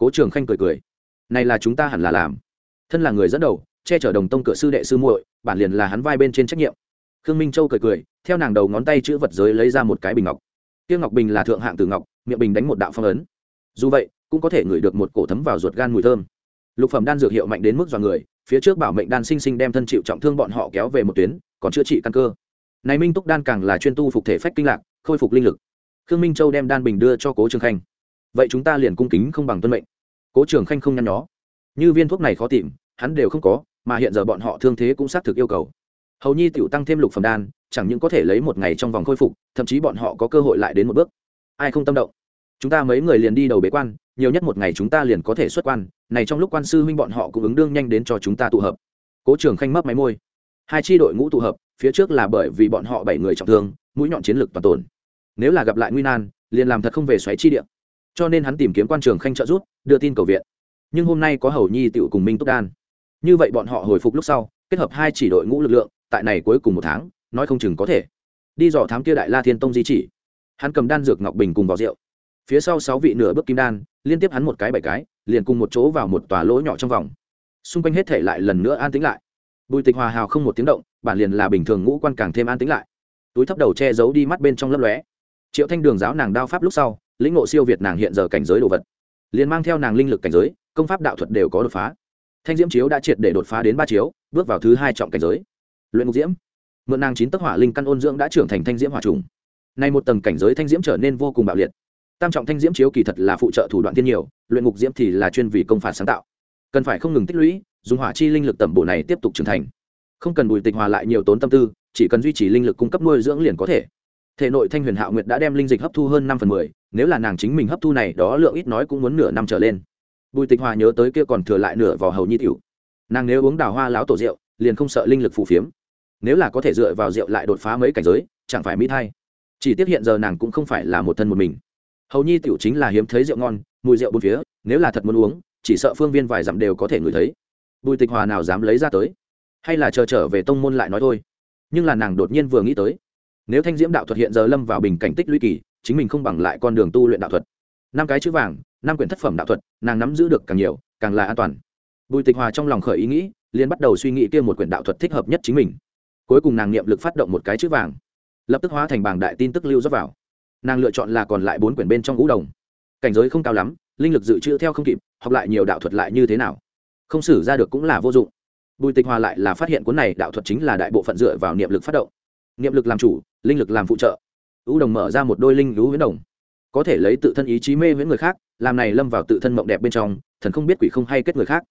cố trường khanh cười cười. Này là chúng ta hẳn là làm. Thân là người dẫn đầu, che chở đồng tông cửa sư đệ sư muội, bản liền là hắn vai bên trên trách nhiệm. Khương minh châu cười cười, theo nàng đầu ngón tay chữ vật giới lấy ra một cái bình ngọc. Tiêu ngọc bình là thượng hạng từ ngọc, miệng bình đánh một đạo phong ấn. Dù vậy, cũng có thể ngửi được một cổ thấm vào ruột gan mùi thơm. Lục phẩm đan dược hiệu mạnh đến mức dọa người, phía trước bảo mệnh đan sinh sinh đem thân chịu trọng thương bọn họ kéo về một tuyến, còn chữa trị căn cơ. Này minh túc đan càng là chuyên tu phục thể phách kinh lạc, khôi phục linh lực. Khương minh châu đem đan bình đưa cho cố trường khanh. Vậy chúng ta liền cung kính không bằng tuân mệnh cố trường khanh không nhăn nhó. Như viên thuốc này khó tìm, hắn đều không có, mà hiện giờ bọn họ thương thế cũng xác thực yêu cầu. Hầu nhi tiểu tăng thêm lục phẩm đan, chẳng những có thể lấy một ngày trong vòng khôi phục, thậm chí bọn họ có cơ hội lại đến một bước. Ai không tâm động? Chúng ta mấy người liền đi đầu bế quan, nhiều nhất một ngày chúng ta liền có thể xuất quan, này trong lúc quan sư huynh bọn họ cũng ứng đương nhanh đến cho chúng ta tụ hợp. Cố trường khanh mấp máy môi. Hai tri đội ngũ tụ hợp, phía trước là bởi vì bọn họ bảy người trọng thương, mũi nhọn chiến lược toàn tồn nếu là gặp lại nguy nan, liền làm thật không về xoáy chi điện cho nên hắn tìm kiếm quan trường khanh trợ rút đưa tin cầu viện. Nhưng hôm nay có hầu nhi tựu cùng minh túc đan. Như vậy bọn họ hồi phục lúc sau, kết hợp hai chỉ đội ngũ lực lượng, tại này cuối cùng một tháng, nói không chừng có thể đi dò thám kia đại la thiên tông di chỉ. Hắn cầm đan dược ngọc bình cùng vào rượu. Phía sau sáu vị nửa bước kim đan, liên tiếp hắn một cái bảy cái, liền cùng một chỗ vào một tòa lỗ nhỏ trong vòng. Xung quanh hết thể lại lần nữa an tĩnh lại. Bùi tịch hòa hào không một tiếng động, bản liền là bình thường ngũ quan càng thêm an tĩnh lại. Túi thấp đầu che giấu đi mắt bên trong lấp lóe. Triệu thanh đường giáo nàng đao pháp lúc sau lĩnh ngộ siêu việt nàng hiện giờ cảnh giới đồ vật. Liền mang theo nàng linh lực cảnh giới, công pháp đạo thuật đều có đột phá. Thanh diễm chiếu đã triệt để đột phá đến ba chiếu, bước vào thứ hai trọng cảnh giới. Luyện ngục diễm. Mượn nàng chín tấc hỏa linh căn ôn dưỡng đã trưởng thành thanh diễm hỏa trùng. Nay một tầng cảnh giới thanh diễm trở nên vô cùng bạo liệt. Tam trọng thanh diễm chiếu kỳ thật là phụ trợ thủ đoạn tiên nhiều, luyện ngục diễm thì là chuyên vì công phản sáng tạo. Cần phải không ngừng tích lũy, dùng hỏa chi linh lực tẩm bổ này tiếp tục trưởng thành. Không cần bùi tịch hòa lại nhiều tốn tâm tư, chỉ cần duy trì linh lực cung cấp nuôi dưỡng liền có thể. Thể nội thanh huyền hạo nguyệt đã đem linh dịch hấp thu hơn năm phần mười nếu là nàng chính mình hấp thu này, đó lượng ít nói cũng muốn nửa năm trở lên. Bùi tịch hòa nhớ tới kia còn thừa lại nửa vỏ hầu nhi tiểu. Nàng nếu uống đào hoa láo tổ rượu, liền không sợ linh lực phù phiếm. Nếu là có thể dựa vào rượu lại đột phá mấy cảnh giới, chẳng phải mỹ thay chỉ tiếc hiện giờ nàng cũng không phải là một thân một mình. Hầu nhi tiểu chính là hiếm thấy rượu ngon, mùi rượu bốn phía, nếu là thật muốn uống, chỉ sợ phương viên vài dặm đều có thể ngửi thấy. Bùi tịch hòa nào dám lấy ra tới? Hay là chờ trở về tông môn lại nói thôi. Nhưng là nàng đột nhiên vừa nghĩ tới, nếu thanh diễm đạo thuật hiện giờ lâm vào bình cảnh tích lũy kỳ chính mình không bằng lại con đường tu luyện đạo thuật. Năm cái chữ vàng, năm quyển thất phẩm đạo thuật, nàng nắm giữ được càng nhiều, càng là an toàn. Bùi tịch hòa trong lòng khởi ý nghĩ, liền bắt đầu suy nghĩ kia một quyển đạo thuật thích hợp nhất chính mình. Cuối cùng nàng niệm lực phát động một cái chữ vàng, lập tức hóa thành bảng đại tin tức lưu rót vào. Nàng lựa chọn là còn lại bốn quyển bên trong ngũ đồng. Cảnh giới không cao lắm, linh lực dự trữ theo không kịp, học lại nhiều đạo thuật lại như thế nào? Không xử ra được cũng là vô dụng. Bùi tịch hòa lại là phát hiện cuốn này đạo thuật chính là đại bộ phận dựa vào niệm lực phát động. Niệm lực làm chủ, linh lực làm phụ trợ ưu đồng mở ra một đôi linh lũ huyễn đồng. Có thể lấy tự thân ý chí mê với người khác, làm này lâm vào tự thân mộng đẹp bên trong, thần không biết quỷ không hay kết người khác.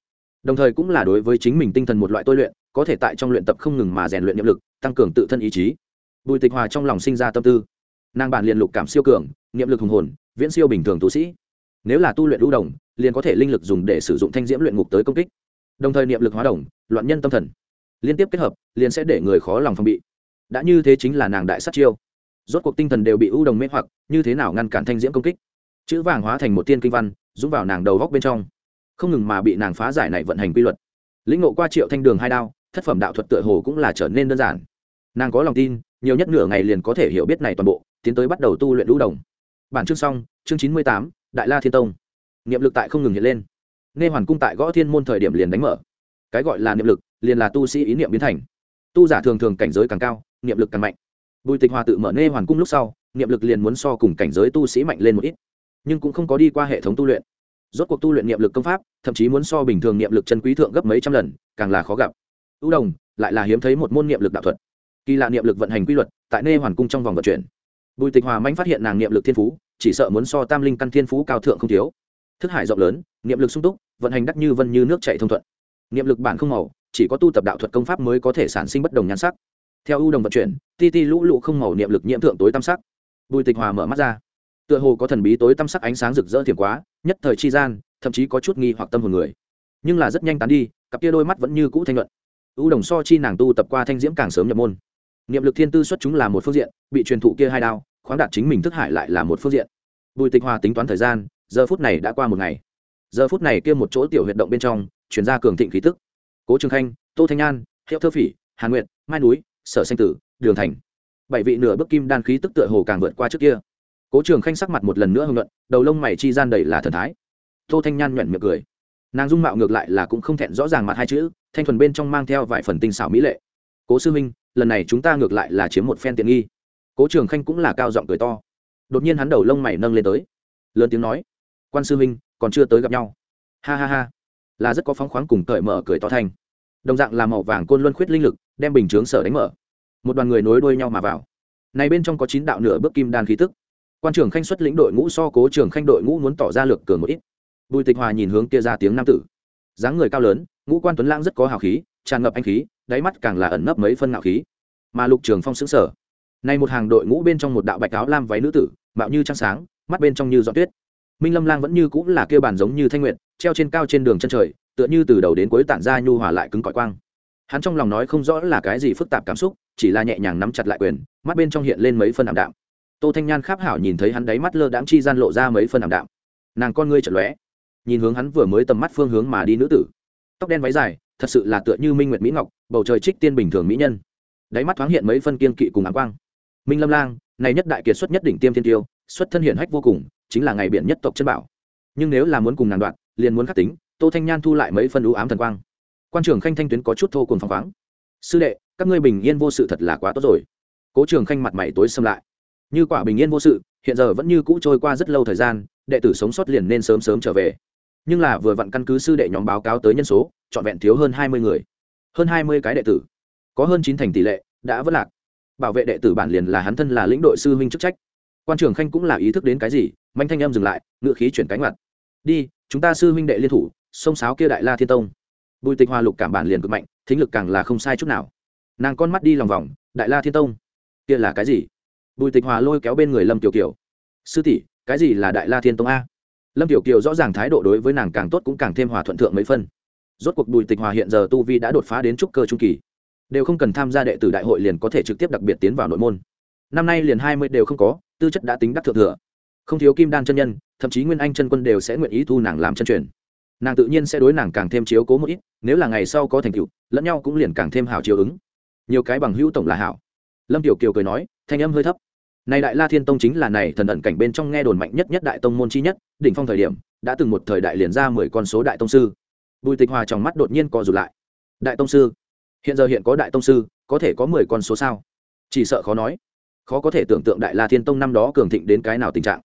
Đồng thời cũng là đối với chính mình tinh thần một loại tôi luyện, có thể tại trong luyện tập không ngừng mà rèn luyện niệm lực, tăng cường tự thân ý chí. Bùi tịch hòa trong lòng sinh ra tâm tư. Nàng bản liền lục cảm siêu cường, niệm lực hùng hồn, viễn siêu bình thường tu sĩ. Nếu là tu luyện ưu đồng, liền có thể linh lực dùng để sử dụng thanh diễm luyện ngục tới công kích. Đồng thời niệm lực hóa đồng, loạn nhân tâm thần. Liên tiếp kết hợp, liền sẽ để người khó lòng phòng bị. Đã như thế chính là nàng đại sát chiêu rốt cuộc tinh thần đều bị ưu đồng mê hoặc, như thế nào ngăn cản thanh diễm công kích? Chữ vàng hóa thành một tiên kinh văn, dũng vào nàng đầu góc bên trong. Không ngừng mà bị nàng phá giải này vận hành quy luật. Lĩnh ngộ qua triệu thanh đường hai đao, thất phẩm đạo thuật tựa hồ cũng là trở nên đơn giản. Nàng có lòng tin, nhiều nhất nửa ngày liền có thể hiểu biết này toàn bộ, tiến tới bắt đầu tu luyện lũ đồng. Bản chương xong, chương chín mươi tám, đại la thiên tông. Niệm lực tại không ngừng hiện lên. Nghe hoàn cung tại gõ thiên môn thời điểm liền đánh mở. Cái gọi là niệm lực, liền là tu sĩ ý niệm biến thành. Tu giả thường thường cảnh giới càng cao, niệm lực càng mạnh bùi tịch hòa tự mở nê hoàn cung lúc sau, niệm lực liền muốn so cùng cảnh giới tu sĩ mạnh lên một ít, nhưng cũng không có đi qua hệ thống tu luyện. Rốt cuộc tu luyện niệm lực công pháp, thậm chí muốn so bình thường niệm lực chân quý thượng gấp mấy trăm lần, càng là khó gặp. Ưu đồng, lại là hiếm thấy một môn niệm lực đạo thuật. Kỳ lạ niệm lực vận hành quy luật, tại nê hoàn cung trong vòng vận chuyển. Bùi tịch hòa manh phát hiện nàng niệm lực thiên phú, chỉ sợ muốn so tam linh căn thiên phú cao thượng không thiếu. Thức hải rộng lớn, niệm lực sung túc, vận hành đắc như vân như nước chạy thông thuận. Niệm lực bản không màu, chỉ có tu tập đạo thuật công pháp mới có thể sản sinh bất đồng nhan sắc theo ưu đồng vận chuyển, ti ti lũ lụ không màu niệm lực nhiễm thượng tối tam sắc. Bùi tịch hòa mở mắt ra. Tựa hồ có thần bí tối tam sắc ánh sáng rực rỡ thiểm quá, nhất thời chi gian, thậm chí có chút nghi hoặc tâm hồn người. Nhưng là rất nhanh tán đi, cặp kia đôi mắt vẫn như cũ thanh luận. Ưu đồng so chi nàng tu tập qua thanh diễm càng sớm nhập môn. Niệm lực thiên tư xuất chúng là một phương diện, bị truyền thụ kia hai đao, khoáng đạt chính mình thức hải lại là một phương diện. Bùi tịch hòa tính toán thời gian, giờ phút này đã qua một ngày. Giờ phút này kia một chỗ tiểu huyệt động bên trong chuyển ra cường thịnh khí tức. Cố trường khanh, tô thanh an, hiệu thơ phỉ hàn nguyện mai núi sở sanh tử, đường thành. Bảy vị nửa bức kim đan khí tức tựa hồ càng vượt qua trước kia. Cố trường khanh sắc mặt một lần nữa hưng luận, đầu lông mày chi gian đầy là thần thái. Tô thanh nhan nhuận miệng cười. Nàng dung mạo ngược lại là cũng không thẹn rõ ràng mặt hai chữ, thanh thuần bên trong mang theo vài phần tinh xảo mỹ lệ. Cố sư minh lần này chúng ta ngược lại là chiếm một phen tiện nghi. Cố trường khanh cũng là cao giọng cười to. Đột nhiên hắn đầu lông mày nâng lên tới, lớn tiếng nói, quan sư minh còn chưa tới gặp nhau. Ha ha ha. Là rất có phóng khoáng cùng cởi mở cười to thanh. Đồng dạng là màu vàng côn luân khuyết linh lực đem bình chướng sở đánh mở. Một đoàn người nối đuôi nhau mà vào. Này bên trong có chín đạo nửa bước kim đan khí tức. Quan trưởng khanh xuất lĩnh đội ngũ so cố trưởng khanh đội ngũ muốn tỏ ra lực cường một ít. Bùi tịch hòa nhìn hướng kia ra tiếng nam tử. Dáng người cao lớn, ngũ quan tuấn lãng rất có hào khí, tràn ngập anh khí, đáy mắt càng là ẩn nấp mấy phân ngạo khí. Mà lục trường phong xứng sở nay một hàng đội ngũ bên trong một đạo bạch áo lam váy nữ tử, mạo như trăng sáng, mắt bên trong như giọt tuyết. Minh lâm lang vẫn như cũng là kêu bàn giống như thanh nguyện treo trên cao trên đường chân trời, tựa như từ đầu đến cuối tản ra nhu hòa lại cứng cỏi quang hắn trong lòng nói không rõ là cái gì phức tạp cảm xúc, chỉ là nhẹ nhàng nắm chặt lại quyền, mắt bên trong hiện lên mấy phân ảm đạm. Tô thanh nhan kháp hảo nhìn thấy hắn đáy mắt lơ đãng chi gian lộ ra mấy phân ảm đạm. Nàng con ngươi chật lóe, nhìn hướng hắn vừa mới tầm mắt phương hướng mà đi nữ tử. Tóc đen váy dài, thật sự là tựa như minh nguyệt mỹ ngọc, bầu trời trích tiên bình thường mỹ nhân. Đáy mắt thoáng hiện mấy phân kiên kỵ cùng áng quang. Minh lâm lang, này nhất đại kiệt xuất nhất đỉnh tiêm thiên tiêu, xuất thân hiển hách vô cùng, chính là ngày biển nhất tộc chân bảo. Nhưng nếu là muốn cùng nàng đoạn, liền muốn khắc tính, tô thanh nhan thu lại mấy phân ưu ám thần quang quan trưởng khanh thanh tuyến có chút thô cùng phăng khoáng. Sư đệ, các ngươi bình yên vô sự thật là quá tốt rồi. Cố trường khanh mặt mày tối xâm lại. Như quả bình yên vô sự, hiện giờ vẫn như cũ trôi qua rất lâu thời gian, đệ tử sống sót liền nên sớm sớm trở về. Nhưng là vừa vặn căn cứ sư đệ nhóm báo cáo tới nhân số, trọn vẹn thiếu hơn hai mươi người. Hơn hai mươi cái đệ tử. Có hơn chín thành tỷ lệ đã vất lạc. Bảo vệ đệ tử bản liền là hắn thân là lĩnh đội sư huynh chức trách. Quan trưởng khanh cũng là ý thức đến cái gì, manh thanh em dừng lại, ngựa khí chuyển cánh mặt đi, chúng ta sư huynh đệ liên thủ, sông sáo kia đại la thiên tông bùi tịch hoa lục cảm bản liền cực mạnh, thính lực càng là không sai chút nào. Nàng con mắt đi lòng vòng, đại la thiên tông, kia là cái gì? Bùi tịch hòa lôi kéo bên người lâm tiểu kiều. Sư tỷ, cái gì là đại la thiên tông a? Lâm tiểu kiều rõ ràng thái độ đối với nàng càng tốt cũng càng thêm hòa thuận thượng mấy phân. Rốt cuộc bùi tịch hòa hiện giờ tu vi đã đột phá đến trúc cơ trung kỳ. Đều không cần tham gia đệ tử đại hội liền có thể trực tiếp đặc biệt tiến vào nội môn. Năm nay liền hai mươi đều không có, tư chất đã tính đắc thượng thừa. Không thiếu kim đan chân nhân, thậm chí nguyên anh chân quân đều sẽ nguyện ý thu nàng làm chân truyền nàng tự nhiên sẽ đối nàng càng thêm chiếu cố một ít, nếu là ngày sau có thành tựu, lẫn nhau cũng liền càng thêm hào chiếu ứng. Nhiều cái bằng hữu tổng là hảo. Lâm tiểu kiều cười nói, thanh âm hơi thấp. Này đại la thiên tông chính là này thần ẩn cảnh bên trong nghe đồn mạnh nhất nhất đại tông môn chi nhất, đỉnh phong thời điểm, đã từng một thời đại liền ra mười con số đại tông sư. Bùi tịch hòa trong mắt đột nhiên co rụt lại. Đại tông sư? Hiện giờ hiện có đại tông sư, có thể có mười con số sao? Chỉ sợ khó nói. Khó có thể tưởng tượng đại la thiên tông năm đó cường thịnh đến cái nào tình trạng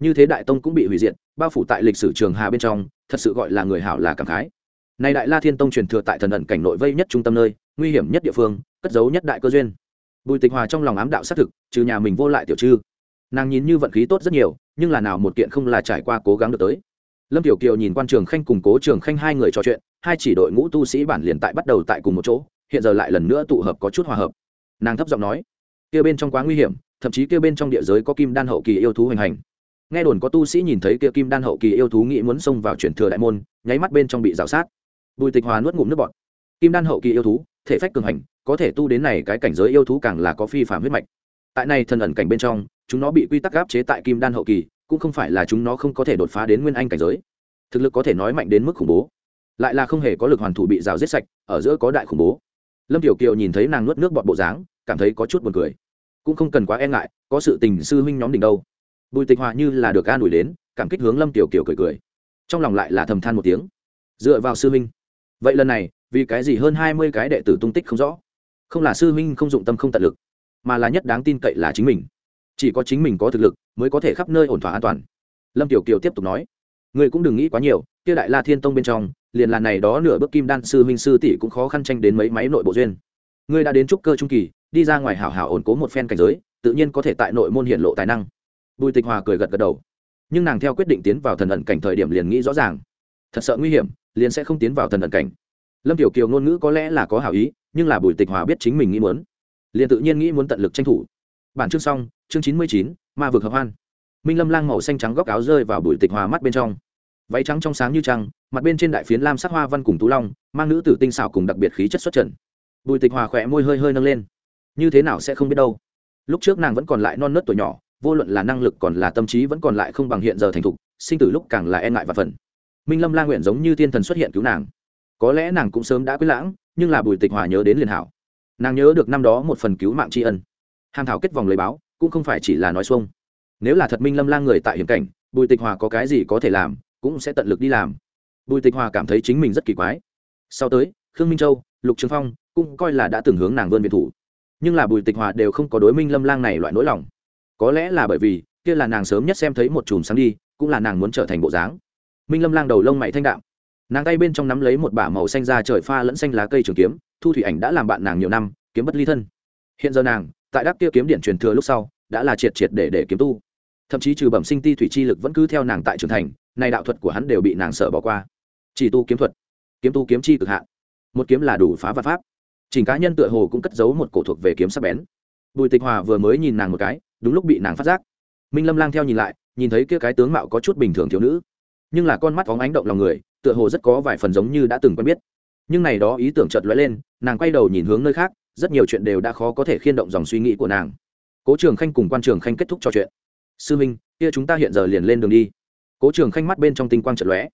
như thế đại tông cũng bị hủy diệt, bao phủ tại lịch sử trường hà bên trong, thật sự gọi là người hảo là cảm khái. Nay đại la thiên tông truyền thừa tại thần ẩn cảnh nội vây nhất trung tâm nơi, nguy hiểm nhất địa phương, cất giấu nhất đại cơ duyên. Bùi tịch hòa trong lòng ám đạo xác thực, trừ nhà mình vô lại tiểu trư. Nàng nhìn như vận khí tốt rất nhiều, nhưng là nào một kiện không là trải qua cố gắng được tới. Lâm tiểu kiều nhìn quan trường khanh cùng cố trường khanh hai người trò chuyện, hai chỉ đội ngũ tu sĩ bản liền tại bắt đầu tại cùng một chỗ, hiện giờ lại lần nữa tụ hợp có chút hòa hợp. Nàng thấp giọng nói, kia bên trong quá nguy hiểm, thậm chí kia bên trong địa giới có kim đan hậu kỳ yêu thú hoành hành nghe đồn có tu sĩ nhìn thấy kia kim đan hậu kỳ yêu thú nghĩ muốn xông vào chuyển thừa đại môn, nháy mắt bên trong bị rào sát. Bùi tịch hòa nuốt ngụm nước bọt. Kim đan hậu kỳ yêu thú, thể phách cường hành, có thể tu đến này cái cảnh giới yêu thú càng là có phi phạm huyết mạch. Tại này thần ẩn cảnh bên trong, chúng nó bị quy tắc gáp chế tại kim đan hậu kỳ, cũng không phải là chúng nó không có thể đột phá đến nguyên anh cảnh giới. Thực lực có thể nói mạnh đến mức khủng bố. Lại là không hề có lực hoàn thủ bị rào giết sạch, ở giữa có đại khủng bố. Lâm tiểu kiều nhìn thấy nàng nuốt nước bọt bộ dáng, cảm thấy có chút buồn cười. Cũng không cần quá e ngại, có sự tình sư huynh nhóm đỉnh đâu bùi tịch hòa như là được an ủi đến, cảm kích hướng lâm tiểu kiều cười cười. Trong lòng lại là thầm than một tiếng. Dựa vào sư huynh. Vậy lần này, vì cái gì hơn hai mươi cái đệ tử tung tích không rõ? Không là sư huynh không dụng tâm không tận lực, mà là nhất đáng tin cậy là chính mình. Chỉ có chính mình có thực lực, mới có thể khắp nơi ổn thỏa an toàn. Lâm tiểu kiều tiếp tục nói người cũng đừng nghĩ quá nhiều, kia đại la thiên tông bên trong, liền là này đó nửa bước kim đan sư huynh sư tỷ cũng khó khăn tranh đến mấy máy nội bộ duyên. Ngươi đã đến trúc cơ trung kỳ, đi ra ngoài hảo hảo ổn cố một phen cảnh giới, tự nhiên có thể tại nội môn hiện lộ tài năng bùi tịch hòa cười gật gật đầu. Nhưng nàng theo quyết định tiến vào thần ẩn cảnh thời điểm liền nghĩ rõ ràng. Thật sợ nguy hiểm, liền sẽ không tiến vào thần ẩn cảnh. Lâm tiểu kiều ngôn ngữ có lẽ là có hảo ý, nhưng là bùi tịch hòa biết chính mình nghĩ muốn. Liền tự nhiên nghĩ muốn tận lực tranh thủ. Bản chương xong, chương chín mươi chín, ma vực hợp hoan. Minh lâm lang màu xanh trắng góc áo rơi vào Bùi tịch hòa mắt bên trong. Váy trắng trong sáng như trăng, mặt bên trên đại phiến lam sắc hoa văn cùng tú long, mang nữ tử tinh xảo cùng đặc biệt khí chất xuất trần. Bùi tịch hòa khỏe môi hơi hơi nâng lên. Như thế nào sẽ không biết đâu. Lúc trước nàng vẫn còn lại non nớt tuổi nhỏ vô luận là năng lực còn là tâm trí vẫn còn lại không bằng hiện giờ thành thục, sinh tử lúc càng là e ngại và phần. Minh lâm la nguyện giống như thiên thần xuất hiện cứu nàng. Có lẽ nàng cũng sớm đã quyết lãng, nhưng là bùi tịch hòa nhớ đến liền hảo. Nàng nhớ được năm đó một phần cứu mạng tri ân. Hàm thảo kết vòng lấy báo, cũng không phải chỉ là nói xuông. Nếu là thật minh lâm lang người tại hiểm cảnh, bùi tịch hòa có cái gì có thể làm, cũng sẽ tận lực đi làm. Bùi tịch hòa cảm thấy chính mình rất kỳ quái. Sau tới, khương minh châu, lục trường phong cũng coi là đã từng hướng nàng vươn biệt thủ. Nhưng là bùi tịch hòa đều không có đối minh lâm lang này loại nỗi lòng có lẽ là bởi vì, kia là nàng sớm nhất xem thấy một chùm sáng đi, cũng là nàng muốn trở thành bộ dáng. Minh lâm lang đầu lông mày thanh đạm. Nàng tay bên trong nắm lấy một bả màu xanh ra trời pha lẫn xanh lá cây trường kiếm, thu thủy ảnh đã làm bạn nàng nhiều năm, kiếm bất ly thân. Hiện giờ nàng, tại đắc kia kiếm điện truyền thừa lúc sau, đã là triệt triệt để để kiếm tu. Thậm chí trừ bẩm sinh ti thủy chi lực vẫn cứ theo nàng tại trưởng thành, nay đạo thuật của hắn đều bị nàng sợ bỏ qua. Chỉ tu kiếm thuật, kiếm tu kiếm chi cực hạn. Một kiếm là đủ phá và pháp. Chỉnh cá nhân tựa hồ cũng cất giấu một cổ thuộc về kiếm sắc bén bùi tịch hòa vừa mới nhìn nàng một cái, đúng lúc bị nàng phát giác. Minh lâm lang theo nhìn lại, nhìn thấy kia cái tướng mạo có chút bình thường thiếu nữ. Nhưng là con mắt phóng ánh động lòng người, tựa hồ rất có vài phần giống như đã từng quen biết. Nhưng này đó ý tưởng chợt lóe lên, nàng quay đầu nhìn hướng nơi khác, rất nhiều chuyện đều đã khó có thể khiên động dòng suy nghĩ của nàng. Cố trường khanh cùng quan trường khanh kết thúc trò chuyện. Sư minh, kia chúng ta hiện giờ liền lên đường đi. Cố trường khanh mắt bên trong tinh quang chợt lóe.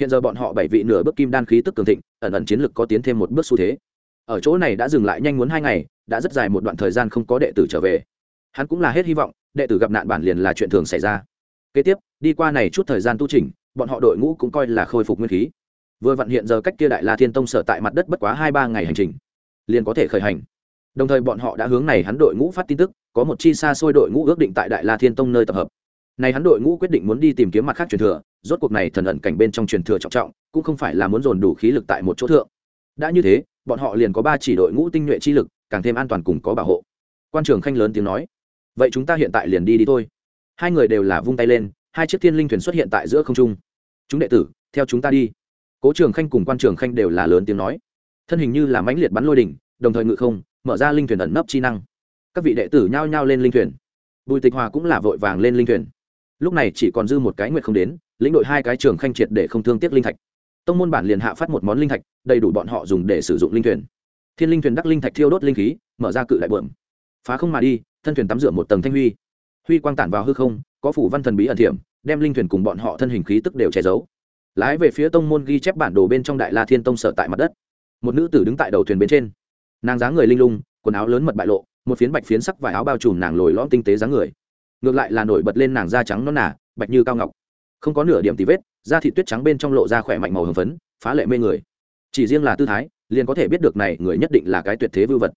Hiện giờ bọn họ bảy vị nửa bước kim đan khí tức cường thịnh, ẩn ẩn chiến lực có tiến thêm một bước xu thế. Ở chỗ này đã dừng lại nhanh muốn hai ngày đã rất dài một đoạn thời gian không có đệ tử trở về. Hắn cũng là hết hy vọng, đệ tử gặp nạn bản liền là chuyện thường xảy ra. Kế tiếp, đi qua này chút thời gian tu trình bọn họ đội ngũ cũng coi là khôi phục nguyên khí. Vừa vặn hiện giờ cách kia đại la thiên tông sở tại mặt đất bất quá hai ba ngày hành trình, liền có thể khởi hành. Đồng thời bọn họ đã hướng này hắn đội ngũ phát tin tức, có một chi xa xôi đội ngũ ước định tại đại la thiên tông nơi tập hợp. Này hắn đội ngũ quyết định muốn đi tìm kiếm mặt khác truyền thừa, rốt cuộc này thần ẩn cảnh bên trong truyền thừa trọng trọng, cũng không phải là muốn dồn đủ khí lực tại một chỗ thượng. Đã như thế, bọn họ liền có ba chỉ đội ngũ tinh nhuệ chi lực càng thêm an toàn cùng có bảo hộ. Quan trường khanh lớn tiếng nói, vậy chúng ta hiện tại liền đi đi thôi. Hai người đều là vung tay lên, hai chiếc thiên linh thuyền xuất hiện tại giữa không trung. Chúng đệ tử, theo chúng ta đi. Cố trường khanh cùng quan trường khanh đều là lớn tiếng nói. Thân hình như là mãnh liệt bắn lôi đỉnh, đồng thời ngự không, mở ra linh thuyền ẩn nấp chi năng. Các vị đệ tử nhao nhao lên linh thuyền. Bùi tịch hòa cũng là vội vàng lên linh thuyền. Lúc này chỉ còn dư một cái nguyệt không đến, lĩnh đội hai cái trường khanh triệt để không thương tiếc linh thạch. Tông môn bản liền hạ phát một món linh thạch, đầy đủ bọn họ dùng để sử dụng linh thuyền thiên linh thuyền đắc linh thạch thiêu đốt linh khí mở ra cự đại bượm. Phá không mà đi thân thuyền tắm rửa một tầng thanh huy. Huy quang tản vào hư không có phủ văn thần bí ẩn thiểm đem linh thuyền cùng bọn họ thân hình khí tức đều che giấu. Lái về phía tông môn ghi chép bản đồ bên trong đại la thiên tông sở tại mặt đất. Một nữ tử đứng tại đầu thuyền bên trên. Nàng dáng người linh lung quần áo lớn mật bại lộ một phiến bạch phiến sắc vải áo bao trùm nàng lồi lõm tinh tế dáng người. Ngược lại là nổi bật lên nàng da trắng non nà, bạch như cao ngọc. Không có nửa điểm tì vết da thịt tuyết trắng bên trong lộ ra khỏe mạnh màu hồng phấn phá lệ mê người. Chỉ riêng là tư thái liền có thể biết được này người nhất định là cái tuyệt thế vưu vật.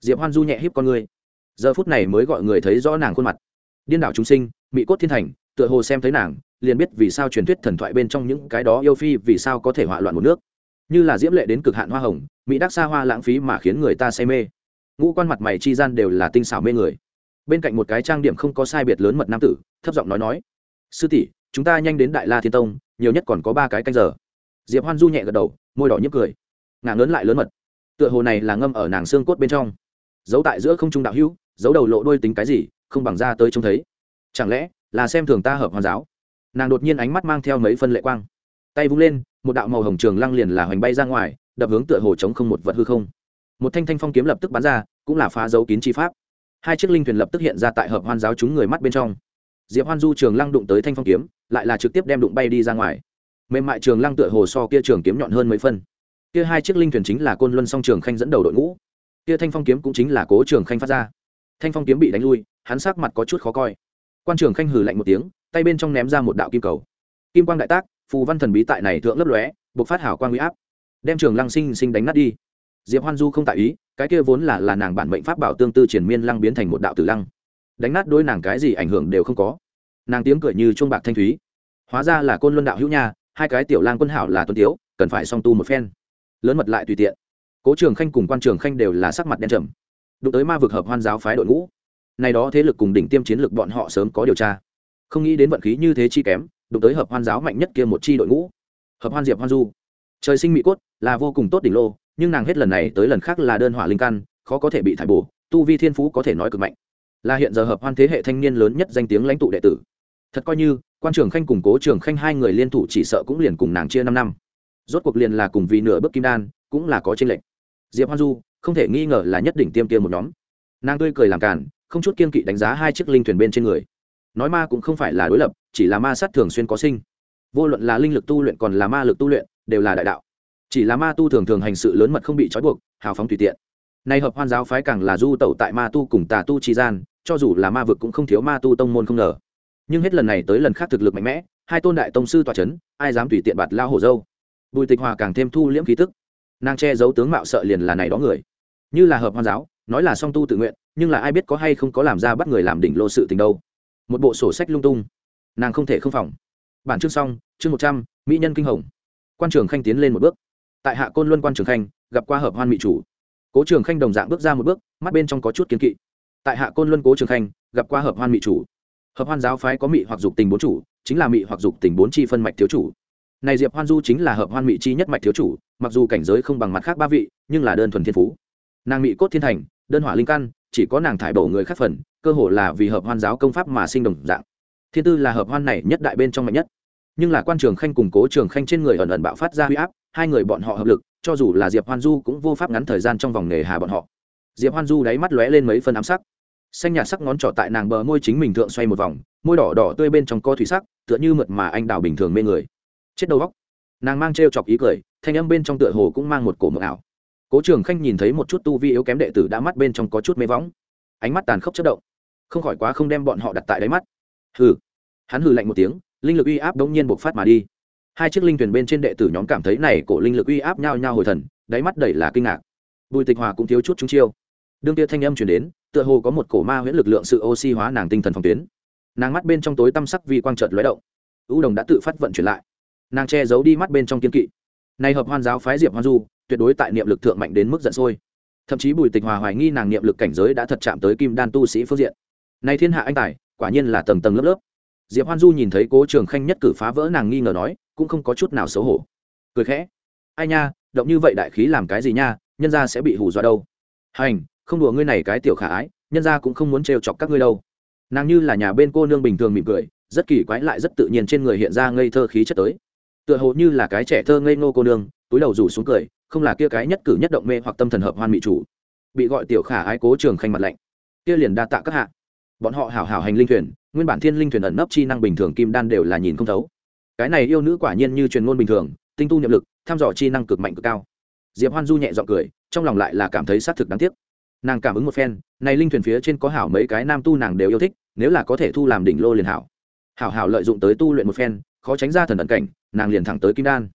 Diệp hoan du nhẹ hiếp con ngươi giờ phút này mới gọi người thấy rõ nàng khuôn mặt. Điên đảo chúng sinh mỹ cốt thiên thành, tựa hồ xem thấy nàng, liền biết vì sao truyền thuyết thần thoại bên trong những cái đó yêu phi vì sao có thể hỏa loạn một nước. Như là diễm lệ đến cực hạn hoa hồng, mỹ đắc xa hoa lãng phí mà khiến người ta say mê. Ngũ quan mặt mày chi gian đều là tinh xảo mê người. Bên cạnh một cái trang điểm không có sai biệt lớn mật nam tử, thấp giọng nói nói, sư tỷ, chúng ta nhanh đến đại la thiên tông, nhiều nhất còn có ba cái canh giờ. Diệp hoan du nhẹ gật đầu, môi đỏ nhấp cười ngả lớn lại lớn mật. Tựa hồ này là ngâm ở nàng xương cốt bên trong. Giấu tại giữa không trung đạo hữu, giấu đầu lộ đôi tính cái gì, không bằng ra tới trông thấy. Chẳng lẽ là xem thường ta hợp hoàn giáo? Nàng đột nhiên ánh mắt mang theo mấy phân lệ quang. Tay vung lên, một đạo màu hồng trường lăng liền là hoành bay ra ngoài, đập hướng tựa hồ chống không một vật hư không. Một thanh thanh phong kiếm lập tức bắn ra, cũng là phá dấu kín chi pháp. Hai chiếc linh thuyền lập tức hiện ra tại hợp hoan giáo chúng người mắt bên trong. Diệp hoan du trường lăng đụng tới thanh phong kiếm, lại là trực tiếp đem đụng bay đi ra ngoài. Mềm mại trường lăng tựa hồ so kia trường kiếm nhọn hơn mấy phân kia hai chiếc linh thuyền chính là côn luân song trường khanh dẫn đầu đội ngũ. Kia thanh phong kiếm cũng chính là cố trường khanh phát ra. Thanh phong kiếm bị đánh lui, hắn sắc mặt có chút khó coi. Quan trường khanh hừ lạnh một tiếng, tay bên trong ném ra một đạo kim cầu. Kim quang đại tác, phù văn thần bí tại này thượng lấp lóe buộc phát hảo quang huy áp. Đem trường lăng sinh sinh đánh nát đi. Diệp hoan du không tại ý, cái kia vốn là là nàng bản mệnh pháp bảo tương tư triển miên lăng biến thành một đạo tử lăng. Đánh nát đôi nàng cái gì ảnh hưởng đều không có. Nàng tiếng cười như chuông bạc thanh thúy. Hóa ra là côn luân đạo hữu nha, hai cái tiểu lang quân hảo là tuân tiếu, cần phải song tu một phen lớn mật lại tùy tiện. Cố trường khanh cùng quan trường khanh đều là sắc mặt đen trầm. Đụng tới ma vực hợp hoan giáo phái đội ngũ. Này đó thế lực cùng đỉnh tiêm chiến lực bọn họ sớm có điều tra. Không nghĩ đến vận khí như thế chi kém, đụng tới hợp hoan giáo mạnh nhất kia một chi đội ngũ. Hợp hoan diệp hoan du. Trời sinh mỹ cốt, là vô cùng tốt đỉnh lô, nhưng nàng hết lần này tới lần khác là đơn hỏa linh căn, khó có thể bị thải bổ, tu vi thiên phú có thể nói cực mạnh. Là hiện giờ hợp hoan thế hệ thanh niên lớn nhất danh tiếng lãnh tụ đệ tử. Thật coi như, quan trường khanh cùng cố trường khanh hai người liên thủ chỉ sợ cũng liền cùng nàng chia năm năm rốt cuộc liền là cùng vì nửa bước kim đan, cũng là có tranh lệch. Diệp hoan du, không thể nghi ngờ là nhất đỉnh tiêm tiêm một nhóm. Nàng tươi cười làm càn, không chút kiên kỵ đánh giá hai chiếc linh thuyền bên trên người. Nói ma cũng không phải là đối lập, chỉ là ma sát thường xuyên có sinh. Vô luận là linh lực tu luyện còn là ma lực tu luyện, đều là đại đạo. Chỉ là ma tu thường thường hành sự lớn mật không bị trói buộc, hào phóng tùy tiện. Nay hợp hoan giáo phái càng là du tẩu tại ma tu cùng tà tu trì gian, cho dù là ma vực cũng không thiếu ma tu tông môn không ngờ. Nhưng hết lần này tới lần khác thực lực mạnh mẽ, hai tôn đại tông sư tòa c h ấ n ai dám tùy tiện bạt lao hổ dâu? Bùi tịch hòa càng thêm thu liễm khí tức. Nàng che giấu tướng mạo sợ liền là này đó người. Như là hợp hoan giáo, nói là song tu tự nguyện, nhưng là ai biết có hay không có làm ra bắt người làm đỉnh lô sự tình đâu. Một bộ sổ sách lung tung. Nàng không thể không phòng. Bản chương xong, chương một trăm, mỹ nhân kinh hồng. Quan trường khanh tiến lên một bước. Tại hạ côn luân quan trường khanh, gặp qua hợp hoan mỹ chủ. Cố trường khanh đồng dạng bước ra một bước, mắt bên trong có chút kiến kỵ. Tại hạ côn luân cố trường khanh, gặp qua hợp hoan mỹ chủ. Hợp hoan giáo phái có mỹ hoặc dục tình bốn chủ, chính là mỹ hoặc dục tình bốn chi phân mạch thiếu chủ này diệp hoan du chính là hợp hoan mỹ chi nhất mạch thiếu chủ, mặc dù cảnh giới không bằng mặt khác ba vị, nhưng là đơn thuần thiên phú. Nàng mỹ cốt thiên thành, đơn hỏa linh căn, chỉ có nàng thải bổ người khác phần, cơ hồ là vì hợp hoan giáo công pháp mà sinh đồng dạng. Thiên tư là hợp hoan này nhất đại bên trong mạnh nhất. Nhưng là quan trường khanh củng cố trường khanh trên người ẩn ẩn bạo phát ra huy áp, hai người bọn họ hợp lực, cho dù là diệp hoan du cũng vô pháp ngắn thời gian trong vòng nghề hà bọn họ. Diệp hoan du đáy mắt lóe lên mấy phân ám sắc. Xanh nhạt sắc ngón trỏ tại nàng bờ môi chính mình thượng xoay một vòng, môi đỏ đỏ tươi bên trong co thủy sắc, tựa như mượt mà anh đào bình thường mê người chết đầu góc nàng mang t chọc ý cười, thanh âm bên trong tựa hồ cũng mang một cổ mực ảo. Cố trường khanh nhìn thấy một chút tu vi yếu kém đệ tử đã mắt bên trong có chút mê võng. Ánh mắt tàn khốc chất động. Không khỏi quá không đem bọn họ đặt tại đáy mắt. Hừ. Hắn hừ lạnh một tiếng, linh lực uy áp đống nhiên bộc phát mà đi. Hai chiếc linh thuyền bên trên đệ tử nhóm cảm thấy này cổ linh lực uy áp nhau nhau hồi thần, đáy mắt đầy là kinh ngạc. Bùi tịch hòa cũng thiếu chút chúng chiêu. Đương kia thanh âm chuyển đến, tựa hồ có một cổ ma huyễn lực lượng sự oxy hóa nàng tinh thần phòng tuyến. Nàng mắt bên trong tối tăm sắc vì quang trợt lóe động. Ưu đồng đã tự phát vận chuyển lại nàng che giấu đi mắt bên trong kiên kỵ. Này hợp hoan giáo phái diệp hoan du, tuyệt đối tại niệm lực thượng mạnh đến mức giận sôi. Thậm chí bùi tịch hòa hoài nghi nàng niệm lực cảnh giới đã thật chạm tới kim đan tu sĩ phương diện. Này thiên hạ anh tài, quả nhiên là tầng tầng lớp lớp. Diệp hoan du nhìn thấy cố trường khanh nhất cử phá vỡ nàng nghi ngờ nói, cũng không có chút nào xấu hổ. Cười khẽ. Ai nha, động như vậy đại khí làm cái gì nha, nhân ra sẽ bị hù dọa đâu. Hành, không đùa ngươi này cái tiểu khả ái, nhân ra cũng không muốn trêu chọc các ngươi đâu. Nàng như là nhà bên cô nương bình thường mỉm cười, rất kỳ quái lại rất tự nhiên trên người hiện ra ngây thơ khí chất tới tựa hồ như là cái trẻ thơ ngây ngô cô nương, túi đầu rủ xuống cười, không là kia cái nhất cử nhất động mê hoặc tâm thần hợp hoan mỹ chủ. Bị gọi tiểu khả ái cố trường khanh mặt lạnh. Kia liền đa tạ các hạ. Bọn họ hảo hảo hành linh thuyền, nguyên bản thiên linh thuyền ẩn nấp chi năng bình thường kim đan đều là nhìn không thấu. Cái này yêu nữ quả nhiên như truyền ngôn bình thường, tinh tu nhiệm lực, tham dò chi năng cực mạnh cực cao. Diệp hoan du nhẹ g i ọ n g cười, trong lòng lại là cảm thấy xác thực đáng tiếc. Nàng cảm ứng một phen, này linh thuyền phía trên có hảo mấy cái nam tu nàng đều yêu thích, nếu là có thể thu làm đỉnh lô liền hảo. Hảo hảo lợi dụng tới tu luyện một phen khó tránh ra thần ẩn cảnh, nàng liền thẳng tới kim đan.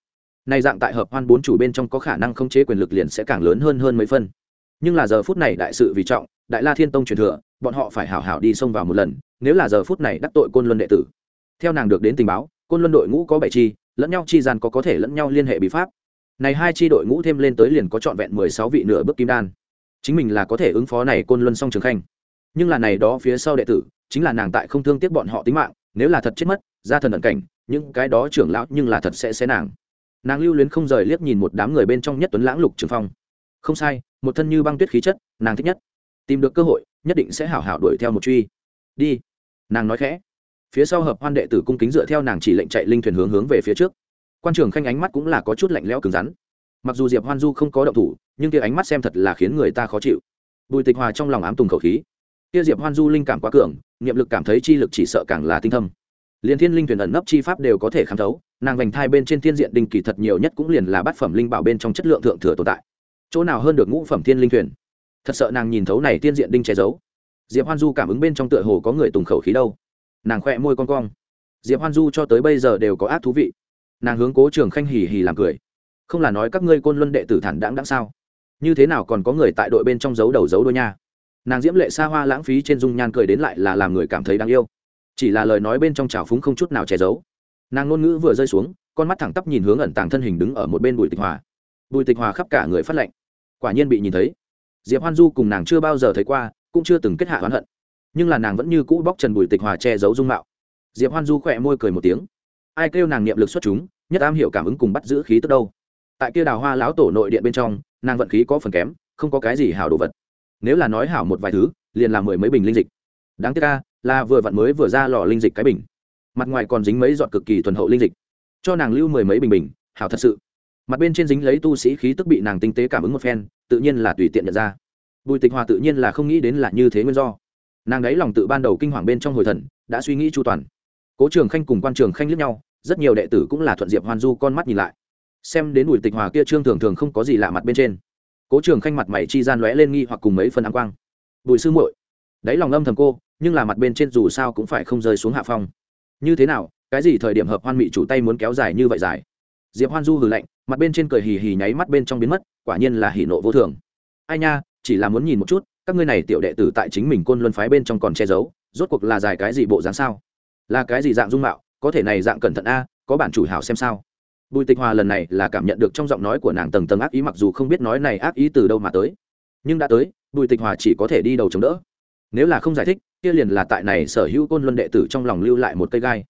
Này dạng tại hợp hoan bốn chủ bên trong có khả năng không chế quyền lực liền sẽ càng lớn hơn hơn mấy phân. Nhưng là giờ phút này đại sự vì trọng, đại la thiên tông truyền thừa, bọn họ phải hảo hảo đi xông vào một lần, nếu là giờ phút này đắc tội côn luân đệ tử. Theo nàng được đến tình báo, côn luân đội ngũ có bảy chi, lẫn nhau chi gian có có thể lẫn nhau liên hệ bí pháp. Này hai chi đội ngũ thêm lên tới liền có trọn vẹn mười sáu vị nửa bước kim đan. Chính mình là có thể ứng phó này côn luân song trường khanh. Nhưng là này đó phía sau đệ tử, chính là nàng tại không thương tiếc bọn họ tính mạng, nếu là thật chết mất ra thần ẩn cảnh, những cái đó trưởng lão nhưng là thật sẽ xé nàng. Nàng lưu luyến không rời liếc nhìn một đám người bên trong nhất tuấn lãng lục trường phong. Không sai, một thân như băng tuyết khí chất, nàng thích nhất. Tìm được cơ hội, nhất định sẽ hảo hảo đuổi theo một truy. Đi. Nàng nói khẽ. Phía sau hợp hoan đệ tử cung kính dựa theo nàng chỉ lệnh chạy linh thuyền hướng hướng về phía trước. Quan trường khanh ánh mắt cũng là có chút lạnh lẽo cứng rắn. Mặc dù diệp hoan du không có động thủ, nhưng kia ánh mắt xem thật là khiến người ta khó chịu. Bùi tịch hòa trong lòng ám tùng khẩu khí. Kia diệp hoan du linh cảm quá cường, niệm lực cảm thấy chi lực chỉ sợ càng là tinh thâm liền thiên linh thuyền ẩn nấp chi pháp đều có thể khám thấu, nàng vành thai bên trên thiên diện đinh kỳ thật nhiều nhất cũng liền là bát phẩm linh bảo bên trong chất lượng thượng thừa tồn tại. Chỗ nào hơn được ngũ phẩm thiên linh thuyền? Thật sợ nàng nhìn thấu này tiên diện đinh che giấu. Diệp hoan du cảm ứng bên trong tựa hồ có người tùng khẩu khí đâu. Nàng khỏe môi con cong. Diệp hoan du cho tới bây giờ đều có ác thú vị. Nàng hướng cố trường khanh hì hì làm cười. Không là nói các ngươi côn luân đệ tử thản đáng đáng sao? Như thế nào còn có người tại đội bên trong giấu đầu giấu đôi nha? Nàng diễm lệ xa hoa lãng phí trên dung nhan cười đến lại là làm người cảm thấy đáng yêu chỉ là lời nói bên trong trào phúng không chút nào che giấu. Nàng ngôn ngữ vừa rơi xuống, con mắt thẳng tắp nhìn hướng ẩn tàng thân hình đứng ở một bên bùi tịch hòa. Bùi tịch hòa khắp cả người phát lệnh. Quả nhiên bị nhìn thấy. Diệp hoan du cùng nàng chưa bao giờ thấy qua, cũng chưa từng kết hạ oán hận. Nhưng là nàng vẫn như cũ bóc trần bùi tịch hòa che giấu dung mạo. Diệp hoan du khỏe môi cười một tiếng. Ai kêu nàng niệm lực xuất chúng, nhất am hiểu cảm ứng cùng bắt giữ khí tức đâu. Tại kia đào hoa lão tổ nội điện bên trong, nàng vận khí có phần kém, không có cái gì hảo đồ vật. Nếu là nói hảo một vài thứ, liền là mười mấy bình linh dịch. Đáng tiếc ca là vừa vặn mới vừa ra lò linh dịch cái bình. Mặt ngoài còn dính mấy giọt cực kỳ thuần hậu linh dịch. Cho nàng lưu mười mấy bình bình, hảo thật sự. Mặt bên trên dính lấy tu sĩ khí tức bị nàng tinh tế cảm ứng một phen, tự nhiên là tùy tiện nhận ra. Bùi tịch hòa tự nhiên là không nghĩ đến là như thế nguyên do. Nàng đấy lòng tự ban đầu kinh hoàng bên trong hồi thần, đã suy nghĩ chu toàn. Cố trường khanh cùng quan trường khanh lướt nhau, rất nhiều đệ tử cũng là thuận diệp hoan du con mắt nhìn lại. Xem đến bùi tịch hòa kia trương thường thường không có gì lạ mặt bên trên. Cố trường khanh mặt mày chi gian lóe lên nghi hoặc cùng mấy phần áng quang. Bùi sư muội. Đấy lòng âm thầm cô nhưng là mặt bên trên dù sao cũng phải không rơi xuống hạ phong. Như thế nào, cái gì thời điểm hợp hoan mị chủ tay muốn kéo dài như vậy dài? Diệp hoan du hừ lạnh, mặt bên trên cười hì hì nháy mắt bên trong biến mất, quả nhiên là hỉ nộ vô thường. Ai nha, chỉ là muốn nhìn một chút, các ngươi này tiểu đệ tử tại chính mình côn luân phái bên trong còn che giấu, rốt cuộc là dài cái gì bộ dáng sao? Là cái gì dạng dung mạo, có thể này dạng cẩn thận a, có bản chủ hảo xem sao. Bùi tịch hòa lần này là cảm nhận được trong giọng nói của nàng tầng tầng ác ý mặc dù không biết nói này ác ý từ đâu mà tới. Nhưng đã tới, bùi tịch hòa chỉ có thể đi đầu chống đỡ. Nếu là không giải thích kia liền là tại này sở hữu côn luân đệ tử trong lòng lưu lại một cây gai.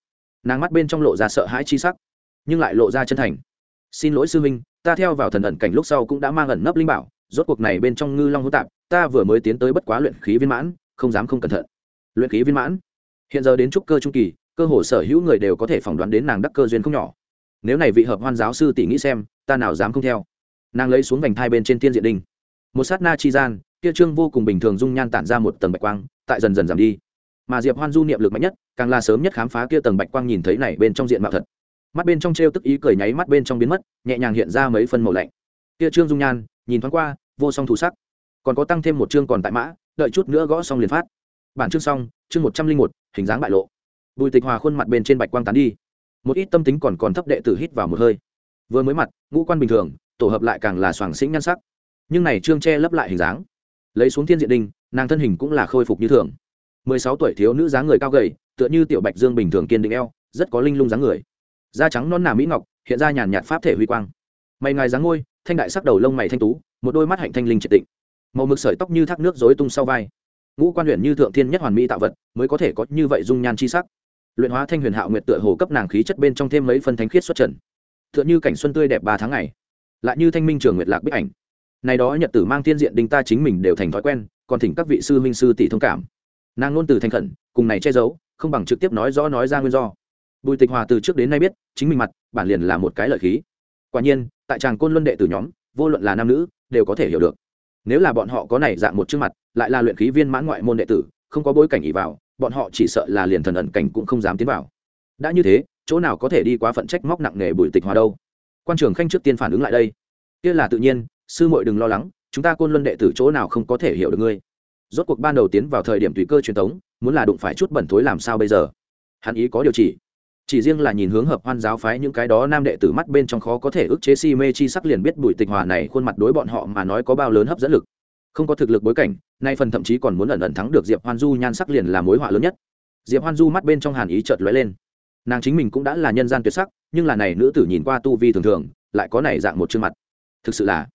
Nàng mắt bên trong lộ ra sợ hãi chi sắc nhưng lại lộ ra chân thành. Xin lỗi sư huynh ta theo vào thần ẩn cảnh lúc sau cũng đã mang ẩn nấp linh bảo rốt cuộc này bên trong ngư long hỗn tạp ta vừa mới tiến tới bất quá luyện khí viên mãn không dám không cẩn thận. Luyện khí viên mãn? Hiện giờ đến trúc cơ trung kỳ cơ hồ sở hữu người đều có thể phỏng đoán đến nàng đắc cơ duyên không nhỏ. Nếu này vị hợp hoan giáo sư tỷ nghĩ xem ta nào dám không theo. Nàng lấy xuống vành thai bên trên tiên diện đình, một sát na chi gian kia trương vô cùng bình thường dung nhan tản ra một tầng bạch quang tại dần dần giảm đi. Mà diệp hoan du niệm lực mạnh nhất, càng là sớm nhất khám phá kia tầng bạch quang nhìn thấy này bên trong diện mạo thật. Mắt bên trong t tức ý cười nháy mắt bên trong biến mất, nhẹ nhàng hiện ra mấy phân màu lạnh. Kia trương dung nhan, nhìn thoáng qua, vô song thủ sắc. Còn có tăng thêm một chương còn tại mã, đợi chút nữa gõ xong liền phát. Bản chương xong, chương một trăm linh một, hình dáng bại lộ. Bùi tịch hòa khuôn mặt bên trên bạch quang tán đi. Một ít tâm tính còn còn thấp đệ tử hít vào một hơi. Vừa mới mặt, ngũ quan bình thường, tổ hợp lại càng là soàng xĩnh nhan sắc. Nhưng này trương che lấp lại hình dáng. Lấy xuống thiên diện đinh nàng thân hình cũng là khôi phục như thường. Mười sáu tuổi thiếu nữ dáng người cao gầy, tựa như tiểu bạch dương bình thường kiên định eo, rất có linh lung dáng người. Da trắng non nà mỹ ngọc, hiện ra nhàn nhạt pháp thể huy quang. Mày ngài dáng ngôi, thanh đại sắc đầu lông mày thanh tú, một đôi mắt hạnh thanh linh triệt tịnh. Màu mực sợi tóc như thác nước rối tung sau vai. Ngũ quan huyện như thượng thiên nhất hoàn mỹ tạo vật, mới có thể có như vậy dung nhan chi sắc. Luyện hóa thanh huyền hạo nguyệt tựa hồ cấp nàng khí chất bên trong thêm mấy phân thánh khiết xuất trần. Tựa như cảnh xuân tươi đẹp ba tháng ngày. Lại như thanh minh trường nguyệt lạc bức ảnh. Này đó nhật tử mang thiên diện đinh ta chính mình đều thành thói quen còn thỉnh các vị sư minh sư tỷ thông cảm. Nàng luôn từ thành khẩn, cùng này che giấu, không bằng trực tiếp nói rõ nói ra nguyên do. Bùi tịch hòa từ trước đến nay biết, chính mình mặt, bản liền là một cái lợi khí. Quả nhiên, tại tràng côn luân đệ từ nhóm, vô luận là nam nữ, đều có thể hiểu được. Nếu là bọn họ có này dạng một trước mặt, lại là luyện khí viên mãn ngoại môn đệ tử, không có bối cảnh ỉ vào, bọn họ chỉ sợ là liền thần ẩn cảnh cũng không dám tiến vào. Đã như thế, chỗ nào có thể đi quá phận trách móc nặng nề bùi tịch hòa đâu. Quan trường khanh trước tiên phản ứng lại đây. Kia là tự nhiên, sư muội đừng lo lắng chúng ta côn luân đệ tử chỗ nào không có thể hiểu được ngươi? Rốt cuộc ban đầu tiến vào thời điểm tùy cơ truyền thống muốn là đụng phải chút bẩn thối làm sao bây giờ? Hắn ý có điều chỉ chỉ riêng là nhìn hướng hợp hoan giáo phái những cái đó nam đệ tử mắt bên trong khó có thể ức chế si mê chi sắc liền biết bùi tịch hòa này khuôn mặt đối bọn họ mà nói có bao lớn hấp dẫn lực. Không có thực lực bối cảnh, nay phần thậm chí còn muốn ẩn ẩn thắng được diệp hoan du nhan sắc liền là mối họa lớn nhất. Diệp hoan du mắt bên trong hàn ý chợt lóe lên. Nàng chính mình cũng đã là nhân gian tuyệt sắc, nhưng là này nữ tử nhìn qua tu vi thường thường, lại có này dạng một chương mặt. Thực sự là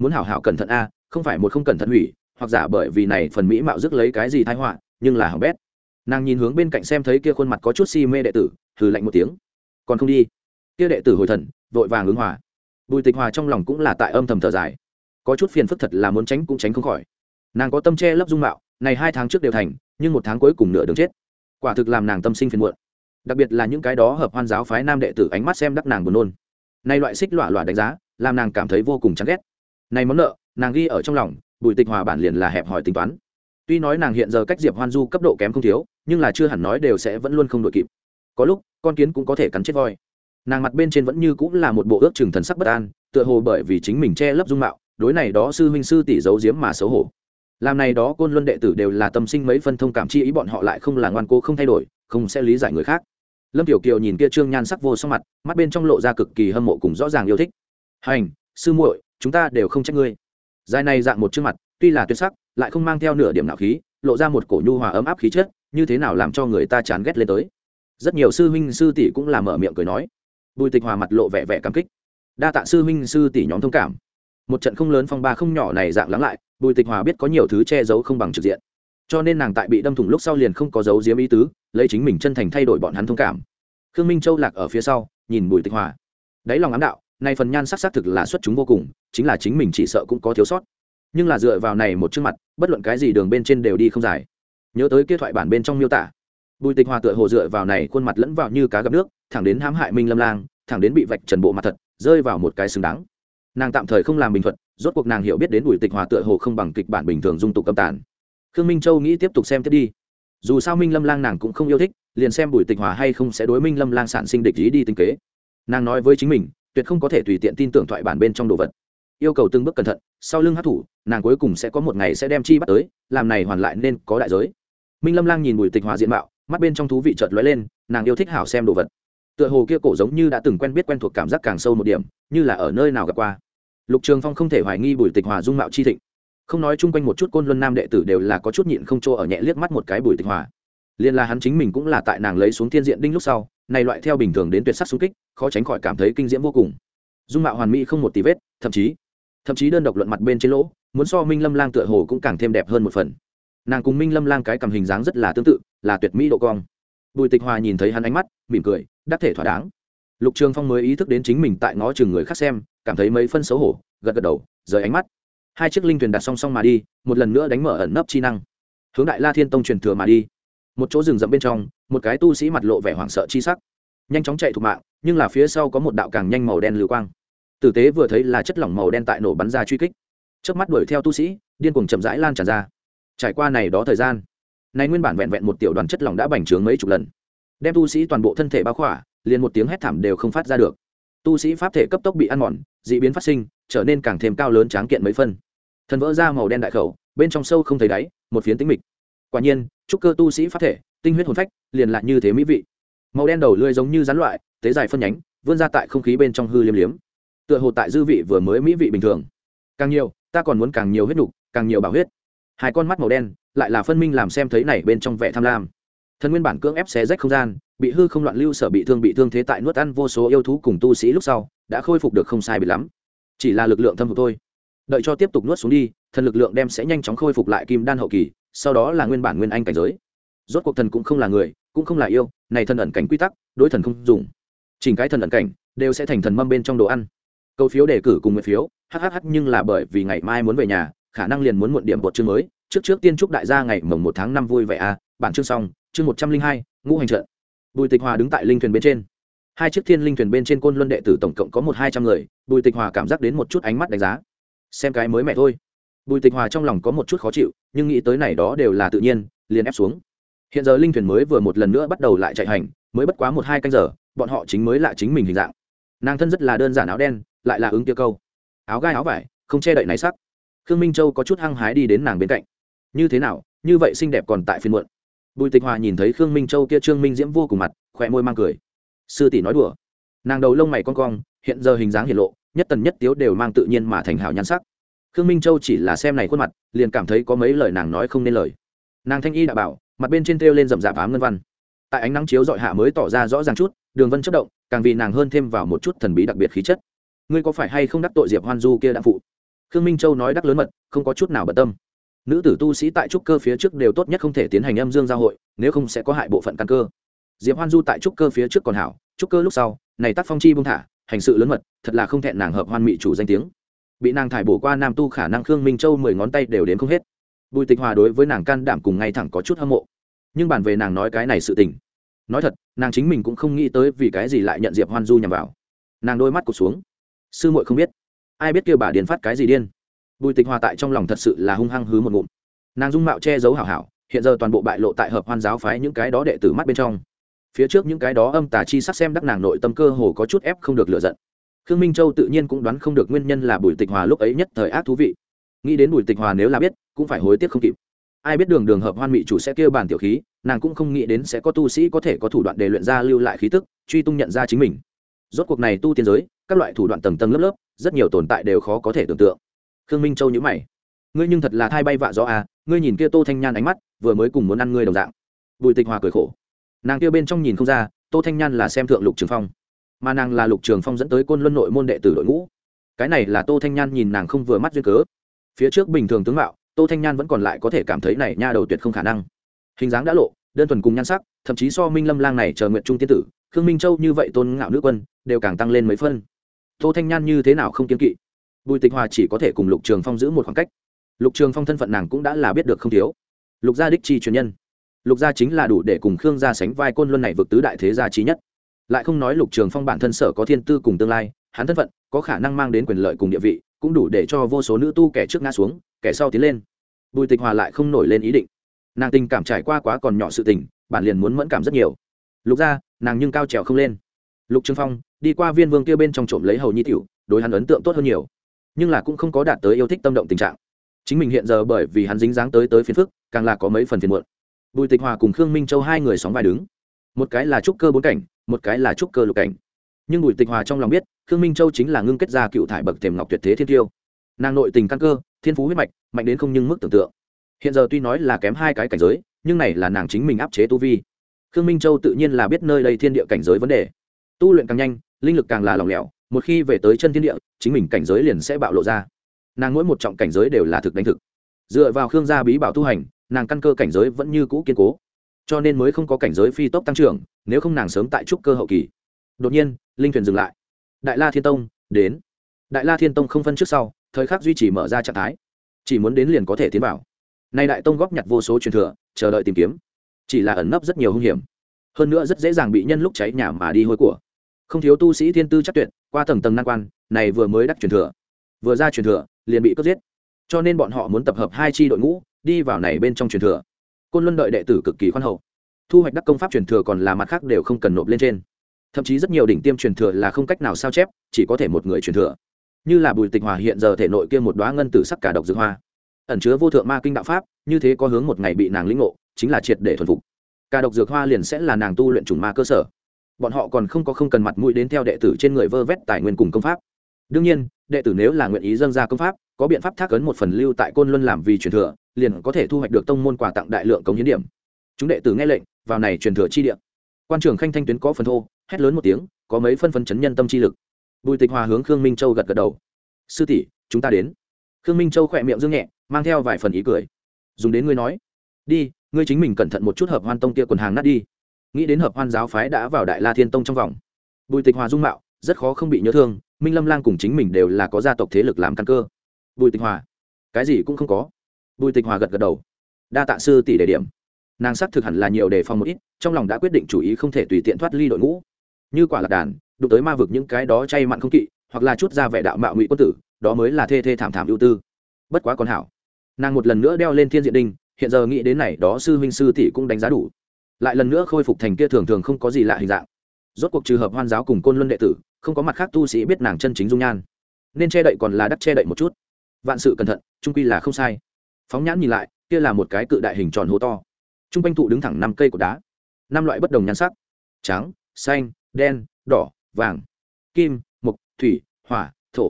muốn hảo hảo cẩn thận a, không phải một không cẩn thận hủy, hoặc giả bởi vì này phần mỹ mạo dứt lấy cái gì thái họa, nhưng là hỏng bét. Nàng nhìn hướng bên cạnh xem thấy kia khuôn mặt có chút si mê đệ tử, hừ lạnh một tiếng. Còn không đi. Kia đệ tử hồi thần, vội vàng ứng hòa. Bùi tịch hòa trong lòng cũng là tại âm thầm thở dài. Có chút phiền phức thật là muốn tránh cũng tránh không khỏi. Nàng có tâm che lấp dung mạo, này hai tháng trước đều thành, nhưng một tháng cuối cùng nửa đường chết. Quả thực làm nàng tâm sinh phiền muộn. Đặc biệt là những cái đó hợp hoan giáo phái nam đệ tử ánh mắt xem đắc nàng buồn nôn. Nay loại xích lọa lọa đánh giá, làm nàng cảm thấy vô cùng chán ghét này món nợ, nàng ghi ở trong lòng, bùi tịch hòa bản liền là hẹp hòi tính toán. Tuy nói nàng hiện giờ cách diệp hoan du cấp độ kém không thiếu, nhưng là chưa hẳn nói đều sẽ vẫn luôn không đội kịp. Có lúc, con kiến cũng có thể cắn chết voi. Nàng mặt bên trên vẫn như cũng là một bộ ước chừng thần sắc bất an, tựa hồ bởi vì chính mình che lấp dung mạo, đối này đó sư huynh sư tỷ giấu giếm mà xấu hổ. Làm này đó côn luân đệ tử đều là tâm sinh mấy phân thông cảm chi ý bọn họ lại không là ngoan cố không thay đổi, không sẽ lý giải người khác. Lâm tiểu kiều nhìn kia trương nhan sắc vô sau mặt, mắt bên trong lộ ra cực kỳ hâm mộ cùng rõ ràng yêu thích. Hành, sư muội chúng ta đều không trách ngươi. Dài này dạng một chương mặt, tuy là tuyệt sắc, lại không mang theo nửa điểm nào khí, lộ ra một cổ nhu hòa ấm áp khí chất, như thế nào làm cho người ta chán ghét lên tới? Rất nhiều sư huynh sư tỷ cũng là mở miệng cười nói. Bùi tịch hòa mặt lộ vẻ vẻ cảm kích. Đa tạ sư huynh sư tỷ nhóm thông cảm. Một trận không lớn phong ba không nhỏ này dạng lắng lại, bùi tịch hòa biết có nhiều thứ che giấu không bằng trực diện. Cho nên nàng tại bị đâm thủng lúc sau liền không có dấu diếm ý tứ, lấy chính mình chân thành thay đổi bọn hắn thông cảm. Khương minh châu lạc ở phía sau, nhìn bùi tịch hòa. Đáy lòng ám đạo nay phần nhan sắc xác thực là xuất chúng vô cùng, chính là chính mình chỉ sợ cũng có thiếu sót. Nhưng là dựa vào này một trước mặt, bất luận cái gì đường bên trên đều đi không dài. Nhớ tới kia thoại bản bên trong miêu tả, bùi tịch hòa tựa hồ dựa vào này khuôn mặt lẫn vào như cá gặp nước, thẳng đến hãm hại minh lâm lang, thẳng đến bị vạch trần bộ mặt thật, rơi vào một cái xứng đáng. Nàng tạm thời không làm bình thuận, rốt cuộc nàng hiểu biết đến bùi tịch hòa tựa hồ không bằng kịch bản bình thường dung tục cầm tàn. Khương minh châu nghĩ tiếp tục xem tiếp đi. Dù sao minh lâm lang nàng cũng không yêu thích, liền xem bùi tịch hòa hay không sẽ đối minh lâm lang sản sinh địch ý đi tinh kế. Nàng nói với chính mình tuyệt không có thể tùy tiện tin tưởng thoại bản bên trong đồ vật. Yêu cầu từng bước cẩn thận, sau lưng hát thủ nàng cuối cùng sẽ có một ngày sẽ đem chi bắt tới, làm này hoàn lại nên có đại giới. Minh lâm lang nhìn bùi tịch hòa diện mạo, mắt bên trong thú vị chợt lóe lên, nàng yêu thích hảo xem đồ vật. Tựa hồ kia cổ giống như đã từng quen biết quen thuộc cảm giác càng sâu một điểm, như là ở nơi nào gặp qua. Lục trường phong không thể hoài nghi bùi tịch hòa dung mạo chi thịnh. Không nói chung quanh một chút côn luân nam đệ tử đều là có chút nhịn không chỗ ở nhẹ liếc mắt một cái bùi tịch hòa. Liên là hắn chính mình cũng là tại nàng lấy xuống thiên diện đinh lúc sau này loại theo bình thường đến tuyệt sắc xung kích, khó tránh khỏi cảm thấy kinh diễm vô cùng. Dung mạo hoàn mỹ không một tí vết, thậm chí thậm chí đơn độc luận mặt bên trên lỗ, muốn so minh lâm lang tựa hồ cũng càng thêm đẹp hơn một phần. Nàng cùng minh lâm lang cái cầm hình dáng rất là tương tự, là tuyệt mỹ độ cong. Bùi tịch hòa nhìn thấy hắn ánh mắt, mỉm cười, đắc thể thỏa đáng. Lục trường phong mới ý thức đến chính mình tại ngó chừng người khác xem, cảm thấy mấy phân xấu hổ, gật gật đầu, rời ánh mắt. Hai chiếc linh thuyền đặt song song mà đi, một lần nữa đánh mở ẩn nấp chi năng. Hướng đại la thiên tông truyền thừa mà đi một chỗ rừng rậm bên trong, một cái tu sĩ mặt lộ vẻ hoảng sợ chi sắc. Nhanh chóng chạy thục mạng, nhưng là phía sau có một đạo càng nhanh màu đen lưu quang. Tử tế vừa thấy là chất lỏng màu đen tại nổ bắn ra truy kích. Trước mắt đuổi theo tu sĩ, điên cuồng chậm rãi lan tràn ra. Trải qua này đó thời gian nay nguyên bản vẹn vẹn một tiểu đoàn chất lỏng đã bành trướng mấy chục lần. Đem tu sĩ toàn bộ thân thể bao khỏa, liền một tiếng hét thảm đều không phát ra được. Tu sĩ pháp thể cấp tốc bị ăn mòn d ị biến phát sinh, trở nên càng thêm cao lớn tráng kiện mấy phân. Thần vỡ ra màu đen đại khẩu, bên trong sâu không thấy đáy, một phiến tĩnh mịch. Quả nhiên trúc cơ tu sĩ phát thể, tinh huyết hồn phách, liền lại như thế mỹ vị. Màu đen đầu lưỡi giống như rắn loại, tế dài phân nhánh, vươn ra tại không khí bên trong hư liêm liếm. Tựa hồ tại dư vị vừa mới mỹ vị bình thường. Càng nhiều, ta còn muốn càng nhiều huyết nục càng nhiều bảo huyết. Hai con mắt màu đen, lại là phân minh làm xem thấy này bên trong vẻ tham lam. Thần nguyên bản cưỡng ép xé rách không gian, bị hư không loạn lưu sở bị thương bị thương thế tại nuốt ăn vô số yêu thú cùng tu sĩ lúc sau, đã khôi phục được không sai bị lắm. Chỉ là lực lượng thâm hụt thôi. Đợi cho tiếp tục nuốt xuống đi, thần lực lượng đem sẽ nhanh chóng khôi phục lại kim đan hậu kỳ sau đó là nguyên bản nguyên anh cảnh giới. Rốt cuộc thần cũng không là người, cũng không là yêu, này thần ẩn cảnh quy tắc, đối thần không dùng. Chỉnh cái thần ẩn cảnh, đều sẽ thành thần mâm bên trong đồ ăn. Câu phiếu đề cử cùng nguyện phiếu hhh nhưng là bởi vì ngày mai muốn về nhà, khả năng liền muốn muộn điểm một chương mới. Trước trước tiên chúc đại gia ngày mồng một tháng năm vui vẻ a. Bản chương xong, chương một trăm linh hai, ngũ hành trận. Bùi tịch hòa đứng tại linh thuyền bên trên. Hai chiếc thiên linh thuyền bên trên côn luân đệ tử tổng cộng có một hai trăm người, bùi tịch hòa cảm giác đến một chút ánh mắt đánh giá. Xem cái mới mẹ thôi bùi tịch hòa trong lòng có một chút khó chịu, nhưng nghĩ tới này đó đều là tự nhiên, liền ép xuống. Hiện giờ linh thuyền mới vừa một lần nữa bắt đầu lại chạy hành, mới bất quá một hai canh giờ, bọn họ chính mới lạ chính mình hình dạng. Nàng thân rất là đơn giản áo đen, lại là ứng tiêu câu. Áo gai áo vải, không che đậy náy sắc. Khương minh châu có chút hăng hái đi đến nàng bên cạnh. Như thế nào, như vậy xinh đẹp còn tại phiên muộn. Bùi tịch hòa nhìn thấy khương minh châu kia trương minh diễm vô cùng mặt, khỏe môi mang cười. Sư tỷ nói đùa. Nàng đầu lông mày con cong, hiện giờ hình dáng hiện lộ, nhất tần nhất tiếu đều mang tự nhiên mà thành hảo nhan sắc khương minh châu chỉ là xem này khuôn mặt, liền cảm thấy có mấy lời nàng nói không nên lời. Nàng thanh y đã bảo, mặt bên trên treo lên rậm rạp ám ngân văn. Tại ánh nắng chiếu dọi hạ mới tỏ ra rõ ràng chút, đường vân chất động, càng vì nàng hơn thêm vào một chút thần bí đặc biệt khí chất. Ngươi có phải hay không đắc tội diệp hoan du kia đã phụ? Khương minh châu nói đắc lớn mật, không có chút nào bận tâm. Nữ tử tu sĩ tại trúc cơ phía trước đều tốt nhất không thể tiến hành âm dương giao hội, nếu không sẽ có hại bộ phận căn cơ. Diệp hoan du tại trúc cơ phía trước còn hảo, trúc cơ lúc sau, này tác phong chi bung thả, hành sự lớn mật, thật là không thẹn nàng hợp hoan mị chủ danh tiếng bị nàng thải bổ qua nam tu khả năng khương minh châu mười ngón tay đều đến không hết. Bùi tịch hòa đối với nàng can đảm cùng ngay thẳng có chút hâm mộ. Nhưng bàn về nàng nói cái này sự tình. Nói thật, nàng chính mình cũng không nghĩ tới vì cái gì lại nhận diệp hoan du nhằm vào. Nàng đôi mắt cụt xuống. Sư muội không biết. Ai biết kêu bà điền phát cái gì điên. Bùi tịch hòa tại trong lòng thật sự là hung hăng hứ một ngụm. Nàng dung mạo che giấu hảo hảo, hiện giờ toàn bộ bại lộ tại hợp hoan giáo phái những cái đó đệ tử mắt bên trong. Phía trước những cái đó âm tà chi sắc xem đắc nàng nội tâm cơ hồ có chút ép không được lựa giận khương minh châu tự nhiên cũng đoán không được nguyên nhân là bùi tịch hòa lúc ấy nhất thời ác thú vị. Nghĩ đến bùi tịch hòa nếu là biết, cũng phải hối tiếc không kịp. Ai biết đường đường hợp hoan mỹ chủ sẽ kêu bản tiểu khí, nàng cũng không nghĩ đến sẽ có tu sĩ có thể có thủ đoạn để luyện ra lưu lại khí tức, truy tung nhận ra chính mình. Rốt cuộc này tu tiên giới, các loại thủ đoạn tầng tầng lớp lớp, rất nhiều tồn tại đều khó có thể tưởng tượng. Khương minh châu nhữ mày. Ngươi nhưng thật là thai bay vạ gió à ngươi nhìn kia tô thanh nhan ánh mắt, vừa mới cùng muốn ăn ngươi đồng dạng. Bùi tịch hòa cười khổ. Nàng kia bên trong nhìn không ra, tô thanh nhan là xem thượng lục trường phong mà nàng là lục trường phong dẫn tới côn luân nội môn đệ tử đội ngũ. Cái này là tô thanh nhan nhìn nàng không vừa mắt duyên cớ. Phía trước bình thường tướng mạo, tô thanh nhan vẫn còn lại có thể cảm thấy này nha đầu tuyệt không khả năng. Hình dáng đã lộ, đơn thuần cùng nhan sắc, thậm chí so minh lâm lang này chờ nguyện trung tiên tử, khương minh châu như vậy tôn ngạo nữ quân, đều càng tăng lên mấy phân. Tô thanh nhan như thế nào không kiên kỵ? Bùi tịch hòa chỉ có thể cùng lục trường phong giữ một khoảng cách. Lục trường phong thân phận nàng cũng đã là biết được không thiếu. Lục gia đích chi truyền nhân. Lục gia chính là đủ để cùng khương gia sánh vai côn luân này vực tứ đại thế gia trí nhất lại không nói lục trường phong bản thân sở có thiên tư cùng tương lai, hắn thân phận, có khả năng mang đến quyền lợi cùng địa vị, cũng đủ để cho vô số nữ tu kẻ trước ngã xuống, kẻ sau tiến lên. Bùi tịch hòa lại không nổi lên ý định. Nàng tình cảm trải qua quá còn nhỏ sự tình, bản liền muốn mẫn cảm rất nhiều. Lục ra, nàng nhưng cao trèo không lên. Lục trường phong, đi qua viên vương kia bên trong trộm lấy hầu nhi tiểu, đối hắn ấn tượng tốt hơn nhiều. Nhưng là cũng không có đạt tới yêu thích tâm động tình trạng. Chính mình hiện giờ bởi vì hắn dính dáng tới tới phiền phức, càng là có mấy phần phiền muộn. Bùi tịch hòa cùng khương minh châu hai người sóng vai đứng. Một cái là trúc cơ bốn cảnh một cái là trúc cơ lục cảnh. Nhưng bùi tịch hòa trong lòng biết, khương minh châu chính là ngưng kết ra cựu thải bậc thềm ngọc tuyệt thế thiên tiêu. Nàng nội tình căn cơ, thiên phú huyết mạch, mạnh đến không nhưng mức tưởng tượng. Hiện giờ tuy nói là kém hai cái cảnh giới, nhưng này là nàng chính mình áp chế tu vi. Khương minh châu tự nhiên là biết nơi đây thiên địa cảnh giới vấn đề. Tu luyện càng nhanh, linh lực càng là lỏng lẻo, một khi về tới chân thiên địa, chính mình cảnh giới liền sẽ bạo lộ ra. Nàng mỗi một trọng cảnh giới đều là thực đánh thực. Dựa vào khương gia bí bảo tu hành, nàng căn cơ cảnh giới vẫn như cũ kiên cố cho nên mới không có cảnh giới phi tốc tăng trưởng, nếu không nàng sớm tại trúc cơ hậu kỳ. Đột nhiên, linh thuyền dừng lại. Đại la thiên tông, đến. Đại la thiên tông không phân trước sau, thời khắc duy trì mở ra trạng thái. Chỉ muốn đến liền có thể tiến vào. Nay đại tông góp nhặt vô số truyền thừa, chờ đợi tìm kiếm. Chỉ là ẩn nấp rất nhiều hung hiểm. Hơn nữa rất dễ dàng bị nhân lúc cháy nhà mà đi hôi của. Không thiếu tu sĩ thiên tư chắc tuyệt, qua tầng tầng nan quan, này vừa mới đắc truyền thừa. Vừa ra truyền thừa, liền bị cướp giết. Cho nên bọn họ muốn tập hợp hai chi đội ngũ, đi vào này bên trong truyền thừa côn luân đợi đệ tử cực kỳ khoan hậu. Thu hoạch đắc công pháp truyền thừa còn là mặt khác đều không cần nộp lên trên. Thậm chí rất nhiều đỉnh tiêm truyền thừa là không cách nào sao chép, chỉ có thể một người truyền thừa. Như là bùi tịch hòa hiện giờ thể nội kia một đoá ngân tử sắc cả độc dược hoa. Ẩn chứa vô thượng ma kinh đạo pháp, như thế có hướng một ngày bị nàng lĩnh ngộ, chính là triệt để thuần phục. Cả độc dược hoa liền sẽ là nàng tu luyện chủng ma cơ sở. Bọn họ còn không có không cần mặt mũi đến theo đệ tử trên người vơ vét tài nguyên cùng công pháp. Đương nhiên, đệ tử nếu là nguyện ý dâng ra công pháp, có biện pháp thác ấn một phần lưu tại côn luân làm vì truyền thừa liền có thể thu hoạch được tông môn quà tặng đại lượng công hiến điểm. Chúng đệ tử nghe lệnh, vào này truyền thừa chi địa. Quan trưởng khanh thanh tuyến có phần thô, hét lớn một tiếng, có mấy phân phân chấn nhân tâm chi lực. Bùi tịch hòa hướng khương minh châu gật gật đầu. Sư tỷ, chúng ta đến. Khương minh châu khỏe miệng dương nhẹ, mang theo vài phần ý cười. Dùng đến ngươi nói. Đi, ngươi chính mình cẩn thận một chút hợp hoan tông kia quần hàng nát đi. Nghĩ đến hợp hoan giáo phái đã vào đại la thiên tông trong vòng. Bùi tịch hòa dung mạo, rất khó không bị nhớ thương, minh lâm lang cùng chính mình đều là có gia tộc thế lực làm căn cơ. Bùi tịch hòa, cái gì cũng không có bùi tịch hòa gật gật đầu. Đa tạ sư tỷ đề điểm. Nàng xác thực hẳn là nhiều đề phòng một ít, trong lòng đã quyết định chủ ý không thể tùy tiện thoát ly đội ngũ. Như quả lạc đàn, đụng tới ma vực những cái đó chay mặn không kỵ, hoặc là chút ra vẻ đạo mạo ngụy quân tử, đó mới là thê thê thảm thảm ưu tư. Bất quá còn hảo. Nàng một lần nữa đeo lên thiên diện đinh, hiện giờ nghĩ đến này, đó sư huynh sư tỷ cũng đánh giá đủ. Lại lần nữa khôi phục thành kia thường thường không có gì lạ hình dạng. Rốt cuộc trừ hợp hoan giáo cùng côn luân đệ tử, không có mặt khác tu sĩ biết nàng chân chính dung nhan. Nên che đậy còn là đắc che đậy một chút. Vạn sự cẩn thận trung quy là không sai phóng nhãn nhìn lại, kia là một cái cự đại hình tròn hố to. T r u n g quanh thụ đứng thẳng năm cây của đá, năm loại bất đồng nhan sắc. Trắng, xanh, đen, đỏ, vàng, kim mục thủy, hỏa, thổ.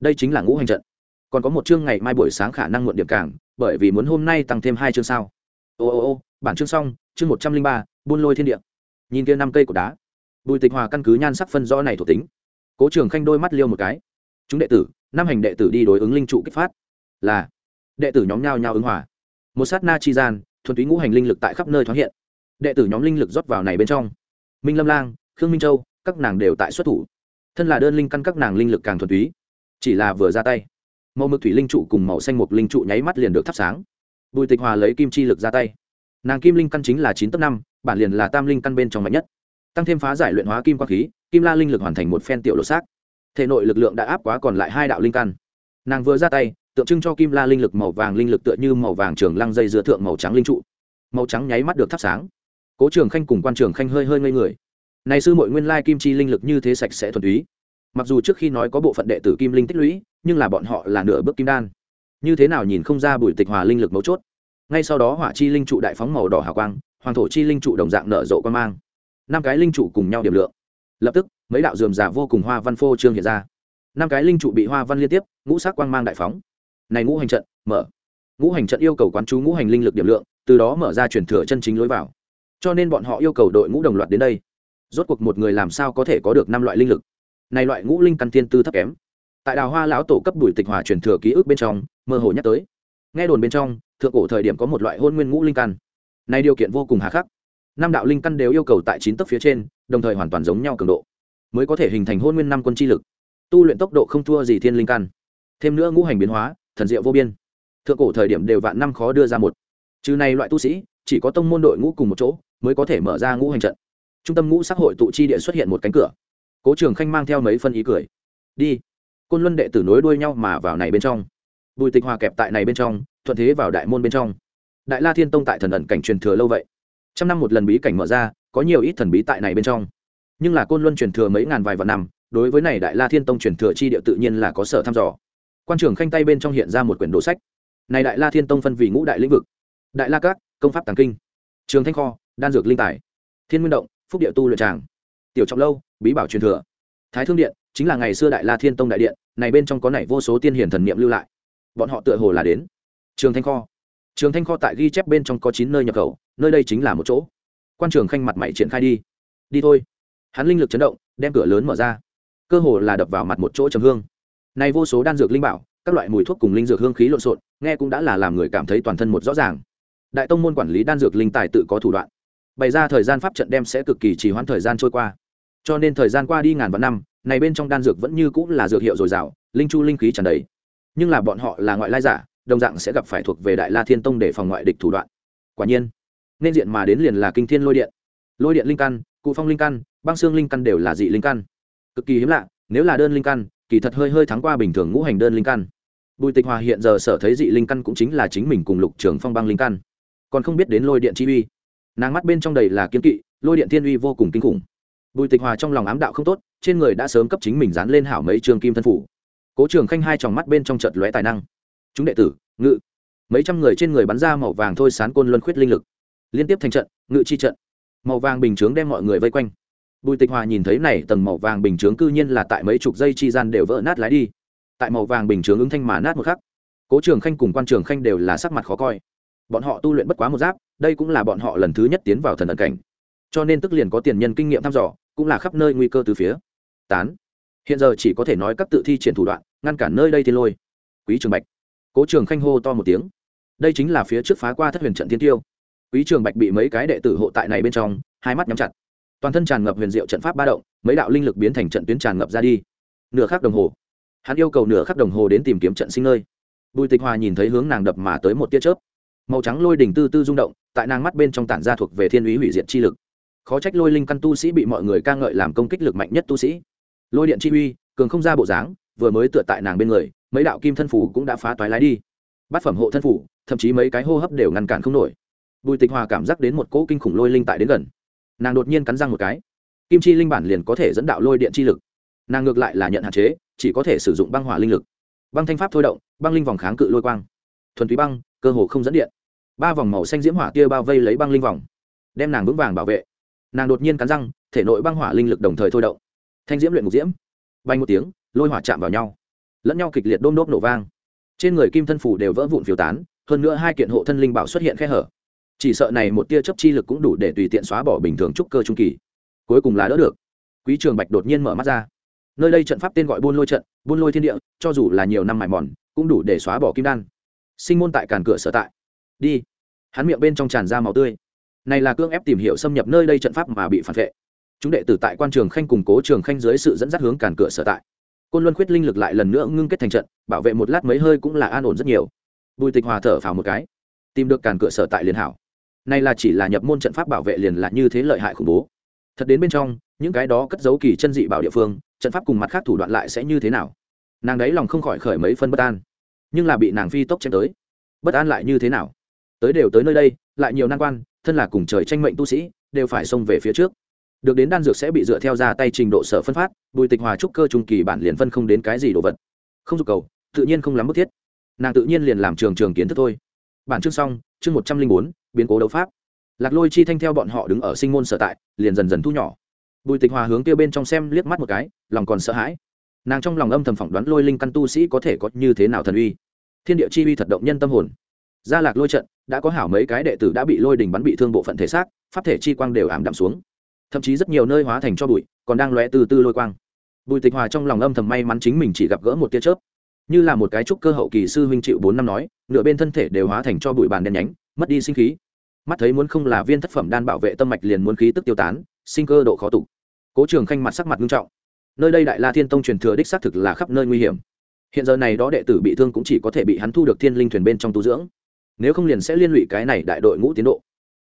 Đây chính là ngũ hành trận. Còn có một chương ngày mai buổi sáng khả năng muộn điểm cảng bởi vì muốn hôm nay tăng thêm hai chương sao. Ô ô ô, bản chương xong, chương một trăm linh ba, buôn lôi thiên địa. Nhìn kia năm cây của đá, bùi tịch hòa căn cứ nhan sắc phân rõ này thuộc tính. Cố trường khanh đôi mắt liêu một cái. Chúng đệ tử, năm hành đệ tử đi đối ứng linh trụ kích phát. Là đệ tử nhóm nhao nhao ứng hòa. Một sát na chi gian, thuần túy ngũ hành linh lực tại khắp nơi thoáng hiện. Đệ tử nhóm linh lực rót vào này bên trong. Minh lâm lang, khương minh châu, các nàng đều tại xuất thủ. Thân là đơn linh căn các nàng linh lực càng thuần túy. Chỉ là vừa ra tay, màu mực thủy linh trụ cùng màu xanh mục linh trụ nháy mắt liền được thắp sáng. Bùi tịch hòa lấy kim chi lực ra tay. Nàng kim linh căn chính là chín tấp năm, bản liền là tam linh căn bên trong mạnh nhất. Tăng thêm phá giải luyện hóa kim quang khí, kim la linh lực hoàn thành một phen tiểu lột xác. Thể nội lực lượng đã áp quá còn lại hai đạo linh căn. Nàng vừa ra tay tượng trưng cho kim la linh lực màu vàng linh lực tựa như màu vàng trường lăng dây dựa thượng màu trắng linh trụ. Màu trắng nháy mắt được thắp sáng. Cố trường khanh cùng quan trường khanh hơi hơi ngây người. Này sư mội nguyên lai kim chi linh lực như thế sạch sẽ thuần túy. Mặc dù trước khi nói có bộ phận đệ tử kim linh tích lũy, nhưng là bọn họ là nửa bước kim đan. Như thế nào nhìn không ra bùi tịch hòa linh lực mấu chốt. Ngay sau đó hỏa chi linh trụ đại phóng màu đỏ hào quang, hoàng thổ chi linh trụ đồng dạng nở rộ quan mang. Năm cái linh trụ cùng nhau điểm lượng. Lập tức, mấy đạo dườm giả vô cùng hoa văn phô trương hiện ra. Năm cái linh trụ bị hoa văn liên tiếp, ngũ sắc quang mang đại phóng này ngũ hành trận, mở. Ngũ hành trận yêu cầu quán chú ngũ hành linh lực điểm lượng, từ đó mở ra chuyển thừa chân chính lối vào. Cho nên bọn họ yêu cầu đội ngũ đồng loạt đến đây. Rốt cuộc một người làm sao có thể có được năm loại linh lực? Này loại ngũ linh căn tiên tư thấp kém. Tại đào hoa lão tổ cấp đuổi tịch hòa truyền thừa ký ức bên trong, mơ hồ nhắc tới. Nghe đồn bên trong, thượng cổ thời điểm có một loại hôn nguyên ngũ linh căn. Này điều kiện vô cùng hà khắc. Năm đạo linh căn đều yêu cầu tại chín tấc phía trên, đồng thời hoàn toàn giống nhau cường độ, mới có thể hình thành hôn nguyên năm quân chi lực. Tu luyện tốc độ không thua gì thiên linh căn. Thêm nữa ngũ hành biến hóa thần diệu vô biên. Thượng cổ thời điểm đều vạn năm khó đưa ra một. Trừ này loại tu sĩ, chỉ có tông môn đội ngũ cùng một chỗ mới có thể mở ra ngũ hành trận. Trung tâm ngũ xã hội tụ chi địa xuất hiện một cánh cửa. Cố trường khanh mang theo mấy phân ý cười. Đi. Côn luân đệ tử nối đuôi nhau mà vào này bên trong. Bùi tịch hòa kẹp tại này bên trong, thuận thế vào đại môn bên trong. Đại la thiên tông tại thần ẩn cảnh truyền thừa lâu vậy. Trăm năm một lần bí cảnh mở ra, có nhiều ít thần bí tại này bên trong. Nhưng là côn luân truyền thừa mấy ngàn vài vạn năm, đối với này đại la thiên tông truyền thừa chi địa tự nhiên là có sở thăm dò quan trưởng khanh tay bên trong hiện ra một quyển đồ sách. Này đại la thiên tông phân vì ngũ đại lĩnh vực. Đại la các, công pháp tàng kinh. Trường thanh kho, đan dược linh tài. Thiên nguyên động, phúc địa tu luyện tràng. Tiểu trọng lâu, bí bảo truyền thừa. Thái thương điện, chính là ngày xưa đại la thiên tông đại điện, này bên trong có này vô số tiên hiển thần niệm lưu lại. Bọn họ tựa hồ là đến. Trường thanh kho. Trường thanh kho tại ghi chép bên trong có chín nơi nhập khẩu, nơi đây chính là một chỗ. Quan trường khanh mặt mày triển khai đi. Đi thôi. Hắn linh lực chấn động, đem cửa lớn mở ra. Cơ hồ là đập vào mặt một chỗ trầm hương này vô số đan dược linh bảo, các loại mùi thuốc cùng linh dược hương khí lộn xộn, nghe cũng đã là làm người cảm thấy toàn thân một rõ ràng. Đại tông môn quản lý đan dược linh tài tự có thủ đoạn. Bày ra thời gian pháp trận đem sẽ cực kỳ trì hoãn thời gian trôi qua. Cho nên thời gian qua đi ngàn vạn năm, này bên trong đan dược vẫn như cũng là dược hiệu dồi dào, linh chu linh khí tràn đầy. Nhưng là bọn họ là ngoại lai giả, đồng dạng sẽ gặp phải thuộc về đại la thiên tông để phòng ngoại địch thủ đoạn. Quả nhiên, nên diện mà đến liền là kinh thiên lôi điện. Lôi điện linh căn, cụ phong linh căn, băng xương linh căn đều là dị linh căn. Cực kỳ hiếm lạ, nếu là đơn linh căn kỳ thật hơi hơi thắng qua bình thường ngũ hành đơn linh căn. Bùi tịch hòa hiện giờ sở thấy dị linh căn cũng chính là chính mình cùng lục trường phong băng linh căn. Còn không biết đến lôi điện chi uy. Nàng mắt bên trong đầy là kiên kỵ, lôi điện thiên uy vô cùng kinh khủng. Bùi tịch hòa trong lòng ám đạo không tốt, trên người đã sớm cấp chính mình dán lên hảo mấy trường kim thân phủ. Cố trường khanh hai tròng mắt bên trong chợt lóe tài năng. Chúng đệ tử, ngự. Mấy trăm người trên người bắn ra màu vàng thôi sán côn luân khuyết linh lực. Liên tiếp thành trận, ngự chi trận. Màu vàng bình chướng đem mọi người vây quanh bùi tịch hòa nhìn thấy này tầng màu vàng bình chướng cư nhiên là tại mấy chục giây chi gian đều vỡ nát lái đi. Tại màu vàng bình chướng ứng thanh mà nát một khắc, cố trường khanh cùng quan trường khanh đều là sắc mặt khó coi. Bọn họ tu luyện bất quá một giáp, đây cũng là bọn họ lần thứ nhất tiến vào thần ẩn cảnh. Cho nên tức liền có tiền nhân kinh nghiệm thăm dò, cũng là khắp nơi nguy cơ từ phía. Tán. Hiện giờ chỉ có thể nói các tự thi triển thủ đoạn, ngăn cản nơi đây thiên lôi. Quý trường bạch. Cố trường khanh hô to một tiếng. Đây chính là phía trước phá qua thất huyền trận thiên tiêu. Quý trường bạch bị mấy cái đệ tử hộ tại này bên trong, hai mắt nhắm chặt toàn thân tràn ngập huyền diệu trận pháp ba động, mấy đạo linh lực biến thành trận tuyến tràn ngập ra đi. Nửa khắc đồng hồ. Hắn yêu cầu nửa khắc đồng hồ đến tìm kiếm trận sinh nơi. Bùi tịch hòa nhìn thấy hướng nàng đập mà tới một tia chớp. Màu trắng lôi đỉnh tư tư rung động, tại nàng mắt bên trong tản ra thuộc về thiên ý hủy diệt chi lực. Khó trách lôi linh căn tu sĩ bị mọi người ca ngợi làm công kích lực mạnh nhất tu sĩ. Lôi điện chi uy, cường không ra bộ dáng, vừa mới tựa tại nàng bên người, mấy đạo kim thân phủ cũng đã phá toái lái đi. Bát phẩm hộ thân phủ, thậm chí mấy cái hô hấp đều ngăn cản không nổi. Bùi tịch hòa cảm giác đến một cỗ kinh khủng lôi linh tại đến gần nàng đột nhiên cắn răng một cái. Kim chi linh bản liền có thể dẫn đạo lôi điện chi lực. Nàng ngược lại là nhận hạn chế, chỉ có thể sử dụng băng hỏa linh lực. Băng thanh pháp thôi động, băng linh vòng kháng cự lôi quang. Thuần túy băng, cơ hồ không dẫn điện. Ba vòng màu xanh diễm hỏa kia bao vây lấy băng linh vòng, đem nàng vững vàng bảo vệ. Nàng đột nhiên cắn răng, thể nội băng hỏa linh lực đồng thời thôi động. Thanh diễm luyện ngục diễm. Bay một tiếng, lôi hỏa chạm vào nhau. Lẫn nhau kịch liệt đôm đốp nổ vang. Trên người kim thân phủ đều vỡ vụn phiếu tán, hơn nữa hai kiện hộ thân linh bảo xuất hiện khe hở chỉ sợ này một tia chấp chi lực cũng đủ để tùy tiện xóa bỏ bình thường trúc cơ trung kỳ. Cuối cùng là đỡ được. Quý trường bạch đột nhiên mở mắt ra. Nơi đây trận pháp tên gọi buôn lôi trận, buôn lôi thiên địa, cho dù là nhiều năm mài mòn, cũng đủ để xóa bỏ kim đan. Sinh môn tại càn cửa sở tại. Đi. Hắn miệng bên trong tràn ra màu tươi. Này là cương ép tìm hiểu xâm nhập nơi đây trận pháp mà bị phản vệ. Chúng đệ tử tại quan trường khanh củng cố trường khanh dưới sự dẫn dắt hướng càn cửa sở tại. Côn luân khuyết linh lực lại lần nữa ngưng kết thành trận, bảo vệ một lát mấy hơi cũng là an ổn rất nhiều. Bùi tịch hòa thở phào một cái. Tìm được càn cửa sở tại liền hảo này là chỉ là nhập môn trận pháp bảo vệ liền là như thế lợi hại khủng bố. Thật đến bên trong, những cái đó cất giấu kỳ chân dị bảo địa phương, trận pháp cùng mặt khác thủ đoạn lại sẽ như thế nào? Nàng đấy lòng không khỏi khởi mấy phân bất an. Nhưng là bị nàng phi tốc chém tới. Bất an lại như thế nào? Tới đều tới nơi đây, lại nhiều nan quan, thân là cùng trời tranh mệnh tu sĩ, đều phải xông về phía trước. Được đến đan dược sẽ bị dựa theo ra tay trình độ sở phân phát, bùi tịch hòa trúc cơ trung kỳ bản liền phân không đến cái gì đồ vật. Không dục cầu, tự nhiên không lắm bức thiết. Nàng tự nhiên liền làm trường trường kiến thức thôi. Bản chương xong, chương một trăm linh bốn biến cố đấu pháp. Lạc lôi chi thanh theo bọn họ đứng ở sinh môn sở tại, liền dần dần thu nhỏ. Bùi tịch hòa hướng kia bên trong xem liếc mắt một cái, lòng còn sợ hãi. Nàng trong lòng âm thầm phỏng đoán lôi linh căn tu sĩ có thể có như thế nào thần uy. Thiên địa chi uy thật động nhân tâm hồn. Gia lạc lôi trận, đã có hảo mấy cái đệ tử đã bị lôi đình bắn bị thương bộ phận thể xác, pháp thể chi quang đều ảm đạm xuống. Thậm chí rất nhiều nơi hóa thành cho bụi, còn đang lóe từ từ lôi quang. Bùi tịch hòa trong lòng âm thầm may mắn chính mình chỉ gặp gỡ một tia chớp. Như là một cái trúc cơ hậu kỳ sư huynh chịu bốn năm nói, nửa bên thân thể đều hóa thành cho bụi bàn đen nhánh, mất đi sinh khí mắt thấy muốn không là viên thất phẩm đan bảo vệ tâm mạch liền muốn khí tức tiêu tán sinh cơ độ khó tụ. Cố trường khanh mặt sắc mặt nghiêm trọng. Nơi đây đại la thiên tông truyền thừa đích xác thực là khắp nơi nguy hiểm. Hiện giờ này đó đệ tử bị thương cũng chỉ có thể bị hắn thu được thiên linh thuyền bên trong tu dưỡng. Nếu không liền sẽ liên lụy cái này đại đội ngũ tiến độ.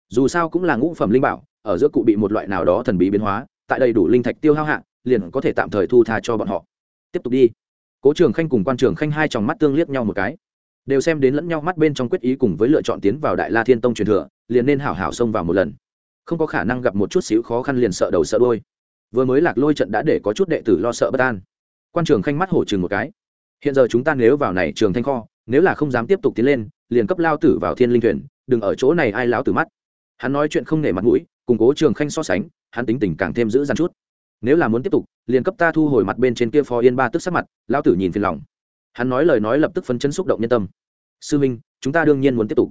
Dù sao cũng là ngũ phẩm linh bảo ở giữa cụ bị một loại nào đó thần bí biến hóa tại đầy đủ linh thạch tiêu hao hạng, liền có thể tạm thời thu tha cho bọn họ. Tiếp tục đi. Cố trường khanh cùng quan trường khanh hai tròng mắt tương liếc nhau một cái đều xem đến lẫn nhau mắt bên trong quyết ý cùng với lựa chọn tiến vào đại la thiên tông truyền thừa, liền nên hảo hảo xông vào một lần. Không có khả năng gặp một chút xíu khó khăn liền sợ đầu sợ đôi vừa mới lạc lôi trận đã để có chút đệ tử lo sợ bất an. Quan trường khanh mắt hổ chừng một cái. Hiện giờ chúng ta nếu vào này trường thanh kho, nếu là không dám tiếp tục tiến lên, liền cấp lao tử vào thiên linh thuyền, đừng ở chỗ này ai láo tử mắt. Hắn nói chuyện không nể mặt mũi củng cố trường khanh so sánh, hắn tính tình càng thêm giữ dằn chút. Nếu là muốn tiếp tục, liền cấp ta thu hồi mặt bên trên kia phó yên ba tức sắc mặt, lao tử nhìn phiền lòng hắn nói lời nói lập tức phấn chấn xúc động nhân tâm. Sư minh, chúng ta đương nhiên muốn tiếp tục.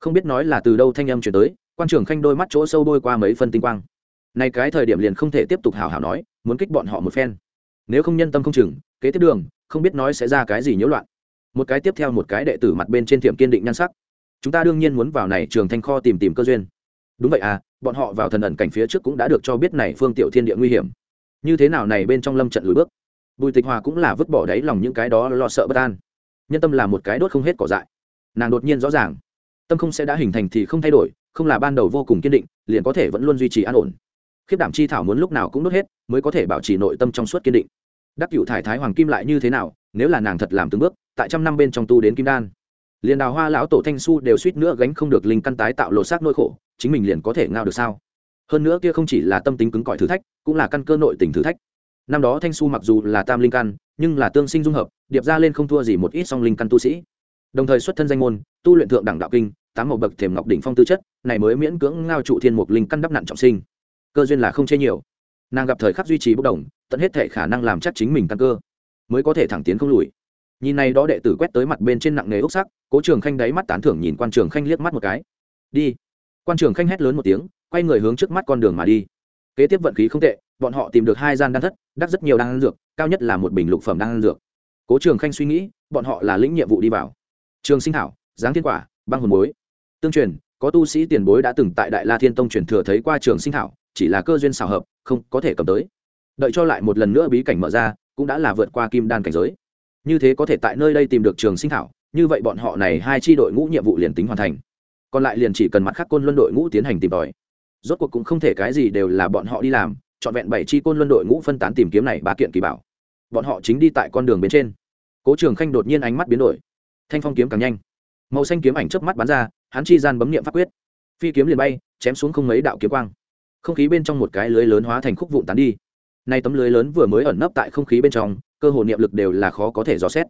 Không biết nói là từ đâu thanh âm chuyển tới, quan trưởng khanh đôi mắt chỗ sâu bôi qua mấy phân tinh quang. Này cái thời điểm liền không thể tiếp tục hào hào nói, muốn kích bọn họ một phen. Nếu không nhân tâm không chừng, kế tiếp đường, không biết nói sẽ ra cái gì nhiễu loạn. Một cái tiếp theo một cái đệ tử mặt bên trên thiệm kiên định nhan sắc. Chúng ta đương nhiên muốn vào này trường thanh kho tìm tìm cơ duyên. Đúng vậy à bọn họ vào thần ẩn cảnh phía trước cũng đã được cho biết này phương tiểu thiên địa nguy hiểm. Như thế nào này bên trong lâm trận lùi bước? Bùi tịch hòa cũng là vứt bỏ đáy lòng những cái đó lo sợ bất an. Nhân tâm là một cái đốt không hết cỏ dại. Nàng đột nhiên rõ ràng, tâm không sẽ đã hình thành thì không thay đổi, không là ban đầu vô cùng kiên định, liền có thể vẫn luôn duy trì an ổn. Khiếp đảm chi thảo muốn lúc nào cũng đốt hết, mới có thể bảo trì nội tâm trong suốt kiên định. Đắc cựu thải thái hoàng kim lại như thế nào, nếu là nàng thật làm từng bước, tại trăm năm bên trong tu đến kim đan. Liền đào hoa lão tổ thanh su đều suýt nữa gánh không được linh căn tái tạo lộ xác nỗi khổ, chính mình liền có thể ngao được sao? Hơn nữa kia không chỉ là tâm tính cứng cỏi thử thách, cũng là căn cơ nội tình thử thách năm đó thanh su mặc dù là tam linh căn, nhưng là tương sinh dung hợp, điệp ra lên không thua gì một ít song linh căn tu sĩ. Đồng thời xuất thân danh môn, tu luyện thượng đẳng đạo kinh, tám màu bậc thềm ngọc đỉnh phong tư chất, này mới miễn cưỡng ngao trụ thiên mục linh căn đắp nặn trọng sinh. Cơ duyên là không chê nhiều. Nàng gặp thời khắc duy trì bốc đồng, tận hết thể khả năng làm chắc chính mình căn cơ, mới có thể thẳng tiến không lùi. Nhìn này đó đệ tử quét tới mặt bên trên nặng nề ốc sắc, cố trường khanh đáy mắt tán thưởng nhìn quan trường khanh liếc mắt một cái. Đi. Quan trường khanh hét lớn một tiếng, quay người hướng trước mắt con đường mà đi. Kế tiếp vận khí không tệ, bọn họ tìm được hai gian đan thất đắt rất nhiều đan dược, cao nhất là một bình lục phẩm đan dược. Cố trường khanh suy nghĩ, bọn họ là lĩnh nhiệm vụ đi vào. Trường sinh thảo giáng thiên quả, băng hồn bối. Tương truyền, có tu sĩ tiền bối đã từng tại đại la thiên tông truyền thừa thấy qua trường sinh thảo chỉ là cơ duyên xào hợp, không có thể cầm tới. Đợi cho lại một lần nữa bí cảnh mở ra, cũng đã là vượt qua kim đan cảnh giới. Như thế có thể tại nơi đây tìm được trường sinh thảo như vậy bọn họ này hai chi đội ngũ nhiệm vụ liền tính hoàn thành. Còn lại liền chỉ cần mặt khác côn luân đội ngũ tiến hành tìm tòi. Rốt cuộc cũng không thể cái gì đều là bọn họ đi làm trọn vẹn bảy chi côn luân đội ngũ phân tán tìm kiếm này ba kiện kỳ bảo. Bọn họ chính đi tại con đường bên trên. Cố trường khanh đột nhiên ánh mắt biến đổi. Thanh phong kiếm càng nhanh. Màu xanh kiếm ảnh chớp mắt bắn ra, hắn chi gian bấm niệm pháp quyết. Phi kiếm liền bay, chém xuống không mấy đạo kiếm quang. Không khí bên trong một cái lưới lớn hóa thành khúc vụn tán đi. Nay tấm lưới lớn vừa mới ẩn nấp tại không khí bên trong, cơ hồ niệm lực đều là khó có thể dò xét.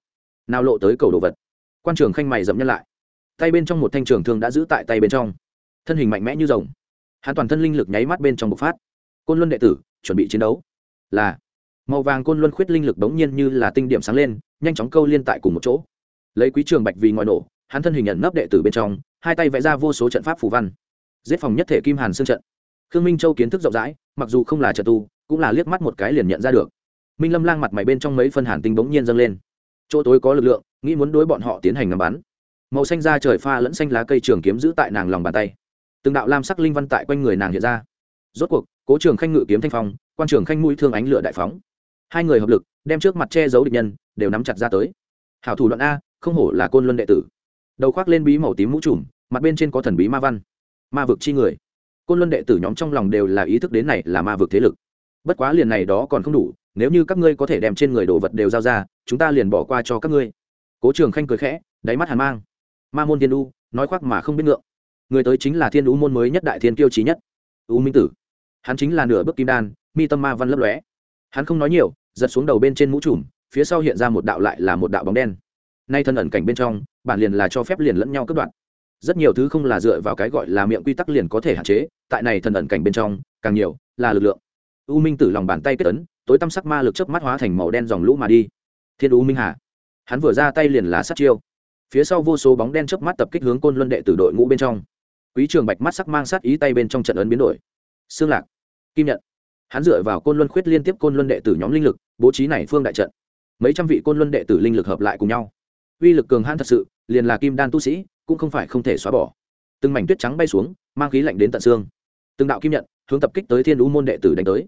Nào lộ tới cầu đồ vật. Quan trường khanh mày dậm nhân lại. Tay bên trong một thanh trường thương đã giữ tại tay bên trong. Thân hình mạnh mẽ như rồng. Hắn toàn thân linh lực nháy mắt bên trong bộc phát côn luân đệ tử, chuẩn bị chiến đấu. Là. Màu vàng côn luân khuyết linh lực bỗng nhiên như là tinh điểm sáng lên, nhanh chóng câu liên tại cùng một chỗ. Lấy quý trường bạch vì ngoại nổ, hắn thân hình nhận nấp đệ tử bên trong, hai tay vẽ ra vô số trận pháp phù văn. Giết phòng nhất thể kim hàn xương trận. Khương minh châu kiến thức rộng rãi, mặc dù không là trận tu, cũng là liếc mắt một cái liền nhận ra được. Minh lâm lang mặt mày bên trong mấy phân hàn tinh bỗng nhiên dâng lên. Chỗ tối có lực lượng, nghĩ muốn đối bọn họ tiến hành ngắm bắn. Màu xanh da trời pha lẫn xanh lá cây trường kiếm giữ tại nàng lòng bàn tay. Từng đạo lam sắc linh văn tại quanh người nàng hiện ra rốt cuộc, cố trường khanh ngự kiếm thanh phong, quan trường khanh mũi thương ánh lửa đại phóng. Hai người hợp lực, đem trước mặt che giấu địch nhân, đều nắm chặt ra tới. Hảo thủ đoạn a, không hổ là côn luân đệ tử. Đầu khoác lên bí màu tím mũ trùm, mặt bên trên có thần bí ma văn. Ma vực chi người. Côn luân đệ tử nhóm trong lòng đều là ý thức đến này là ma vực thế lực. Bất quá liền này đó còn không đủ, nếu như các ngươi có thể đem trên người đồ vật đều giao ra, chúng ta liền bỏ qua cho các ngươi. Cố trường khanh cười khẽ, đáy mắt hàn mang. Ma môn thiên u, nói khoác mà không biết ngượng. Người tới chính là thiên u môn mới nhất đại thiên kiêu trí nhất. U minh tử hắn chính là nửa bước kim đan, mi tâm ma văn lấp lóe. Hắn không nói nhiều, giật xuống đầu bên trên mũ trùm, phía sau hiện ra một đạo lại là một đạo bóng đen. Nay thân ẩn cảnh bên trong, bản liền là cho phép liền lẫn nhau cất đoạn rất nhiều thứ không là dựa vào cái gọi là miệng quy tắc liền có thể hạn chế, tại này thần ẩn cảnh bên trong, càng nhiều là lực lượng. U minh tử lòng bàn tay kết ấn, tối tăm sắc ma lực chớp mắt hóa thành màu đen dòng lũ mà đi. Thiên u minh hà. Hắn vừa ra tay liền là sát chiêu. Phía sau vô số bóng đen chớp mắt tập kích hướng côn luân đệ tử đội ngũ bên trong. Quý trường bạch mắt sắc mang sát ý tay bên trong trận ấn biến đổi. Xương lạc kim nhận hắn dựa vào côn luân khuyết liên tiếp côn luân đệ tử nhóm linh lực, bố trí này phương đại trận. Mấy trăm vị côn luân đệ tử linh lực hợp lại cùng nhau. Uy lực cường hãn thật sự, liền là kim đan tu sĩ, cũng không phải không thể xóa bỏ. Từng mảnh tuyết trắng bay xuống, mang khí lạnh đến tận xương. Từng đạo kim nhận hướng tập kích tới thiên u môn đệ tử đánh tới.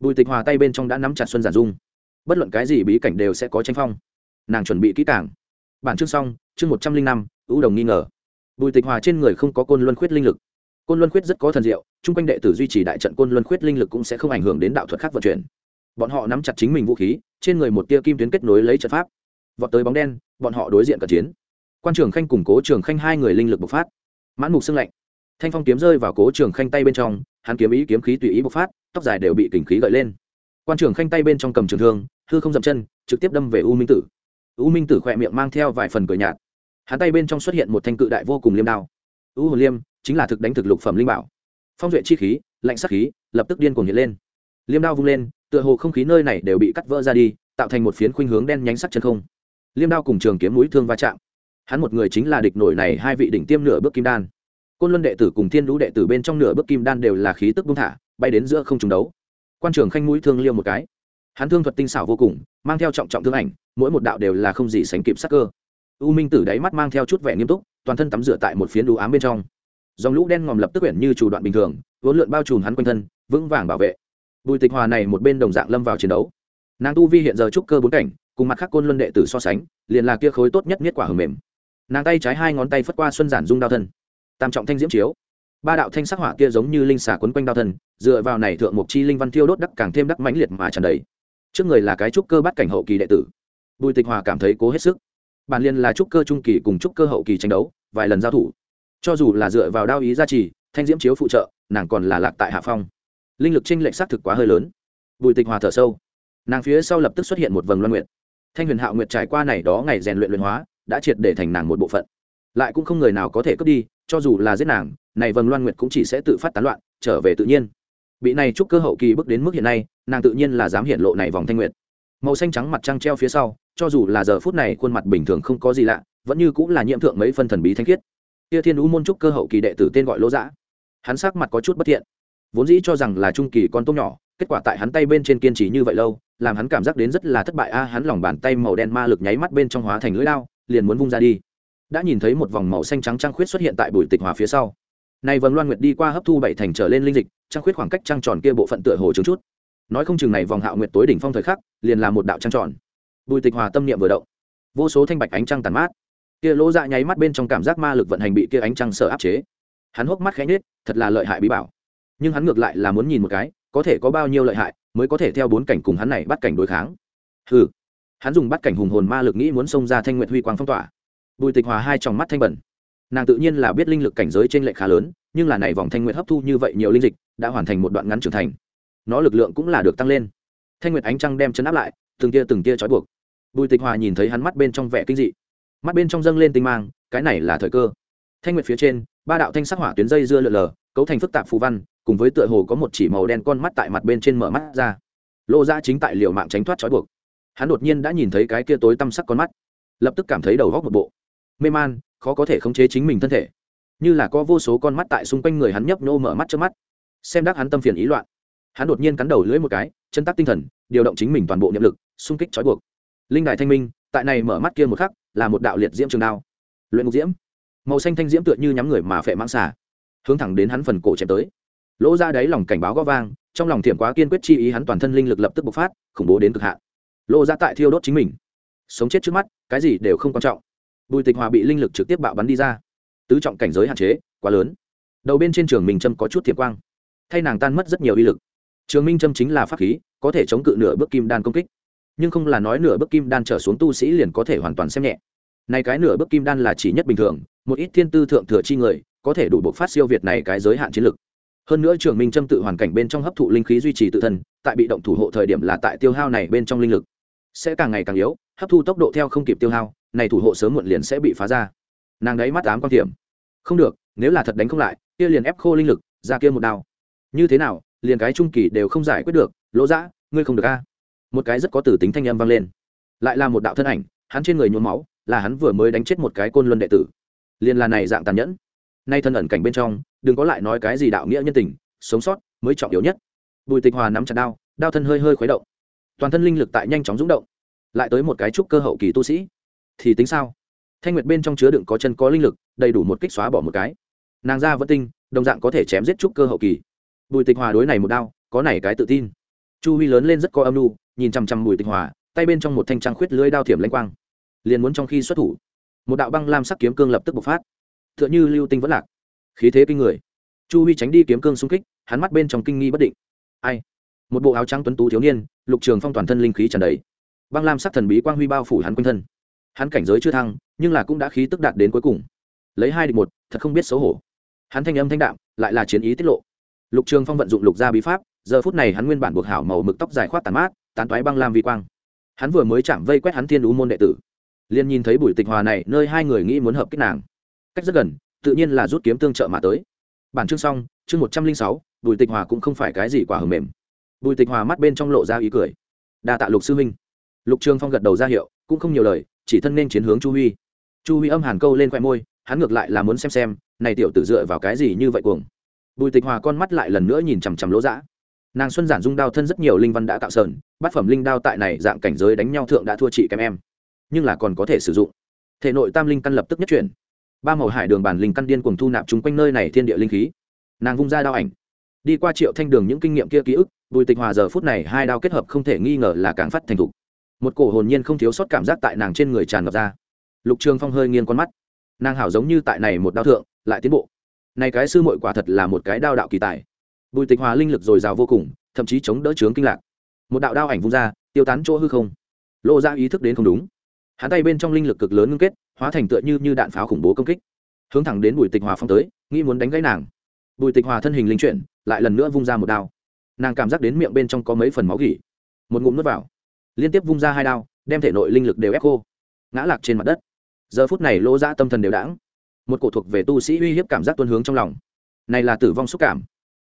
Bùi tịch hòa tay bên trong đã nắm chặt xuân giản dung. Bất luận cái gì bí cảnh đều sẽ có tranh phong. Nàng chuẩn bị kỹ càng. Bản chương xong, chương một trăm linh năm ưu đồng nghi ngờ. Bùi tịch hòa trên người không có côn luân khuyết linh lực côn luân khuyết rất có thần diệu, chung quanh đệ tử duy trì đại trận côn luân khuyết linh lực cũng sẽ không ảnh hưởng đến đạo thuật khác vận chuyển. Bọn họ nắm chặt chính mình vũ khí, trên người một tia kim tuyến kết nối lấy trận pháp. Vọt tới bóng đen, bọn họ đối diện cận chiến. Quan trường khanh củng cố trường khanh hai người linh lực bộc phát. Mãn mục xưng lạnh. Thanh phong kiếm rơi vào cố trường khanh tay bên trong, hắn kiếm ý kiếm khí tùy ý bộc phát, tóc dài đều bị kình khí gợi lên. Quan trường khanh tay bên trong cầm trường thương, hư không dậm chân, trực tiếp đâm về u minh tử. U minh tử khỏe miệng mang theo vài phần cười nhạt. Hắn tay bên trong xuất hiện một thanh cự đại vô cùng liêm đao. U hồn liêm chính là thực đánh thực lục phẩm linh bảo. Phong duệ chi khí, lạnh sắc khí, lập tức điên cuồng hiện lên. Liêm đao vung lên, tựa hồ không khí nơi này đều bị cắt vỡ ra đi, tạo thành một phiến khuynh hướng đen nhánh sắc chân không. Liêm đao cùng trường kiếm mũi thương va chạm. Hắn một người chính là địch nổi này hai vị đỉnh tiêm nửa bước kim đan. Côn luân đệ tử cùng thiên lũ đệ tử bên trong nửa bước kim đan đều là khí tức bung thả, bay đến giữa không trùng đấu. Quan trường khanh mũi thương liêu một cái. Hắn thương thuật tinh xảo vô cùng, mang theo trọng trọng thương ảnh, mỗi một đạo đều là không gì sánh kịp sắc cơ. U minh tử đáy mắt mang theo chút vẻ nghiêm túc, toàn thân tắm rửa tại một phiến đủ ám bên trong dòng lũ đen ngòm lập tức quyển như chủ đoạn bình thường, vốn lượn bao trùm hắn quanh thân, vững vàng bảo vệ. Bùi tịch hòa này một bên đồng dạng lâm vào chiến đấu. Nàng tu vi hiện giờ trúc cơ bốn cảnh, cùng mặt khác côn luân đệ tử so sánh, liền là kia khối tốt nhất nhất quả hầm mềm. Nàng tay trái hai ngón tay phất qua xuân giản dung đao thân. Tam trọng thanh diễm chiếu. Ba đạo thanh sắc hỏa kia giống như linh xà quấn quanh đao thân, dựa vào này thượng mục chi linh văn tiêu đốt đắc càng thêm đắc mãnh liệt mà tràn đầy. Trước người là cái trúc cơ bắt cảnh hậu kỳ đệ tử. Bùi tịch hòa cảm thấy cố hết sức. Bản liên là trúc cơ trung kỳ cùng trúc cơ hậu kỳ tranh đấu, vài lần giao thủ cho dù là dựa vào đao ý gia trì, thanh diễm chiếu phụ trợ, nàng còn là lạc tại hạ phong. Linh lực tranh lệch xác thực quá hơi lớn. Bùi tịch hòa thở sâu. Nàng phía sau lập tức xuất hiện một vầng loan nguyện thanh huyền hạo nguyệt trải qua này đó ngày rèn luyện luyện hóa, đã triệt để thành nàng một bộ phận. Lại cũng không người nào có thể cướp đi, cho dù là giết nàng, này vầng loan nguyệt cũng chỉ sẽ tự phát tán loạn, trở về tự nhiên. Bị này chúc cơ hậu kỳ bước đến mức hiện nay, nàng tự nhiên là dám hiện lộ này vòng thanh nguyệt. Màu xanh trắng mặt trăng treo phía sau, cho dù là giờ phút này khuôn mặt bình thường không có gì lạ, vẫn như cũng là nhiễm thượng mấy phân thần bí thanh khiết kia thiên ú môn trúc cơ hậu kỳ đệ tử tên gọi lỗ dã. Hắn sắc mặt có chút bất thiện. Vốn dĩ cho rằng là trung kỳ con tôm nhỏ, kết quả tại hắn tay bên trên kiên trì như vậy lâu, làm hắn cảm giác đến rất là thất bại. A, hắn lòng bàn tay màu đen ma lực nháy mắt bên trong hóa thành lưỡi lao liền muốn vung ra đi. Đã nhìn thấy một vòng màu xanh trắng trăng khuyết xuất hiện tại bùi tịch hòa phía sau. Này vầng loan nguyệt đi qua hấp thu bảy thành trở lên linh dịch, trăng khuyết khoảng cách trăng tròn kia bộ phận tựa hồ chứng chút. Nói không chừng này vòng hạo nguyệt tối đỉnh phong thời khắc, liền là một đạo trăng tròn. Bùi tịch hòa tâm niệm vừa động. Vô số thanh bạch ánh trăng tàn mát kia lỗ dạ nháy mắt bên trong cảm giác ma lực vận hành bị kia ánh trăng sợ áp chế. Hắn hốc mắt khẽ nhết thật là lợi hại bí bảo. Nhưng hắn ngược lại là muốn nhìn một cái, có thể có bao nhiêu lợi hại mới có thể theo bốn cảnh cùng hắn này bắt cảnh đối kháng. Hừ. Hắn dùng bắt cảnh hùng hồn ma lực nghĩ muốn xông ra thanh nguyện huy quang phong tỏa. Bùi tịch hòa hai tròng mắt thanh bẩn. Nàng tự nhiên là biết linh lực cảnh giới trên lệ khá lớn, nhưng là này vòng thanh nguyện hấp thu như vậy nhiều linh dịch, đã hoàn thành một đoạn ngắn trưởng thành. Nó lực lượng cũng là được tăng lên. Thanh nguyệt ánh trăng đem chấn áp lại, từng tia từng tia trói buộc. Bùi tịch hòa nhìn thấy hắn mắt bên trong vẻ kinh dị mắt bên trong dâng lên tinh mang, cái này là thời cơ. Thanh nguyệt phía trên, ba đạo thanh sắc hỏa tuyến dây dưa lượn lờ, cấu thành phức tạp phù văn, cùng với tựa hồ có một chỉ màu đen con mắt tại mặt bên trên mở mắt ra. Lộ ra chính tại liều mạng tránh thoát trói buộc. Hắn đột nhiên đã nhìn thấy cái kia tối tăm sắc con mắt, lập tức cảm thấy đầu góc một bộ. Mê man, khó có thể khống chế chính mình thân thể. Như là có vô số con mắt tại xung quanh người hắn nhấp nhô mở mắt trước mắt. Xem đắc hắn tâm phiền ý loạn. Hắn đột nhiên cắn đầu lưỡi một cái, chân tắc tinh thần, điều động chính mình toàn bộ niệm lực, xung kích trói buộc. Linh đài thanh minh, tại này mở mắt kia một khắc là một đạo liệt diễm trường đao. Luyện ngục diễm. Màu xanh thanh diễm tựa như nhắm người mà phệ mang xả hướng thẳng đến hắn phần cổ chém tới. Lỗ ra đáy lòng cảnh báo gó vang, trong lòng thiểm quá kiên quyết chi ý hắn toàn thân linh lực lập tức bộc phát, khủng bố đến cực hạn. Lộ ra tại thiêu đốt chính mình. Sống chết trước mắt, cái gì đều không quan trọng. Bùi tịch hòa bị linh lực trực tiếp bạo bắn đi ra. Tứ trọng cảnh giới hạn chế, quá lớn. Đầu bên trên trường minh trâm có chút thiệp quang. Thay nàng tan mất rất nhiều uy lực. Trường minh trâm chính là pháp khí, có thể chống cự nửa bước kim đan công kích nhưng không là nói nửa bước kim đan trở xuống tu sĩ liền có thể hoàn toàn xem nhẹ. Này cái nửa bước kim đan là chỉ nhất bình thường, một ít thiên tư thượng thừa chi người, có thể đủ bộc phát siêu việt này cái giới hạn chiến lực. Hơn nữa trường minh châm tự hoàn cảnh bên trong hấp thụ linh khí duy trì tự thân, tại bị động thủ hộ thời điểm là tại tiêu hao này bên trong linh lực. Sẽ càng ngày càng yếu, hấp thu tốc độ theo không kịp tiêu hao, này thủ hộ sớm muộn liền sẽ bị phá ra. Nàng đấy mắt ám quan điểm không được, nếu là thật đánh không lại, kia liền ép khô linh lực, ra kia một đao. Như thế nào, liền cái trung kỳ đều không giải quyết được, lỗ dã, ngươi không được a một cái rất có tử tính thanh âm vang lên. Lại là một đạo thân ảnh, hắn trên người nhuốm máu, là hắn vừa mới đánh chết một cái côn luân đệ tử. Liền là này dạng tàn nhẫn. Nay thân ẩn cảnh bên trong, đừng có lại nói cái gì đạo nghĩa nhân tình, sống sót mới trọng yếu nhất. Bùi tịch hòa nắm chặt đao đao thân hơi hơi khuấy động. Toàn thân linh lực tại nhanh chóng rúng động. Lại tới một cái trúc cơ hậu kỳ tu sĩ. Thì tính sao? Thanh nguyệt bên trong chứa đựng có chân có linh lực, đầy đủ một kích xóa bỏ một cái. Nàng ra vẫn tinh, đồng dạng có thể chém giết trúc cơ hậu kỳ. Bùi tịch hòa đối này một đao, có này cái tự tin. Chu huy lớn lên rất có âm lưu nhìn chằm chằm bùi tịch hòa, tay bên trong một thanh trăng khuyết lưới đao thiểm lanh quang. Liền muốn trong khi xuất thủ, một đạo băng lam sắc kiếm cương lập tức bộc phát. T h ư ợ n h ư lưu tinh vẫn lạc. Khí thế kinh người. Chu huy tránh đi kiếm cương xung kích, hắn mắt bên trong kinh nghi bất định. Ai? Một bộ áo trắng tuấn tú thiếu niên, lục trường phong toàn thân linh khí tràn đầy. Băng lam sắc thần bí quang huy bao phủ hắn quanh thân. Hắn cảnh giới chưa thăng, nhưng là cũng đã khí tức đạt đến cuối cùng. Lấy hai địch một, thật không biết xấu hổ. Hắn thanh âm thanh đạm, lại là chiến ý tiết lộ. Lục trường phong vận dụng lục gia bí pháp, giờ phút này hắn nguyên bản buộc hảo màu mực tóc dài khoát tàn mát tán toái băng lam vi quang. Hắn vừa mới chạm vây quét hắn thiên đũ môn đệ tử. Liền nhìn thấy bùi tịch hòa này, nơi hai người nghĩ muốn hợp kích nàng. Cách rất gần, tự nhiên là rút kiếm tương trợ mà tới. Bản chương xong, chương một trăm linh sáu, bùi tịch hòa cũng không phải cái gì quả hầm mềm. Bùi tịch hòa mắt bên trong lộ ra ý cười. Đa tạ lục sư huynh. Lục trường phong gật đầu ra hiệu, cũng không nhiều lời, chỉ thân nên chiến hướng chu huy. Chu huy âm hàn câu lên khoe môi, hắn ngược lại là muốn xem xem, này tiểu tử dựa vào cái gì như vậy cuồng. Bùi tịch hòa con mắt lại lần nữa nhìn chằm chằm lỗ dã nàng xuân giản dung đao thân rất nhiều linh văn đã tạo sờn, bát phẩm linh đao tại này dạng cảnh giới đánh nhau thượng đã thua chị kém em. Nhưng là còn có thể sử dụng. Thể nội tam linh căn lập tức nhất chuyển. Ba màu hải đường bản linh căn điên cùng thu nạp chúng quanh nơi này thiên địa linh khí. Nàng vung ra đao ảnh. Đi qua triệu thanh đường những kinh nghiệm kia ký ức, bùi tịch hòa giờ phút này hai đao kết hợp không thể nghi ngờ là càng phát thành thục. Một cổ hồn nhiên không thiếu sót cảm giác tại nàng trên người tràn ngập ra. Lục trường phong hơi nghiêng con mắt. Nàng hảo giống như tại này một đao thượng, lại tiến bộ. Này cái sư mội quả thật là một cái đao đạo kỳ tài bùi tịch hòa linh lực dồi dào vô cùng, thậm chí chống đỡ trướng kinh lạc. Một đạo đao ảnh vung ra, tiêu tán chỗ hư không. Lộ ra ý thức đến không đúng. Hắn tay bên trong linh lực cực lớn ngưng kết, hóa thành tựa như như đạn pháo khủng bố công kích. Hướng thẳng đến bùi tịch hòa phong tới, nghĩ muốn đánh gãy nàng. Bùi tịch hòa thân hình linh chuyển, lại lần nữa vung ra một đao. Nàng cảm giác đến miệng bên trong có mấy phần máu gỉ một ngụm nuốt vào. Liên tiếp vung ra hai đao, đem thể nội linh lực đều ép khô. Ngã lạc trên mặt đất. Giờ phút này lỗ ra tâm thần đều đãng. Một cổ thuộc về tu sĩ uy hiếp cảm giác tuân hướng trong lòng. Này là tử vong xúc cảm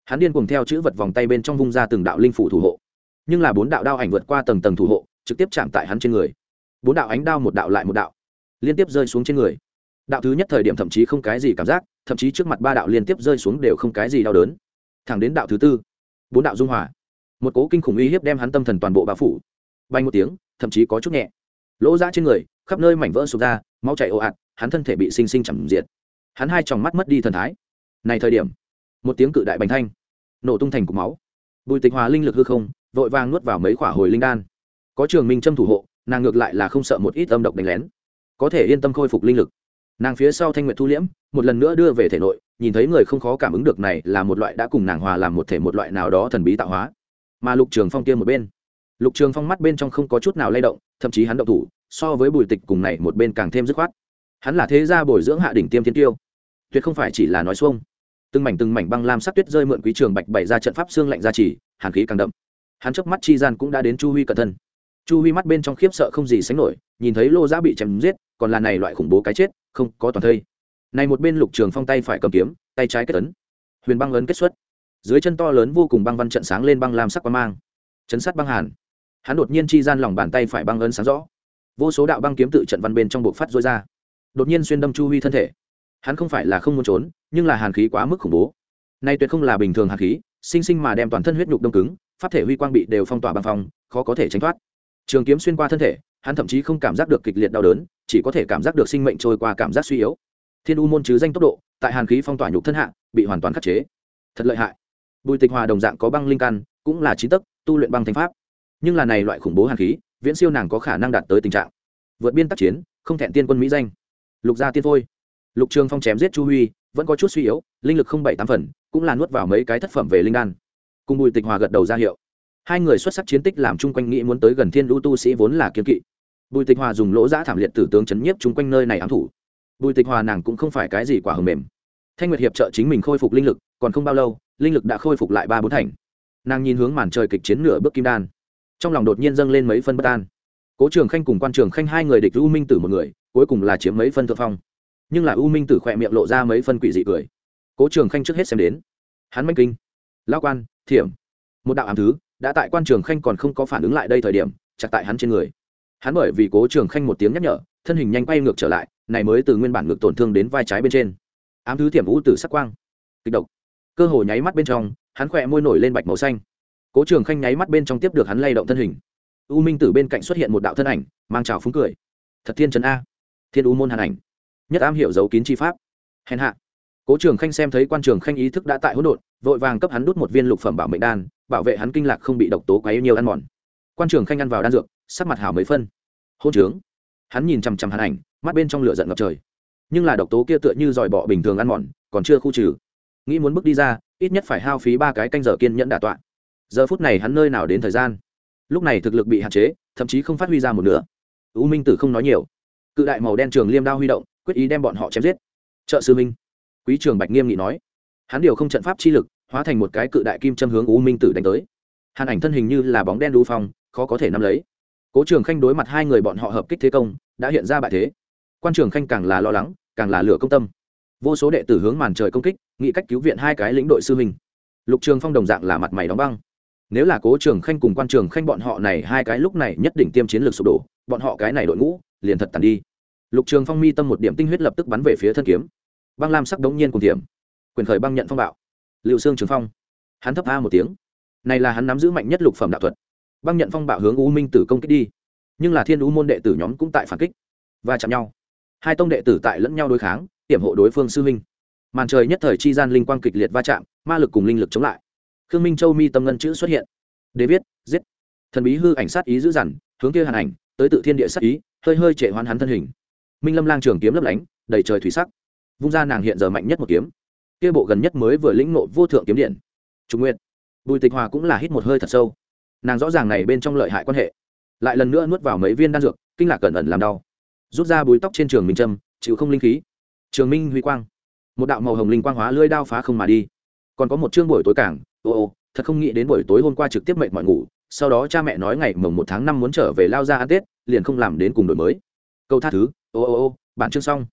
hắn điên cùng theo chữ vật vòng tay bên trong vung ra từng đạo linh phủ thủ hộ. Nhưng là bốn đạo đao ảnh vượt qua tầng tầng thủ hộ, trực tiếp chạm tại hắn trên người. Bốn đạo ánh đao một đạo lại một đạo, liên tiếp rơi xuống trên người. Đạo thứ nhất thời điểm thậm chí không cái gì cảm giác, thậm chí trước mặt ba đạo liên tiếp rơi xuống đều không cái gì đau đớn. Thẳng đến đạo thứ tư, bốn đạo dung hòa. Một cố kinh khủng uy hiếp đem hắn tâm thần toàn bộ bao phủ. Bay một tiếng, thậm chí có chút nhẹ. Lỗ ra trên người, khắp nơi mảnh vỡ sụp ra, máu chảy ồ ạt, hắn thân thể bị xinh xinh chẳng diệt. Hắn hai tròng mắt mất đi thần thái. Này thời điểm, một tiếng cự đại bành thanh nổ tung thành cục máu. Bùi tịch hòa linh lực hư không, vội vàng nuốt vào mấy quả hồi linh đan. Có trường minh trâm thủ hộ, nàng ngược lại là không sợ một ít âm độc đánh lén. Có thể yên tâm khôi phục linh lực. Nàng phía sau thanh nguyện thu liễm, một lần nữa đưa về thể nội, nhìn thấy người không khó cảm ứng được này là một loại đã cùng nàng hòa làm một thể một loại nào đó thần bí tạo hóa. Mà lục trường phong kia một bên. Lục trường phong mắt bên trong không có chút nào lay động, thậm chí hắn động thủ, so với bùi tịch cùng này một bên càng thêm dứt khoát. Hắn là thế gia bồi dưỡng hạ đỉnh tiêm thiên tiêu. Tuyệt không phải chỉ là nói xuông từng mảnh từng mảnh băng lam sắc tuyết rơi mượn quý trường bạch bày ra trận pháp xương lạnh ra chỉ hàn khí càng đậm. Hắn chớp mắt chi gian cũng đã đến chu huy cẩn thân. Chu huy mắt bên trong khiếp sợ không gì sánh nổi, nhìn thấy lô giã bị chém giết, còn là này loại khủng bố cái chết, không có toàn thây. Này một bên lục trường phong tay phải cầm kiếm, tay trái kết ấn. Huyền băng ấn kết xuất. Dưới chân to lớn vô cùng băng văn trận sáng lên băng lam sắc quang mang. Chấn sát băng hàn. Hắn đột nhiên chi gian lòng bàn tay phải băng ấn sáng rõ. Vô số đạo băng kiếm tự trận văn bên trong bộ phát rối ra. Đột nhiên xuyên đâm chu huy thân thể hắn không phải là không muốn trốn, nhưng là hàn khí quá mức khủng bố. Nay tuyệt không là bình thường hàn khí, sinh sinh mà đem toàn thân huyết nhục đông cứng phát thể huy quang bị đều phong tỏa băng phong, khó có thể tránh thoát. Trường kiếm xuyên qua thân thể, hắn thậm chí không cảm giác được kịch liệt đau đớn, chỉ có thể cảm giác được sinh mệnh trôi qua cảm giác suy yếu. Thiên u môn chứ danh tốc độ, tại hàn khí phong tỏa nhục thân hạ, bị hoàn toàn khắc chế. Thật lợi hại. Bùi tịch hòa đồng dạng có băng linh căn, cũng là trí tấc, tu luyện băng thanh pháp. Nhưng là này loại khủng bố hàn khí, viễn siêu nàng có khả năng đạt tới tình trạng. Vượt biên tác chiến, không thẹn tiên quân mỹ danh. Lục gia tiên phôi lục trường phong chém giết chu huy, vẫn có chút suy yếu, linh lực không bảy tám phần, cũng là nuốt vào mấy cái thất phẩm về linh đan. Cùng bùi tịch hòa gật đầu ra hiệu. Hai người xuất sắc chiến tích làm chung quanh nghĩ muốn tới gần thiên lũ tu sĩ vốn là kiếm kỵ. Bùi tịch hòa dùng lỗ giã thảm liệt tử tướng chấn nhiếp chung quanh nơi này ám thủ. Bùi tịch hòa nàng cũng không phải cái gì quả hầm mềm. Thanh nguyệt hiệp trợ chính mình khôi phục linh lực, còn không bao lâu, linh lực đã khôi phục lại ba bốn thành. Nàng nhìn hướng màn trời kịch chiến nửa bước kim đan. Trong lòng đột nhiên dâng lên mấy phân bất an. Cố trường khanh cùng quan trường khanh hai người địch u minh tử một người, cuối cùng là chiếm mấy phân thượng phong nhưng là u minh tử khỏe miệng lộ ra mấy phân quỷ dị cười cố trường khanh trước hết xem đến hắn manh kinh lao quan thiểm một đạo ám thứ đã tại quan trường khanh còn không có phản ứng lại đây thời điểm chặt tại hắn trên người hắn bởi vì cố trường khanh một tiếng nhắc nhở thân hình nhanh quay ngược trở lại này mới từ nguyên bản ngược tổn thương đến vai trái bên trên ám thứ thiểm u tử sắc quang kịch độc cơ hồ nháy mắt bên trong hắn khỏe môi nổi lên bạch màu xanh cố trường khanh nháy mắt bên trong tiếp được hắn lay động thân hình u minh tử bên cạnh xuất hiện một đạo thân ảnh mang trào phúng cười thật thiên trấn a thiên u môn hàn ảnh nhất am hiểu dấu kín chi pháp. Hèn hạ. Cố trường khanh xem thấy quan trường khanh ý thức đã tại hỗn độn, vội vàng cấp hắn đút một viên lục phẩm bảo mệnh đan, bảo vệ hắn kinh lạc không bị độc tố quá nhiều ăn mòn. Quan trường khanh ăn vào đan dược, sắc mặt hảo mấy phân. Hôn trướng. Hắn nhìn chằm chằm hắn ảnh, mắt bên trong lửa giận ngập trời. Nhưng là độc tố kia tựa như dòi bọ bình thường ăn mòn, còn chưa khu trừ. Nghĩ muốn bước đi ra, ít nhất phải hao phí ba cái canh giờ kiên nhẫn đả tọa. Giờ phút này hắn nơi nào đến thời gian? Lúc này thực lực bị hạn chế, thậm chí không phát huy ra một nửa. U minh tử không nói nhiều. Cự đại màu đen trường liêm đao huy động quyết ý đem bọn họ chém giết. Trợ sư minh quý trường bạch nghiêm nghị nói hắn điều không trận pháp chi lực hóa thành một cái cự đại kim châm hướng u minh tử đánh tới. Hàn ảnh thân hình như là bóng đen đu phong khó có thể nắm lấy. Cố trường khanh đối mặt hai người bọn họ hợp kích thế công đã hiện ra bại thế. Quan trường khanh càng là lo lắng càng là lửa công tâm. Vô số đệ tử hướng màn trời công kích nghĩ cách cứu viện hai cái lĩnh đội sư minh, lục trường phong đồng dạng là mặt mày đóng băng. Nếu là cố trường khanh cùng quan trường khanh bọn họ này hai cái lúc này nhất định tiêm chiến lược sụp đổ bọn họ cái này đội ngũ liền thật tàn đi lục trường phong mi tâm một điểm tinh huyết lập tức bắn về phía thân kiếm. Băng lam sắc đống nhiên cùng tiệm quyền khởi băng nhận phong bạo. Liệu xương trường phong. Hắn thấp a một tiếng. Này là hắn nắm giữ mạnh nhất lục phẩm đạo thuật. Băng nhận phong bạo hướng u minh tử công kích đi. Nhưng là thiên u môn đệ tử nhóm cũng tại phản kích và chạm nhau. Hai tông đệ tử tại lẫn nhau đối kháng, tiểm hộ đối phương sư minh màn trời nhất thời chi gian linh quang kịch liệt va chạm, ma lực cùng linh lực chống lại. Khương minh châu mi tâm ngân chữ xuất hiện. Đế viết, giết. Thần bí hư ảnh sát ý dữ dằn, hướng kia hàn ảnh, tới tự thiên địa sát ý, hơi hơi trệ hoán hắn thân hình minh lâm lang trường kiếm lấp lánh đầy trời thủy sắc vung ra nàng hiện giờ mạnh nhất một kiếm kia bộ gần nhất mới vừa lĩnh nộ vô thượng kiếm điện trung nguyên bùi tịch hòa cũng là hít một hơi thật sâu nàng rõ ràng này bên trong lợi hại quan hệ lại lần nữa nuốt vào mấy viên đan dược kinh lạc cẩn ẩn làm đau rút ra bùi tóc trên trường minh trâm chịu không linh khí trường minh huy quang một đạo màu hồng linh quang hóa lưỡi đao phá không mà đi còn có một chương buổi tối cảng ô ô thật không nghĩ đến buổi tối hôm qua trực tiếp mệnh mọi ngủ sau đó cha mẹ nói ngày mồng một tháng năm muốn trở về lao ra ăn tết liền không làm đến cùng đổi mới câu tha thứ. Ô ô ô bản chương xong.